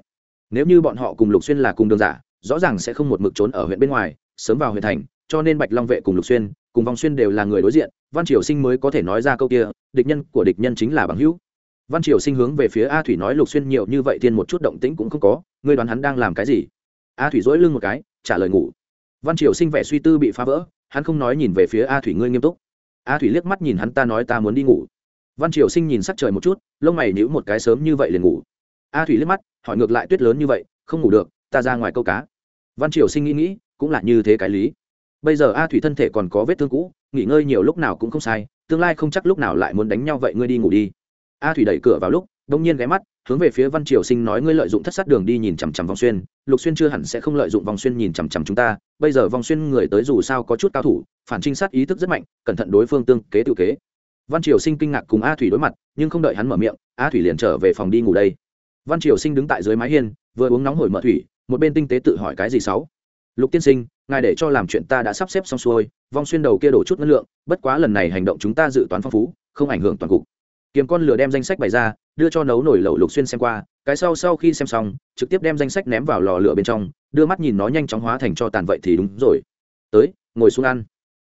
Nếu như bọn họ cùng lục xuyên là cùng đường giả rõ ràng sẽ không một mực trốn ở huyện bên ngoài sớm vào huyện thành cho nên bạch long vệ cùng lục xuyên cùng vòng xuyên đều là người đối diện, văn triều sinh mới có thể nói ra câu kia, địch nhân của địch nhân chính là bằng hữu. Văn triều sinh hướng về phía a thủy nói lục xuyên nhiều như vậy thiên một chút động tĩnh cũng không có, ngươi đoán hắn đang làm cái gì? A thủy dỗi lưng một cái, trả lời ngủ. Văn triều sinh vẻ suy tư bị phá vỡ, hắn không nói nhìn về phía a thủy ngươi nghiêm túc. A thủy liếc mắt nhìn hắn ta nói ta muốn đi ngủ. Văn triều sinh nhìn sắc trời một chút, lông mày nhíu một cái sớm như vậy liền ngủ. A thủy liếc mắt, hỏi ngược lại tuyết lớn như vậy, không ngủ được, ta ra ngoài câu cá. Văn triều sinh nghĩ nghĩ, cũng là như thế cái lý bây giờ a thủy thân thể còn có vết thương cũ, nghỉ ngơi nhiều lúc nào cũng không sai, tương lai không chắc lúc nào lại muốn đánh nhau vậy ngươi đi ngủ đi. A thủy đẩy cửa vào lúc, đông nhiên ghé mắt, hướng về phía văn triều sinh nói ngươi lợi dụng thất sát đường đi nhìn chằm chằm vòng xuyên, lục xuyên chưa hẳn sẽ không lợi dụng vòng xuyên nhìn chằm chằm chúng ta, bây giờ vòng xuyên người tới dù sao có chút cao thủ, phản trinh sát ý thức rất mạnh, cẩn thận đối phương tương kế tự kế. Văn triều sinh kinh ngạc cùng a thủy đối mặt, nhưng không đợi hắn mở miệng, a thủy liền trở về phòng đi ngủ đây. Văn triều sinh đứng tại dưới mái hiên, vừa uống nóng hổi mở thủy, một bên tinh tế tự hỏi cái gì sáu lục tiên sinh ngài để cho làm chuyện ta đã sắp xếp xong xuôi, vong xuyên đầu kia đổ chút năng lượng, bất quá lần này hành động chúng ta dự toán phong phú, không ảnh hưởng toàn cục. Kiếm con lửa đem danh sách bày ra, đưa cho nấu nổi lẩu lục xuyên xem qua, cái sau sau khi xem xong, trực tiếp đem danh sách ném vào lò lửa bên trong, đưa mắt nhìn nó nhanh chóng hóa thành cho tàn vậy thì đúng rồi. Tới, ngồi xuống ăn.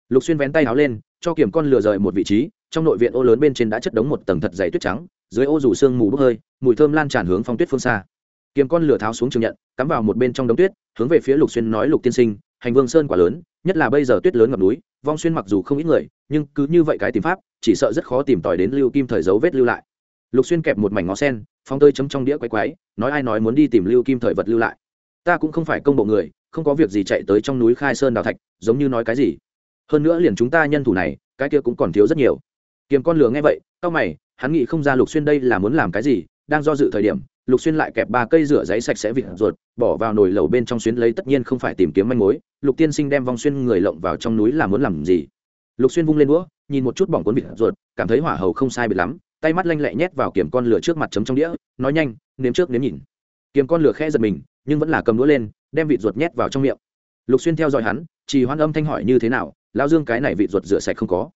Lục xuyên vén tay áo lên, cho kiểm con lửa rời một vị trí, trong nội viện ô lớn bên trên đã chất đống một tầng thật dày tuyết trắng, dưới ô rủ sương mù bốc hơi, mùi thơm lan tràn hướng phong tuyết phương xa. Kiếm con lửa tháo xuống trường nhận, cắm vào một bên trong đống tuyết, hướng về phía lục xuyên nói, lục tiên sinh hành vương sơn quả lớn, nhất là bây giờ tuyết lớn ngập núi, vong xuyên mặc dù không ít người, nhưng cứ như vậy cái tìm pháp, chỉ sợ rất khó tìm tòi đến lưu kim thời dấu vết lưu lại. Lục xuyên kẹp một mảnh ngó sen phong tơi chấm trong đĩa quay quái, nói ai nói muốn đi tìm lưu kim thời vật lưu lại. Ta cũng không phải công bộ người, không có việc gì chạy tới trong núi khai sơn đào thạch, giống như nói cái gì. Hơn nữa liền chúng ta nhân thủ này, cái kia cũng còn thiếu rất nhiều. Kiềm con lừa nghe vậy tao mày, hắn nghĩ không ra lục xuyên đây là muốn làm cái gì, đang do dự thời điểm lục xuyên lại kẹp ba cây rửa giấy sạch sẽ vịt ruột, bỏ vào nồi lẩu bên trong xuyến lấy tất nhiên không phải tìm kiếm manh mối, lục tiên sinh đem vong xuyên người lộng vào trong núi là muốn làm gì? Lục xuyên vung lên đũa, nhìn một chút bỏng cuốn vịt ruột, cảm thấy hỏa hầu không sai biệt lắm, tay mắt lanh lẹ nhét vào kiểm con lửa trước mặt chấm trong đĩa, nói nhanh, nếm trước nếm nhìn. Kiểm con lửa khẽ giật mình, nhưng vẫn là cầm đũa lên, đem vịt ruột nhét vào trong miệng. Lục xuyên theo dõi hắn, chỉ hoan âm thanh hỏi như thế nào lao dương cái này vịt ruột rửa sạch không có.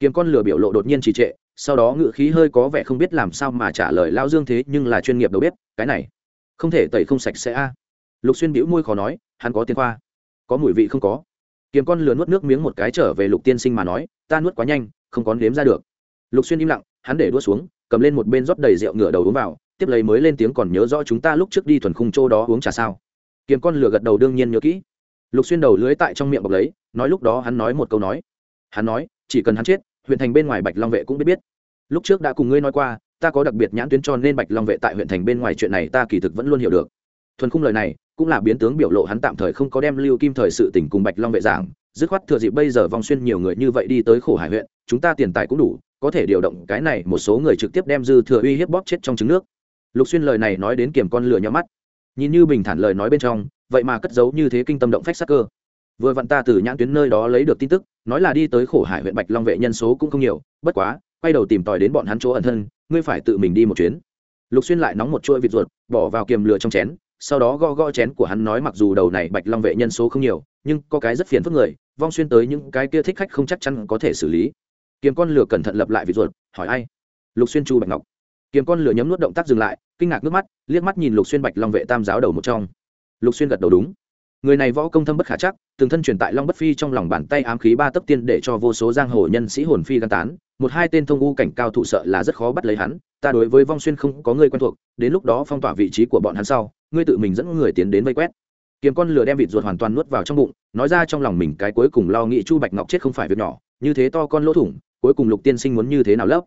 Kiếm con lửa biểu lộ đột nhiên trì trệ sau đó ngự khí hơi có vẻ không biết làm sao mà trả lời lao dương thế nhưng là chuyên nghiệp đầu bếp, cái này, không thể tẩy không sạch sẽ a. Lục xuyên bĩu môi khó nói, hắn có tiền khoa, có mùi vị không có. Kiếm con lừa nuốt nước miếng một cái trở về lục tiên sinh mà nói, ta nuốt quá nhanh, không có nếm ra được. Lục xuyên im lặng, hắn để đua xuống, cầm lên một bên rót đầy rượu ngửa đầu uống vào, tiếp lấy mới lên tiếng còn nhớ rõ chúng ta lúc trước đi thuần khung châu đó uống trà sao. Kiếm con lừa gật đầu đương nhiên nhớ kỹ. Lục xuyên đầu lưới tại trong miệng bọc lấy, nói lúc đó hắn nói một câu nói. Hắn nói, chỉ cần hắn chết huyện thành bên ngoài bạch long vệ cũng biết biết. Lúc trước đã cùng ngươi nói qua, ta có đặc biệt nhãn tuyến cho nên bạch long vệ tại huyện thành bên ngoài chuyện này ta kỳ thực vẫn luôn hiểu được. Thuần khung lời này, cũng là biến tướng biểu lộ hắn tạm thời không có đem lưu kim thời sự tình cùng bạch long vệ giảng. Dứt khoát thừa dịp bây giờ vòng xuyên nhiều người như vậy đi tới khổ hải huyện, chúng ta tiền tài cũng đủ, có thể điều động cái này một số người trực tiếp đem dư thừa uy hiếp bóp chết trong trứng nước. Lục xuyên lời này nói đến kiềm con lửa nhắm mắt. Nhìn như bình thản lời nói bên trong, vậy mà cất giấu như thế kinh tâm động phách sắc cơ vừa vặn ta từ nhãn tuyến nơi đó lấy được tin tức, nói là đi tới khổ hải huyện bạch long vệ nhân số cũng không nhiều, bất quá, quay đầu tìm tòi đến bọn hắn chỗ ẩn thân, ngươi phải tự mình đi một chuyến. Lục xuyên lại nóng một chuỗi vịt ruột, bỏ vào kiềm lửa trong chén, sau đó go go chén của hắn nói mặc dù đầu này bạch long vệ nhân số không nhiều, nhưng có cái rất phiền phức người, vong xuyên tới những cái kia thích khách không chắc chắn có thể xử lý. Kiềm con lửa cẩn thận lập lại vịt ruột, hỏi ai? Lục xuyên chu bạch ngọc. Kiềm con lửa nhấm nuốt động tác dừng lại, kinh ngạc nước mắt, liếc mắt nhìn lục xuyên bạch long vệ tam giáo đầu một trong. Lục xuyên gật đầu đúng người này võ công thâm bất khả chắc, từng thân truyền tại long bất phi trong lòng bàn tay ám khí ba tấc tiên để cho vô số giang hồ nhân sĩ hồn phi gan tán. Một hai tên thông u cảnh cao thụ sợ là rất khó bắt lấy hắn. Ta đối với vong xuyên không có người quen thuộc, đến lúc đó phong tỏa vị trí của bọn hắn sau, ngươi tự mình dẫn người tiến đến vây quét. Kiếm con lửa đem vịt ruột hoàn toàn nuốt vào trong bụng, nói ra trong lòng mình cái cuối cùng lo nghĩ chu bạch ngọc chết không phải việc nhỏ, như thế to con lỗ thủng, cuối cùng lục tiên sinh muốn như thế nào lấp?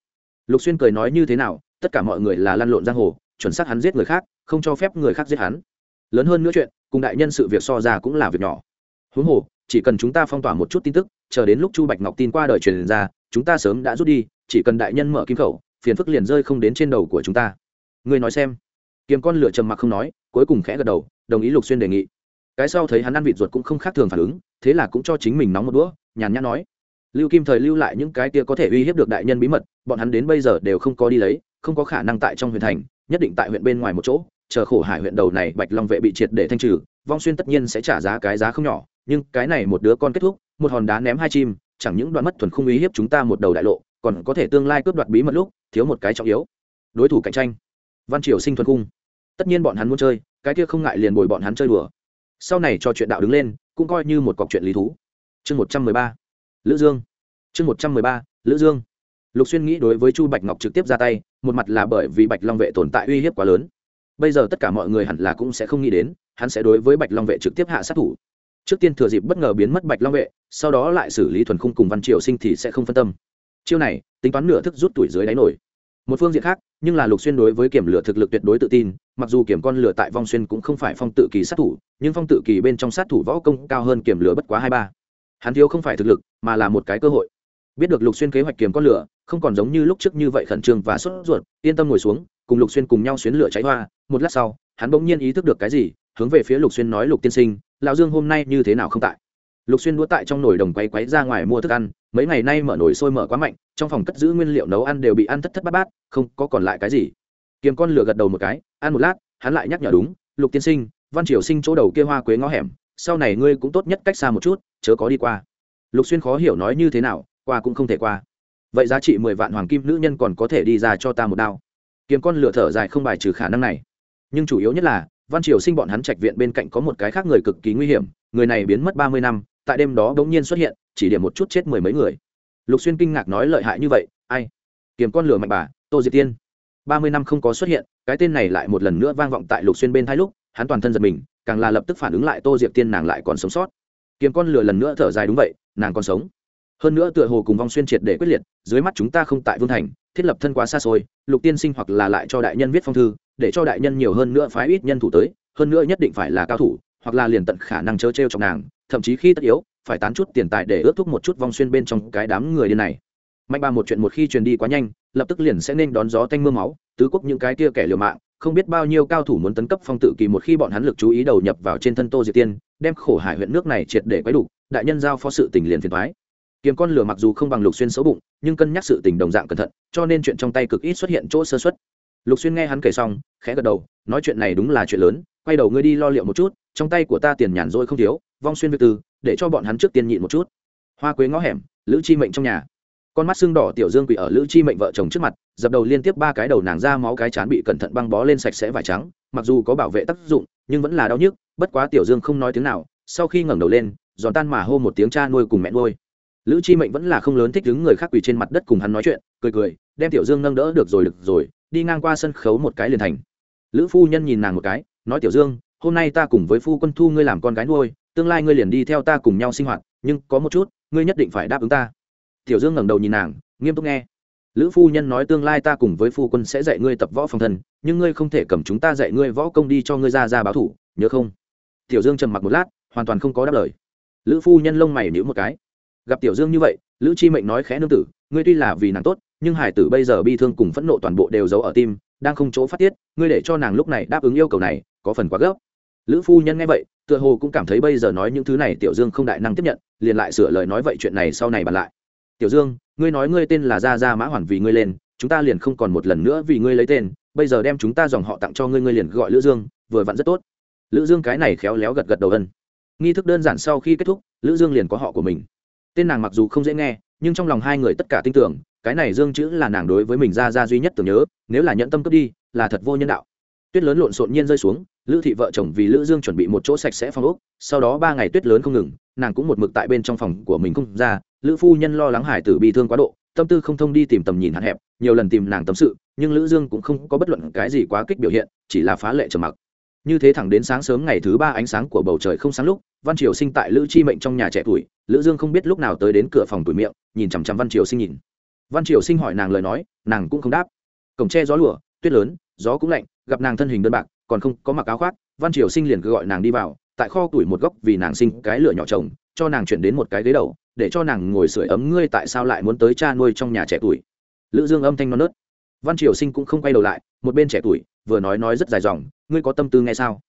Lục xuyên cười nói như thế nào, tất cả mọi người là lăn lộn giang hồ, chuẩn xác hắn giết người khác, không cho phép người khác giết hắn. Lớn hơn nữa chuyện cùng đại nhân sự việc so ra cũng là việc nhỏ. Huống hồ, chỉ cần chúng ta phong tỏa một chút tin tức, chờ đến lúc chu bạch ngọc tin qua đời truyền ra, chúng ta sớm đã rút đi, chỉ cần đại nhân mở kim khẩu, phiền phức liền rơi không đến trên đầu của chúng ta. Ngươi nói xem. Kiếm con lửa trầm mặc không nói, cuối cùng khẽ gật đầu, đồng ý lục xuyên đề nghị. Cái sau thấy hắn ăn vịt ruột cũng không khác thường phản ứng, thế là cũng cho chính mình nóng một đũa, nhàn nhã nói. Lưu kim thời lưu lại những cái kia có thể uy hiếp được đại nhân bí mật, bọn hắn đến bây giờ đều không có đi lấy, không có khả năng tại trong huyện thành, nhất định tại huyện bên ngoài một chỗ chờ khổ hải huyện đầu này bạch long vệ bị triệt để thanh trừ, vong xuyên tất nhiên sẽ trả giá cái giá không nhỏ, nhưng cái này một đứa con kết thúc, một hòn đá ném hai chim, chẳng những đoạn mất thuần không ý hiếp chúng ta một đầu đại lộ, còn có thể tương lai cướp đoạt bí mật lúc, thiếu một cái trọng yếu. Đối thủ cạnh tranh. Văn triều sinh thuần cung tất nhiên bọn hắn muốn chơi, cái kia không ngại liền bồi bọn hắn chơi đùa. Sau này cho chuyện đạo đứng lên, cũng coi như một cọc chuyện lý thú. Chương một trăm mười ba. Lữ dương. Chương một trăm mười ba, lữ dương. Lục xuyên nghĩ đối với chu bạch ngọc trực tiếp ra tay, một mặt là bởi vì bạch long vệ tồn tại uy hiếp quá lớn bây giờ tất cả mọi người hẳn là cũng sẽ không nghĩ đến, hắn sẽ đối với bạch long vệ trực tiếp hạ sát thủ. Trước tiên thừa dịp bất ngờ biến mất bạch long vệ, sau đó lại xử lý thuần khung cùng văn triều sinh thì sẽ không phân tâm. Chiêu này, tính toán nửa thức rút tuổi dưới đáy nổi. Một phương diện khác, nhưng là lục xuyên đối với kiểm lửa thực lực tuyệt đối tự tin, mặc dù kiểm con lửa tại vong xuyên cũng không phải phong tự kỳ sát thủ, nhưng phong tự kỳ bên trong sát thủ võ công cao hơn kiểm lửa bất quá hai ba. Hắn thiếu không phải thực lực, mà là một cái cơ hội. Biết được lục xuyên kế hoạch kiểm con lửa, không còn giống như lúc trước như vậy khẩn trương và sốt ruột, yên tâm ngồi xuống cùng lục xuyên cùng nhau xuyến lửa cháy hoa, một lát sau, hắn bỗng nhiên ý thức được cái gì, hướng về phía lục xuyên nói, lục tiên sinh, lão dương hôm nay như thế nào không tại? Lục xuyên đũa tại trong nồi đồng quay quấy ra ngoài mua thức ăn, mấy ngày nay mở nồi sôi mở quá mạnh, trong phòng cất giữ nguyên liệu nấu ăn đều bị ăn thất thất bát bát, không có còn lại cái gì. Kiếm con lửa gật đầu một cái, ăn một lát, hắn lại nhắc nhở đúng, lục tiên sinh, văn triều sinh chỗ đầu kia hoa quế ngõ hẻm, sau này ngươi cũng tốt nhất cách xa một chút, chớ có đi qua. Lục xuyên khó hiểu nói, như thế nào, qua cũng không thể qua. Vậy giá trị mười vạn hoàng kim nữ nhân còn có thể đi ra cho ta một đao kiếm con lửa thở dài không bài trừ khả năng này. Nhưng chủ yếu nhất là, văn triều sinh bọn hắn trạch viện bên cạnh có một cái khác người cực kỳ nguy hiểm, người này biến mất ba mươi năm, tại đêm đó bỗng nhiên xuất hiện, chỉ điểm một chút chết mười mấy người. Lục xuyên kinh ngạc nói lợi hại như vậy, ai? Kiếm con lửa mạnh bà, tô diệt tiên. Ba mươi năm không có xuất hiện, cái tên này lại một lần nữa vang vọng tại lục xuyên bên thái lúc, hắn toàn thân giật mình, càng là lập tức phản ứng lại tô diệp tiên nàng lại còn sống sót. Kiếm con lửa lần nữa thở dài đúng vậy, nàng còn sống. Hơn nữa tựa hồ cùng vong xuyên triệt để quyết liệt, dưới mắt chúng ta không tại vương thành thiết lập thân quá xa xôi, lục tiên sinh hoặc là lại cho đại nhân viết phong thư, để cho đại nhân nhiều hơn nữa phái ít nhân thủ tới, hơn nữa nhất định phải là cao thủ, hoặc là liền tận khả năng chớ t r e o trong nàng, thậm chí khi tất yếu, phải tán chút tiền tài để ướt thuốc một chút vong xuyên bên trong cái đám người điên này. Mạnh ba một chuyện một khi truyền đi quá nhanh, lập tức liền sẽ nên đón gió tanh m ư a máu, tứ quốc những cái tia kẻ liều mạng, không biết bao nhiêu cao thủ muốn tấn cấp phong tự kỳ một khi bọn hắn lực chú ý đầu nhập vào trên thân tô diệt tiên, đem khổ hải huyện nước này triệt để quấy đủ, đại nhân giao phó sự tình liền phiền thoái kiếm con lửa mặc dù không bằng lục xuyên xấu bụng, nhưng cân nhắc sự tình đồng dạng cẩn thận, cho nên chuyện trong tay cực ít xuất hiện chỗ sơ xuất lục xuyên nghe hắn kể xong, khẽ gật đầu, nói chuyện này đúng là chuyện lớn, quay đầu ngươi đi lo liệu một chút, trong tay của ta tiền nhàn rỗi không thiếu, vong xuyên việc tư để cho bọn hắn trước tiên nhịn một chút. Hoa quế ngõ hẻm, lữ chi mệnh trong nhà. Con mắt xương đỏ tiểu dương quỷ ở lữ chi mệnh vợ chồng trước mặt, dập đầu liên tiếp ba cái đầu nàng ra máu cái chán bị cẩn thận băng bó lên sạch sẽ vải trắng, mặc dù có bảo vệ tác dụng, nhưng vẫn là đau nhức, bất quá tiểu dương không nói tiếng nào, sau khi ngẩng đầu lên, giòn tan mà hô một tiếng cha nuôi cùng mẹ nuôi lữ chi mệnh vẫn là không lớn thích đứng người khác quỳ trên mặt đất cùng hắn nói chuyện, cười cười, đem tiểu dương nâng đỡ được rồi được rồi, đi ngang qua sân khấu một cái liền thành. Lữ phu nhân nhìn nàng một cái, nói tiểu dương, hôm nay ta cùng với phu quân thu ngươi làm con gái nuôi, tương lai ngươi liền đi theo ta cùng nhau sinh hoạt, nhưng có một chút, ngươi nhất định phải đáp ứng ta. Tiểu dương ngẩng đầu nhìn nàng, nghiêm túc nghe. Lữ phu nhân nói tương lai ta cùng với phu quân sẽ dạy ngươi tập võ phòng thân, nhưng ngươi không thể cầm chúng ta dạy ngươi võ công đi cho ngươi ra ra báo thủ, nhớ không? Tiểu dương trầm mặc một lát, hoàn toàn không có đáp lời. Lữ phu nhân lông mày nhíu một cái gặp tiểu dương như vậy, lữ chi mệnh nói khẽ nương tử, ngươi tuy là vì nàng tốt, nhưng hải tử bây giờ bi thương cùng phẫn nộ toàn bộ đều giấu ở tim, đang không chỗ phát tiết, ngươi để cho nàng lúc này đáp ứng yêu cầu này, có phần quá gấp. Lữ phu nhân nghe vậy, tựa hồ cũng cảm thấy bây giờ nói những thứ này tiểu dương không đại năng tiếp nhận, liền lại sửa lời nói vậy chuyện này sau này bàn lại. Tiểu dương, ngươi nói ngươi tên là gia gia mã hoàn vì ngươi lên, chúng ta liền không còn một lần nữa vì ngươi lấy tên, bây giờ đem chúng ta dòng họ tặng cho ngươi ngươi liền gọi lữ dương, vừa vặn rất tốt. Lữ dương cái này khéo léo gật gật đầu ân. Nghi thức đơn giản sau khi kết thúc, lữ dương liền có họ của mình tên nàng mặc dù không dễ nghe, nhưng trong lòng hai người tất cả tin tưởng, cái này dương chữ là nàng đối với mình ra ra duy nhất tưởng nhớ, nếu là nhận tâm cướp đi, là thật vô nhân đạo. Tuyết lớn lộn xộn nhiên rơi xuống, lữ thị vợ chồng vì lữ dương chuẩn bị một chỗ sạch sẽ phòng ốc, sau đó ba ngày tuyết lớn không ngừng, nàng cũng một mực tại bên trong phòng của mình không ra, lữ phu nhân lo lắng hải tử bị thương quá độ, tâm tư không thông đi tìm tầm nhìn hạn hẹp, nhiều lần tìm nàng tâm sự, nhưng lữ dương cũng không có bất luận cái gì quá kích biểu hiện, chỉ là phá lệ trầm mặc như thế thẳng đến sáng sớm ngày thứ ba ánh sáng của bầu trời không sáng lúc, văn triều sinh tại lữ chi mệnh trong nhà trẻ tuổi, lữ dương không biết lúc nào tới đến cửa phòng tuổi miệng, nhìn chằm chằm văn triều sinh nhìn. Văn triều sinh hỏi nàng lời nói, nàng cũng không đáp. Cổng tre gió lùa, tuyết lớn, gió cũng lạnh, gặp nàng thân hình đơn bạc, còn không có mặc áo khoác, văn triều sinh liền cứ gọi nàng đi vào, tại kho tuổi một góc vì nàng sinh cái lửa nhỏ chồng cho nàng chuyển đến một cái ghế đầu, để cho nàng ngồi sưởi ấm, ngươi tại sao lại muốn tới cha nuôi trong nhà trẻ tuổi? Lữ dương âm thanh non nớt văn triều sinh cũng không quay đầu lại, một bên trẻ tuổi, vừa nói nói rất dài dòng, ngươi có tâm tư nghe sao?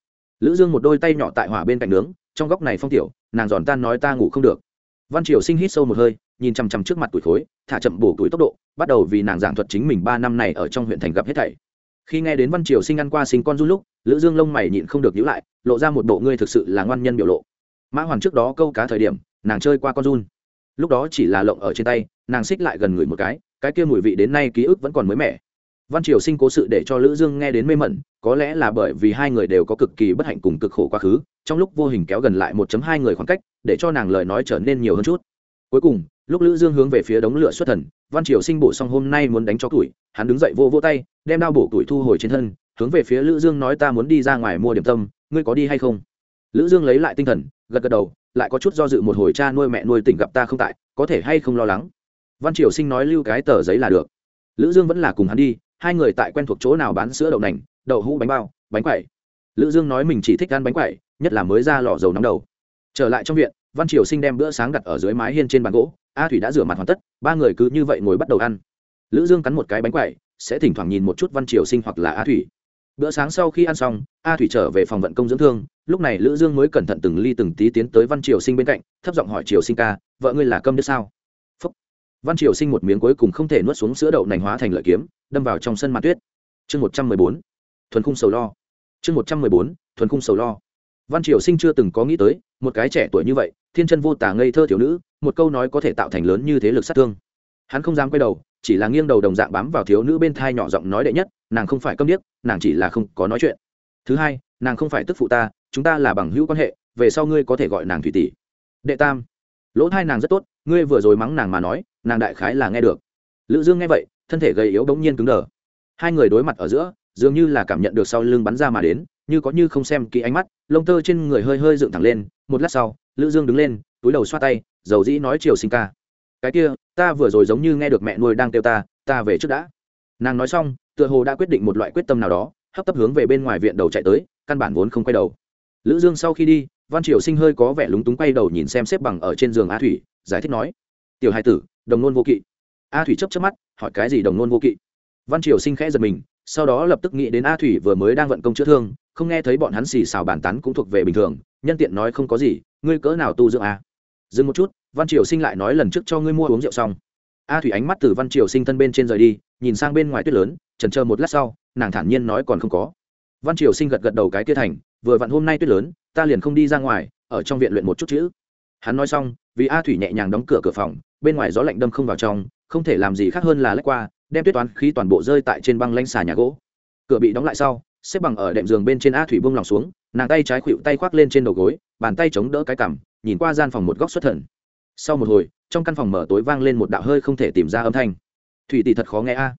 Lữ dương một đôi tay nhỏ tại hỏa bên cạnh nướng, trong góc này phong tiểu, nàng giòn tan nói ta ngủ không được. Văn triều sinh hít sâu một hơi, nhìn chằm chằm trước mặt tuổi khối, thả chậm bổ tuổi tốc độ, bắt đầu vì nàng giảng thuật chính mình ba năm này ở trong huyện thành gặp hết thảy. Khi nghe đến văn triều sinh ăn qua sinh con du lúc, lữ dương lông mày nhịn không được nhíu lại, lộ ra một bộ ngươi thực sự là ngoan nhân biểu lộ. Mã hoàn trước đó câu cá thời điểm, nàng chơi qua con run. Lúc đó chỉ là lộng ở trên tay, nàng xích lại gần người một cái cái kia mùi vị đến nay ký ức vẫn còn mới mẻ. Văn triều sinh cố sự để cho lữ dương nghe đến mê mẩn, có lẽ là bởi vì hai người đều có cực kỳ bất hạnh cùng cực khổ quá khứ, trong lúc vô hình kéo gần lại 1 hai người khoảng cách, để cho nàng lời nói trở nên nhiều hơn chút. Cuối cùng, lúc lữ dương hướng về phía đống lửa xuất thần, văn triều sinh bổ xong hôm nay muốn đánh cho tuổi, hắn đứng dậy vô vô tay, đem đao bổ tuổi thu hồi trên thân, hướng về phía lữ dương nói ta muốn đi ra ngoài mua điểm tâm, ngươi có đi hay không? Lữ dương lấy lại tinh thần, gật gật đầu, lại có chút do dự một hồi cha nuôi mẹ nuôi tỉnh gặp ta không tại, có thể hay không lo lắng? Văn triều sinh nói lưu cái tờ giấy là được. Lữ dương vẫn là cùng hắn đi, hai người tại quen thuộc chỗ nào bán sữa đậu nành, đậu hũ bánh bao, bánh quẩy. Lữ dương nói mình chỉ thích ăn bánh quẩy, nhất là mới ra lò dầu nóng đầu. Trở lại trong viện, văn triều sinh đem bữa sáng đặt ở dưới mái hiên trên bàn gỗ, a thủy đã rửa mặt hoàn tất, ba người cứ như vậy ngồi bắt đầu ăn. Lữ dương cắn một cái bánh quẩy, sẽ thỉnh thoảng nhìn một chút văn triều sinh hoặc là a thủy. Bữa sáng sau khi ăn xong, a thủy trở về phòng vận công dưỡng thương, lúc này lữ dương mới cẩn thận từng ly từng tí tiến tới văn triều sinh bên cạnh, thấp giọng hỏi triều sinh ca, vợ ngươi là câm đứa sao? Văn triều sinh một miếng cuối cùng không thể nuốt xuống sữa đậu nành hóa thành lợi kiếm, đâm vào trong sân màn tuyết. Chương một trăm mười bốn, thuần khung sầu lo. Chương một trăm mười bốn, thuần khung sầu lo. Văn triều sinh chưa từng có nghĩ tới, một cái trẻ tuổi như vậy, thiên chân vô tả ngây thơ thiếu nữ, một câu nói có thể tạo thành lớn như thế lực sát thương. Hắn không dám quay đầu, chỉ là nghiêng đầu đồng dạng bám vào thiếu nữ bên thai nhỏ giọng nói đệ nhất, nàng không phải câm điếc, nàng chỉ là không có nói chuyện. Thứ hai, nàng không phải tức phụ ta, chúng ta là bằng hữu quan hệ, về sau ngươi có thể gọi nàng thủy tỷ. Đệ tam, lỗ thai nàng rất tốt ngươi vừa rồi mắng nàng mà nói, nàng đại khái là nghe được. Lữ dương nghe vậy, thân thể gầy yếu bỗng nhiên cứng đờ. Hai người đối mặt ở giữa, dường như là cảm nhận được sau lưng bắn ra mà đến, như có như không xem kỹ ánh mắt, lông tơ trên người hơi hơi dựng thẳng lên, một lát sau, lữ dương đứng lên, túi đầu xoa tay, dầu dĩ nói chiều sinh ca. Cái kia, ta vừa rồi giống như nghe được mẹ nuôi đang kêu ta ta về trước đã. Nàng nói xong, tựa hồ đã quyết định một loại quyết tâm nào đó, hấp tấp hướng về bên ngoài viện đầu chạy tới, căn bản vốn không quay đầu. Lữ dương sau khi đi văn triều sinh hơi có vẻ lúng túng quay đầu nhìn xem xếp bằng ở trên giường a thủy, giải thích nói, tiểu hai tử, đồng nôn vô kỵ. A thủy chấp chấp mắt, hỏi, cái gì đồng nôn vô kỵ? Văn triều sinh khẽ giật mình, sau đó lập tức nghĩ đến a thủy vừa mới đang vận công chữa thương, không nghe thấy bọn hắn xì xào bàn tán cũng thuộc về bình thường, nhân tiện nói không có gì, ngươi cỡ nào tu dưỡng a? Dừng một chút, văn triều sinh lại nói lần trước cho ngươi mua uống rượu xong. A thủy ánh mắt từ văn triều sinh thân bên trên rời đi, nhìn sang bên ngoài tuyết lớn trần chờ một lát sau, nàng thản nhiên nói còn không có. Văn triều sinh gật gật đầu cái kia thành vừa vặn hôm nay tuyết lớn, ta liền không đi ra ngoài, ở trong viện luyện một chút chữ. Hắn nói xong, vì a thủy nhẹ nhàng đóng cửa cửa phòng, bên ngoài gió lạnh đâm không vào trong, không thể làm gì khác hơn là lách qua, đem tuyết toán khí toàn bộ rơi tại trên băng lanh xà nhà gỗ. Cửa bị đóng lại sau, xếp bằng ở đệm giường bên trên a thủy bông lòng xuống, nàng tay trái khuỵu tay khoác lên trên đầu gối, bàn tay chống đỡ cái cằm, nhìn qua gian phòng một góc xuất thần. Sau một hồi, trong căn phòng mở tối vang lên một đạo hơi không thể tìm ra âm thanh. Thủy tỷ thật khó nghe a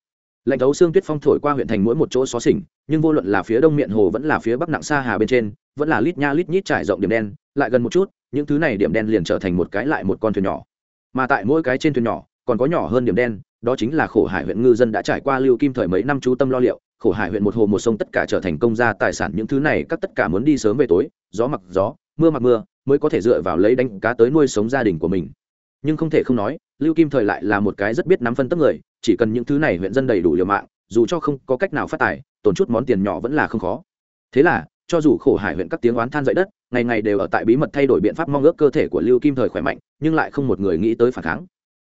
lạnh thấu xương tuyết phong thổi qua huyện thành mỗi một chỗ xó xỉnh, nhưng vô luận là phía đông miệng hồ vẫn là phía bắc nặng xa hà bên trên, vẫn là lít nha lít nhít trải rộng điểm đen, lại gần một chút, những thứ này điểm đen liền trở thành một cái lại một con thuyền nhỏ. Mà tại mỗi cái trên thuyền nhỏ, còn có nhỏ hơn điểm đen, đó chính là khổ hải huyện ngư dân đã trải qua lưu kim thời mấy năm chú tâm lo liệu, khổ hải huyện một hồ một sông tất cả trở thành công gia tài sản những thứ này các tất cả muốn đi sớm về tối, gió mặc gió, mưa mặc mưa, mới có thể dựa vào lấy đánh cá tới nuôi sống gia đình của mình. Nhưng không thể không nói, lưu kim thời lại là một cái rất biết nắm phân tức người chỉ cần những thứ này huyện dân đầy đủ liều mạng, dù cho không có cách nào phát tài, tổn chút món tiền nhỏ vẫn là không khó. Thế là, cho dù khổ hải huyện các tiếng oán than dậy đất, ngày ngày đều ở tại bí mật thay đổi biện pháp mong ước cơ thể của lưu kim thời khỏe mạnh, nhưng lại không một người nghĩ tới phản kháng.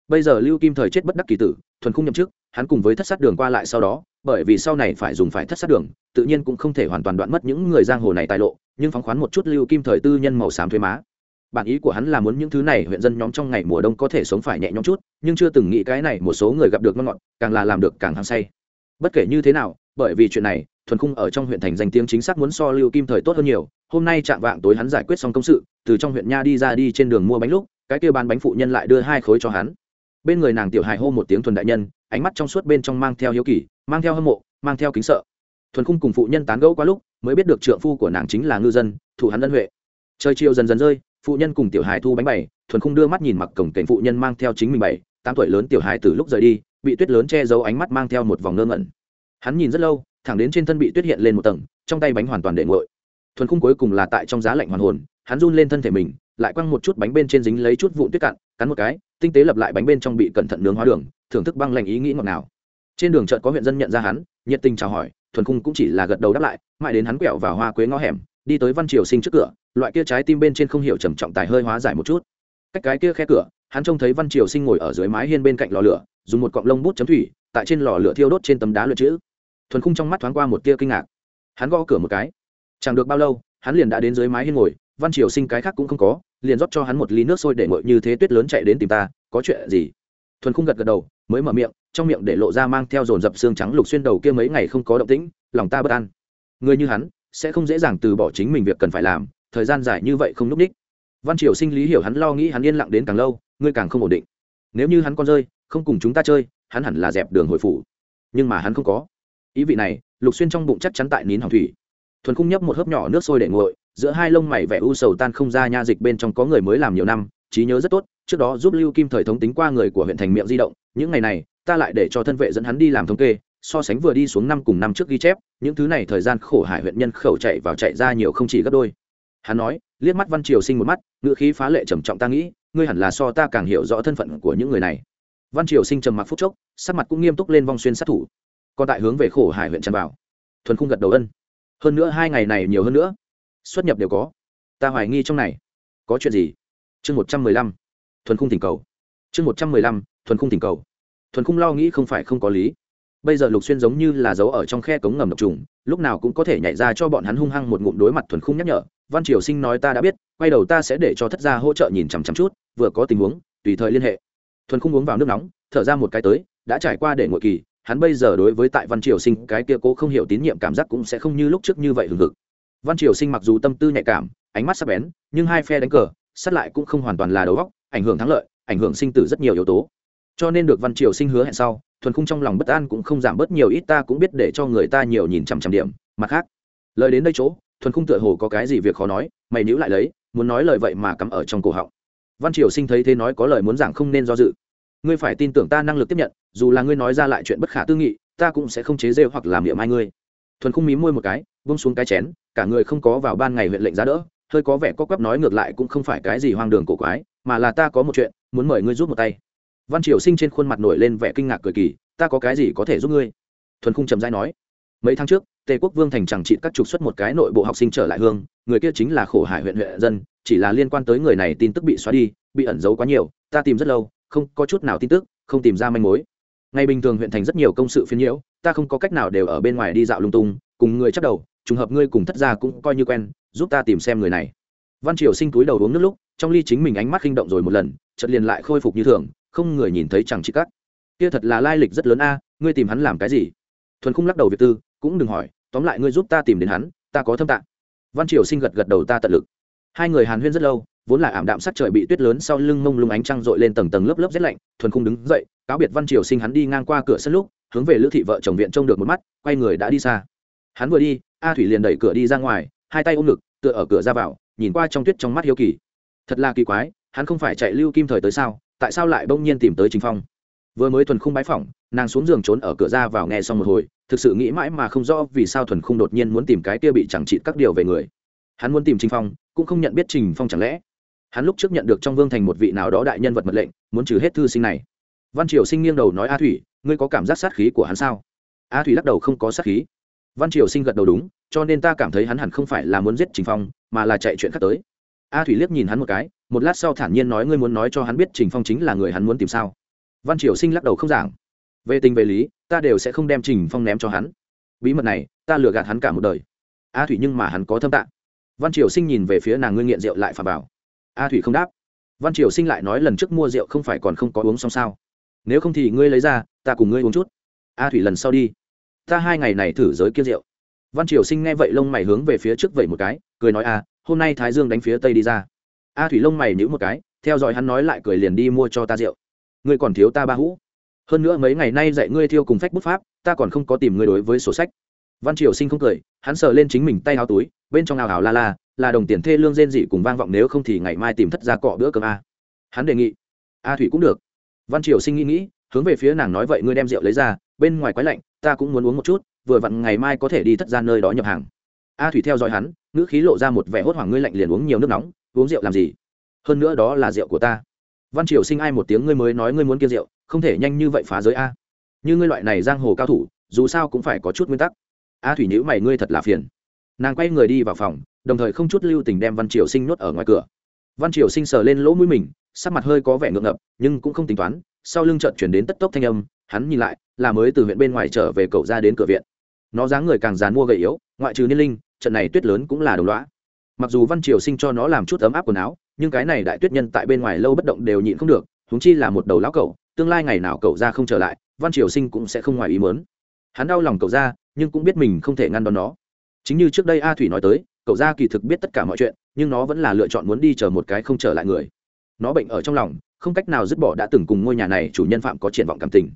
Bây giờ lưu kim thời chết bất đắc kỳ tử, thuần khung nhậm chức, hắn cùng với thất sát đường qua lại sau đó, bởi vì sau này phải dùng phải thất sát đường, tự nhiên cũng không thể hoàn toàn đoạn mất những người giang hồ này tài lộ, nhưng phóng khoán một chút lưu kim thời tư nhân màu xám thuế má bản ý của hắn là muốn những thứ này huyện dân nhóm trong ngày mùa đông có thể sống phải nhẹ nhõm chút, nhưng chưa từng nghĩ cái này một số người gặp được ngon ngọt, càng là làm được càng hăng say. Bất kể như thế nào, bởi vì chuyện này, thuần khung ở trong huyện thành danh tiếng chính xác muốn so lưu kim thời tốt hơn nhiều, hôm nay chạm vạng tối hắn giải quyết xong công sự, từ trong huyện nha đi ra đi trên đường mua bánh lúc, cái kia bán bánh phụ nhân lại đưa hai khối cho hắn. Bên người nàng tiểu hài hô một tiếng thuần đại nhân, ánh mắt trong suốt bên trong mang theo hiếu kỳ, mang theo hâm mộ, mang theo kính sợ. Thuần khung cùng phụ nhân tán gẫu quá lúc, mới biết được trượng phu của nàng chính là ngư dân, thủ hắn ân huệ. Trời chiều dần dần rơi phụ nhân cùng tiểu hài thu bánh bày, thuần khung đưa mắt nhìn mặc cổng cảnh phụ nhân mang theo chính mình bảy tám tuổi lớn tiểu hài từ lúc rời đi, bị tuyết lớn che giấu ánh mắt mang theo một vòng ngơ ngẩn. Hắn nhìn rất lâu, thẳng đến trên thân bị tuyết hiện lên một tầng, trong tay bánh hoàn toàn để ngội thuần khung cuối cùng là tại trong giá lạnh hoàn hồn, hắn run lên thân thể mình, lại quăng một chút bánh bên trên dính lấy chút vụn tuyết cạn, cắn một cái, tinh tế lập lại bánh bên trong bị cẩn thận nướng hóa đường, thưởng thức băng lạnh ý nghĩ ngọt nào trên đường chợt có huyện dân nhận ra hắn, nhiệt tình chào hỏi, thuần khung cũng chỉ là gật đầu đáp lại, mãi đến hắn quẹo vào hoa quế ngõ hẻm đi tới văn triều sinh trước cửa, loại kia trái tim bên trên không hiểu trầm trọng tài hơi hóa giải một chút. Cách cái kia khe cửa, hắn trông thấy văn triều sinh ngồi ở dưới mái hiên bên cạnh lò lửa, dùng một cọng lông bút chấm thủy, tại trên lò lửa thiêu đốt trên tấm đá lượt chữ. Thuần khung trong mắt thoáng qua một tia kinh ngạc. Hắn gõ cửa một cái. Chẳng được bao lâu, hắn liền đã đến dưới mái hiên ngồi, văn triều sinh cái khác cũng không có, liền rót cho hắn một ly nước sôi để ngồi như thế tuyết lớn chạy đến tìm ta, có chuyện gì? Thuần khung gật gật đầu, mới mở miệng, trong miệng để lộ ra mang theo dồn dập xương trắng lục xuyên đầu kia mấy ngày không có động tĩnh, lòng ta bất an. Người như hắn sẽ không dễ dàng từ bỏ chính mình việc cần phải làm, thời gian dài như vậy không núp ních văn triều sinh lý hiểu hắn lo nghĩ hắn yên lặng đến càng lâu, ngươi càng không ổn định. Nếu như hắn con rơi, không cùng chúng ta chơi, hắn hẳn là dẹp đường hồi phủ. Nhưng mà hắn không có. Ý vị này, lục xuyên trong bụng chắc chắn tại nín hỏng thủy. Thuần khung nhấp một hớp nhỏ nước sôi để nguội, giữa hai lông mày vẻ u sầu tan không ra nha dịch bên trong có người mới làm nhiều năm, trí nhớ rất tốt, trước đó giúp lưu kim thời thống tính qua người của huyện thành miệng di động, những ngày này, ta lại để cho thân vệ dẫn hắn đi làm thống kê, so sánh vừa đi xuống năm cùng năm trước ghi chép những thứ này thời gian khổ hải huyện nhân khẩu chạy vào chạy ra nhiều không chỉ gấp đôi. Hắn nói, liếc mắt văn triều sinh một mắt, ngữ khí phá lệ trầm trọng ta nghĩ, ngươi hẳn là so ta càng hiểu rõ thân phận của những người này. Văn triều sinh trầm mặc phút chốc, sắc mặt cũng nghiêm túc lên vong xuyên sát thủ. Còn tại hướng về khổ hải huyện tràn vào. Thuần khung gật đầu ân. Hơn nữa hai ngày này nhiều hơn nữa. Xuất nhập đều có. Ta hoài nghi trong này. Có chuyện gì? Chương một trăm mười lăm. Thuần khung thỉnh cầu. Chương một trăm mười lăm, thuần khung thỉnh cầu. Thuần khung lo nghĩ không phải không có lý bây giờ lục xuyên giống như là giấu ở trong khe cống ngầm độc trùng, lúc nào cũng có thể nhảy ra cho bọn hắn hung hăng một ngụm đối mặt thuần khung nhắc nhở. Văn triều sinh nói ta đã biết, quay đầu ta sẽ để cho thất gia hỗ trợ nhìn chằm chằm chút, vừa có tình huống, tùy thời liên hệ. Thuần khung uống vào nước nóng, thở ra một cái tới, đã trải qua để ngồi kỳ, hắn bây giờ đối với tại văn triều sinh, cái kia cố không hiểu tín nhiệm cảm giác cũng sẽ không như lúc trước như vậy hừng hực. Văn triều sinh mặc dù tâm tư nhạy cảm, ánh mắt sắc bén, nhưng hai phe đánh cờ, sát lại cũng không hoàn toàn là đầu góc ảnh hưởng thắng lợi, ảnh hưởng sinh tử rất nhiều yếu tố cho nên được văn triều sinh hứa hẹn sau, thuần khung trong lòng bất an cũng không giảm bớt nhiều ít, ta cũng biết để cho người ta nhiều nhìn chằm chằm điểm. Mặt khác, lời đến đây chỗ, thuần khung tựa hồ có cái gì việc khó nói, mày níu lại lấy, muốn nói lời vậy mà cắm ở trong cổ họng. Văn triều sinh thấy thế nói có lời muốn giảng không nên do dự. Ngươi phải tin tưởng ta năng lực tiếp nhận, dù là ngươi nói ra lại chuyện bất khả tư nghị, ta cũng sẽ không chế rêu hoặc làm miệng ai ngươi. Thuần khung mí môi một cái bông xuống cái chén, cả người không có vào ban ngày huyện lệnh giá đỡ, hơi có vẻ có quắp nói ngược lại cũng không phải cái gì hoang đường cổ quái, mà là ta có một chuyện, muốn mời ngươi giúp một tay văn triều sinh trên khuôn mặt nổi lên vẻ kinh ngạc cười kỳ, ta có cái gì có thể giúp ngươi? Thuần khung trầm dai nói, mấy tháng trước, tề quốc vương thành chẳng trị các trục xuất một cái nội bộ học sinh trở lại hương, người kia chính là khổ hải huyện huyện dân, chỉ là liên quan tới người này tin tức bị xóa đi, bị ẩn giấu quá nhiều, ta tìm rất lâu, không có chút nào tin tức, không tìm ra manh mối. Ngày bình thường huyện thành rất nhiều công sự phiến nhiễu, ta không có cách nào đều ở bên ngoài đi dạo lung tung, cùng người chắc đầu, trùng hợp ngươi cùng thất gia cũng coi như quen, giúp ta tìm xem người này. Văn triều sinh túi đầu uống nước lúc, trong ly chính mình ánh mắt kinh động rồi một lần, chợt liền lại khôi phục như thường không người nhìn thấy chẳng chị cắt. Kia thật là lai lịch rất lớn a, ngươi tìm hắn làm cái gì? Thuần khung lắc đầu việt tư, cũng đừng hỏi, tóm lại ngươi giúp ta tìm đến hắn, ta có thâm tạng. Văn triều sinh gật gật đầu ta tận lực. Hai người hàn huyên rất lâu, vốn là ảm đạm sắc trời bị tuyết lớn sau lưng mông lung ánh trăng dội lên tầng tầng lớp lớp rét lạnh, thuần khung đứng dậy, cáo biệt văn triều sinh hắn đi ngang qua cửa sân lúc, hướng về lữ thị vợ chồng viện trông được một mắt, quay người đã đi xa. Hắn vừa đi, a thủy liền đẩy cửa đi ra ngoài, hai tay ôm ngực, tựa ở cửa ra vào, nhìn qua trong tuyết trong mắt hiếu kỳ. Thật là kỳ quái, hắn không phải chạy lưu kim thời tới sao tại sao lại bỗng nhiên tìm tới trình phong? Vừa mới thuần khung bái phỏng, nàng xuống giường trốn ở cửa ra vào nghe xong một hồi, thực sự nghĩ mãi mà không rõ vì sao thuần khung đột nhiên muốn tìm cái kia bị chẳng trị các điều về người. Hắn muốn tìm trình phong, cũng không nhận biết trình phong chẳng lẽ. Hắn lúc trước nhận được trong vương thành một vị nào đó đại nhân vật mật lệnh, muốn trừ hết thư sinh này. Văn triều sinh nghiêng đầu nói, a thủy, ngươi có cảm giác sát khí của hắn sao? A thủy lắc đầu, không có sát khí. Văn triều sinh gật đầu, đúng, cho nên ta cảm thấy hắn hẳn không phải là muốn giết trình phong, mà là chạy chuyện khác tới a thủy liếc nhìn hắn một cái, một lát sau thản nhiên nói ngươi muốn nói cho hắn biết trình phong chính là người hắn muốn tìm sao. Văn triều sinh lắc đầu không giảng. Về tình về lý, ta đều sẽ không đem trình phong ném cho hắn. Bí mật này, ta lừa gạt hắn cả một đời. A thủy nhưng mà hắn có thâm tạng. Văn triều sinh nhìn về phía nàng ngươi nghiện rượu lại phà bảo. A thủy không đáp. Văn triều sinh lại nói lần trước mua rượu không phải còn không có uống xong sao. Nếu không thì ngươi lấy ra, ta cùng ngươi uống chút. A thủy lần sau đi. Ta hai ngày này thử giới kia rượu văn triều sinh nghe vậy lông mày hướng về phía trước vậy một cái, cười nói a hôm nay thái dương đánh phía tây đi ra. A thủy lông mày nhữ một cái, theo dõi hắn nói lại cười liền đi mua cho ta rượu. Ngươi còn thiếu ta ba hũ. Hơn nữa mấy ngày nay dạy ngươi thiêu cùng phách bút pháp, ta còn không có tìm ngươi đối với sổ sách. Văn triều sinh không cười, hắn sờ lên chính mình tay áo túi, bên trong ào ào la la, là đồng tiền thê lương rên dị cùng vang vọng nếu không thì ngày mai tìm thất ra cọ bữa cơm a. Hắn đề nghị. A thủy cũng được. Văn triều sinh nghĩ nghĩ, hướng về phía nàng nói, vậy ngươi đem rượu lấy ra, bên ngoài quái lạnh, ta cũng muốn uống một chút vừa vặn ngày mai có thể đi thất ra nơi đó nhập hàng. A thủy theo dõi hắn, ngữ khí lộ ra một vẻ hốt hoảng, ngươi lạnh liền uống nhiều nước nóng, uống rượu làm gì? Hơn nữa đó là rượu của ta. Văn triều sinh ai một tiếng, ngươi mới nói ngươi muốn kia rượu, không thể nhanh như vậy phá giới a. Như ngươi loại này giang hồ cao thủ, dù sao cũng phải có chút nguyên tắc. A thủy nhữ mày, ngươi thật là phiền. Nàng quay người đi vào phòng, đồng thời không chút lưu tình đem văn triều sinh nhốt ở ngoài cửa. Văn triều sinh sờ lên lỗ mũi mình, sắc mặt hơi có vẻ ngượng ngập, nhưng cũng không tính toán. Sau lưng trận chuyển đến tất tốc thanh âm, hắn nhìn lại, là mới từ huyện bên ngoài trở về cậu ra đến cửa viện nó dáng người càng dàn mua gầy yếu, ngoại trừ niên linh, trận này tuyết lớn cũng là đồng loã mặc dù văn triều sinh cho nó làm chút ấm áp quần áo, nhưng cái này đại tuyết nhân tại bên ngoài lâu bất động đều nhịn không được húng chi là một đầu lão cậu tương lai ngày nào cậu ra không trở lại, văn triều sinh cũng sẽ không ngoài ý mớn hắn đau lòng cậu ra, nhưng cũng biết mình không thể ngăn đón nó. Chính như trước đây a thủy nói tới cậu ra kỳ thực biết tất cả mọi chuyện, nhưng nó vẫn là lựa chọn muốn đi chờ một cái không trở lại người. Nó bệnh ở trong lòng, không cách nào dứt bỏ đã từng cùng ngôi nhà này chủ nhân phạm có triển vọng cảm tình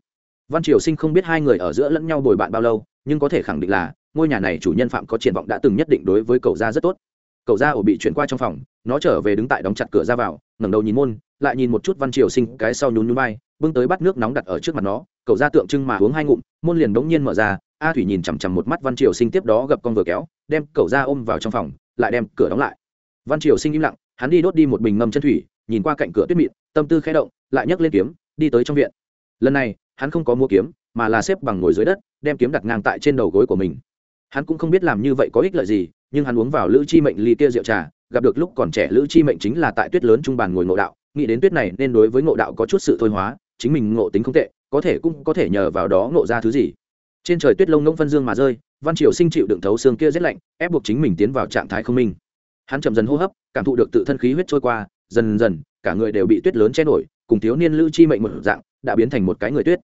văn triều sinh không biết hai người ở giữa lẫn nhau bồi bạn bao lâu, nhưng có thể khẳng định là, ngôi nhà này chủ nhân phạm có triển vọng đã từng nhất định đối với cậu gia rất tốt. Cậu gia ổ bị chuyển qua trong phòng, nó trở về đứng tại đóng chặt cửa ra vào, ngẩng đầu nhìn môn, lại nhìn một chút văn triều sinh cái sau nhún nhún vai, bưng tới bắt nước nóng đặt ở trước mặt nó, cậu gia tượng trưng mà uống hai ngụm, môn liền đống nhiên mở ra, a thủy nhìn chằm chằm một mắt văn triều sinh tiếp đó gập con vừa kéo, đem cậu gia ôm vào trong phòng, lại đem cửa đóng lại. Văn triều sinh im lặng, hắn đi đốt đi một bình ngâm chân thủy, nhìn qua cạnh cửa tuyết mịn, tâm tư khẽ động, lại nhấc lên kiếm, đi tới trong viện. Lần này hắn không có mua kiếm, mà là xếp bằng ngồi dưới đất, đem kiếm đặt ngang tại trên đầu gối của mình. Hắn cũng không biết làm như vậy có ích lợi gì, nhưng hắn uống vào lữ chi mệnh ly kia rượu trà, gặp được lúc còn trẻ lữ chi mệnh chính là tại tuyết lớn trung bàn ngồi ngộ đạo, nghĩ đến tuyết này nên đối với ngộ đạo có chút sự thôi hóa, chính mình ngộ tính không tệ, có thể cũng có thể nhờ vào đó ngộ ra thứ gì. Trên trời tuyết lông ngỗng phân dương mà rơi, văn triều sinh chịu đựng thấu xương kia rét lạnh, ép buộc chính mình tiến vào trạng thái không minh. Hắn chậm dần hô hấp, cảm thụ được tự thân khí huyết trôi qua, dần dần, cả người đều bị tuyết lớn che nổi cùng thiếu niên lữ chi mệnh một dạng, đã biến thành một cái người tuyết.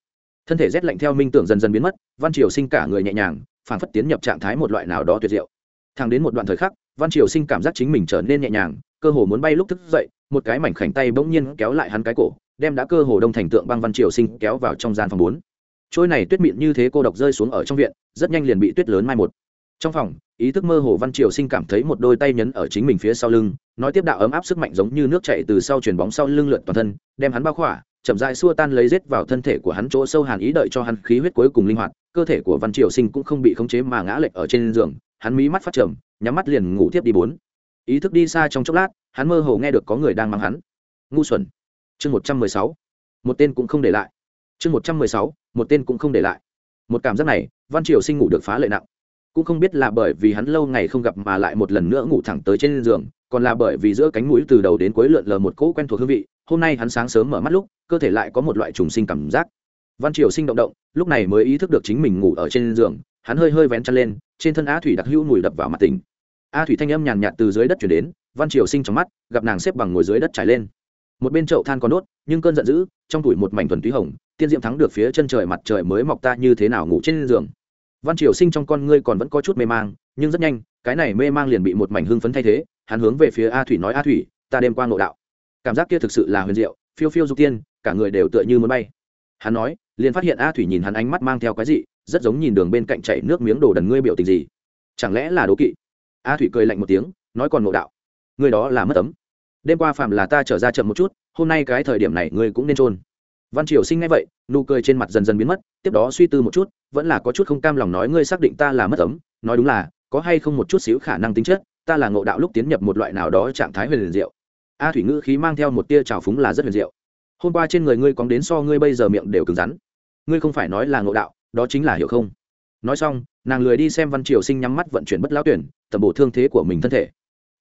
Thân thể rét lạnh theo minh tưởng dần dần biến mất, văn triều sinh cả người nhẹ nhàng phản phất tiến nhập trạng thái một loại nào đó tuyệt diệu. Thang đến một đoạn thời khắc, văn triều sinh cảm giác chính mình trở nên nhẹ nhàng, cơ hồ muốn bay lúc thức dậy, một cái mảnh khảnh tay bỗng nhiên kéo lại hắn cái cổ, đem đã cơ hồ đông thành tượng băng văn triều sinh kéo vào trong gian phòng bốn. Trôi này tuyết mịn như thế cô độc rơi xuống ở trong viện, rất nhanh liền bị tuyết lớn mai một trong phòng, ý thức mơ hồ văn triều sinh cảm thấy một đôi tay nhấn ở chính mình phía sau lưng, nói tiếp đạo ấm áp sức mạnh giống như nước chạy từ sau chuyền bóng sau lưng lượn toàn thân, đem hắn bao khỏa, chậm dại xua tan lấy rết vào thân thể của hắn chỗ sâu hàn ý đợi cho hắn khí huyết cuối cùng linh hoạt, cơ thể của văn triều sinh cũng không bị khống chế mà ngã lệch ở trên giường, hắn mí mắt phát trầm, nhắm mắt liền ngủ tiếp đi bốn. Ý thức đi xa trong chốc lát, hắn mơ hồ nghe được có người đang mang hắn. Ngu xuẩn. Chương một trăm mười sáu. Một tên cũng không để lại. Chương một trăm mười sáu, một tên cũng không để lại. Một cảm giác này, văn triều sinh ngủ được phá lệ nặng cũng không biết là bởi vì hắn lâu ngày không gặp mà lại một lần nữa ngủ thẳng tới trên giường, còn là bởi vì giữa cánh mũi từ đầu đến cuối lượn lờ một cỗ quen thuộc hương vị, hôm nay hắn sáng sớm mở mắt lúc, cơ thể lại có một loại trùng sinh cảm giác. Văn triều sinh động động, lúc này mới ý thức được chính mình ngủ ở trên giường, hắn hơi hơi vén chân lên, trên thân Á thủy đặc hữu mùi đập vào mặt tỉnh. A thủy thanh âm nhàn nhạt từ dưới đất chuyển đến, văn triều sinh trong mắt, gặp nàng xếp bằng ngồi dưới đất trải lên. Một bên chậu than còn đốt, nhưng cơn giận dữ, trong tuổi một mảnh thuần túy hồng, tiên diệm thắng được phía chân trời mặt trời mới mọc ta như thế nào ngủ trên giường văn triều sinh trong con ngươi còn vẫn có chút mê mang, nhưng rất nhanh, cái này mê mang liền bị một mảnh hưng phấn thay thế, hắn hướng về phía a thủy nói, a thủy, ta đêm qua ngộ đạo. Cảm giác kia thực sự là huyền diệu, phiêu phiêu dục tiên, cả người đều tựa như muốn bay. Hắn nói, liền phát hiện a thủy nhìn hắn ánh mắt mang theo cái gì rất giống nhìn đường bên cạnh chảy nước miếng đổ đần ngươi biểu tình gì. Chẳng lẽ là đố kỵ? A thủy cười lạnh một tiếng, nói còn ngộ đạo. Người đó là mất tấm đêm qua phạm là ta trở ra chậm một chút, hôm nay cái thời điểm này ngươi cũng nên trôn văn triều sinh nghe vậy, nụ cười trên mặt dần dần biến mất, tiếp đó suy tư một chút, vẫn là có chút không cam lòng nói, ngươi xác định ta là mất ấm, nói đúng là, có hay không một chút xíu khả năng tính chất, ta là ngộ đạo lúc tiến nhập một loại nào đó trạng thái huyền liền diệu. A thủy ngữ khí mang theo một tia trào phúng là rất huyền diệu. Hôm qua trên người ngươi cóng đến so ngươi bây giờ miệng đều cứng rắn. Ngươi không phải nói là ngộ đạo, đó chính là hiểu không? Nói xong, nàng lười đi xem văn triều sinh nhắm mắt vận chuyển bất lão tuyển tầm bổ thương thế của mình thân thể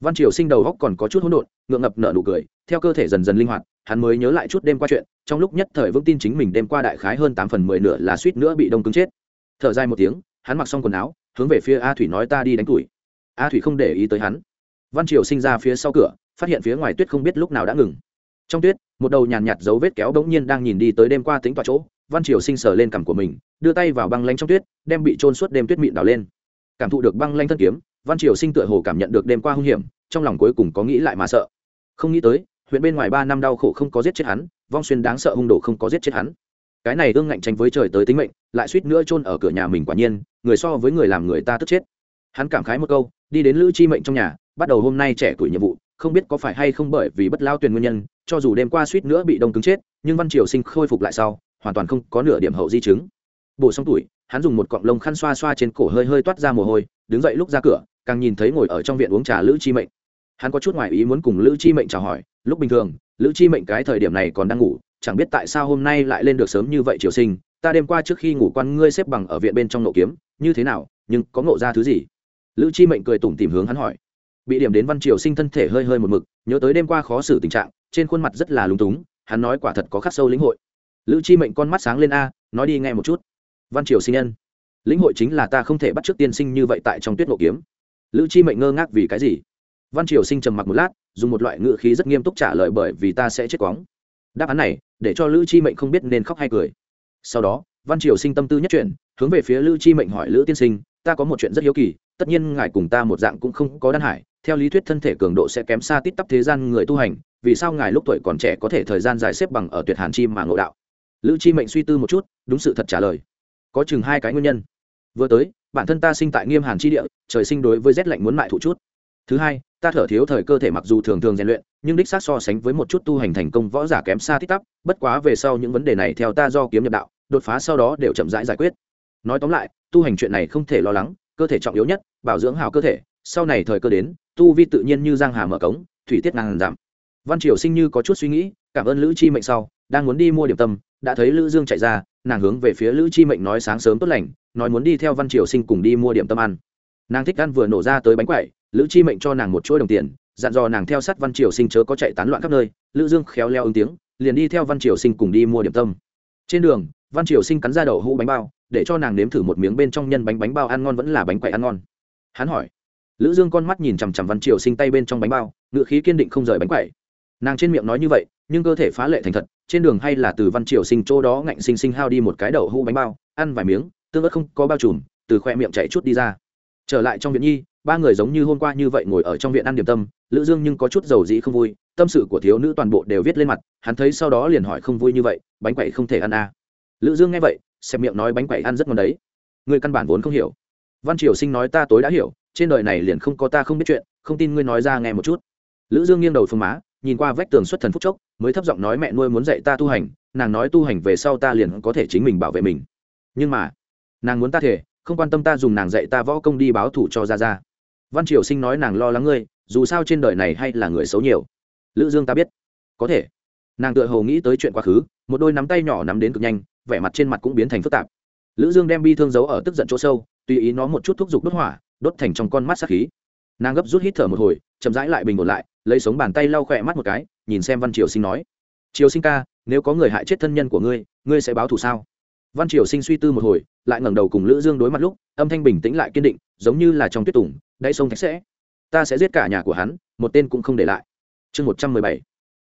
văn triều sinh đầu góc còn có chút hỗn độn, ngượng ngập nở nụ cười, theo cơ thể dần dần linh hoạt, hắn mới nhớ lại chút đêm qua chuyện, trong lúc nhất thời vững tin chính mình đêm qua đại khái hơn tám phần mười nửa là suýt nữa bị đông cứng chết. Thở dài một tiếng, hắn mặc xong quần áo, hướng về phía a thủy nói ta đi đánh tuổi. A thủy không để ý tới hắn. Văn triều sinh ra phía sau cửa, phát hiện phía ngoài tuyết không biết lúc nào đã ngừng. Trong tuyết, một đầu nhàn nhạt dấu vết kéo bỗng nhiên đang nhìn đi tới đêm qua tính tọa chỗ, văn triều sinh sờ lên cằm của mình, đưa tay vào băng lanh trong tuyết, đem bị trôn suốt đêm tuyết mịn đào lên. Cảm thụ được băng lanh thân kiếm văn triều sinh tựa hồ cảm nhận được đêm qua hung hiểm, trong lòng cuối cùng có nghĩ lại mà sợ. Không nghĩ tới, huyện bên ngoài ba năm đau khổ không có giết chết hắn, vong xuyên đáng sợ hung đồ không có giết chết hắn. Cái này ương ngạnh tranh với trời tới tính mệnh, lại suýt nữa chôn ở cửa nhà mình quả nhiên, người so với người làm người ta tức chết. Hắn cảm khái một câu, đi đến lữ chi mệnh trong nhà, bắt đầu hôm nay trẻ tuổi nhiệm vụ, không biết có phải hay không bởi vì bất lao tuyền nguyên nhân, cho dù đêm qua suýt nữa bị đông cứng chết, nhưng văn triều sinh khôi phục lại sau, hoàn toàn không có nửa điểm hậu di chứng. Bổ xong tuổi hắn dùng một cọng lông khăn xoa xoa trên cổ hơi hơi toát ra mồ hôi, đứng dậy lúc ra cửa, càng nhìn thấy ngồi ở trong viện uống trà lữ chi mệnh. Hắn có chút ngoài ý muốn cùng lữ chi mệnh chào hỏi, lúc bình thường, lữ chi mệnh cái thời điểm này còn đang ngủ, chẳng biết tại sao hôm nay lại lên được sớm như vậy triều sinh, ta đêm qua trước khi ngủ quan ngươi xếp bằng ở viện bên trong nộ kiếm, như thế nào, nhưng có ngộ ra thứ gì? Lữ chi mệnh cười tủm tìm hướng hắn hỏi. Bị điểm đến văn triều sinh thân thể hơi hơi một mực, nhớ tới đêm qua khó xử tình trạng, trên khuôn mặt rất là lúng túng, hắn nói quả thật có khắc sâu lĩnh hội. Lữ chi mệnh con mắt sáng lên a, nói đi nghe một chút văn triều sinh nhân. Lĩnh hội chính là ta không thể bắt t r ư ớ c tiên sinh như vậy tại trong tuyết ngộ kiếm. Lữ chi mệnh ngơ ngác vì cái gì? Văn triều sinh trầm mặc một lát, dùng một loại ngự khí rất nghiêm túc trả lời bởi vì ta sẽ chết quóng đáp án này, để cho lữ chi mệnh không biết nên khóc hay cười. Sau đó, văn triều sinh tâm tư nhất chuyển, hướng về phía lữ chi mệnh hỏi lữ tiên sinh, ta có một chuyện rất hiếu kỳ, tất nhiên ngài cùng ta một dạng cũng không có đan hải, theo lý thuyết thân thể cường độ sẽ kém xa tít tắp thế gian người tu hành, vì sao ngài lúc tuổi còn trẻ có thể thời gian dài xếp bằng ở tuyệt hàn chi mà ngộ đạo? Lữ chi mệnh suy tư một chút, đúng sự thật trả lời có chừng hai cái nguyên nhân. Vừa tới bản thân ta sinh tại nghiêm hàn chi địa trời sinh đối với rét lạnh muốn mại thụ chút. Thứ hai ta thở thiếu thời cơ thể mặc dù thường thường rèn luyện nhưng đích xác so sánh với một chút tu hành thành công võ giả kém xa tích tắp bất quá về sau những vấn đề này theo ta do kiếm nhập đạo đột phá sau đó đều chậm rãi giải, giải quyết. Nói tóm lại tu hành chuyện này không thể lo lắng cơ thể trọng yếu nhất bảo dưỡng hào cơ thể sau này thời cơ đến tu vi tự nhiên như giang hà mở cống thủy tiết ngàn giảm. Văn triều sinh như có chút suy nghĩ cảm ơn lữ chi mệnh sau đang muốn đi mua điểm tâm đã thấy lữ dương chạy ra nàng hướng về phía lữ chi mệnh nói sáng sớm tốt lành, nói muốn đi theo văn triều sinh cùng đi mua điểm tâm ăn. Nàng thích ăn vừa nổ ra tới bánh quẩy, lữ chi mệnh cho nàng một chuỗi đồng tiền, dặn dò nàng theo sát văn triều sinh chớ có chạy tán loạn khắp nơi, lữ dương khéo leo ứng tiếng, liền đi theo văn triều sinh cùng đi mua điểm tâm. Trên đường, văn triều sinh cắn ra đậu hũ bánh bao, để cho nàng nếm thử một miếng bên trong nhân bánh bánh bao ăn ngon vẫn là bánh quẩy ăn ngon. Hắn hỏi, lữ dương con mắt nhìn chằm chằm văn triều sinh tay bên trong bánh bao ngựa khí kiên định không rời bánh quẩy. Nàng trên miệng nói như vậy, nhưng cơ thể phá lệ thành thật trên đường hay là từ văn triều sinh chỗ đó ngạnh sinh sinh hao đi một cái đậu hũ bánh bao, ăn vài miếng, tương ớt không có bao trùm, từ khoe miệng chạy chút đi ra. Trở lại trong viện nhi, ba người giống như hôm qua như vậy ngồi ở trong viện ăn điểm tâm, lữ dương nhưng có chút dầu dĩ không vui, tâm sự của thiếu nữ toàn bộ đều viết lên mặt, hắn thấy sau đó liền hỏi không vui như vậy, bánh quậy không thể ăn à. lữ dương nghe vậy xem miệng nói bánh quậy ăn rất ngon đấy. Người căn bản vốn không hiểu. Văn triều sinh nói ta tối đã hiểu, trên đời này liền không có ta không biết chuyện, không tin ngươi nói ra nghe một chút. Lữ dương nghiêng đầu phương má nhìn qua vách tường xuất thần phúc chốc, mới thấp giọng nói mẹ nuôi muốn dạy ta tu hành, nàng nói tu hành về sau ta liền có thể chính mình bảo vệ mình. Nhưng mà, nàng muốn ta thể, không quan tâm ta dùng nàng dạy ta võ công đi báo thủ cho ra ra văn triều sinh nói nàng lo lắng ngươi, dù sao trên đời này hay là người xấu nhiều. Lữ dương ta biết. Có thể. Nàng tựa hồ nghĩ tới chuyện quá khứ, một đôi nắm tay nhỏ nắm đến cực nhanh, vẻ mặt trên mặt cũng biến thành phức tạp. Lữ dương đem bi thương giấu ở tức giận chỗ sâu, tùy ý nó một chút thúc giục đốt hỏa, đốt thành trong con mắt sát khí. Nàng gấp rút hít thở một hồi, chậm rãi lại bình ổn lại lấy sống bàn tay lau khỏe mắt một cái, nhìn xem văn triều sinh nói. Triều sinh ca, nếu có người hại chết thân nhân của ngươi ngươi sẽ báo thù sao? Văn triều sinh suy tư một hồi, lại ngẩng đầu cùng lữ dương đối mặt lúc, âm thanh bình tĩnh lại kiên định, giống như là trong tuyết tùng, đáy sông thạch sẽ. Ta sẽ giết cả nhà của hắn, một tên cũng không để lại. Chương một trăm mười bảy,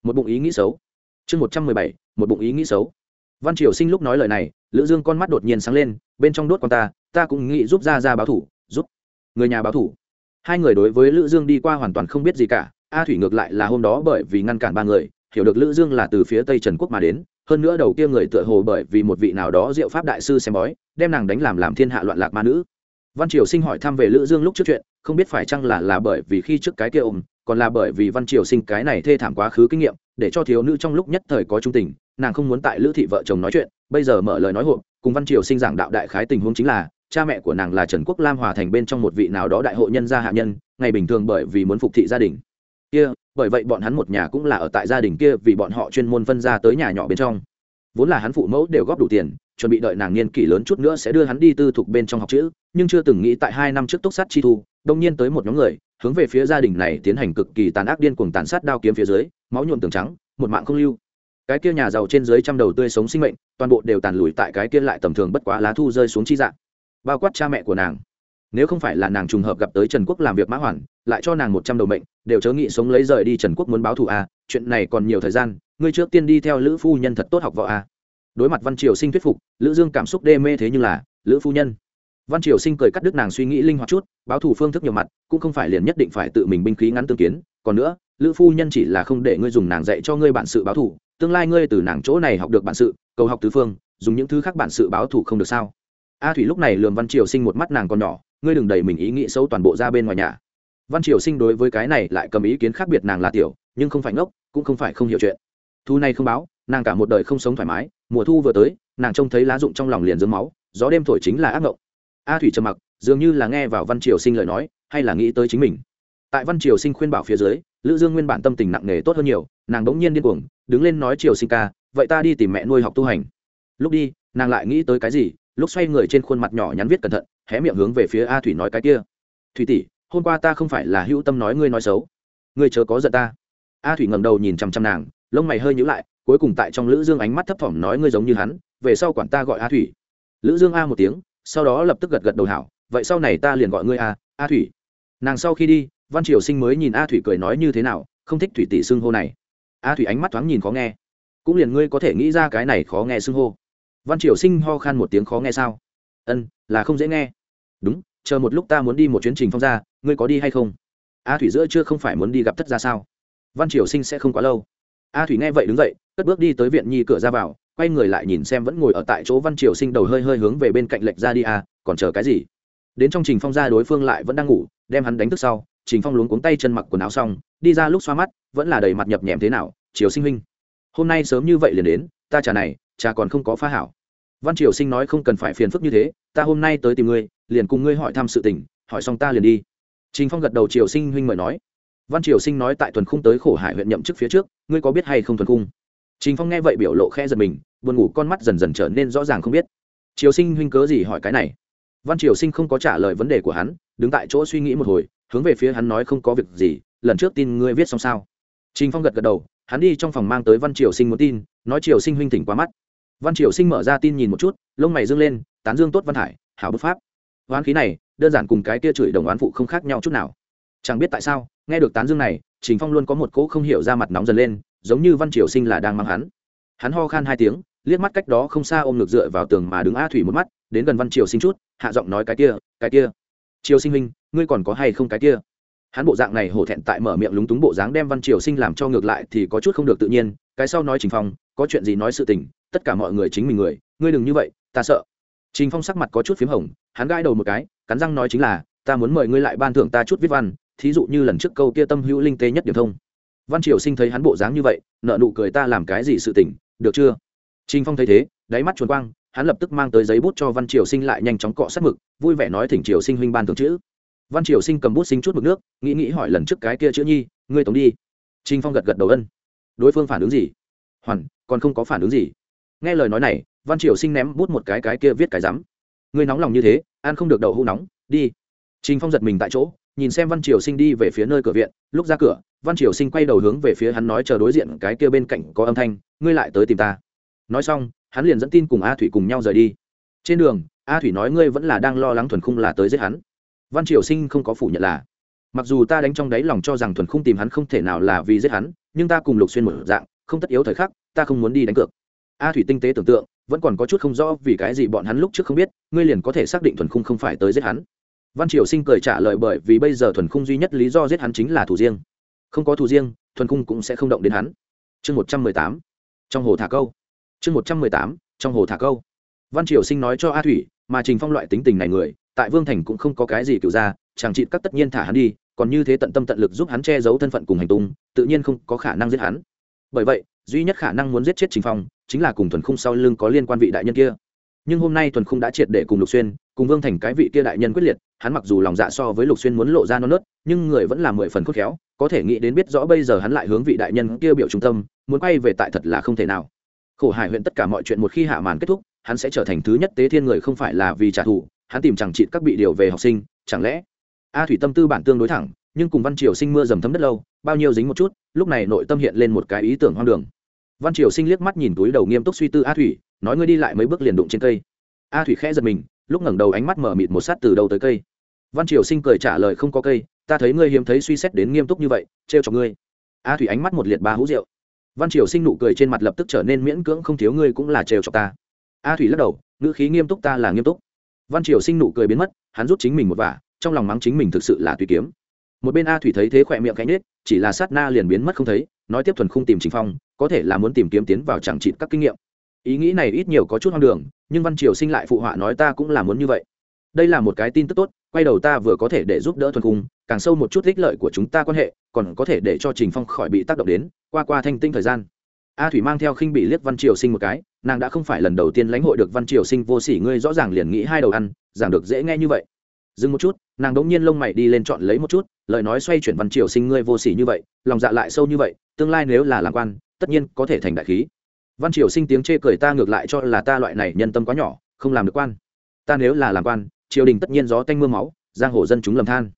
một bụng ý nghĩ xấu. Chương một trăm mười bảy, một bụng ý nghĩ xấu. Văn triều sinh lúc nói lời này, lữ dương con mắt đột nhiên sáng lên, bên trong đốt con ta ta cũng nghĩ giúp ra ra báo thủ giúp người nhà báo thủ hai người đối với lữ dương đi qua hoàn toàn không biết gì cả a thủy ngược lại là hôm đó bởi vì ngăn cản ba người, hiểu được lữ dương là từ phía tây trần quốc mà đến, hơn nữa đầu kia người tựa hồ bởi vì một vị nào đó diệu pháp đại sư xem bói, đem nàng đánh làm làm thiên hạ loạn lạc ma nữ. Văn triều sinh hỏi thăm về lữ dương lúc trước chuyện, không biết phải chăng là là bởi vì khi trước cái kia ôm, còn là bởi vì văn triều sinh cái này thê thảm quá khứ kinh nghiệm, để cho thiếu nữ trong lúc nhất thời có trung tình, nàng không muốn tại lữ thị vợ chồng nói chuyện, bây giờ mở lời nói hộp, cùng văn triều sinh giảng đạo đại khái tình huống chính là, cha mẹ của nàng là trần quốc lam hòa thành bên trong một vị nào đó đại hội nhân gia hạ nhân, ngày bình thường bởi vì muốn phục thị gia đình kia, bởi vậy bọn hắn một nhà cũng là ở tại gia đình kia vì bọn họ chuyên môn phân ra tới nhà nhỏ bên trong. Vốn là hắn phụ mẫu đều góp đủ tiền, chuẩn bị đợi nàng niên kỷ lớn chút nữa sẽ đưa hắn đi tư thục bên trong học chữ, nhưng chưa từng nghĩ tại hai năm trước túc sát chi thu, đông nhiên tới một nhóm người, hướng về phía gia đình này tiến hành cực kỳ tàn ác điên cuồng tàn sát đao kiếm phía dưới, máu nhuộm tường trắng, một mạng không lưu. Cái kia nhà giàu trên dưới trăm đầu tươi sống sinh mệnh, toàn bộ đều tàn lùi tại cái kia lại tầm thường bất quá lá thu rơi xuống chi dạng. Bao quát cha mẹ của nàng. Nếu không phải là nàng trùng hợp gặp tới trần quốc làm việc mã hoàn, lại cho nàng một trăm đầu mệnh đều chớ nghĩ sống lấy rời đi trần quốc muốn báo thù a à. chuyện này còn nhiều thời gian, ngươi trước tiên đi theo lữ phu nhân thật tốt học võ a à. đối mặt văn triều sinh thuyết phục, lữ dương cảm xúc đê mê thế nhưng là, lữ phu nhân văn triều sinh cười cắt đứt nàng suy nghĩ linh hoạt chút, báo thù phương thức nhiều mặt, cũng không phải liền nhất định phải tự mình binh khí ngắn tương kiến, còn nữa, lữ phu nhân chỉ là không để ngươi dùng nàng dạy cho ngươi bản sự báo thù, tương lai ngươi từ nàng chỗ này học được bản sự, cầu học tứ phương, dùng những thứ khác bản sự báo thù không được sao a thủy lúc này lườm văn triều sinh một mắt nàng còn nhỏ, ngươi đừng đẩy mình ý nghĩ xấu toàn bộ ra bên ngoài nhà văn triều sinh đối với cái này lại cầm ý kiến khác biệt nàng là tiểu, nhưng không phải ngốc, cũng không phải không hiểu chuyện. Thu này không báo, nàng cả một đời không sống thoải mái, mùa thu vừa tới, nàng trông thấy lá rụng trong lòng liền dướng máu, gió đêm thổi chính là ác ngộng. A thủy trầm mặc, dường như là nghe vào văn triều sinh lời nói, hay là nghĩ tới chính mình. Tại văn triều sinh khuyên bảo phía dưới, lữ dương nguyên bản tâm tình nặng nề tốt hơn nhiều, nàng đống nhiên điên cuồng, đứng lên nói triều sinh ca, vậy ta đi tìm mẹ nuôi học tu hành. Lúc đi, nàng lại nghĩ tới cái gì, lúc xoay người trên khuôn mặt nhỏ nhắn viết cẩn thận, hé miệng hướng về phía a thủy nói cái kia. Thủy tỷ hôm qua ta không phải là hữu tâm nói ngươi nói xấu. Ngươi chớ có giận ta. A thủy ngẩng đầu nhìn chằm chằm nàng, lông mày hơi nhíu lại, cuối cùng tại trong lữ dương ánh mắt thấp thỏm nói ngươi giống như hắn, về sau quản ta gọi a thủy. Lữ dương a một tiếng, sau đó lập tức gật gật đầu hảo, vậy sau này ta liền gọi ngươi a a thủy. Nàng sau khi đi, văn triều sinh mới nhìn a thủy cười nói như thế nào, không thích thủy tỷ xưng hô này. A thủy ánh mắt thoáng nhìn khó nghe. Cũng liền ngươi có thể nghĩ ra cái này khó nghe xưng hô. Văn triều sinh ho khan một tiếng khó nghe sao? Ân, là không dễ nghe. Đúng, chờ một lúc ta muốn đi một chuyến trình phong ra ngươi có đi hay không? A thủy giữa chưa không phải muốn đi gặp thất ra sao? Văn triều sinh sẽ không quá lâu. A thủy nghe vậy đứng dậy, cất bước đi tới viện nhi cửa ra vào, quay người lại nhìn xem vẫn ngồi ở tại chỗ văn triều sinh đầu hơi hơi hướng về bên cạnh lệch ra đi à còn chờ cái gì? Đến trong trình phong ra đối phương lại vẫn đang ngủ, đem hắn đánh thức sau, trình phong luống cuống tay chân mặc quần áo xong, đi ra lúc xoa mắt, vẫn là đầy mặt nhập nhèm thế nào, triều sinh huynh, hôm nay sớm như vậy liền đến, ta trà này, trà còn không có phá hảo. Văn triều sinh nói không cần phải phiền phức như thế, ta hôm nay tới tìm ngươi, liền cùng ngươi hỏi thăm sự tình, hỏi xong ta liền đi trình phong gật đầu triều sinh huynh mời nói. Văn triều sinh nói tại tuần khung tới khổ hải huyện nhậm chức phía trước, ngươi có biết hay không tuần khung? Trình phong nghe vậy biểu lộ khẽ giật mình, buồn ngủ con mắt dần dần trở nên rõ ràng không biết. Triều sinh huynh cớ gì hỏi cái này? Văn triều sinh không có trả lời vấn đề của hắn, đứng tại chỗ suy nghĩ một hồi, hướng về phía hắn nói không có việc gì, lần trước tin ngươi viết xong sao? Trình phong gật gật đầu, hắn đi trong phòng mang tới văn triều sinh muốn tin, nói triều sinh huynh tỉnh quá mắt. Văn triều sinh mở ra tin nhìn một chút, lông mày dương lên, tán dương tốt văn hải, hảo bức pháp. Hoán khí này đơn giản cùng cái kia chửi đồng oán phụ không khác nhau chút nào. Chẳng biết tại sao, nghe được tán dương này, trình phong luôn có một cỗ không hiểu ra mặt nóng dần lên, giống như văn triều sinh là đang mang hắn. Hắn ho khan hai tiếng, liếc mắt cách đó không xa ôm ngực dựa vào tường mà đứng a thủy một mắt, đến gần văn triều sinh chút, hạ giọng nói cái kia cái kia, triều sinh huynh, ngươi còn có hay không cái kia? Hắn bộ dạng này hổ thẹn tại mở miệng lúng túng bộ dáng đem văn triều sinh làm cho ngược lại thì có chút không được tự nhiên, cái sau nói trình phong, có chuyện gì nói sự tình, tất cả mọi người chính mình người, ngươi đừng như vậy, ta sợ. Trình phong sắc mặt có chút p h í m hồng, hắn gãi đầu một cái cắn răng nói chính là, ta muốn mời ngươi lại ban thưởng ta chút viết văn, thí dụ như lần trước câu kia tâm hữu linh tế nhất điểm thông. Văn triều sinh thấy hắn bộ dáng như vậy, nợ nụ cười ta làm cái gì sự tỉnh được chưa? Trình phong thấy thế, đáy mắt chuồn quang, hắn lập tức mang tới giấy bút cho văn triều sinh lại nhanh chóng cọ sát mực, vui vẻ nói thỉnh triều sinh huynh ban thưởng chữ. Văn triều sinh cầm bút sinh chút mực nước, nghĩ nghĩ hỏi lần trước cái kia chữ nhi, ngươi tống đi. Trình phong gật gật đầu ân. Đối phương phản ứng gì? Hoàn, còn không có phản ứng gì. Nghe lời nói này, văn triều sinh ném bút một cái cái kia viết cái rắm ngươi nóng lòng như thế, ăn không được đậu hũ nóng, đi. Trình phong giật mình tại chỗ, nhìn xem văn triều sinh đi về phía nơi cửa viện. Lúc ra cửa, văn triều sinh quay đầu hướng về phía hắn nói, chờ đối diện cái kia bên cạnh có âm thanh, ngươi lại tới tìm ta. Nói xong, hắn liền dẫn tin cùng a thủy cùng nhau rời đi. Trên đường, a thủy nói, ngươi vẫn là đang lo lắng thuần khung là tới giết hắn. Văn triều sinh không có phủ nhận là, mặc dù ta đánh trong đáy lòng cho rằng thuần khung tìm hắn không thể nào là vì giết hắn, nhưng ta cùng lục xuyên một dạng, không tất yếu thời khắc, ta không muốn đi đánh cược. A thủy tinh tế tưởng tượng vẫn còn có chút không rõ vì cái gì bọn hắn lúc trước không biết, ngươi liền có thể xác định thuần khung không phải tới giết hắn. Văn triều sinh cười trả lời bởi vì bây giờ thuần khung duy nhất lý do giết hắn chính là thủ riêng. Không có thủ riêng, thuần khung cũng sẽ không động đến hắn. Chương một trăm mười tám, trong hồ thả câu. Chương một trăm mười tám, trong hồ thả câu. Văn triều sinh nói cho a thủy, mà trình phong loại tính tình này người, tại vương thành cũng không có cái gì cựu ra, chàng trị các tất nhiên thả hắn đi, còn như thế tận tâm tận lực giúp hắn che giấu thân phận cùng hành tung, tự nhiên không có khả năng giết hắn. Bởi vậy duy nhất khả năng muốn giết chết trình phong chính là cùng thuần khung sau lưng có liên quan vị đại nhân kia. Nhưng hôm nay thuần khung đã triệt để cùng lục xuyên, cùng vương thành cái vị kia đại nhân quyết liệt, hắn mặc dù lòng dạ so với lục xuyên muốn lộ ra non nớt, nhưng người vẫn là mười phần khôn khéo, có thể nghĩ đến biết rõ bây giờ hắn lại hướng vị đại nhân kia biểu trung tâm, muốn quay về tại thật là không thể nào. Khổ hải huyện tất cả mọi chuyện một khi hạ màn kết thúc, hắn sẽ trở thành thứ nhất tế thiên người không phải là vì trả thù, hắn tìm chẳng trị các bị điều về học sinh, chẳng lẽ? A thủy tâm tư bản tương đối thẳng, nhưng cùng văn triều sinh mưa dầm thấm đất lâu, bao nhiêu dính một chút, lúc này nội tâm hiện lên một cái ý tưởng hoang đường văn triều sinh liếc mắt nhìn túi đầu nghiêm túc suy tư a thủy, nói ngươi đi lại mấy bước liền đụng trên cây. A thủy khẽ giật mình, lúc ngẩng đầu ánh mắt mở mịt một sát từ đầu tới cây. Văn triều sinh cười trả lời không có cây, ta thấy ngươi hiếm thấy suy xét đến nghiêm túc như vậy, trêu cho ngươi. A thủy ánh mắt một liệt ba hũ rượu. Văn triều sinh nụ cười trên mặt lập tức trở nên miễn cưỡng không thiếu ngươi cũng là trêu cho ta. A thủy lắc đầu, ngữ khí nghiêm túc ta là nghiêm túc. Văn triều sinh nụ cười biến mất, hắn rút chính mình một vả, trong lòng mắng chính mình thực sự là tùy kiếm một bên a thủy thấy thế khỏe miệng cánh nết, chỉ là sát na liền biến mất không thấy, nói tiếp thuần không tìm chính phong, có thể là muốn tìm kiếm tiến vào chẳng trị các kinh nghiệm. Ý nghĩ này ít nhiều có chút hoang đường, nhưng văn triều sinh lại phụ họa nói ta cũng là muốn như vậy. Đây là một cái tin tức tốt, quay đầu ta vừa có thể để giúp đỡ thuần cung càng sâu một chút ích lợi của chúng ta quan hệ, còn có thể để cho trình phong khỏi bị tác động đến, qua qua thanh tinh thời gian. A thủy mang theo khinh bị liếc văn triều sinh một cái, nàng đã không phải lần đầu tiên lãnh hội được văn triều sinh vô sỉ, ngươi rõ ràng liền nghĩ hai đầu ăn, giảng được dễ nghe như vậy dừng một chút, nàng đống nhiên lông mày đi lên chọn lấy một chút, lời nói xoay chuyển văn triều sinh ngươi vô sỉ như vậy, lòng dạ lại sâu như vậy, tương lai nếu là làm quan, tất nhiên có thể thành đại khí. Văn triều sinh tiếng chê cười ta ngược lại cho là ta loại này nhân tâm quá nhỏ, không làm được quan. Ta nếu là làm quan, triều đình tất nhiên gió tanh m ư a máu, giang hồ dân chúng lầm than.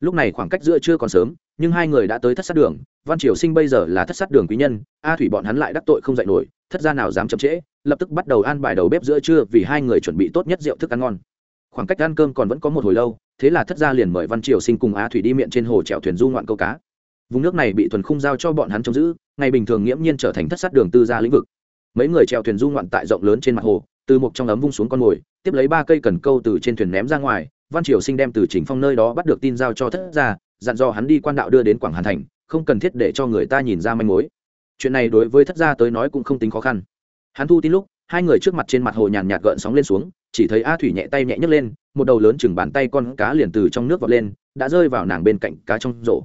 Lúc này khoảng cách giữa chưa còn sớm, nhưng hai người đã tới thất sát đường, văn triều sinh bây giờ là thất sát đường quý nhân, a thủy bọn hắn lại đắc tội không dạy nổi, thất gia nào dám chậm trễ, lập tức bắt đầu ăn bài đầu bếp giữa trưa vì hai người chuẩn bị tốt nhất rượu thức ăn ngon khoảng cách ăn cơm còn vẫn có một hồi lâu, thế là thất gia liền mời văn triều sinh cùng á thủy đi miệng trên hồ trèo thuyền du ngoạn câu cá. Vùng nước này bị thuần khung giao cho bọn hắn trông giữ, ngày bình thường nghiễm nhiên trở thành thất sát đường tư gia lĩnh vực. Mấy người trèo thuyền du ngoạn tại rộng lớn trên mặt hồ, từ một trong ấm vung xuống con mồi, tiếp lấy ba cây cần câu từ trên thuyền ném ra ngoài, văn triều sinh đem từ chính phong nơi đó bắt được tin giao cho thất gia, dặn dò hắn đi quan đạo đưa đến quảng hàn thành, không cần thiết để cho người ta nhìn ra manh mối. Chuyện này đối với thất gia tới nói cũng không tính khó khăn. Hắn thu tin lúc hai người trước mặt trên mặt hồ nhàn nhạt gợn sóng lên xuống, chỉ thấy a thủy nhẹ tay nhẹ nhấc lên, một đầu lớn chừng bàn tay con cá liền từ trong nước vọt lên, đã rơi vào nàng bên cạnh cá trong rổ.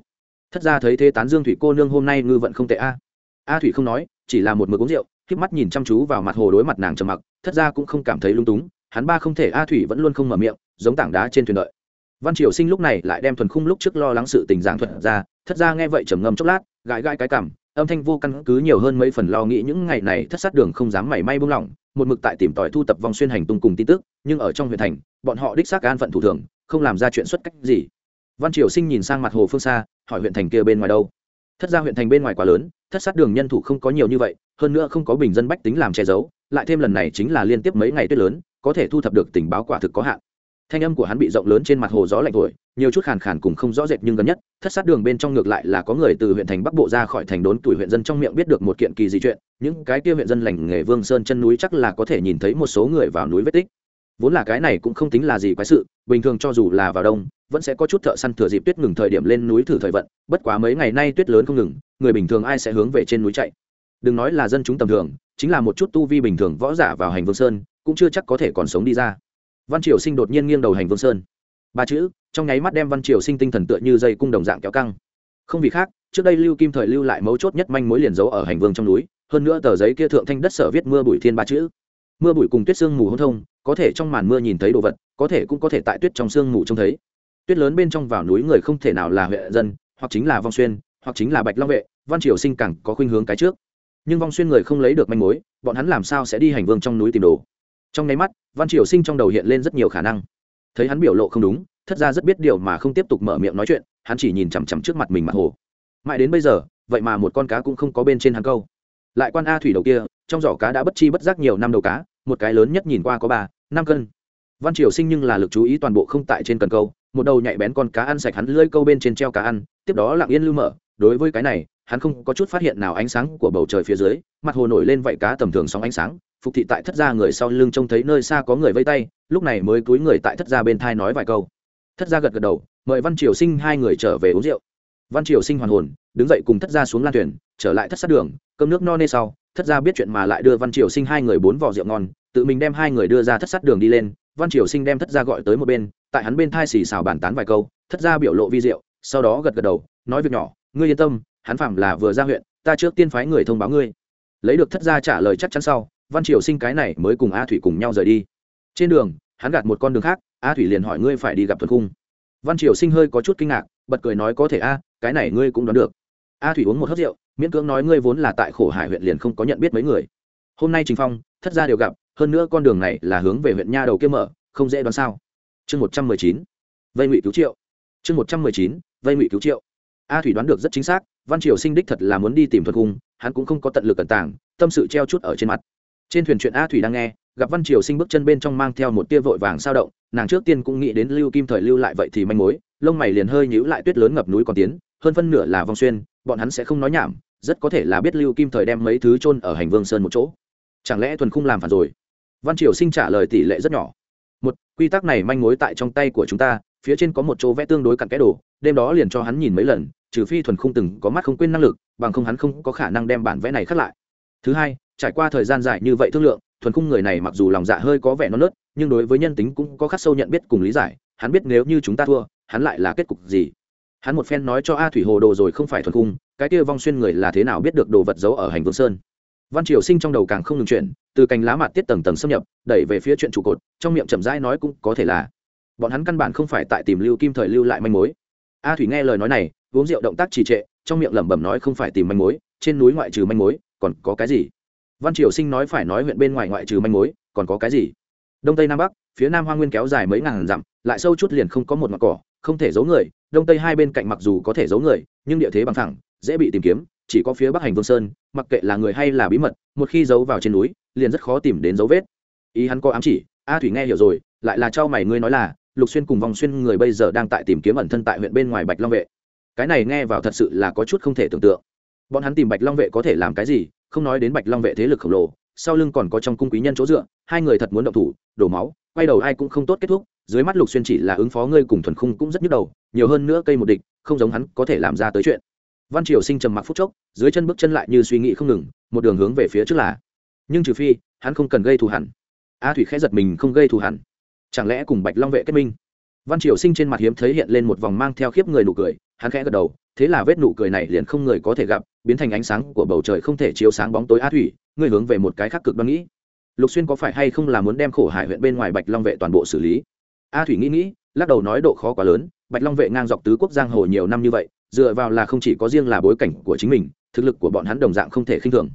Thất ra thấy thế tán dương thủy cô nương hôm nay ngư vận không tệ a. A thủy không nói, chỉ là một mực uống rượu k mắt nhìn chăm chú vào mặt hồ đối mặt nàng trầm mặc, thất ra cũng không cảm thấy lung túng, hắn ba không thể, a thủy vẫn luôn không mở miệng, giống tảng đá trên thuyền đợi. Văn triều sinh lúc này lại đem thuần khung lúc trước lo lắng sự tình giảng thuật ra, thất ra nghe vậy trầm ngâm chốc lát, gãi gãi cái cảm âm thanh vô căn cứ nhiều hơn mấy phần lo nghĩ những ngày này thất sát đường không dám mảy may buông lỏng, một mực tại tìm tòi thu tập vòng xuyên hành tung cùng tin tức, nhưng ở trong huyện thành, bọn họ đích xác an phận thủ thường, không làm ra chuyện xuất cách gì. Văn triều sinh nhìn sang mặt hồ phương xa, hỏi huyện thành kia bên ngoài đâu? Thất ra huyện thành bên ngoài quá lớn, thất sát đường nhân thủ không có nhiều như vậy, hơn nữa không có bình dân bách tính làm che giấu, lại thêm lần này chính là liên tiếp mấy ngày tuyết lớn, có thể thu thập được tình báo quả thực có hạn thanh âm của hắn bị rộng lớn trên mặt hồ gió lạnh thổi, nhiều chút khàn khàn cùng không rõ rệt nhưng gần nhất, thất sát đường bên trong ngược lại là có người từ huyện thành bắc bộ ra khỏi thành đốn tuổi huyện dân trong miệng biết được một kiện kỳ dị chuyện, những cái kia huyện dân lành nghề vương sơn chân núi chắc là có thể nhìn thấy một số người vào núi vết tích. Vốn là cái này cũng không tính là gì quái sự, bình thường cho dù là vào đông, vẫn sẽ có chút thợ săn thừa dịp tuyết ngừng thời điểm lên núi thử thời vận, bất quá mấy ngày nay tuyết lớn không ngừng, người bình thường ai sẽ hướng về trên núi chạy? Đừng nói là dân chúng tầm thường, chính là một chút tu vi bình thường võ giả vào hành vương sơn, cũng chưa chắc có thể còn sống đi ra văn triều sinh đột nhiên nghiêng đầu hành vương sơn. Ba chữ, trong nháy mắt đem văn triều sinh tinh thần tựa như dây cung đồng dạng kéo căng. Không vì khác, trước đây lưu kim thời lưu lại mấu chốt nhất manh mối liền giấu ở hành vương trong núi, hơn nữa tờ giấy kia thượng thanh đất sở viết mưa bụi thiên ba chữ. Mưa bụi cùng tuyết sương mù hỗn thông, có thể trong màn mưa nhìn thấy đồ vật, có thể cũng có thể tại tuyết trong sương mù trông thấy. Tuyết lớn bên trong vào núi người không thể nào là huệ dân, hoặc chính là vong xuyên, hoặc chính là bạch long vệ, văn triều sinh càng có khuynh hướng cái trước. Nhưng vong xuyên người không lấy được manh mối, bọn hắn làm sao sẽ đi hành vương trong núi tìm đồ? Trong nháy mắt, văn triều sinh trong đầu hiện lên rất nhiều khả năng. Thấy hắn biểu lộ không đúng, thất ra rất biết điều mà không tiếp tục mở miệng nói chuyện, hắn chỉ nhìn chằm chằm trước mặt mình mặt hồ. Mãi đến bây giờ, vậy mà một con cá cũng không có bên trên hắn câu. Lại quan a thủy đầu kia, trong giỏ cá đã bất chi bất giác nhiều năm đầu cá, một cái lớn nhất nhìn qua có ba, năm cân. Văn triều sinh nhưng là lực chú ý toàn bộ không tại trên cần câu, một đầu nhạy bén con cá ăn sạch hắn lưỡi câu bên trên treo cá ăn, tiếp đó lặng yên lưu mở. Đối với cái này, hắn không có chút phát hiện nào ánh sáng của bầu trời phía dưới, mặt hồ nổi lên vậy cá tầm thường sóng ánh sáng phục thị tại thất gia người sau lưng trông thấy nơi xa có người vây tay, lúc này mới cúi người tại thất gia bên thai nói vài câu. Thất gia gật gật đầu, mời văn triều sinh hai người trở về uống rượu. Văn triều sinh hoàn hồn, đứng dậy cùng thất gia xuống lan thuyền, trở lại thất sát đường, cơm nước no nê sau, thất gia biết chuyện mà lại đưa văn triều sinh hai người bốn vỏ rượu ngon, tự mình đem hai người đưa ra thất sát đường đi lên, văn triều sinh đem thất gia gọi tới một bên, tại hắn bên thai xì xào bàn tán vài câu, thất gia biểu lộ vi rượu sau đó gật gật đầu, nói việc nhỏ, ngươi yên tâm, hắn phạm là vừa ra huyện, ta trước tiên phái người thông báo ngươi. Lấy được thất gia trả lời chắc chắn sau văn triều sinh cái này mới cùng a thủy cùng nhau rời đi. Trên đường, hắn gạt một con đường khác, a thủy liền hỏi ngươi phải đi gặp thuần khung văn triều sinh hơi có chút kinh ngạc, bật cười nói có thể a, cái này ngươi cũng đoán được. A thủy uống một hớt rượu, miễn cưỡng nói ngươi vốn là tại khổ hải huyện liền không có nhận biết mấy người. Hôm nay trình phong, thất ra đều gặp, hơn nữa con đường này là hướng về huyện nha đầu kia mở, không dễ đoán sao. Chương một trăm mười chín, vây ngụy cứu triệu. Chương một trăm mười chín, vây ngụy cứu triệu. A thủy đoán được rất chính xác, văn triều sinh đích thật là muốn đi tìm thuật cung, hắn cũng không có tận lực cẩn tàng, tâm sự treo chút ở trên mặt trên thuyền chuyện a thủy đang nghe, gặp văn triều sinh bước chân bên trong mang theo một tia vội vàng sao động, nàng trước tiên cũng nghĩ đến lưu kim thời lưu lại vậy thì manh mối, lông mày liền hơi nhíu lại tuyết lớn ngập núi còn tiến, hơn phân nửa là vong xuyên, bọn hắn sẽ không nói nhảm, rất có thể là biết lưu kim thời đem mấy thứ chôn ở hành vương sơn một chỗ. Chẳng lẽ thuần khung làm phản rồi? Văn triều sinh trả lời tỷ lệ rất nhỏ. Một, quy tắc này manh mối tại trong tay của chúng ta, phía trên có một chỗ vẽ tương đối cặn kẽ đồ, đêm đó liền cho hắn nhìn mấy lần, trừ phi thuần khung từng có mắt không quên năng lực, bằng không hắn không có khả năng đem bản vẽ này khắc lại. Thứ hai trải qua thời gian dài như vậy thương lượng, thuần khung người này mặc dù lòng dạ hơi có vẻ non nớt, nhưng đối với nhân tính cũng có khắc sâu nhận biết cùng lý giải, hắn biết nếu như chúng ta thua, hắn lại là kết cục gì. Hắn một phen nói cho a thủy hồ đồ rồi không phải thuần khung, cái kia vong xuyên người là thế nào biết được đồ vật giấu ở hành vương sơn. Văn triều sinh trong đầu càng không ngừng chuyện từ cành lá mặt tiết tầng tầng xâm nhập, đẩy về phía chuyện trụ cột, trong miệng chậm rãi nói cũng có thể là, bọn hắn căn bản không phải tại tìm lưu kim thời lưu lại manh mối. A thủy nghe lời nói này, uống rượu động tác trì trệ, trong miệng lẩm bẩm nói không phải tìm manh mối, trên núi ngoại trừ manh mối, còn có cái gì? Văn triều sinh nói phải nói huyện bên ngoài ngoại trừ manh mối, còn có cái gì? Đông tây nam bắc, phía nam hoa nguyên kéo dài mấy ngàn dặm, lại sâu chút liền không có một mặt cỏ, không thể giấu người. Đông tây hai bên cạnh mặc dù có thể giấu người, nhưng địa thế bằng thẳng dễ bị tìm kiếm, chỉ có phía bắc hành vương sơn, mặc kệ là người hay là bí mật, một khi giấu vào trên núi, liền rất khó tìm đến dấu vết. Ý hắn có ám chỉ, a thủy nghe hiểu rồi, lại là cho mày ngươi nói là, lục xuyên cùng vòng xuyên người bây giờ đang tại tìm kiếm ẩn thân tại huyện bên ngoài bạch long vệ. Cái này nghe vào thật sự là có chút không thể tưởng tượng bọn hắn tìm bạch long vệ có thể làm cái gì? Không nói đến bạch long vệ thế lực khổng lồ, sau lưng còn có trong cung quý nhân chỗ dựa, hai người thật muốn động thủ, đổ máu, quay đầu ai cũng không tốt kết thúc, dưới mắt lục xuyên chỉ là ứng phó ngươi cùng thuần khung cũng rất nhức đầu, nhiều hơn nữa cây một địch, không giống hắn có thể làm ra tới chuyện. Văn triều sinh trầm mặc phút chốc, dưới chân bước chân lại như suy nghĩ không ngừng, một đường hướng về phía trước là. Nhưng trừ phi, hắn không cần gây thù hẳn. A thủy khẽ giật mình không gây thù hẳn. Chẳng lẽ cùng bạch long vệ kết minh? Văn triều sinh trên mặt hiếm thấy hiện lên một vòng mang theo khiếp người nụ cười, hắn khẽ gật đầu, thế là vết nụ cười này liền không người có thể gặp biến thành ánh sáng của bầu trời không thể chiếu sáng bóng tối a thủy, ngươi hướng về một cái khác cực đoan nghĩ. Lục xuyên có phải hay không là muốn đem khổ hải huyện bên ngoài bạch long vệ toàn bộ xử lý? A thủy nghĩ nghĩ, lắc đầu nói độ khó quá lớn, bạch long vệ ngang dọc tứ quốc giang hồ nhiều năm như vậy, dựa vào là không chỉ có riêng là bối cảnh của chính mình, thực lực của bọn hắn đồng dạng không thể khinh thường.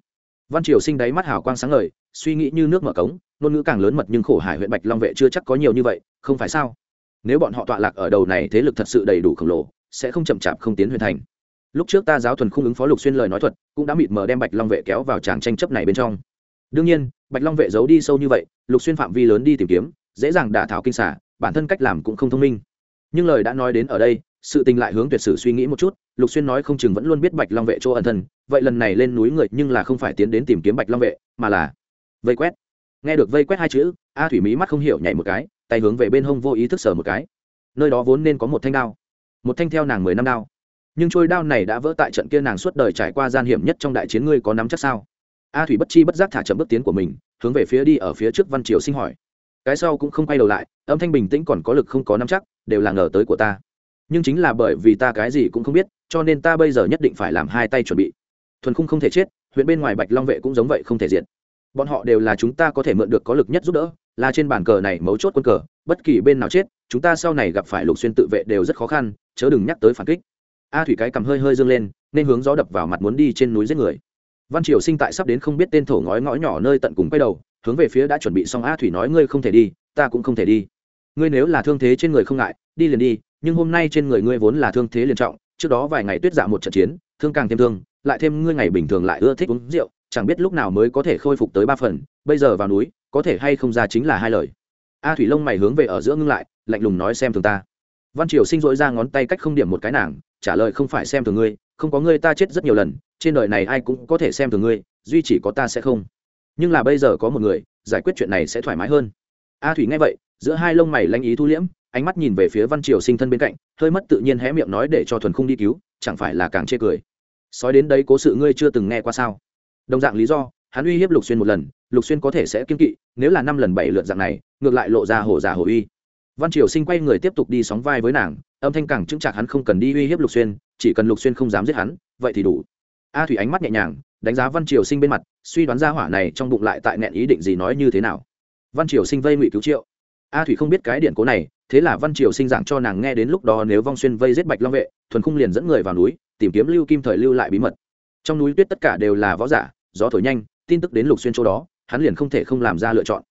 Văn triều sinh đáy mắt hào quang sáng ngời, suy nghĩ như nước mở cống, ngôn ngữ càng lớn mật nhưng khổ hải huyện bạch long vệ chưa chắc có nhiều như vậy, không phải sao? Nếu bọn họ tọa lạc ở đầu này thế lực thật sự đầy đủ khổng lồ, sẽ không chậm chạp không tiến huyền thành lúc trước ta giáo thuần khung ứng phó lục xuyên lời nói thuật, cũng đã mịt mờ đem bạch long vệ kéo vào tràng tranh chấp này bên trong. Đương nhiên, bạch long vệ giấu đi sâu như vậy, lục xuyên phạm vi lớn đi tìm kiếm, dễ dàng đả thảo kinh xả, bản thân cách làm cũng không thông minh. Nhưng lời đã nói đến ở đây, sự tình lại hướng tuyệt sử suy nghĩ một chút, lục xuyên nói không chừng vẫn luôn biết bạch long vệ chỗ ẩn thân, vậy lần này lên núi người nhưng là không phải tiến đến tìm kiếm bạch long vệ, mà là vây quét. Nghe được vây quét hai chữ, a thủy mỹ mắt không hiểu nhảy một cái, tay hướng về bên hông vô ý thức sở một cái. Nơi đó vốn nên có một thanh đao. Một thanh theo nàng mười năm đao nhưng trôi đao này đã vỡ tại trận kia nàng suốt đời trải qua gian hiểm nhất trong đại chiến ngươi có nắm chắc sao? A thủy bất chi bất giác thả chậm bước tiến của mình, hướng về phía đi ở phía trước văn triều sinh hỏi. Cái sau cũng không quay đầu lại, âm thanh bình tĩnh còn có lực không có nắm chắc, đều là ngờ tới của ta. Nhưng chính là bởi vì ta cái gì cũng không biết, cho nên ta bây giờ nhất định phải làm hai tay chuẩn bị. Thuần khung không thể chết, huyện bên ngoài bạch long vệ cũng giống vậy không thể diệt bọn họ đều là chúng ta có thể mượn được có lực nhất giúp đỡ, là trên bàn cờ này mấu chốt quân cờ, bất kỳ bên nào chết, chúng ta sau này gặp phải lục xuyên tự vệ đều rất khó khăn, chớ đừng nhắc tới phản kích a thủy cái cầm hơi hơi dâng lên, nên hướng gió đập vào mặt muốn đi trên núi giết người. Văn triều sinh tại sắp đến không biết tên thổ ngói ngõ nhỏ nơi tận cùng quay đầu, hướng về phía đã chuẩn bị xong a thủy nói, ngươi không thể đi, ta cũng không thể đi. Ngươi nếu là thương thế trên người không ngại, đi liền đi, nhưng hôm nay trên người ngươi vốn là thương thế liền trọng, trước đó vài ngày tuyết dạ một trận chiến, thương càng thêm thương, lại thêm ngươi ngày bình thường lại ưa thích uống rượu, chẳng biết lúc nào mới có thể khôi phục tới ba phần, bây giờ vào núi, có thể hay không ra chính là hai lời. A thủy lông mày hướng về ở giữa ngưng lại, lạnh lùng nói, xem thường ta. Văn triều sinh dội ra ngón tay cách không điểm một cái nàng trả lời không phải xem thường ngươi, không có ngươi ta chết rất nhiều lần, trên đời này ai cũng có thể xem thường ngươi, duy chỉ có ta sẽ không. Nhưng là bây giờ có một người, giải quyết chuyện này sẽ thoải mái hơn. A thủy nghe vậy, giữa hai lông mày lanh ý thu liễm, ánh mắt nhìn về phía văn triều sinh thân bên cạnh, hơi mất tự nhiên hé miệng nói để cho thuần khung đi cứu, chẳng phải là càng chê cười. Sói đến đấy cố sự ngươi chưa từng nghe qua sao? Đồng dạng lý do, hắn uy hiếp lục xuyên một lần, lục xuyên có thể sẽ kiên kỵ, nếu là năm lần bảy lượt dạng này, ngược lại lộ ra hổ giả hổ uy. Văn triều sinh quay người tiếp tục đi sóng vai với nàng âm thanh càng chứng chạc hắn không cần đi uy hiếp lục xuyên, chỉ cần lục xuyên không dám giết hắn, vậy thì đủ. A thủy ánh mắt nhẹ nhàng, đánh giá văn triều sinh bên mặt, suy đoán ra hỏa này trong bụng lại tại nẹn ý định gì nói như thế nào. Văn triều sinh vây ngụy cứu triệu. A thủy không biết cái điện cố này, thế là văn triều sinh giảng cho nàng nghe đến lúc đó nếu vong xuyên vây giết bạch long vệ, thuần khung liền dẫn người vào núi, tìm kiếm lưu kim thời lưu lại bí mật. Trong núi tuyết tất cả đều là võ giả, gió thổi nhanh, tin tức đến lục xuyên chỗ đó, hắn liền không thể không làm ra lựa chọn.